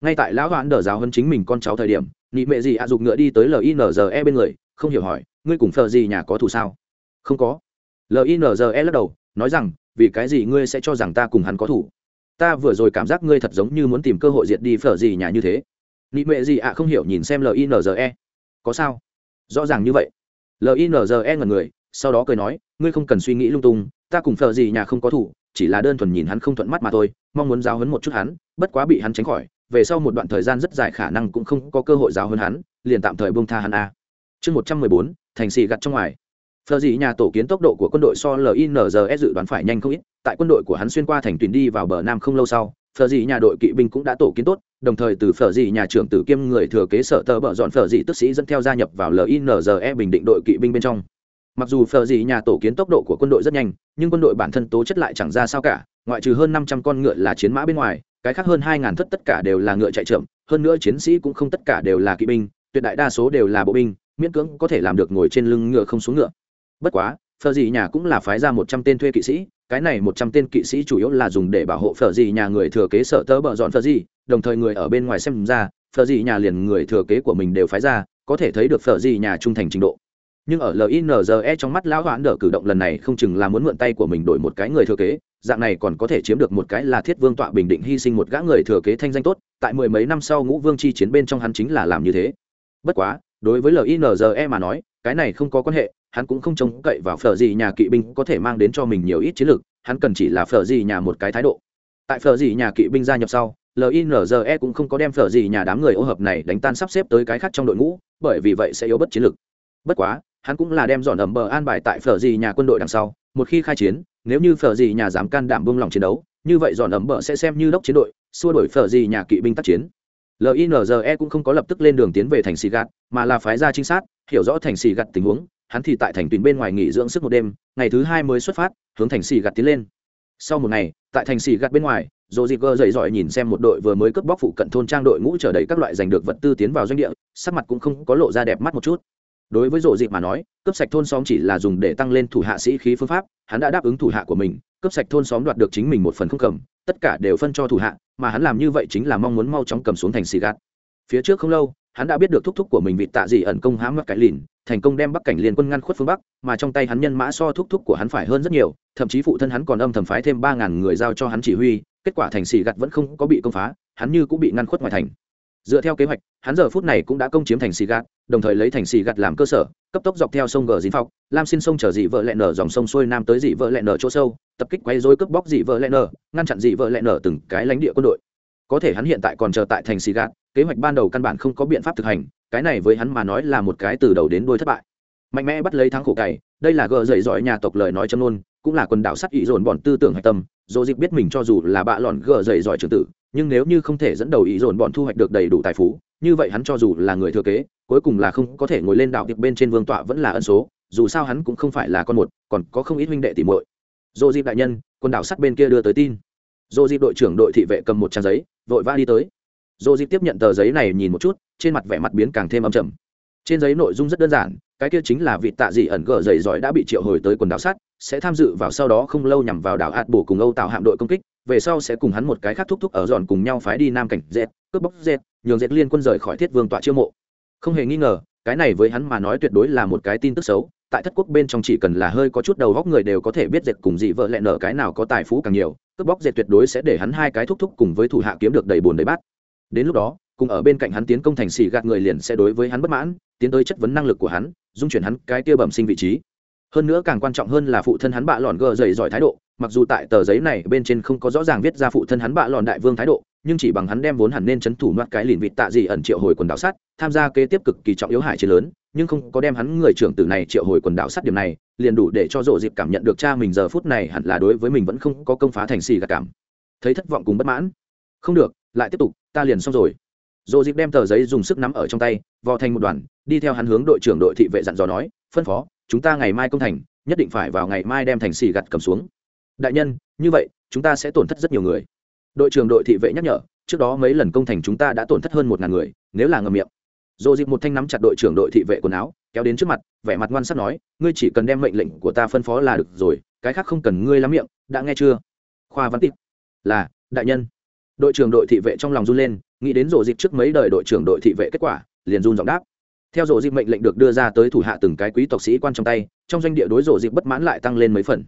Ngay tại lão hoãn đờ giáo hơn chính mình con cháu thời điểm, nị mẹ gì ạ à dục ngựa đi tới linze bên người, không hiểu hỏi, ngươi cùng phờ gì nhà có thù sao? Không có. Linze lắc đầu, nói rằng, vì cái gì ngươi sẽ cho rằng ta cùng hắn có thủ ta vừa rồi cảm giác ngươi thật giống như muốn tìm cơ hội diệt đi phở gì nhà như thế. Nị mẹ gì ạ không hiểu nhìn xem linze có sao? Rõ ràng như vậy. Linze ngần người sau đó cười nói, ngươi không cần suy nghĩ lung tung, ta cùng phờ gì nhà không có thủ, chỉ là đơn thuần nhìn hắn không thuận mắt mà thôi, mong muốn giáo hấn một chút hắn, bất quá bị hắn tránh khỏi, về sau một đoạn thời gian rất dài khả năng cũng không có cơ hội giáo hơn hắn, liền tạm thời bông tha hắn a. Chương một trăm mười bốn, thành xì gặt trong ngoài. Phờ gì nhà tổ kiến tốc độ của quân đội so linze dự đoán phải nhanh không ít, tại quân đội của hắn xuyên qua thành tuyến đi vào bờ nam không lâu sau phờ dị nhà đội kỵ binh cũng đã tổ kiến tốt, đồng thời từ phở dị nhà trưởng tử kiêm người thừa kế sở tờ bờ dọn phở dị tức sĩ dẫn theo gia nhập vào linze bình định đội kỵ binh bên trong mặc dù phờ gì nhà tổ kiến tốc độ của quân đội rất nhanh, nhưng quân đội bản thân tố chất lại chẳng ra sao cả, ngoại trừ hơn năm trăm con ngựa là chiến mã bên ngoài, cái khác hơn hai ngàn thất tất cả đều là ngựa chạy trượm hơn nữa chiến sĩ cũng không tất cả đều là kỵ binh, tuyệt đại đa số đều là bộ binh, miễn cưỡng có thể làm được ngồi trên lưng ngựa không xuống ngựa bất quá, phở gì nhà cũng là phái ra một trăm tên thuê kỵ sĩ, cái này một trăm tên kỵ sĩ chủ yếu là dùng để bảo hộ phở gì nhà người thừa kế sợ tớ bợ dọn phở gì. đồng thời người ở bên ngoài xem ra, phở gì nhà liền người thừa kế của mình đều phái ra, có thể thấy được phở gì nhà trung thành trình độ nhưng ở linze trong mắt lão hoãn đỡ cử động lần này không chừng là muốn mượn tay của mình đổi một cái người thừa kế, dạng này còn có thể chiếm được một cái là thiết vương tọa bình định hy sinh một gã người thừa kế thanh danh tốt, tại mười mấy năm sau ngũ vương chi chiến bên trong hắn chính là làm như thế. Bất quá, đối với linze mà nói, cái này không có quan hệ, hắn cũng không trông cậy vào phở gì nhà kỵ binh có thể mang đến cho mình nhiều ít chiến lược hắn cần chỉ là phở gì nhà một cái thái độ. Tại phở gì nhà kỵ binh gia nhập sau linze cũng không có đem phở gì nhà đám người ô hợp này đánh tan sắp xếp tới cái khác trong đội ngũ, bởi vì vậy sẽ yếu bất chiến lược bất quá hắn cũng là đem dọn ẩm bờ an bài tại phở gì nhà quân đội đằng sau, một khi khai chiến, nếu như phở gì nhà dám can đảm buông lòng chiến đấu, như vậy dọn ẩm bờ sẽ xem như đốc chiến đội, xua đổi phở gì nhà kỵ binh tác chiến. Linze cũng không có lập tức lên đường tiến về thành xì gạt, mà là phái ra trinh sát, hiểu rõ thành xì gạt tình huống, hắn thì tại thành tuyền bên ngoài nghỉ dưỡng sức một đêm, ngày thứ hai mới xuất phát, hướng thành xì gạt tiến lên. Sau một ngày, tại thành xì gạt bên ngoài dồ dịp gơ dậy dọi nhìn xem một đội vừa mới cướp bóc phụ cận thôn trang đội ngũ chờ đầy các loại giành được vật tư tiến vào doanh địa, sắc mặt cũng không có lộ ra đẹp mắt một chút đối với rộ dịp mà nói cấp sạch thôn xóm chỉ là dùng để tăng lên thủ hạ sĩ khí phương pháp, hắn đã đáp ứng thủ hạ của mình cấp sạch thôn xóm đoạt được chính mình một phần không cầm, tất cả đều phân cho thủ hạ, mà hắn làm như vậy chính là mong muốn mau chóng cầm xuống thành xì gạt. Phía trước không lâu, hắn đã biết được thúc thúc của mình vị tạ dị ẩn công hãm mắc cái lìn, thành công đem bắc cảnh liên quân ngăn khuất phương bắc, mà trong tay hắn nhân mã so thúc thúc của hắn phải hơn rất nhiều, thậm chí phụ thân hắn còn âm thầm phái thêm ba ngàn người giao cho hắn chỉ huy, kết quả thành xì gạt vẫn không có bị công phá, hắn như cũng bị ngăn khuất ngoài thành dựa theo kế hoạch, hắn giờ phút này cũng đã công chiếm thành xì gạt đồng thời lấy thành xì gạt làm cơ sở, cấp tốc dọc theo sông gờ dính phọc, lam xin sông chở dị vợ lẹ nở dòng sông xuôi nam tới dị vợ lẹ nở chỗ sâu, tập kích quay dối cướp bóc dị vợ lẹ nở, ngăn chặn dị vợ lẹ nở từng cái lãnh địa quân đội có thể hắn hiện tại còn chờ tại thành xì gạt kế hoạch ban đầu căn bản không có biện pháp thực hành, cái này với hắn mà nói là một cái từ đầu đến đuôi thất bại mạnh mẽ bắt lấy thắng khổ cày, đây là gờ dậy giỏi nhà tộc lời nói châm ngôn cũng là quần đảo sắt ý dồn bọn tư tưởng hạch tâm dỗ dịp biết mình cho dù là bạ lòn gờ dày giỏi trường tử, nhưng nếu như không thể dẫn đầu ý dồn bọn thu hoạch được đầy đủ tài phú, như vậy hắn cho dù là người thừa kế, cuối cùng là không có thể ngồi lên đạo tiệc bên trên vương tọa vẫn là ân số, dù sao hắn cũng không phải là con một, còn có không ít huynh đệ tỉ muội. Dỗ dịp đại nhân, quần đảo sắt bên kia đưa tới tin. Dỗ dịp đội trưởng đội thị vệ cầm một trang giấy, vội vã đi tới. Dỗ dịp tiếp nhận tờ giấy này nhìn một chút, trên mặt vẻ mặt biến càng thêm âm trầm trên giấy nội dung rất đơn giản, cái kia chính là vị tạ dị ẩn gờ dày giỏi đã bị triệu hồi tới quần đảo sắt sẽ tham dự vào sau đó không lâu nhằm vào đảo hạt bổ cùng âu tạo hạm đội công kích, về sau sẽ cùng hắn một cái khác thúc thúc ở giòn cùng nhau phái đi nam cảnh dệt, cướp bóc dệt, nhường dệt liên quân rời khỏi thiết vương tọa chiêu mộ. Không hề nghi ngờ, cái này với hắn mà nói tuyệt đối là một cái tin tức xấu, tại thất quốc bên trong chỉ cần là hơi có chút đầu góc người đều có thể biết dệt cùng dị vợ lẹ nở cái nào có tài phú càng nhiều, cướp bóc dệt tuyệt đối sẽ để hắn hai cái thúc thúc cùng với thủ hạ kiếm được đầy bùn đầy bát. Đến lúc đó, cùng ở bên cạnh hắn tiến công thành xì gạt người liền sẽ đối với hắn bất mãn tiến tới chất vấn năng lực của hắn, dung chuyển hắn cái kia bẩm sinh vị trí. Hơn nữa càng quan trọng hơn là phụ thân hắn bạ lòn gờ dày giỏi thái độ, mặc dù tại tờ giấy này bên trên không có rõ ràng viết ra phụ thân hắn bạ lòn đại vương thái độ, nhưng chỉ bằng hắn đem vốn hẳn nên c h ấ n thủ loạt cái lìn vịt tạ gì ẩn triệu hồi quần đảo sắt, tham gia kế tiếp cực kỳ trọng yếu hải chế lớn, nhưng không có đem hắn người trưởng tử này triệu hồi quần đảo sắt điểm này, liền đủ để cho rộ dịp cảm nhận được cha mình giờ phút này hẳn là đối với mình vẫn không có công phá thành xì gạt cảm. Thấy thất vọng cùng bất mãn. Không được, lại tiếp tục, ta liền xong rồi dồ dịp đem tờ giấy dùng sức nắm ở trong tay, vò thành một đoàn, đi theo hắn hướng đội trưởng đội thị vệ dặn dò nói, phân phó, chúng ta ngày mai công thành, nhất định phải vào ngày mai đem thành xì gặt cầm xuống. Đại nhân, như vậy, chúng ta sẽ tổn thất rất nhiều người. Đội trưởng đội thị vệ nhắc nhở, trước đó mấy lần công thành chúng ta đã tổn thất hơn một ngàn người, nếu là ngầm miệng. Dồ dịp một thanh nắm chặt đội trưởng đội thị vệ quần áo, kéo đến trước mặt, vẻ mặt ngoan sắt nói, ngươi chỉ cần đem mệnh lệnh của ta phân phó là được rồi, cái khác không cần ngươi lắm miệng, đã nghe chưa? Khoa văn tịp là, đại nhân đội trưởng đội thị vệ trong lòng run lên, nghĩ đến rổ dịp trước mấy đời đội trưởng đội thị vệ kết quả, liền run giọng đáp. Theo rổ dịp mệnh lệnh được đưa ra tới thủ hạ từng cái quý tộc sĩ quan trong tay, trong doanh địa đối rổ dịp bất mãn lại tăng lên mấy phần.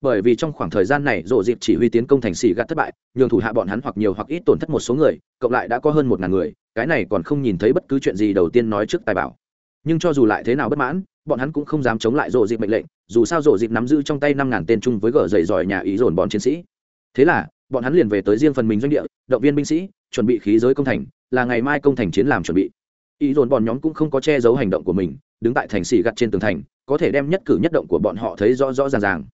Bởi vì trong khoảng thời gian này rổ dịp chỉ huy tiến công thành xỉ gạt thất bại, nhường thủ hạ bọn hắn hoặc nhiều hoặc ít tổn thất một số người, cộng lại đã có hơn một ngàn người, cái này còn không nhìn thấy bất cứ chuyện gì đầu tiên nói trước tài bảo. Nhưng cho dù lại thế nào bất mãn, bọn hắn cũng không dám chống lại rổ dịp mệnh lệnh, dù sao rổ dịp nắm giữ trong tay năm ngàn tên chung với gở dày giỏi nhà ý dồn bọn chiến sĩ. Thế là bọn hắn liền về tới riêng phần mình doanh địa, động viên binh sĩ, chuẩn bị khí giới công thành, là ngày mai công thành chiến làm chuẩn bị. Ý dồn bọn nhóm cũng không có che giấu hành động của mình, đứng tại thành xì gặt trên tường thành, có thể đem nhất cử nhất động của bọn họ thấy rõ rõ ràng ràng.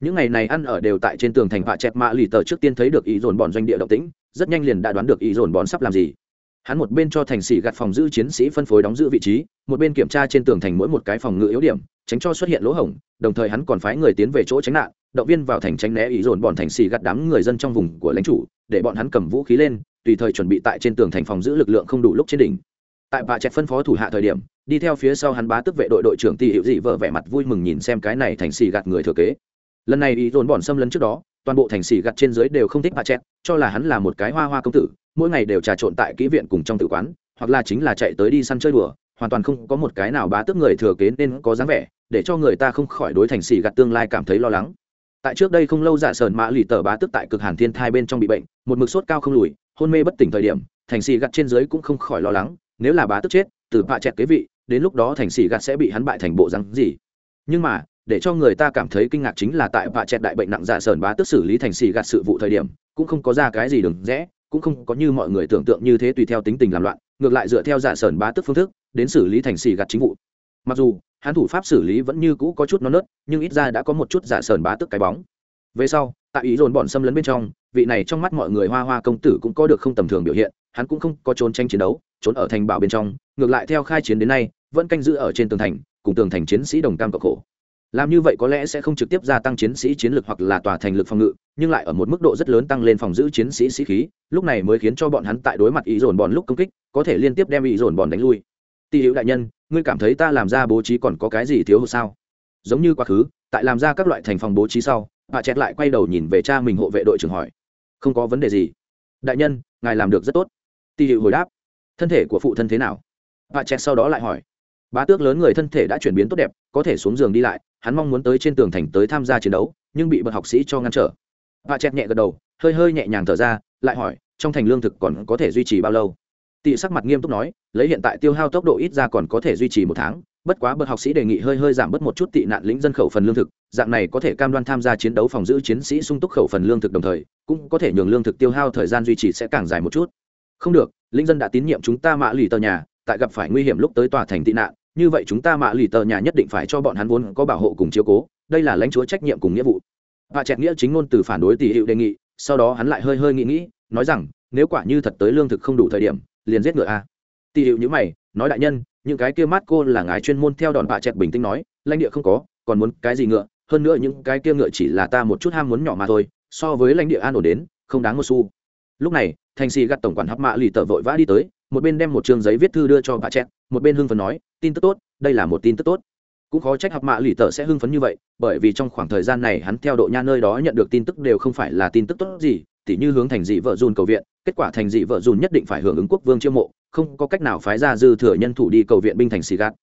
Những ngày này ăn ở đều tại trên tường thành vạ chẹt mạ lì tờ trước tiên thấy được ý dồn bọn doanh địa động tĩnh, rất nhanh liền đã đoán được ý dồn bọn sắp làm gì. Hắn một bên cho thành xì gặt phòng giữ chiến sĩ phân phối đóng giữ vị trí, một bên kiểm tra trên tường thành mỗi một cái phòng ngự yếu điểm, tránh cho xuất hiện lỗ hổng, đồng thời hắn còn phái người tiến về chỗ tránh nạn động viên vào thành tránh né ý dồn bọn thành xì gặt đám người dân trong vùng của lãnh chủ, để bọn hắn cầm vũ khí lên, tùy thời chuẩn bị tại trên tường thành phòng giữ lực lượng không đủ lúc trên đỉnh. Tại bà chẹt phân phó thủ hạ thời điểm, đi theo phía sau hắn bá tức vệ đội đội trưởng tỷ hiệu dị vợ vẻ mặt vui mừng nhìn xem cái này thành xì gạt người thừa kế. Lần này ý dồn bọn xâm lấn trước đó, toàn bộ thành xì gạt trên dưới đều không thích bà chẹt cho là hắn là một cái hoa hoa công tử, mỗi ngày đều trà trộn tại kỹ viện cùng trong tự quán, hoặc là chính là chạy tới đi săn chơi đùa, hoàn toàn không có một cái nào bá tước người thừa kế nên có dáng vẻ, để cho người ta không khỏi đối thành xì gạt tương lai cảm thấy lo lắng tại trước đây không lâu giả sờn mã lì tờ bá tước tại cực hàn thiên thai bên trong bị bệnh, một mực sốt cao không lùi, hôn mê bất tỉnh thời điểm, thành xì gạt trên dưới cũng không khỏi lo lắng, nếu là bá tước chết, từ bạ chẹt kế vị, đến lúc đó thành xì gạt sẽ bị hắn bại thành bộ rắn gì. Nhưng mà, để cho người ta cảm thấy kinh ngạc chính là tại bạ chẹt đại bệnh nặng giả sờn bá tước xử lý thành xì gạt sự vụ thời điểm, cũng không có ra cái gì đừng rẽ, cũng không có như mọi người tưởng tượng như thế tùy theo tính tình làm loạn, ngược lại dựa theo giả sờn bá tước phương thức, đến xử lý thành xì gạt chính vụ. Mặc dù hắn thủ pháp xử lý vẫn như cũ có chút non nớt, nhưng ít ra đã có một chút dạ sờn bá tức cái bóng. Về sau, tại ý dồn bọn xâm lấn bên trong, vị này trong mắt mọi người hoa hoa công tử cũng có được không tầm thường biểu hiện, hắn cũng không có trốn tranh chiến đấu, trốn ở thành bảo bên trong, ngược lại theo khai chiến đến nay, vẫn canh giữ ở trên tường thành, cùng tường thành chiến sĩ đồng cam cộng khổ. Làm như vậy có lẽ sẽ không trực tiếp gia tăng chiến sĩ chiến lược hoặc là tòa thành lực phòng ngự, nhưng lại ở một mức độ rất lớn tăng lên phòng giữ chiến sĩ sĩ khí, lúc này mới khiến cho bọn hắn tại đối mặt ý dồn bọn lúc công kích, có thể liên tiếp đem ý dồn bọn đánh lui. Tỷ hữu đại nhân ngươi cảm thấy ta làm ra bố trí còn có cái gì thiếu hụt sao? Giống như quá khứ, tại làm ra các loại thành phòng bố trí sau, bà chẹt lại quay đầu nhìn về cha mình hộ vệ đội trưởng hỏi, không có vấn đề gì. Đại nhân, ngài làm được rất tốt. Tỷ hiệu hồi đáp, thân thể của phụ thân thế nào? Bà chẹt sau đó lại hỏi, bá tước lớn người thân thể đã chuyển biến tốt đẹp, có thể xuống giường đi lại, hắn mong muốn tới trên tường thành tới tham gia chiến đấu, nhưng bị bậc học sĩ cho ngăn trở. Bà chẹt nhẹ gật đầu, hơi hơi nhẹ nhàng thở ra, lại hỏi, trong thành lương thực còn có thể duy trì bao lâu? Tỷ sắc mặt nghiêm túc nói, lấy hiện tại tiêu hao tốc độ ít ra còn có thể duy trì một tháng, bất quá bậc học sĩ đề nghị hơi hơi giảm bớt một chút tị nạn lĩnh dân khẩu phần lương thực, dạng này có thể cam đoan tham gia chiến đấu phòng giữ chiến sĩ sung túc khẩu phần lương thực đồng thời, cũng có thể nhường lương thực tiêu hao thời gian duy trì sẽ càng dài một chút. Không được, lĩnh dân đã tín nhiệm chúng ta mạ lì tờ nhà, tại gặp phải nguy hiểm lúc tới tòa thành tị nạn, như vậy chúng ta mạ lì tờ nhà nhất định phải cho bọn hắn vốn có bảo hộ cùng chiếu cố, đây là lãnh chúa trách nhiệm cùng nghĩa vụ. Hạ chẹt nghĩa chính ngôn từ phản đối tỷ hiệu đề nghị, sau đó hắn lại hơi hơi nghĩ nghĩ, nói rằng, nếu quả như thật tới lương thực không đủ thời điểm liền giết ngựa a. Tỳ hiệu như mày, nói đại nhân, những cái kia mát cô là ngài chuyên môn theo đòn bạ chẹt bình tĩnh nói, lãnh địa không có, còn muốn cái gì ngựa? Hơn nữa những cái kia ngựa chỉ là ta một chút ham muốn nhỏ mà thôi, so với lãnh địa an ổn đến, không đáng một xu. Lúc này, thành xì gặt tổng quản hấp mạ lì tờ vội vã đi tới, một bên đem một chương giấy viết thư đưa cho bà chẹt, một bên hưng phấn nói, tin tức tốt, đây là một tin tức tốt. Cũng khó trách hấp mạ lì tờ sẽ hưng phấn như vậy, bởi vì trong khoảng thời gian này hắn theo độ nha nơi đó nhận được tin tức đều không phải là tin tức tốt gì tỉ như hướng thành dị vợ dùn cầu viện, kết quả thành dị vợ dùn nhất định phải hưởng ứng quốc vương chiêu mộ, không có cách nào phái ra dư thừa nhân thủ đi cầu viện binh thành xì gạt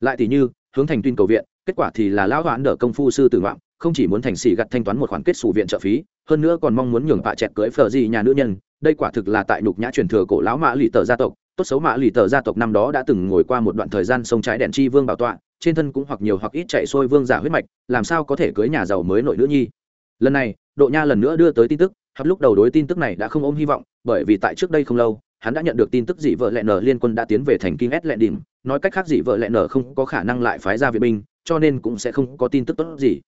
lại tỉ như, hướng thành tuyên cầu viện, kết quả thì là lão hoãn đỡ công phu sư tử ngoạm, không chỉ muốn thành xì gặt thanh toán một khoản kết xù viện trợ phí, hơn nữa còn mong muốn nhường bạ chẹt cưới phở gì nhà nữ nhân, đây quả thực là tại nhục nhã truyền thừa cổ lão mã lì tờ gia tộc. Tốt xấu mã lì tờ gia tộc năm đó đã từng ngồi qua một đoạn thời gian sông trái đèn chi vương bảo tọa, trên thân cũng hoặc nhiều hoặc ít chạy xuôi vương giả huyết mạch, làm sao có thể cưới nhà giàu mới nội nữ nhi? Lần này, độ nha lần nữa đưa tới tin tức Hấp lúc đầu đối tin tức này đã không ôm hy vọng, bởi vì tại trước đây không lâu, hắn đã nhận được tin tức dị vợ lẹ nở liên quân đã tiến về thành kinh s lẹ đỉnh. Nói cách khác, dị vợ lẹ nở không có khả năng lại phái ra viện binh, cho nên cũng sẽ không có tin tức tốt gì.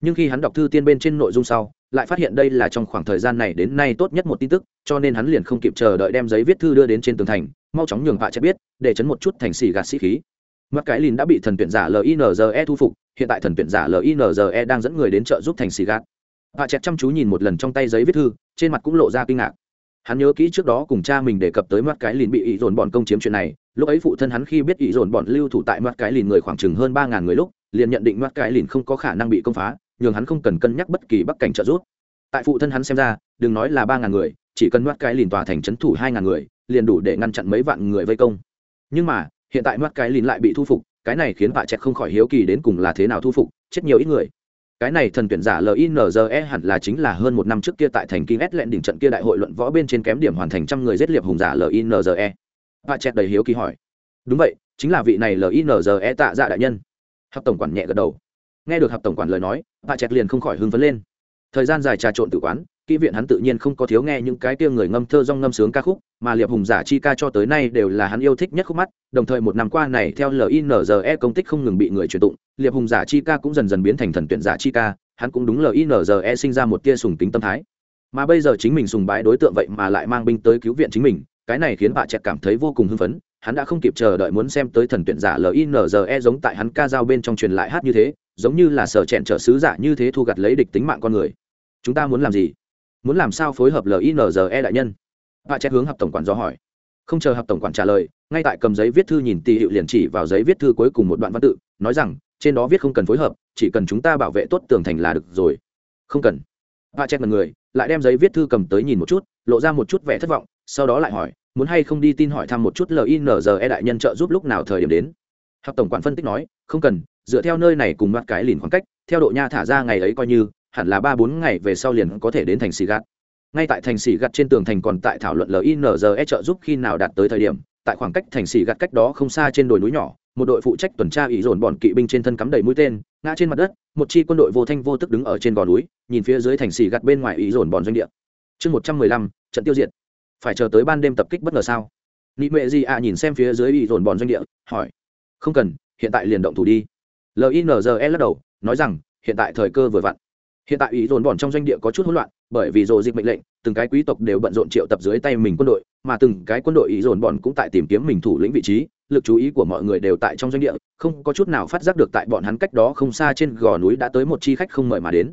Nhưng khi hắn đọc thư tiên bên trên nội dung sau, lại phát hiện đây là trong khoảng thời gian này đến nay tốt nhất một tin tức, cho nên hắn liền không kịp chờ đợi đem giấy viết thư đưa đến trên tường thành, mau chóng nhường vạ chết biết, để chấn một chút thành xì gạt sĩ khí. Mắt cái lìn đã bị thần tuyển giả linze thu phục, hiện tại thần tuyển giả linze đang dẫn người đến trợ giúp thành xì gạt vạ chẹt chăm chú nhìn một lần trong tay giấy viết thư, trên mặt cũng lộ ra kinh ngạc. Hắn nhớ kỹ trước đó cùng cha mình đề cập tới mắt cái lìn bị ý dồn bọn công chiếm chuyện này, lúc ấy phụ thân hắn khi biết ý dồn bọn lưu thủ tại mắt cái lìn người khoảng chừng hơn ba ngàn người lúc, liền nhận định mắt cái lìn không có khả năng bị công phá, nhường hắn không cần cân nhắc bất kỳ bắc cảnh trợ giúp. Tại phụ thân hắn xem ra, đừng nói là ba ngàn người, chỉ cần mắt cái lìn tòa thành trấn thủ hai ngàn người, liền đủ để ngăn chặn mấy vạn người vây công. Nhưng mà, hiện tại mắt cái lìn lại bị thu phục, cái này khiến vạ chẹt không khỏi hiếu kỳ đến cùng là thế nào thu phục, chết nhiều ít người cái này thần tuyển giả linze hẳn là chính là hơn một năm trước kia tại thành kinh s lẹn đỉnh trận kia đại hội luận võ bên trên kém điểm hoàn thành trăm người giết liệp hùng giả linze vạ chẹt đầy hiếu kỳ hỏi. Đúng vậy, chính là vị này linze tạ dạ đại nhân. Hợp tổng quản nhẹ gật đầu. Nghe được hợp tổng quản lời nói vạ chẹt liền không khỏi hưng phấn lên. Thời gian dài trà trộn tự quán kỹ viện hắn tự nhiên không có thiếu nghe những cái kia người ngâm thơ rong ngâm sướng ca khúc, mà liệp hùng giả chi ca cho tới nay đều là hắn yêu thích nhất khúc mắt, đồng thời một năm qua này, theo linze công tích không ngừng bị người truyền tụng, liệp hùng giả chi ca cũng dần dần biến thành thần tuyển giả chi ca, hắn cũng đúng linze sinh ra một tia sùng tính tâm thái. Mà bây giờ chính mình sùng bái đối tượng vậy mà lại mang binh tới cứu viện chính mình, cái này khiến bà chẹt cảm thấy vô cùng hưng phấn, hắn đã không kịp chờ đợi muốn xem tới thần tuyển giả linze giống tại hắn ca dao bên trong truyền lại hát như thế, giống như là sở chẹn trở sứ giả như thế thu gặt lấy địch tính mạng con người. Chúng ta muốn làm gì? Muốn làm sao phối hợp linze đại nhân? Bà chép hướng hợp tổng quản do hỏi. Không chờ hợp tổng quản trả lời, ngay tại cầm giấy viết thư nhìn tỷ hiệu liền chỉ vào giấy viết thư cuối cùng một đoạn văn tự, nói rằng, trên đó viết không cần phối hợp, chỉ cần chúng ta bảo vệ tốt tường thành là được rồi. Không cần. Bà chép mật người, lại đem giấy viết thư cầm tới nhìn một chút, lộ ra một chút vẻ thất vọng, sau đó lại hỏi, muốn hay không đi tin hỏi thăm một chút linze đại nhân trợ giúp lúc nào thời điểm đến? Hợp tổng quản phân tích nói, không cần, dựa theo nơi này cùng mặt cái lìn khoảng cách, theo độ nha thả ra ngày ấy coi như hẳn là ba bốn ngày về sau liền có thể đến thành xì gạt. Ngay tại thành xì gạt trên tường thành còn tại thảo luận linze trợ giúp khi nào đạt tới thời điểm, tại khoảng cách thành xì gạt cách đó không xa trên đồi núi nhỏ, một đội phụ trách tuần tra ý dồn bọn kỵ binh trên thân cắm đầy mũi tên, ngã trên mặt đất, một chi quân đội vô thanh vô tức đứng ở trên gò núi, nhìn phía dưới thành xì gạt bên ngoài ý dồn bọn doanh địa. Chương một trăm mười lăm, trận tiêu diệt. Phải chờ tới ban đêm tập kích bất ngờ sao? Nị mệ gì ạ nhìn xem phía dưới ý dồn bọn doanh địa, hỏi. Không cần, hiện tại liền động thủ đi. Linze lắc đầu, nói rằng, hiện tại thời cơ vừa vặn hiện tại ý dồn bọn trong doanh địa có chút hỗn loạn, bởi vì rồ dịch mệnh lệnh, từng cái quý tộc đều bận rộn triệu tập dưới tay mình quân đội, mà từng cái quân đội ý dồn bọn cũng tại tìm kiếm mình thủ lĩnh vị trí, lực chú ý của mọi người đều tại trong doanh địa, không có chút nào phát giác được tại bọn hắn cách đó không xa trên gò núi đã tới một chi khách không mời mà đến.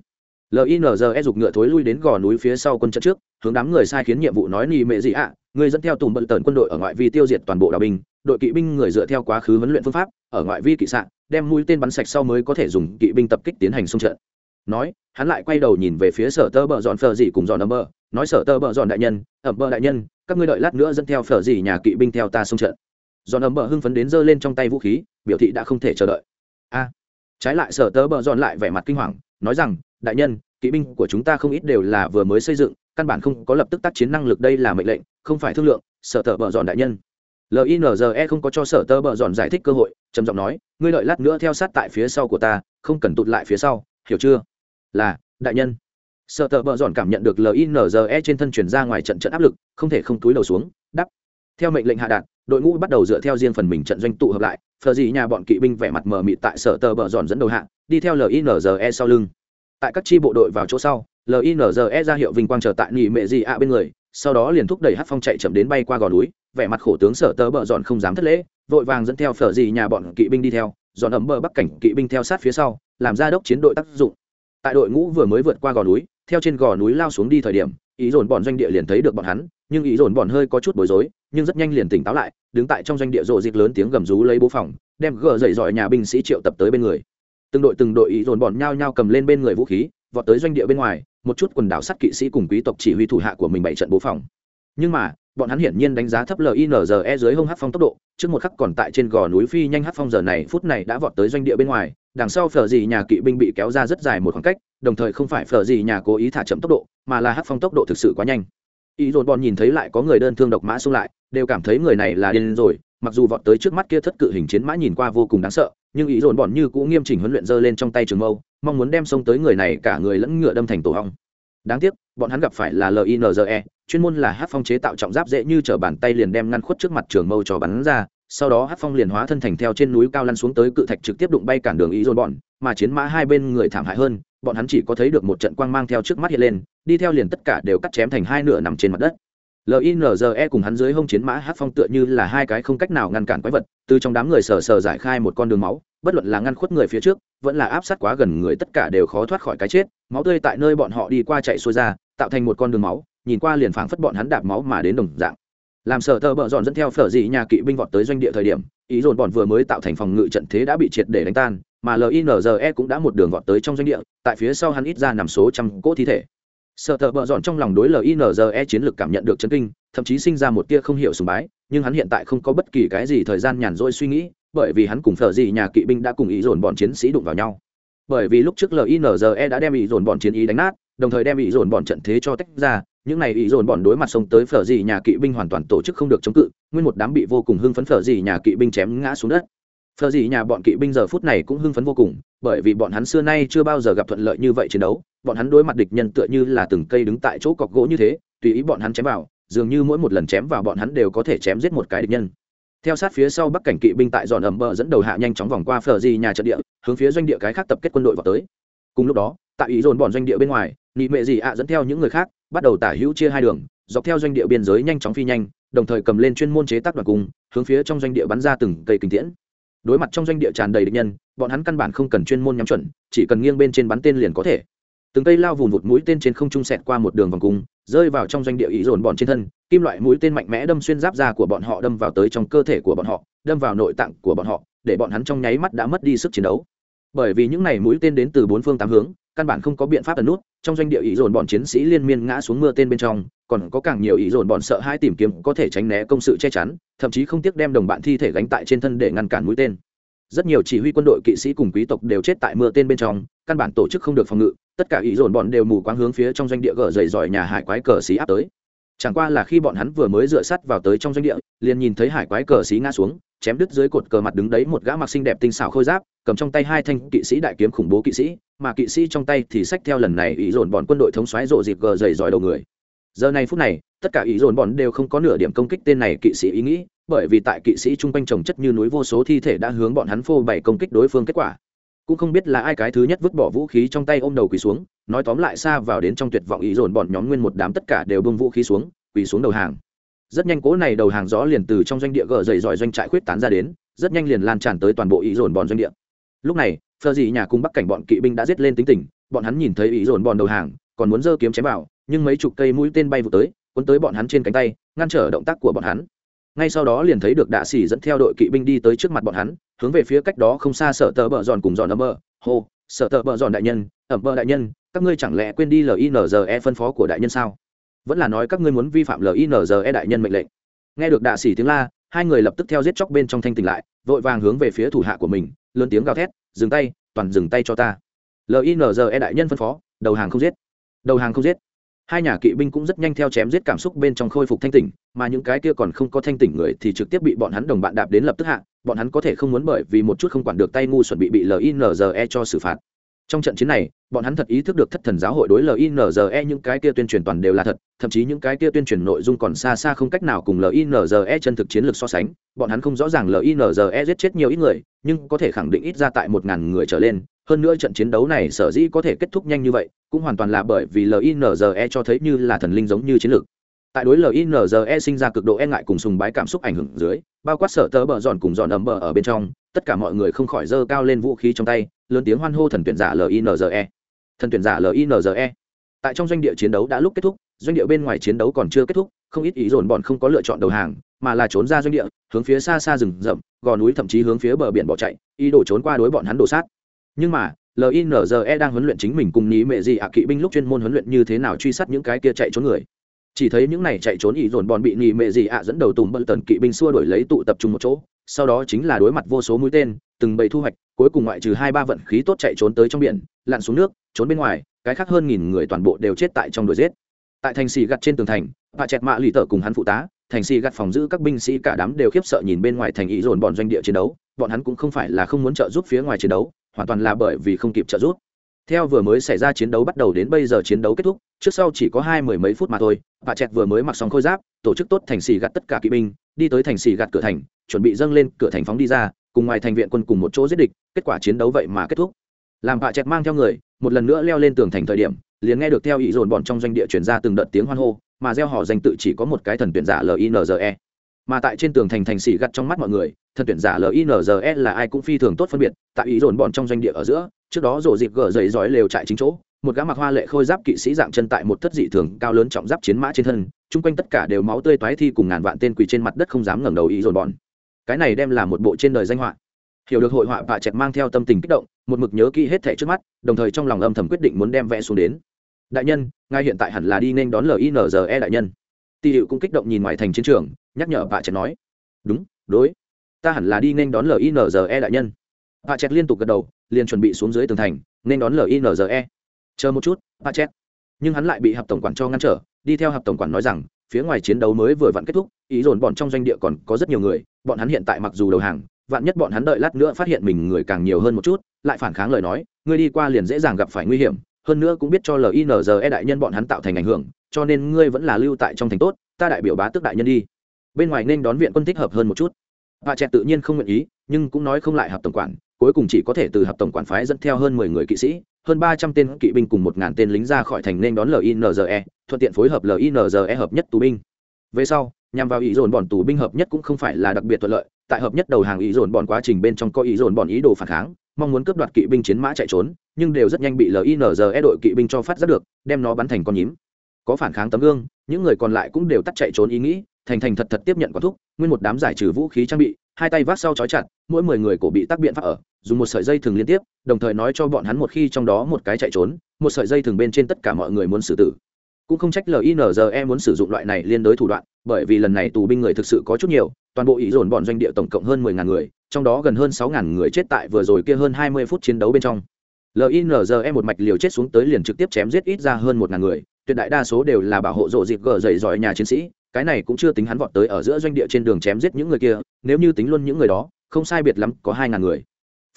Linze giục ngựa thối lui đến gò núi phía sau quân trận trước, hướng đám người sai khiến nhiệm vụ nói nì mệ gì ạ, người dẫn theo tùm bận tần quân đội ở ngoại vi tiêu diệt toàn bộ đào binh, đội kỵ binh người dựa theo quá khứ huấn luyện phương pháp, ở ngoại vi kỵ sạn đem mũi tên bắn sạch sau mới có thể dùng kỵ binh tập kích tiến hành xung trận nói, hắn lại quay đầu nhìn về phía sở tơ bờ dọn phờ dì cùng dọn ấm bờ. Nói sở tơ bờ dọn đại nhân, ẩm bờ đại nhân, các ngươi đợi lát nữa dẫn theo phở dì nhà kỵ binh theo ta xung trận. Dọn ấm bờ hưng phấn đến giơ lên trong tay vũ khí, biểu thị đã không thể chờ đợi. A. Trái lại sở tơ bờ dọn lại vẻ mặt kinh hoàng, nói rằng, đại nhân, kỵ binh của chúng ta không ít đều là vừa mới xây dựng, căn bản không có lập tức tác chiến năng lực đây là mệnh lệnh, không phải thương lượng, sở tơ bờ dọn đại nhân. Linze không có cho sở tơ bờ dọn giải thích cơ hội, trầm giọng nói, ngươi đợi lát nữa theo sát tại phía sau của ta, không cần tụt lại phía sau, hiểu chưa? Là, đại nhân. Sợ tờ bờ dọn cảm nhận được linze trên thân chuyển ra ngoài trận trận áp lực, không thể không túi đầu xuống, đắp. Theo mệnh lệnh hạ đạn đội ngũ bắt đầu dựa theo riêng phần mình trận doanh tụ hợp lại, phờ gì nhà bọn kỵ binh vẻ mặt mờ mịt tại sở tờ bờ dọn dẫn đầu hạng đi theo linze sau lưng. Tại các chi bộ đội vào chỗ sau linze ra hiệu vinh quang chờ tại nghỉ mệ gì ạ bên người, sau đó liền thúc đẩy hát phong chạy chậm đến bay qua gò núi, vẻ mặt khổ tướng sở tờ bờ dọn không dám thất lễ, vội vàng dẫn theo phở gì nhà bọn kỵ binh đi theo, dọn ấm bờ bắc cảnh kỵ binh theo sát phía sau, làm ra đốc chiến đội tác dụng tại đội ngũ vừa mới vượt qua gò núi, theo trên gò núi lao xuống đi thời điểm, ý dồn bọn doanh địa liền thấy được bọn hắn, nhưng ý dồn bọn hơi có chút bối rối, nhưng rất nhanh liền tỉnh táo lại, đứng tại trong doanh địa rộ dịch lớn tiếng gầm rú lấy bố phòng, đem gờ dậy dọi nhà binh sĩ triệu tập tới bên người. Từng đội từng đội ý dồn bọn nhao nhao cầm lên bên người vũ khí, vọt tới doanh địa bên ngoài, một chút quần đảo sắt kỵ sĩ cùng quý tộc chỉ huy thủ hạ của mình bảy trận bố phòng. Nhưng mà, bọn hắn hiển nhiên đánh giá thấp linze dưới hông hát phong tốc độ, trước một khắc còn tại trên gò núi phi nhanh hát phong giờ này, phút này đã vọt tới doanh địa bên ngoài đằng sau phở gì nhà kỵ binh bị kéo ra rất dài một khoảng cách, đồng thời không phải phở gì nhà cố ý thả chậm tốc độ, mà là hát phong tốc độ thực sự quá nhanh. Ý dồn bọn nhìn thấy lại có người đơn thương độc mã xung lại, đều cảm thấy người này là điên rồi, mặc dù vọt tới trước mắt kia thất cự hình chiến mã nhìn qua vô cùng đáng sợ, nhưng ý dồn bọn như cũng nghiêm chỉnh huấn luyện giơ lên trong tay trường mâu, mong muốn đem xông tới người này cả người lẫn ngựa đâm thành tổ hong. Đáng tiếc, bọn hắn gặp phải là linze chuyên môn là hát phong chế tạo trọng giáp dễ như t bàn tay liền đem ngăn khuất trước mặt trường mâu cho bắn ra sau đó hát phong liền hóa thân thành theo trên núi cao lăn xuống tới cự thạch trực tiếp đụng bay cản đường ý dồn bọn, mà chiến mã hai bên người thảm hại hơn, bọn hắn chỉ có thấy được một trận quang mang theo trước mắt hiện lên, đi theo liền tất cả đều cắt chém thành hai nửa nằm trên mặt đất. Linze cùng hắn dưới hông chiến mã hát phong tựa như là hai cái không cách nào ngăn cản quái vật, từ trong đám người sờ sờ giải khai một con đường máu, bất luận là ngăn khuất người phía trước, vẫn là áp sát quá gần người tất cả đều khó thoát khỏi cái chết, máu tươi tại nơi bọn họ đi qua chạy xuôi ra, tạo thành một con đường máu, nhìn qua liền phảng phất bọn hắn đạp máu mà đến đồng dạng làm sở tờ bợ dọn dẫn theo phở dị nhà kỵ binh vọt tới doanh địa thời điểm, ý dồn bọn vừa mới tạo thành phòng ngự trận thế đã bị triệt để đánh tan, mà linze cũng đã một đường vọt tới trong doanh địa, tại phía sau hắn ít ra nằm số trăm cỗ thi thể. Sở tờ bợ dọn trong lòng đối linze chiến lược cảm nhận được chấn kinh, thậm chí sinh ra một tia không hiểu sùng bái, nhưng hắn hiện tại không có bất kỳ cái gì thời gian nhàn rỗi suy nghĩ, bởi vì hắn cùng phở gì nhà kỵ binh đã cùng ý dồn bọn chiến sĩ đụng vào nhau. Bởi vì lúc trước linze đã đem ý dồn bọn chiến ý đánh nát, đồng thời đem ý dồn bọn trận thế cho tách ra những này ý dồn bọn đối mặt sông tới phở gì nhà kỵ binh hoàn toàn tổ chức không được chống cự, nguyên một đám bị vô cùng hưng phấn phở gì nhà kỵ binh chém ngã xuống đất. Phở gì nhà bọn kỵ binh giờ phút này cũng hưng phấn vô cùng, bởi vì bọn hắn xưa nay chưa bao giờ gặp thuận lợi như vậy chiến đấu, bọn hắn đối mặt địch nhân tựa như là từng cây đứng tại chỗ cọc gỗ như thế, tùy ý bọn hắn chém vào, dường như mỗi một lần chém vào bọn hắn đều có thể chém giết một cái địch nhân. Theo sát phía sau bắc cảnh kỵ binh tại giòn ẩm bờ dẫn đầu hạ nhanh chóng vòng qua phở gì nhà trận địa, hướng phía doanh địa cái khác tập kết quân đội vào tới. Cùng lúc đó, tại ý dồn bọn doanh địa bên ngoài, nị mệ gì ạ dẫn theo những người khác bắt đầu tả hữu chia hai đường, dọc theo doanh địa biên giới nhanh chóng phi nhanh, đồng thời cầm lên chuyên môn chế tác đoàn cung, hướng phía trong doanh địa bắn ra từng cây kinh tiễn. Đối mặt trong doanh địa tràn đầy địch nhân, bọn hắn căn bản không cần chuyên môn nhắm chuẩn, chỉ cần nghiêng bên trên bắn tên liền có thể. Từng cây lao vùn vụt mũi tên trên không trung sẹt qua một đường vòng cung, rơi vào trong doanh địa ý dồn bọn trên thân, kim loại mũi tên mạnh mẽ đâm xuyên giáp da của bọn họ đâm vào tới trong cơ thể của bọn họ, đâm vào nội tạng của bọn họ, để bọn hắn trong nháy mắt đã mất đi sức chiến đấu. Bởi vì những này mũi tên đến từ bốn phương tám hướng căn bản không có biện pháp ẩn nút, trong doanh địa ý dồn bọn chiến sĩ liên miên ngã xuống mưa tên bên trong, còn có càng nhiều ý dồn bọn sợ hai tìm kiếm có thể tránh né công sự che chắn, thậm chí không tiếc đem đồng bạn thi thể gánh tại trên thân để ngăn cản mũi tên. Rất nhiều chỉ huy quân đội kỵ sĩ cùng quý tộc đều chết tại mưa tên bên trong, căn bản tổ chức không được phòng ngự, tất cả ý dồn bọn đều mù quáng hướng phía trong doanh địa gờ dày giỏi nhà hải quái cờ xí áp tới. Chẳng qua là khi bọn hắn vừa mới dựa sắt vào tới trong doanh địa, liền nhìn thấy hải quái cờ xí ngã xuống chém đứt dưới cột cờ mặt đứng đấy một gã mặc xinh đẹp tinh xảo khôi giáp, cầm trong tay hai thanh kỵ sĩ đại kiếm khủng bố kỵ sĩ, mà kỵ sĩ trong tay thì sách theo lần này ý dồn bọn quân đội thống xoáy rộ dịp gờ dày giỏi đầu người. Giờ này phút này, tất cả ý dồn bọn đều không có nửa điểm công kích tên này kỵ sĩ ý nghĩ, bởi vì tại kỵ sĩ chung quanh trồng chất như núi vô số thi thể đã hướng bọn hắn phô bày công kích đối phương kết quả. Cũng không biết là ai cái thứ nhất vứt bỏ vũ khí trong tay ôm đầu quỳ xuống, nói tóm lại xa vào đến trong tuyệt vọng ý dồn bọn nhóm nguyên một đám tất cả đều bông vũ khí xuống, quỳ xuống đầu hàng rất nhanh cố này đầu hàng gió liền từ trong doanh địa gờ dày dòi doanh trại khuyết tán ra đến, rất nhanh liền lan tràn tới toàn bộ ý dồn bọn doanh địa. Lúc này, phờ dị nhà cung bắc cảnh bọn kỵ binh đã giết lên tính tình, bọn hắn nhìn thấy ý dồn bọn đầu hàng, còn muốn giơ kiếm chém vào, nhưng mấy chục cây mũi tên bay vụ tới, cuốn tới bọn hắn trên cánh tay, ngăn trở động tác của bọn hắn. Ngay sau đó liền thấy được đạ sĩ dẫn theo đội kỵ binh đi tới trước mặt bọn hắn, hướng về phía cách đó không xa sợ tờ bờ giòn cùng giòn ấm bờ. Hô sợ tờ bờ giòn đại nhân, ẩm bờ đại nhân, các ngươi chẳng lẽ quên đi linze phân phó của đại nhân sao? Vẫn là nói các ngươi muốn vi phạm linze đại nhân mệnh lệnh. Nghe được đạ sĩ tiếng la, hai người lập tức theo giết chóc bên trong thanh tỉnh lại, vội vàng hướng về phía thủ hạ của mình, lớn tiếng gào thét, dừng tay, toàn dừng tay cho ta. Linze đại nhân phân phó, đầu hàng không giết, đầu hàng không giết. Hai nhà kỵ binh cũng rất nhanh theo chém giết cảm xúc bên trong khôi phục thanh tỉnh, mà những cái kia còn không có thanh tỉnh người thì trực tiếp bị bọn hắn đồng bạn đạp đến lập tức hạ, bọn hắn có thể không muốn bởi vì một chút không quản được tay ngu chuẩn bị bị linze cho xử phạt trong trận chiến này, bọn hắn thật ý thức được thất thần giáo hội đối linze những cái kia tuyên truyền toàn đều là thật, thậm chí những cái kia tuyên truyền nội dung còn xa xa không cách nào cùng linze chân thực chiến lược so sánh. Bọn hắn không rõ ràng linze giết chết nhiều ít người, nhưng có thể khẳng định ít ra tại một ngàn người trở lên. Hơn nữa trận chiến đấu này sở dĩ có thể kết thúc nhanh như vậy, cũng hoàn toàn là bởi vì linze cho thấy như là thần linh giống như chiến lược tại đối linze sinh ra cực độ e ngại cùng sùng bái cảm xúc ảnh hưởng dưới, bao quát sở tớ bờ giòn cùng giòn ấm bờ ở bên trong, tất cả mọi người không khỏi dơ cao lên vũ khí trong tay, lớn tiếng hoan hô thần tuyển giả linze thần tuyển giả linze tại trong doanh địa chiến đấu đã lúc kết thúc, doanh địa bên ngoài chiến đấu còn chưa kết thúc, không ít ý dồn bọn không có lựa chọn đầu hàng, mà là trốn ra doanh địa, hướng phía xa xa rừng rậm, gò núi thậm chí hướng phía bờ biển bỏ chạy, ý đồ trốn qua đối bọn hắn đổ sát. Nhưng mà linze đang huấn luyện chính mình cùng ní mệ gì ạ kỵ binh lúc chuyên môn huấn luyện như thế nào truy sát những cái kia chạy trốn người chỉ thấy những này chạy trốn ý dồn bọn bị nghỉ mệ gì ạ dẫn đầu tùng bận tần kỵ binh xua đổi lấy tụ tập trung một chỗ, sau đó chính là đối mặt vô số mũi tên, từng bầy thu hoạch, cuối cùng ngoại trừ hai ba vận khí tốt chạy trốn tới trong biển, lặn xuống nước, trốn bên ngoài, cái khác hơn nghìn người toàn bộ đều chết tại trong đuổi giết. Tại thành xì gặt trên tường thành và chẹt mạ lì tở cùng hắn phụ tá, thành xì gặt phòng giữ các binh sĩ cả đám đều khiếp sợ nhìn bên ngoài thành ý dồn bọn doanh địa chiến đấu, bọn hắn cũng không phải là không muốn trợ giúp phía ngoài chiến đấu, hoàn toàn là bởi vì không kịp trợ giúp. Theo vừa mới xảy ra chiến đấu bắt đầu đến bây giờ chiến đấu kết thúc trước sau chỉ có hai mười mấy phút mà thôi, bà chẹt vừa mới mặc xong khôi giáp, tổ chức tốt thành xì gặt tất cả kỵ binh, đi tới thành xì gặt cửa thành, chuẩn bị dâng lên cửa thành phóng đi ra, cùng ngoài thành viện quân cùng một chỗ giết địch, kết quả chiến đấu vậy mà kết thúc. Làm bà chẹt mang theo người, một lần nữa leo lên tường thành thời điểm, liền nghe được theo ý dồn bọn trong doanh địa chuyển ra từng đợt tiếng hoan hô, mà gieo họ danh tự chỉ có một cái thần tuyển giả linze mà tại trên tường thành thành xỉ gặt trong mắt mọi người, thần tuyển giả linze là ai cũng phi thường tốt phân biệt, tại ý dồn bọn trong doanh địa ở giữa, trước đó rổ dịp gờ dậy giỏi lều trại chính chỗ một gã mặc hoa lệ khôi giáp kỵ sĩ dạng chân tại một thất dị thường cao lớn trọng giáp chiến mã trên thân, chung quanh tất cả đều máu tươi toái thi cùng ngàn vạn tên quỳ trên mặt đất không dám ngẩng đầu ý dồn bọn. Cái này đem là một bộ trên đời danh họa. Hiểu được hội họa và chẹt mang theo tâm tình kích động, một mực nhớ kỹ hết thẻ trước mắt, đồng thời trong lòng âm thầm quyết định muốn đem vẽ xuống đến. Đại nhân ngay hiện tại hẳn là đi nên đón linze đại nhân. Tỷ hiệu cũng kích động nhìn ngoài thành chiến trường, nhắc nhở bà chẹt nói, đúng, đối, ta hẳn là đi nên đón linze đại nhân. Bà chẹt liên tục gật đầu, liền chuẩn bị xuống dưới tường thành, nên đón linze chờ một chút bà chét nhưng hắn lại bị hợp tổng quản cho ngăn trở, đi theo hợp tổng quản nói rằng, phía ngoài chiến đấu mới vừa vặn kết thúc, ý dồn bọn trong doanh địa còn có rất nhiều người, bọn hắn hiện tại mặc dù đầu hàng, vạn nhất bọn hắn đợi lát nữa phát hiện mình người càng nhiều hơn một chút, lại phản kháng lời nói ngươi đi qua liền dễ dàng gặp phải nguy hiểm, hơn nữa cũng biết cho linze đại nhân bọn hắn tạo thành ảnh hưởng, cho nên ngươi vẫn là lưu tại trong thành tốt, ta đại biểu bá tước đại nhân đi. Bên ngoài nên đón viện quân thích hợp hơn một chút. Bà trẻ tự nhiên không nguyện ý, nhưng cũng nói không lại hợp tổng quản, cuối cùng chỉ có thể từ hợp tổng quản phái dẫn theo hơn mười người kỵ sĩ hơn ba trăm tên kỵ binh cùng một ngàn tên lính ra khỏi thành nên đón linze thuận tiện phối hợp linze hợp nhất tù binh. Về sau, nhằm vào ý dồn bọn tù binh hợp nhất cũng không phải là đặc biệt thuận lợi. Tại hợp nhất đầu hàng ý dồn bọn quá trình bên trong có ý dồn bọn ý đồ phản kháng, mong muốn cướp đoạt kỵ binh chiến mã chạy trốn, nhưng đều rất nhanh bị linze đội kỵ binh cho phát giác được, đem nó bắn thành con nhím. Có phản kháng tấm gương, những người còn lại cũng đều tắt chạy trốn ý nghĩ thành thành thật thật tiếp nhận quả thúc, nguyên một đám giải trừ vũ khí trang bị, hai tay vác sau trói chặt, mỗi mười người cổ bị tác biện pháp ở, dùng một sợi dây thừng liên tiếp, đồng thời nói cho bọn hắn một khi trong đó một cái chạy trốn, một sợi dây thừng bên trên tất cả mọi người muốn xử tử. Cũng không trách linze muốn sử dụng loại này liên đối thủ đoạn, bởi vì lần này tù binh người thực sự có chút nhiều, toàn bộ ý dồn bọn doanh địa tổng cộng hơn mười ngàn người, trong đó gần hơn sáu ngàn người chết tại vừa rồi kia hơn hai mươi phút chiến đấu bên trong. Linze một mạch liều chết xuống tới liền trực tiếp chém giết ít ra hơn một ngàn người, tuyệt đại đa số đều là bảo hộ rộ dịp gờ dày giỏi nhà chiến sĩ cái này cũng chưa tính hắn vọt tới ở giữa doanh địa trên đường chém giết những người kia, nếu như tính luôn những người đó, không sai biệt lắm có hai ngàn người.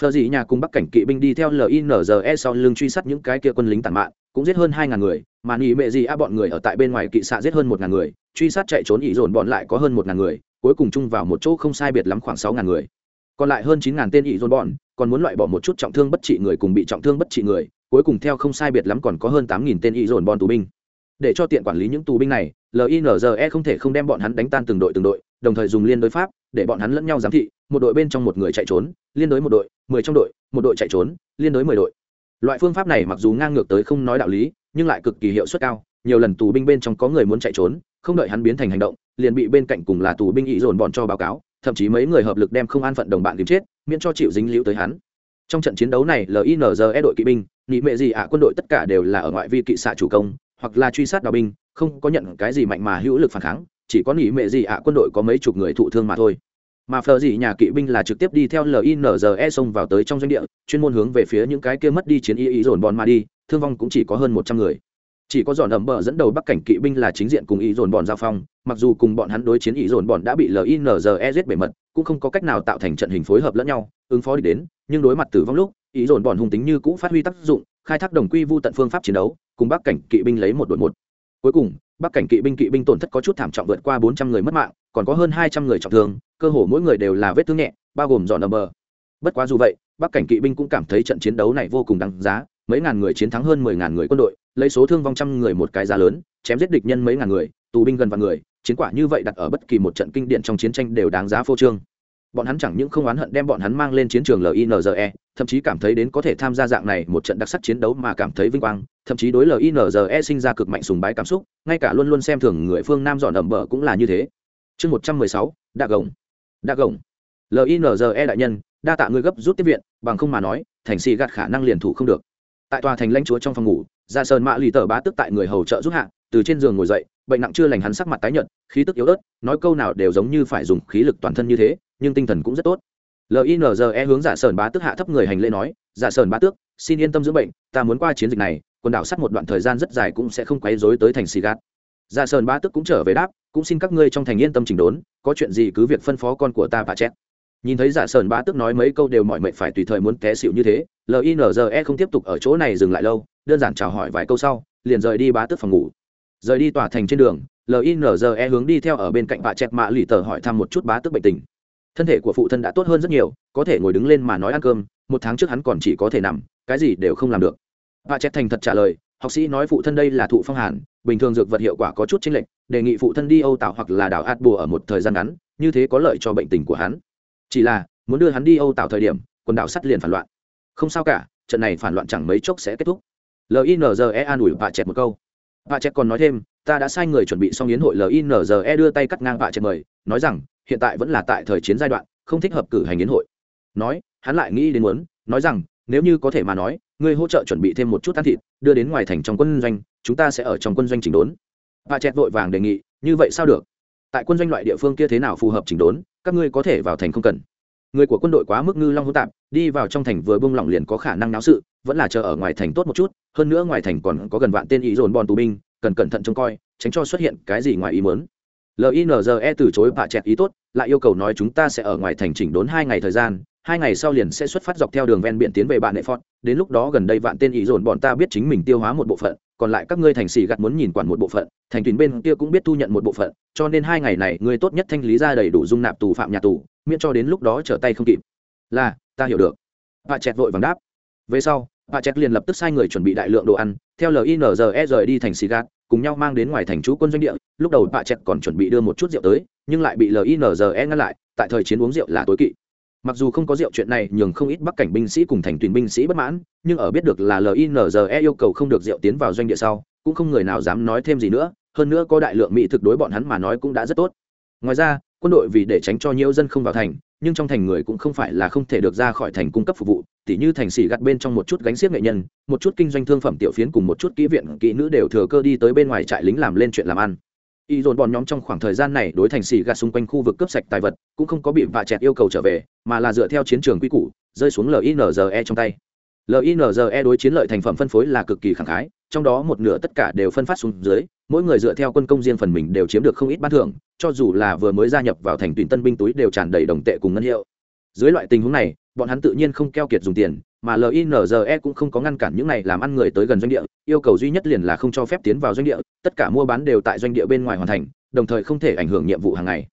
Phờ dị nhà cùng bắc cảnh kỵ binh đi theo linze sau lưng truy sát những cái kia quân lính tàn mạn, cũng giết hơn hai ngàn người, mà nghỉ mệ gì a bọn người ở tại bên ngoài kỵ xạ giết hơn một ngàn người, truy sát chạy trốn ỉ dồn bọn lại có hơn một ngàn người, cuối cùng chung vào một chỗ không sai biệt lắm khoảng sáu ngàn người. Còn lại hơn chín ngàn tên ỉ dồn bọn, còn muốn loại bỏ một chút trọng thương bất trị người cùng bị trọng thương bất trị người, cuối cùng theo không sai biệt lắm còn có hơn tám nghìn tên ỉ dồn bọn tù binh. Để cho tiện quản lý những tù binh này linze không thể không đem bọn hắn đánh tan từng đội từng đội, đồng thời dùng liên đối pháp, để bọn hắn lẫn nhau giám thị, một đội bên trong một người chạy trốn, liên đối một đội, mười trong đội, một đội chạy trốn, liên đối mười đội. Loại phương pháp này mặc dù ngang ngược tới không nói đạo lý, nhưng lại cực kỳ hiệu suất cao, nhiều lần tù binh bên trong có người muốn chạy trốn, không đợi hắn biến thành hành động, liền bị bên cạnh cùng là tù binh ý dồn bọn cho báo cáo, thậm chí mấy người hợp lực đem không an phận đồng bạn tìm chết, miễn cho chịu dính liễu tới hắn. Trong trận chiến đấu này linze đội kỵ binh, nị mệ gì ạ quân đội tất cả đều là ở ngoại vi kỵ xạ chủ công hoặc là truy sát đào binh, không có nhận cái gì mạnh mà hữu lực phản kháng, chỉ có nỉ mệ gì ạ, quân đội có mấy chục người thụ thương mà thôi. Mà phờ gì nhà kỵ binh là trực tiếp đi theo linze xông vào tới trong doanh địa, chuyên môn hướng về phía những cái kia mất đi chiến y ý dồn bọn mà đi, thương vong cũng chỉ có hơn một trăm người. Chỉ có dọn ẩm bờ dẫn đầu bắc cảnh kỵ binh là chính diện cùng ý dồn bọn giao phong, mặc dù cùng bọn hắn đối chiến ý dồn bọn đã bị linze giết bể mật, cũng không có cách nào tạo thành trận hình phối hợp lẫn nhau, ứng phó đi đến, nhưng đối mặt tử vong lúc, ý dồn bọn hung tính như cũ phát huy tác dụng, khai thác đồng quy vu tận phương pháp chiến đấu cùng bắc cảnh kỵ binh lấy một đội một. Cuối cùng, bắc cảnh kỵ binh kỵ binh tổn thất có chút thảm trọng vượt qua bốn trăm người mất mạng, còn có hơn hai trăm người trọng thương, cơ hồ mỗi người đều là vết thương nhẹ, bao gồm dọn ẩm bờ. Bất quá dù vậy, bắc cảnh kỵ binh cũng cảm thấy trận chiến đấu này vô cùng đáng giá, mấy ngàn người chiến thắng hơn mười ngàn người quân đội, lấy số thương vong trăm người một cái giá lớn, chém giết địch nhân mấy ngàn người, tù binh gần vạn người, chiến quả như vậy đặt ở bất kỳ một trận kinh điển trong chiến tranh đều đáng giá phô trương bọn hắn chẳng những không oán hận đem bọn hắn mang lên chiến trường linze thậm chí cảm thấy đến có thể tham gia dạng này một trận đặc sắc chiến đấu mà cảm thấy vinh quang, thậm chí đối linze sinh ra cực mạnh sùng bái cảm xúc, ngay cả luôn luôn xem thường người phương nam dọn ẩm bờ cũng là như thế. Chương một trăm mười sáu, đạ gồng. Đạ gồng. Linze đại nhân, đa tạ ngươi gấp rút tiếp viện, bằng không mà nói, thành xì gạt khả năng liền thủ không được. Tại tòa thành lãnh chúa trong phòng ngủ ra sơn mạ lì tờ bá tức tại người hầu trợ giúp hạ, từ trên giường ngồi dậy, bệnh nặng chưa lành hắn sắc mặt tái nhợt, khí tức yếu ớt, nói câu nào đều giống như phải dùng khí lực toàn thân như thế nhưng tinh thần cũng rất tốt. Linze hướng dạ giả sơn bá tước hạ thấp người hành lễ nói dạ giả sơn bá tước, xin yên tâm dưỡng bệnh, ta muốn qua chiến dịch này, quần đảo sắt một đoạn thời gian rất dài cũng sẽ không quấy rối tới thành xì gạt. Dạ giả sơn bá tước cũng trở về đáp, cũng xin các ngươi trong thành yên tâm chỉnh đốn, có chuyện gì cứ việc phân phó con của ta bà chết nhìn thấy giả sơn bá tước nói mấy câu đều mọi mệnh phải tùy thời muốn té xịu như thế linze không tiếp tục ở chỗ này dừng lại lâu, đơn giản chào hỏi vài câu sau, liền rời đi bá tước phòng ngủ. Rời đi tòa thành trên đường linze hướng đi theo ở bên cạnh bà chẹt mạ lì tờ hỏi thăm một chút bá tước bệnh tình thân thể của phụ thân đã tốt hơn rất nhiều, có thể ngồi đứng lên mà nói ăn cơm, một tháng trước hắn còn chỉ có thể nằm, cái gì đều không làm được. Bà chẹt thành thật trả lời, học sĩ nói phụ thân đây là thụ phong hàn, bình thường dược vật hiệu quả có chút chênh lệch, đề nghị phụ thân đi âu tảo hoặc là đảo át bùa ở một thời gian ngắn, như thế có lợi cho bệnh tình của hắn. Chỉ là, muốn đưa hắn đi âu tảo thời điểm, quần đảo sắt liền phản loạn. Không sao cả, trận này phản loạn chẳng mấy chốc sẽ kết thúc. Linze an ủi bà chẹt một câu. Bà chẹt còn nói thêm, ta đã sai người chuẩn bị xong yến hội linze đưa tay cắt ngang bà chẹt mời, nói rằng hiện tại vẫn là tại thời chiến giai đoạn, không thích hợp cử hành yến hội. Nói, hắn lại nghĩ đến muốn, nói rằng, nếu như có thể mà nói, ngươi hỗ trợ chuẩn bị thêm một chút ăn thịt, đưa đến ngoài thành trong quân doanh, chúng ta sẽ ở trong quân doanh chỉnh đốn. Bà chẹt vội vàng đề nghị, như vậy sao được? Tại quân doanh loại địa phương kia thế nào phù hợp chỉnh đốn, các ngươi có thể vào thành không cần. Người của quân đội quá mức ngư long hỗn tạp, đi vào trong thành vừa bung lỏng liền có khả năng náo sự, vẫn là chờ ở ngoài thành tốt một chút, hơn nữa ngoài thành còn có gần vạn tên ý dồn bọn tù binh, cần cẩn thận trông coi, tránh cho xuất hiện cái gì ngoài ý muốn linze từ chối bạ chẹt ý tốt, lại yêu cầu nói chúng ta sẽ ở ngoài thành chỉnh đốn hai ngày thời gian, hai ngày sau liền sẽ xuất phát dọc theo đường ven biển tiến về bạn nệ phọt. Đến lúc đó gần đây vạn tên ý dồn bọn ta biết chính mình tiêu hóa một bộ phận, còn lại các ngươi thành xì gặt muốn nhìn quản một bộ phận, thành tuyến bên kia cũng biết thu nhận một bộ phận, cho nên hai ngày này ngươi tốt nhất thanh lý ra đầy đủ dung nạp tù phạm nhà tù, miễn cho đến lúc đó trở tay không kịp. Là, ta hiểu được. Bà chẹt vội vàng đáp. Về sau bà chẹt liền lập tức sai người chuẩn bị đại lượng đồ ăn, theo linze rời đi thành xì gạt cùng nhau mang đến ngoài thành chú quân doanh địa, lúc đầu bà chẹt còn chuẩn bị đưa một chút rượu tới, nhưng lại bị linze ngăn lại, tại thời chiến uống rượu là tối kỵ. Mặc dù không có rượu chuyện này, nhường không ít bắc cảnh binh sĩ cùng thành tuyển binh sĩ bất mãn, nhưng ở biết được là linze yêu cầu không được rượu tiến vào doanh địa sau, cũng không người nào dám nói thêm gì nữa, hơn nữa có đại lượng mỹ thực đối bọn hắn mà nói cũng đã rất tốt. Ngoài ra, quân đội vì để tránh cho nhiều dân không vào thành nhưng trong thành người cũng không phải là không thể được ra khỏi thành cung cấp phục vụ, tỉ như thành xỉ gặt bên trong một chút gánh xiếc nghệ nhân, một chút kinh doanh thương phẩm tiểu phiến cùng một chút kỹ viện, kỹ nữ đều thừa cơ đi tới bên ngoài trại lính làm lên chuyện làm ăn. Y dồn bọn nhóm trong khoảng thời gian này đối thành xỉ gạt xung quanh khu vực cướp sạch tài vật, cũng không có bị vạ chẹt yêu cầu trở về, mà là dựa theo chiến trường quy củ, rơi xuống linze trong tay linze đối chiến lợi thành phẩm phân phối là cực kỳ khẳng khái, trong đó một nửa tất cả đều phân phát xuống dưới, mỗi người dựa theo quân công riêng phần mình đều chiếm được không ít ban thưởng, cho dù là vừa mới gia nhập vào thành tuyển tân binh túi đều tràn đầy đồng tệ cùng ngân hiệu. Dưới loại tình huống này, bọn hắn tự nhiên không keo kiệt dùng tiền, mà linze cũng không có ngăn cản những này làm ăn người tới gần doanh địa, yêu cầu duy nhất liền là không cho phép tiến vào doanh địa, tất cả mua bán đều tại doanh địa bên ngoài hoàn thành, đồng thời không thể ảnh hưởng nhiệm vụ hàng ngày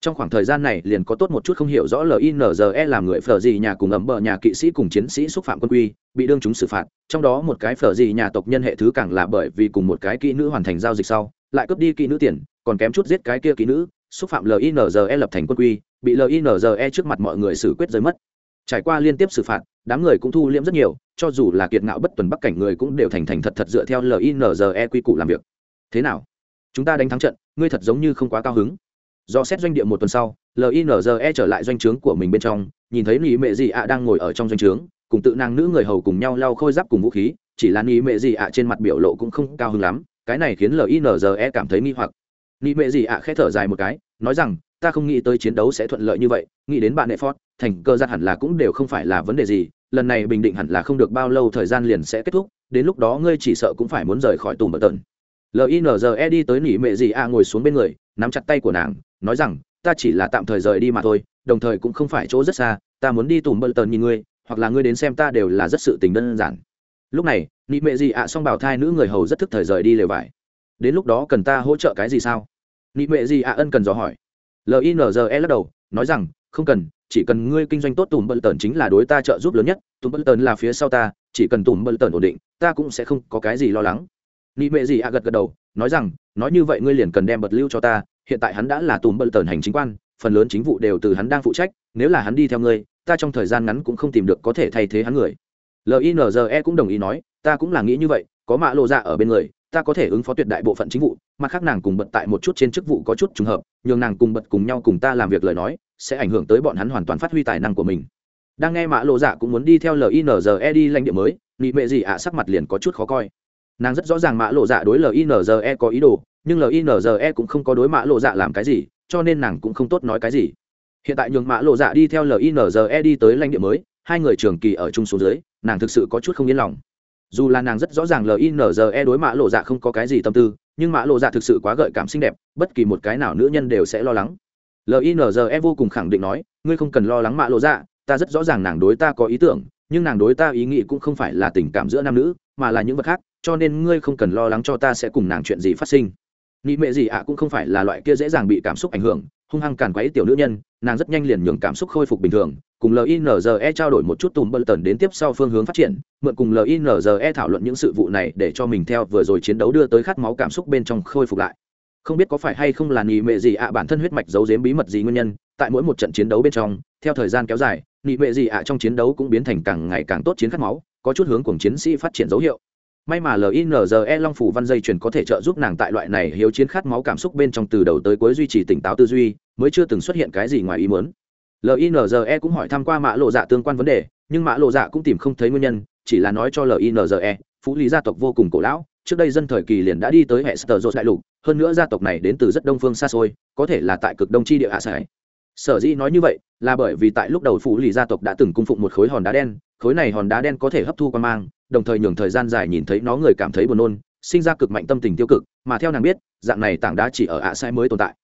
trong khoảng thời gian này liền có tốt một chút không hiểu rõ linze làm người phở gì nhà cùng ấm bờ nhà kỵ sĩ cùng chiến sĩ xúc phạm quân quy, bị đương chúng xử phạt. Trong đó một cái phở gì nhà tộc nhân hệ thứ càng là bởi vì cùng một cái kỹ nữ hoàn thành giao dịch sau, lại cướp đi kỹ nữ tiền, còn kém chút giết cái kia kỹ nữ, xúc phạm linze lập thành quân quy, bị linze trước mặt mọi người xử quyết rơi mất. Trải qua liên tiếp xử phạt, đám người cũng thu liễm rất nhiều, cho dù là kiệt ngạo bất tuần bắc cảnh người cũng đều thành thành thật thật dựa theo linze quy củ làm việc. Thế nào? Chúng ta đánh thắng trận, ngươi thật giống như không quá cao hứng do xét doanh địa một tuần sau linze trở lại doanh trướng của mình bên trong, nhìn thấy nỉ mệ dị ạ đang ngồi ở trong doanh trướng, cùng tự nàng nữ người hầu cùng nhau lau khôi giáp cùng vũ khí, chỉ là nỉ mệ dị ạ trên mặt biểu lộ cũng không cao hứng lắm, cái này khiến linze cảm thấy nghi hoặc. Nỉ mệ dị ạ khẽ thở dài một cái, nói rằng, ta không nghĩ tới chiến đấu sẽ thuận lợi như vậy, nghĩ đến bạn nệ phót, thành cơ giặt hẳn là cũng đều không phải là vấn đề gì, lần này bình định hẳn là không được bao lâu thời gian liền sẽ kết thúc, đến lúc đó ngươi chỉ sợ cũng phải muốn rời khỏi tùm bờ tần linze đi tới nỉ mệ dị ạ ngồi xuống bên người, nắm chặt tay của nàng nói rằng, ta chỉ là tạm thời rời đi mà thôi, đồng thời cũng không phải chỗ rất xa, ta muốn đi tùm bơ tần nhìn ngươi, hoặc là ngươi đến xem ta đều là rất sự tình đơn giản. Lúc này, nị mệ gì ạ à xong bảo thai nữ người hầu rất thức thời rời đi lều vải. Đến lúc đó cần ta hỗ trợ cái gì sao? Nị mệ gì ạ ân cần dò hỏi. Linze lắc đầu, nói rằng, không cần, chỉ cần ngươi kinh doanh tốt tùm bờ tần chính là đối ta trợ giúp lớn nhất, tùm bờ tần là phía sau ta, chỉ cần tùm bờ tần ổn định, ta cũng sẽ không có cái gì lo lắng. Nị mệ gì ạ gật gật đầu, nói rằng, nói như vậy ngươi liền cần đem bật lưu cho ta hiện tại hắn đã là tùm bận tần hành chính quan, phần lớn chính vụ đều từ hắn đang phụ trách, nếu là hắn đi theo ngươi, ta trong thời gian ngắn cũng không tìm được có thể thay thế hắn người. Linze cũng đồng ý nói, ta cũng là nghĩ như vậy, có mạ lộ dạ ở bên người, ta có thể ứng phó tuyệt đại bộ phận chính vụ, mặt khác nàng cùng bật tại một chút trên chức vụ có chút trùng hợp, nhường nàng cùng bật cùng nhau cùng ta làm việc lời nói, sẽ ảnh hưởng tới bọn hắn hoàn toàn phát huy tài năng của mình. Đang nghe mạ lộ dạ cũng muốn đi theo linze đi lãnh địa mới, nị mệ gì ạ, sắc mặt liền có chút khó coi. Nàng rất rõ ràng mạ lộ dạ đối linze có ý đồ nhưng linze cũng không có đối mã lộ dạ làm cái gì, cho nên nàng cũng không tốt nói cái gì. Hiện tại nhường mã lộ dạ đi theo linze đi tới lãnh địa mới, hai người trường kỳ ở chung số dưới, nàng thực sự có chút không yên lòng. Dù là nàng rất rõ ràng linze đối mã lộ dạ không có cái gì tâm tư, nhưng mã lộ dạ thực sự quá gợi cảm xinh đẹp, bất kỳ một cái nào nữ nhân đều sẽ lo lắng. Linze vô cùng khẳng định nói, ngươi không cần lo lắng mã lộ dạ ta rất rõ ràng nàng đối ta có ý tưởng, nhưng nàng đối ta ý nghĩ cũng không phải là tình cảm giữa nam nữ, mà là những vật khác, cho nên ngươi không cần lo lắng cho ta sẽ cùng nàng chuyện gì phát sinh nị mệ gì ạ cũng không phải là loại kia dễ dàng bị cảm xúc ảnh hưởng, hung hăng càn quấy tiểu nữ nhân, nàng rất nhanh liền nhường cảm xúc khôi phục bình thường, cùng linze trao đổi một chút tùm bơ tần đến tiếp sau phương hướng phát triển, mượn cùng linze thảo luận những sự vụ này để cho mình theo vừa rồi chiến đấu đưa tới khát máu cảm xúc bên trong khôi phục lại. Không biết có phải hay không là nị mệ gì ạ bản thân huyết mạch giấu giếm bí mật gì nguyên nhân, tại mỗi một trận chiến đấu bên trong, theo thời gian kéo dài, nị mệ gì ạ trong chiến đấu cũng biến thành càng ngày càng tốt chiến khát máu, có chút hướng cùng chiến sĩ phát triển dấu hiệu may mà linze long phủ văn dây chuyển có thể trợ giúp nàng tại loại này hiếu chiến khát máu cảm xúc bên trong từ đầu tới cuối duy trì tỉnh táo tư duy, mới chưa từng xuất hiện cái gì ngoài ý muốn. Linze cũng hỏi thăm qua mã lộ dạ tương quan vấn đề, nhưng mã lộ dạ cũng tìm không thấy nguyên nhân, chỉ là nói cho linze phú lý gia tộc vô cùng cổ lão, trước đây dân thời kỳ liền đã đi tới hệ sơ đại lục, hơn nữa gia tộc này đến từ rất đông phương xa xôi, có thể là tại cực đông chi địa hạ sải sở dĩ nói như vậy là bởi vì tại lúc đầu phủ lì gia tộc đã từng cung phụng một khối hòn đá đen, khối này hòn đá đen có thể hấp thu qua mang, đồng thời nhường thời gian dài nhìn thấy nó người cảm thấy buồn nôn, sinh ra cực mạnh tâm tình tiêu cực, mà theo nàng biết, dạng này tảng đá chỉ ở ạ sai mới tồn tại.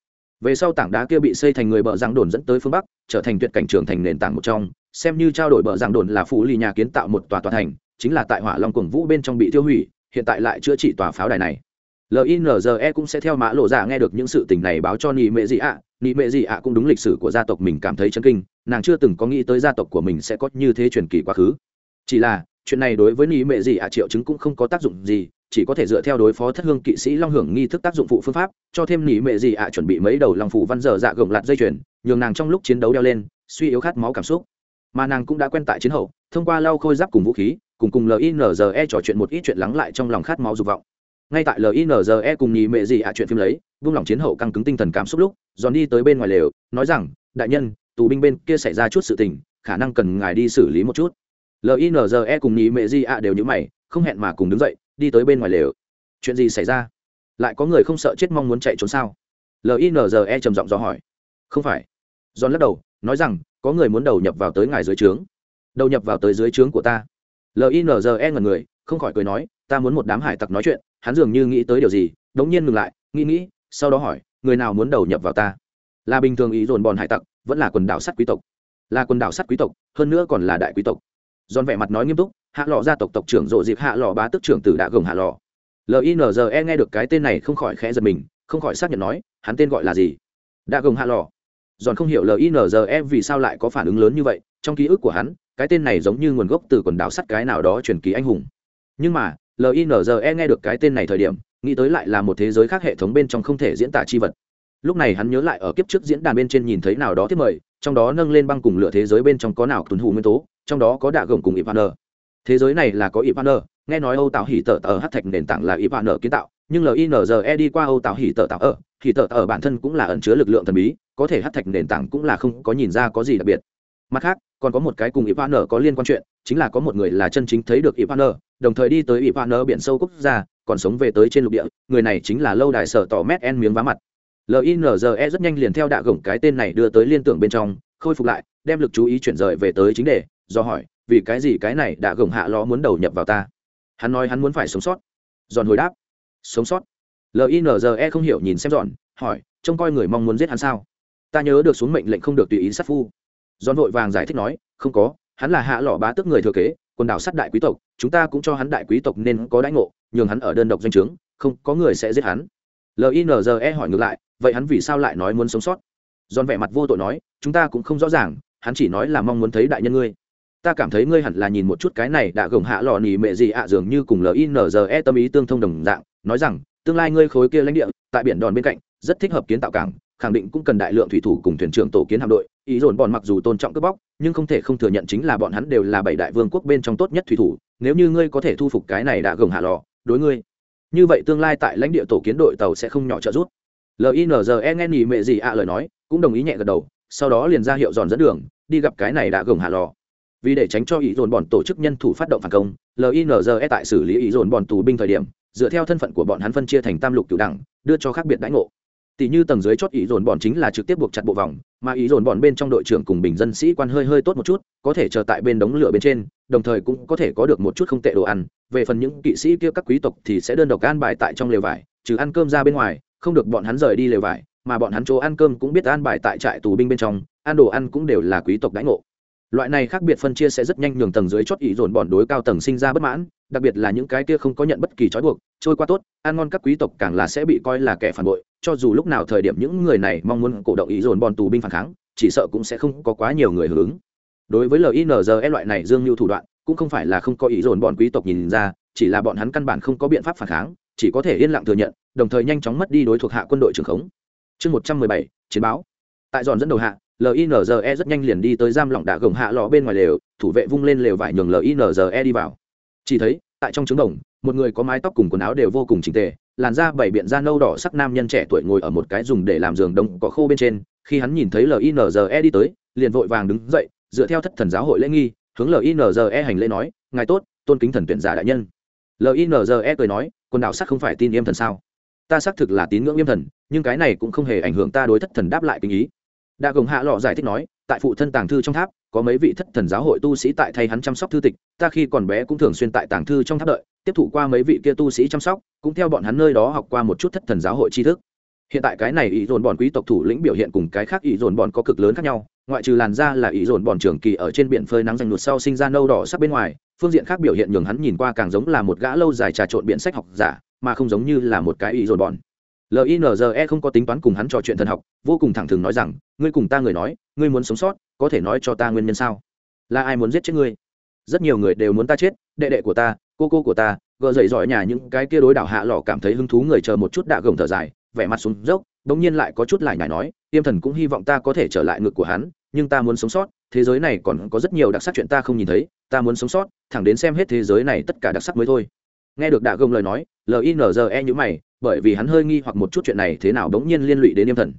Về sau tảng đá kia bị xây thành người bờ giang đồn dẫn tới phương bắc, trở thành tuyệt cảnh trường thành nền tảng một trong, xem như trao đổi bờ giang đồn là phụ lì nhà kiến tạo một tòa tòa thành, chính là tại hỏa long cuồng vũ bên trong bị tiêu hủy, hiện tại lại chữa trị tòa pháo đài này linze cũng sẽ theo mã lộ giả nghe được những sự tình này báo cho nị mệ dị ạ. Nị mệ dị ạ cũng đúng lịch sử của gia tộc mình cảm thấy chấn kinh. Nàng chưa từng có nghĩ tới gia tộc của mình sẽ có như thế truyền kỳ quá khứ. Chỉ là, chuyện này đối với nị mệ dị ạ triệu chứng cũng không có tác dụng gì, chỉ có thể dựa theo đối phó thất hương kỵ sĩ long hưởng nghi thức tác dụng phụ phương pháp, cho thêm nỉ mệ gì ạ chuẩn bị mấy đầu lòng phủ văn dở dạ gồng lạt dây chuyền, nhường nàng trong lúc chiến đấu đeo lên, suy yếu khát máu cảm xúc. Mà nàng cũng đã quen tại chiến hậu, thông qua lau khôi giáp cùng vũ khí, cùng cùng linze trò chuyện một ít chuyện lắng lại trong lòng khát máu dục vọng ngay tại linze cùng nhì mệ gì ạ chuyện phim lấy, vung lòng chiến hậu căng cứng tinh thần cảm xúc lúc giòn đi tới bên ngoài lều, nói rằng, đại nhân, tù binh bên kia xảy ra chút sự tình, khả năng cần ngài đi xử lý một chút. Linze cùng nhì mệ gì ạ đều nhữ mày, không hẹn mà cùng đứng dậy, đi tới bên ngoài lều. Chuyện gì xảy ra? Lại có người không sợ chết mong muốn chạy trốn sao? Linze trầm giọng dò hỏi. Không phải. Giòn lắc đầu, nói rằng, có người muốn đầu nhập vào tới ngài dưới trướng. Đầu nhập vào tới dưới trướng của ta. Linze ngần người, không khỏi cười nói ta muốn một đám hải tặc nói chuyện, hắn dường như nghĩ tới điều gì, đống nhiên ngừng lại, nghĩ nghĩ, sau đó hỏi, người nào muốn đầu nhập vào ta? Là bình thường ý dồn bọn hải tặc, vẫn là quần đảo sắt quý tộc. Là quần đảo sắt quý tộc, hơn nữa còn là đại quý tộc. Giòn vẻ mặt nói nghiêm túc, hạ lò gia tộc tộc trưởng rộ dịp hạ lò bá tức trưởng tử đã gồng hạ lò. Linze nghe được cái tên này không khỏi khẽ giật mình, không khỏi xác nhận nói, hắn tên gọi là gì? Đã gồng hạ lò. Giòn không hiểu linze vì sao lại có phản ứng lớn như vậy, trong ký ức của hắn, cái tên này giống như nguồn gốc từ quần đảo sắt cái nào đó truyền kỳ anh hùng. Nhưng mà linze nghe được cái tên này thời điểm, nghĩ tới lại là một thế giới khác hệ thống bên trong không thể diễn tả chi vật. Lúc này hắn nhớ lại ở kiếp trước diễn đàn bên trên nhìn thấy nào đó thiết mời, trong đó nâng lên băng cùng lửa thế giới bên trong có nào tuần thủ nguyên tố, trong đó có đạ gồng cùng ivaner thế giới này là có ivaner nghe nói âu tạo hỉ tở ở hát thạch nền tảng là ivaner kiến tạo, nhưng linze đi qua âu tạo hỉ tở tạo ở hỉ tở ở bản thân cũng là ẩn chứa lực lượng thần bí, có thể hát thạch nền tảng cũng là không có nhìn ra có gì đặc biệt mặt khác, còn có một cái cùng ivaner có liên quan chuyện, chính là có một người là chân chính thấy được ivaner đồng thời đi tới ivaner biển sâu quốc gia, còn sống về tới trên lục địa, người này chính là lâu đài sở tỏ mét en miếng vá mặt. Linze rất nhanh liền theo đạ gồng cái tên này đưa tới liên tưởng bên trong, khôi phục lại, đem lực chú ý chuyển rời về tới chính đề, do hỏi, vì cái gì cái này đã gồng hạ ló muốn đầu nhập vào ta? Hắn nói hắn muốn phải sống sót. Giòn hồi đáp, sống sót. Linze không hiểu nhìn xem giòn, hỏi, trông coi người mong muốn giết hắn sao? Ta nhớ được xuống mệnh lệnh không được tùy ý sát phu giòn vội vàng giải thích nói, không có, hắn là hạ lọ bá tức người thừa kế, quần đảo sát đại quý tộc, chúng ta cũng cho hắn đại quý tộc nên có đãi ngộ, nhường hắn ở đơn độc doanh trướng, không có người sẽ giết hắn. Linze hỏi ngược lại, vậy hắn vì sao lại nói muốn sống sót? Giòn vẻ mặt vô tội nói, chúng ta cũng không rõ ràng, hắn chỉ nói là mong muốn thấy đại nhân ngươi. Ta cảm thấy ngươi hẳn là nhìn một chút cái này đã gồng hạ lò nỉ mệ gì ạ, dường như cùng linze tâm ý tương thông đồng dạng, nói rằng, tương lai ngươi khối kia lãnh địa, tại biển đòn bên cạnh, rất thích hợp kiến tạo cảng khẳng định cũng cần đại lượng thủy thủ cùng thuyền trưởng tổ kiến hạm đội. Ý dồn bọn mặc dù tôn trọng cướp bóc, nhưng không thể không thừa nhận chính là bọn hắn đều là bảy đại vương quốc bên trong tốt nhất thủy thủ. Nếu như ngươi có thể thu phục cái này đã gồng hạ lò, đối ngươi. Như vậy tương lai tại lãnh địa tổ kiến đội tàu sẽ không nhỏ trợ giúp. Linze nghe nghỉ mệ gì ạ lời nói, cũng đồng ý nhẹ gật đầu, sau đó liền ra hiệu dọn dẫn đường, đi gặp cái này đã gồng hạ lò. Vì để tránh cho ý dồn bọn tổ chức nhân thủ phát động phản công linze tại xử lý ý dồn bọn tù binh thời điểm, dựa theo thân phận của bọn hắn phân chia thành tam lục cửu đẳng, đưa cho khác biệt đãi ngộ tỷ như tầng dưới chót ý dồn bọn chính là trực tiếp buộc chặt bộ vòng, mà ý dồn bọn bên trong đội trưởng cùng bình dân sĩ quan hơi hơi tốt một chút, có thể chờ tại bên đống lửa bên trên, đồng thời cũng có thể có được một chút không tệ đồ ăn. Về phần những kỵ sĩ kia các quý tộc thì sẽ đơn độc an bài tại trong lều vải, trừ ăn cơm ra bên ngoài, không được bọn hắn rời đi lều vải, mà bọn hắn chỗ ăn cơm cũng biết an bài tại trại tù binh bên trong, ăn đồ ăn cũng đều là quý tộc đãi ngộ. Loại này khác biệt phân chia sẽ rất nhanh nhường tầng dưới chót ý dồn bọn đối cao tầng sinh ra bất mãn, đặc biệt là những cái kia không có nhận bất kỳ trói buộc, trôi qua tốt, ăn ngon các quý tộc càng là sẽ bị coi là kẻ phản bội cho dù lúc nào thời điểm những người này mong muốn cổ động ý dồn bọn tù binh phản kháng, chỉ sợ cũng sẽ không có quá nhiều người hưởng ứng. Đối với linze loại này dương mưu thủ đoạn, cũng không phải là không có ý dồn bọn quý tộc nhìn ra, chỉ là bọn hắn căn bản không có biện pháp phản kháng, chỉ có thể yên lặng thừa nhận, đồng thời nhanh chóng mất đi đối thuộc hạ quân đội trường khống. Chương một trăm mười bảy, chiến báo. Tại dọn dẫn đầu hạ linze rất nhanh liền đi tới giam lỏng đạ gồng hạ lò bên ngoài lều, thủ vệ vung lên lều vải nhường linze đi vào. Chỉ thấy, tại trong trứng đồng, một người có mái tóc cùng quần áo đều vô cùng trình tề làn da bảy biện da nâu đỏ sắc nam nhân trẻ tuổi ngồi ở một cái dùng để làm giường đông có khô bên trên, khi hắn nhìn thấy linze đi tới, liền vội vàng đứng dậy, dựa theo thất thần giáo hội lễ nghi, hướng linze hành lễ nói, ngài tốt, tôn kính thần tuyển giả đại nhân. Linze cười nói, quần đảo sắc không phải tin yêm thần sao? Ta xác thực là tín ngưỡng yêm thần, nhưng cái này cũng không hề ảnh hưởng ta đối thất thần đáp lại kinh ý. Đa gồng hạ lọ giải thích nói, tại phụ thân tàng thư trong tháp, có mấy vị thất thần giáo hội tu sĩ tại thay hắn chăm sóc thư tịch, ta khi còn bé cũng thường xuyên tại tàng thư trong tháp đợi tiếp thụ qua mấy vị kia tu sĩ chăm sóc, cũng theo bọn hắn nơi đó học qua một chút thất thần giáo hội tri thức. Hiện tại cái này ý dồn bọn quý tộc thủ lĩnh biểu hiện cùng cái khác ý dồn bọn có cực lớn khác nhau, ngoại trừ làn da là ý dồn bọn trường kỳ ở trên biển phơi nắng rành lụt sau sinh ra nâu đỏ sắc bên ngoài, phương diện khác biểu hiện nhường hắn nhìn qua càng giống là một gã lâu dài trà trộn biện sách học giả, mà không giống như là một cái ý dồn bọn. Linze không có tính toán cùng hắn trò chuyện thần học, vô cùng thẳng thừng nói rằng, ngươi cùng ta người nói, ngươi muốn sống sót, có thể nói cho ta nguyên nhân sao? Là ai muốn giết chết ngươi? Rất nhiều người đều muốn ta chết, đệ đệ của ta cô cô của ta gợ dậy giỏi nhà những cái kia đối đảo hạ lò cảm thấy hứng thú người chờ một chút đạ gồng thở dài, vẻ mặt xuống dốc bỗng nhiên lại có chút lại nhải nói, tiêm thần cũng hy vọng ta có thể trở lại ngực của hắn, nhưng ta muốn sống sót, thế giới này còn có rất nhiều đặc sắc chuyện ta không nhìn thấy, ta muốn sống sót, thẳng đến xem hết thế giới này tất cả đặc sắc mới thôi. Nghe được đạ gồng lời nói linze nhữ mày, bởi vì hắn hơi nghi hoặc một chút chuyện này thế nào đống nhiên liên lụy đến yêm thần.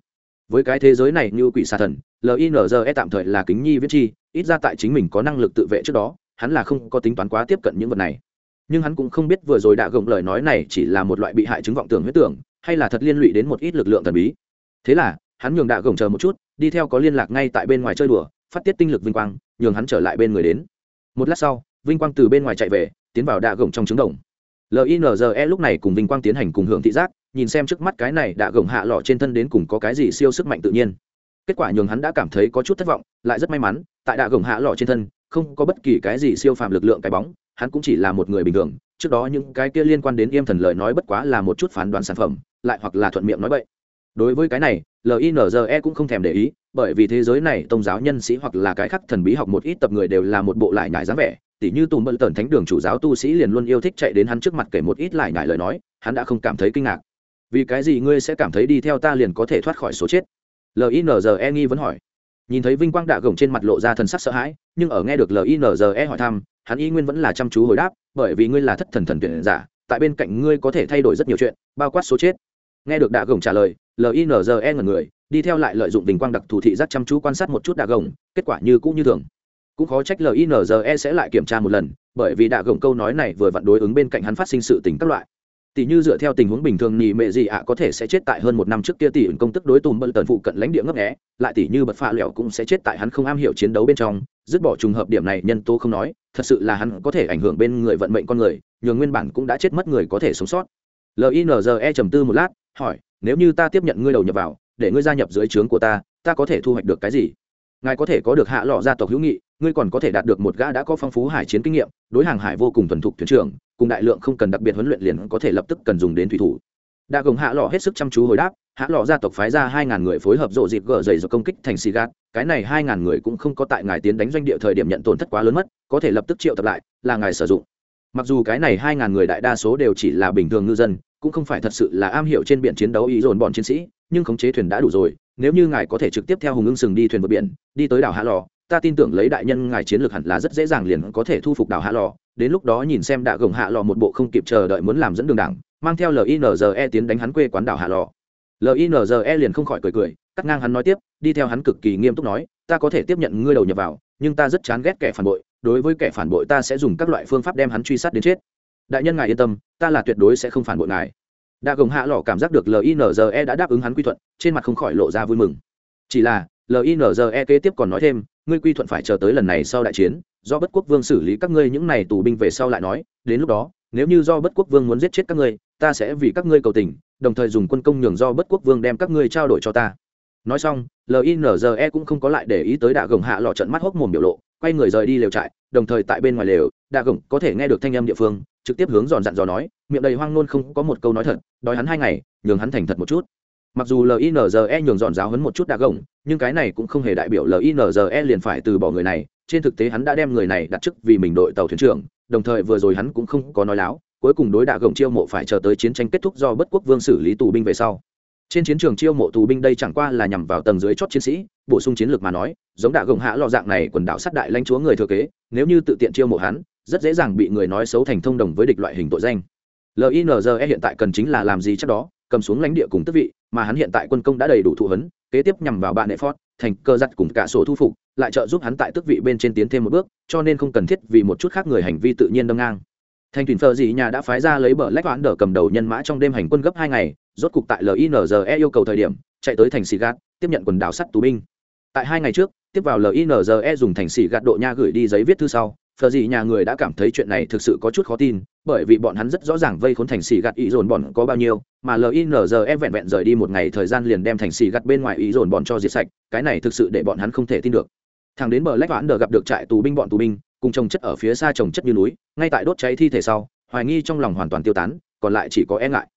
Với cái thế giới này như quỷ xà thần linze tạm thời là kính nhi viết chi, ít ra tại chính mình có năng lực tự vệ trước đó, hắn là không có tính toán quá tiếp cận những vật này nhưng hắn cũng không biết vừa rồi đã gồng lời nói này chỉ là một loại bị hại chứng vọng tưởng huyết tưởng, hay là thật liên lụy đến một ít lực lượng thần bí. Thế là, hắn nhường đạ gồng chờ một chút, đi theo có liên lạc ngay tại bên ngoài chơi đùa, phát tiết tinh lực vinh quang, nhường hắn trở lại bên người đến. Một lát sau, vinh quang từ bên ngoài chạy về, tiến vào đạ gồng trong trứng đồng. Linze lúc này cùng vinh quang tiến hành cùng hưởng thị giác, nhìn xem trước mắt cái này đạ gồng hạ lọ trên thân đến cùng có cái gì siêu sức mạnh tự nhiên. Kết quả nhường hắn đã cảm thấy có chút thất vọng, lại rất may mắn, tại đạ gồng hạ lọ trên thân, không có bất kỳ cái gì siêu phàm lực lượng cái bóng hắn cũng chỉ là một người bình thường, trước đó những cái kia liên quan đến yêm thần lời nói bất quá là một chút phán đoán sản phẩm, lại hoặc là thuận miệng nói vậy đối với cái này linze cũng không thèm để ý, bởi vì thế giới này tôn giáo nhân sĩ hoặc là cái khác thần bí học một ít tập người đều là một bộ lại nhải dáng vẻ, tỉ như tùm bận tần thánh đường chủ giáo tu sĩ liền luôn yêu thích chạy đến hắn trước mặt kể một ít lại nhải lời nói, hắn đã không cảm thấy kinh ngạc. Vì cái gì ngươi sẽ cảm thấy đi theo ta liền có thể thoát khỏi số chết? Linze nghi vẫn hỏi. Nhìn thấy vinh quang đạ gồng trên mặt lộ ra thần sắc sợ hãi, nhưng ở nghe được linze hỏi thăm hắn y nguyên vẫn là chăm chú hồi đáp, bởi vì ngươi là thất thần thần tuyển giả, tại bên cạnh ngươi có thể thay đổi rất nhiều chuyện, bao quát số chết. Nghe được đạ gồng trả lời linze ngần người, đi theo lại lợi dụng bình quang đặc thù thị giác chăm chú quan sát một chút đạ gồng, kết quả như cũ như thường. Cũng khó trách linze sẽ lại kiểm tra một lần, bởi vì đạ gồng câu nói này vừa vặn đối ứng bên cạnh hắn phát sinh sự tình các loại tỷ như dựa theo tình huống bình thường nhị mệ gì ạ, có thể sẽ chết tại hơn một năm trước kia tỷ ứng công tức đối tùm bận tần phụ cận lãnh địa ngấp nghé, lại tỷ như bật pha lẹo cũng sẽ chết tại hắn không am hiểu chiến đấu bên trong. Dứt bỏ trùng hợp điểm này, nhân tố không nói, thật sự là hắn có thể ảnh hưởng bên người vận mệnh con người, nhường nguyên bản cũng đã chết mất người có thể sống sót. Linze trầm tư một lát, hỏi, nếu như ta tiếp nhận ngươi đầu nhập vào, để ngươi gia nhập dưới trướng của ta ta có thể thu hoạch được cái gì? Ngài có thể có được hạ lọ gia tộc hữu nghị, ngươi còn có thể đạt được một gã đã có phong phú hải chiến kinh nghiệm, đối hàng hải vô cùng thuần thục thuyền trưởng cùng đại lượng không cần đặc biệt huấn luyện liền có thể lập tức cần dùng đến thủy thủ. Đa gồng hạ lọ hết sức chăm chú hồi đáp, hạ lọ gia tộc phái ra hai ngàn người phối hợp rộ dịp gỡ dày rồi công kích thành xì gạt, cái này hai ngàn người cũng không có tại ngài tiến đánh doanh địa thời điểm nhận tổn thất quá lớn mất, có thể lập tức triệu tập lại, là ngài sử dụng. Mặc dù cái này hai ngàn người đại đa số đều chỉ là bình thường ngư dân, cũng không phải thật sự là am hiểu trên biển chiến đấu ý dồn bọn chiến sĩ, nhưng khống chế thuyền đã đủ rồi, nếu như ngài có thể trực tiếp theo hùng ưng sừng đi thuyền vượt biển, đi tới đảo hạ lò ta tin tưởng lấy đại nhân ngài chiến lược hẳn là rất dễ dàng liền có thể thu phục đảo hạ lò. Đến lúc đó nhìn xem đạ gồng hạ lò một bộ không kịp chờ đợi muốn làm dẫn đường đảng, mang theo linze tiến đánh hắn quê quán đảo hạ lò. Linze liền không khỏi cười cười, cắt ngang hắn nói tiếp, đi theo hắn cực kỳ nghiêm túc nói, ta có thể tiếp nhận ngươi đầu nhập vào, nhưng ta rất chán ghét kẻ phản bội, đối với kẻ phản bội ta sẽ dùng các loại phương pháp đem hắn truy sát đến chết. Đại nhân ngài yên tâm, ta là tuyệt đối sẽ không phản bội ngài. Đã gồng hạ Lò cảm giác được linze đã đáp ứng hắn quy thuận, trên mặt không khỏi lộ ra vui mừng. Chỉ là linze kế tiếp còn nói thêm ngươi quy thuận phải chờ tới lần này sau đại chiến, do bất quốc vương xử lý các ngươi những này tù binh về sau lại nói, đến lúc đó, nếu như do bất quốc vương muốn giết chết các ngươi, ta sẽ vì các ngươi cầu tình, đồng thời dùng quân công nhường do bất quốc vương đem các ngươi trao đổi cho ta. Nói xong linze cũng không có lại để ý tới đạ gồng hạ lọ trận mắt hốc mồm biểu lộ, quay người rời đi lều trại, đồng thời tại bên ngoài lều, đạ gồng có thể nghe được thanh âm địa phương, trực tiếp hướng giòn dặn dò nói, miệng đầy hoang nôn không có một câu nói thật, đói hắn hai ngày, nhường hắn thành thật một chút mặc dù linze nhường dọn giáo hấn một chút đa gồng, nhưng cái này cũng không hề đại biểu linze liền phải từ bỏ người này. Trên thực tế hắn đã đem người này đặt chức vì mình đội tàu thuyền trưởng, đồng thời vừa rồi hắn cũng không có nói láo, cuối cùng đối đạ gồng chiêu mộ phải chờ tới chiến tranh kết thúc do bất quốc vương xử lý tù binh về sau. Trên chiến trường chiêu mộ tù binh đây chẳng qua là nhằm vào tầng dưới chót chiến sĩ, bổ sung chiến lược mà nói, giống đạ gồng hạ lọ dạng này quần đảo sát đại lãnh chúa người thừa kế, nếu như tự tiện chiêu mộ hắn, rất dễ dàng bị người nói xấu thành thông đồng với địch loại hình tội danh. Linze hiện tại cần chính là làm gì chắc đó? Cầm xuống lãnh địa cùng tước vị, mà hắn hiện tại quân công đã đầy đủ thụ hấn, kế tiếp nhằm vào bạn nệ phót thành cơ giặt cùng cả sổ thu phục, lại trợ giúp hắn tại tước vị bên trên tiến thêm một bước, cho nên không cần thiết vì một chút khác người hành vi tự nhiên đâm ngang. Thành tuyển phờ dị nhà đã phái ra lấy bờ lách toán đỡ cầm đầu nhân mã trong đêm hành quân gấp hai ngày, rốt cục tại linze yêu cầu thời điểm, chạy tới thành xì gạt, tiếp nhận quần đảo sắt tù binh. Tại hai ngày trước, tiếp vào linze dùng thành xì gạt độ nha gửi đi giấy viết thư sau phờ gì nhà người đã cảm thấy chuyện này thực sự có chút khó tin, bởi vì bọn hắn rất rõ ràng vây khốn thành xì gạt ý dồn bọn có bao nhiêu, mà linze vẹn vẹn rời đi một ngày thời gian liền đem thành xì gạt bên ngoài ý dồn bọn cho diệt sạch, cái này thực sự để bọn hắn không thể tin được. Thằng đến bờ lách vãn đờ gặp được trại tù binh bọn tù binh, cùng trồng chất ở phía xa trồng chất như núi, ngay tại đốt cháy thi thể sau, hoài nghi trong lòng hoàn toàn tiêu tán, còn lại chỉ có e ngại.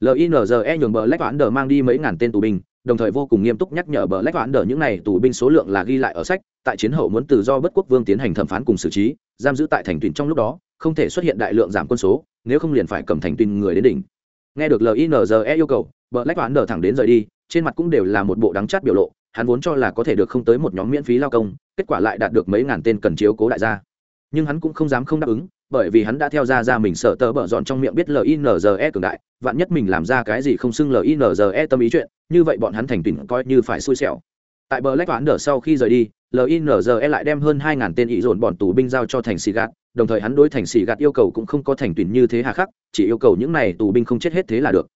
Linze nhường bờ lách vãn đờ mang đi mấy ngàn tên tù binh đồng thời vô cùng nghiêm túc nhắc nhở bờ lách hoãn đờ những này tù binh số lượng là ghi lại ở sách, tại chiến hậu muốn tự do bất quốc vương tiến hành thẩm phán cùng xử trí, giam giữ tại thành tuyển trong lúc đó, không thể xuất hiện đại lượng giảm quân số, nếu không liền phải cầm thành tuyển người đến đỉnh. Nghe được linze yêu cầu, bờ lách hoãn đờ thẳng đến rời đi, trên mặt cũng đều là một bộ đắng chát biểu lộ, hắn vốn cho là có thể được không tới một nhóm miễn phí lao công, kết quả lại đạt được mấy ngàn tên cần chiếu cố đại gia. Nhưng hắn cũng không dám không đáp ứng bởi vì hắn đã theo ra ra mình sợ tớ bở dọn trong miệng biết linze cường đại, vạn nhất mình làm ra cái gì không xưng linze tâm ý chuyện, như vậy bọn hắn thành tỉnh coi như phải xui xẻo. Tại bờ lách ván đờ sau khi rời đi linze lại đem hơn hai ngàn tên ý dồn bọn tù binh giao cho thành xì gạt, đồng thời hắn đối thành xì gạt yêu cầu cũng không có thành tuyển như thế hà khắc, chỉ yêu cầu những này tù binh không chết hết thế là được.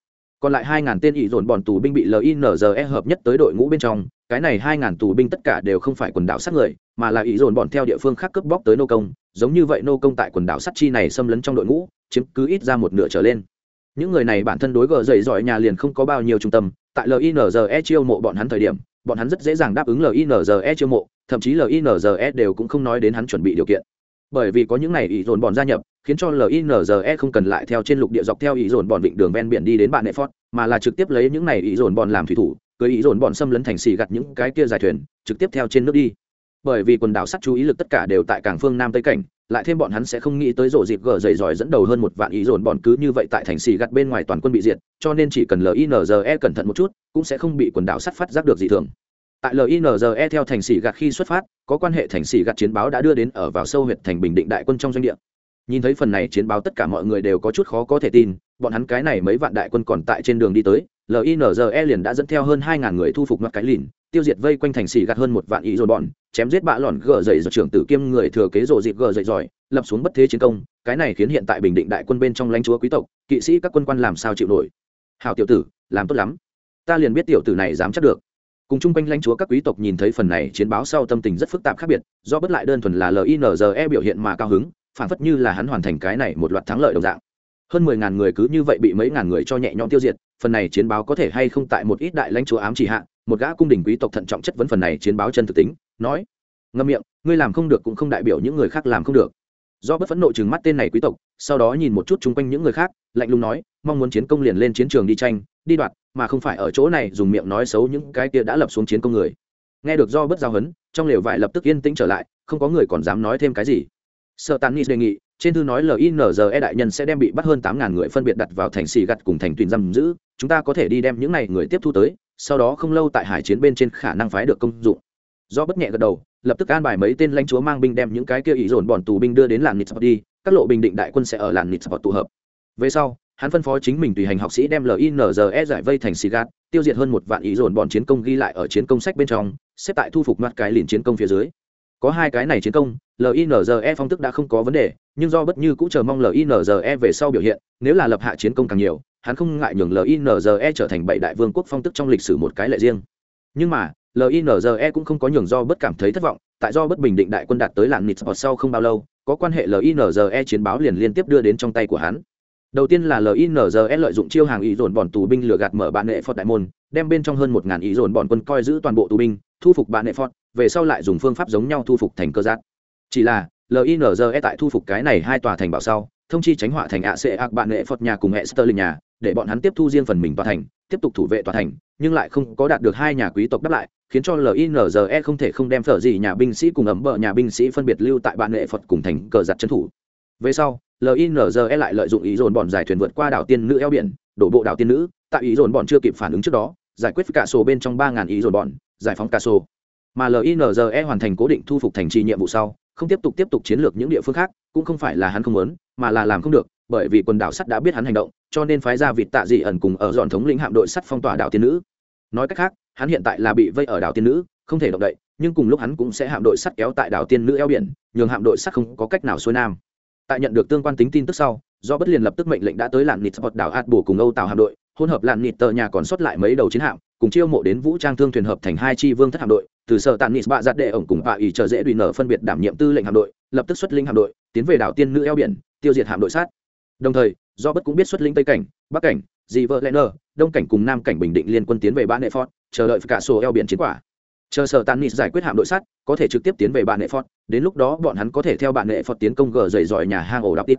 Còn lại hai ngàn tên ý dồn bọn tù binh bị linze hợp nhất tới đội ngũ bên trong, cái này hai ngàn tù binh tất cả đều không phải quần đảo sát người, mà là ý dồn bọn theo địa phương khác cướp bóc tới nô công giống như vậy nô công tại quần đảo sắt chi này xâm lấn trong đội ngũ, chiếm cứ ít ra một nửa trở lên. Những người này bản thân đối gờ dậy giỏi nhà liền không có bao nhiêu trung tâm, tại linze chiêu mộ bọn hắn thời điểm, bọn hắn rất dễ dàng đáp ứng linze chiêu mộ, thậm chí linze đều cũng không nói đến hắn chuẩn bị điều kiện. Bởi vì có những này ý dồn bọn gia nhập, khiến cho linze không cần lại theo trên lục địa dọc theo ý dồn bọn vịnh đường ven biển đi đến bạn nệ phót, mà là trực tiếp lấy những này ý dồn bọn làm thủy thủ, cưới ý dồn bọn xâm lấn thành xì gặt những cái kia dài thuyền, trực tiếp theo trên nước đi bởi vì quần đảo sắt chú ý lực tất cả đều tại cảng phương nam tây cảnh, lại thêm bọn hắn sẽ không nghĩ tới rổ dịp gờ dày giỏi dẫn đầu hơn một vạn ý dồn bọn cứ như vậy tại thành xì gặt bên ngoài toàn quân bị diệt, cho nên chỉ cần linze cẩn thận một chút, cũng sẽ không bị quần đảo sắt phát giác được dị thường. Tại linze theo thành xì gặt khi xuất phát, có quan hệ thành xì gặt chiến báo đã đưa đến ở vào sâu huyệt thành bình định đại quân trong doanh địa. Nhìn thấy phần này chiến báo tất cả mọi người đều có chút khó có thể tin, bọn hắn cái này mấy vạn đại quân còn tại trên đường đi tới linze liền đã dẫn theo hơn hai ngàn người thu phục mặt cái lìn, tiêu diệt vây quanh thành xì gạt hơn một vạn ý rồi bọn chém giết bạ lòn gờ dậy giật trưởng tử kiêm người thừa kế rộ dịp gờ dậy giỏi, lập xuống bất thế chiến công, cái này khiến hiện tại bình định đại quân bên trong lãnh chúa quý tộc, kỵ sĩ các quân quan làm sao chịu nổi? Hào tiểu tử, làm tốt lắm. Ta liền biết tiểu tử này dám chắc được. Cùng chung quanh lãnh chúa các quý tộc nhìn thấy phần này chiến báo sau tâm tình rất phức tạp khác biệt, do bất lại đơn thuần là linze biểu hiện mà cao hứng, phản phất như là hắn hoàn thành cái này một loạt thắng lợi đồng dạng. Hơn mười ngàn người cứ như vậy bị mấy ngàn người cho nhẹ nhõm tiêu diệt, phần này chiến báo có thể hay không tại một ít đại lãnh chúa ám chỉ hạ, một gã cung đình quý tộc thận trọng chất vấn phần này chiến báo chân thực tính nói, ngâm miệng, ngươi làm không được cũng không đại biểu những người khác làm không được. Do bất phẫn nộ chừng mắt tên này quý tộc, sau đó nhìn một chút chung quanh những người khác, lạnh lùng nói, mong muốn chiến công liền lên chiến trường đi tranh, đi đoạt, mà không phải ở chỗ này dùng miệng nói xấu những cái kia đã lập xuống chiến công người. Nghe được do bất giao hấn, trong lều vải lập tức yên tĩnh trở lại, không có người còn dám nói thêm cái gì. Sợ tàn nis đề nghị, trên thư nói linze đại nhân sẽ đem bị bắt hơn tám ngàn người phân biệt đặt vào thành xì gặt cùng thành tuyền giam giữ, chúng ta có thể đi đem những này người tiếp thu tới, sau đó không lâu tại hải chiến bên trên khả năng phái được công dụng do bất nhẹ gật đầu, lập tức an bài mấy tên lãnh chúa mang binh đem những cái kia ý dồn bọn tù binh đưa đến làn nịt đi, các lộ bình định đại quân sẽ ở làn nịt tụ hợp. Về sau, hắn phân phó chính mình tùy hành học sĩ đem linze giải vây thành sigat, tiêu diệt hơn một vạn ý dồn bọn chiến công ghi lại ở chiến công sách bên trong, xếp tại thu phục mặt cái liền chiến công phía dưới. Có hai cái này chiến công linze phong tức đã không có vấn đề, nhưng do bất như cũng chờ mong linze về sau biểu hiện, nếu là lập hạ chiến công càng nhiều, hắn không ngại nhường linze trở thành bảy đại vương quốc phong tức trong lịch sử một cái lệ riêng. Nhưng mà linze cũng không có nhường do bất cảm thấy thất vọng, tại do bất bình định đại quân đạt tới làng nitsport sau không bao lâu, có quan hệ linze chiến báo liền liên tiếp đưa đến trong tay của hắn. Đầu tiên là linze lợi dụng chiêu hàng ý dồn bọn tù binh lừa gạt mở bạn nệ phật đại môn, đem bên trong hơn một ngàn ý dồn bọn quân coi giữ toàn bộ tù binh, thu phục bạn nệ phật về sau lại dùng phương pháp giống nhau thu phục thành cơ giác chỉ là linze tại thu phục cái này hai tòa thành bảo sau, thông chi tránh họa thành ạ sẽ ạc bạn nệ phật nhà cùng hệ sterling nhà, để bọn hắn tiếp thu riêng phần mình tòa thành, tiếp tục thủ vệ tòa thành nhưng lại không có đạt được hai nhà quý tộc đáp lại, khiến cho linze không thể không đem phở gì nhà binh sĩ cùng ấm bờ nhà binh sĩ phân biệt lưu tại bạn nghệ phật cùng thành cờ giặt trấn thủ. Về sau linze lại lợi dụng ý dồn bọn giải thuyền vượt qua đảo tiên nữ eo biển, đổ bộ đảo tiên nữ, tại ý dồn bọn chưa kịp phản ứng trước đó, giải quyết cả sổ bên trong ba ngàn ý dồn bọn, giải phóng cả sổ. Mà linze hoàn thành cố định thu phục thành trì nhiệm vụ sau, không tiếp tục tiếp tục chiến lược những địa phương khác, cũng không phải là hắn không muốn, mà là làm không được bởi vì quần đảo sắt đã biết hắn hành động, cho nên phái ra vịt tạ dị ẩn cùng ở dọn thống lĩnh hạm đội sắt phong tỏa đảo tiên nữ. Nói cách khác, hắn hiện tại là bị vây ở đảo tiên nữ, không thể động đậy, nhưng cùng lúc hắn cũng sẽ hạm đội sắt kéo tại đảo tiên nữ eo biển, nhường hạm đội sắt không có cách nào xuôi nam. Tại nhận được tương quan tính tin tức sau, do bất liền lập tức mệnh lệnh đã tới làn nịt sport đảo hạt bổ cùng âu tàu hạm đội, hỗn hợp làn nịt tờ nhà còn sót lại mấy đầu chiến hạm, cùng chiêu mộ đến vũ trang thương thuyền hợp thành hai chi vương thất hạm đội, từ sở tàn nịt bạ giặt đệ ổng cùng bạ ỉ chờ dễ đùi nở phân biệt đảm nhiệm tư lệnh hạm đội, lập tức xuất linh hạm đội, tiến về đảo tiên nữ eo biển, tiêu diệt hạm đội sát đồng thời do bất cũng biết xuất lĩnh tây cảnh, bắc cảnh, dị vợ lẽ nơ đông cảnh cùng nam cảnh bình định liên quân tiến về bán nệ phót chờ đợi cả sổ eo biển chiến quả. Chờ sở tàn nịt giải quyết hạm đội sắt, có thể trực tiếp tiến về bạn nệ phót đến lúc đó bọn hắn có thể theo bạn nệ phót tiến công gờ dày dọi nhà hang ổ đọc tít.